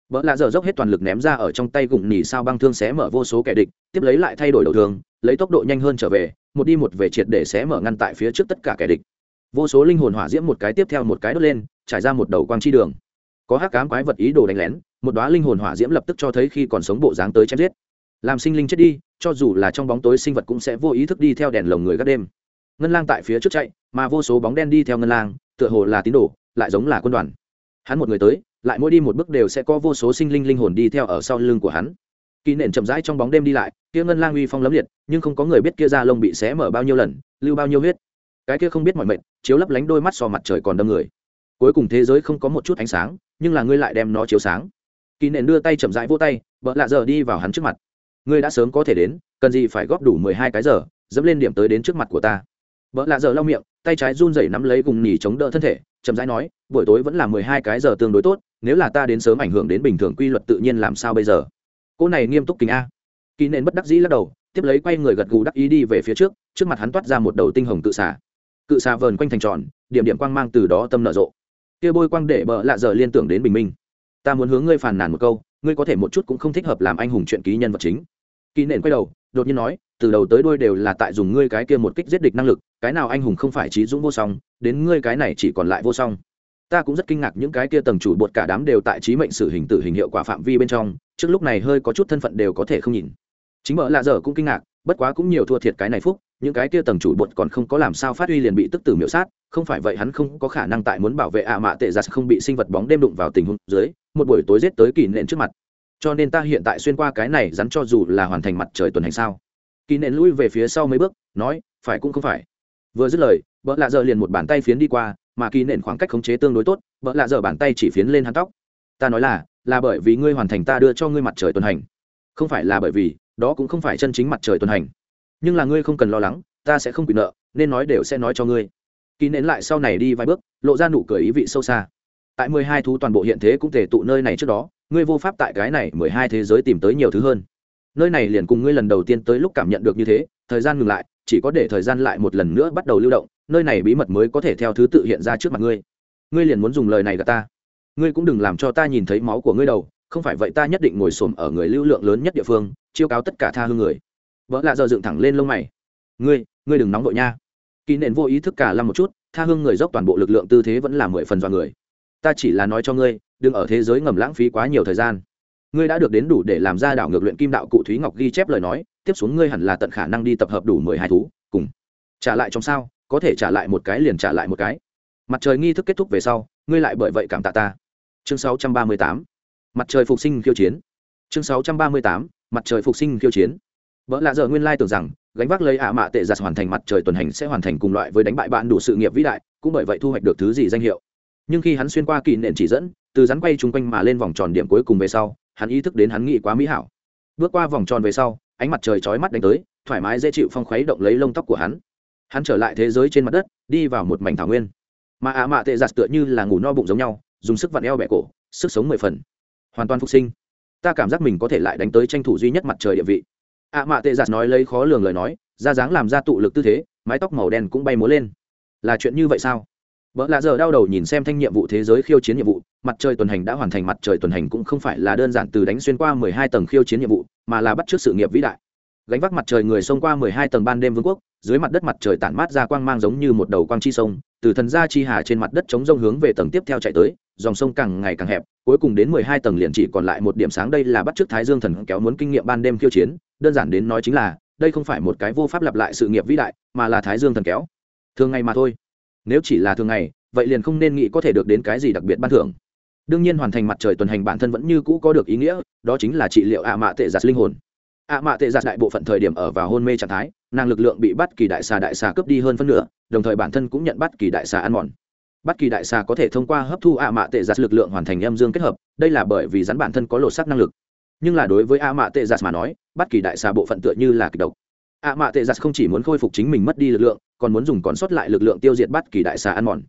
Vợ lạ dở dốc hết toàn lực ném ra ở trong tay gụng nỉ sao băng thương xé mở vô số kẻ địch, tiếp lấy lại thay đổi đầu thường, lấy tốc độ nhanh hơn trở về, một đi một về triệt để xé mở ngăn tại phía trước tất cả kẻ địch. Vô số linh hồn hỏa diễm một cái tiếp theo một cái đốt lên, trải ra một đầu quang chi đường. Có hắc cám quái vật ý đồ đánh lén, một đoá linh hồn hỏa diễm lập tức cho thấy khi còn sống bộ dáng tới chém giết làm sinh linh chết đi, cho dù là trong bóng tối sinh vật cũng sẽ vô ý thức đi theo đèn lồng người gác đêm. Ngân lang tại phía trước chạy, mà vô số bóng đen đi theo ngân lang, tựa hồ là tín đồ, lại giống là quân đoàn. Hắn một người tới, lại mỗi đi một bước đều sẽ có vô số sinh linh linh hồn đi theo ở sau lưng của hắn. Kỳ nện chậm rãi trong bóng đêm đi lại, kia ngân lang uy phong lấm liệt, nhưng không có người biết kia da lông bị xé mở bao nhiêu lần, lưu bao nhiêu huyết. Cái kia không biết mọi mệnh, chiếu lấp lánh đôi mắt so mặt trời còn đâm người. Cuối cùng thế giới không có một chút ánh sáng, nhưng là ngươi lại đem nó chiếu sáng. Kỳ nện đưa tay chậm rãi vô tay vợ lạ giờ đi vào hắn trước mặt ngươi đã sớm có thể đến, cần gì phải góp đủ mười hai cái giờ, dẫm lên điểm tới đến trước mặt của ta. Vợ lạ giờ lau miệng, tay trái run rẩy nắm lấy gùng nhì chống đỡ thân thể, chậm rãi nói, buổi tối vẫn là mười hai cái giờ tương đối tốt, nếu là ta đến sớm ảnh hưởng đến bình thường quy luật tự nhiên làm sao bây giờ? Cô này nghiêm túc kính a. Kỳ nên bất đắc dĩ lắc đầu, tiếp lấy quay người gật gù đắc ý đi về phía trước trước mặt hắn toát ra một đầu tinh hồng cự xà. Cự xà vờn quanh thành tròn, điểm điểm quang mang từ đó tâm nở rộ. Kia bôi quang để bợ lạ giờ liên tưởng đến bình minh. Ta muốn hướng ngươi phàn nàn một câu, ngươi có thể một chút cũng không thích hợp làm anh hùng chuyện ký nhân vật chính kỳ nện quay đầu, đột nhiên nói, từ đầu tới đuôi đều là tại dùng ngươi cái kia một kích giết địch năng lực, cái nào anh hùng không phải trí dũng vô song, đến ngươi cái này chỉ còn lại vô song. Ta cũng rất kinh ngạc những cái kia tầng chủ bột cả đám đều tại trí mệnh xử hình tử hình hiệu quả phạm vi bên trong, trước lúc này hơi có chút thân phận đều có thể không nhìn. Chính mở lạ dở cũng kinh ngạc, bất quá cũng nhiều thua thiệt cái này phúc, những cái kia tầng chủ bột còn không có làm sao phát huy liền bị tức tử miểu sát, không phải vậy hắn không có khả năng tại muốn bảo vệ ạ mạ tệ giặt không bị sinh vật bóng đêm đụng vào tình huống dưới, một buổi tối giết tới kỳ nện trước mặt cho nên ta hiện tại xuyên qua cái này rắn cho dù là hoàn thành mặt trời tuần hành sao. Kỳ nện lui về phía sau mấy bước, nói, phải cũng không phải. Vừa dứt lời vợ lạ dợ liền một bàn tay phiến đi qua, mà kỳ nện khoảng cách khống chế tương đối tốt vợ lạ dợ bàn tay chỉ phiến lên hắn tóc. Ta nói là là bởi vì ngươi hoàn thành ta đưa cho ngươi mặt trời tuần hành. Không phải là bởi vì, đó cũng không phải chân chính mặt trời tuần hành. Nhưng là ngươi không cần lo lắng, ta sẽ không bị nợ, nên nói đều sẽ nói cho ngươi. Kỳ nện lại sau này đi vài bước, lộ ra nụ cười ý vị sâu xa. Tại mười hai thú toàn bộ hiện thế cũng thể tụ nơi này trước đó ngươi vô pháp tại cái này mười hai thế giới tìm tới nhiều thứ hơn. Nơi này liền cùng ngươi lần đầu tiên tới lúc cảm nhận được như thế, thời gian ngừng lại, chỉ có để thời gian lại một lần nữa bắt đầu lưu động, nơi này bí mật mới có thể theo thứ tự hiện ra trước mặt ngươi. Ngươi liền muốn dùng lời này gặp ta. Ngươi cũng đừng làm cho ta nhìn thấy máu của ngươi đầu, không phải vậy ta nhất định ngồi xổm ở người lưu lượng lớn nhất địa phương, chiêu cáo tất cả tha hương người. Vợ lạ giờ dựng thẳng lên lông mày. Ngươi ngươi đừng nóng vội nha. Kỳ nện vô ý thức cả lâm một chút, tha hương người dốc toàn bộ lực lượng tư thế vẫn là mười phần dọa người. Ta chỉ là nói cho ngươi đừng ở thế giới ngầm lãng phí quá nhiều thời gian. Ngươi đã được đến đủ để làm ra đảo ngược luyện kim đạo cụ thúy ngọc ghi chép lời nói, tiếp xuống ngươi hẳn là tận khả năng đi tập hợp đủ mười hai thú, cùng trả lại trong sao, có thể trả lại một cái liền trả lại một cái. Mặt trời nghi thức kết thúc về sau, ngươi lại bởi vậy cảm tạ ta. Chương sáu trăm ba mươi tám, mặt trời phục sinh khiêu chiến. Chương sáu trăm ba mươi tám, mặt trời phục sinh khiêu chiến. Vợ lạ giờ nguyên lai tưởng rằng, gánh vác lấy ạ mạ tệ giặt hoàn thành mặt trời tuần hành sẽ hoàn thành cùng loại với đánh bại bạn đủ sự nghiệp vĩ đại, cũng bởi vậy thu hoạch được thứ gì danh hiệu. Nhưng khi hắn xuyên qua kỳ nền chỉ dẫn từ rắn quay chung quanh mà lên vòng tròn điểm cuối cùng về sau, hắn ý thức đến hắn nghĩ quá mỹ hảo. Bước qua vòng tròn về sau, ánh mặt trời chói mắt đánh tới, thoải mái dễ chịu phong khuấy động lấy lông tóc của hắn. Hắn trở lại thế giới trên mặt đất, đi vào một mảnh thảo nguyên. Mà ạ mạ tệ giặt tựa như là ngủ no bụng giống nhau, dùng sức vặn eo bẹ cổ, sức sống mười phần. Hoàn toàn phục sinh. Ta cảm giác mình có thể lại đánh tới tranh thủ duy nhất mặt trời địa vị. Ạ mạ tệ giặt nói lấy khó lường lời nói, ra dáng làm ra tụ lực tư thế, mái tóc màu đen cũng bay múa lên. Là chuyện như vậy sao? Vợ lạ giờ đau đầu nhìn xem thanh nhiệm vụ thế giới khiêu chiến nhiệm vụ, mặt trời tuần hành đã hoàn thành, mặt trời tuần hành cũng không phải là đơn giản từ đánh xuyên qua mười hai tầng khiêu chiến nhiệm vụ, mà là bắt trước sự nghiệp vĩ đại. Gánh vác mặt trời người xông qua mười hai tầng ban đêm vương quốc, dưới mặt đất mặt trời tản mát ra quang mang giống như một đầu quang chi sông, từ thần gia chi hà trên mặt đất chống rông hướng về tầng tiếp theo chạy tới, dòng sông càng ngày càng hẹp, cuối cùng đến mười hai tầng liền chỉ còn lại một điểm sáng đây là bắt trước thái dương thần kéo muốn kinh nghiệm ban đêm khiêu chiến, đơn giản đến nói chính là, đây không phải một cái vô pháp lặp lại sự nghiệp vĩ đại, mà là thái dương thần kéo. Thường ngày mà thôi nếu chỉ là thường ngày, vậy liền không nên nghĩ có thể được đến cái gì đặc biệt ban thưởng. Đương nhiên hoàn thành mặt trời tuần hành bản thân vẫn như cũ có được ý nghĩa, đó chính là trị liệu ạ mạ tệ giặt linh hồn. Ạ mạ tệ giặt đại bộ phận thời điểm ở vào hôn mê trạng thái, nàng lực lượng bị bắt kỳ đại xà đại xà cướp đi hơn phân nửa, đồng thời bản thân cũng nhận bắt kỳ đại xà ăn mòn. Bắt kỳ đại xà có thể thông qua hấp thu ạ mạ tệ giặt lực lượng hoàn thành âm dương kết hợp, đây là bởi vì rắn bản thân có lột sắc năng lực. Nhưng là đối với ạ mạ tệ giặt mà nói, bắt kỳ đại xà bộ phận tựa như là kịch độc ạ mạ tệ giặt không chỉ muốn khôi phục chính mình mất đi lực lượng, còn muốn dùng còn sót lại lực lượng tiêu diệt bắt kỳ đại xà ăn mòn.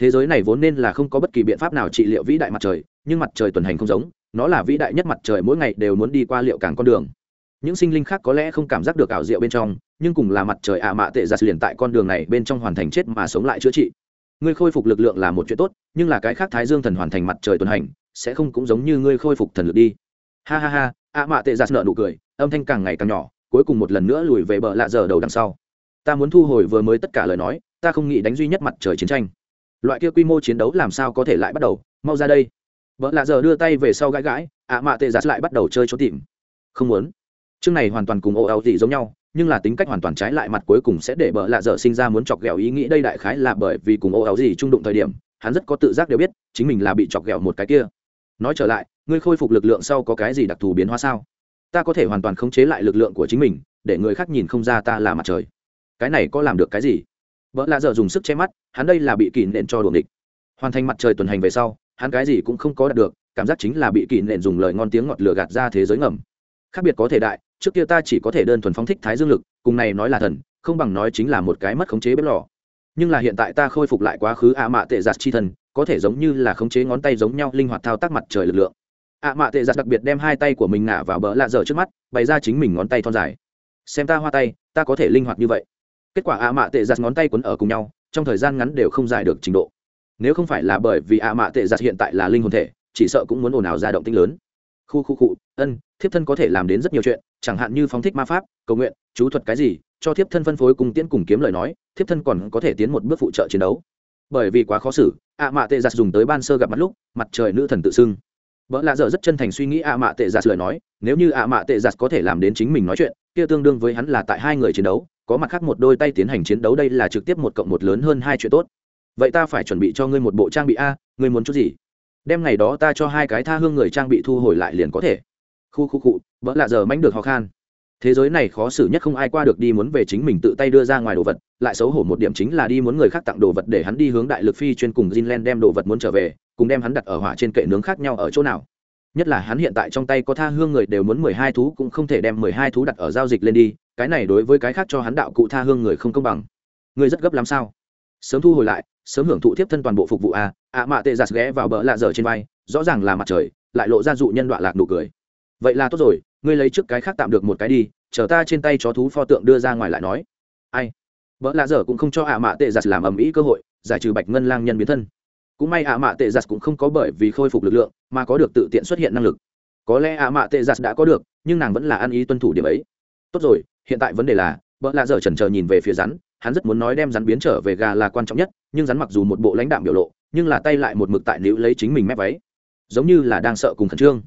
Thế giới này vốn nên là không có bất kỳ biện pháp nào trị liệu vĩ đại mặt trời, nhưng mặt trời tuần hành không giống, nó là vĩ đại nhất mặt trời mỗi ngày đều muốn đi qua liệu càng con đường. Những sinh linh khác có lẽ không cảm giác được ảo diệu bên trong, nhưng cùng là mặt trời ạ mạ tệ giặt liền tại con đường này bên trong hoàn thành chết mà sống lại chữa trị. Ngươi khôi phục lực lượng là một chuyện tốt, nhưng là cái khác thái dương thần hoàn thành mặt trời tuần hành, sẽ không cũng giống như ngươi khôi phục thần lực đi. Ha ha ha, ạ mạ tệ giặt nợ nụ cười, âm thanh càng ngày càng nhỏ cuối cùng một lần nữa lùi về bờ lạ giờ đầu đằng sau. Ta muốn thu hồi vừa mới tất cả lời nói, ta không nghĩ đánh duy nhất mặt trời chiến tranh. Loại kia quy mô chiến đấu làm sao có thể lại bắt đầu? Mau ra đây. Vợ lạ giờ đưa tay về sau gãi gãi, ạ mạ tệ giặt lại bắt đầu chơi trốn tìm. Không muốn. Chương này hoàn toàn cùng ô áo gì giống nhau, nhưng là tính cách hoàn toàn trái lại mặt cuối cùng sẽ để bợ lạ dở sinh ra muốn chọc ghẹo ý nghĩ đây đại khái là bởi vì cùng ô áo gì trung đụng thời điểm, hắn rất có tự giác đều biết, chính mình là bị chọc ghẹo một cái kia. Nói trở lại, ngươi khôi phục lực lượng sau có cái gì đặc thù biến hóa sao? Ta có thể hoàn toàn khống chế lại lực lượng của chính mình, để người khác nhìn không ra ta là mặt trời. Cái này có làm được cái gì? Vợ lạ dở dùng sức che mắt, hắn đây là bị kỷ nện cho đuồng địch hoàn thành mặt trời tuần hành về sau, hắn cái gì cũng không có đạt được, cảm giác chính là bị kỷ nện dùng lời ngon tiếng ngọt lừa gạt ra thế giới ngầm. Khác biệt có thể đại, trước kia ta chỉ có thể đơn thuần phóng thích thái dương lực, cùng này nói là thần, không bằng nói chính là một cái mất khống chế bếp lò. Nhưng là hiện tại ta khôi phục lại quá khứ ạ mạ tệ giặt chi thần, có thể giống như là khống chế ngón tay giống nhau linh hoạt thao tác mặt trời lực lượng ạ mạ tệ giặt đặc biệt đem hai tay của mình ngả vào bờ lạ dở trước mắt, bày ra chính mình ngón tay thon dài. Xem ta hoa tay, ta có thể linh hoạt như vậy. Kết quả ạ mạ tệ giặt ngón tay quấn ở cùng nhau, trong thời gian ngắn đều không dài được trình độ. Nếu không phải là bởi vì ạ mạ tệ giặt hiện tại là linh hồn thể, chỉ sợ cũng muốn ồn ào ra động tinh lớn. Khu khu cụ ân, thiếp thân có thể làm đến rất nhiều chuyện, chẳng hạn như phóng thích ma pháp, cầu nguyện, chú thuật cái gì, cho thiếp thân phân phối cùng tiễn cùng kiếm lời nói, thiếp thân còn có thể tiến một bước phụ trợ chiến đấu. Bởi vì quá khó xử, ạ mạ tệ giặt dùng tới ban sơ gặp mặt lúc, mặt trời nữ thần tự xưng vợ lạ dở rất chân thành suy nghĩ ạ mạ tệ giặt lời nói, nếu như ạ mạ tệ giặt có thể làm đến chính mình nói chuyện, kia tương đương với hắn là tại hai người chiến đấu, có mặt khác một đôi tay tiến hành chiến đấu đây là trực tiếp một cộng một lớn hơn hai chuyện tốt. Vậy ta phải chuẩn bị cho ngươi một bộ trang bị a, ngươi muốn chút gì? Đem ngày đó ta cho hai cái tha hương người trang bị thu hồi lại liền có thể. Khu khu cụ vợ lạ giờ mánh được ho khan. Thế giới này khó xử nhất không ai qua được đi muốn về chính mình tự tay đưa ra ngoài đồ vật, lại xấu hổ một điểm chính là đi muốn người khác tặng đồ vật để hắn đi hướng đại lực phi chuyên cùng Jinlen đem đồ vật muốn trở về cùng đem hắn đặt ở hỏa trên kệ nướng khác nhau ở chỗ nào. Nhất là hắn hiện tại trong tay có tha hương người đều muốn mười hai thú cũng không thể đem mười hai thú đặt ở giao dịch lên đi, cái này đối với cái khác cho hắn đạo cụ tha hương người không công bằng. Người rất gấp lắm sao? Sớm thu hồi lại, sớm hưởng thụ tiếp thân toàn bộ phục vụ a ạ mạ tệ giặt ghé vào bờ lạ dở trên vai, rõ ràng là mặt trời, lại lộ ra dụ nhân đoạn lạc nụ cười. Vậy là tốt rồi, ngươi lấy trước cái khác tạm được một cái đi, chờ ta trên tay chó thú pho tượng đưa ra ngoài lại nói. Ai? Vợ lạ dở cũng không cho ạ mạ tệ giặt làm ầm ĩ cơ hội, giải trừ bạch ngân lang nhân biến thân cũng may ạ mạ tệ giặt cũng không có bởi vì khôi phục lực lượng, mà có được tự tiện xuất hiện năng lực. Có lẽ ạ mạ tệ giặt đã có được, nhưng nàng vẫn là ăn ý tuân thủ điểm ấy. Tốt rồi, hiện tại vấn đề là vợ lạ dở chần chờ nhìn về phía rắn, hắn rất muốn nói đem rắn biến trở về gà là quan trọng nhất, nhưng rắn mặc dù một bộ lãnh đạm biểu lộ, nhưng là tay lại một mực tại nữ lấy chính mình mép váy. Giống như là đang sợ cùng khẩn trương.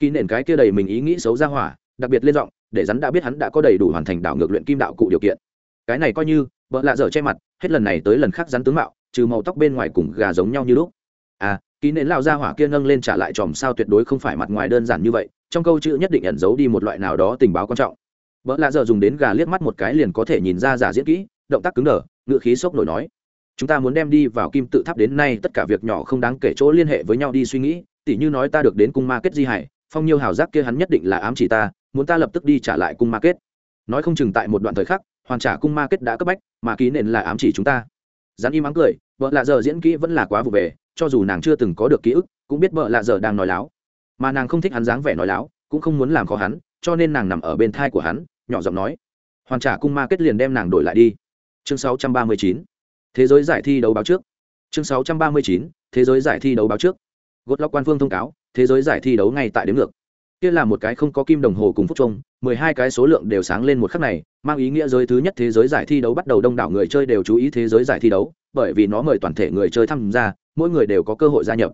Kỳ nền cái kia đầy mình ý nghĩ xấu ra hỏa, đặc biệt lên giọng, để rắn đã biết hắn đã có đầy đủ hoàn thành đảo ngược luyện kim đạo cụ điều kiện. Cái này coi như vợ lạ dở che mặt, hết lần này tới lần khác rắn tướng mạo trừ màu tóc bên ngoài cùng gà giống nhau như lúc. À ký nến lao ra hỏa kia nâng lên trả lại tròm sao tuyệt đối không phải mặt ngoài đơn giản như vậy, trong câu chữ nhất định ẩn giấu đi một loại nào đó tình báo quan trọng. Vợ lạ giờ dùng đến gà liếc mắt một cái liền có thể nhìn ra giả diễn kỹ, động tác cứng đờ ngựa khí sốc nổi nói. Chúng ta muốn đem đi vào kim tự tháp đến nay tất cả việc nhỏ không đáng kể chỗ liên hệ với nhau đi suy nghĩ, tỉ như nói ta được đến cung ma kết di hải, phong nhiêu hào giác kia hắn nhất định là ám chỉ ta, muốn ta lập tức đi trả lại cung ma kết. Nói không chừng tại một đoạn thời khắc, hoàn trả cung ma kết đã cấp bách, mà ký nền là ám chỉ chúng ta rắn im ắng cười, vợ lạ giờ diễn kỹ vẫn là quá vụ về, cho dù nàng chưa từng có được ký ức, cũng biết vợ lạ giờ đang nói láo. Mà nàng không thích hắn dáng vẻ nói láo, cũng không muốn làm khó hắn, cho nên nàng nằm ở bên thai của hắn, nhỏ giọng nói, hoàn trả cung ma kết liền đem nàng đổi lại đi. Chương 639. thế giới giải thi đấu báo trước. Chương 639. thế giới giải thi đấu báo trước. Gốt lóc quan phương thông cáo, thế giới giải thi đấu ngay tại đến ngược kia là một cái không có kim đồng hồ cùng phút trông mười hai cái số lượng đều sáng lên một khắc này, mang ý nghĩa giới thứ nhất thế giới giải thi đấu bắt đầu đông đảo người chơi đều chú ý thế giới giải thi đấu, bởi vì nó mời toàn thể người chơi tham gia, mỗi người đều có cơ hội gia nhập.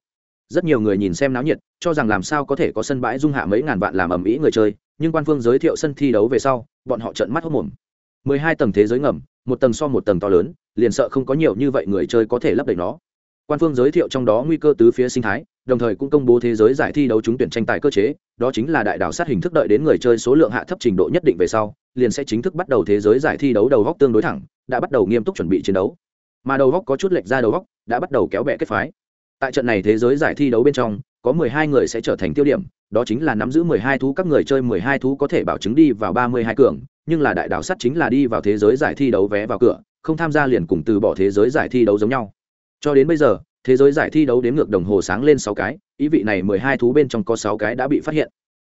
Rất nhiều người nhìn xem náo nhiệt, cho rằng làm sao có thể có sân bãi dung hạ mấy ngàn vạn làm ầm ĩ người chơi, nhưng quan phương giới thiệu sân thi đấu về sau, bọn họ trợn mắt hốc mồm mười hai tầng thế giới ngầm, một tầng so một tầng to lớn, liền sợ không có nhiều như vậy người chơi có thể lấp đầy nó quan phương giới thiệu trong đó nguy cơ tứ phía sinh thái, đồng thời cũng công bố thế giới giải thi đấu trúng tuyển tranh tài cơ chế, đó chính là đại đảo sát hình thức đợi đến người chơi số lượng hạ thấp trình độ nhất định về sau, liền sẽ chính thức bắt đầu thế giới giải thi đấu đầu góc tương đối thẳng, đã bắt đầu nghiêm túc chuẩn bị chiến đấu. Mà đầu góc có chút lệch ra đầu góc, đã bắt đầu kéo bẹ kết phái. Tại trận này thế giới giải thi đấu bên trong, có mười hai người sẽ trở thành tiêu điểm, đó chính là nắm giữ mười hai thú, các người chơi mười hai thú có thể bảo chứng đi vào ba mươi hai cường, nhưng là đại đảo sắt chính là đi vào thế giới giải thi đấu vé vào cửa, không tham gia liền cùng từ bỏ thế giới giải thi đấu giống nhau cho đến bây giờ, thế giới giải thi đấu đến ngược đồng hồ sáng lên sáu cái, ý vị này mười hai thú bên trong có sáu cái đã bị phát hiện.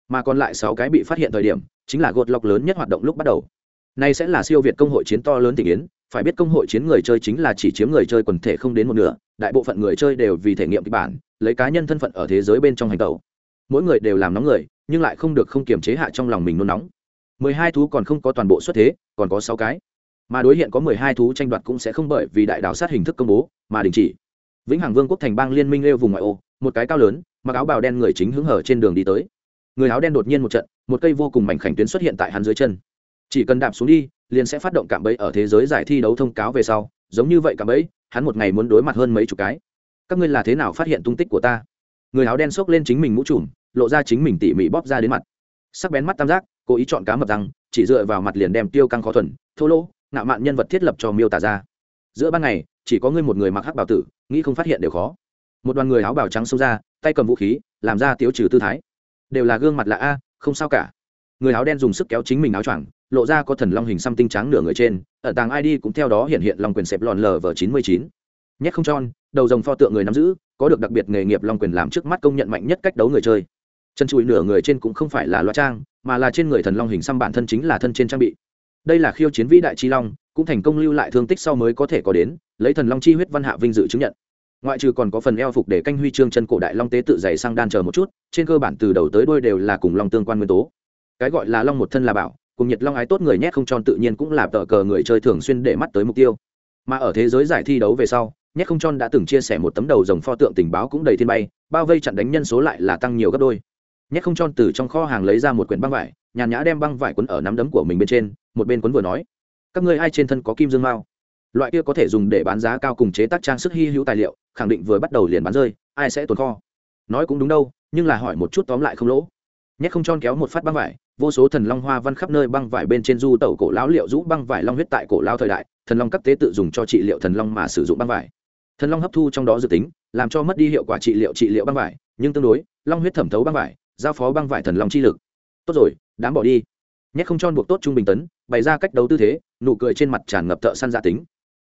Mà còn lại sáu cái bị phát hiện thời điểm, chính là gột lọc lớn nhất hoạt động lúc bắt đầu. Nay sẽ là siêu việt công hội chiến to lớn tình yến, phải biết công hội chiến người chơi chính là chỉ chiếm người chơi quần thể không đến một nửa, đại bộ phận người chơi đều vì thể nghiệm kịch bản, lấy cá nhân thân phận ở thế giới bên trong hành tàu mỗi người đều làm nóng người, nhưng lại không được không kiềm chế hạ trong lòng mình nôn nóng. Mười hai thú còn không có toàn bộ xuất thế, còn có sáu cái mà đối hiện có mười hai thú tranh đoạt cũng sẽ không bởi vì đại đảo sát hình thức công bố mà đình chỉ. Vĩnh hằng vương quốc thành bang liên minh lêu vùng ngoại ô, một cái cao lớn, mặc áo bào đen người chính hướng hở trên đường đi tới. Người áo đen đột nhiên một trận, một cây vô cùng mảnh khảnh tuyến xuất hiện tại hắn dưới chân. Chỉ cần đạp xuống đi, liền sẽ phát động cạm bẫy ở thế giới giải thi đấu thông cáo về sau. Giống như vậy cạm bẫy, hắn một ngày muốn đối mặt hơn mấy chục cái. Các ngươi là thế nào phát hiện tung tích của ta? Người áo đen xốc lên chính mình mũ trùm, lộ ra chính mình tỉ mỉ bóp ra đến mặt. Sắc bén mắt tam giác, cố ý chọn cá mập răng, chỉ dựa vào mặt liền đem tiêu căng khó thuần, thô lỗ ngạo mạn nhân vật thiết lập cho miêu tả ra. Giữa ban ngày, chỉ có ngươi một người mặc hắc bảo tử, nghĩ không phát hiện đều khó. Một đoàn người áo bào trắng xông ra, tay cầm vũ khí, làm ra tiếu trừ tư thái. Đều là gương mặt lạ a, không sao cả. Người áo đen dùng sức kéo chính mình áo choàng, lộ ra có thần long hình xăm tinh trắng nửa người trên, ở tàng id cũng theo đó hiện hiện long quyền xẹp lòn lờ vờ chín mươi chín. Nhét không tròn, đầu dòng pho tượng người nắm giữ, có được đặc biệt nghề nghiệp long quyền làm trước mắt công nhận mạnh nhất cách đấu người chơi. Chân chùi nửa người trên cũng không phải là loa trang, mà là trên người thần long hình xăm bản thân chính là thân trên trang bị đây là khiêu chiến vĩ đại chi long, cũng thành công lưu lại thương tích sau mới có thể có đến, lấy thần long chi huyết văn hạ vinh dự chứng nhận. Ngoại trừ còn có phần eo phục để canh huy chương chân cổ đại long tế tự dày sang đan chờ một chút, trên cơ bản từ đầu tới đôi đều là cùng long tương quan nguyên tố. Cái gọi là long một thân là bảo, cùng nhiệt long ái tốt người nhét không tròn tự nhiên cũng là tờ cờ người chơi thường xuyên để mắt tới mục tiêu. Mà ở thế giới giải thi đấu về sau, nhét không tròn đã từng chia sẻ một tấm đầu dòng pho tượng tình báo cũng đầy thiên bay, bao vây chặn đánh nhân số lại là tăng nhiều gấp đôi nhét không tròn từ trong kho hàng lấy ra một quyển băng vải, nhàn nhã đem băng vải quấn ở nắm đấm của mình bên trên, một bên quấn vừa nói, các ngươi ai trên thân có kim dương mao? Loại kia có thể dùng để bán giá cao cùng chế tác trang sức hy hữu tài liệu, khẳng định vừa bắt đầu liền bán rơi, ai sẽ tồn kho? Nói cũng đúng đâu, nhưng là hỏi một chút tóm lại không lỗ. Nhét không tròn kéo một phát băng vải, vô số thần long hoa văn khắp nơi băng vải bên trên du tẩu cổ lão liệu rũ băng vải long huyết tại cổ lao thời đại, thần long cấp tế tự dùng cho trị liệu thần long mà sử dụng băng vải. Thần long hấp thu trong đó dự tính, làm cho mất đi hiệu quả trị liệu trị liệu băng vải, nhưng tương đối, long huyết thẩm thấu băng vải giao phó băng vải thần long chi lực. Tốt rồi, đám bỏ đi. Nhét không tròn buộc tốt trung bình tấn, bày ra cách đấu tư thế, nụ cười trên mặt tràn ngập thợ săn gia tính.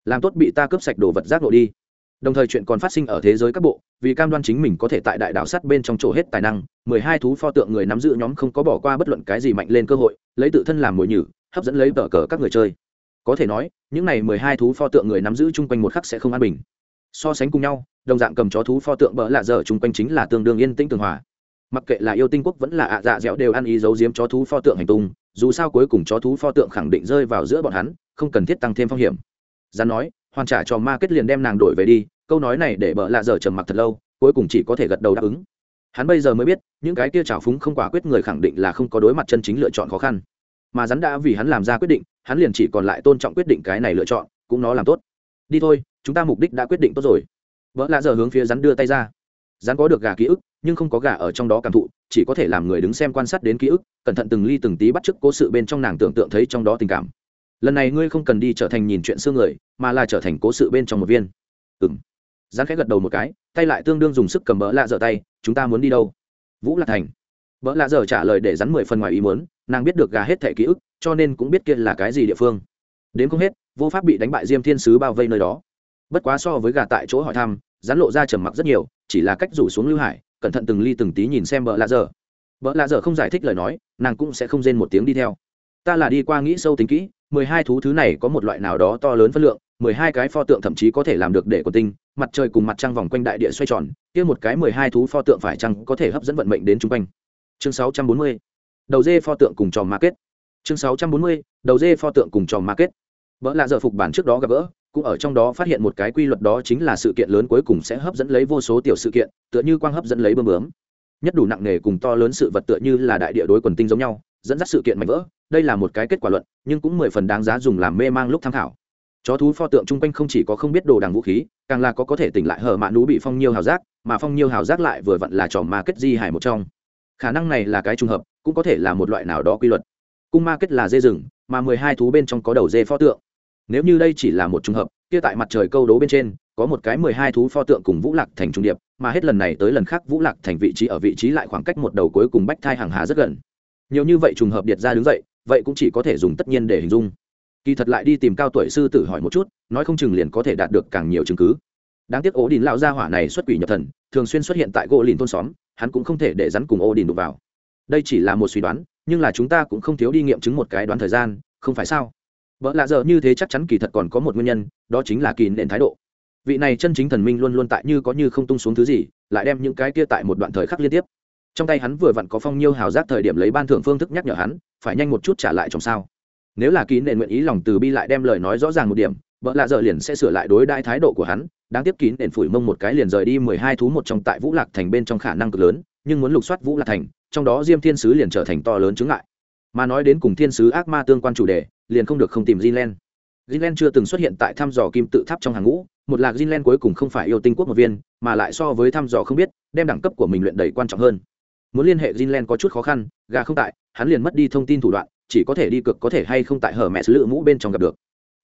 Làm tốt bị ta cướp sạch đồ vật giác nộ đi. Đồng thời chuyện còn phát sinh ở thế giới các bộ, vì cam đoan chính mình có thể tại đại đảo sắt bên trong chỗ hết tài năng, mười hai thú pho tượng người nắm giữ nhóm không có bỏ qua bất luận cái gì mạnh lên cơ hội, lấy tự thân làm mồi nhử, hấp dẫn lấy tờ cờ các người chơi. Có thể nói, những này mười hai thú pho tượng người nắm giữ chung quanh một khắc sẽ không an bình. So sánh cùng nhau, đồng dạng cầm chó thú pho tượng bỡ lạ dở chung quanh chính là tương đương yên tĩnh tường hòa mặc kệ là yêu tinh quốc vẫn là ạ dạ dẻo đều ăn ý giấu giếm chó thú pho tượng hành tung, dù sao cuối cùng chó thú pho tượng khẳng định rơi vào giữa bọn hắn, không cần thiết tăng thêm phong hiểm. Gian nói, hoàn trả cho ma kết liền đem nàng đổi về đi, câu nói này để bợ lạ dở trầm mặc thật lâu, cuối cùng chỉ có thể gật đầu đáp ứng. Hắn bây giờ mới biết, những cái kia trào phúng không quả quyết người khẳng định là không có đối mặt chân chính lựa chọn khó khăn. Mà rắn đã vì hắn làm ra quyết định, hắn liền chỉ còn lại tôn trọng quyết định cái này lựa chọn, cũng nó làm tốt. Đi thôi, chúng ta mục đích đã quyết định tốt rồi. Vợ lạ giờ hướng phía rắn đưa tay ra rắn có được gà ký ức, nhưng không có gà ở trong đó cảm thụ, chỉ có thể làm người đứng xem quan sát đến ký ức, cẩn thận từng ly từng tí bắt chước cố sự bên trong nàng tưởng tượng thấy trong đó tình cảm. Lần này ngươi không cần đi trở thành nhìn chuyện xương người, mà là trở thành cố sự bên trong một viên. Ừ m rắn khẽ gật đầu một cái, tay lại tương đương dùng sức cầm bỡ lạ dở tay, chúng ta muốn đi đâu? Vũ lạc thành. Bỡ lạ dở trả lời để rắn mười phần ngoài ý muốn, nàng biết được gà hết thẻ ký ức, cho nên cũng biết kia là cái gì địa phương. Đến không hết, vô pháp bị đánh bại diêm thiên sứ bao vây nơi đó. Bất quá so với gà tại chỗ hỏi thăm, rắn lộ ra trầm mặc rất nhiều chỉ là cách rủ xuống lưu hải, cẩn thận từng ly từng tí nhìn xem bợ lạ dở. Bợ lạ dở không giải thích lời nói, nàng cũng sẽ không rên một tiếng đi theo. Ta là đi qua nghĩ sâu tính kỹ, mười hai thú thứ này có một loại nào đó to lớn phân lượng, mười hai cái pho tượng thậm chí có thể làm được để quần tinh, mặt trời cùng mặt trăng vòng quanh đại địa xoay tròn, kia một cái mười hai thú pho tượng phải chăng có thể hấp dẫn vận mệnh đến chung quanh. Chương sáu trăm bốn mươi, đầu dê pho tượng cùng trò market chương sáu trăm bốn mươi, đầu dê pho tượng cùng trò market vợ lạ dở phục bản trước đó gặp gỡ cũng ở trong đó phát hiện một cái quy luật đó chính là sự kiện lớn cuối cùng sẽ hấp dẫn lấy vô số tiểu sự kiện, tựa như quang hấp dẫn lấy bơm bướm. Nhất đủ nặng nề cùng to lớn sự vật tựa như là đại địa đối quần tinh giống nhau, dẫn dắt sự kiện mạnh vỡ. Đây là một cái kết quả luận, nhưng cũng mười phần đáng giá dùng làm mê mang lúc tham khảo. Chó thú pho tượng chung quanh không chỉ có không biết đồ đằng vũ khí, càng là có có thể tỉnh lại hở mạ nú bị phong nhiêu hào giác, mà phong nhiêu hào giác lại vừa vặn là trò ma kết di hải một trong. Khả năng này là cái trùng hợp, cũng có thể là một loại nào đó quy luật. Cung ma kết là dê rừng, mà mười hai thú bên trong có đầu dê pho tượng nếu như đây chỉ là một trùng hợp, kia tại mặt trời câu đố bên trên, có một cái mười hai thú pho tượng cùng vũ lạc thành trung điệp, mà hết lần này tới lần khác vũ lạc thành vị trí ở vị trí lại khoảng cách một đầu cuối cùng bách thai hàng hà rất gần. Nhiều như vậy trùng hợp điệt ra đứng dậy, vậy cũng chỉ có thể dùng tất nhiên để hình dung. Kỳ thật lại đi tìm cao tuổi sư tử hỏi một chút, nói không chừng liền có thể đạt được càng nhiều chứng cứ. Đáng tiếc ổ đình lão gia hỏa này xuất quỷ nhập thần, thường xuyên xuất hiện tại gỗ lìn thôn xóm, hắn cũng không thể để rắn cùng ổ đình đụng vào. Đây chỉ là một suy đoán, nhưng là chúng ta cũng không thiếu đi nghiệm chứng một cái đoán thời gian, không phải sao? Vợ lạ giờ như thế chắc chắn kỳ thật còn có một nguyên nhân, đó chính là kỳ nện thái độ. Vị này chân chính thần minh luôn luôn tại như có như không tung xuống thứ gì, lại đem những cái kia tại một đoạn thời khắc liên tiếp. Trong tay hắn vừa vặn có phong nhiêu hào giác thời điểm lấy ban thưởng phương thức nhắc nhở hắn, phải nhanh một chút trả lại trong sao. Nếu là kỳ nện nguyện ý lòng từ bi lại đem lời nói rõ ràng một điểm vợ lạ giờ liền sẽ sửa lại đối đại thái độ của hắn, đáng tiếc kín nện phủi mông một cái liền rời đi mười hai thú một trong tại vũ lạc thành bên trong khả năng cực lớn, nhưng muốn lục soát vũ lạc thành, trong đó diêm thiên sứ liền trở thành to lớn chứng ngại. Mà nói đến cùng thiên sứ ác ma tương quan chủ đề liền không được không tìm Greenland. Greenland chưa từng xuất hiện tại thăm dò kim tự tháp trong hàng ngũ, một là Greenland cuối cùng không phải yêu tinh quốc một viên, mà lại so với thăm dò không biết, đem đẳng cấp của mình luyện đầy quan trọng hơn. Muốn liên hệ Greenland có chút khó khăn, gà không tại, hắn liền mất đi thông tin thủ đoạn, chỉ có thể đi cực có thể hay không tại hở mẹ sứ lự mũ bên trong gặp được.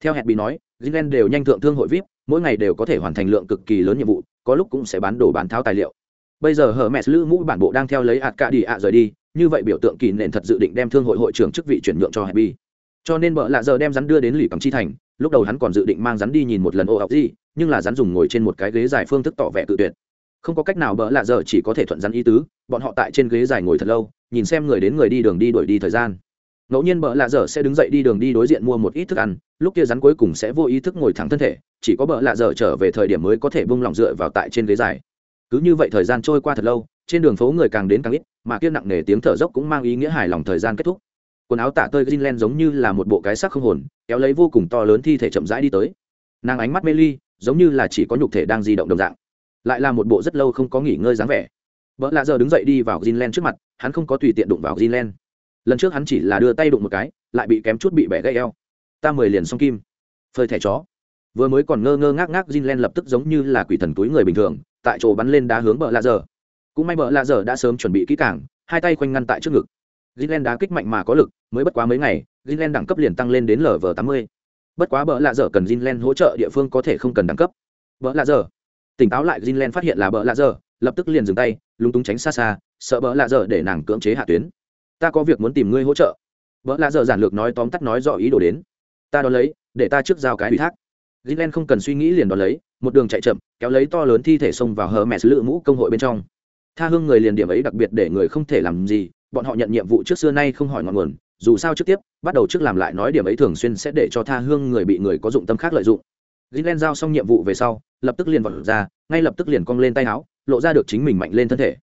Theo hẹn bị nói, Greenland đều nhanh thượng thương hội VIP, mỗi ngày đều có thể hoàn thành lượng cực kỳ lớn nhiệm vụ, có lúc cũng sẽ bán đồ bán tháo tài liệu. Bây giờ hở mẹ sứ lự mũ bản bộ đang theo lấy hạt cả đi ạ rời đi, như vậy biểu tượng kỳ nền thật dự định đem thương hội hội trưởng chức vị chuyển nhượng cho Happy cho nên bợ lạ giờ đem rắn đưa đến lì cầm chi thành, lúc đầu hắn còn dự định mang rắn đi nhìn một lần ô học gì, nhưng là rắn dùng ngồi trên một cái ghế dài phương thức tỏ vẻ tự tuyệt. Không có cách nào bợ lạ giờ chỉ có thể thuận rắn ý tứ, bọn họ tại trên ghế dài ngồi thật lâu, nhìn xem người đến người đi đường đi đuổi đi thời gian. Ngẫu nhiên bợ lạ giờ sẽ đứng dậy đi đường đi đối diện mua một ít thức ăn, lúc kia rắn cuối cùng sẽ vô ý thức ngồi thẳng thân thể, chỉ có bợ lạ giờ trở về thời điểm mới có thể bung lỏng dựa vào tại trên ghế dài. Cứ như vậy thời gian trôi qua thật lâu, trên đường phố người càng đến càng ít, mà kia nặng nề tiếng thở dốc cũng mang ý nghĩa hài lòng thời gian kết thúc quần áo tả tơi greenland giống như là một bộ cái xác không hồn, kéo lấy vô cùng to lớn thi thể chậm rãi đi tới. Nàng ánh mắt mê ly, giống như là chỉ có nhục thể đang di động đồng dạng. Lại là một bộ rất lâu không có nghỉ ngơi dáng vẻ. Vợ lạ giờ đứng dậy đi vào greenland trước mặt, hắn không có tùy tiện đụng vào greenland. Lần trước hắn chỉ là đưa tay đụng một cái, lại bị kém chút bị bẻ gãy eo. Ta mười liền xong kim. Phơi thẻ chó. Vừa mới còn ngơ ngơ ngác ngác, greenland lập tức giống như là quỷ thần túi người bình thường, tại chỗ bắn lên đá hướng vợ lạ giờ. Cũng may vợ lạ giờ đã sớm chuẩn bị kỹ cảng hai tay khoanh ngăn tại trước ngực. Greenland đá kích mạnh mà có lực, mới bất quá mấy ngày, Greenland đẳng cấp liền tăng lên đến LV80. Bất quá bỡ lạ dở cần Greenland hỗ trợ địa phương có thể không cần đẳng cấp. Bỡ lạ dở. Tỉnh táo lại Greenland phát hiện là bỡ lạ dở, lập tức liền dừng tay, lúng túng tránh xa xa, sợ bỡ lạ dở để nàng cưỡng chế hạ tuyến. Ta có việc muốn tìm ngươi hỗ trợ. Bỡ lạ dở giản lược nói tóm tắt nói rõ ý đồ đến. Ta đón lấy, để ta trước giao cái ủy thác. Greenland không cần suy nghĩ liền đón lấy, một đường chạy chậm, kéo lấy to lớn thi thể xông vào hở mẹ lự mũ công hội bên trong. Tha hương người liền điểm ấy đặc biệt để người không thể làm gì, bọn họ nhận nhiệm vụ trước xưa nay không hỏi ngọn nguồn, dù sao trước tiếp, bắt đầu trước làm lại nói điểm ấy thường xuyên sẽ để cho tha hương người bị người có dụng tâm khác lợi dụng. Gilen giao xong nhiệm vụ về sau, lập tức liền vọt ra, ngay lập tức liền cong lên tay áo, lộ ra được chính mình mạnh lên thân thể.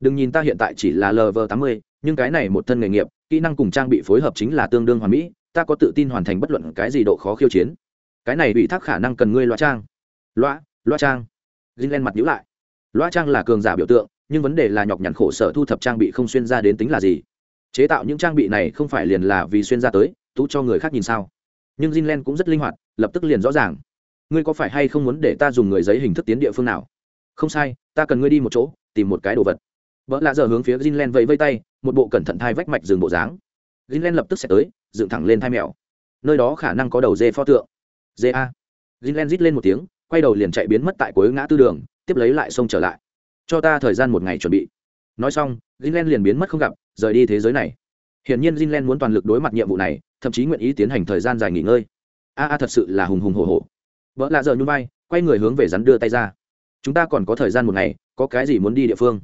Đừng nhìn ta hiện tại chỉ là lv tám mươi, nhưng cái này một thân nghề nghiệp, kỹ năng cùng trang bị phối hợp chính là tương đương hoàn mỹ, ta có tự tin hoàn thành bất luận cái gì độ khó khiêu chiến. Cái này ủy thác khả năng cần ngươi loa trang. Loa loa trang. Gilen mặt nhữ lại. Loa trang là cường giả biểu tượng nhưng vấn đề là nhọc nhằn khổ sở thu thập trang bị không xuyên ra đến tính là gì? Chế tạo những trang bị này không phải liền là vì xuyên ra tới tú cho người khác nhìn sao? Nhưng Jinlen cũng rất linh hoạt, lập tức liền rõ ràng. Ngươi có phải hay không muốn để ta dùng người giấy hình thức tiến địa phương nào? Không sai, ta cần ngươi đi một chỗ, tìm một cái đồ vật. Vợ lạ giờ hướng phía Jinlen vẫy vây tay, một bộ cẩn thận thai vách mạch dừng bộ dáng. Jinlen lập tức sẽ tới, dựng thẳng lên thai mèo. Nơi đó khả năng có đầu dê pho tượng. Dê a. Jinlen rít lên một tiếng, quay đầu liền chạy biến mất tại cuối ngã tư đường, tiếp lấy lại xông trở lại cho ta thời gian một ngày chuẩn bị. Nói xong zinlen liền biến mất không gặp, rời đi thế giới này. Hiển nhiên Jinlen muốn toàn lực đối mặt nhiệm vụ này, thậm chí nguyện ý tiến hành thời gian dài nghỉ ngơi. A a thật sự là hùng hùng hổ hổ. Vợ lạ giờ như bay quay người hướng về rắn đưa tay ra. Chúng ta còn có thời gian một ngày, có cái gì muốn đi địa phương?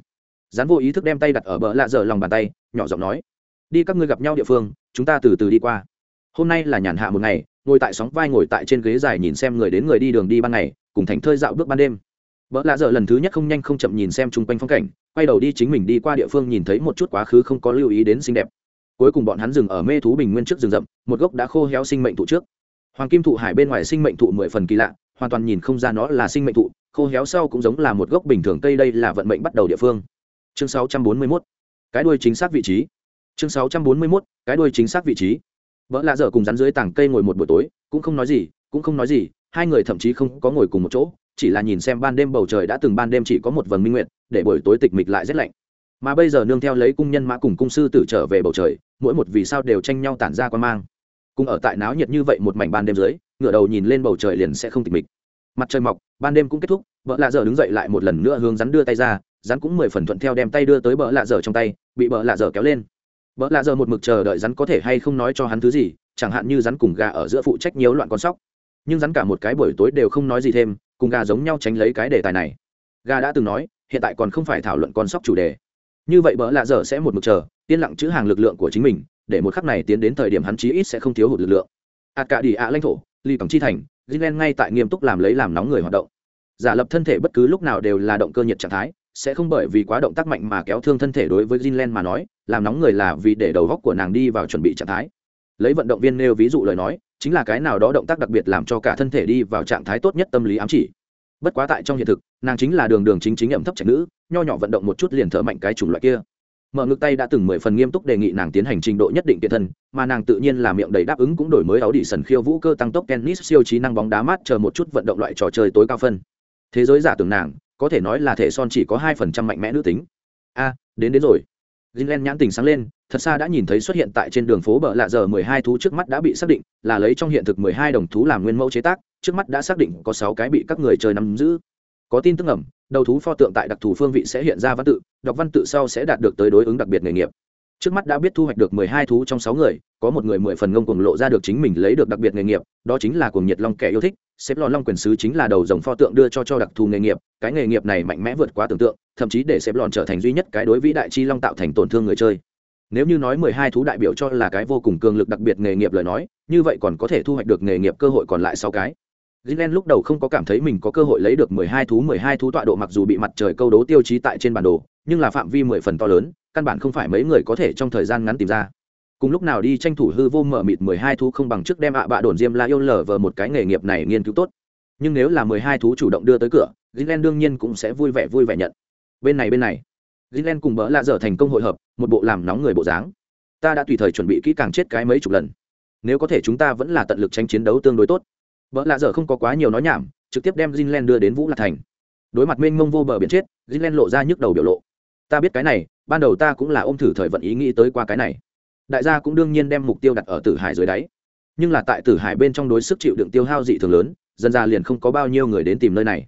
Rắn vô ý thức đem tay đặt ở bờ lạ dở lòng bàn tay, nhỏ giọng nói. Đi các ngươi gặp nhau địa phương, chúng ta từ từ đi qua. Hôm nay là nhàn hạ một ngày, ngồi tại sóng vai ngồi tại trên ghế dài nhìn xem người đến người đi đường đi ban ngày, cùng thành thơi dạo bước ban đêm vợ lạ dở lần thứ nhất không nhanh không chậm nhìn xem chung quanh phong cảnh, quay đầu đi chính mình đi qua địa phương nhìn thấy một chút quá khứ không có lưu ý đến xinh đẹp cuối cùng bọn hắn dừng ở mê thú bình nguyên trước rừng rậm, một gốc đã khô héo sinh mệnh thụ trước hoàng kim thụ hải bên ngoài sinh mệnh thụ mười phần kỳ lạ, hoàn toàn nhìn không ra nó là sinh mệnh thụ, khô héo sau cũng giống là một gốc bình thường cây đây là vận mệnh bắt đầu địa phương chương 641. cái đuôi chính xác vị trí chương 641. cái đuôi chính xác vị trí vợ lạ dở cùng rắn dưới tảng cây ngồi một buổi tối, cũng không nói gì, cũng không nói gì, hai người thậm chí không có ngồi cùng một chỗ chỉ là nhìn xem ban đêm bầu trời đã từng ban đêm chỉ có một vầng minh nguyệt, để buổi tối tịch mịch lại rét lạnh. Mà bây giờ nương theo lấy cung nhân mã cùng cung sư tử trở về bầu trời, mỗi một vì sao đều tranh nhau tản ra quan mang. Cùng ở tại náo nhiệt như vậy một mảnh ban đêm dưới ngựa đầu nhìn lên bầu trời liền sẽ không tịch mịch. Mặt trời mọc, ban đêm cũng kết thúc vợ lạ dở đứng dậy lại một lần nữa hướng rắn đưa tay ra, rắn cũng mười phần thuận theo đem tay đưa tới bờ lạ dở trong tay, bị bờ lạ dở kéo lên. Bờ lạ dở một mực chờ đợi rắn có thể hay không nói cho hắn thứ gì, chẳng hạn như rắn cùng gà ở giữa phụ trách nhiều loạn con sóc. Nhưng rắn cả một cái buổi tối đều không nói gì thêm cùng gà giống nhau tránh lấy cái đề tài này. Gà đã từng nói hiện tại còn không phải thảo luận con sóc chủ đề. Như vậy bỡ lạ dở sẽ một mực chờ yên lặng chữ hàng lực lượng của chính mình để một khắc này tiến đến thời điểm hắn chí ít sẽ không thiếu hụt lực lượng. Ạt cả đi ạ lãnh thổ ly bằng chi thành gilen ngay tại nghiêm túc làm lấy làm nóng người hoạt động. Giả lập thân thể bất cứ lúc nào đều là động cơ nhiệt trạng thái sẽ không bởi vì quá động tác mạnh mà kéo thương thân thể đối với Jinlen mà nói, làm nóng người là vì để đầu góc của nàng đi vào chuẩn bị trạng thái. Lấy vận động viên nêu ví dụ lời nói, chính là cái nào đó động tác đặc biệt làm cho cả thân thể đi vào trạng thái tốt nhất tâm lý ám chỉ. Bất quá tại trong hiện thực, nàng chính là đường đường chính chính ẩm thấp trẻ nữ, nho nhỏ vận động một chút liền thở mạnh cái chủng loại kia. Mở ngực tay đã từng mười phần nghiêm túc đề nghị nàng tiến hành trình độ nhất định kiện thân, mà nàng tự nhiên là miệng đầy đáp ứng cũng đổi mới áo đỉ sần khiêu vũ cơ tăng tốc tennis siêu trí năng bóng đá mát chờ một chút vận động loại trò chơi tối cao phân. Thế giới giả tưởng nàng, có thể nói là thể son chỉ có hai phần trăm mạnh mẽ nữ tính a đến đến rồi Jinlen nhãn tình sáng lên, thật xa đã nhìn thấy xuất hiện tại trên đường phố bờ lạ giờ mười hai thú trước mắt đã bị xác định, là lấy trong hiện thực mười hai đồng thú làm nguyên mẫu chế tác, trước mắt đã xác định có sáu cái bị các người chơi nắm giữ. Có tin tức ẩm, đầu thú pho tượng tại đặc thù phương vị sẽ hiện ra văn tự, đọc văn tự sau sẽ đạt được tới đối ứng đặc biệt nghề nghiệp. Trước mắt đã biết thu hoạch được mười hai thú trong sáu người, có một người mười phần ngông cuồng lộ ra được chính mình lấy được đặc biệt nghề nghiệp, đó chính là cuồng nhiệt long kẻ yêu thích, xếp lò long quyền sứ chính là đầu dòng pho tượng đưa cho cho đặc thù nghề nghiệp cái nghề nghiệp này mạnh mẽ vượt quá tưởng tượng thậm chí để xếp lòn trở thành duy nhất cái đối vĩ đại chi long tạo thành tổn thương người chơi. Nếu như nói mười hai thú đại biểu cho là cái vô cùng cường lực đặc biệt nghề nghiệp lời nói như vậy còn có thể thu hoạch được nghề nghiệp cơ hội còn lại sau cái. Gilen lúc đầu không có cảm thấy mình có cơ hội lấy được mười hai thú mười hai thú tọa độ mặc dù bị mặt trời câu đố tiêu chí tại trên bản đồ, nhưng là phạm vi mười phần to lớn, căn bản không phải mấy người có thể trong thời gian ngắn tìm ra cùng lúc nào đi tranh thủ hư vô mở mịt mười hai thú không bằng trước đem ạ bạ đồn diêm la yêu lở vờ một cái nghề nghiệp này nghiên cứu tốt. Nhưng nếu là mười hai thú chủ động đưa tới cửa gilen đương nhiên cũng sẽ vui vẻ vui vẻ nhận. Bên này bên này gilen cùng bỡ lạ dở thành công hội hợp, một bộ làm nóng người bộ dáng. Ta đã tùy thời chuẩn bị kỹ càng chết cái mấy chục lần. Nếu có thể chúng ta vẫn là tận lực tranh chiến đấu tương đối tốt. Bỡ lạ dở không có quá nhiều nói nhảm, trực tiếp đem gilen đưa đến vũ lạc thành. Đối mặt mênh mông vô bờ biển chết gilen lộ ra nhức đầu biểu lộ. Ta biết cái này, ban đầu ta cũng là ôm thử thời vận ý nghĩ tới qua cái này đại gia cũng đương nhiên đem mục tiêu đặt ở tử hải dưới đáy. Nhưng là tại tử hải bên trong đối sức chịu đựng tiêu hao dị thường lớn, dân ra liền không có bao nhiêu người đến tìm nơi này.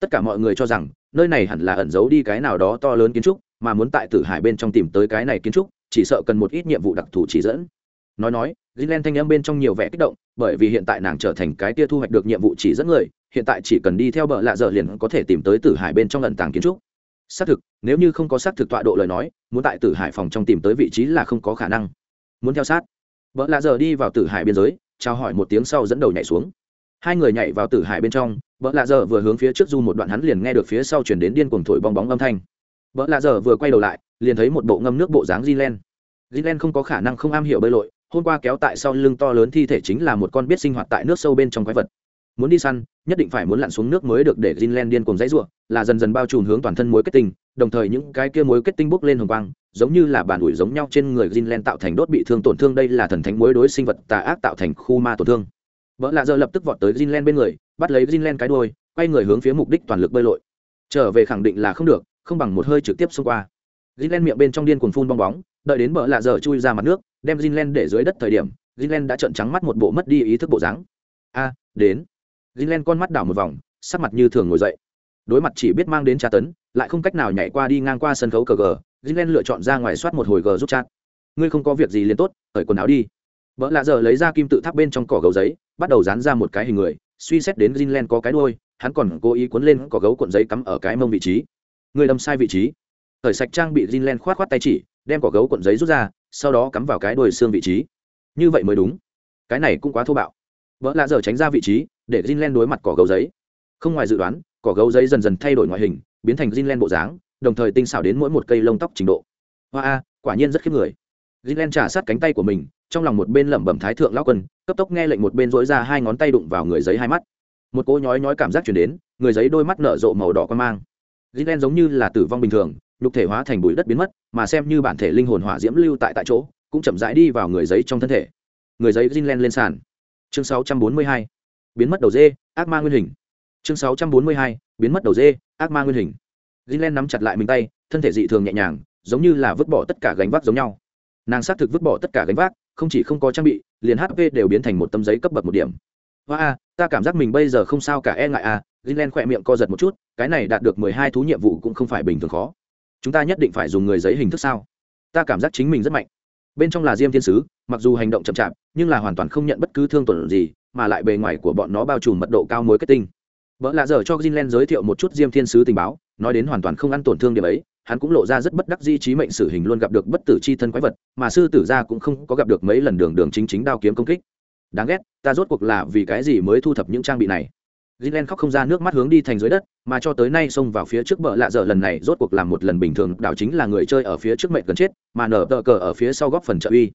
Tất cả mọi người cho rằng, nơi này hẳn là ẩn giấu đi cái nào đó to lớn kiến trúc, mà muốn tại tử hải bên trong tìm tới cái này kiến trúc, chỉ sợ cần một ít nhiệm vụ đặc thù chỉ dẫn. Nói nói gilen thanh âm bên trong nhiều vẻ kích động, bởi vì hiện tại nàng trở thành cái tia thu hoạch được nhiệm vụ chỉ dẫn người, hiện tại chỉ cần đi theo bờ lạ dở liền có thể tìm tới tử hải bên trong lần tàng kiến trúc. Xác thực, nếu như không có xác thực tọa độ lời nói, muốn tại tử hải phòng trong tìm tới vị trí là không có khả năng muốn theo sát vợ lạ giờ đi vào tử hải biên giới trao hỏi một tiếng sau dẫn đầu nhảy xuống hai người nhảy vào tử hải bên trong vợ lạ giờ vừa hướng phía trước du một đoạn hắn liền nghe được phía sau chuyển đến điên cuồng thổi bong bóng âm thanh vợ lạ giờ vừa quay đầu lại liền thấy một bộ ngâm nước bộ dáng Jinlen. Jinlen không có khả năng không am hiểu bơi lội, hôm qua kéo tại sau lưng to lớn thi thể chính là một con biết sinh hoạt tại nước sâu bên trong quái vật. Muốn đi săn, nhất định phải muốn lặn xuống nước mới được để Jinlen điên cuồng dãy rủa, là dần dần bao trùm hướng toàn thân mối kết tinh, đồng thời những cái kia mối kết tinh bốc lên hồng quang, giống như là bản ủi giống nhau trên người Jinlen tạo thành đốt bị thương tổn thương đây là thần thánh mối đối sinh vật tà ác tạo thành khu ma tổn thương. Vợ lạ giờ lập tức vọt tới Jinlen bên người, bắt lấy Jinlen cái đuôi, quay người hướng phía mục đích toàn lực bơi lội. Trở về khẳng định là không được, không bằng một hơi trực tiếp xông qua. Jinlen miệng bên trong điên cuồng phun bong bóng, đợi đến vợ lạ giờ chui ra mặt nước, đem Jinlen để dưới đất thời điểm, Jinlen đã trợn trắng mắt một bộ mất đi ý thức bộ dáng. A, đến. Jinlen con mắt đảo một vòng, sắc mặt như thường ngồi dậy. Đối mặt chỉ biết mang đến tra tấn, lại không cách nào nhảy qua đi ngang qua sân khấu cờ gờ, Jinlen lựa chọn ra ngoài soát một hồi gờ giúp chat. ngươi không có việc gì liền tốt cởi quần áo đi vợ lạ giờ lấy ra kim tự tháp bên trong cỏ gấu giấy bắt đầu dán ra một cái hình người suy xét đến gilen có cái đuôi, hắn còn cố ý cuốn lên cỏ gấu cuộn giấy cắm ở cái mông vị trí. Người đâm sai vị trí. cởi sạch trang bị gilen khoát khoát tay chỉ, đem cỏ gấu cuộn giấy rút ra, sau đó cắm vào cái đuôi xương vị trí. Như vậy mới đúng. Cái này cũng quá thô bạo. Vợ lạ giờ tránh ra vị trí, để gilen đối mặt cỏ gấu giấy. Không ngoài dự đoán, cỏ gấu giấy dần dần thay đổi ngoại hình, biến thành Jinlen bộ dáng, đồng thời tinh xảo đến mỗi một cây lông tóc trình độ. Hoa a, quả nhiên rất khiếp người. Jinlen trả sát cánh tay của mình, trong lòng một bên lẩm bẩm thái thượng lão quân, cấp tốc nghe lệnh một bên rỗi ra hai ngón tay đụng vào người giấy hai mắt một cỗ nhói nhói cảm giác truyền đến người giấy đôi mắt nở rộ màu đỏ quan mang Jinlen giống như là tử vong bình thường lục thể hóa thành bụi đất biến mất mà xem như bản thể linh hồn hỏa diễm lưu tại tại chỗ cũng chậm rãi đi vào người giấy trong thân thể người giấy Jinlen lên sàn chương 642. biến mất đầu dê ác ma nguyên hình chương 642. biến mất đầu dê ác ma nguyên hình. Gilen nắm chặt lại mình tay, thân thể dị thường nhẹ nhàng, giống như là vứt bỏ tất cả gánh vác giống nhau. Nàng xác thực vứt bỏ tất cả gánh vác, không chỉ không có trang bị, liền hp đều biến thành một tấm giấy cấp bậc một điểm. Hoa a, ta cảm giác mình bây giờ không sao cả e ngại a gilen khỏe miệng co giật một chút, cái này đạt được mười hai thú nhiệm vụ cũng không phải bình thường khó. Chúng ta nhất định phải dùng người giấy hình thức sao? Ta cảm giác chính mình rất mạnh. Bên trong là diêm thiên sứ, mặc dù hành động chậm chạp, nhưng là hoàn toàn không nhận bất cứ thương tổn gì, mà lại bề ngoài của bọn nó bao trùm mật độ cao mối kết tinh vợ lạ dở cho Jinlen giới thiệu một chút diêm thiên sứ tình báo nói đến hoàn toàn không ăn tổn thương điểm ấy hắn cũng lộ ra rất bất đắc di trí mệnh sử hình luôn gặp được bất tử c h i thân quái vật mà sư tử gia cũng không có gặp được mấy lần đường đường chính chính đao kiếm công kích đáng ghét ta rốt cuộc là vì cái gì mới thu thập những trang bị này Jinlen khóc không ra nước mắt hướng đi thành dưới đất, mà cho tới nay xông vào phía trước bờ lạ dở lần này rốt cuộc làm một lần bình thường, đảo chính là người chơi ở phía trước mệnh gần chết, mà nở tờ cờ ở phía sau góp phần trợ uy.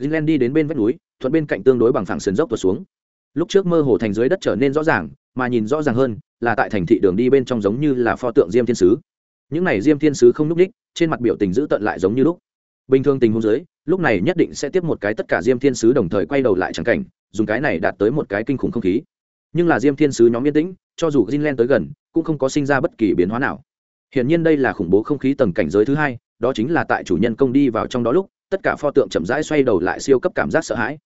Jinlen đi đến bên vách núi, thuận bên cạnh tương đối bằng phẳng sườn dốc tuột xuống. Lúc trước mơ hồ thành dưới đất trở nên rõ ràng, mà nhìn rõ ràng hơn, là tại thành thị đường đi bên trong giống như là pho tượng Diêm Thiên sứ. Những này Diêm Thiên sứ không lúc đích, trên mặt biểu tình giữ tận lại giống như lúc. Bình thường tình huống dưới, lúc này nhất định sẽ tiếp một cái tất cả Diêm Thiên sứ đồng thời quay đầu lại chẳng cảnh, dùng cái này đạt tới một cái kinh khủng không khí nhưng là diêm thiên sứ nhóm yên tĩnh cho dù greenland tới gần cũng không có sinh ra bất kỳ biến hóa nào hiển nhiên đây là khủng bố không khí tầng cảnh giới thứ hai đó chính là tại chủ nhân công đi vào trong đó lúc tất cả pho tượng chậm rãi xoay đầu lại siêu cấp cảm giác sợ hãi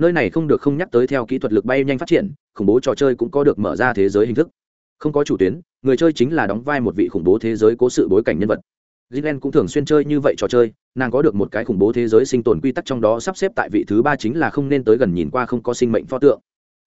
nơi này không được không nhắc tới theo kỹ thuật lực bay nhanh phát triển khủng bố trò chơi cũng có được mở ra thế giới hình thức không có chủ tuyến người chơi chính là đóng vai một vị khủng bố thế giới cố sự bối cảnh nhân vật Gilen cũng thường xuyên chơi như vậy trò chơi, nàng có được một cái khủng bố thế giới sinh tồn quy tắc trong đó sắp xếp tại vị thứ ba chính là không nên tới gần nhìn qua không có sinh mệnh pho tượng.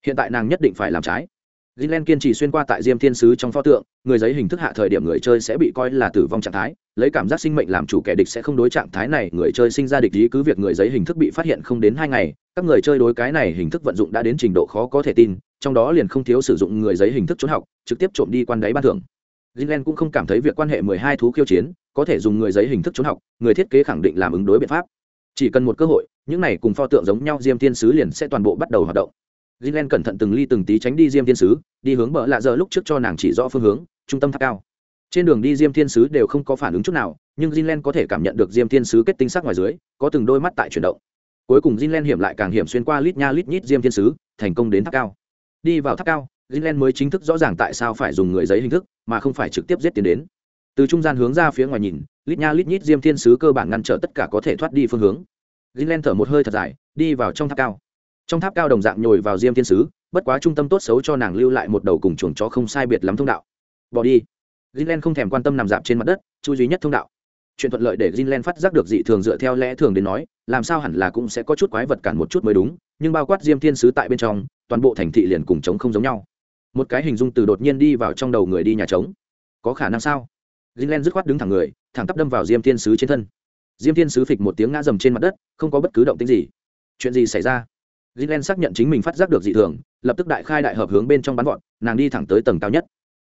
Hiện tại nàng nhất định phải làm trái. Gilen kiên trì xuyên qua tại Diêm Thiên sứ trong pho tượng, người giấy hình thức hạ thời điểm người chơi sẽ bị coi là tử vong trạng thái, lấy cảm giác sinh mệnh làm chủ kẻ địch sẽ không đối trạng thái này, người chơi sinh ra địch ý cứ việc người giấy hình thức bị phát hiện không đến hai ngày, các người chơi đối cái này hình thức vận dụng đã đến trình độ khó có thể tin, trong đó liền không thiếu sử dụng người giấy hình thức trốn học, trực tiếp trộm đi quan đáy ban thưởng. Gilen cũng không cảm thấy việc quan hệ mười hai thú khiêu chiến, có thể dùng người giấy hình thức trốn học người thiết kế khẳng định làm ứng đối biện pháp chỉ cần một cơ hội những này cùng pho tượng giống nhau diêm thiên sứ liền sẽ toàn bộ bắt đầu hoạt động Jinlen cẩn thận từng ly từng tí tránh đi diêm thiên sứ, đi hướng bờ lạ giờ lúc trước cho nàng chỉ rõ phương hướng, trung tâm tháp cao. Trên đường đi diêm thiên sứ đều không có phản ứng chút nào, nhưng Jinlen có thể cảm nhận được diêm thiên sứ kết tinh sắc ngoài dưới, có từng đôi mắt tại chuyển động. Cuối cùng Jinlen hiểm lại càng hiểm xuyên qua lít nha lít nhít diêm thiên sứ, thành công đến tháp cao. Đi vào tháp cao Jinlen mới chính thức rõ ràng tại sao phải dùng người giấy hình thức, mà không phải trực tiếp giết tiến đến. Từ trung gian hướng ra phía ngoài nhìn, lít nha lít nhít diêm thiên sứ cơ bản ngăn trở tất cả có thể thoát đi phương hướng. Jinlen thở một hơi thật dài, đi vào trong tháp cao trong tháp cao đồng dạng nhồi vào diêm thiên sứ bất quá trung tâm tốt xấu cho nàng lưu lại một đầu cùng chuồng chó không sai biệt lắm thông đạo bỏ đi Jinlen không thèm quan tâm nằm dạp trên mặt đất chu duy nhất thông đạo chuyện thuận lợi để Jinlen phát giác được dị thường dựa theo lẽ thường đến nói làm sao hẳn là cũng sẽ có chút quái vật cản một chút mới đúng nhưng bao quát diêm thiên sứ tại bên trong toàn bộ thành thị liền cùng trống không giống nhau một cái hình dung từ đột nhiên đi vào trong đầu người đi nhà trống có khả năng sao Jinlen dứt khoát đứng thẳng người, thẳng tắp đâm vào Diêm Thiên sứ trên thân. Diêm Thiên sứ phịch một tiếng ngã dầm trên mặt đất, không có bất cứ động tĩnh gì. Chuyện gì xảy ra? Greenland xác nhận chính mình phát giác được dị thường, lập tức đại khai đại hợp hướng bên trong bắn vọt, nàng đi thẳng tới tầng cao nhất.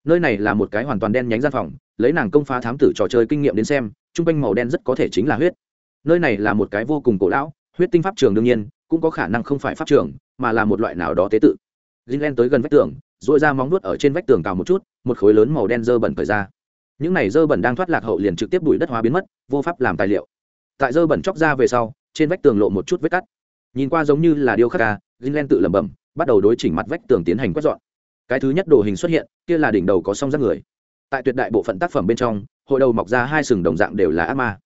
Nơi này là một cái hoàn toàn đen nhánh gian phòng, lấy nàng công phá thám tử trò chơi kinh nghiệm đến xem, trung quanh màu đen rất có thể chính là huyết. Nơi này là một cái vô cùng cổ lão, huyết tinh pháp trường đương nhiên, cũng có khả năng không phải pháp trường, mà là một loại nào đó tế tự. Greenland tới gần vách tường, duỗi ra móng vuốt ở trên vách tường cào một chút, một khối lớn màu đen dơ bẩn cởi ra những này dơ bẩn đang thoát lạc hậu liền trực tiếp bụi đất hóa biến mất vô pháp làm tài liệu tại dơ bẩn chóc ra về sau trên vách tường lộ một chút vết cắt nhìn qua giống như là điêu khắc ca zinlen tự lẩm bẩm, bắt đầu đối chỉnh mặt vách tường tiến hành quét dọn. Cái thứ nhất đồ hình xuất hiện, kia là đỉnh đầu có song rác người. Tại tuyệt đại bộ phận tác phẩm bên trong, hội đầu mọc ra hai sừng đồng dạng đều là ác ma.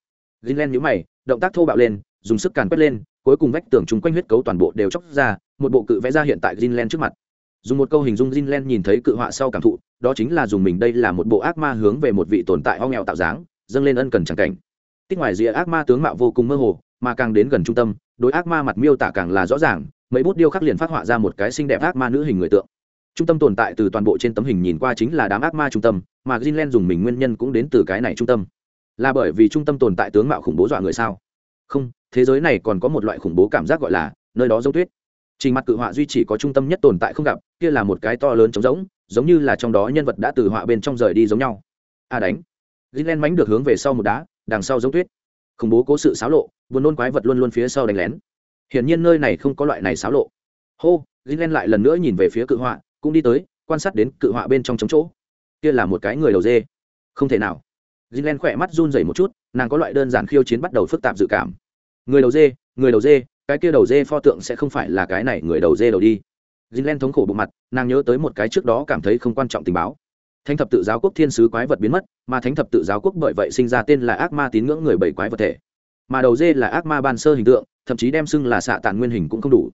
Zinlen nhũ mày, động tác thô bạo lên, dùng sức càn quét lên, cuối cùng vách tường chung quanh huyết cấu toàn bộ đều chóc ra, một bộ cự vẽ ra hiện tại zinlen trước mặt. Dùng một câu hình dung Jinlen nhìn thấy cự họa sau cảm thụ, đó chính là dùng mình đây là một bộ ác ma hướng về một vị tồn tại ho nghèo tạo dáng, dâng lên ân cần chẳng cảnh. Tích ngoài rìa ác ma tướng mạo vô cùng mơ hồ, mà càng đến gần trung tâm đối ác ma mặt miêu tả càng là rõ ràng, mấy bút điêu khắc liền phát họa ra một cái xinh đẹp ác ma nữ hình người tượng. Trung tâm tồn tại từ toàn bộ trên tấm hình nhìn qua chính là đám ác ma trung tâm, mà greenland dùng mình nguyên nhân cũng đến từ cái này trung tâm. Là bởi vì trung tâm tồn tại tướng mạo khủng bố dọa người sao? Không, thế giới này còn có một loại khủng bố cảm giác gọi là nơi đó giống tuyết. Trình mặt cự họa duy chỉ có trung tâm nhất tồn tại không gặp, kia là một cái to lớn trống rỗng, giống như là trong đó nhân vật đã từ họa bên trong rời đi giống nhau. A đánh. Greenland mánh được hướng về sau một đá, đằng sau giống tuyết khủng bố cố sự xáo lộ buồn nôn quái vật luôn luôn phía sau đánh lén hiển nhiên nơi này không có loại này xáo lộ hô greenland lại lần nữa nhìn về phía cự họa cũng đi tới quan sát đến cự họa bên trong chống chỗ kia là một cái người đầu dê không thể nào Gilen khỏe mắt run rẩy một chút, nàng có loại đơn giản khiêu chiến bắt đầu phức tạp dự cảm. Người đầu dê, người đầu dê, cái kia đầu dê pho tượng sẽ không phải là cái này người đầu dê đầu đi. Gilen thống khổ bộ mặt, nàng nhớ tới một cái trước đó cảm thấy không quan trọng tình báo. Thánh thập tự giáo quốc thiên sứ quái vật biến mất, mà thánh thập tự giáo quốc bởi vậy sinh ra tên là ác ma tín ngưỡng người bảy quái vật thể. Mà đầu dê là ác ma ban sơ hình tượng, thậm chí đem xưng là xạ tàn nguyên hình cũng không đủ.